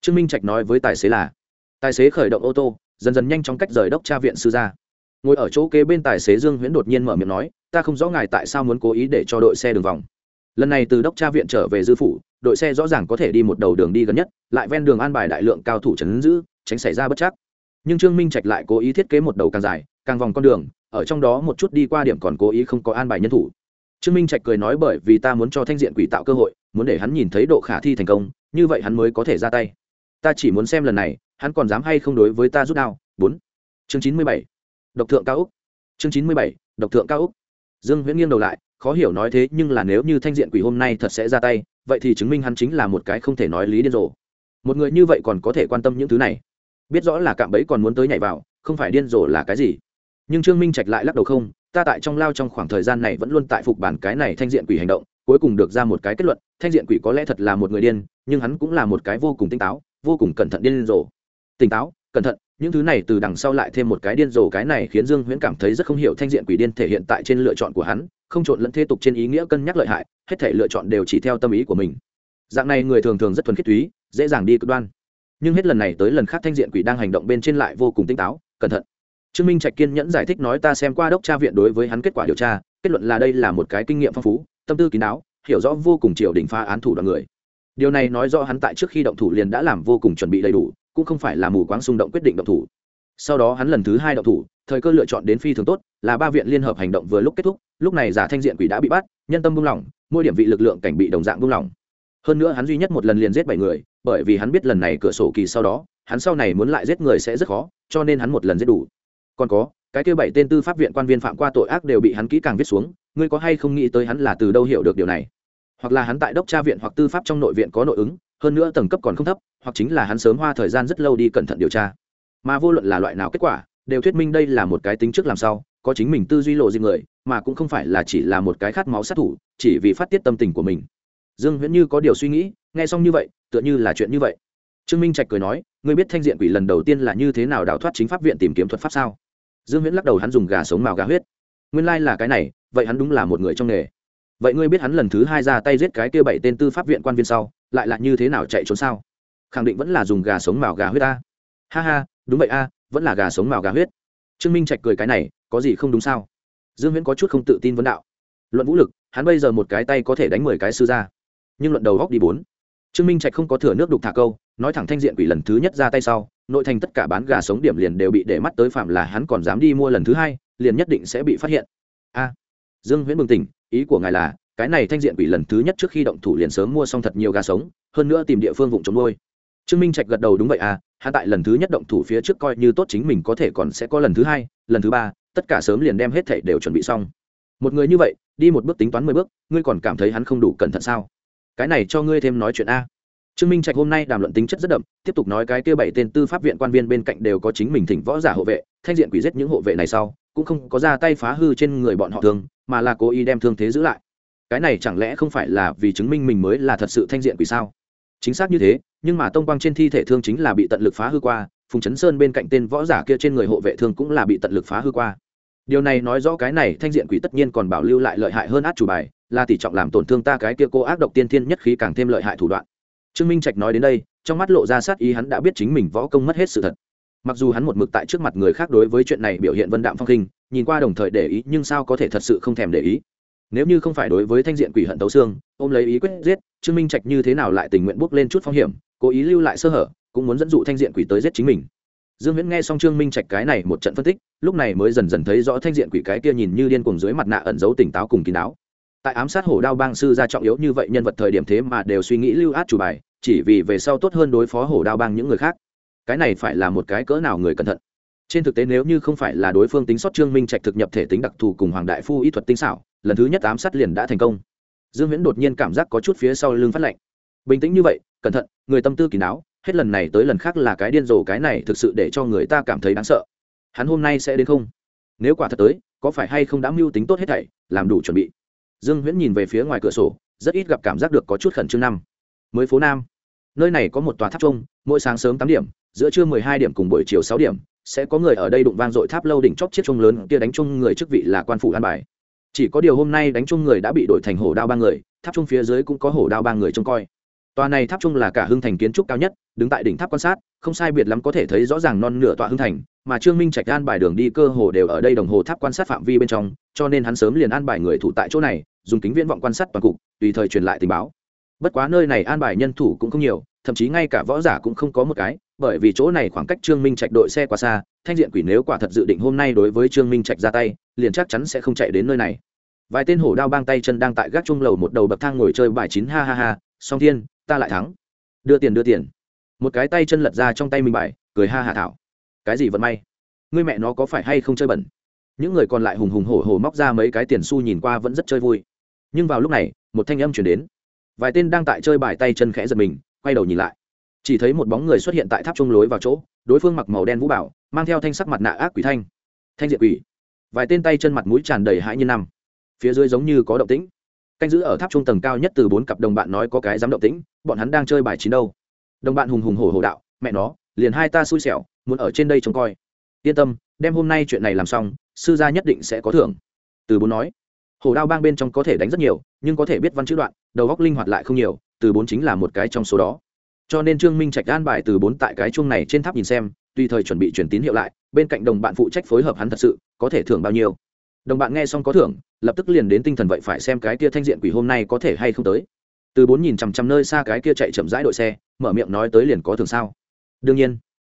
Trương minh trạch nói với tài xế là, tài xế khởi động ô tô, dần dần nhanh chóng cách rời đốc tra viện sư ra. Ngồi ở chỗ kế bên tài xế dương huyễn đột nhiên mở miệng nói, ta không rõ ngài tại sao muốn cố ý để cho đội xe đường vòng lần này từ đốc tra viện trở về dư phủ, đội xe rõ ràng có thể đi một đầu đường đi gần nhất, lại ven đường an bài đại lượng cao thủ trấn giữ, tránh xảy ra bất chắc. Nhưng trương minh trạch lại cố ý thiết kế một đầu càng dài, càng vòng con đường, ở trong đó một chút đi qua điểm còn cố ý không có an bài nhân thủ. Trương minh trạch cười nói bởi vì ta muốn cho thanh diện quỷ tạo cơ hội, muốn để hắn nhìn thấy độ khả thi thành công, như vậy hắn mới có thể ra tay. Ta chỉ muốn xem lần này, hắn còn dám hay không đối với ta rút đao? Bốn. Chương chín mươi bảy. Độc thượng cao úc chương chín mươi bảy. Độc thượng cao úc dương huyễn nghiêng đầu lại khó hiểu nói thế, nhưng là nếu như thanh diện quỷ hôm nay thật sẽ ra tay, vậy thì chứng minh hắn chính là một cái không thể nói lý điên rồ. Một người như vậy còn có thể quan tâm những thứ này? Biết rõ là cạm bẫy còn muốn tới nhảy vào, không phải điên rồ là cái gì? Nhưng trương minh trạch lại lắc đầu không, ta tại trong lao trong khoảng thời gian này vẫn luôn tại phục bản cái này thanh diện quỷ hành động, cuối cùng được ra một cái kết luận, thanh diện quỷ có lẽ thật là một người điên, nhưng hắn cũng là một cái vô cùng tinh táo, vô cùng cẩn thận điên rồ. Tỉnh táo, cẩn thận những thứ này từ đằng sau lại thêm một cái điên rồ, cái này khiến dương huyễn cảm thấy rất không hiểu thanh diện quỷ điên thể hiện tại trên lựa chọn của hắn, không trộn lẫn thế tục trên ý nghĩa cân nhắc lợi hại, hết thể lựa chọn đều chỉ theo tâm ý của mình. Dạng này người thường thường rất thuần khiết túy, dễ dàng đi cực đoan. Nhưng hết lần này tới lần khác thanh diện quỷ đang hành động bên trên lại vô cùng tinh táo, cẩn thận. Trương minh trạch kiên nhẫn giải thích nói, ta xem qua đốc tra viện đối với hắn kết quả điều tra, kết luận là đây là một cái kinh nghiệm phong phú, tâm tư kín đáo, hiểu rõ vô cùng triều đình phá án thủ đoàn người. Điều này nói rõ hắn tại trước khi động thủ liền đã làm vô cùng chuẩn bị đầy đủ cũng không phải là mù quáng xung động quyết định động thủ. Sau đó hắn lần thứ hai động thủ, thời cơ lựa chọn đến phi thường tốt, là ba viện liên hợp hành động vừa lúc kết thúc, lúc này giả thanh diện quỷ đã bị bắt, nhân tâm buông lỏng, mỗi điểm vị lực lượng cảnh bị đồng dạng buông lỏng. Hơn nữa hắn duy nhất một lần liền giết bảy người, bởi vì hắn biết lần này cửa sổ kỳ sau đó, hắn sau này muốn lại giết người sẽ rất khó, cho nên hắn một lần giết đủ. Còn có, cái kêu bảy tên tư pháp viện quan viên phạm qua tội ác đều bị hắn kỹ càng viết xuống, ngươi có hay không nghĩ tới hắn là từ đâu hiểu được điều này? Hoặc là hắn tại đốc tra viện hoặc tư pháp trong nội viện có nội ứng hơn nữa tầng cấp còn không thấp, hoặc chính là hắn sớm hoa thời gian rất lâu đi cẩn thận điều tra. Mà vô luận là loại nào kết quả, đều thuyết minh đây là một cái tính trước làm sao có chính mình tư duy lộ riêng người, mà cũng không phải là chỉ là một cái khát máu sát thủ, chỉ vì phát tiết tâm tình của mình. Dương huyễn như có điều suy nghĩ, nghe xong như vậy, tựa như là chuyện như vậy. Trương minh trạch cười nói, ngươi biết thanh diện quỷ lần đầu tiên là như thế nào đào thoát chính pháp viện tìm kiếm thuật pháp sao? Dương huyễn lắc đầu, hắn dùng gà sống màu gà huyết. Nguyên lai là cái này, vậy hắn đúng là một người trong nghề. Vậy ngươi biết hắn lần thứ hai ra tay giết cái kia bảy tên tư pháp viện quan viên sau lại là như thế nào chạy trốn sao? Khẳng định vẫn là dùng gà sống màu gà huyết ta. Ha ha, đúng vậy a, vẫn là gà sống màu gà huyết. Trương minh trạch cười cái này, có gì không đúng sao? Dương viễn có chút không tự tin vấn đạo. Luận vũ lực, hắn bây giờ một cái tay có thể đánh mười cái sư ra nhưng luận đầu góc đi bốn. Trương minh trạch không có thừa nước đục thả câu, nói thẳng thanh diện quỷ lần thứ nhất ra tay sau, nội thành tất cả bán gà sống điểm liền đều bị để mắt tới phạm là hắn còn dám đi mua lần thứ hai, liền nhất định sẽ bị phát hiện. A. Dương viễn bừng tỉnh, ý của ngài là cái này thanh diện quỷ lần thứ nhất trước khi động thủ liền sớm mua xong thật nhiều gà sống, hơn nữa tìm địa phương vùng chống nuôi. Trương minh trạch gật đầu, đúng vậy à hạ tại lần thứ nhất động thủ phía trước coi như tốt chính mình có thể còn sẽ có lần thứ hai, lần thứ ba, tất cả sớm liền đem hết thảy đều chuẩn bị xong. Một người như vậy, đi một bước tính toán mười bước, ngươi còn cảm thấy hắn không đủ cẩn thận sao? Cái này cho ngươi thêm nói chuyện a. Trương minh trạch hôm nay đàm luận tính chất rất đậm, tiếp tục nói cái kia bảy tên tư pháp viện quan viên bên cạnh đều có chính mình thỉnh võ giả hộ vệ, thanh diện quỷ giết những hộ vệ này sau, cũng không có ra tay phá hư trên người bọn họ thương, mà là cố ý đem thương thế giữ lại cái này chẳng lẽ không phải là vì chứng minh mình mới là thật sự thanh diện quỷ sao? Chính xác như thế, nhưng mà tông quang trên thi thể thương chính là bị tận lực phá hư qua, phùng chấn sơn bên cạnh tên võ giả kia trên người hộ vệ thương cũng là bị tận lực phá hư qua. Điều này nói rõ cái này thanh diện quỷ tất nhiên còn bảo lưu lại lợi hại hơn át chủ bài, là tỷ trọng làm tổn thương ta cái kia cô ác độc tiên thiên nhất khí càng thêm lợi hại thủ đoạn. Trương minh trạch nói đến đây, trong mắt lộ ra sát ý hắn đã biết chính mình võ công mất hết sự thật. Mặc dù hắn một mực tại trước mặt người khác đối với chuyện này biểu hiện vân đạm phong khinh, nhìn qua đồng thời để ý, nhưng sao có thể thật sự không thèm để ý? Nếu như không phải đối với thanh diện quỷ hận tấu xương, ôm lấy ý quyết giết, trương minh trạch như thế nào lại tình nguyện bước lên chút phong hiểm, cố ý lưu lại sơ hở, cũng muốn dẫn dụ thanh diện quỷ tới giết chính mình. Dương viễn nghe xong trương minh trạch cái này một trận phân tích, lúc này mới dần dần thấy rõ thanh diện quỷ cái kia nhìn như điên cuồng dưới mặt nạ ẩn giấu tỉnh táo cùng kín đáo. Tại ám sát hổ đao bang sư ra trọng yếu như vậy nhân vật thời điểm thế mà đều suy nghĩ lưu át chủ bài, chỉ vì về sau tốt hơn đối phó hổ đao bang những người khác. Cái này phải là một cái cỡ nào người cẩn thận trên thực tế nếu như không phải là đối phương tính sót trương minh trạch thực nhập thể tính đặc thù cùng hoàng đại phu y thuật tinh xảo, lần thứ nhất ám sát liền đã thành công. Dương viễn đột nhiên cảm giác có chút phía sau lưng phát lạnh. Bình tĩnh như vậy, cẩn thận, người tâm tư kỳ não, hết lần này tới lần khác là cái điên rồ, cái này thực sự để cho người ta cảm thấy đáng sợ. Hắn hôm nay sẽ đến không? Nếu quả thật tới, có phải hay không đã mưu tính tốt hết thảy, làm đủ chuẩn bị? Dương huyễn nhìn về phía ngoài cửa sổ, rất ít gặp cảm giác được có chút khẩn trương năm. Mới phố nam. Nơi này có một tòa tháp trung mỗi sáng sớm tám điểm, giữa trưa mười hai điểm cùng buổi chiều sáu điểm sẽ có người ở đây đụng vang dội tháp lâu đỉnh chóp chiếc trung lớn kia đánh chung người chức vị là quan phủ an bài. Chỉ có điều hôm nay đánh chung người đã bị đổi thành hổ đao ba người, tháp trung phía dưới cũng có hổ đao ba người trông coi. Tòa này tháp trung là cả hưng thành kiến trúc cao nhất, đứng tại đỉnh tháp quan sát, không sai biệt lắm có thể thấy rõ ràng non nửa tọa hưng thành, mà trương minh trạch an bài đường đi cơ hồ đều ở đây đồng hồ tháp quan sát phạm vi bên trong, cho nên hắn sớm liền an bài người thủ tại chỗ này, dùng kính viễn vọng quan sát toàn cục, tùy thời truyền lại tình báo. Bất quá nơi này an bài nhân thủ cũng không nhiều, thậm chí ngay cả võ giả cũng không có một cái bởi vì chỗ này khoảng cách trương minh trạch đội xe quá xa, thanh diện quỷ nếu quả thật dự định hôm nay đối với trương minh trạch ra tay, liền chắc chắn sẽ không chạy đến nơi này. Vài tên hổ đao bang tay chân đang tại gác trung lầu một đầu bậc thang ngồi chơi bài chín, ha ha ha, song thiên, ta lại thắng. Đưa tiền đưa tiền. Một cái tay chân lật ra trong tay mình bài, cười ha hạ thảo. Cái gì vận may? Ngươi mẹ nó có phải hay không chơi bẩn? Những người còn lại hùng hùng hổ hổ móc ra mấy cái tiền xu nhìn qua vẫn rất chơi vui. Nhưng vào lúc này, một thanh âm chuyển đến. Vài tên đang tại chơi bài tay chân khẽ giật mình, quay đầu nhìn lại chỉ thấy một bóng người xuất hiện tại tháp trung lối vào chỗ, đối phương mặc màu đen vũ bảo, mang theo thanh sắc mặt nạ ác quỷ thanh. Thanh diện quỷ. Vài tên tay chân mặt mũi tràn đầy hãi như năm. Phía dưới giống như có động tĩnh. Canh giữ ở tháp trung tầng cao nhất từ bốn cặp đồng bạn nói có cái dám động tĩnh, bọn hắn đang chơi bài chín đâu. Đồng bạn hùng hùng hổ hổ đạo, mẹ nó, liền hai ta xui xẻo, muốn ở trên đây trông coi. Yên tâm, đem hôm nay chuyện này làm xong, sư gia nhất định sẽ có thưởng. Từ bốn nói. Hổ đao bang bên trong có thể đánh rất nhiều, nhưng có thể biết văn chữ đoạn, đầu góc linh hoạt lại không nhiều, từ bốn chính là một cái trong số đó cho nên trương minh trạch an bài từ bốn tại cái chuông này trên tháp nhìn xem, tùy thời chuẩn bị chuyển tín hiệu lại, bên cạnh đồng bạn phụ trách phối hợp hắn thật sự, có thể thưởng bao nhiêu. Đồng bạn nghe xong có thưởng, lập tức liền đến tinh thần vậy phải xem cái kia thanh diện quỷ hôm nay có thể hay không tới. Từ bốn nhìn chằm chằm nơi xa cái kia chạy chậm rãi đội xe, mở miệng nói tới liền có thưởng sao. Đương nhiên.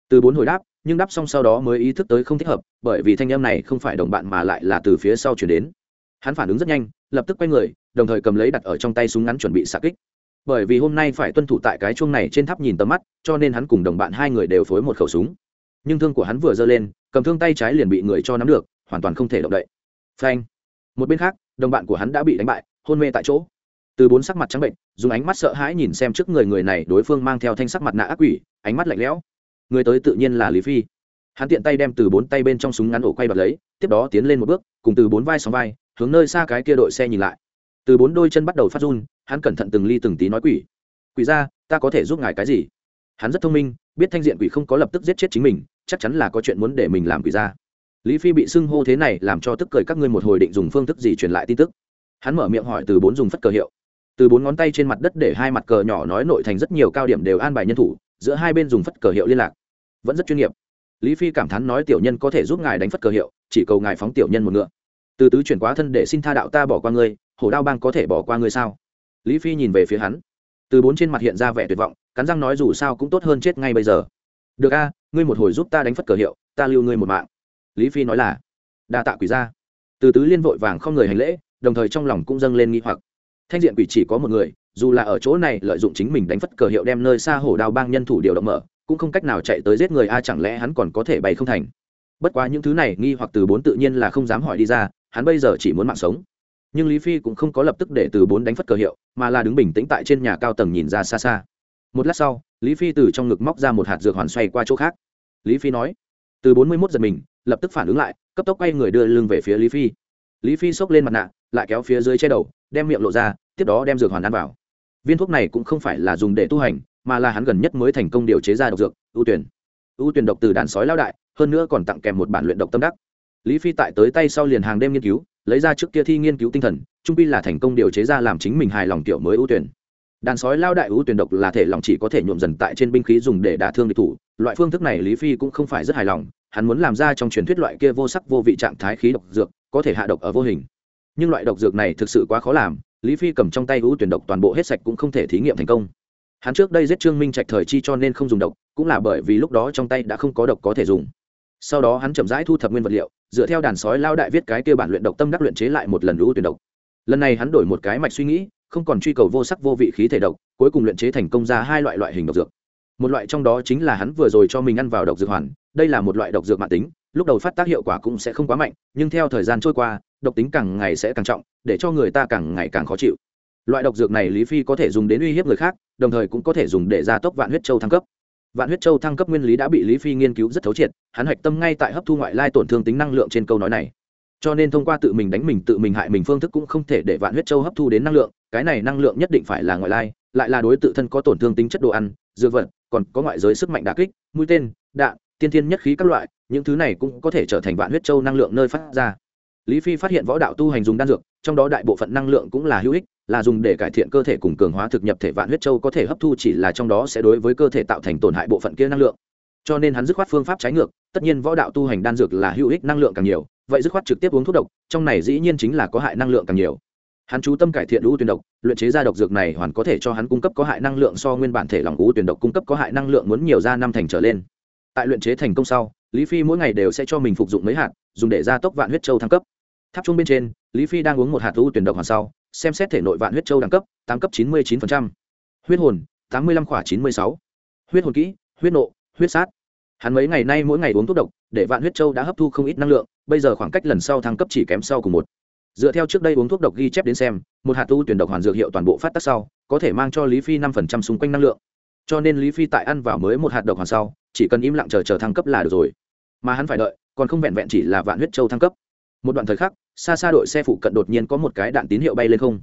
Từ bốn hồi đáp, nhưng đáp xong sau đó mới ý thức tới không thích hợp, bởi vì thanh em này không phải đồng bạn mà lại là từ phía sau chuyển đến. Hắn phản ứng rất nhanh, lập tức quay người, đồng thời cầm lấy đặt ở trong tay súng ngắn chuẩn bị xạ kích bởi vì hôm nay phải tuân thủ tại cái chuông này trên tháp nhìn tầm mắt, cho nên hắn cùng đồng bạn hai người đều phối một khẩu súng. Nhưng thương của hắn vừa giơ lên, cầm thương tay trái liền bị người cho nắm được, hoàn toàn không thể động đậy. Phanh. Một bên khác, đồng bạn của hắn đã bị đánh bại, hôn mê tại chỗ. Từ bốn sắc mặt trắng bệnh, dùng ánh mắt sợ hãi nhìn xem trước người người này, đối phương mang theo thanh sắc mặt nạ ác quỷ, ánh mắt lạnh lẽo. Người tới tự nhiên là lý phi. Hắn tiện tay đem từ bốn tay bên trong súng ngắn ổ quay bật lấy, tiếp đó tiến lên một bước, cùng từ bốn vai sóng vai, hướng nơi xa cái kia đội xe nhìn lại. Từ bốn đôi chân bắt đầu phát run hắn cẩn thận từng ly từng tí nói quỷ. Quỷ ra, ta có thể giúp ngài cái gì? Hắn rất thông minh, biết thanh diện quỷ không có lập tức giết chết chính mình, chắc chắn là có chuyện muốn để mình làm quỷ ra. Lý phi bị xưng hô thế này làm cho tức cười các ngươi một hồi định dùng phương thức gì truyền lại tin tức. Hắn mở miệng hỏi từ bốn dùng phất cờ hiệu. Từ bốn ngón tay trên mặt đất để hai mặt cờ nhỏ nói nội thành rất nhiều cao điểm đều an bài nhân thủ, giữa hai bên dùng phất cờ hiệu liên lạc. Vẫn rất chuyên nghiệp. Lý phi cảm thán nói tiểu nhân có thể giúp ngài đánh phất cờ hiệu, chỉ cầu ngài phóng tiểu nhân một ngựa. Từ tứ chuyển quá thân để xin tha đạo ta bỏ qua ngươi, hổ đao bang có thể bỏ qua ngươi sao? Lý phi nhìn về phía hắn. Từ bốn trên mặt hiện ra vẻ tuyệt vọng, cắn răng nói dù sao cũng tốt hơn chết ngay bây giờ. Được a, ngươi một hồi giúp ta đánh phất cờ hiệu, ta lưu ngươi một mạng. Lý phi nói là, đa tạ quỷ ra từ tứ liên vội vàng không người hành lễ, đồng thời trong lòng cũng dâng lên nghi hoặc. Thanh diện quỷ chỉ có một người, dù là ở chỗ này lợi dụng chính mình đánh phất cờ hiệu đem nơi xa hổ đao bang nhân thủ điều động mở, cũng không cách nào chạy tới giết người a, chẳng lẽ hắn còn có thể bày không thành? Bất quá những thứ này nghi hoặc từ bốn tự nhiên là không dám hỏi đi ra, hắn bây giờ chỉ muốn mạng sống nhưng lý phi cũng không có lập tức để từ bốn đánh phất cờ hiệu, mà là đứng bình tĩnh tại trên nhà cao tầng nhìn ra xa xa. Một lát sau, lý phi từ trong ngực móc ra một hạt dược hoàn xoay qua chỗ khác. Lý phi nói, từ bốn mươi mốt giật mình, lập tức phản ứng lại, cấp tốc quay người đưa lưng về phía lý phi. Lý phi xốc lên mặt nạ, lại kéo phía dưới che đầu, đem miệng lộ ra, tiếp đó đem dược hoàn ăn vào. Viên thuốc này cũng không phải là dùng để tu hành, mà là hắn gần nhất mới thành công điều chế ra độc dược, ưu tuyển. Ưu tuyển độc từ đàn sói lao đại, hơn nữa còn tặng kèm một bản luyện độc tâm đắc. Lý phi tại tới tay sau liền hàng đêm nghiên cứu lấy ra trước kia thi nghiên cứu tinh thần, trung pi là thành công điều chế ra làm chính mình hài lòng tiểu mới ưu tuyển. Đàn sói lao đại ưu tuyển độc là thể lòng chỉ có thể nhuộm dần tại trên binh khí dùng để đả thương địch thủ, loại phương thức này lý phi cũng không phải rất hài lòng, hắn muốn làm ra trong truyền thuyết loại kia vô sắc vô vị trạng thái khí độc dược, có thể hạ độc ở vô hình. Nhưng loại độc dược này thực sự quá khó làm, lý phi cầm trong tay ưu tuyển độc toàn bộ hết sạch cũng không thể thí nghiệm thành công. Hắn trước đây giết trương minh trạch thời chi cho nên không dùng độc, cũng là bởi vì lúc đó trong tay đã không có độc có thể dùng. Sau đó hắn chậm rãi thu thập nguyên vật liệu dựa theo đàn sói lao đại viết cái kia bản luyện độc tâm đắc luyện chế lại một lần lũ tuyển độc. Lần này hắn đổi một cái mạch suy nghĩ, không còn truy cầu vô sắc vô vị khí thể độc, cuối cùng luyện chế thành công ra hai loại loại hình độc dược. Một loại trong đó chính là hắn vừa rồi cho mình ăn vào độc dược hoàn, đây là một loại độc dược mạng tính, lúc đầu phát tác hiệu quả cũng sẽ không quá mạnh, nhưng theo thời gian trôi qua, độc tính càng ngày sẽ càng trọng, để cho người ta càng ngày càng khó chịu. Loại độc dược này lý phi có thể dùng đến uy hiếp người khác, đồng thời cũng có thể dùng để gia tốc vạn huyết châu thăng cấp vạn huyết châu thăng cấp nguyên lý đã bị lý phi nghiên cứu rất thấu triệt, hắn hạch tâm ngay tại hấp thu ngoại lai tổn thương tính năng lượng trên câu nói này. Cho nên thông qua tự mình đánh mình, tự mình hại mình phương thức cũng không thể để vạn huyết châu hấp thu đến năng lượng, cái này năng lượng nhất định phải là ngoại lai, lại là đối tự thân có tổn thương tính chất đồ ăn, dược vật, còn có ngoại giới sức mạnh đà kích, mũi tên, đạn, tiên thiên nhất khí các loại, những thứ này cũng có thể trở thành vạn huyết châu năng lượng nơi phát ra. Lý phi phát hiện võ đạo tu hành dùng đan dược, trong đó đại bộ phận năng lượng cũng là hữu ích là dùng để cải thiện cơ thể cùng cường hóa thực nhập thể vạn huyết châu có thể hấp thu chỉ là trong đó sẽ đối với cơ thể tạo thành tổn hại bộ phận kia năng lượng. Cho nên hắn dứt khoát phương pháp trái ngược, tất nhiên võ đạo tu hành đan dược là hữu ích năng lượng càng nhiều, vậy dứt khoát trực tiếp uống thuốc độc, trong này dĩ nhiên chính là có hại năng lượng càng nhiều. Hắn chú tâm cải thiện lũ tuyển độc, luyện chế ra độc dược này hoàn có thể cho hắn cung cấp có hại năng lượng so nguyên bản thể lòng lũ tuyển độc cung cấp có hại năng lượng muốn nhiều ra năm thành trở lên. Tại luyện chế thành công sau, lý phi mỗi ngày đều sẽ cho mình phục dụng mấy hạt, dùng để gia tốc vạn huyết châu thăng cấp. Tháp trung bên trên, lý phi đang uống một hạt lũ tuyển độc hoàn sau xem xét thể nội vạn huyết châu đẳng cấp, tám cấp chín mươi chín huyết hồn, tám mươi lăm khỏa chín mươi sáu. Huyết hồn kỹ, huyết nộ, huyết sát. Hắn mấy ngày nay mỗi ngày uống thuốc độc, để vạn huyết châu đã hấp thu không ít năng lượng, bây giờ khoảng cách lần sau thăng cấp chỉ kém sau cùng một. Dựa theo trước đây uống thuốc độc ghi chép đến xem, một hạt tu tuyển độc hoàn dược hiệu toàn bộ phát tác sau, có thể mang cho lý phi năm phần trăm xung quanh năng lượng. Cho nên lý phi tại ăn vào mới một hạt độc hoàn sau, chỉ cần im lặng chờ chờ thăng cấp là được rồi. Mà hắn phải đợi, còn không vẹn vẹn chỉ là vạn huyết châu thăng cấp một đoạn thời khắc, xa xa đội xe phụ cận đột nhiên có một cái đạn tín hiệu bay lên không.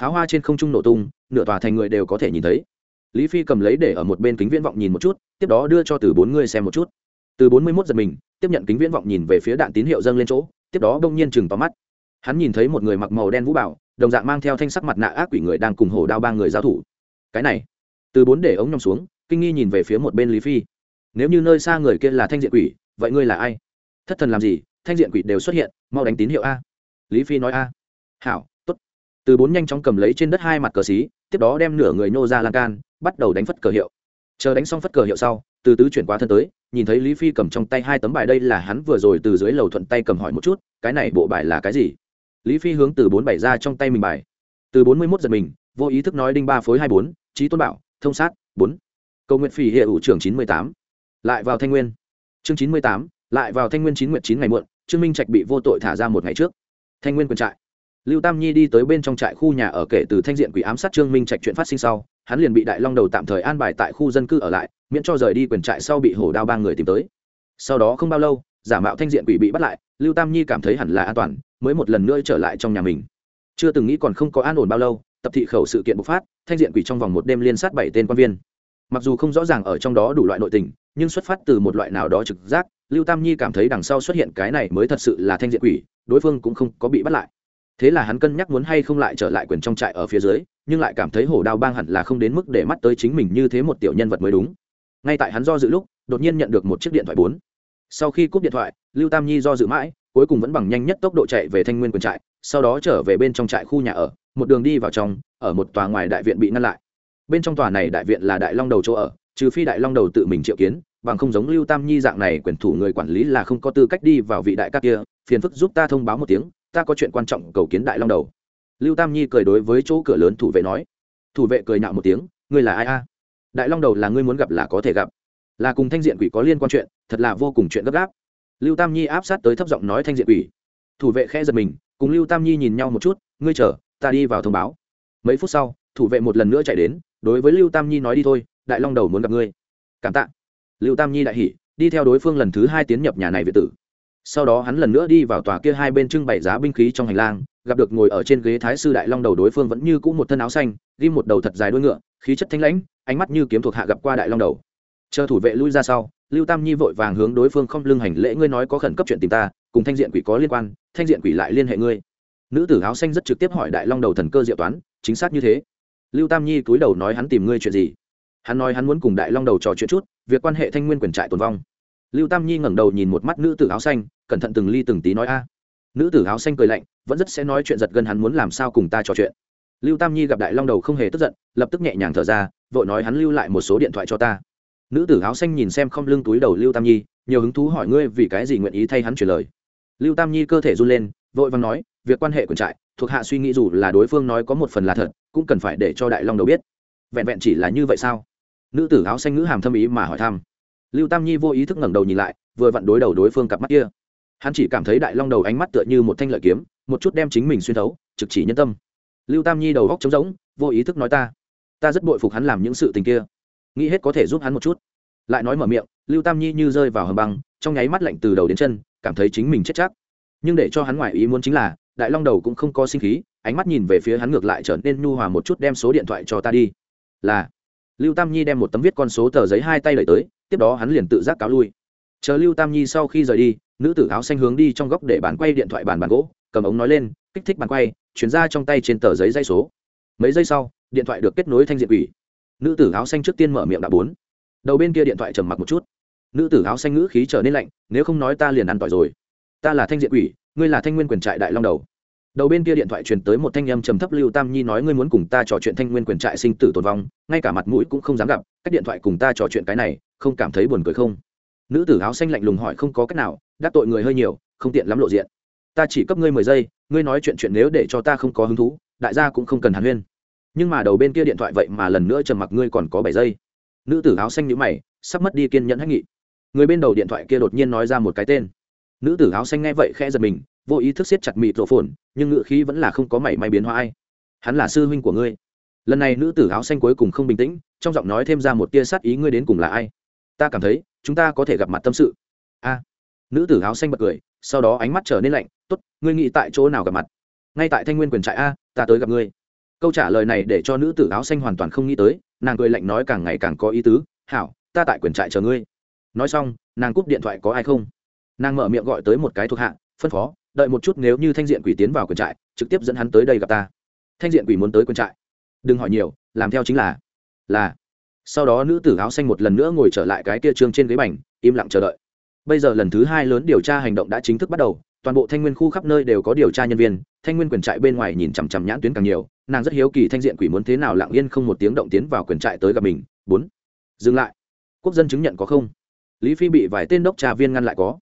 Pháo hoa trên không trung nổ tung, nửa tòa thành người đều có thể nhìn thấy. Lý phi cầm lấy để ở một bên kính viễn vọng nhìn một chút, tiếp đó đưa cho từ bốn người xem một chút. Từ bốn mươi mốt giật mình, tiếp nhận kính viễn vọng nhìn về phía đạn tín hiệu dâng lên chỗ, tiếp đó bỗng nhiên chừng tóm mắt. Hắn nhìn thấy một người mặc màu đen vũ bảo, đồng dạng mang theo thanh sắc mặt nạ ác quỷ người đang cùng hổ đao ba người giao thủ. Cái này, từ bốn để ống nhòm xuống, kinh nghi nhìn về phía một bên lý phi. Nếu như nơi xa người kia là thanh diện quỷ, vậy ngươi là ai? Thất thần làm gì? Thanh diện quỷ đều xuất hiện, mau đánh tín hiệu a. Lý phi nói a. Hảo t ố t từ bốn nhanh chóng cầm lấy trên đất hai mặt cờ xí, tiếp đó đem nửa người nhô ra lan can, bắt đầu đánh phất cờ hiệu. Chờ đánh xong phất cờ hiệu sau, từ tứ chuyển qua thân tới, nhìn thấy lý phi cầm trong tay hai tấm bài đây là hắn vừa rồi từ dưới lầu thuận tay cầm hỏi một chút, cái này bộ bài là cái gì? Lý phi hướng từ bốn bảy ra trong tay mình bài. Từ bốn mươi mốt giật mình, vô ý thức nói đinh ba phối hai bốn, trí tôn bảo, thông sát, bốn. Cầu nguyện phỉ hiệu trưởng chín mươi tám. Lại vào thanh nguyên. Chương chín mươi tám, lại vào thanh nguyên chín nguyện chín ngày muộn trương minh trạch bị vô tội thả ra một ngày trước. Thanh nguyên quân trại. Lưu tam nhi đi tới bên trong trại khu nhà ở kể từ thanh diện quỷ ám sát trương minh trạch chuyện phát sinh sau, hắn liền bị đại long đầu tạm thời an bài tại khu dân cư ở lại, miễn cho rời đi quyền trại sau bị hổ đao ba người tìm tới. Sau đó không bao lâu, giả mạo thanh diện quỷ bị bắt lại, lưu tam nhi cảm thấy hẳn là an toàn, mới một lần nữa trở lại trong nhà mình. Chưa từng nghĩ còn không có an ổn bao lâu, tập thị khẩu sự kiện bộc phát, thanh diện quỷ trong vòng một đêm liên sát bảy tên quan viên. Mặc dù không rõ ràng ở trong đó đủ loại nội tình, nhưng xuất phát từ một loại nào đó trực giác lưu tam nhi cảm thấy đằng sau xuất hiện cái này mới thật sự là thanh diện quỷ, đối phương cũng không có bị bắt lại. Thế là hắn cân nhắc muốn hay không lại trở lại quyền trong trại ở phía dưới, nhưng lại cảm thấy hổ đao bang hẳn là không đến mức để mắt tới chính mình như thế một tiểu nhân vật mới đúng. Ngay tại hắn do dự lúc, đột nhiên nhận được một chiếc điện thoại bốn. Sau khi cúp điện thoại, lưu tam nhi do dự mãi, cuối cùng vẫn bằng nhanh nhất tốc độ chạy về thanh nguyên quyền trại, sau đó trở về bên trong trại khu nhà ở, một đường đi vào trong, ở một tòa ngoài đại viện bị ngăn lại. Bên trong tòa này đại viện là đại long đầu chỗ ở, trừ phi đại long đầu tự mình triệu kiến bằng không giống lưu tam nhi dạng này quyền thủ người quản lý là không có tư cách đi vào vị đại các kia, phiền phức giúp ta thông báo một tiếng, ta có chuyện quan trọng cầu kiến đại long đầu. Lưu tam nhi cười đối với chỗ cửa lớn thủ vệ nói. Thủ vệ cười nhạo một tiếng, ngươi là ai a? Đại long đầu là ngươi muốn gặp là có thể gặp. Là cùng thanh diện quỷ có liên quan chuyện, thật là vô cùng chuyện gấp gáp. Lưu tam nhi áp sát tới thấp giọng nói thanh diện quỷ. Thủ vệ khẽ giật mình, cùng lưu tam nhi nhìn nhau một chút, ngươi chờ, ta đi vào thông báo. Mấy phút sau, thủ vệ một lần nữa chạy đến, đối với lưu tam nhi nói đi thôi, đại long đầu muốn gặp ngươi. Cảm tạ lưu tam nhi đại hỉ, đi theo đối phương lần thứ hai tiến nhập nhà này việt tử. Sau đó hắn lần nữa đi vào tòa kia hai bên trưng bày giá binh khí trong hành lang, gặp được ngồi ở trên ghế thái sư đại long đầu đối phương vẫn như cũ một thân áo xanh ghi một đầu thật dài đuôi ngựa, khí chất thanh lãnh, ánh mắt như kiếm thuộc hạ gặp qua đại long đầu. Chờ thủ vệ lui ra sau, lưu tam nhi vội vàng hướng đối phương không lưng hành lễ ngươi nói có khẩn cấp chuyện tìm ta, cùng thanh diện quỷ có liên quan, thanh diện quỷ lại liên hệ ngươi. Nữ tử áo xanh rất trực tiếp hỏi đại long đầu thần cơ diệu toán, chính xác như thế. Lưu tam nhi cúi đầu nói hắn tìm ngươi chuyện gì? Hắn nói hắn muốn cùng đại long đầu trò chuyện chút việc quan hệ thanh nguyên quyền trại tồn vong. Lưu tam nhi ngẩng đầu nhìn một mắt nữ tử áo xanh, cẩn thận từng ly từng tí nói a. Nữ tử áo xanh cười lạnh, vẫn rất sẽ nói chuyện giật gân hắn muốn làm sao cùng ta trò chuyện. Lưu tam nhi gặp đại long đầu không hề tức giận, lập tức nhẹ nhàng thở ra, vội nói hắn lưu lại một số điện thoại cho ta. Nữ tử áo xanh nhìn xem không lưng túi đầu lưu tam nhi, nhiều hứng thú hỏi ngươi vì cái gì nguyện ý thay hắn truyền lời. Lưu tam nhi cơ thể run lên, vội vàng nói, việc quan hệ quyền trại, thuộc hạ suy nghĩ dù là đối phương nói có một phần là thật, cũng cần phải để cho đại long đầu biết. Vẹn vẹn chỉ là như vậy sao? Nữ tử áo xanh ngữ hàm thâm ý mà hỏi thăm. Lưu tam nhi vô ý thức ngẩng đầu nhìn lại, vừa vặn đối đầu đối phương cặp mắt kia. Hắn chỉ cảm thấy đại long đầu ánh mắt tựa như một thanh lợi kiếm, một chút đem chính mình xuyên thấu, trực chỉ nhân tâm. Lưu tam nhi đầu góc trống rỗng, vô ý thức nói ta ta rất bội phục hắn làm những sự tình kia. Nghĩ hết có thể giúp hắn một chút. Lại nói mở miệng, lưu tam nhi như rơi vào hầm băng, trong nháy mắt lạnh từ đầu đến chân, cảm thấy chính mình chết chắc. Nhưng để cho hắn ngoài ý muốn chính là, đại long đầu cũng không có sinh khí, ánh mắt nhìn về phía hắn ngược lại trở nên nhu hòa một chút, đem số điện thoại cho ta đi. Là lưu tam nhi đem một tấm viết con số tờ giấy hai tay lợi tới, tiếp đó hắn liền tự giác cáo lui. Chờ lưu tam nhi sau khi rời đi, nữ tử áo xanh hướng đi trong góc để bàn quay điện thoại bàn bàn gỗ, cầm ống nói lên, kích thích bàn quay, chuyển ra trong tay trên tờ giấy dây số. Mấy giây sau, điện thoại được kết nối thanh diện quỷ. Nữ tử áo xanh trước tiên mở miệng đã bốn. Đầu bên kia điện thoại trầm mặc một chút. Nữ tử áo xanh ngữ khí trở nên lạnh, nếu không nói ta liền ăn tỏi rồi. Ta là thanh diện quỷ, ngươi là thanh nguyên quyền trại đại long đầu đầu bên kia điện thoại truyền tới một thanh âm trầm thấp lưu tam nhi nói, ngươi muốn cùng ta trò chuyện thanh nguyên quyền trại sinh tử tồn vong, ngay cả mặt mũi cũng không dám gặp, cách điện thoại cùng ta trò chuyện cái này, không cảm thấy buồn cười không? Nữ tử áo xanh lạnh lùng hỏi, không có cách nào, đắc tội người hơi nhiều, không tiện lắm lộ diện. Ta chỉ cấp ngươi mười giây, ngươi nói chuyện chuyện nếu để cho ta không có hứng thú, đại gia cũng không cần hàn huyên. Nhưng mà đầu bên kia điện thoại vậy mà lần nữa trầm mặc, ngươi còn có bảy giây. Nữ tử áo xanh nhíu mày, sắp mất đi kiên nhẫn hách nghị. Người bên đầu điện thoại kia đột nhiên nói ra một cái tên. Nữ tử áo xanh nghe vậy khẽ giật mình vô ý thức siết chặt mịt rộ phồn, nhưng ngựa khí vẫn là không có mảy may biến hóa ai. Hắn là sư huynh của ngươi. Lần này nữ tử áo xanh cuối cùng không bình tĩnh, trong giọng nói thêm ra một tia sát ý ngươi đến cùng là ai? Ta cảm thấy, chúng ta có thể gặp mặt tâm sự. A. Nữ tử áo xanh bật cười, sau đó ánh mắt trở nên lạnh, tốt, ngươi nghĩ tại chỗ nào gặp mặt? Ngay tại thanh nguyên quyền trại a, ta tới gặp ngươi. Câu trả lời này để cho nữ tử áo xanh hoàn toàn không nghĩ tới, nàng cười lạnh nói càng ngày càng có ý tứ, hảo, ta tại quyền trại chờ ngươi. Nói xong, nàng cúp điện thoại có ai không? Nàng mở miệng gọi tới một cái thuộc hạ, phân phó đợi một chút nếu như thanh diện quỷ tiến vào quyền trại, trực tiếp dẫn hắn tới đây gặp ta. Thanh diện quỷ muốn tới quyền trại. Đừng hỏi nhiều, làm theo chính là là. Sau đó nữ tử áo xanh một lần nữa ngồi trở lại cái kia trương trên ghế bành, im lặng chờ đợi. Bây giờ lần thứ hai lớn điều tra hành động đã chính thức bắt đầu, toàn bộ thanh nguyên khu khắp nơi đều có điều tra nhân viên, thanh nguyên quyền trại bên ngoài nhìn chằm chằm nhãn tuyến càng nhiều, nàng rất hiếu kỳ thanh diện quỷ muốn thế nào lặng yên không một tiếng động tiến vào quyền trại tới gặp mình. Bốn. Dừng lại. Quốc dân chứng nhận có không? Lý phi bị vài tên đốc trà viên ngăn lại có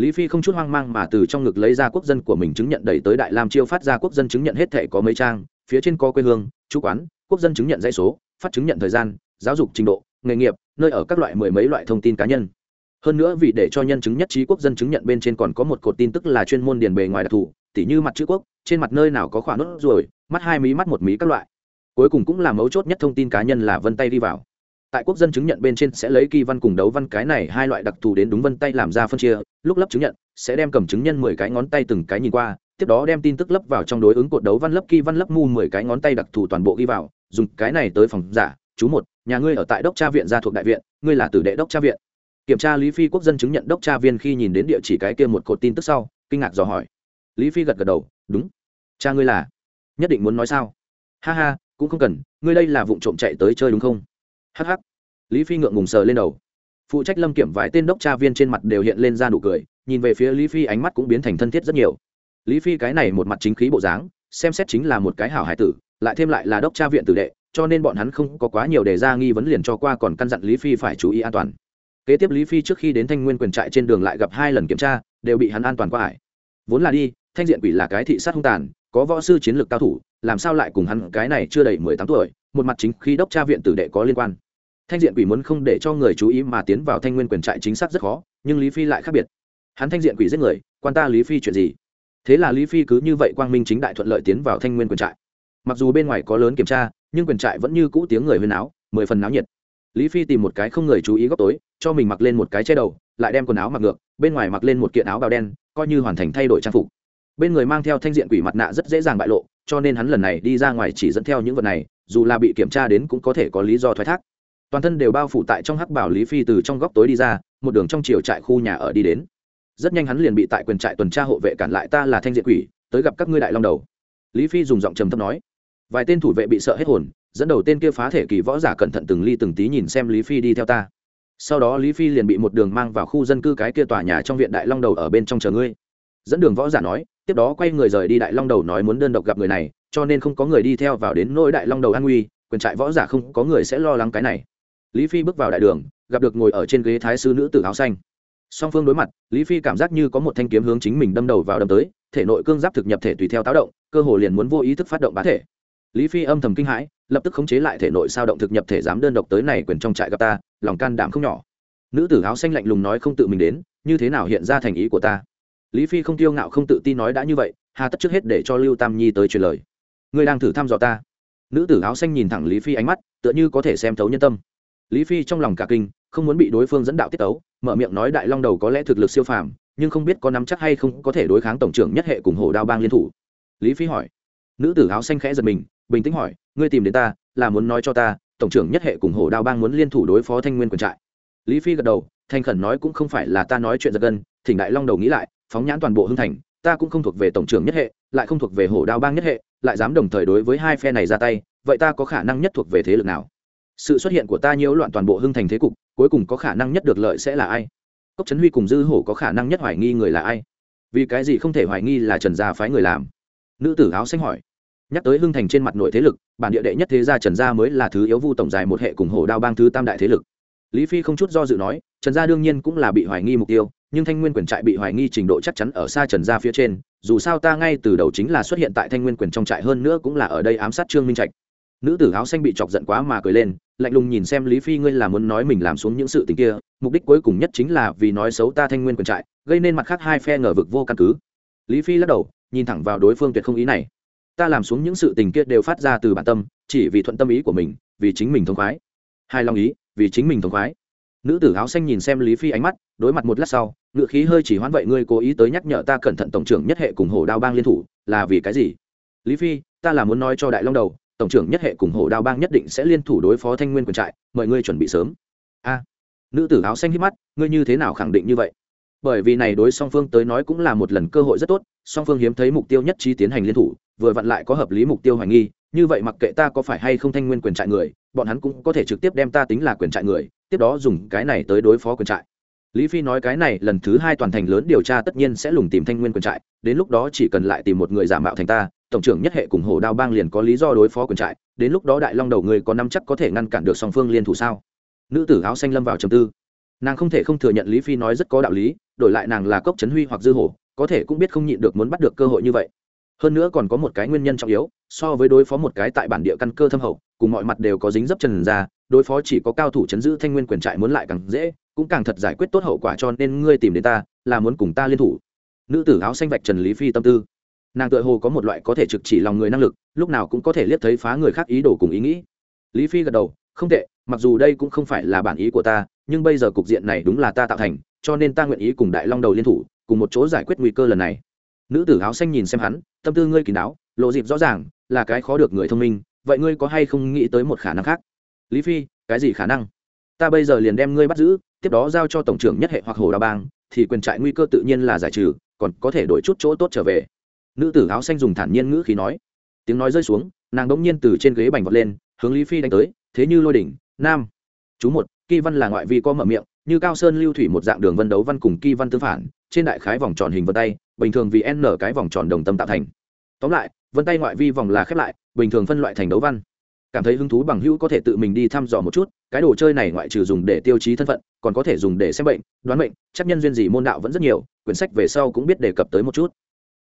lý phi không chút hoang mang mà từ trong ngực lấy ra quốc dân của mình chứng nhận đẩy tới đại lam chiêu phát ra quốc dân chứng nhận hết thể có mấy trang, phía trên có quê hương, chú quán, quốc dân chứng nhận dãy số, phát chứng nhận thời gian, giáo dục trình độ, nghề nghiệp, nơi ở các loại mười mấy loại thông tin cá nhân. Hơn nữa vì để cho nhân chứng nhất trí quốc dân chứng nhận bên trên còn có một cột tin tức là chuyên môn điền bề ngoài đặc thù, tỉ như mặt chữ quốc, trên mặt nơi nào có khoảng nốt ruồi, mắt hai mí, mắt một mí các loại. Cuối cùng cũng là mấu chốt nhất thông tin cá nhân là vân tay đi vào tại quốc dân chứng nhận bên trên sẽ lấy kỳ văn cùng đấu văn cái này hai loại đặc thù đến đúng vân tay làm ra phân chia, lúc lấp chứng nhận, sẽ đem cầm chứng nhân mười cái ngón tay từng cái nhìn qua, tiếp đó đem tin tức lấp vào trong đối ứng cột đấu văn lấp kỳ văn lấp mu mười cái ngón tay đặc thù toàn bộ ghi vào, dùng cái này tới phòng giả, chú một, nhà ngươi ở tại đốc tra viện gia thuộc đại viện, ngươi là tử đệ đốc tra viện. Kiểm tra lý phi quốc dân chứng nhận đốc tra viên khi nhìn đến địa chỉ cái kia một cột tin tức sau, kinh ngạc dò hỏi. Lý phi gật gật đầu, đúng. Cha ngươi là? Nhất định muốn nói sao? Ha ha, cũng không cần, ngươi đây là vụ trộm chạy tới chơi đúng không? Hh lý phi ngượng ngùng sờ lên đầu. Phụ trách lâm kiểm vài tên đốc tra viên trên mặt đều hiện lên ra nụ cười, nhìn về phía lý phi ánh mắt cũng biến thành thân thiết rất nhiều. Lý phi cái này một mặt chính khí bộ dáng, xem xét chính là một cái hảo hải tử, lại thêm lại là đốc tra viện tử đệ, cho nên bọn hắn không có quá nhiều đề ra nghi vấn liền cho qua còn căn dặn lý phi phải chú ý an toàn. Kế tiếp lý phi trước khi đến thanh nguyên quyền trại trên đường lại gặp hai lần kiểm tra, đều bị hắn an toàn qua hải vốn là đi, thanh diện quỷ là cái thị sát hung tàn, có võ sư chiến lược cao thủ, làm sao lại cùng hắn cái này chưa đầy mười tám tuổi, một mặt chính khi đốc tra viện tử đệ có liên quan thanh diện quỷ muốn không để cho người chú ý mà tiến vào thanh nguyên quyền trại chính xác rất khó, nhưng lý phi lại khác biệt. Hắn thanh diện quỷ giết người, quan ta lý phi chuyện gì? Thế là lý phi cứ như vậy quang minh chính đại thuận lợi tiến vào thanh nguyên quyền trại. Mặc dù bên ngoài có lớn kiểm tra, nhưng quyền trại vẫn như cũ tiếng người huyên áo mười phần náo nhiệt. Lý phi tìm một cái không người chú ý góc tối, cho mình mặc lên một cái che đầu, lại đem quần áo mặc ngược, bên ngoài mặc lên một kiện áo bào đen, coi như hoàn thành thay đổi trang phục. Bên người mang theo thanh diện quỷ mặt nạ rất dễ dàng bại lộ, cho nên hắn lần này đi ra ngoài chỉ dẫn theo những vật này, dù là bị kiểm tra đến cũng có thể có lý do thoái thác toàn thân đều bao phủ tại trong hắc bảo lý phi từ trong góc tối đi ra, một đường trong chiều trại khu nhà ở đi đến. Rất nhanh hắn liền bị tại quyền trại tuần tra hộ vệ cản lại, ta là thanh diện quỷ, tới gặp các ngươi đại long đầu. Lý phi dùng giọng trầm thấp nói. Vài tên thủ vệ bị sợ hết hồn, dẫn đầu tên kia phá thể kỳ võ giả cẩn thận từng ly từng tí nhìn xem lý phi đi theo ta. Sau đó lý phi liền bị một đường mang vào khu dân cư cái kia tòa nhà trong viện đại long đầu ở bên trong chờ ngươi. Dẫn đường võ giả nói, tiếp đó quay người rời đi đại long đầu nói muốn đơn độc gặp người này, cho nên không có người đi theo vào đến nỗi đại long đầu an nguy, quyền trại võ giả không có người sẽ lo lắng cái này lý phi bước vào đại đường, gặp được ngồi ở trên ghế thái sư nữ tử áo xanh. Song phương đối mặt, lý phi cảm giác như có một thanh kiếm hướng chính mình đâm đầu vào đâm tới, thể nội cương giáp thực nhập thể tùy theo táo động, cơ hồ liền muốn vô ý thức phát động bá thể. Lý phi âm thầm kinh hãi, lập tức khống chế lại thể nội sao động thực nhập thể dám đơn độc tới này quyền trong trại gặp ta, lòng can đảm không nhỏ. Nữ tử áo xanh lạnh lùng nói không tự mình đến, như thế nào hiện ra thành ý của ta? Lý phi không tiêu ngạo không tự tin nói đã như vậy, hà tất trước hết để cho lưu tam nhi tới truyền lời. Ngươi đang thử thăm dò ta. Nữ tử áo xanh nhìn thẳng lý phi ánh mắt, tựa như có thể xem thấu nhân tâm lý phi trong lòng cả kinh, không muốn bị đối phương dẫn đạo tiết tấu, mở miệng nói đại long đầu có lẽ thực lực siêu phàm, nhưng không biết có nắm chắc hay không có thể đối kháng tổng trưởng nhất hệ cùng hồ đao bang liên thủ. Lý phi hỏi. Nữ tử áo xanh khẽ giật mình, bình tĩnh hỏi, ngươi tìm đến ta, là muốn nói cho ta, tổng trưởng nhất hệ cùng hồ đao bang muốn liên thủ đối phó thanh nguyên quần trại? Lý phi gật đầu thanh khẩn nói cũng không phải là ta nói chuyện giật gân, thỉnh đại long đầu nghĩ lại, phóng nhãn toàn bộ hưng thành, ta cũng không thuộc về tổng trưởng nhất hệ, lại không thuộc về hổ đao bang nhất hệ, lại dám đồng thời đối với hai phe này ra tay, vậy ta có khả năng nhất thuộc về thế lực nào? Sự xuất hiện của ta nhiễu loạn toàn bộ hưng thành thế cục, cuối cùng có khả năng nhất được lợi sẽ là ai? Cốc trấn huy cùng dư hổ có khả năng nhất hoài nghi người là ai? Vì cái gì không thể hoài nghi là trần gia phái người làm? Nữ tử áo xanh hỏi. Nhắc tới hưng thành trên mặt nội thế lực, bản địa đệ nhất thế gia trần gia mới là thứ yếu vu tổng dài một hệ cùng hổ đao bang thứ tam đại thế lực. Lý phi không chút do dự nói, trần gia đương nhiên cũng là bị hoài nghi mục tiêu, nhưng thanh nguyên quyền trại bị hoài nghi trình độ chắc chắn ở xa trần gia phía trên, dù sao ta ngay từ đầu chính là xuất hiện tại thanh nguyên quyền trong trại hơn nữa cũng là ở đây ám sát trương minh trạch nữ tử áo xanh bị chọc giận quá mà cười lên, lạnh lùng nhìn xem lý phi, ngươi là muốn nói mình làm xuống những sự tình kia, mục đích cuối cùng nhất chính là vì nói xấu ta thanh nguyên Quần trại, gây nên mặt khác hai phe ngờ vực vô căn cứ. Lý phi lắc đầu, nhìn thẳng vào đối phương tuyệt không ý này. Ta làm xuống những sự tình kia đều phát ra từ bản tâm, chỉ vì thuận tâm ý của mình, vì chính mình thông khoái. Hai long ý, vì chính mình thông khoái. Nữ tử áo xanh nhìn xem lý phi ánh mắt, đối mặt một lát sau ngự khí hơi chỉ hoãn, vậy ngươi cố ý tới nhắc nhở ta cẩn thận tổng trưởng nhất hệ cùng hổ đao bang liên thủ, là vì cái gì? Lý phi, ta là muốn nói cho đại long đầu tổng trưởng nhất hệ cùng hổ đao bang nhất định sẽ liên thủ đối phó thanh nguyên quyền trại, mời ngươi chuẩn bị sớm. A. Nữ tử áo xanh hít mắt, ngươi như thế nào khẳng định như vậy? Bởi vì này đối song phương tới nói cũng là một lần cơ hội rất tốt, song phương hiếm thấy mục tiêu nhất trí tiến hành liên thủ, vừa vặn lại có hợp lý mục tiêu hoài nghi, như vậy mặc kệ ta có phải hay không thanh nguyên quyền trại người, bọn hắn cũng có thể trực tiếp đem ta tính là quyền trại người, tiếp đó dùng cái này tới đối phó quyền trại. Lý phi nói cái này lần thứ hai toàn thành lớn điều tra tất nhiên sẽ lùng tìm thanh nguyên quyền trại, đến lúc đó chỉ cần lại tìm một người giả mạo thành ta tổng trưởng nhất hệ cùng hồ đao bang liền có lý do đối phó quyền trại, đến lúc đó đại long đầu người có năm chắc có thể ngăn cản được song phương liên thủ sao? Nữ tử áo xanh lâm vào trầm tư. Nàng không thể không thừa nhận lý phi nói rất có đạo lý, đổi lại nàng là cốc trấn huy hoặc dư hổ, có thể cũng biết không nhịn được muốn bắt được cơ hội như vậy. Hơn nữa còn có một cái nguyên nhân trọng yếu, so với đối phó một cái tại bản địa căn cơ thâm hậu, cùng mọi mặt đều có dính dấp trần ra, đối phó chỉ có cao thủ chấn giữ thanh nguyên quyền trại muốn lại càng dễ, cũng càng thật giải quyết tốt hậu quả cho nên ngươi tìm đến ta, là muốn cùng ta liên thủ. Nữ tử áo xanh vạch trần lý phi tâm tư nàng tự hồ có một loại có thể trực chỉ lòng người năng lực, lúc nào cũng có thể liếc thấy phá người khác ý đồ cùng ý nghĩ. Lý phi gật đầu, không tệ, mặc dù đây cũng không phải là bản ý của ta, nhưng bây giờ cục diện này đúng là ta tạo thành, cho nên ta nguyện ý cùng đại long đầu liên thủ, cùng một chỗ giải quyết nguy cơ lần này. Nữ tử áo xanh nhìn xem hắn, tâm tư ngươi kỳ đáo, lộ dịp rõ ràng, là cái khó được người thông minh, vậy ngươi có hay không nghĩ tới một khả năng khác? Lý phi, cái gì khả năng? Ta bây giờ liền đem ngươi bắt giữ, tiếp đó giao cho tổng trưởng nhất hệ hoặc hồ đào bang, thì quyền trại nguy cơ tự nhiên là giải trừ, còn có thể đổi chút chỗ tốt trở về nữ tử áo xanh dùng thản nhiên ngữ khí nói. Tiếng nói rơi xuống, nàng đống nhiên từ trên ghế bành vọt lên, hướng lý phi đánh tới, thế như lôi đỉnh, nam. Chú một kỳ văn là ngoại vi có mở miệng, như cao sơn lưu thủy một dạng đường vân đấu văn cùng kỳ văn tương phản, trên đại khái vòng tròn hình vân tay, bình thường vì n cái vòng tròn đồng tâm tạo thành. Tóm lại, vân tay ngoại vi vòng là khép lại, bình thường phân loại thành đấu văn. Cảm thấy hứng thú bằng hữu có thể tự mình đi thăm dò một chút, cái đồ chơi này ngoại trừ dùng để tiêu chí thân phận, còn có thể dùng để xem bệnh, đoán bệnh chắc nhân duyên gì môn đạo vẫn rất nhiều, quyển sách về sau cũng biết đề cập tới một chút.